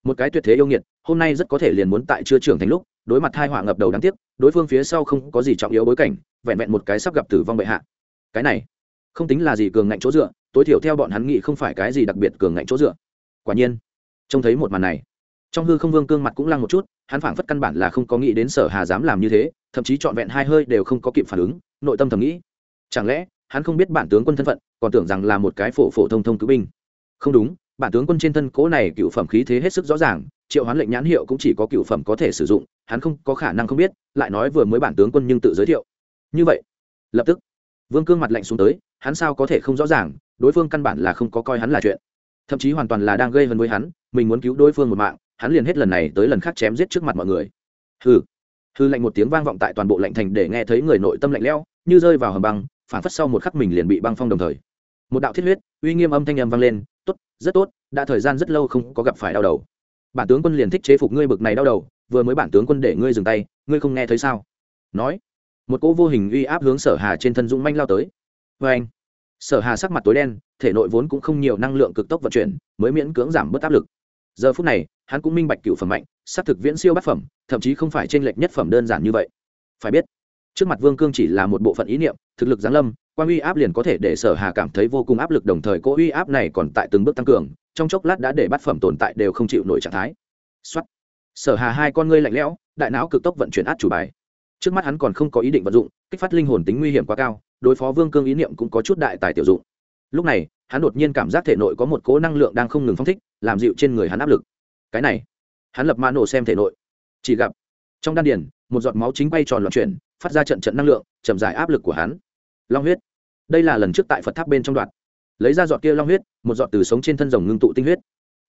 Một cái tuyệt thế yêu nghiệt, hôm nay rất có thể liền muốn tại chưa trưởng thành lúc, đối mặt hai họa ngập đầu đáng tiếc, đối phương phía sau không có gì trọng yếu bối cảnh, vẹn vẹn một cái sắp gặp tử vong bệ hạ. Cái này, không tính là gì cường ngạnh chỗ dựa, tối thiểu theo bọn hắn nghĩ không phải cái gì đặc biệt cường ngạnh chỗ dựa. Quả nhiên, trông thấy một màn này. Trong hư không vương cương mặt cũng lăng một chút, hắn phảng phất căn bản là không có nghĩ đến sở hà dám làm như thế thậm chí trọn vẹn hai hơi đều không có kịp phản ứng, nội tâm thầm nghĩ, chẳng lẽ hắn không biết bản tướng quân thân phận, còn tưởng rằng là một cái phổ phổ thông thông cứu binh. Không đúng, bản tướng quân trên thân cố này cựu phẩm khí thế hết sức rõ ràng, triệu hoán lệnh nhãn hiệu cũng chỉ có cựu phẩm có thể sử dụng, hắn không có khả năng không biết, lại nói vừa mới bản tướng quân nhưng tự giới thiệu. Như vậy, lập tức, vương cương mặt lạnh xuống tới, hắn sao có thể không rõ ràng, đối phương căn bản là không có coi hắn là chuyện. Thậm chí hoàn toàn là đang gây hấn với hắn, mình muốn cứu đối phương một mạng, hắn liền hết lần này tới lần khác chém giết trước mặt mọi người. Hừ hư lạnh một tiếng vang vọng tại toàn bộ lạnh thành để nghe thấy người nội tâm lạnh lẽo, như rơi vào hầm băng, phản phất sau một khắc mình liền bị băng phong đồng thời. Một đạo thiết huyết, uy nghiêm âm thanh âm vang lên, tốt, rất tốt, đã thời gian rất lâu không có gặp phải đau đầu. Bản tướng quân liền thích chế phục ngươi bực này đau đầu, vừa mới bản tướng quân để ngươi dừng tay, ngươi không nghe thấy sao? Nói, một cỗ vô hình uy áp hướng sở hà trên thân dũng manh lao tới. Vê anh, sở hà sắc mặt tối đen, thể nội vốn cũng không nhiều năng lượng cực tốc vận chuyển, mới miễn cưỡng giảm bớt áp lực giờ phút này, hắn cũng minh bạch cựu phẩm mạnh, xác thực viễn siêu bát phẩm, thậm chí không phải t r ê n lệch nhất phẩm đơn giản như vậy. Phải biết, trước mặt vương cương chỉ là một bộ phận ý niệm, thực lực giáng lâm quan uy áp liền có thể để sở hà cảm thấy vô cùng áp lực, đồng thời cỗ uy áp này còn tại từng bước tăng cường, trong chốc lát đã để bát phẩm tồn tại đều không chịu nổi trạng thái. Xuất sở hà hai con ngươi lạnh lẽo, đại não cực tốc vận chuyển át chủ bài. Trước mắt hắn còn không có ý định vận dụng, kích phát linh hồn tính nguy hiểm quá cao, đối phó vương cương ý niệm cũng có chút đại tài tiểu dụng. Lúc này hắn đột nhiên cảm giác thể nội có một cố năng lượng đang không ngừng phong thích, làm dịu trên người hắn áp lực. Cái này, hắn lập mã nổ xem thể nội. Chỉ gặp, trong đan điền, một giọt máu chính bay tròn loạn chuyển, phát ra trận trận năng lượng, chậm giải áp lực của hắn. Long huyết. Đây là lần trước tại phật tháp bên trong đoạn. Lấy ra giọt kia long huyết, một giọt từ sống trên thân rồng ngưng tụ tinh huyết.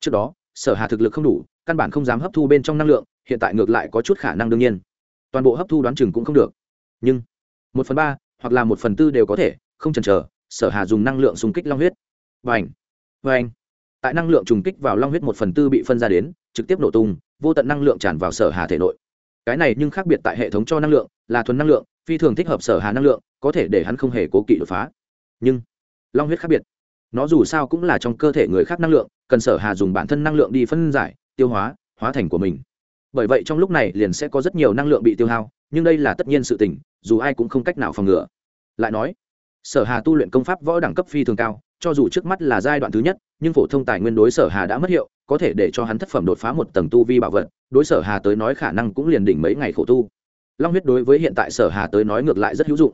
Trước đó, sở hà thực lực không đủ, căn bản không dám hấp thu bên trong năng lượng, hiện tại ngược lại có chút khả năng đương nhiên. Toàn bộ hấp thu đoán chừng cũng không được. Nhưng, một phần ba hoặc là một phần tư đều có thể, không chần chờ, sở hà dùng năng lượng xung kích long huyết và vành. Tại năng lượng trùng kích vào long huyết một phần tư bị phân ra đến, trực tiếp nổ tung, vô tận năng lượng tràn vào sở hà thể nội. Cái này nhưng khác biệt tại hệ thống cho năng lượng, là thuần năng lượng, phi thường thích hợp sở hà năng lượng, có thể để hắn không hề cố kỵ đột phá. Nhưng, long huyết khác biệt. Nó dù sao cũng là trong cơ thể người khác năng lượng, cần sở hà dùng bản thân năng lượng đi phân giải, tiêu hóa hóa thành của mình. Bởi vậy trong lúc này liền sẽ có rất nhiều năng lượng bị tiêu hao, nhưng đây là tất nhiên sự tình, dù ai cũng không cách nào phòng ngừa. Lại nói sở hà tu luyện công pháp võ đẳng cấp phi thường cao, cho dù trước mắt là giai đoạn thứ nhất, nhưng phổ thông tài nguyên đối sở hà đã mất hiệu, có thể để cho hắn thất phẩm đột phá một tầng tu vi bảo vật, đối sở hà tới nói khả năng cũng liền đỉnh mấy ngày khổ tu. Long huyết đối với hiện tại sở hà tới nói ngược lại rất hữu dụng.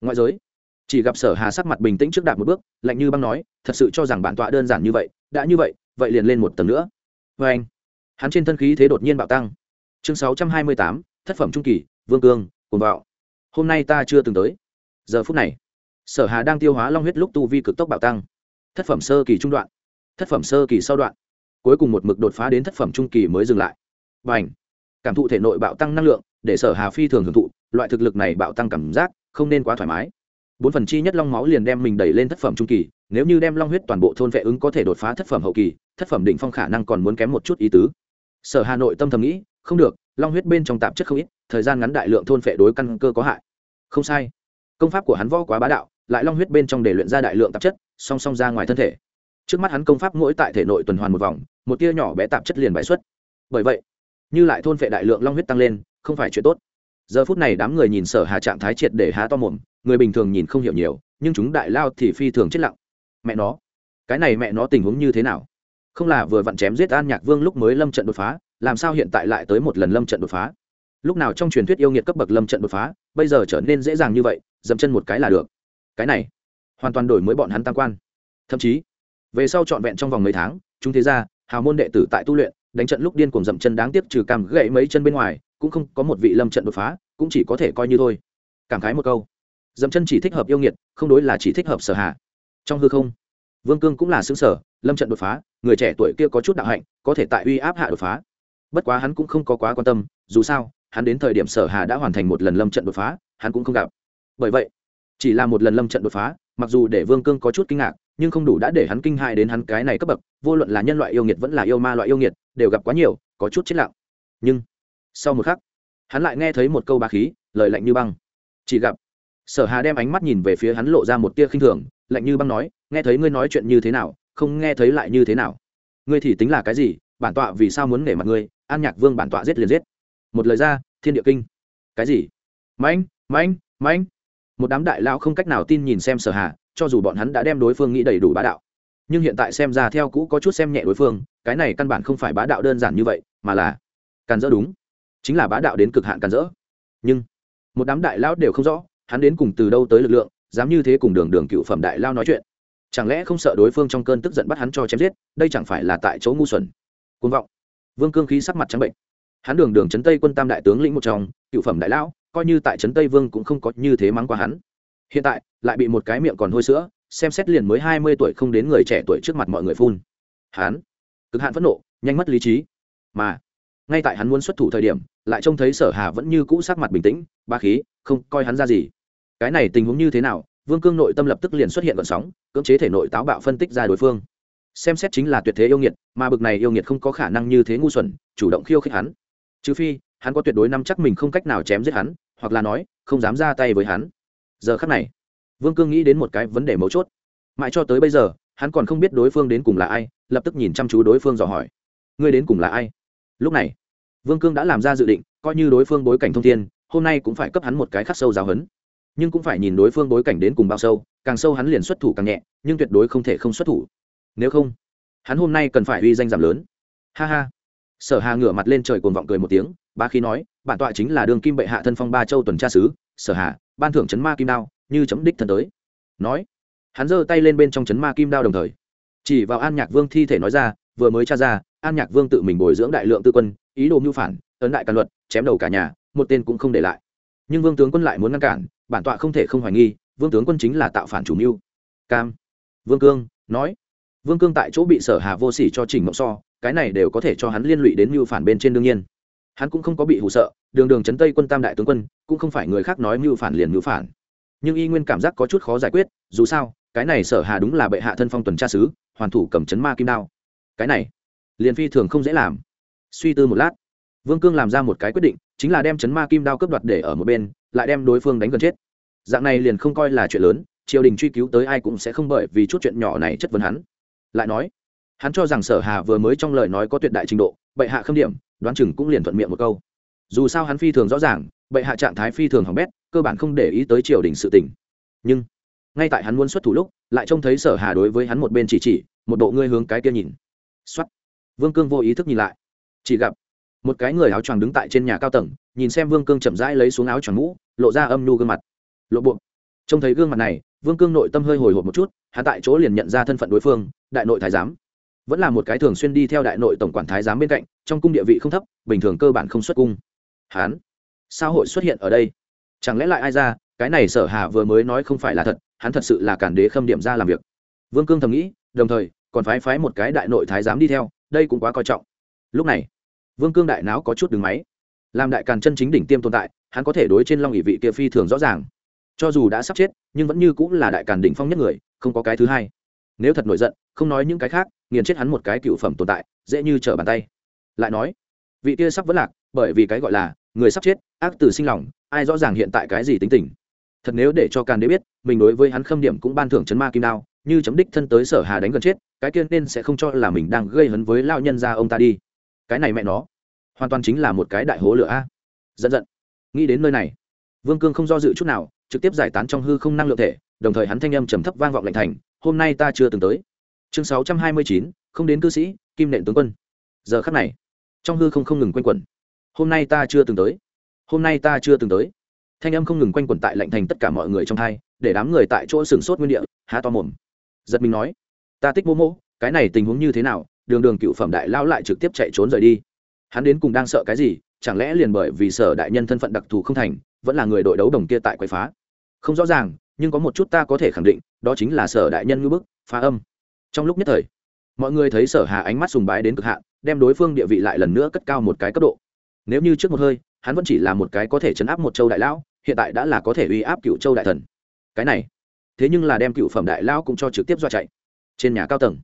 Ngoại giới, chỉ gặp sở hà sắc mặt bình tĩnh trước đạp một bước, lạnh như băng nói, thật sự cho rằng bản tọa đơn giản như vậy, đã như vậy vậy liền lên một tầng nữa. Vê anh, hắn trên thân khí thế đột nhiên bạo tăng. Chương sáu trăm hai mươi tám, thất phẩm trung kỳ, vương cương cùng bạo. Hôm nay ta chưa từng tới. Giờ phút này sở hà đang tiêu hóa long huyết lúc tu vi cực tốc bạo tăng. Thất phẩm sơ kỳ trung đoạn. Thất phẩm sơ kỳ sau đoạn. Cuối cùng một mực đột phá đến thất phẩm trung kỳ mới dừng lại. B à n h cảm thụ thể nội bạo tăng năng lượng, để sở hà phi thường hưởng thụ, loại thực lực này bạo tăng cảm giác không nên quá thoải mái. Bốn phần chi nhất long máu liền đem mình đẩy lên thất phẩm trung kỳ, nếu như đem long huyết toàn bộ thôn vệ ứng có thể đột phá thất phẩm hậu kỳ, thất phẩm định phong khả năng còn muốn kém một chút ý tứ. Sở hà nội tâm thầm nghĩ, không được, long huyết bên trong tạp chất không ít, thời gian ngắn đại lượng thôn phệ đối căn cơ có hại. Không sai. Công pháp của hắn võ quá bá đạo lại long huyết bên trong để luyện ra đại lượng tạp chất, song song ra ngoài thân thể. Trước mắt hắn công pháp mỗi tại thể nội tuần hoàn một vòng, một tia nhỏ bé tạp chất liền bãi xuất. Bởi vậy, như lại thôn phệ đại lượng long huyết tăng lên, không phải chuyện tốt. Giờ phút này đám người nhìn sở hà trạng thái triệt để há to mồm, người bình thường nhìn không hiểu nhiều, nhưng chúng đại lao thì phi thường chết lặng. Mẹ nó, cái này mẹ nó tình huống như thế nào? Không là vừa vặn chém giết an nhạc vương lúc mới lâm trận đột phá, làm sao hiện tại lại tới một lần lâm trận đột phá? Lúc nào trong truyền thuyết yêu nghiệt cấp bậc lâm trận đột phá, bây giờ trở nên dễ dàng như vậy, dậm chân một cái là được cái này hoàn toàn đổi mới bọn hắn tam quan. Thậm chí, về sau trọn vẹn trong vòng mấy tháng, chúng thế ra hào môn đệ tử tại tu luyện, đánh trận lúc điên cuồng dậm chân đáng tiếc trừ cam gãy mấy chân bên ngoài, cũng không có một vị lâm trận đột phá, cũng chỉ có thể coi như thôi. Cảm khái một câu. Dậm chân chỉ thích hợp yêu nghiệt, không đối là chỉ thích hợp sở hạ. Trong hư không, vương cương cũng là xứng sở, lâm trận đột phá, người trẻ tuổi kia có chút đạo hạnh, có thể tại uy áp hạ đột phá. Bất quá hắn cũng không có quá quan tâm, dù sao, hắn đến thời điểm sở hà đã hoàn thành một lần lâm trận đột phá, hắn cũng không gặp. Bởi vậy chỉ là một lần lâm trận đột phá, mặc dù để vương cương có chút kinh ngạc, nhưng không đủ đã để hắn kinh hại đến hắn cái này cấp bậc, vô luận là nhân loại yêu nghiệt vẫn là yêu ma loại yêu nghiệt, đều gặp quá nhiều, có chút chết lặng. Nhưng, sau một khắc, hắn lại nghe thấy một câu bà khí, lời lạnh như băng. Chỉ gặp, sở hà đem ánh mắt nhìn về phía hắn lộ ra một tia khinh thường, lạnh như băng nói, nghe thấy ngươi nói chuyện như thế nào, không nghe thấy lại như thế nào. Ngươi thì tính là cái gì, bản tọa vì sao muốn nể mặt ngươi, an nhạc vương bản tọa giết liền giết. Một lời ra, thiên địa kinh. Cái gì? Mãnh mãnh mãnh một đám đại lao không cách nào tin nhìn xem sở hà, cho dù bọn hắn đã đem đối phương nghĩ đầy đủ bá đạo. Nhưng hiện tại xem ra theo cũ có chút xem nhẹ đối phương, cái này căn bản không phải bá đạo đơn giản như vậy, mà là càn dỡ đúng. Chính là bá đạo đến cực hạn càn dỡ. Nhưng một đám đại lao đều không rõ, hắn đến cùng từ đâu tới lực lượng, dám như thế cùng đường đường cựu phẩm đại lao nói chuyện. Chẳng lẽ không sợ đối phương trong cơn tức giận bắt hắn cho chém giết, đây chẳng phải là tại chỗ ngu xuẩn. Côn vọng. Vương cương khí sắc mặt trắng bệnh. Hắn đường đường chấn tây quân tam đại tướng lĩnh một trong, cựu phẩm đại lão coi như tại trấn tây vương cũng không có như thế mắng qua hắn. Hiện tại, lại bị một cái miệng còn hôi sữa, xem xét liền mới hai mươi tuổi không đến người trẻ tuổi trước mặt mọi người phun. Hắn, cực hạn phẫn nộ, nhanh mất lý trí. Mà, ngay tại hắn muốn xuất thủ thời điểm, lại trông thấy sở hà vẫn như cũ sắc mặt bình tĩnh, ba khí, không coi hắn ra gì. Cái này tình huống như thế nào? Vương cương nội tâm lập tức liền xuất hiện gọn sóng, cưỡng chế thể nội táo bạo phân tích ra đối phương. Xem xét chính là tuyệt thế yêu nghiệt, mà bực này yêu nghiệt không có khả năng như thế ngu xuẩn, chủ động khiêu khích hắn. Trừ phi hắn có tuyệt đối nắm chắc mình không cách nào chém giết hắn, hoặc là nói, không dám ra tay với hắn. Giờ khắc này, vương cương nghĩ đến một cái vấn đề mấu chốt. Mãi cho tới bây giờ, hắn còn không biết đối phương đến cùng là ai, lập tức nhìn chăm chú đối phương dò hỏi. Ngươi đến cùng là ai? Lúc này, vương cương đã làm ra dự định, coi như đối phương bối cảnh thông thiên, hôm nay cũng phải cấp hắn một cái khắc sâu giáo hấn nhưng cũng phải nhìn đối phương bối cảnh đến cùng bao sâu, càng sâu hắn liền xuất thủ càng nhẹ, nhưng tuyệt đối không thể không xuất thủ. Nếu không, hắn hôm nay cần phải uy danh giảm lớn. Ha ha sở hà ngửa mặt lên trời cuồng vọng cười một tiếng ba khí nói, bản tọa chính là đường kim bệ hạ thân phong ba châu tuần tra sứ, sở hà, ban thưởng chấn ma kim đao, như chấm đích thân tới. Nói, hắn giơ tay lên bên trong chấn ma kim đao đồng thời, chỉ vào an nhạc vương thi thể nói ra, vừa mới tra ra, an nhạc vương tự mình bồi dưỡng đại lượng tư quân, ý đồ mưu phản, ấn đại càn luật, chém đầu cả nhà, một tên cũng không để lại. Nhưng vương tướng quân lại muốn ngăn cản, bản tọa không thể không hoài nghi, vương tướng quân chính là tạo phản chủ mưu. Cam, vương cương, nói. Vương cương tại chỗ bị sở hà vô sỉ cho trình mộng so cái này đều có thể cho hắn liên lụy đến mưu phản bên trên đương nhiên. Hắn cũng không có bị hụ sợ, đường đường chấn tây quân tam đại tướng quân, cũng không phải người khác nói mưu phản liền mưu phản. Nhưng y nguyên cảm giác có chút khó giải quyết, dù sao, cái này sở hà đúng là bệ hạ thân phong tuần tra sứ, hoàn thủ cầm chấn ma kim đao. Cái này, liền phi thường không dễ làm. Suy tư một lát, vương cương làm ra một cái quyết định, chính là đem chấn ma kim đao cướp đoạt để ở một bên, lại đem đối phương đánh gần chết. Dạng này liền không coi là chuyện lớn, triều đình truy cứu tới ai cũng sẽ không bởi vì chút chuyện nhỏ này chất vấn hắn. Lại nói hắn cho rằng sở hà vừa mới trong lời nói có tuyệt đại trình độ, bệ hạ khâm điểm, đoán chừng cũng liền thuận miệng một câu. Dù sao hắn phi thường rõ ràng, bệ hạ trạng thái phi thường hỏng bét, cơ bản không để ý tới triều đình sự tình. Nhưng, ngay tại hắn muốn xuất thủ lúc, lại trông thấy sở hà đối với hắn một bên chỉ chỉ, một bộ ngươi hướng cái kia nhìn. Xuất vương cương vô ý thức nhìn lại. Chỉ gặp, một cái người áo choàng đứng tại trên nhà cao tầng, nhìn xem vương cương chậm rãi lấy xuống áo choàng mũ, lộ ra âm nhu gương mặt. Lộ buộc trông thấy gương mặt này, vương cương nội tâm hơi hồi hộp một chút, hắn tại chỗ liền nhận ra thân phận đối phương, đại nội thái giám vẫn là một cái thường xuyên đi theo đại nội tổng quản thái giám bên cạnh, trong cung địa vị không thấp, bình thường cơ bản không xuất cung. Hắn sao hội xuất hiện ở đây? Chẳng lẽ lại ai ra? Cái này sở hà vừa mới nói không phải là thật, hắn thật sự là cản đế khâm điểm ra làm việc. Vương cương thầm nghĩ, đồng thời, còn phái phái một cái đại nội thái giám đi theo, đây cũng quá coi trọng. Lúc này, vương cương đại não có chút đứng máy. Làm đại càn chân chính đỉnh tiêm tồn tại, hắn có thể đối trên long ỷ vị kia phi thường rõ ràng. Cho dù đã sắp chết, nhưng vẫn như cũng là đại càn đỉnh phong nhất người, không có cái thứ hai. Nếu thật nổi giận, không nói những cái khác nghiền chết hắn một cái cựu phẩm tồn tại, dễ như trở bàn tay. Lại nói, vị kia sắp vẫn lạc, bởi vì cái gọi là người sắp chết, ác từ sinh lòng, ai rõ ràng hiện tại cái gì tính tình. Thật nếu để cho càn đế biết, mình đối với hắn khâm điểm cũng ban thưởng chấn ma kim đao, như chấm đích thân tới sở hà đánh gần chết, cái kia nên sẽ không cho là mình đang gây hấn với lao nhân ra ông ta đi. Cái này mẹ nó, hoàn toàn chính là một cái đại hố lửa a. Giận giận. Nghĩ đến nơi này, vương cương không do dự chút nào, trực tiếp giải tán trong hư không năng lượng thể, đồng thời hắn thanh âm trầm thấp vang vọng lạnh thành, hôm nay ta chưa từng tới chương sáu trăm hai mươi chín, không đến cư sĩ, kim nện tướng quân. Giờ khắc này, trong hư không không ngừng quanh quẩn. Hôm nay ta chưa từng tới. Hôm nay ta chưa từng tới. Thanh âm không ngừng quanh quẩn tại lệnh thành tất cả mọi người trong thai để đám người tại chỗ sừng sốt nguyên địa, há to mồm. Giật mình nói, ta tích mô mô, cái này tình huống như thế nào? Đường đường cựu phẩm đại lao lại trực tiếp chạy trốn rời đi. Hắn đến cùng đang sợ cái gì? Chẳng lẽ liền bởi vì sở đại nhân thân phận đặc thù không thành, vẫn là người đội đấu đồng kia tại quậy phá? Không rõ ràng, nhưng có một chút ta có thể khẳng định, đó chính là sở đại nhân ngư bức, phá âm trong lúc nhất thời, mọi người thấy sở hà ánh mắt sùng bái đến cực hạn, đem đối phương địa vị lại lần nữa cất cao một cái cấp độ. Nếu như trước một hơi, hắn vẫn chỉ là một cái có thể chấn áp một châu đại lão, hiện tại đã là có thể uy áp cựu châu đại thần. Cái này, thế nhưng là đem cựu phẩm đại lão cũng cho trực tiếp do chạy. Trên nhà cao tầng,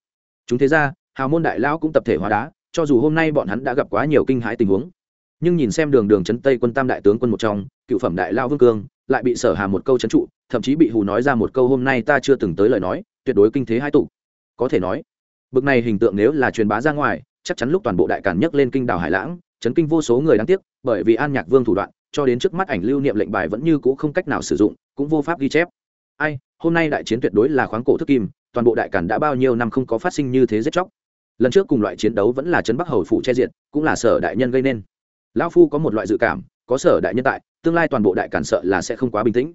chúng thế ra hào môn đại lão cũng tập thể hóa đá, cho dù hôm nay bọn hắn đã gặp quá nhiều kinh hãi tình huống, nhưng nhìn xem đường đường chấn tây quân tam đại tướng quân một trong, cựu phẩm đại lao vương cương, lại bị sở hà một câu chấn trụ, thậm chí bị hù nói ra một câu hôm nay ta chưa từng tới lời nói, tuyệt đối kinh thế hai tụ có thể nói. Bực này hình tượng nếu là truyền bá ra ngoài, chắc chắn lúc toàn bộ đại cản nhấc lên kinh đảo hải lãng, chấn kinh vô số người đáng tiếc, bởi vì an nhạc vương thủ đoạn, cho đến trước mắt ảnh lưu niệm lệnh bài vẫn như cũ không cách nào sử dụng, cũng vô pháp ghi chép. Ai, hôm nay đại chiến tuyệt đối là khoáng cổ thức kim, toàn bộ đại cản đã bao nhiêu năm không có phát sinh như thế giết chóc. Lần trước cùng loại chiến đấu vẫn là trấn bắc hầu phụ che diện cũng là sở đại nhân gây nên. Lão phu có một loại dự cảm, có sở đại nhân tại, tương lai toàn bộ đại cản sợ là sẽ không quá bình tĩnh.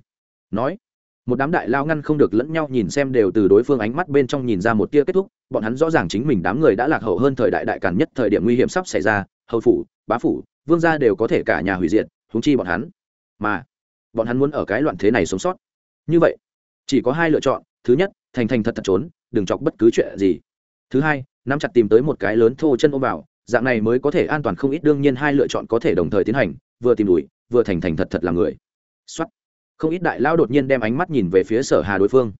Nói một đám đại lao ngăn không được lẫn nhau nhìn xem đều từ đối phương ánh mắt bên trong nhìn ra một tia kết thúc, bọn hắn rõ ràng chính mình đám người đã lạc hậu hơn thời đại đại càn nhất thời điểm nguy hiểm sắp xảy ra, hầu phủ, bá phủ, vương gia đều có thể cả nhà hủy diệt húng chi bọn hắn. Mà, bọn hắn muốn ở cái loạn thế này sống sót. Như vậy, chỉ có hai lựa chọn, thứ nhất, thành thành thật thật trốn, đừng chọc bất cứ chuyện gì. Thứ hai, nắm chặt tìm tới một cái lớn thô chân ôm vào, dạng này mới có thể an toàn không ít, đương nhiên hai lựa chọn có thể đồng thời tiến hành, vừa tìm đuổi, vừa thành thành thật thật là người. Xuất không ít đại lao đột nhiên đem ánh mắt nhìn về phía sở hà đối phương.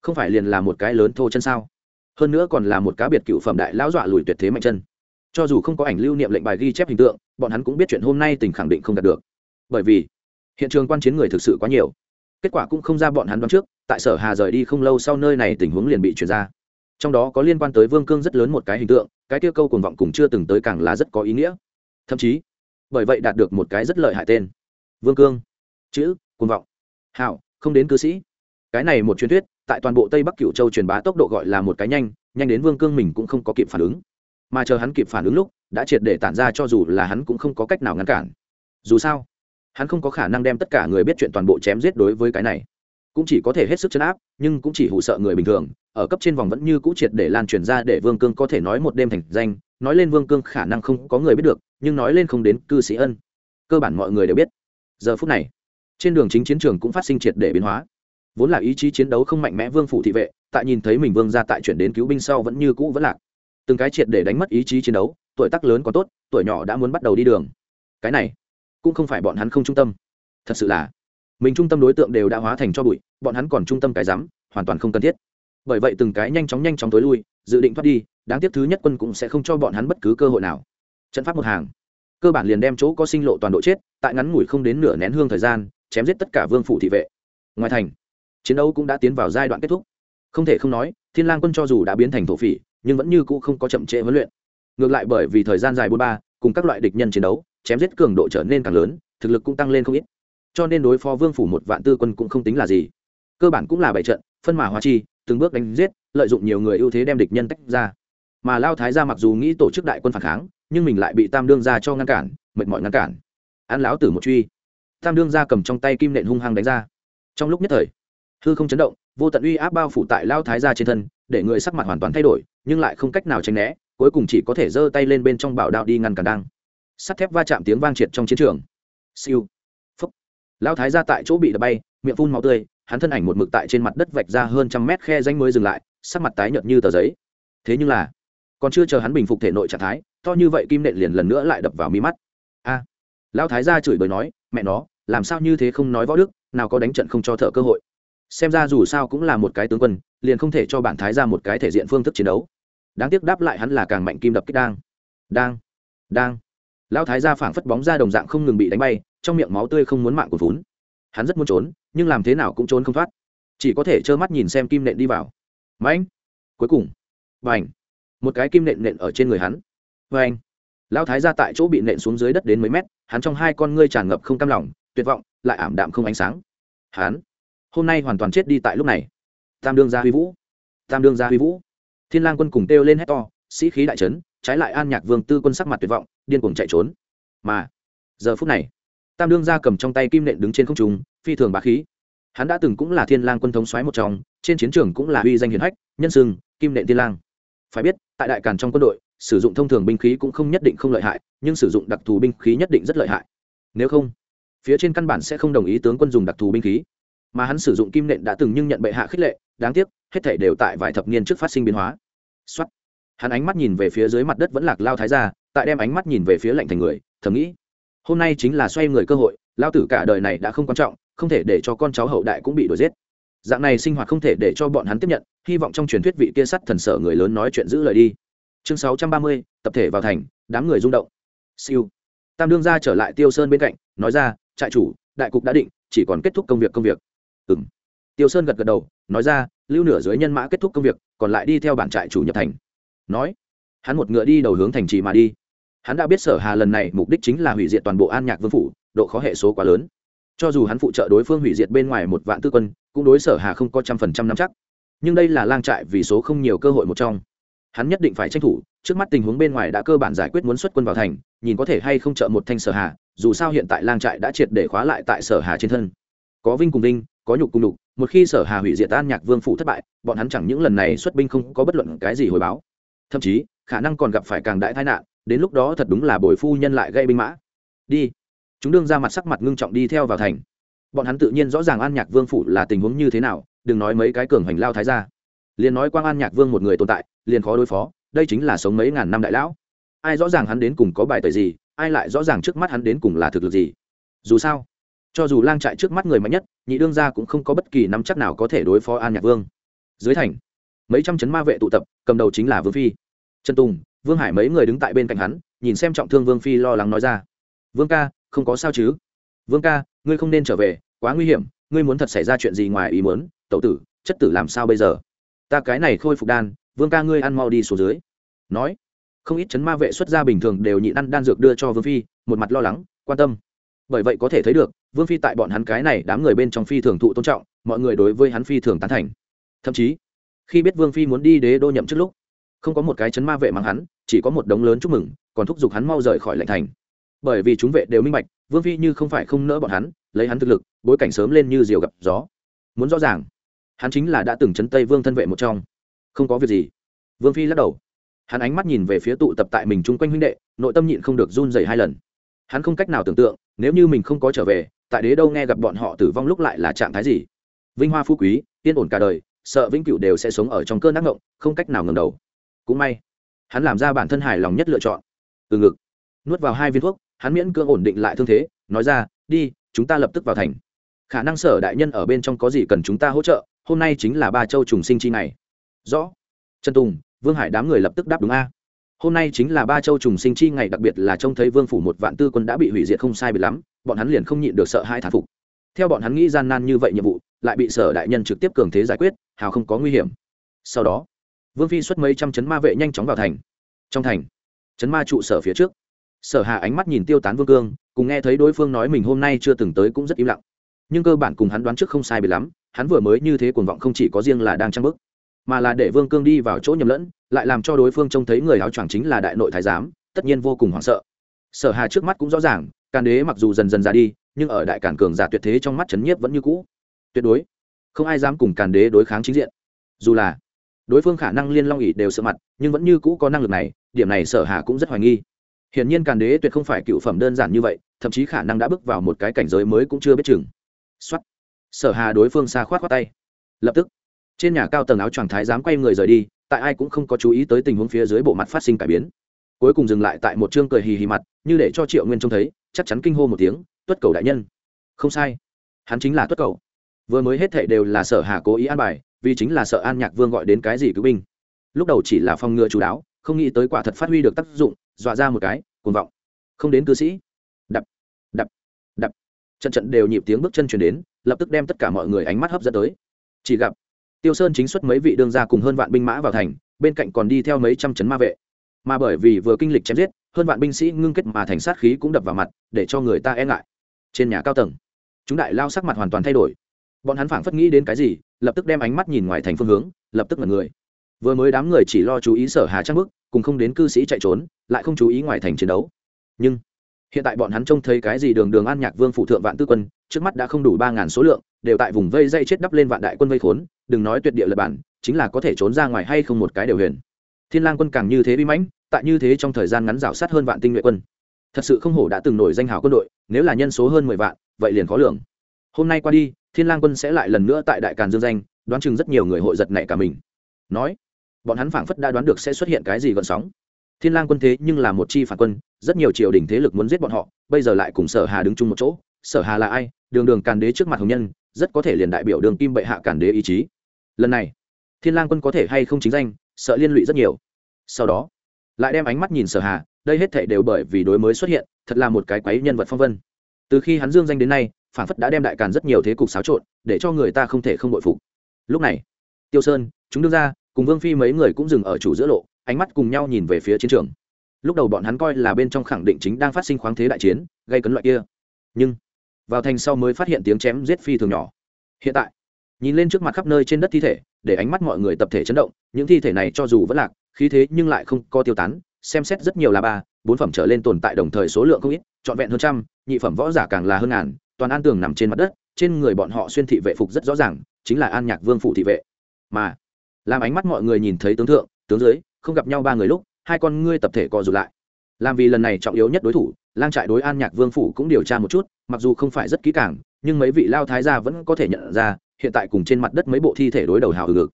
Không phải liền là một cái lớn thô chân sao? Hơn nữa còn là một cá biệt cựu phẩm đại lão dọa lùi tuyệt thế mạnh chân. Cho dù không có ảnh lưu niệm lệnh bài ghi chép hình tượng, bọn hắn cũng biết chuyện hôm nay tình khẳng định không đạt được. Bởi vì, hiện trường quan chiến người thực sự quá nhiều. Kết quả cũng không ra bọn hắn đoán trước, tại sở hà rời đi không lâu sau nơi này tình huống liền bị chuyển ra. Trong đó có liên quan tới vương cương rất lớn một cái hình tượng, cái tiêu câu cuồng vọng cùng chưa từng tới càng là rất có ý nghĩa. Thậm chí, bởi vậy đạt được một cái rất lợi hại tên. Vương cương, chữ, cuồng vọng hảo, không đến cư sĩ. Cái này một truyền thuyết, tại toàn bộ tây bắc cựu châu truyền bá tốc độ gọi là một cái nhanh nhanh đến vương cương mình cũng không có kịp phản ứng. Mà chờ hắn kịp phản ứng lúc, đã triệt để tản ra cho dù là hắn cũng không có cách nào ngăn cản. Dù sao, hắn không có khả năng đem tất cả người biết chuyện toàn bộ chém giết đối với cái này. Cũng chỉ có thể hết sức chấn áp, nhưng cũng chỉ hụ sợ người bình thường, ở cấp trên vòng vẫn như cũ triệt để lan truyền ra để vương cương có thể nói một đêm thành danh, nói lên vương cương khả năng không có người biết được, nhưng nói lên không đến cư sĩ ân. Cơ bản mọi người đều biết. Giờ phút này trên đường chính chiến trường cũng phát sinh triệt để biến hóa. Vốn là ý chí chiến đấu không mạnh mẽ vương phủ thị vệ, tại nhìn thấy mình vương ra tại chuyển đến cứu binh sau vẫn như cũ vẫn lạc. Từng cái triệt để đánh mất ý chí chiến đấu, tuổi tác lớn có tốt, tuổi nhỏ đã muốn bắt đầu đi đường. Cái này, cũng không phải bọn hắn không trung tâm. Thật sự là, mình trung tâm đối tượng đều đã hóa thành cho bụi, bọn hắn còn trung tâm cái rắm, hoàn toàn không cần thiết. Bởi vậy từng cái nhanh chóng nhanh chóng tối lui, dự định thoát đi, đáng tiếc thứ nhất quân cũng sẽ không cho bọn hắn bất cứ cơ hội nào. Trận pháp một hàng. Cơ bản liền đem chỗ có sinh lộ toàn độ chết, tại ngắn ngủi không đến nửa nén hương thời gian chém giết tất cả vương phủ thị vệ. Ngoài thành, chiến đấu cũng đã tiến vào giai đoạn kết thúc. Không thể không nói, thiên lang quân cho dù đã biến thành thổ phỉ, nhưng vẫn như cũ không có chậm trễ huấn luyện. Ngược lại bởi vì thời gian dài bốn ba, cùng các loại địch nhân chiến đấu, chém giết cường độ trở nên càng lớn, thực lực cũng tăng lên không ít. Cho nên đối phó vương phủ một vạn tư quân cũng không tính là gì. Cơ bản cũng là bảy trận, phân mà hóa chi, từng bước đánh giết, lợi dụng nhiều người ưu thế đem địch nhân tách ra. Mà lao thái gia mặc dù nghĩ tổ chức đại quân phản kháng, nhưng mình lại bị tam đương ra cho ngăn cản, mệt mỏi ngăn cản. Ăn láo tử một truy tam đương ra cầm trong tay kim nện hung hăng đánh ra. Trong lúc nhất thời hư không chấn động vô tận uy áp bao phủ tại lao thái gia trên thân để người sắc mặt hoàn toàn thay đổi nhưng lại không cách nào tránh né cuối cùng chỉ có thể giơ tay lên bên trong bảo đạo đi ngăn cản đang. Sắt thép va chạm tiếng vang triệt trong chiến trường. Siêu. Phúc lao thái gia tại chỗ bị đập bay miệng phun máu tươi hắn thân ảnh một mực tại trên mặt đất vạch ra hơn trăm mét khe danh mới dừng lại sắc mặt tái nhợt như tờ giấy. Thế nhưng là còn chưa chờ hắn bình phục thể nội trạng thái to như vậy kim nện liền lần nữa lại đập vào mi mắt. A. À, lão thái gia chửi bới nói mẹ nó làm sao như thế không nói võ đức, nào có đánh trận không cho thợ cơ hội. Xem ra dù sao cũng là một cái tướng quân, liền không thể cho bản thái ra một cái thể diện phương thức chiến đấu. Đáng tiếc đáp lại hắn là càng mạnh kim đập kích đang. Đang đang. Lão thái gia phảng phất bóng ra đồng dạng không ngừng bị đánh bay, trong miệng máu tươi không muốn mạng của vốn. Hắn rất muốn trốn, nhưng làm thế nào cũng trốn không thoát. Chỉ có thể trơ mắt nhìn xem kim nện đi vào. Mãnh cuối cùng. B n một cái kim nện nện ở trên người hắn. Vê anh lão thái ra tại chỗ bị nện xuống dưới đất đến mấy mét, hắn trong hai con ngươi tràn ngập không cam lòng tuyệt vọng lại ảm đạm không ánh sáng. Hắn hôm nay hoàn toàn chết đi tại lúc này. Tam đương gia huy vũ tam đương gia huy vũ. Thiên lang quân cùng kêu lên hét to sĩ khí đại trấn trái lại an nhạc vương tư quân sắc mặt tuyệt vọng điên cuồng chạy trốn. Mà giờ phút này tam đương gia cầm trong tay kim nện đứng trên không trung phi thường bá khí. Hắn đã từng cũng là thiên lang quân thống soái một trong trên chiến trường cũng là uy danh hiển hách nhân sương, kim nện thiên lang. Phải biết tại đại càn trong quân đội sử dụng thông thường binh khí cũng không nhất định không lợi hại nhưng sử dụng đặc thù binh khí nhất định rất lợi hại. Nếu không phía trên căn bản sẽ không đồng ý tướng quân dùng đặc thù binh khí. Mà hắn sử dụng kim nện đã từng nhưng nhận bệ hạ khích lệ, đáng tiếc, hết thể đều tại vài thập niên trước phát sinh biến hóa. Xuất hắn ánh mắt nhìn về phía dưới mặt đất vẫn lạc lao thái gia, tại đem ánh mắt nhìn về phía lạnh thành người, thầm nghĩ, hôm nay chính là xoay người cơ hội, lao tử cả đời này đã không quan trọng, không thể để cho con cháu hậu đại cũng bị đuổi giết. Dạng này sinh hoạt không thể để cho bọn hắn tiếp nhận, hy vọng trong truyền thuyết vị kia sắt thần sở người lớn nói chuyện giữ lời đi. Chương sáu trăm ba mươi, tập thể vào thành, đám người rung động. Siêu. Tam đương ra trở lại tiêu sơn bên cạnh, nói ra trại chủ, đại cục đã định, chỉ còn kết thúc công việc công việc. Ừ m tiêu sơn gật gật đầu, nói ra, lưu nửa dưới nhân mã kết thúc công việc, còn lại đi theo bản trại chủ nhập thành. Nói, hắn một ngựa đi đầu hướng thành trì mà đi. Hắn đã biết sở hà lần này mục đích chính là hủy diệt toàn bộ an nhạc vương phủ, độ khó hệ số quá lớn. Cho dù hắn phụ trợ đối phương hủy diệt bên ngoài một vạn tư quân, cũng đối sở hà không có trăm phần trăm nắm chắc. Nhưng đây là lang trại vì số không nhiều cơ hội một trong. Hắn nhất định phải tranh thủ, trước mắt tình huống bên ngoài đã cơ bản giải quyết muốn xuất quân vào thành, nhìn có thể hay không trợ một thanh sở hà dù sao hiện tại lang trại đã triệt để khóa lại tại sở hà trên thân. Có vinh cùng vinh, có nhục cùng nhục, một khi sở hà hủy diệt an nhạc vương phủ thất bại, bọn hắn chẳng những lần này xuất binh không có bất luận cái gì hồi báo. Thậm chí, khả năng còn gặp phải càng đại tai nạn, đến lúc đó thật đúng là bồi phu nhân lại gây binh mã. Đi. Chúng đương ra mặt sắc mặt ngưng trọng đi theo vào thành. Bọn hắn tự nhiên rõ ràng an nhạc vương phủ là tình huống như thế nào, đừng nói mấy cái cường hành lao thái ra liền nói quang an nhạc vương một người tồn tại, liền khó đối phó, đây chính là sống mấy ngàn năm đại lão. Ai rõ ràng hắn đến cùng có bài tời gì ai lại rõ ràng trước mắt hắn đến cùng là thực lực gì? Dù sao, cho dù lang trại trước mắt người mạnh nhất, nhị đương gia cũng không có bất kỳ nắm chắc nào có thể đối phó an nhạc vương. Dưới thành, mấy trăm chấn ma vệ tụ tập, cầm đầu chính là vương phi. Trần tùng, vương hải mấy người đứng tại bên cạnh hắn, nhìn xem trọng thương vương phi lo lắng nói ra. Vương ca, không có sao chứ? Vương ca, ngươi không nên trở về, quá nguy hiểm, ngươi muốn thật xảy ra chuyện gì ngoài ý muốn, tẩu tử, chất tử làm sao bây giờ? Ta cái này khôi phục đan, vương ca ngươi ăn mau đi xuống dưới. Nói không ít chấn ma vệ xuất gia bình thường đều nhịn ăn đan dược đưa cho vương phi, một mặt lo lắng, quan tâm. Bởi vậy có thể thấy được, vương phi tại bọn hắn cái này đám người bên trong phi thường thụ tôn trọng, mọi người đối với hắn phi thường tán thành. Thậm chí, khi biết vương phi muốn đi đế đô nhậm trước lúc, không có một cái chấn ma vệ mang hắn, chỉ có một đống lớn chúc mừng, còn thúc giục hắn mau rời khỏi lệnh thành. Bởi vì chúng vệ đều minh bạch, vương phi như không phải không nỡ bọn hắn, lấy hắn thực lực, bối cảnh sớm lên như diều gặp gió. Muốn rõ ràng, hắn chính là đã từng chấn tây vương thân vệ một trong. Không có việc gì. Vương phi lắc đầu hắn ánh mắt nhìn về phía tụ tập tại mình chung quanh huynh đệ, nội tâm nhịn không được run dày hai lần. Hắn không cách nào tưởng tượng, nếu như mình không có trở về, tại đế đâu nghe gặp bọn họ tử vong lúc lại là trạng thái gì? Vinh hoa phú quý, yên ổn cả đời, sợ vĩnh cửu đều sẽ sống ở trong cơn ác ngộng không cách nào ngầm đầu. Cũng may, hắn làm ra bản thân hài lòng nhất lựa chọn. Từ ngực, nuốt vào hai viên thuốc, hắn miễn cưỡng ổn định lại thương thế, nói ra, đi, chúng ta lập tức vào thành. Khả năng sở đại nhân ở bên trong có gì cần chúng ta hỗ trợ, hôm nay chính là ba châu trùng sinh chi này rõ. Trần tùng vương hải đám người lập tức đáp đúng a. Hôm nay chính là ba châu trùng sinh chi ngày, đặc biệt là trông thấy vương phủ một vạn tư quân đã bị hủy diệt không sai bị lắm, bọn hắn liền không nhịn được sợ hai thán phục. Theo bọn hắn nghĩ gian nan như vậy nhiệm vụ, lại bị sở đại nhân trực tiếp cường thế giải quyết, hào không có nguy hiểm. Sau đó, vương phi xuất mấy trăm chấn ma vệ nhanh chóng vào thành. Trong thành, chấn ma trụ sở phía trước, sở hà ánh mắt nhìn tiêu tán vương cương, cùng nghe thấy đối phương nói mình hôm nay chưa từng tới cũng rất im lặng. Nhưng cơ bản cùng hắn đoán trước không sai bị lắm, hắn vừa mới như thế cuồng vọng không chỉ có riêng là đang trăng bức mà là để vương cương đi vào chỗ nhầm lẫn, lại làm cho đối phương trông thấy người áo choàng chính là đại nội thái giám, tất nhiên vô cùng hoảng sợ. Sở hà trước mắt cũng rõ ràng, càn đế mặc dù dần dần ra đi, nhưng ở đại cản cường giả tuyệt thế trong mắt trấn nhiếp vẫn như cũ. Tuyệt đối, không ai dám cùng càn đế đối kháng chính diện. Dù là đối phương khả năng liên long ỉ đều sợ mặt, nhưng vẫn như cũ có năng lực này, điểm này sở hà cũng rất hoài nghi. Hiển nhiên càn đế tuyệt không phải cựu phẩm đơn giản như vậy, thậm chí khả năng đã bước vào một cái cảnh giới mới cũng chưa biết chừng. Xuất sở hà đối phương xa khoát khoát tay. Lập tức trên nhà cao tầng áo choàng thái dám quay người rời đi, tại ai cũng không có chú ý tới tình huống phía dưới bộ mặt phát sinh cải biến. Cuối cùng dừng lại tại một chương cười hì hì mặt, như để cho triệu nguyên trông thấy, chắc chắn kinh hô một tiếng, tuất cầu đại nhân. Không sai. Hắn chính là tuất cầu. Vừa mới hết thệ đều là sở hà cố ý an bài, vì chính là sợ an nhạc vương gọi đến cái gì cứu binh. Lúc đầu chỉ là phòng ngừa chú đáo, không nghĩ tới quả thật phát huy được tác dụng, dọa ra một cái, cuồng vọng. Không đến cư sĩ. Đập đập đập. Trận trận đều nhịp tiếng bước chân chuyển đến, lập tức đem tất cả mọi người ánh mắt hấp dẫn tới. Chỉ gặp tiêu sơn chính xuất mấy vị đương gia cùng hơn vạn binh mã vào thành, bên cạnh còn đi theo mấy trăm chấn ma vệ. Mà bởi vì vừa kinh lịch chém giết, hơn vạn binh sĩ ngưng kết mà thành sát khí cũng đập vào mặt, để cho người ta e ngại. Trên nhà cao tầng, chúng đại lao sắc mặt hoàn toàn thay đổi. Bọn hắn phảng phất nghĩ đến cái gì, lập tức đem ánh mắt nhìn ngoài thành phương hướng, lập tức là người. Vừa mới đám người chỉ lo chú ý sở hà trang bức, cùng không đến cư sĩ chạy trốn, lại không chú ý ngoài thành chiến đấu. Nhưng, hiện tại bọn hắn trông thấy cái gì đường đường an nhạc vương phụ thượng vạn tư quân, trước mắt đã không đủ ba ngàn số lượng đều tại vùng vây dây chết đắp lên vạn đại quân vây khốn, đừng nói tuyệt địa lập bản, chính là có thể trốn ra ngoài hay không một cái đều huyền. Thiên lang quân càng như thế bi mãnh, tại như thế trong thời gian ngắn rào sát hơn vạn tinh nhuệ quân. Thật sự không hổ đã từng nổi danh hào quân đội, nếu là nhân số hơn mười vạn, vậy liền khó lường. Hôm nay qua đi, thiên lang quân sẽ lại lần nữa tại đại càn dương danh, đoán chừng rất nhiều người hội giật nảy cả mình. Nói, bọn hắn phảng phất đã đoán được sẽ xuất hiện cái gì gợn sóng. Thiên lang quân thế nhưng là một chi phản quân, rất nhiều triều đình thế lực muốn giết bọn họ, bây giờ lại cùng sở hà đứng chung một chỗ. Sở hà là ai? Đường đường càn đế trước mặt hồng nhân rất có thể liền đại biểu đường kim bệ hạ cản đế ý chí. Lần này, thiên lang quân có thể hay không chính danh, sợ liên lụy rất nhiều. Sau đó, lại đem ánh mắt nhìn sở hà, đây hết thảy đều bởi vì đối mới xuất hiện, thật là một cái quái nhân vật phong vân. Từ khi hắn dương danh đến nay, phản phất đã đem đại càn rất nhiều thế cục xáo trộn, để cho người ta không thể không bội phục. Lúc này, tiêu sơn, chúng đưa ra cùng vương phi mấy người cũng dừng ở chủ giữa lộ, ánh mắt cùng nhau nhìn về phía chiến trường. Lúc đầu bọn hắn coi là bên trong khẳng định chính đang phát sinh khoáng thế đại chiến, gây cấn loại kia. Nhưng vào thành sau mới phát hiện tiếng chém giết phi thường nhỏ. Hiện tại, nhìn lên trước mặt khắp nơi trên đất thi thể, để ánh mắt mọi người tập thể chấn động, những thi thể này cho dù vẫn lạc, khí thế nhưng lại không có tiêu tán, xem xét rất nhiều là ba, bốn phẩm trở lên tồn tại đồng thời số lượng không ít, trọn vẹn hơn trăm, nhị phẩm võ giả càng là hơn ngàn, toàn an tường nằm trên mặt đất, trên người bọn họ xuyên thị vệ phục rất rõ ràng, chính là an nhạc vương phụ thị vệ. Mà, làm ánh mắt mọi người nhìn thấy tướng thượng, tướng dưới, không gặp nhau ba người lúc, hai con ngươi tập thể co rụt lại làm vì lần này trọng yếu nhất đối thủ, lang trại đối an nhạc vương phủ cũng điều tra một chút, mặc dù không phải rất kỹ càng, nhưng mấy vị lao thái gia vẫn có thể nhận ra, hiện tại cùng trên mặt đất mấy bộ thi thể đối đầu hào hừ ngực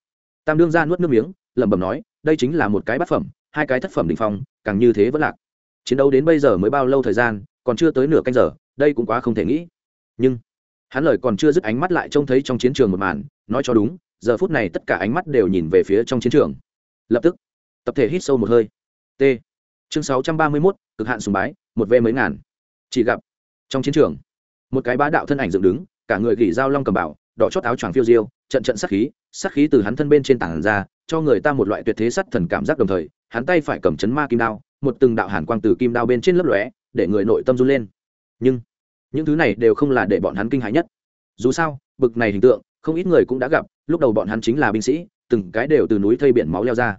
tam đương ra nuốt nước miếng, lẩm bẩm nói, đây chính là một cái bát phẩm, hai cái thất phẩm đình phong, càng như thế vẫn lạc. Chiến đấu đến bây giờ mới bao lâu thời gian, còn chưa tới nửa canh giờ, đây cũng quá không thể nghĩ. Nhưng, hắn lời còn chưa dứt ánh mắt lại trông thấy trong chiến trường một màn, nói cho đúng, giờ phút này tất cả ánh mắt đều nhìn về phía trong chiến trường. Lập tức, tập thể hít sâu một hơi. T chương sáu trăm ba mươi mốt, cực hạn sùng bái, một v mấy ngàn. Chỉ gặp, trong chiến trường, một cái bá đạo thân ảnh dựng đứng, cả người gỉ dao long cầm bảo, đỏ chót áo choàng phiêu diêu, trận trận sát khí sát khí từ hắn thân bên trên tảng ra, cho người ta một loại tuyệt thế sắt thần cảm giác đồng thời, hắn tay phải cầm chấn ma kim đao, một từng đạo hàn quang từ kim đao bên trên lấp lóe, để người nội tâm run lên. Nhưng, những thứ này đều không là để bọn hắn kinh hãi nhất. Dù sao, bực này hình tượng, không ít người cũng đã gặp, lúc đầu bọn hắn chính là binh sĩ, từng cái đều từ núi thây biển máu leo ra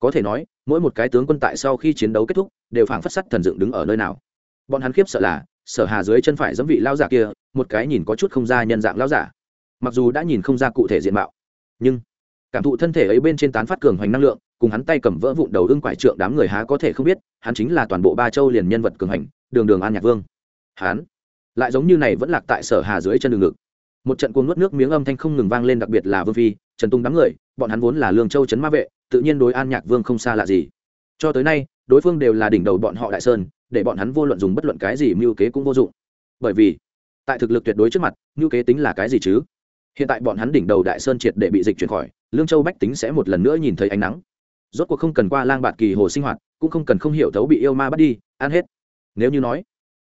có thể nói, mỗi một cái tướng quân tại sau khi chiến đấu kết thúc, đều phảng phất sắt thần dựng đứng ở nơi nào. Bọn hắn khiếp sợ là, sở hà dưới chân phải giống vị lao giả kia, một cái nhìn có chút không ra nhân dạng lao giả. Mặc dù đã nhìn không ra cụ thể diện mạo, nhưng cảm thụ thân thể ấy bên trên tán phát cường hoành năng lượng, cùng hắn tay cầm vỡ vụn đầu ưng quải trượng đám người há có thể không biết, hắn chính là toàn bộ ba châu liền nhân vật cường hành đường đường an nhạc vương. Hắn lại giống như này vẫn lạc tại sở hà dưới chân đường ngực. Một trận cuồng nuốt nước miếng âm thanh không ngừng vang lên đặc biệt là vương phi, trần tung đám người, bọn hắn vốn là lương châu trấn ma vệ tự nhiên đối an nhạc vương không xa lạ gì. Cho tới nay, đối phương đều là đỉnh đầu bọn họ đại sơn, để bọn hắn vô luận dùng bất luận cái gì mưu kế cũng vô dụng. Bởi vì, tại thực lực tuyệt đối trước mặt, mưu kế tính là cái gì chứ? Hiện tại bọn hắn đỉnh đầu đại sơn triệt để bị dịch chuyển khỏi, lương châu bách tính sẽ một lần nữa nhìn thấy ánh nắng. Rốt cuộc không cần qua lang bạt kỳ hồ sinh hoạt, cũng không cần không hiểu thấu bị yêu ma bắt đi, ăn hết. Nếu như nói,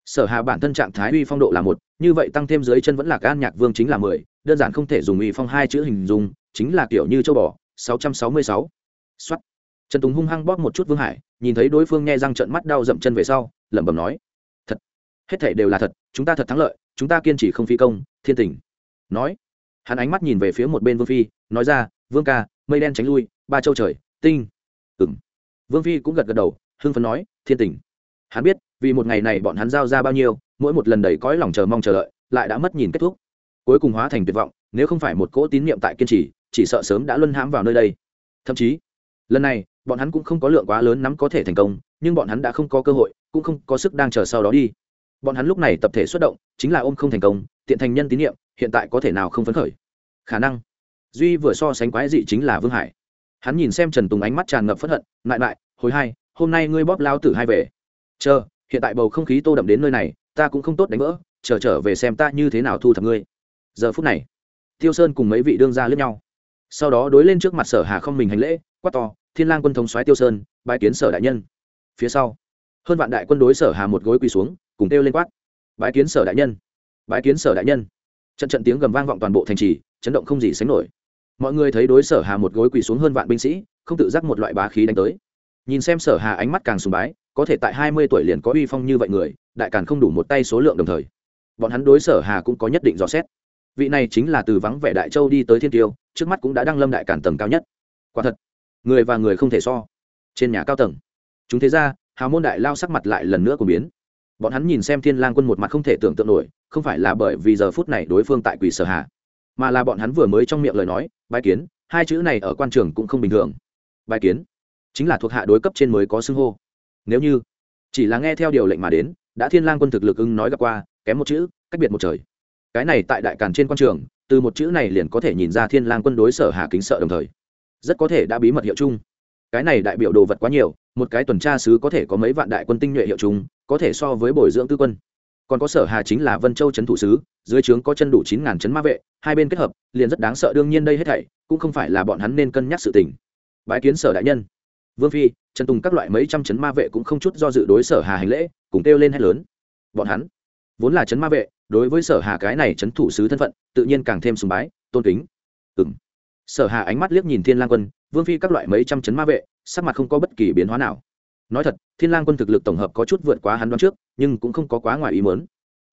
sở hà bản thân trạng thái uy phong độ là một, như vậy tăng thêm dưới chân vẫn là an nhạc vương chính là mười, đơn giản không thể dùng uy phong hai chữ hình dung, chính là kiểu như châu bò, sáu trăm sáu mươi sáu. Soát. trần tùng hung hăng bóp một chút vương hải, nhìn thấy đối phương nghe răng trận mắt đau dậm chân về sau, lẩm bẩm nói, thật, hết thảy đều là thật, chúng ta thật thắng lợi, chúng ta kiên trì không phi công, thiên tình. Nói, hắn ánh mắt nhìn về phía một bên vương phi, nói ra, vương ca, mây đen tránh lui, ba châu trời, tinh. Ừm. vương phi cũng gật gật đầu, hưng phấn nói, thiên tình. Hắn biết, vì một ngày này bọn hắn giao ra bao nhiêu, mỗi một lần đầy cõi lòng chờ mong chờ đợi, lại đã mất nhìn kết thúc. Cuối cùng hóa thành tuyệt vọng, nếu không phải một cỗ tín niệm tại kiên trì, chỉ sợ sớm đã luân hãm vào nơi đây. Thậm chí lần này, bọn hắn cũng không có lượng quá lớn nắm có thể thành công, nhưng bọn hắn đã không có cơ hội, cũng không có sức đang chờ sau đó đi. Bọn hắn lúc này tập thể xuất động, chính là ôm không thành công, tiện thành nhân tín nhiệm, hiện tại có thể nào không phấn khởi? Khả năng. Duy vừa so sánh quái dị chính là vương hải. Hắn nhìn xem trần tùng ánh mắt tràn ngập phất hận lại lại hồi hai, hôm nay ngươi bóp lao tử hai về. Chờ, hiện tại bầu không khí tô đậm đến nơi này, ta cũng không tốt đánh vỡ, chờ trở về xem ta như thế nào thu thập ngươi. Giờ phút này, tiêu sơn cùng mấy vị đương gia lướt nhau. Sau đó đối lên trước mặt sở hà không mình hành lễ quát to, thiên lang quân thống soái tiêu sơn, bái kiến sở đại nhân. Phía sau, hơn vạn đại quân đối sở hà một gối quỳ xuống, cùng kêu lên quát, bái kiến sở đại nhân, bái kiến sở đại nhân. Trận trận tiếng gầm vang vọng toàn bộ thành trì, chấn động không gì sánh nổi. Mọi người thấy đối sở hà một gối quỳ xuống hơn vạn binh sĩ, không tự giác một loại bá khí đánh tới. Nhìn xem sở hà ánh mắt càng sùng bái, có thể tại hai mươi tuổi liền có uy phong như vậy người, đại càn không đủ một tay số lượng đồng thời. Bọn hắn đối sở hà cũng có nhất định dò xét. Vị này chính là từ vắng vẻ đại châu đi tới thiên tiêu, trước mắt cũng đã đăng lâm đại càn tầng cao nhất. Quả thật người và người không thể so. Trên nhà cao tầng, chúng thế ra hào môn đại lao sắc mặt lại lần nữa của biến. Bọn hắn nhìn xem thiên lang quân một mặt không thể tưởng tượng nổi, không phải là bởi vì giờ phút này đối phương tại quỷ sở hạ mà là bọn hắn vừa mới trong miệng lời nói bài kiến, hai chữ này ở quan trường cũng không bình thường. Bài kiến, chính là thuộc hạ đối cấp trên mới có xưng hô. Nếu như, chỉ là nghe theo điều lệnh mà đến, đã thiên lang quân thực lực ưng nói gặp qua, kém một chữ, cách biệt một trời. Cái này tại đại càn trên quan trường, từ một chữ này liền có thể nhìn ra thiên lang quân đối sở hà kính sợ đồng thời rất có thể đã bí mật hiệu chung. Cái này đại biểu đồ vật quá nhiều, một cái tuần tra sứ có thể có mấy vạn đại quân tinh nhuệ hiệu chung, có thể so với bồi dưỡng tư quân. Còn có sở hà chính là vân châu trấn thủ sứ, dưới trướng có chân đủ chín ngàn trấn ma vệ, hai bên kết hợp, liền rất đáng sợ đương nhiên đây hết thảy, cũng không phải là bọn hắn nên cân nhắc sự tình. Bái kiến sở đại nhân. Vương phi, trần tùng các loại mấy trăm trấn ma vệ cũng không chút do dự đối sở hà hành lễ, cùng kêu lên hét lớn. Bọn hắn vốn là trấn ma vệ, đối với sở hà cái này trấn thủ sứ thân phận, tự nhiên càng thêm sùng bái, tôn kính. Ừng sở hà ánh mắt liếc nhìn thiên lang quân, vương phi các loại mấy trăm chấn ma vệ, sắc mặt không có bất kỳ biến hóa nào. Nói thật, thiên lang quân thực lực tổng hợp có chút vượt quá hắn đoán trước, nhưng cũng không có quá ngoài ý muốn.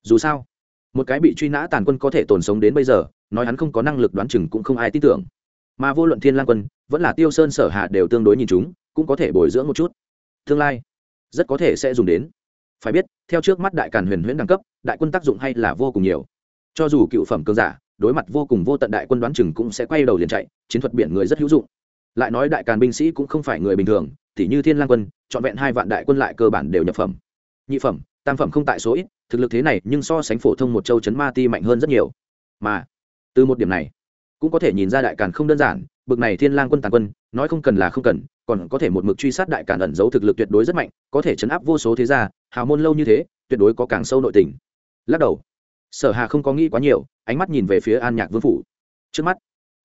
Dù sao, một cái bị truy nã tàn quân có thể tồn sống đến bây giờ, nói hắn không có năng lực đoán chừng cũng không ai tin tưởng. Mà vô luận thiên lang quân, vẫn là tiêu sơn sở hạ đều tương đối nhìn chúng, cũng có thể bồi dưỡng một chút. Tương lai, rất có thể sẽ dùng đến. Phải biết, theo trước mắt đại càn huyền huyễn đẳng cấp, đại quân tác dụng hay là vô cùng nhiều. Cho dù cựu phẩm cường giả đối mặt vô cùng vô tận đại quân đoán chừng cũng sẽ quay đầu liền chạy, chiến thuật biển người rất hữu dụng. Lại nói đại càn binh sĩ cũng không phải người bình thường thì như thiên lang quân, trọn vẹn hai vạn đại quân lại cơ bản đều nhập phẩm. Nhị phẩm, tam phẩm không tại số ít, thực lực thế này nhưng so sánh phổ thông một châu chấn ma ti mạnh hơn rất nhiều. Mà, từ một điểm này, cũng có thể nhìn ra đại càn không đơn giản, bực này thiên lang quân tàn quân, nói không cần là không cần, còn có thể một mực truy sát đại càn ẩn giấu thực lực tuyệt đối rất mạnh, có thể chấn áp vô số thế gia, hào môn lâu như thế, tuyệt đối có càng sâu nội tình. Lắc đầu sở hà không có nghĩ quá nhiều, ánh mắt nhìn về phía an nhạc vương phủ. Trước mắt,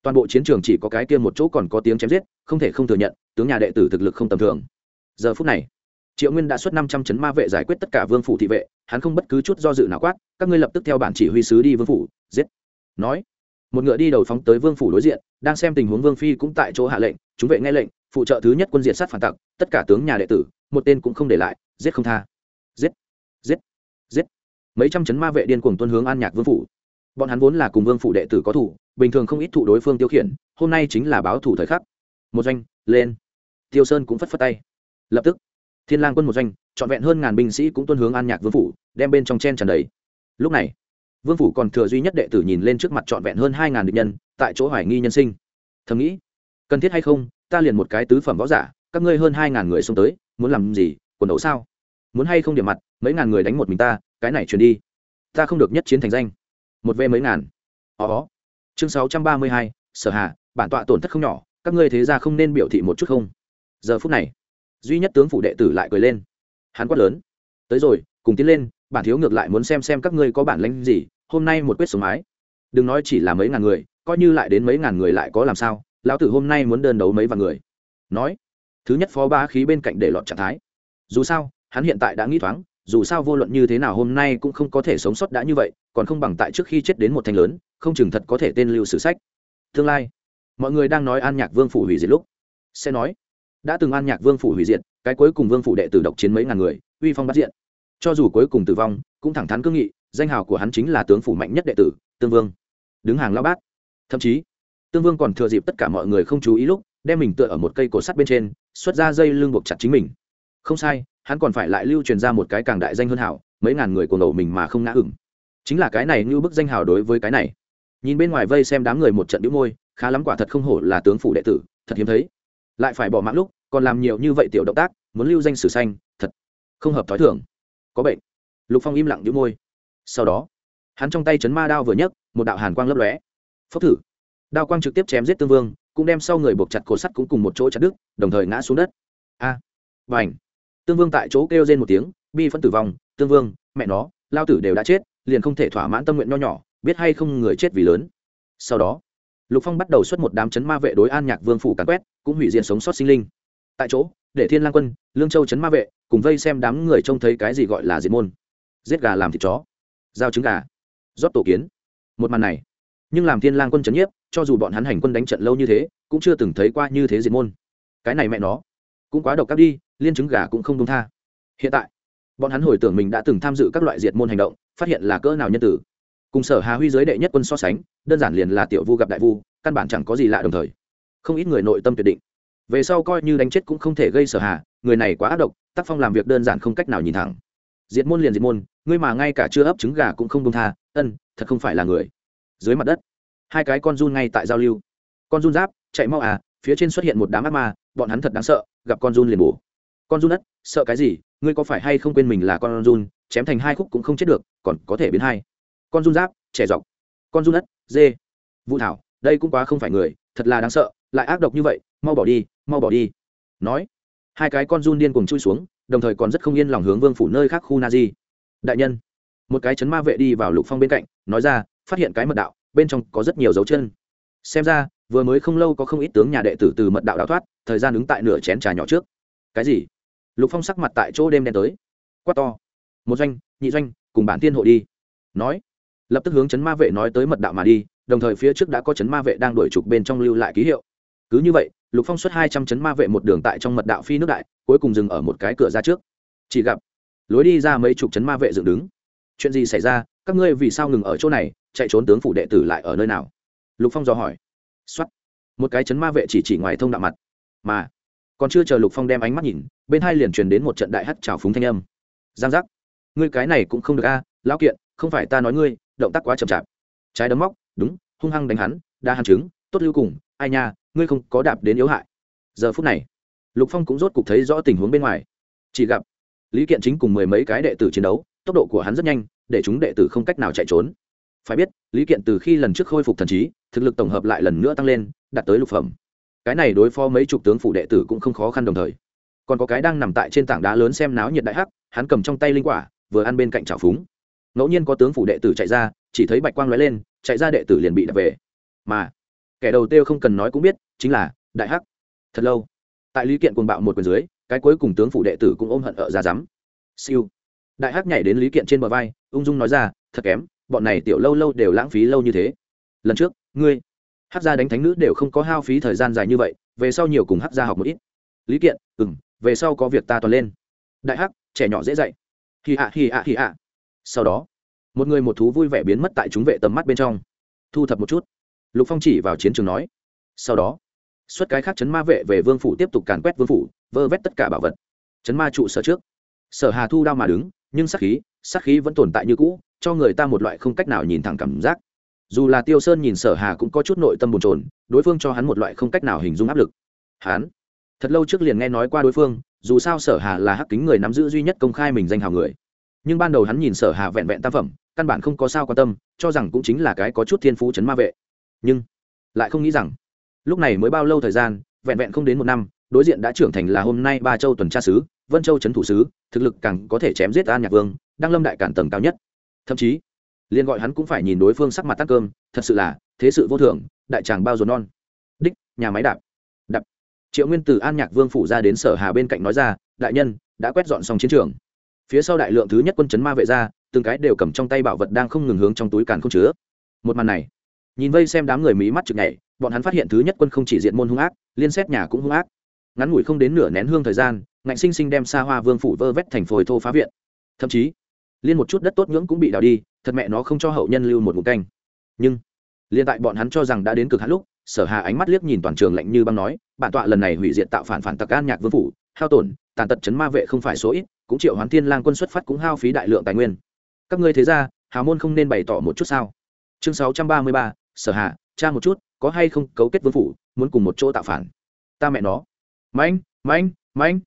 toàn bộ chiến trường chỉ có cái kia một chỗ còn có tiếng chém giết, không thể không thừa nhận, tướng nhà đệ tử thực lực không tầm thường. Giờ phút này, triệu nguyên đã xuất năm trăm chấn ma vệ giải quyết tất cả vương phủ thị vệ, hắn không bất cứ chút do dự nào quát, các ngươi lập tức theo bản chỉ huy sứ đi vương phủ, giết. Nói, một ngựa đi đầu phóng tới vương phủ đối diện, đang xem tình huống vương phi cũng tại chỗ hạ lệnh, chúng vệ nghe lệnh, phụ trợ thứ nhất quân diện sát phản tặc, tất cả tướng nhà đệ tử, một tên cũng không để lại, giết không tha. Giết giết giết mấy trăm chấn ma vệ điên cuồng tuân hướng an nhạc vương phủ. Bọn hắn vốn là cùng vương phủ đệ tử có thủ, bình thường không ít thụ đối phương tiêu khiển, hôm nay chính là báo thủ thời khắc. Một doanh, lên. Tiêu sơn cũng phất phất tay. Lập tức, thiên lang quân một doanh, trọn vẹn hơn ngàn binh sĩ cũng tuân hướng an nhạc vương phủ, đem bên trong chen tràn đầy. Lúc này, vương phủ còn thừa duy nhất đệ tử nhìn lên trước mặt trọn vẹn hơn hai ngàn địch nhân, tại chỗ hoài nghi nhân sinh. Thầm nghĩ, cần thiết hay không, ta liền một cái tứ phẩm võ giả, các ngươi hơn hai ngàn người xông tới, muốn làm gì, quần đấu sao? Muốn hay không điểm mặt, mấy ngàn người đánh một mình ta cái này truyền đi. Ta không được nhất chiến thành danh. Một v mấy ngàn. Ó chương sáu trăm ba mươi hai, sở hà, bản tọa tổn thất không nhỏ, các ngươi thế ra không nên biểu thị một chút không? Giờ phút này, duy nhất tướng phủ đệ tử lại cười lên. Hắn quát lớn. Tới rồi, cùng tiến lên, bản thiếu ngược lại muốn xem xem các ngươi có bản lãnh gì, hôm nay một quyết sống mái. Đừng nói chỉ là mấy ngàn người, coi như lại đến mấy ngàn người lại có làm sao? Lão tử hôm nay muốn đơn đấu mấy vạn người. Nói. Thứ nhất phó ba khí bên cạnh để lọt trạng thái. Dù sao, hắn hiện tại đã nghĩ thoáng dù sao vô luận như thế nào hôm nay cũng không có thể sống sót đã như vậy, còn không bằng tại trước khi chết đến một thành lớn, không chừng thật có thể tên lưu sử sách. Tương lai, mọi người đang nói an nhạc vương phủ hủy diệt lúc, sẽ nói, đã từng an nhạc vương phủ hủy diệt, cái cuối cùng vương phủ đệ tử độc chiến mấy ngàn người, uy phong bắt diện. Cho dù cuối cùng tử vong, cũng thẳng thắn cương nghị, danh hào của hắn chính là tướng phủ mạnh nhất đệ tử, tương vương. Đứng hàng lao bát. Thậm chí, tương vương còn thừa dịp tất cả mọi người không chú ý lúc, đem mình tựa ở một cây cổ sắt bên trên, xuất ra dây lưng buộc chặt chính mình. Không sai hắn còn phải lại lưu truyền ra một cái càng đại danh hơn hảo mấy ngàn người cuồng đầu mình mà không ngã hửng chính là cái này như bức danh hào đối với cái này. Nhìn bên ngoài vây xem đám người một trận đĩu môi khá lắm quả thật không hổ là tướng phủ đệ tử thật hiếm thấy. Lại phải bỏ mạng lúc còn làm nhiều như vậy tiểu động tác muốn lưu danh sử xanh thật không hợp thói thường. Có bệnh. Lục phong im lặng đĩu môi. Sau đó hắn trong tay chấn ma đao vừa nhấc một đạo hàn quang lấp lóe. Phốc thử. Đao quang trực tiếp chém giết tương vương cũng đem sau người buộc chặt cổ sắt cũng cùng một chỗ chặt đứt đồng thời ngã xuống đất. A. À, và ảnh tương vương tại chỗ kêu lên một tiếng, bi phân tử vong, tương vương, mẹ nó, lao tử đều đã chết, liền không thể thỏa mãn tâm nguyện nho nhỏ, biết hay không người chết vì lớn. Sau đó, lục phong bắt đầu xuất một đám chấn ma vệ đối an nhạc vương phủ càn quét, cũng hủy diện sống sót sinh linh. Tại chỗ, để thiên lang quân, lương châu chấn ma vệ, cùng vây xem đám người trông thấy cái gì gọi là diệt môn. Giết gà làm thịt chó, giao trứng gà, rót tổ kiến. Một màn này, nhưng làm thiên lang quân chấn nhiếp, cho dù bọn hắn hành quân đánh trận lâu như thế, cũng chưa từng thấy qua như thế diệt môn. Cái này mẹ nó, cũng quá độc các đi liên trứng gà cũng không đông tha. Hiện tại, bọn hắn hồi tưởng mình đã từng tham dự các loại diệt môn hành động, phát hiện là cỡ nào nhân tử. Cùng sở hà huy giới đệ nhất quân so sánh, đơn giản liền là tiểu vu gặp đại vu, căn bản chẳng có gì lạ đồng thời. Không ít người nội tâm tuyệt định. Về sau coi như đánh chết cũng không thể gây sở hà, người này quá ác độc, tác phong làm việc đơn giản không cách nào nhìn thẳng. Diệt môn liền diệt môn, ngươi mà ngay cả chưa ấp trứng gà cũng không đông tha, ân, thật không phải là người. Dưới mặt đất, hai cái con run ngay tại giao lưu. Con run giáp, chạy mau à phía trên xuất hiện một đám ác ma, bọn hắn thật đáng sợ, gặp con run liền bổ con run đất, sợ cái gì? Ngươi có phải hay không quên mình là con run? Chém thành hai khúc cũng không chết được, còn có thể biến hai. Con run giáp, trẻ dọc. Con run đất, dê. Vũ thảo, đây cũng quá không phải người, thật là đáng sợ, lại ác độc như vậy, mau bỏ đi, mau bỏ đi. Nói, hai cái con run điên cùng chui xuống, đồng thời còn rất không yên lòng hướng vương phủ nơi khác khu na di đại nhân, một cái chấn ma vệ đi vào lục phong bên cạnh, nói ra, phát hiện cái mật đạo, bên trong có rất nhiều dấu chân. Xem ra, vừa mới không lâu có không ít tướng nhà đệ tử từ mật đạo đào thoát, thời gian ứng tại nửa chén trà nhỏ trước. Cái gì? Lục phong sắc mặt tại chỗ đêm đen tới. Quát to. Một doanh, nhị doanh, cùng bản tiên hộ đi. Nói. Lập tức hướng chấn ma vệ nói tới mật đạo mà đi, đồng thời phía trước đã có chấn ma vệ đang đuổi trục bên trong lưu lại ký hiệu. Cứ như vậy, lục phong xuất hai trăm chấn ma vệ một đường tại trong mật đạo phi nước đại, cuối cùng dừng ở một cái cửa ra trước. Chỉ gặp, lối đi ra mấy chục chấn ma vệ dựng đứng. Chuyện gì xảy ra? Các ngươi vì sao ngừng ở chỗ này? Chạy trốn tướng phủ đệ tử lại ở nơi nào? Lục phong dò hỏi. X một cái chấn ma vệ chỉ chỉ ngoài thông đạo mặt. Mà còn chưa chờ lục phong đem ánh mắt nhìn, bên hai liền truyền đến một trận đại hắt trào phúng thanh âm. Giang giác. Ngươi cái này cũng không được a, lão kiện, không phải ta nói ngươi, động tác quá chậm chạp. Trái đấm móc, đúng, hung hăng đánh hắn, đa hàn chứng, tốt lưu cùng, ai nha, ngươi không có đạp đến yếu hại. Giờ phút này, lục phong cũng rốt cục thấy rõ tình huống bên ngoài. Chỉ gặp, lý kiện chính cùng mười mấy cái đệ tử chiến đấu, tốc độ của hắn rất nhanh, để chúng đệ tử không cách nào chạy trốn. Phải biết, lý kiện từ khi lần trước khôi phục thần trí, thực lực tổng hợp lại lần nữa tăng lên, đạt tới lục phẩm cái này đối phó mấy chục tướng phủ đệ tử cũng không khó khăn đồng thời. Còn có cái đang nằm tại trên tảng đá lớn xem náo nhiệt đại hắc, hắn cầm trong tay linh quả, vừa ăn bên cạnh trào phúng. Ngẫu nhiên có tướng phủ đệ tử chạy ra, chỉ thấy bạch quang lóe lên, chạy ra đệ tử liền bị đập về. Mà, kẻ đầu tiêu không cần nói cũng biết, chính là đại hắc. Thật lâu, tại lý kiện cuồng bạo một quyền dưới, cái cuối cùng tướng phủ đệ tử cũng ôm hận ở ra rắm siêu. Đại hắc nhảy đến lý kiện trên bờ vai, ung dung nói ra, thật kém, bọn này tiểu lâu lâu đều lãng phí lâu như thế. Lần trước, ngươi hát gia đánh thánh nữ đều không có hao phí thời gian dài như vậy, về sau nhiều cùng hát gia học một ít. Lý kiện ừ m về sau có việc ta toàn lên. Đại hắc, trẻ nhỏ dễ dạy. Hì ạ hì ạ hì ạ. Sau đó, một người một thú vui vẻ biến mất tại chúng vệ tầm mắt bên trong. Thu thập một chút. Lục phong chỉ vào chiến trường nói. Sau đó, xuất cái khác chấn ma vệ về vương phủ tiếp tục càn quét vương phủ, vơ vét tất cả bảo vật. Chấn ma trụ sở trước. Sở hà thu đao mà đứng, nhưng sát khí sát khí vẫn tồn tại như cũ, cho người ta một loại không cách nào nhìn thẳng cảm giác dù là tiêu sơn nhìn sở hà cũng có chút nội tâm bồn trồn đối phương cho hắn một loại không cách nào hình dung áp lực. Hắn, thật lâu trước liền nghe nói qua đối phương, dù sao sở hà là hắc kính người nắm giữ duy nhất công khai mình danh hào người. Nhưng ban đầu hắn nhìn sở hà vẹn vẹn tam phẩm, căn bản không có sao quan tâm, cho rằng cũng chính là cái có chút thiên phú chấn ma vệ. Nhưng, lại không nghĩ rằng, lúc này mới bao lâu thời gian, vẹn vẹn không đến một năm, đối diện đã trưởng thành là hôm nay ba châu tuần tra sứ, vân châu trấn thủ sứ, thực lực càng có thể chém giết an nhạc vương đang lâm đại cản tầng cao nhất. Thậm chí liền gọi hắn cũng phải nhìn đối phương sắc mặt tắt cơm, thật sự là, thế sự vô thường, đại tràng bao dồn non. Đích, nhà máy đạp. Đạp. Triệu nguyên từ an nhạc vương phủ ra đến sở hà bên cạnh nói ra, đại nhân, đã quét dọn xong chiến trường. Phía sau đại lượng thứ nhất quân chấn ma vệ ra, từng cái đều cầm trong tay bảo vật đang không ngừng hướng trong túi càn không chứa. Một màn này, nhìn vây xem đám người mí mắt chực nhảy, bọn hắn phát hiện thứ nhất quân không chỉ diện môn hung ác, liên xét nhà cũng hung ác. Ngắn ngủi không đến nửa nén hương thời gian, ngạnh sinh sinh đem xa hoa vương phủ vơ vét thành phổi thô phá viện. Thậm chí liên một chút đất tốt nhưỡng cũng bị đào đi thật mẹ nó không cho hậu nhân lưu một ngụm canh. Nhưng liên tại bọn hắn cho rằng đã đến cực hạn lúc sở hà ánh mắt liếc nhìn toàn trường lạnh như băng nói bản tọa lần này hủy diệt tạo phản phản tặc an nhạc vương phủ hao tổn tàn tật chấn ma vệ không phải số ít cũng triệu hoán thiên lang quân xuất phát cũng hao phí đại lượng tài nguyên. Các ngươi thế ra hào môn không nên bày tỏ một chút sao? Chương 633, sở hà tra một chút có hay không cấu kết vương phủ muốn cùng một chỗ tạo phản? Ta mẹ nó. Mãnh mãnh mãnh.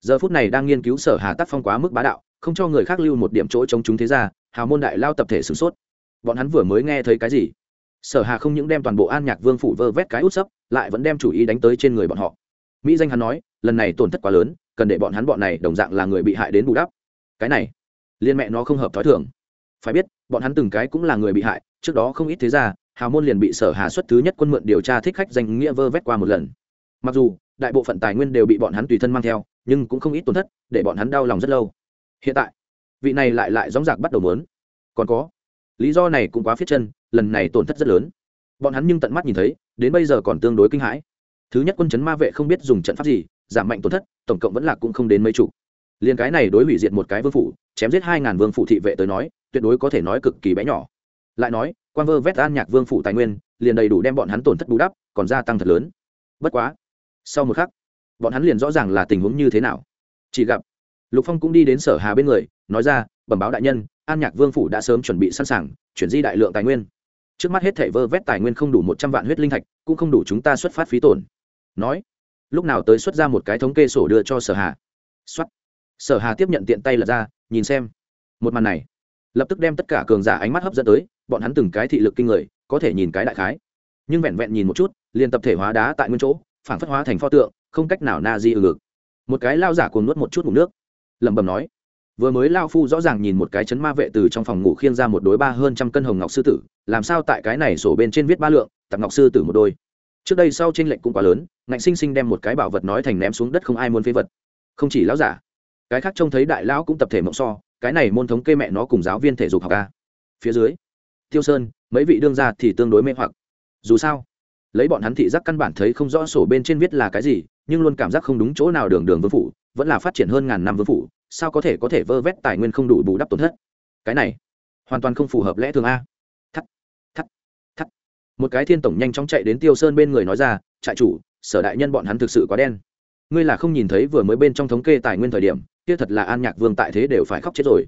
Giờ phút này đang nghiên cứu sở hà tác phong quá mức bá đạo không cho người khác lưu một điểm chỗ chống chúng thế ra hào môn đại lao tập thể sửng sốt. Bọn hắn vừa mới nghe thấy cái gì? Sở hà không những đem toàn bộ an nhạc vương phủ vơ vét cái út sấp, lại vẫn đem chủ ý đánh tới trên người bọn họ. Mỹ danh hắn nói, lần này tổn thất quá lớn, cần để bọn hắn bọn này đồng dạng là người bị hại đến bù đắp. Cái này, liên mẹ nó không hợp thói thường. Phải biết, bọn hắn từng cái cũng là người bị hại, trước đó không ít thế ra hào môn liền bị sở hà xuất thứ nhất quân mượn điều tra thích khách danh nghĩa vơ vét qua một lần. Mặc dù, đại bộ phận tài nguyên đều bị bọn hắn tùy thân mang theo, nhưng cũng không ít tổn thất, để bọn hắn đau lòng rất lâu hiện tại, vị này lại lại dóng dạc bắt đầu mớn còn có, lý do này cũng quá phiết chân, lần này tổn thất rất lớn. Bọn hắn nhưng tận mắt nhìn thấy, đến bây giờ còn tương đối kinh hãi. Thứ nhất quân chấn ma vệ không biết dùng trận pháp gì, giảm mạnh tổn thất, tổng cộng vẫn là cũng không đến mấy chục. Liền cái này đối hủy diệt một cái vương phủ, chém giết hai ngàn vương phủ thị vệ tới nói, tuyệt đối có thể nói cực kỳ bé nhỏ. Lại nói, quan vơ vét an nhạc vương phủ tài nguyên, liền đầy đủ đem bọn hắn tổn thất bù đắp, còn gia tăng thật lớn. Bất quá, sau một khắc, bọn hắn liền rõ ràng là tình huống như thế nào. Chỉ gặp lục phong cũng đi đến sở hà bên người, nói ra, bẩm báo đại nhân, an nhạc vương phủ đã sớm chuẩn bị sẵn sàng, chuyển di đại lượng tài nguyên. Trước mắt hết thảy vơ vét tài nguyên không đủ một trăm vạn huyết linh thạch, cũng không đủ chúng ta xuất phát phí tổn. Nói, lúc nào tới xuất ra một cái thống kê sổ đưa cho sở hà. Xuất sở hà tiếp nhận tiện tay lật ra, nhìn xem. Một màn này, lập tức đem tất cả cường giả ánh mắt hấp dẫn tới, bọn hắn từng cái thị lực kinh người, có thể nhìn cái đại khái. Nhưng vẹn vẹn nhìn một chút, liền tập thể hóa đá tại nguyên chỗ, phản phất hóa thành pho tượng, không cách nào na di ở ngực. Một cái lao giả cuồng nuốt một chút ngủ nước lẩm bẩm nói. Vừa mới lao phu rõ ràng nhìn một cái chấn ma vệ từ trong phòng ngủ khiêng ra một đối ba hơn trăm cân hồng ngọc sư tử, làm sao tại cái này sổ bên trên viết ba lượng tặng ngọc sư tử một đôi. Trước đây sau tranh lệnh cũng quá lớn, ngạnh sinh sinh đem một cái bảo vật nói thành ném xuống đất không ai muốn phế vật. Không chỉ lão giả, cái khác trông thấy đại lão cũng tập thể mộng so, cái này môn thống kê mẹ nó cùng giáo viên thể dục học ca phía dưới, tiêu sơn, mấy vị đương gia thì tương đối mê hoặc. Dù sao, lấy bọn hắn thị giác căn bản thấy không rõ sổ bên trên viết là cái gì, nhưng luôn cảm giác không đúng chỗ nào đường đường vương phủ, vẫn là phát triển hơn ngàn năm vương phủ sao có thể có thể vơ vét tài nguyên không đủ bù đắp tổn thất? Cái này, hoàn toàn không phù hợp lẽ thường a. Thắt thắt thắt. Một cái thiên tổng nhanh chóng chạy đến tiêu sơn bên người nói ra, trại chủ, sở đại nhân bọn hắn thực sự quá đen. Ngươi là không nhìn thấy vừa mới bên trong thống kê tài nguyên thời điểm, kia thật là an nhạc vương tại thế đều phải khóc chết rồi.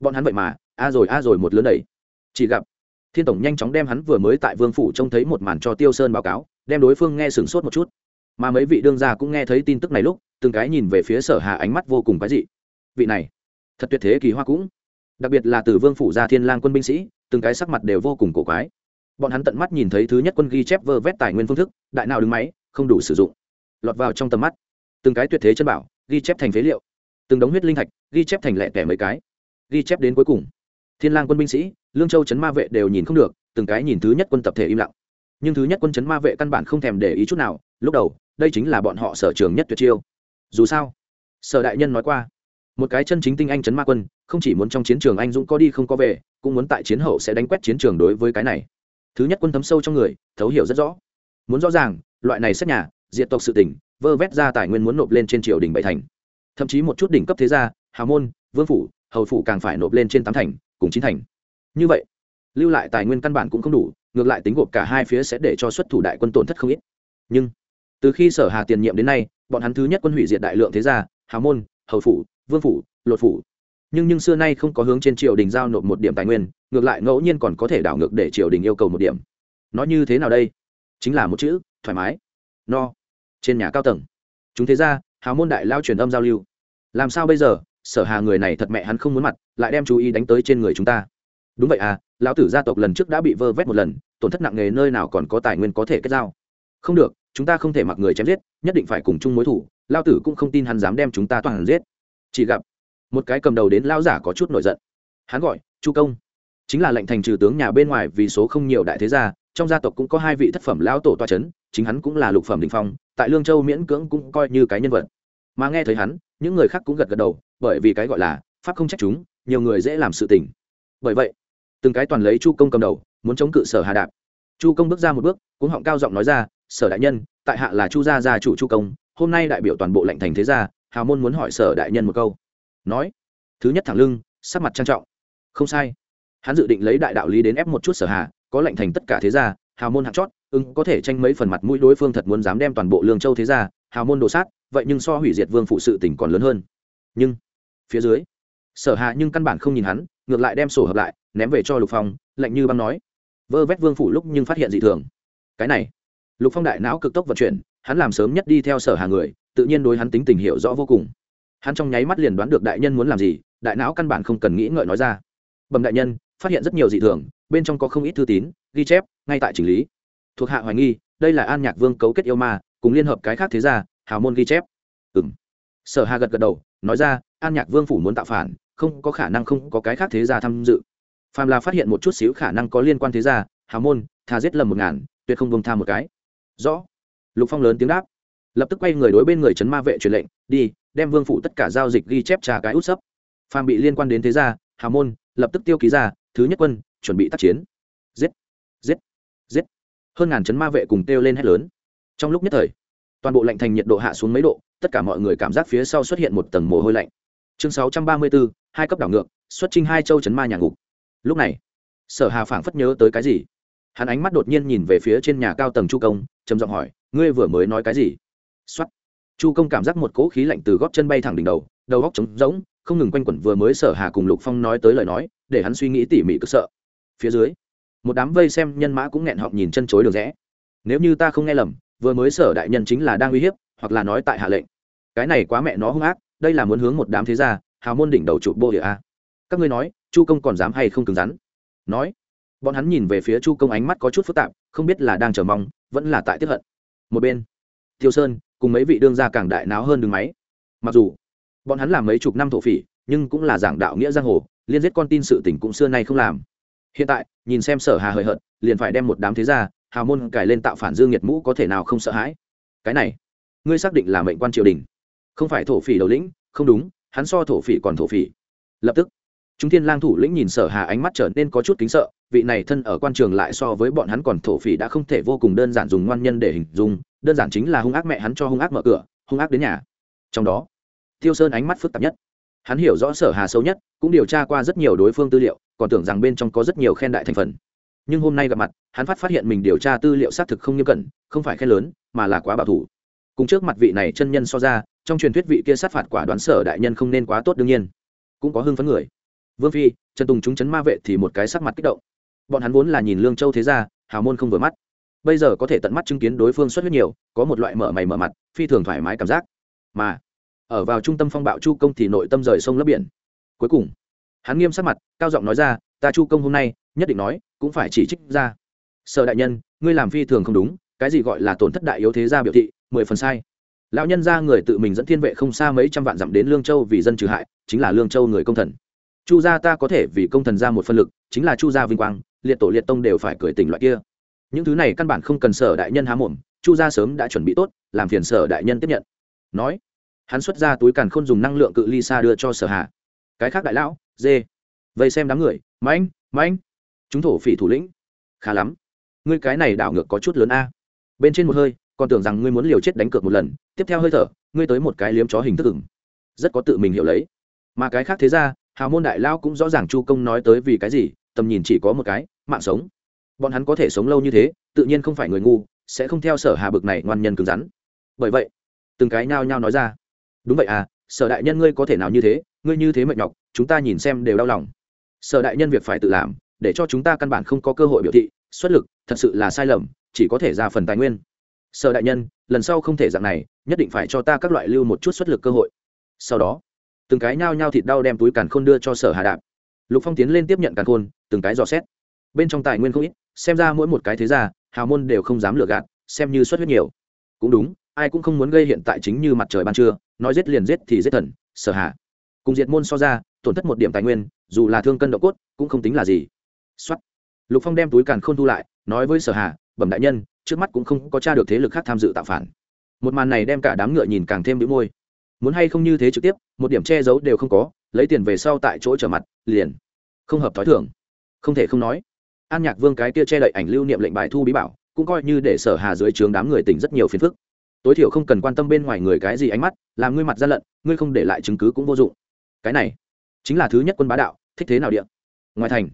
Bọn hắn vậy mà, a rồi a rồi một lớn đầy chỉ gặp, thiên tổng nhanh chóng đem hắn vừa mới tại vương phủ trông thấy một màn cho tiêu sơn báo cáo, đem đối phương nghe sửng sốt một chút. Mà mấy vị đương gia cũng nghe thấy tin tức này lúc, từng cái nhìn về phía sở hà ánh mắt vô cùng quái dị vị này. Thật tuyệt thế kỳ hoa cũng. Đặc biệt là từ vương phủ ra thiên lang quân binh sĩ, từng cái sắc mặt đều vô cùng cổ quái. Bọn hắn tận mắt nhìn thấy thứ nhất quân ghi chép vơ vét tài nguyên phương thức, đại nào đứng máy, không đủ sử dụng. Lọt vào trong tầm mắt, từng cái tuyệt thế chân bảo, ghi chép thành phế liệu. Từng đống huyết linh thạch, ghi chép thành lẻ tẻ mấy cái. Ghi chép đến cuối cùng, thiên lang quân binh sĩ, lương châu chấn ma vệ đều nhìn không được, từng cái nhìn thứ nhất quân tập thể im lặng. Nhưng thứ nhất quân chấn ma vệ căn bản không thèm để ý chút nào, lúc đầu, đây chính là bọn họ sở trường nhất tuyệt chiêu. Dù sao, sở đại nhân nói qua một cái chân chính tinh anh chấn ma quân, không chỉ muốn trong chiến trường anh dũng có đi không có về, cũng muốn tại chiến hậu sẽ đánh quét chiến trường đối với cái này. Thứ nhất quân thấm sâu trong người, thấu hiểu rất rõ. Muốn rõ ràng, loại này xét nhà diện tộc sự tỉnh vơ vét ra tài nguyên muốn nộp lên trên triều đình bảy thành. Thậm chí một chút đỉnh cấp thế gia hào môn, vương phủ, hầu phủ càng phải nộp lên trên tám thành, cùng chín thành. Như vậy, lưu lại tài nguyên căn bản cũng không đủ, ngược lại tính gộp cả hai phía sẽ để cho xuất thủ đại quân tổn thất không ít. Nhưng, từ khi sở hà tiền nhiệm đến nay, bọn hắn thứ nhất quân hủy diệt đại lượng thế gia hào môn, hầu phủ vương phủ, lột phủ. Nhưng nhưng xưa nay không có hướng trên triều đình giao nộp một điểm tài nguyên, ngược lại ngẫu nhiên còn có thể đảo ngược để triều đình yêu cầu một điểm. Nói như thế nào đây? Chính là một chữ, thoải mái. No. Trên nhà cao tầng. Chúng thế ra hào môn đại lao truyền âm giao lưu. Làm sao bây giờ? Sở hà người này thật mẹ hắn không muốn mặt, lại đem chú ý đánh tới trên người chúng ta. Đúng vậy à lão tử gia tộc lần trước đã bị vơ vét một lần, tổn thất nặng nề nơi nào còn có tài nguyên có thể kết giao? Không được, chúng ta không thể mặc người chém giết, nhất định phải cùng chung mối thủ lao tử cũng không tin hắn dám đem chúng ta toàn giết chỉ gặp, một cái cầm đầu đến lao giả có chút nổi giận. Hắn gọi, chu công. Chính là lệnh thành trừ tướng nhà bên ngoài vì số không nhiều đại thế gia, trong gia tộc cũng có hai vị thất phẩm lão tổ toa c h ấ n chính hắn cũng là lục phẩm đình phong, tại lương châu miễn cưỡng cũng coi như cái nhân vật. Mà nghe thấy hắn, những người khác cũng gật gật đầu, bởi vì cái gọi là pháp không trách chúng, nhiều người dễ làm sự tình. Bởi vậy, từng cái toàn lấy chu công cầm đầu, muốn chống cự sở hà đạp. Chu công bước ra một bước cũng họng cao giọng nói ra, sở đại nhân, tại hạ là chu gia gia chủ chu công, hôm nay đại biểu toàn bộ lệnh thành thế gia hào môn muốn hỏi sở đại nhân một câu. Nói, thứ nhất thẳng lưng, sắc mặt trang trọng. Không sai. Hắn dự định lấy đại đạo lý đến ép một chút sở hà, có lệnh thành tất cả thế gia, hào môn hạng chót ưng có thể tranh mấy phần mặt mũi đối phương thật muốn dám đem toàn bộ lương châu thế gia, hào môn đồ sát, vậy nhưng so hủy diệt vương phụ sự tỉnh còn lớn hơn. Nhưng, phía dưới, sở hạ nhưng căn bản không nhìn hắn, ngược lại đem sổ hợp lại, ném về cho lục phong, lạnh như băng nói. Vơ vét vương phủ lúc nhưng phát hiện dị thường. Cái này, lục phong đại não cực tốc vận chuyển, hắn làm sớm nhất đi theo sở hà người tự nhiên đối hắn tính tình hiểu rõ vô cùng. Hắn trong nháy mắt liền đoán được đại nhân muốn làm gì, đại não căn bản không cần nghĩ ngợi nói ra. Bẩm đại nhân, phát hiện rất nhiều dị thường, bên trong có không ít thư tín, ghi chép, ngay tại chỉnh lý. Thuộc hạ hoài nghi, đây là an nhạc vương cấu kết yêu ma, cùng liên hợp cái khác thế gia, hào môn ghi chép. Ừ m sở hà gật gật đầu, nói ra, an nhạc vương phủ muốn tạo phản, không có khả năng không có cái khác thế gia tham dự. Phàm là phát hiện một chút xíu khả năng có liên quan thế gia, hào môn thà giết lầm một ngàn, tuyệt không bông tha một cái. Rõ. Lục phong lớn tiếng đáp lập tức quay người đối bên người trấn ma vệ truyền lệnh, đi, đem vương phụ tất cả giao dịch ghi chép trà cái út sấp. Phàm bị liên quan đến thế gia hào môn lập tức tiêu ký ra, thứ nhất quân, chuẩn bị tác chiến. Giết giết giết. Hơn ngàn chấn ma vệ cùng kêu lên hét lớn. Trong lúc nhất thời, toàn bộ lạnh thành nhiệt độ hạ xuống mấy độ, tất cả mọi người cảm giác phía sau xuất hiện một tầng mồ hôi lạnh. Chương sáu trăm ba mươi bốn, hai cấp đảo ngược, xuất trinh hai châu chấn ma nhà ngục. Lúc này, sở hà phảng phất nhớ tới cái gì? Hắn ánh mắt đột nhiên nhìn về phía trên nhà cao tầng chu công, trầm giọng hỏi, ngươi vừa mới nói cái gì? Soát. chu công cảm giác một cỗ khí lạnh từ gót chân bay thẳng đỉnh đầu đầu góc trống rỗng, không ngừng quanh quẩn vừa mới sở hà cùng lục phong nói tới lời nói, để hắn suy nghĩ tỉ mỉ cực sợ. Phía dưới, một đám vây xem nhân mã cũng nghẹn họng nhìn chân chối đường rẽ. Nếu như ta không nghe lầm, vừa mới sở đại nhân chính là đang uy hiếp, hoặc là nói tại hạ lệnh. Cái này quá mẹ nó hung ác, đây là muốn hướng một đám thế gia, hào môn đỉnh đầu chụp bô địa a. Các ngươi nói, chu công còn dám hay không cứng rắn? Nói. Bọn hắn nhìn về phía chu công ánh mắt có chút phức tạp, không biết là đang chờ mong, vẫn là tại tiếp hận. Một bên, tiêu sơn cùng mấy vị đương gia càng đại náo hơn đường máy. Mặc dù, bọn hắn làm mấy chục năm thổ phỉ, nhưng cũng là giảng đạo nghĩa giang hồ, liên giết con tin sự tình cũng xưa nay không làm. Hiện tại, nhìn xem sở hà hời hợt, liền phải đem một đám thế gia, hào môn cải lên tạo phản dương nhiệt mũ có thể nào không sợ hãi. Cái này, ngươi xác định là mệnh quan triều đình. Không phải thổ phỉ đầu lĩnh, không đúng, hắn so thổ phỉ còn thổ phỉ. Lập tức, chúng thiên lang thủ lĩnh nhìn sở hà ánh mắt trở nên có chút kính sợ vị này thân ở quan trường lại so với bọn hắn còn thổ phỉ đã không thể vô cùng đơn giản dùng ngoan nhân để hình dung, đơn giản chính là hung ác mẹ hắn cho hung ác mở cửa, hung ác đến nhà. Trong đó, tiêu sơn ánh mắt phức tạp nhất. Hắn hiểu rõ sở hà sâu nhất, cũng điều tra qua rất nhiều đối phương tư liệu, còn tưởng rằng bên trong có rất nhiều khen đại thành phần. Nhưng hôm nay gặp mặt, hắn phát phát hiện mình điều tra tư liệu xác thực không nghiêm cẩn, không phải khen lớn, mà là quá bảo thủ. Cùng trước mặt vị này chân nhân so ra, trong truyền thuyết vị kia sát phạt quả đoán sở đại nhân không nên quá tốt đương nhiên. Cũng có hưng phấn người. Vương phi, trần tùng chúng chấn ma vệ thì một cái sắc mặt kích động bọn hắn vốn là nhìn lương châu thế gia, hào môn không vừa mắt. Bây giờ có thể tận mắt chứng kiến đối phương xuất huyết nhiều, có một loại mở mày mở mặt, phi thường thoải mái cảm giác. Mà, ở vào trung tâm phong bạo chu công thì nội tâm rời sông lấp biển. Cuối cùng, hắn nghiêm sắc mặt, cao giọng nói ra, ta chu công hôm nay, nhất định nói, cũng phải chỉ trích ra. Sở đại nhân, ngươi làm phi thường không đúng, cái gì gọi là tổn thất đại yếu thế gia biểu thị, mười phần sai. Lão nhân ra người tự mình dẫn thiên vệ không xa mấy trăm vạn dặm đến lương châu vì dân trừ hại, chính là lương châu người công thần. Chu gia ta có thể vì công thần ra một phân lực, chính là chu gia vinh quang liệt tổ liệt tông đều phải cười tình loại kia. Những thứ này căn bản không cần sở đại nhân há mồm, chu gia sớm đã chuẩn bị tốt, làm phiền sở đại nhân tiếp nhận. Nói, hắn xuất ra túi càn khôn dùng năng lượng cự ly xa đưa cho sở hạ. Cái khác đại lão, dê, vây xem đám người, mãnh mãnh. Chúng thổ phỉ thủ lĩnh, khá lắm. Ngươi cái này đảo ngược có chút lớn a. Bên trên một hơi, còn tưởng rằng ngươi muốn liều chết đánh cược một lần, tiếp theo hơi thở, ngươi tới một cái liếm chó hình thức ửng. Rất có tự mình hiểu lấy. Mà cái khác thế ra, hào môn đại lao cũng rõ ràng chu công nói tới vì cái gì tầm nhìn chỉ có một cái, mạng sống. Bọn hắn có thể sống lâu như thế, tự nhiên không phải người ngu, sẽ không theo sở hà bực này ngoan nhân cứng rắn. Bởi vậy, từng cái nhao nhao nói ra. Đúng vậy à sở đại nhân ngươi có thể nào như thế, ngươi như thế mệt nhọc, chúng ta nhìn xem đều đau lòng. Sở đại nhân việc phải tự làm, để cho chúng ta căn bản không có cơ hội biểu thị, xuất lực, thật sự là sai lầm, chỉ có thể ra phần tài nguyên. Sở đại nhân, lần sau không thể dạng này, nhất định phải cho ta các loại lưu một chút xuất lực cơ hội. Sau đó, từng cái nhao nhao thịt đau đem túi càn khôn đưa cho sở hà đạp lục phong tiến lên tiếp nhận càn khôn, từng cái dò xét. Bên trong tài nguyên không ít, xem ra mỗi một cái thế gia, hào môn đều không dám lừa gạt, xem như xuất huyết nhiều. Cũng đúng, ai cũng không muốn gây hiện tại chính như mặt trời ban trưa, nói giết liền giết thì giết thần, sở hạ. Cùng diệt môn so ra, tổn thất một điểm tài nguyên, dù là thương cân độ cốt, cũng không tính là gì. Xuất lục phong đem túi càn khôn thu lại, nói với sở hạ, bẩm đại nhân, trước mắt cũng không có tra được thế lực khác tham dự tạo phản. Một màn này đem cả đám ngựa nhìn càng thêm đĩu môi. Muốn hay không như thế trực tiếp, một điểm che giấu đều không có lấy tiền về sau tại chỗ trở mặt, liền không hợp thói thường. Không thể không nói, an nhạc vương cái kia che đậy ảnh lưu niệm lệnh bài thu bí bảo, cũng coi như để sở hà dưới trướng đám người tỉnh rất nhiều phiền phức. Tối thiểu không cần quan tâm bên ngoài người cái gì ánh mắt, làm ngươi mặt gian lận, ngươi không để lại chứng cứ cũng vô dụng. Cái này chính là thứ nhất quân bá đạo, thích thế nào điện ngoài thành,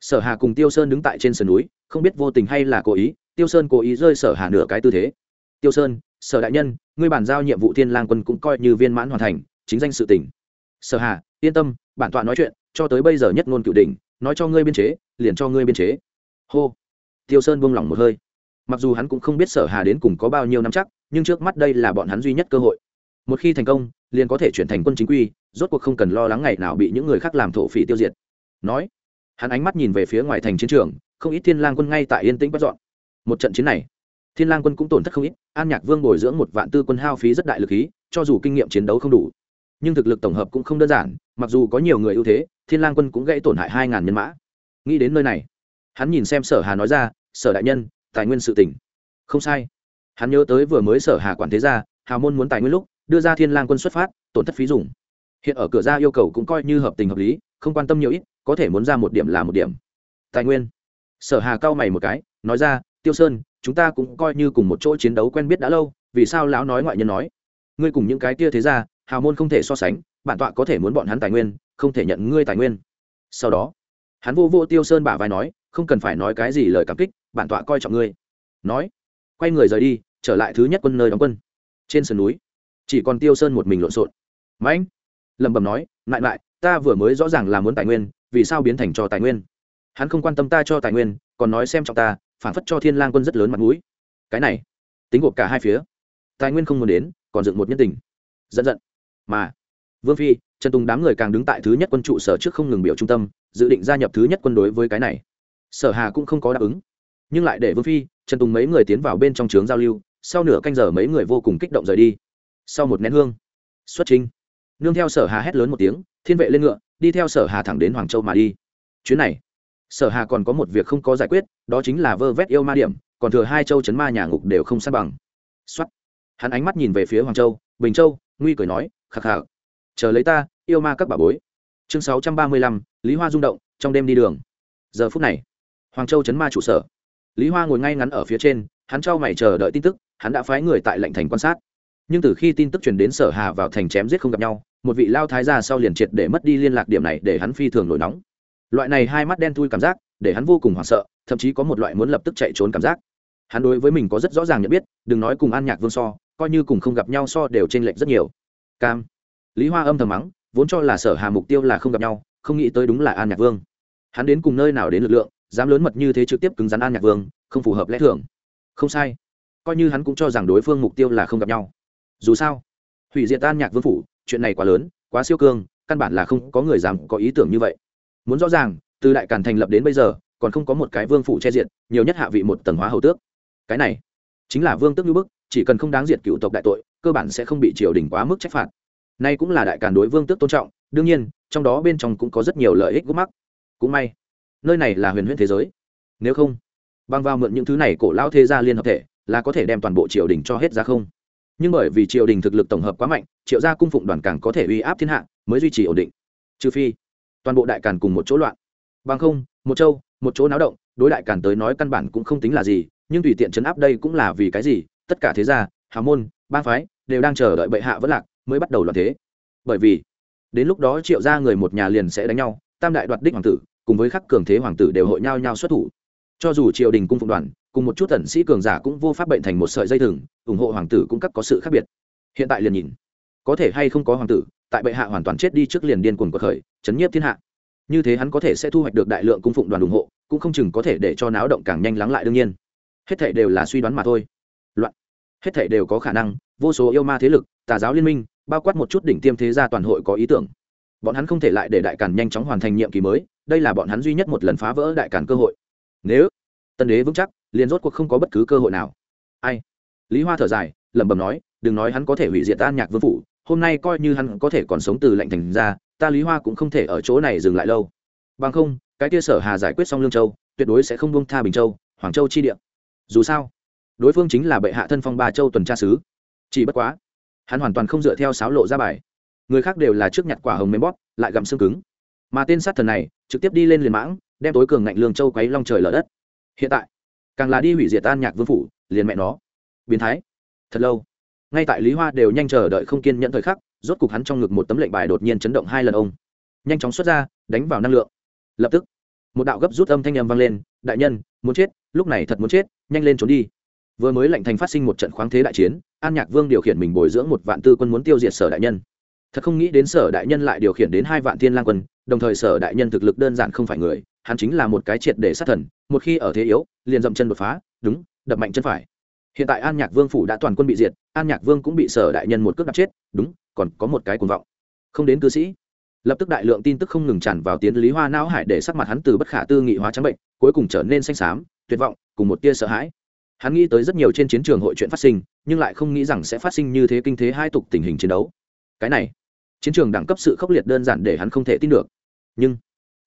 sở hà cùng tiêu sơn đứng tại trên sườn núi, không biết vô tình hay là cố ý, tiêu sơn cố ý rơi sở hà nửa cái tư thế. Tiêu sơn, sở đại nhân, ngươi bàn giao nhiệm vụ thiên lang quân cũng coi như viên mãn hoàn thành, chính danh sự tỉnh. Sở hà yên tâm, bản tọa nói chuyện, cho tới bây giờ nhất ngôn cửu đỉnh, nói cho ngươi biên chế, liền cho ngươi biên chế. Hô. Tiêu sơn buông lỏng một hơi. Mặc dù hắn cũng không biết sở hà đến cùng có bao nhiêu năm chắc, nhưng trước mắt đây là bọn hắn duy nhất cơ hội. Một khi thành công, liền có thể chuyển thành quân chính quy, rốt cuộc không cần lo lắng ngày nào bị những người khác làm thổ phỉ tiêu diệt. Nói. Hắn ánh mắt nhìn về phía ngoài thành chiến trường, không ít thiên lang quân ngay tại yên tĩnh bắt dọn. Một trận chiến này, thiên lang quân cũng tổn thất không ít, an nhạc vương bồi dưỡng một vạn tư quân hao phí rất đại lực khí, cho dù kinh nghiệm chiến đấu không đủ nhưng thực lực tổng hợp cũng không đơn giản, mặc dù có nhiều người ưu thế, thiên lang quân cũng gãy tổn hại hai ngàn nhân mã. Nghĩ đến nơi này, hắn nhìn xem sở hà nói ra, sở đại nhân, tài nguyên sự tỉnh không sai. Hắn nhớ tới vừa mới sở hà quản thế gia, hào môn muốn tài nguyên lúc, đưa ra thiên lang quân xuất phát, tổn thất phí dùng. Hiện ở cửa ra yêu cầu cũng coi như hợp tình hợp lý, không quan tâm nhiều ít, có thể muốn ra một điểm là một điểm. Tài nguyên. Sở hà cao mày một cái, nói ra, tiêu sơn, chúng ta cũng coi như cùng một chỗ chiến đấu quen biết đã lâu, vì sao lão nói ngoại nhân nói? Ngươi cùng những cái kia thế ra hào môn không thể so sánh, bản tọa có thể muốn bọn hắn tài nguyên, không thể nhận ngươi tài nguyên. Sau đó, hắn vô vô tiêu sơn bả vai nói, không cần phải nói cái gì lời cảm kích, bản tọa coi trọng ngươi. Nói, quay người rời đi, trở lại thứ nhất quân nơi đóng quân. Trên sườn núi, chỉ còn tiêu sơn một mình lộn xộn. Mãnh lẩm bẩm nói lại lại ta vừa mới rõ ràng là muốn tài nguyên, vì sao biến thành cho tài nguyên? Hắn không quan tâm ta cho tài nguyên, còn nói xem trọng ta, phản phất cho thiên lang quân rất lớn mặt mũi. Cái này, tính gộp cả hai phía. Tài nguyên không muốn đến, còn dựng một nhân tình. Giận giận mà vương phi trần tùng đám người càng đứng tại thứ nhất quân trụ sở trước không ngừng biểu trung tâm dự định gia nhập thứ nhất quân đối với cái này sở hà cũng không có đáp ứng nhưng lại để vương phi trần tùng mấy người tiến vào bên trong trướng giao lưu sau nửa canh giờ mấy người vô cùng kích động rời đi sau một nén hương xuất trình nương theo sở hà hét lớn một tiếng thiên vệ lên ngựa đi theo sở hà thẳng đến hoàng châu mà đi chuyến này sở hà còn có một việc không có giải quyết đó chính là vơ vét yêu ma điểm còn thừa hai châu chấn ma nhà ngục đều không sát bằng. Xuất hắn ánh mắt nhìn về phía hoàng châu, bình châu, nguy cười nói khắc khắc chờ lấy ta, yêu ma các bà bối. Chương sáu trăm ba mươi lăm, lý hoa rung động, trong đêm đi đường. Giờ phút này, hoàng châu chấn ma trụ sở. Lý hoa ngồi ngay ngắn ở phía trên, hắn trao mày chờ đợi tin tức, hắn đã phái người tại lệnh thành quan sát. Nhưng từ khi tin tức truyền đến sở hà vào thành chém giết không gặp nhau, một vị lao thái gia sau liền triệt để mất đi liên lạc điểm này để hắn phi thường nổi nóng. Loại này hai mắt đen thui cảm giác, để hắn vô cùng hoảng sợ, thậm chí có một loại muốn lập tức chạy trốn cảm giác. Hắn đối với mình có rất rõ ràng nhận biết, đừng nói cùng an nhạc vương so, coi như cùng không gặp nhau so đều t r ê n lệch rất nhiều cam. Lý hoa âm thầm mắng, vốn cho là sở hà mục tiêu là không gặp nhau, không nghĩ tới đúng là an nhạc vương. Hắn đến cùng nơi nào đến lực lượng, dám lớn mật như thế trực tiếp cứng rắn an nhạc vương, không phù hợp lẽ thường. Không sai. Coi như hắn cũng cho rằng đối phương mục tiêu là không gặp nhau. Dù sao, hủy diệt an nhạc vương phủ, chuyện này quá lớn, quá siêu cương, căn bản là không có người dám có ý tưởng như vậy. Muốn rõ ràng, từ đại càn thành lập đến bây giờ, còn không có một cái vương phủ che diện nhiều nhất hạ vị một tầng hóa hầu tước. Cái này chính là vương tước như bức chỉ cần không đáng diệt cựu tộc đại tội, cơ bản sẽ không bị triều đình quá mức trách phạt. Nay cũng là đại càn đối vương tước tôn trọng, đương nhiên, trong đó bên trong cũng có rất nhiều lợi ích gút mắc. Cũng may, nơi này là huyền huyễn thế giới. Nếu không băng vào mượn những thứ này cổ lão thế gia liên hợp thể, là có thể đem toàn bộ triều đình cho hết ra không. Nhưng bởi vì triều đình thực lực tổng hợp quá mạnh, triệu gia cung phụng đoàn càng có thể uy áp thiên hạ, mới duy trì ổn định. Trừ phi, toàn bộ đại càn cùng một chỗ loạn. Bằng không, một châu, một chỗ náo động, đối đại càn tới nói căn bản cũng không tính là gì, nhưng tùy tiện chấn áp đây cũng là vì cái gì tất cả thế gia, hào môn, bang phái đều đang chờ đợi bệ hạ vất lạc mới bắt đầu loạn thế. Bởi vì, đến lúc đó triệu ra người một nhà liền sẽ đánh nhau, tam đại đoạt đích hoàng tử cùng với khắc cường thế hoàng tử đều hội nhau nhau xuất thủ. Cho dù triều đình cung phụng đoàn cùng một chút tần sĩ cường giả cũng vô pháp bệnh thành một sợi dây thừng, ủng hộ hoàng tử cũng cắt có sự khác biệt. Hiện tại liền nhìn, có thể hay không có hoàng tử, tại bệ hạ hoàn toàn chết đi trước liền điên cuồng cuộc khởi, chấn nhiếp thiên hạ. Như thế hắn có thể sẽ thu hoạch được đại lượng cung phụng đoàn ủng hộ, cũng không chừng có thể để cho náo động càng nhanh lắng lại đương nhiên. Hết thảy đều là suy đoán mà thôi hết thảy đều có khả năng, vô số yêu ma thế lực, tà giáo liên minh, bao quát một chút đỉnh tiêm thế gia toàn hội có ý tưởng. Bọn hắn không thể lại để đại càn nhanh chóng hoàn thành nhiệm kỳ mới, đây là bọn hắn duy nhất một lần phá vỡ đại càn cơ hội. Nếu tân đế vững chắc, liền rốt cuộc không có bất cứ cơ hội nào. Ai? Lý hoa thở dài, lẩm bẩm nói, đừng nói hắn có thể hủy diệt tan nhạc vương phủ, hôm nay coi như hắn có thể còn sống từ lệnh thành ra, ta lý hoa cũng không thể ở chỗ này dừng lại lâu. Bằng không, cái kia sở hà giải quyết xong lương châu, tuyệt đối sẽ không buông tha bình châu, hoàng châu chi địa. Dù sao đối phương chính là bệ hạ thân phong ba châu tuần tra sứ. Chỉ bất quá, hắn hoàn toàn không dựa theo sáo lộ ra bài. Người khác đều là trước nhặt quả hồng mềm bóp, lại gặm xương cứng. Mà tên sát thần này, trực tiếp đi lên liền mãng, đem tối cường ngạnh lương châu quấy long trời lở đất. Hiện tại, càng là đi hủy diệt an nhạc vương phủ, liền mẹ nó. Biến thái. Thật lâu. Ngay tại lý hoa đều nhanh chờ đợi không kiên nhẫn thời khắc, rốt cục hắn trong ngực một tấm lệnh bài đột nhiên chấn động hai lần ông. Nhanh chóng xuất ra, đánh vào năng lượng. Lập tức, một đạo gấp rút âm thanh âm vang lên, đại nhân, muốn chết, lúc này thật muốn chết, nhanh lên trốn đi vừa mới lệnh thành phát sinh một trận khoáng thế đại chiến, an nhạc vương điều khiển mình bồi dưỡng một vạn tư quân muốn tiêu diệt sở đại nhân. Thật không nghĩ đến sở đại nhân lại điều khiển đến hai vạn thiên lang quân, đồng thời sở đại nhân thực lực đơn giản không phải người, hắn chính là một cái triệt để sát thần, một khi ở thế yếu, liền dậm chân đột phá, đúng, đập mạnh chân phải. Hiện tại an nhạc vương phủ đã toàn quân bị diệt, an nhạc vương cũng bị sở đại nhân một cước đập chết, đúng, còn có một cái cuồng vọng. Không đến cư sĩ. Lập tức đại lượng tin tức không ngừng tràn vào tiến lý hoa não hải để sắc mặt hắn từ bất khả tư nghị hóa trắng bệnh, cuối cùng trở nên xanh xám, tuyệt vọng, cùng một tia sợ hãi hắn nghĩ tới rất nhiều trên chiến trường hội chuyện phát sinh, nhưng lại không nghĩ rằng sẽ phát sinh như thế kinh thế hai tục tình hình chiến đấu. Cái này, chiến trường đẳng cấp sự khốc liệt đơn giản để hắn không thể tin được. Nhưng,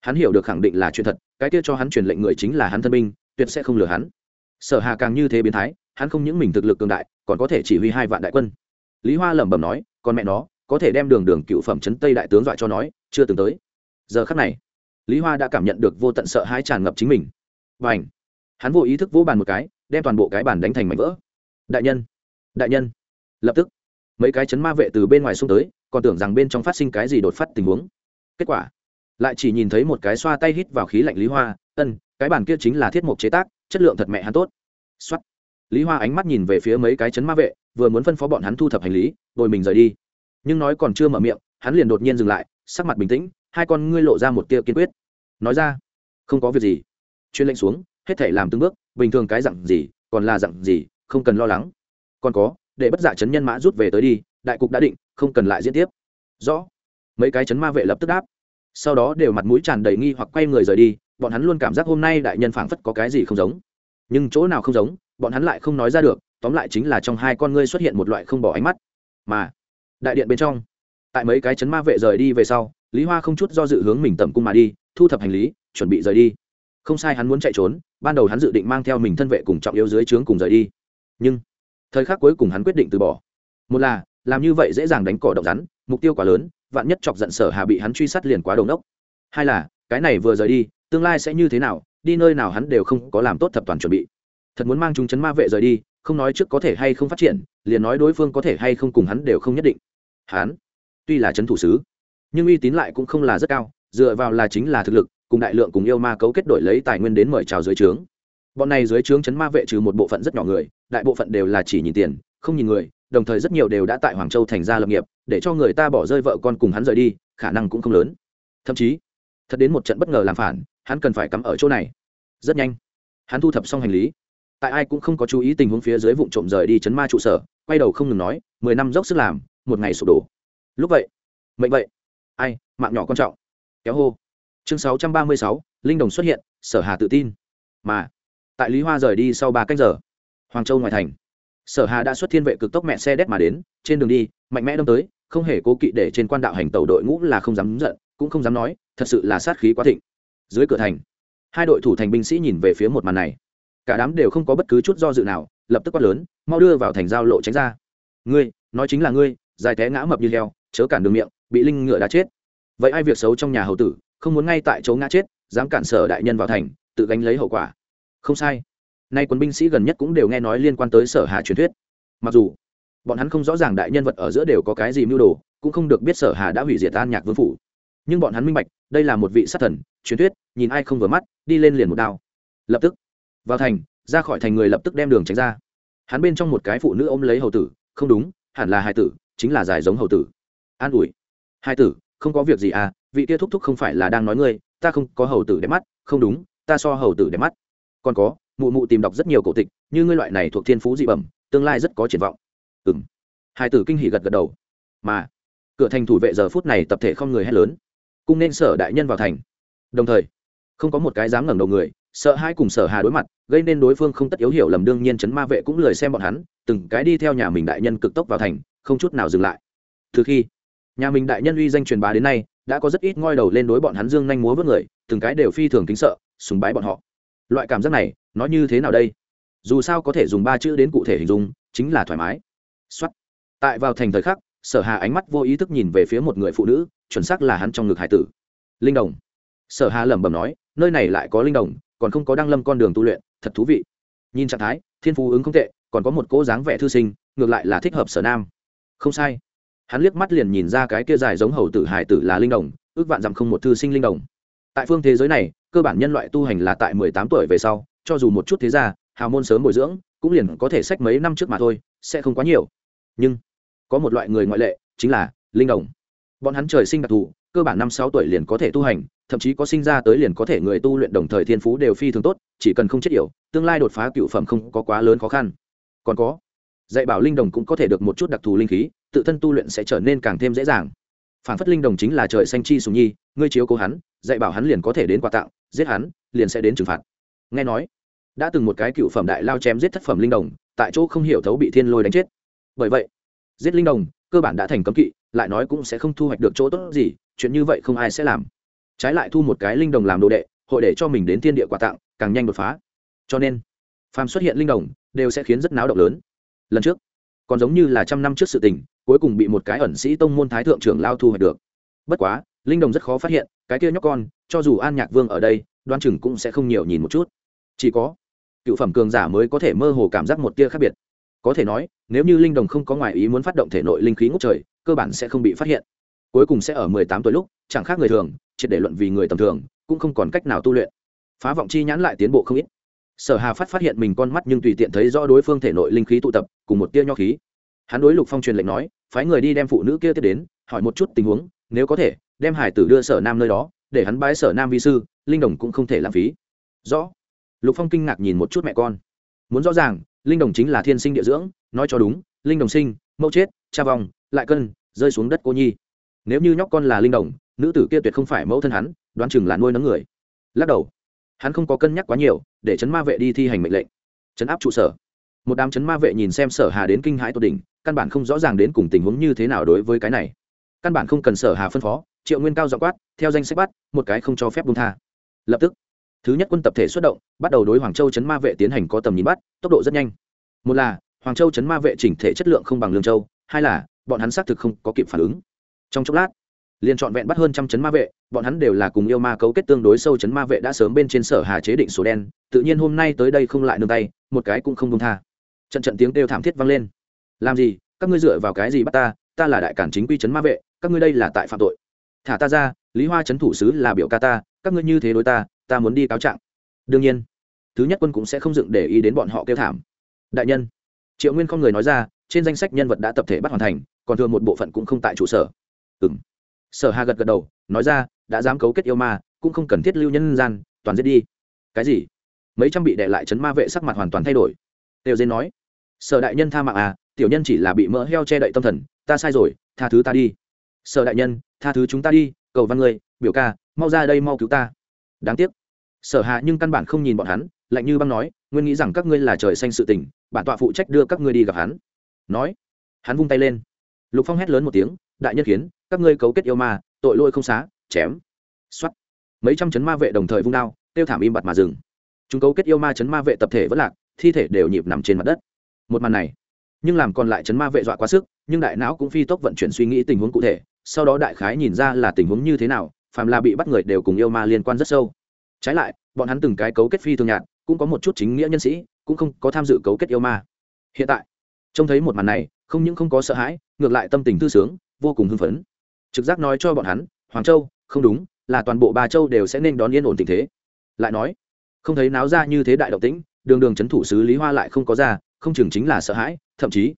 hắn hiểu được khẳng định là chuyện thật, cái kia cho hắn truyền lệnh người chính là hắn thân binh, tuyệt sẽ không lừa hắn. Sở hà càng như thế biến thái, hắn không những mình thực lực cường đại, còn có thể chỉ huy hai vạn đại quân. Lý hoa lẩm bẩm nói, con mẹ nó, có thể đem đường đường cựu phẩm chấn tây đại tướng dọa cho nói, chưa từng tới. Giờ khắc này, lý hoa đã cảm nhận được vô tận sợ hãi tràn ngập chính mình. Và ảnh hắn vô ý thức vỗ bàn một cái đem toàn bộ cái bàn đánh thành mảnh vỡ. Đại nhân đại nhân. Lập tức, mấy cái chấn ma vệ từ bên ngoài xuống tới, còn tưởng rằng bên trong phát sinh cái gì đột phát tình huống. Kết quả, lại chỉ nhìn thấy một cái xoa tay hít vào khí lạnh lý hoa, ân, cái bàn kia chính là thiết mục chế tác, chất lượng thật mẹ hắn tốt. Xuất lý hoa ánh mắt nhìn về phía mấy cái chấn ma vệ, vừa muốn phân phó bọn hắn thu thập hành lý rồi mình rời đi. Nhưng nói còn chưa mở miệng, hắn liền đột nhiên dừng lại, sắc mặt bình tĩnh, hai con ngươi lộ ra một tia kiên quyết. Nói ra, không có việc gì. Chuyên lệnh xuống, hết thể làm từng bước bình thường cái dặn gì, còn là dặn gì, không cần lo lắng. Còn có, để bất dạ chấn nhân mã rút về tới đi, đại cục đã định, không cần lại diễn tiếp. Rõ. Mấy cái chấn ma vệ lập tức đáp. Sau đó đều mặt mũi tràn đầy nghi hoặc quay người rời đi, bọn hắn luôn cảm giác hôm nay đại nhân phảng phất có cái gì không giống. Nhưng chỗ nào không giống, bọn hắn lại không nói ra được, tóm lại chính là trong hai con ngươi xuất hiện một loại không bỏ ánh mắt. Mà, đại điện bên trong, tại mấy cái chấn ma vệ rời đi về sau, lý hoa không chút do dự hướng mình tẩm cung mà đi, thu thập hành lý, chuẩn bị rời đi không sai hắn muốn chạy trốn, ban đầu hắn dự định mang theo mình thân vệ cùng trọng yếu dưới trướng cùng rời đi. Nhưng, thời khắc cuối cùng hắn quyết định từ bỏ. Một là, làm như vậy dễ dàng đánh cỏ động rắn, mục tiêu quá lớn, vạn nhất chọc giận sở hà bị hắn truy sát liền quá đầu nốc. Hai là, cái này vừa rời đi, tương lai sẽ như thế nào, đi nơi nào hắn đều không có làm tốt thập toàn chuẩn bị. Thật muốn mang chúng chấn ma vệ rời đi, không nói trước có thể hay không phát triển, liền nói đối phương có thể hay không cùng hắn đều không nhất định. Hắn, tuy là chấn thủ sứ, nhưng uy tín lại cũng không là rất cao, dựa vào là chính là thực lực cùng đại lượng cùng yêu ma cấu kết đổi lấy tài nguyên đến mời chào dưới trướng. Bọn này dưới trướng chấn ma vệ trừ một bộ phận rất nhỏ người, đại bộ phận đều là chỉ nhìn tiền, không nhìn người, đồng thời rất nhiều đều đã tại hoàng châu thành ra lập nghiệp, để cho người ta bỏ rơi vợ con cùng hắn rời đi, khả năng cũng không lớn. Thậm chí, thật đến một trận bất ngờ làm phản, hắn cần phải cắm ở chỗ này. Rất nhanh, hắn thu thập xong hành lý. Tại ai cũng không có chú ý tình huống phía dưới vụ trộm rời đi chấn ma trụ sở, quay đầu không ngừng nói, mười năm dốc sức làm, một ngày sụp đổ. Lúc vậy, mệnh vậy. Ai, mạng nhỏ quan trọng. Kéo hô chương sáu trăm ba mươi sáu, linh đồng xuất hiện, sở hà tự tin. Mà, tại lý hoa rời đi sau ba cách giờ, hoàng châu ngoài thành. Sở hà đã xuất thiên vệ cực tốc mẹ xe đét mà đến, trên đường đi, mạnh mẽ đâm tới, không hề cố kỵ để trên quan đạo hành tàu đội ngũ là không dám giận, cũng không dám nói, thật sự là sát khí quá thịnh. Dưới cửa thành, hai đội thủ thành binh sĩ nhìn về phía một màn này. Cả đám đều không có bất cứ chút do dự nào, lập tức quát lớn, mau đưa vào thành giao lộ tránh ra. Ngươi, nói chính là ngươi, dài té ngã mập như heo, chớ cản đường miệng, bị linh ngựa đã chết. Vậy ai việc xấu trong nhà hầu tử không muốn ngay tại chỗ ngã chết, dám cản sở đại nhân vào thành, tự gánh lấy hậu quả. Không sai. Nay quân binh sĩ gần nhất cũng đều nghe nói liên quan tới sở hà truyền thuyết. Mặc dù, bọn hắn không rõ ràng đại nhân vật ở giữa đều có cái gì mưu đồ, cũng không được biết sở hà đã hủy diệt an nhạc vương phủ. Nhưng bọn hắn minh bạch, đây là một vị sát thần, truyền thuyết, nhìn ai không vừa mắt, đi lên liền một đao. Lập tức, vào thành, ra khỏi thành người lập tức đem đường tránh ra. Hắn bên trong một cái phụ nữ ôm lấy hầu tử, không đúng, hẳn là hai tử, chính là giải giống hầu tử. An ủi. Hai tử, không có việc gì à vị kia thúc thúc không phải là đang nói ngươi, ta không có hầu tử đẹp mắt, không đúng, ta so hầu tử đẹp mắt. Còn có, mụ mụ tìm đọc rất nhiều cổ tịch, như ngươi loại này thuộc thiên phú dị bẩm, tương lai rất có triển vọng. Ừ m hai tử kinh hỉ gật gật đầu. Mà, cửa thành thủ vệ giờ phút này tập thể không người hét lớn. Cung nên sở đại nhân vào thành. Đồng thời, không có một cái dám ngẩng đầu người, sợ hai cùng sở hà đối mặt, gây nên đối phương không tất yếu hiểu lầm đương nhiên chấn ma vệ cũng lười xem bọn hắn, từng cái đi theo nhà mình đại nhân cực tốc vào thành, không chút nào dừng lại. Từ khi nhà mình đại nhân uy danh truyền bá đến nay đã có rất ít ngoi đầu lên đối bọn hắn dương nhanh múa với người, từng cái đều phi thường kính sợ, sùng bái bọn họ. Loại cảm giác này, nó như thế nào đây? Dù sao có thể dùng ba chữ đến cụ thể hình dung, chính là thoải mái. Xuất tại vào thành thời khắc, sở hà ánh mắt vô ý thức nhìn về phía một người phụ nữ, chuẩn xác là hắn trong ngực hải tử. Linh đồng. Sở hà lẩm bẩm nói, nơi này lại có linh đồng, còn không có đăng lâm con đường tu luyện, thật thú vị. Nhìn trạng thái, thiên phú ứng không tệ, còn có một cỗ dáng vẻ thư sinh, ngược lại là thích hợp sở nam. Không sai hắn liếc mắt liền nhìn ra cái kia dài giống hầu tử hải tử là linh đồng ước vạn dặm không một thư sinh linh đồng. Tại phương thế giới này cơ bản nhân loại tu hành là tại mười tám tuổi về sau cho dù một chút thế gia, hào môn sớm bồi dưỡng cũng liền có thể sách mấy năm trước mà thôi sẽ không quá nhiều. Nhưng có một loại người ngoại lệ chính là linh đồng. Bọn hắn trời sinh đặc thù cơ bản năm sáu tuổi liền có thể tu hành thậm chí có sinh ra tới liền có thể người tu luyện đồng thời thiên phú đều phi thường tốt chỉ cần không chết yểu tương lai đột phá cựu phẩm không có quá lớn khó khăn. Còn có dạy bảo linh đồng cũng có thể được một chút đặc thù linh khí, tự thân tu luyện sẽ trở nên càng thêm dễ dàng. Phản phất linh đồng chính là trời xanh chi sùng nhi, ngươi chiếu cố hắn, dạy bảo hắn liền có thể đến quà tặng, giết hắn, liền sẽ đến trừng phạt. Nghe nói, đã từng một cái cựu phẩm đại lao chém giết thất phẩm linh đồng, tại chỗ không hiểu thấu bị thiên lôi đánh chết. Bởi vậy, giết linh đồng, cơ bản đã thành cấm kỵ, lại nói cũng sẽ không thu hoạch được chỗ tốt gì, chuyện như vậy không ai sẽ làm. Trái lại thu một cái linh đồng làm đồ đệ, hội để cho mình đến thiên địa quà tặng, càng nhanh đột phá. Cho nên, phàm xuất hiện linh đồng, đều sẽ khiến rất náo động lớn lần trước. Còn giống như là trăm năm trước sự tình, cuối cùng bị một cái ẩn sĩ tông môn thái thượng trưởng lao thu hoạch được. Bất quá, linh đồng rất khó phát hiện, cái kia nhóc con, cho dù an nhạc vương ở đây, đoan chừng cũng sẽ không nhiều nhìn một chút. Chỉ có, cựu phẩm cường giả mới có thể mơ hồ cảm giác một tia khác biệt. Có thể nói, nếu như linh đồng không có ngoại ý muốn phát động thể nội linh khí ngốc trời, cơ bản sẽ không bị phát hiện. Cuối cùng sẽ ở mười tám tuổi lúc, chẳng khác người thường, triệt để luận vì người tầm thường, cũng không còn cách nào tu luyện. Phá vọng chi nhãn lại tiến bộ không ít sở hà phát phát hiện mình con mắt nhưng tùy tiện thấy rõ đối phương thể nội linh khí tụ tập, cùng một tia nho khí. Hắn đối lục phong truyền lệnh nói, phái người đi đem phụ nữ kia tiếp đến, hỏi một chút tình huống, nếu có thể, đem hải tử đưa sở nam nơi đó, để hắn bái sở nam vi sư, linh đồng cũng không thể lãng phí. Rõ. Lục phong kinh ngạc nhìn một chút mẹ con. Muốn rõ ràng, linh đồng chính là thiên sinh địa dưỡng, nói cho đúng, linh đồng sinh, mẫu chết, cha vòng lại cân, rơi xuống đất cô nhi. Nếu như nhóc con là linh đồng, nữ tử kia tuyệt không phải mẫu thân hắn, đoán chừng là nuôi nấng người. Lắc đầu hắn không có cân nhắc quá nhiều, để chấn ma vệ đi thi hành mệnh lệnh. Chấn áp trụ sở. Một đám chấn ma vệ nhìn xem sở hà đến kinh hãi tột đỉnh, căn bản không rõ ràng đến cùng tình huống như thế nào đối với cái này. Căn bản không cần sở hà phân phó, triệu nguyên cao dọ quát, theo danh sách bắt, một cái không cho phép bung tha. Lập tức, thứ nhất quân tập thể xuất động, bắt đầu đối hoàng châu chấn ma vệ tiến hành có tầm nhìn bắt, tốc độ rất nhanh. Một là, hoàng châu chấn ma vệ chỉnh thể chất lượng không bằng lương châu, hai là, bọn hắn xác thực không có kịp phản ứng. Trong chốc lát liền trọn vẹn bắt hơn trăm chấn ma vệ, bọn hắn đều là cùng yêu ma cấu kết tương đối sâu chấn ma vệ đã sớm bên trên sở hà chế định số đen, tự nhiên hôm nay tới đây không lại nương tay, một cái cũng không công tha. Trận trận tiếng kêu thảm thiết vang lên. Làm gì? Các ngươi dựa vào cái gì bắt ta? Ta là đại cản chính quy chấn ma vệ, các ngươi đây là tại phạm tội. Thả ta ra, lý hoa chấn thủ sứ là biểu ca ta, các ngươi như thế đối ta ta muốn đi cáo trạng. Đương nhiên, thứ nhất quân cũng sẽ không dựng để ý đến bọn họ kêu thảm. Đại nhân, triệu nguyên không người nói ra, trên danh sách nhân vật đã tập thể bắt hoàn thành, còn thường một bộ phận cũng không tại trụ sở. Ừ m sở hà gật gật đầu, nói ra, đã dám cấu kết yêu ma, cũng không cần thiết lưu nhân gian, toàn giết đi. Cái gì? Mấy trăm bị đệ lại chấn ma vệ sắc mặt hoàn toàn thay đổi. Đều dên nói, sở đại nhân tha mạng à tiểu nhân chỉ là bị mỡ heo che đậy tâm thần, ta sai rồi, tha thứ ta đi. Sở đại nhân, tha thứ chúng ta đi, cầu văn người biểu ca, mau ra đây mau cứu ta. Đáng tiếc. Sở hạ nhưng căn bản không nhìn bọn hắn, lạnh như băng nói nguyên nghĩ rằng các ngươi là trời xanh sự tình, bản tọa phụ trách đưa các ngươi đi gặp hắn. Nói, hắn vung tay lên. Lục phong hét lớn một tiếng đại nhân kiến, các ngươi cấu kết yêu ma, tội lỗi không xá, chém. Xuất mấy trăm chấn ma vệ đồng thời vung đao tiêu thảm im bặt mà dừng. Chúng cấu kết yêu ma chấn ma vệ tập thể vẫn lạc, thi thể đều nhịp nằm trên mặt đất. Một màn này, nhưng làm còn lại chấn ma vệ dọa quá sức, nhưng đại não cũng phi tốc vận chuyển suy nghĩ tình huống cụ thể, sau đó đại khái nhìn ra là tình huống như thế nào, phàm là bị bắt người đều cùng yêu ma liên quan rất sâu. Trái lại, bọn hắn từng cái cấu kết phi thường nhạt, cũng có một chút chính nghĩa nhân sĩ, cũng không có tham dự cấu kết yêu ma. Hiện tại, trông thấy một màn này, không những không có sợ hãi, ngược lại tâm tình thư sướng vô cùng hưng phấn. Trực giác nói cho bọn hắn, hoàng châu, không đúng, là toàn bộ ba châu đều sẽ nên đón yên ổn tình thế. Lại nói, không thấy náo ra như thế đại động tĩnh, đường đường c h ấ n thủ sứ lý hoa lại không có ra, không chừng chính là sợ hãi, thậm chí,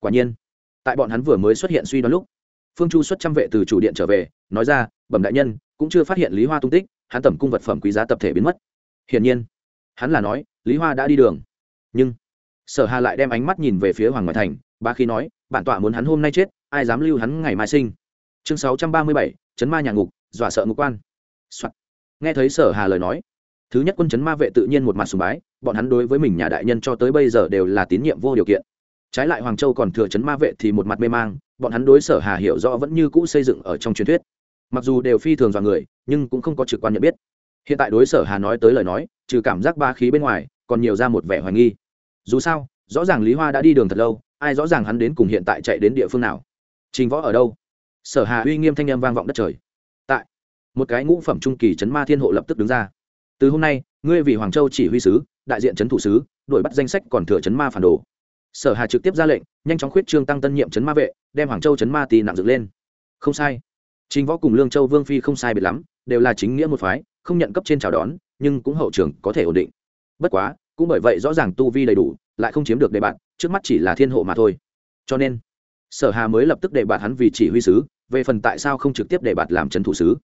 quả nhiên. Tại bọn hắn vừa mới xuất hiện suy đoán lúc, phương chu xuất trăm vệ từ chủ điện trở về, nói ra, bẩm đại nhân, cũng chưa phát hiện lý hoa tung tích, hắn tẩm cung vật phẩm quý giá tập thể biến mất. Hiển nhiên, hắn là nói, lý hoa đã đi đường. Nhưng, sở hà lại đem ánh mắt nhìn về phía hoàng ngoại thành ba khi nói, bản tọa muốn hắn hôm nay chết, ai dám lưu hắn ngày mai sinh? Chương sáu trăm ba mươi bảy, chấn ma nhà ngục, dọa sợ ngục quan、Soạn. nghe thấy sở hà lời nói, thứ nhất quân chấn ma vệ tự nhiên một mặt sùng bái, bọn hắn đối với mình nhà đại nhân cho tới bây giờ đều là tín nhiệm vô điều kiện. Trái lại hoàng châu còn thừa chấn ma vệ thì một mặt mê mang, bọn hắn đối sở hà hiểu rõ vẫn như cũ xây dựng ở trong truyền thuyết. Mặc dù đều phi thường dọa người, nhưng cũng không có trực quan nhận biết. Hiện tại đối sở hà nói tới lời nói, trừ cảm giác ba khí bên ngoài, còn nhiều ra một vẻ hoài nghi. Dù sao, rõ ràng lý hoa đã đi đường thật lâu ai rõ ràng hắn đến cùng hiện tại chạy đến địa phương nào. Trình võ ở đâu? Sở hà uy nghiêm thanh âm vang vọng đất trời. Tại, một cái ngũ phẩm trung kỳ chấn ma thiên hộ lập tức đứng ra. Từ hôm nay, ngươi vì hoàng châu chỉ huy sứ, đại diện chấn thủ sứ, đuổi bắt danh sách còn thừa chấn ma phản đồ. Sở hà trực tiếp ra lệnh, nhanh chóng khuyết trương tăng tân nhiệm chấn ma vệ, đem hoàng châu chấn ma tì nặng dựng lên. Không sai. Trình võ cùng lương châu vương phi không sai biệt lắm, đều là chính nghĩa một phái, không nhận cấp trên chào đón, nhưng cũng hậu trường có thể ổn định. Bất quá, cũng bởi vậy rõ ràng tu vi đầy đủ lại không chiếm được đề bạn trước mắt chỉ là thiên hộ mà thôi. Cho nên, sở hà mới lập tức đề bạt hắn vì chỉ huy sứ, về phần tại sao không trực tiếp đề bạt làm trấn thủ sứ.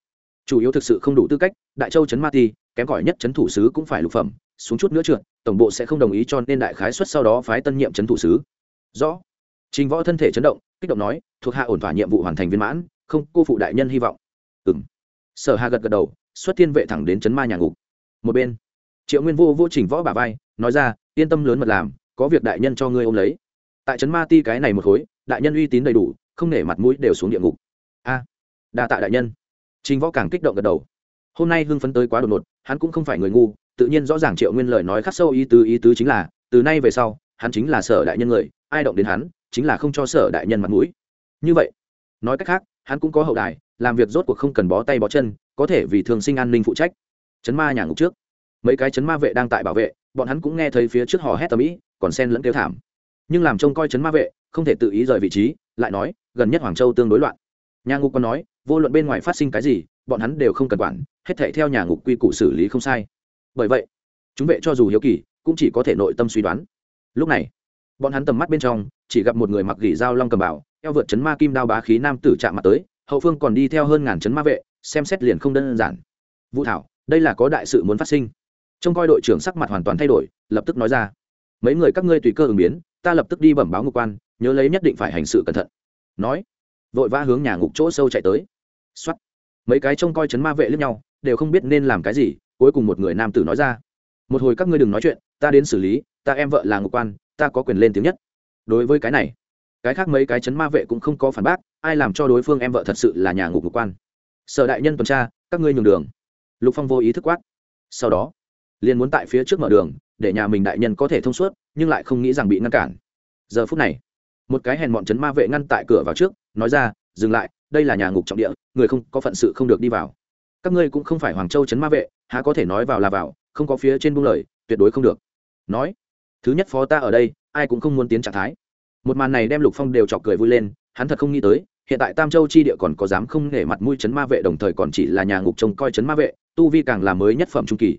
Chủ yếu thực sự không đủ tư cách, đại châu trấn ma ti, kém cỏi nhất trấn thủ sứ cũng phải lục phẩm, xuống chút nữa trượt, tổng bộ sẽ không đồng ý cho nên đại khái xuất sau đó phái tân nhiệm trấn thủ sứ. Rõ. Trình võ thân thể chấn động, kích động nói, thuộc hạ ổn thỏa nhiệm vụ hoàn thành viên mãn, không, cô phụ đại nhân hy vọng. Ừ m sở hà gật gật đầu, xuất thiên vệ thẳng đến trấn ma nhà ngục. Một bên, triệu nguyên vô vô trình võ bà vai, nói ra, yên tâm lớn mật làm có việc đại nhân cho ngươi ôm lấy. Tại trấn ma ti cái này một khối, đại nhân uy tín đầy đủ, không nể mặt mũi đều xuống địa ngục. A, đa tạ đại nhân. Chính võ càng kích động gật đầu. Hôm nay hưng phấn tới quá đột ngột, hắn cũng không phải người ngu, tự nhiên rõ ràng triệu nguyên lời nói khắc sâu ý tứ ý tứ chính là, từ nay về sau, hắn chính là sở đại nhân người, ai động đến hắn, chính là không cho sở đại nhân mặt mũi. Như vậy, nói cách khác, hắn cũng có hậu đài, làm việc rốt cuộc không cần bó tay bó chân, có thể vì thường sinh an ninh phụ trách. Chấn ma nhà ngục trước. Mấy cái chấn ma vệ đang tại bảo vệ bọn hắn cũng nghe thấy phía trước hò hét tầm ĩ, còn sen lẫn kêu thảm. Nhưng làm trông coi chấn ma vệ, không thể tự ý rời vị trí, lại nói, gần nhất hoàng châu tương đối loạn. Nhà ngục còn nói, vô luận bên ngoài phát sinh cái gì, bọn hắn đều không cần quản, hết thệ theo nhà ngục quy củ xử lý không sai. Bởi vậy, chúng vệ cho dù hiếu kỳ, cũng chỉ có thể nội tâm suy đoán. Lúc này, bọn hắn tầm mắt bên trong, chỉ gặp một người mặc gỉ dao long cầm bảo, eo vượt chấn ma kim đao bá khí nam tử chạm mặt tới, hậu phương còn đi theo hơn ngàn chấn ma vệ, xem xét liền không đơn giản. Vũ thảo, đây là có đại sự muốn phát sinh trông coi đội trưởng sắc mặt hoàn toàn thay đổi, lập tức nói ra. Mấy người các ngươi tùy cơ ứng biến, ta lập tức đi bẩm báo ngục quan, nhớ lấy nhất định phải hành sự cẩn thận. Nói, vội vã hướng nhà ngục chỗ sâu chạy tới. Xuất mấy cái trông coi chấn ma vệ lẫn nhau, đều không biết nên làm cái gì, cuối cùng một người nam tử nói ra. Một hồi các ngươi đừng nói chuyện, ta đến xử lý, ta em vợ là ngục quan, ta có quyền lên tiếng nhất. Đối với cái này, cái khác mấy cái chấn ma vệ cũng không có phản bác, ai làm cho đối phương em vợ thật sự là nhà ngục ngục quan. Sở đại nhân tuần tra, các ngươi nhường đường. Lục phong vô ý thức quát. Sau đó liền muốn tại phía trước mở đường, để nhà mình đại nhân có thể thông suốt, nhưng lại không nghĩ rằng bị ngăn cản. Giờ phút này, một cái hèn bọn chấn ma vệ ngăn tại cửa vào trước, nói ra, dừng lại, đây là nhà ngục trọng địa, người không, có phận sự không được đi vào. Các ngươi cũng không phải hoàng châu chấn ma vệ, há có thể nói vào là vào, không có phía trên buông lời, tuyệt đối không được. Nói, thứ nhất phó ta ở đây, ai cũng không muốn tiến trạng thái. Một màn này đem lục phong đều chọc cười vui lên, hắn thật không nghĩ tới, hiện tại tam châu chi địa còn có dám không nể mặt mũi chấn ma vệ, đồng thời còn chỉ là nhà ngục trông coi chấn ma vệ, tu vi càng là mới nhất phẩm trung kỳ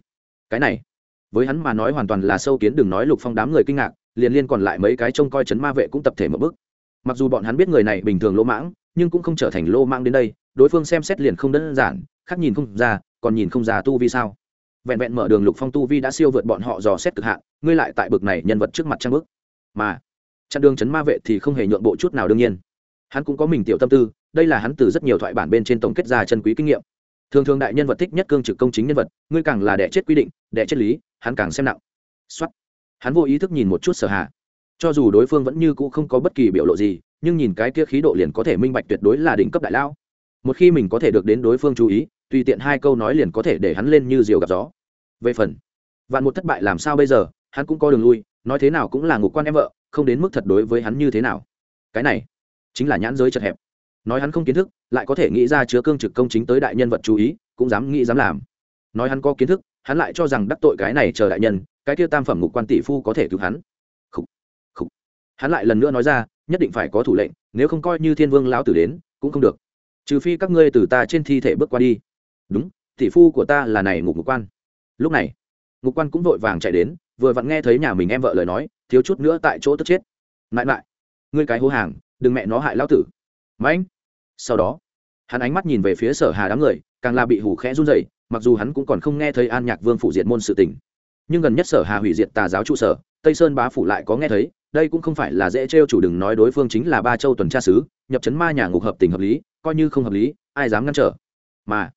cái này. Với hắn mà nói hoàn toàn là sâu kiến đừng nói lục phong đám người kinh ngạc, liền liên còn lại mấy cái trông coi chấn ma vệ cũng tập thể một bước. Mặc dù bọn hắn biết người này bình thường lỗ mãng, nhưng cũng không trở thành lô mãng đến đây, đối phương xem xét liền không đơn giản, khác nhìn không ra, còn nhìn không ra tu vi sao. Vẹn vẹn mở đường lục phong tu vi đã siêu vượt bọn họ dò xét cực hạn, ngươi lại tại bực này nhân vật trước mặt trang bức mà, chặn đường chấn ma vệ thì không hề nhượng bộ chút nào đương nhiên. Hắn cũng có mình tiểu tâm tư, đây là hắn từ rất nhiều thoại bản bên trên tổng kết ra chân quý kinh nghiệm thường thường đại nhân vật thích nhất cương trực công chính nhân vật, ngươi càng là đẻ chết quy định, đẻ chết lý, hắn càng xem nặng. Xuất hắn vô ý thức nhìn một chút sở hạ cho dù đối phương vẫn như cũ không có bất kỳ biểu lộ gì, nhưng nhìn cái kia khí độ liền có thể minh bạch tuyệt đối là đỉnh cấp đại lao. Một khi mình có thể được đến đối phương chú ý, tùy tiện hai câu nói liền có thể để hắn lên như diều gặp gió. Về phần, vạn một thất bại làm sao bây giờ, hắn cũng có đường lui, nói thế nào cũng là ngục quan em vợ, không đến mức thật đối với hắn như thế nào. Cái này chính là nhãn giới chật hẹp nói hắn không kiến thức lại có thể nghĩ ra chứa cương trực công chính tới đại nhân vật chú ý cũng dám nghĩ dám làm. Nói hắn có kiến thức hắn lại cho rằng đắc tội cái này chờ đại nhân cái kia tam phẩm ngục quan tỷ phu có thể cứu hắn. Khủ, khủ. hắn lại lần nữa nói ra nhất định phải có thủ lệnh nếu không coi như thiên vương lão tử đến cũng không được. Trừ phi các ngươi từ ta trên thi thể bước qua đi. Đúng tỷ phu của ta là này ngục ngục quan. Lúc này ngục quan cũng vội vàng chạy đến vừa vặn nghe thấy nhà mình em vợ lời nói thiếu chút nữa tại chỗ tức chết. Mãi mãi ngươi cái hô hàng đừng mẹ nó hại lão tử. Mãnh sau đó, hắn ánh mắt nhìn về phía sở hà đám người, càng là bị hủ khẽ run rẩy, mặc dù hắn cũng còn không nghe thấy an nhạc vương phủ diệt môn sự tình. Nhưng gần nhất sở hà hủy diệt tà giáo trụ sở, tây sơn bá phủ lại có nghe thấy, đây cũng không phải là dễ trêu chủ đừng nói đối phương chính là ba châu tuần tra sứ, nhập chấn ma nhà ngục hợp tình hợp lý, coi như không hợp lý, ai dám ngăn trở? Mà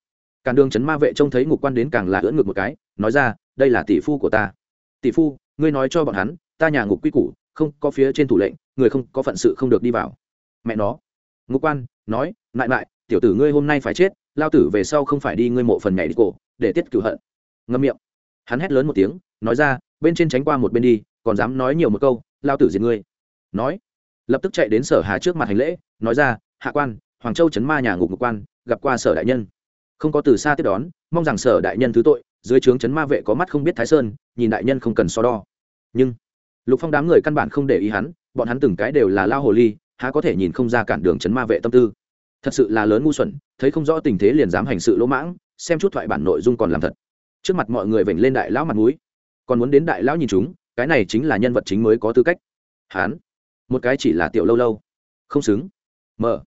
càn đường chấn ma vệ trông thấy ngục quan đến càng là ưỡn ngược một cái, nói ra, đây là tỷ phu của ta. Tỷ phu, ngươi nói cho bọn hắn, ta nhà ngục quy củ, không có phía trên thủ lệnh, người không có phận sự không được đi vào. Mẹ nó ngục quan, nói lại lại tiểu tử ngươi hôm nay phải chết, lao tử về sau không phải đi ngươi mộ phần nhảy đi cổ, để tiết cửu hận. Ngâm miệng. Hắn hét lớn một tiếng, nói ra, bên trên tránh qua một bên đi, còn dám nói nhiều một câu, lao tử diệt ngươi. Nói, lập tức chạy đến sở hà trước mặt hành lễ, nói ra, hạ quan, hoàng châu chấn ma nhà ngục ngục quan, gặp qua sở đại nhân. Không có từ xa tiếp đón, mong rằng sở đại nhân thứ tội, dưới trướng chấn ma vệ có mắt không biết thái sơn, nhìn đại nhân không cần so đo. Nhưng, lục phong đám người căn bản không để ý hắn, bọn hắn từng cái đều là lao hồ ly há có thể nhìn không ra cản đường chấn ma vệ tâm tư. Thật sự là lớn ngu xuẩn, thấy không rõ tình thế liền dám hành sự lỗ mãng, xem chút thoại bản nội dung còn làm thật. Trước mặt mọi người vểnh lên đại lão mặt mũi. Còn muốn đến đại lão nhìn chúng, cái này chính là nhân vật chính mới có tư cách. Hán. Một cái chỉ là tiểu lâu lâu. Không xứng. Mờ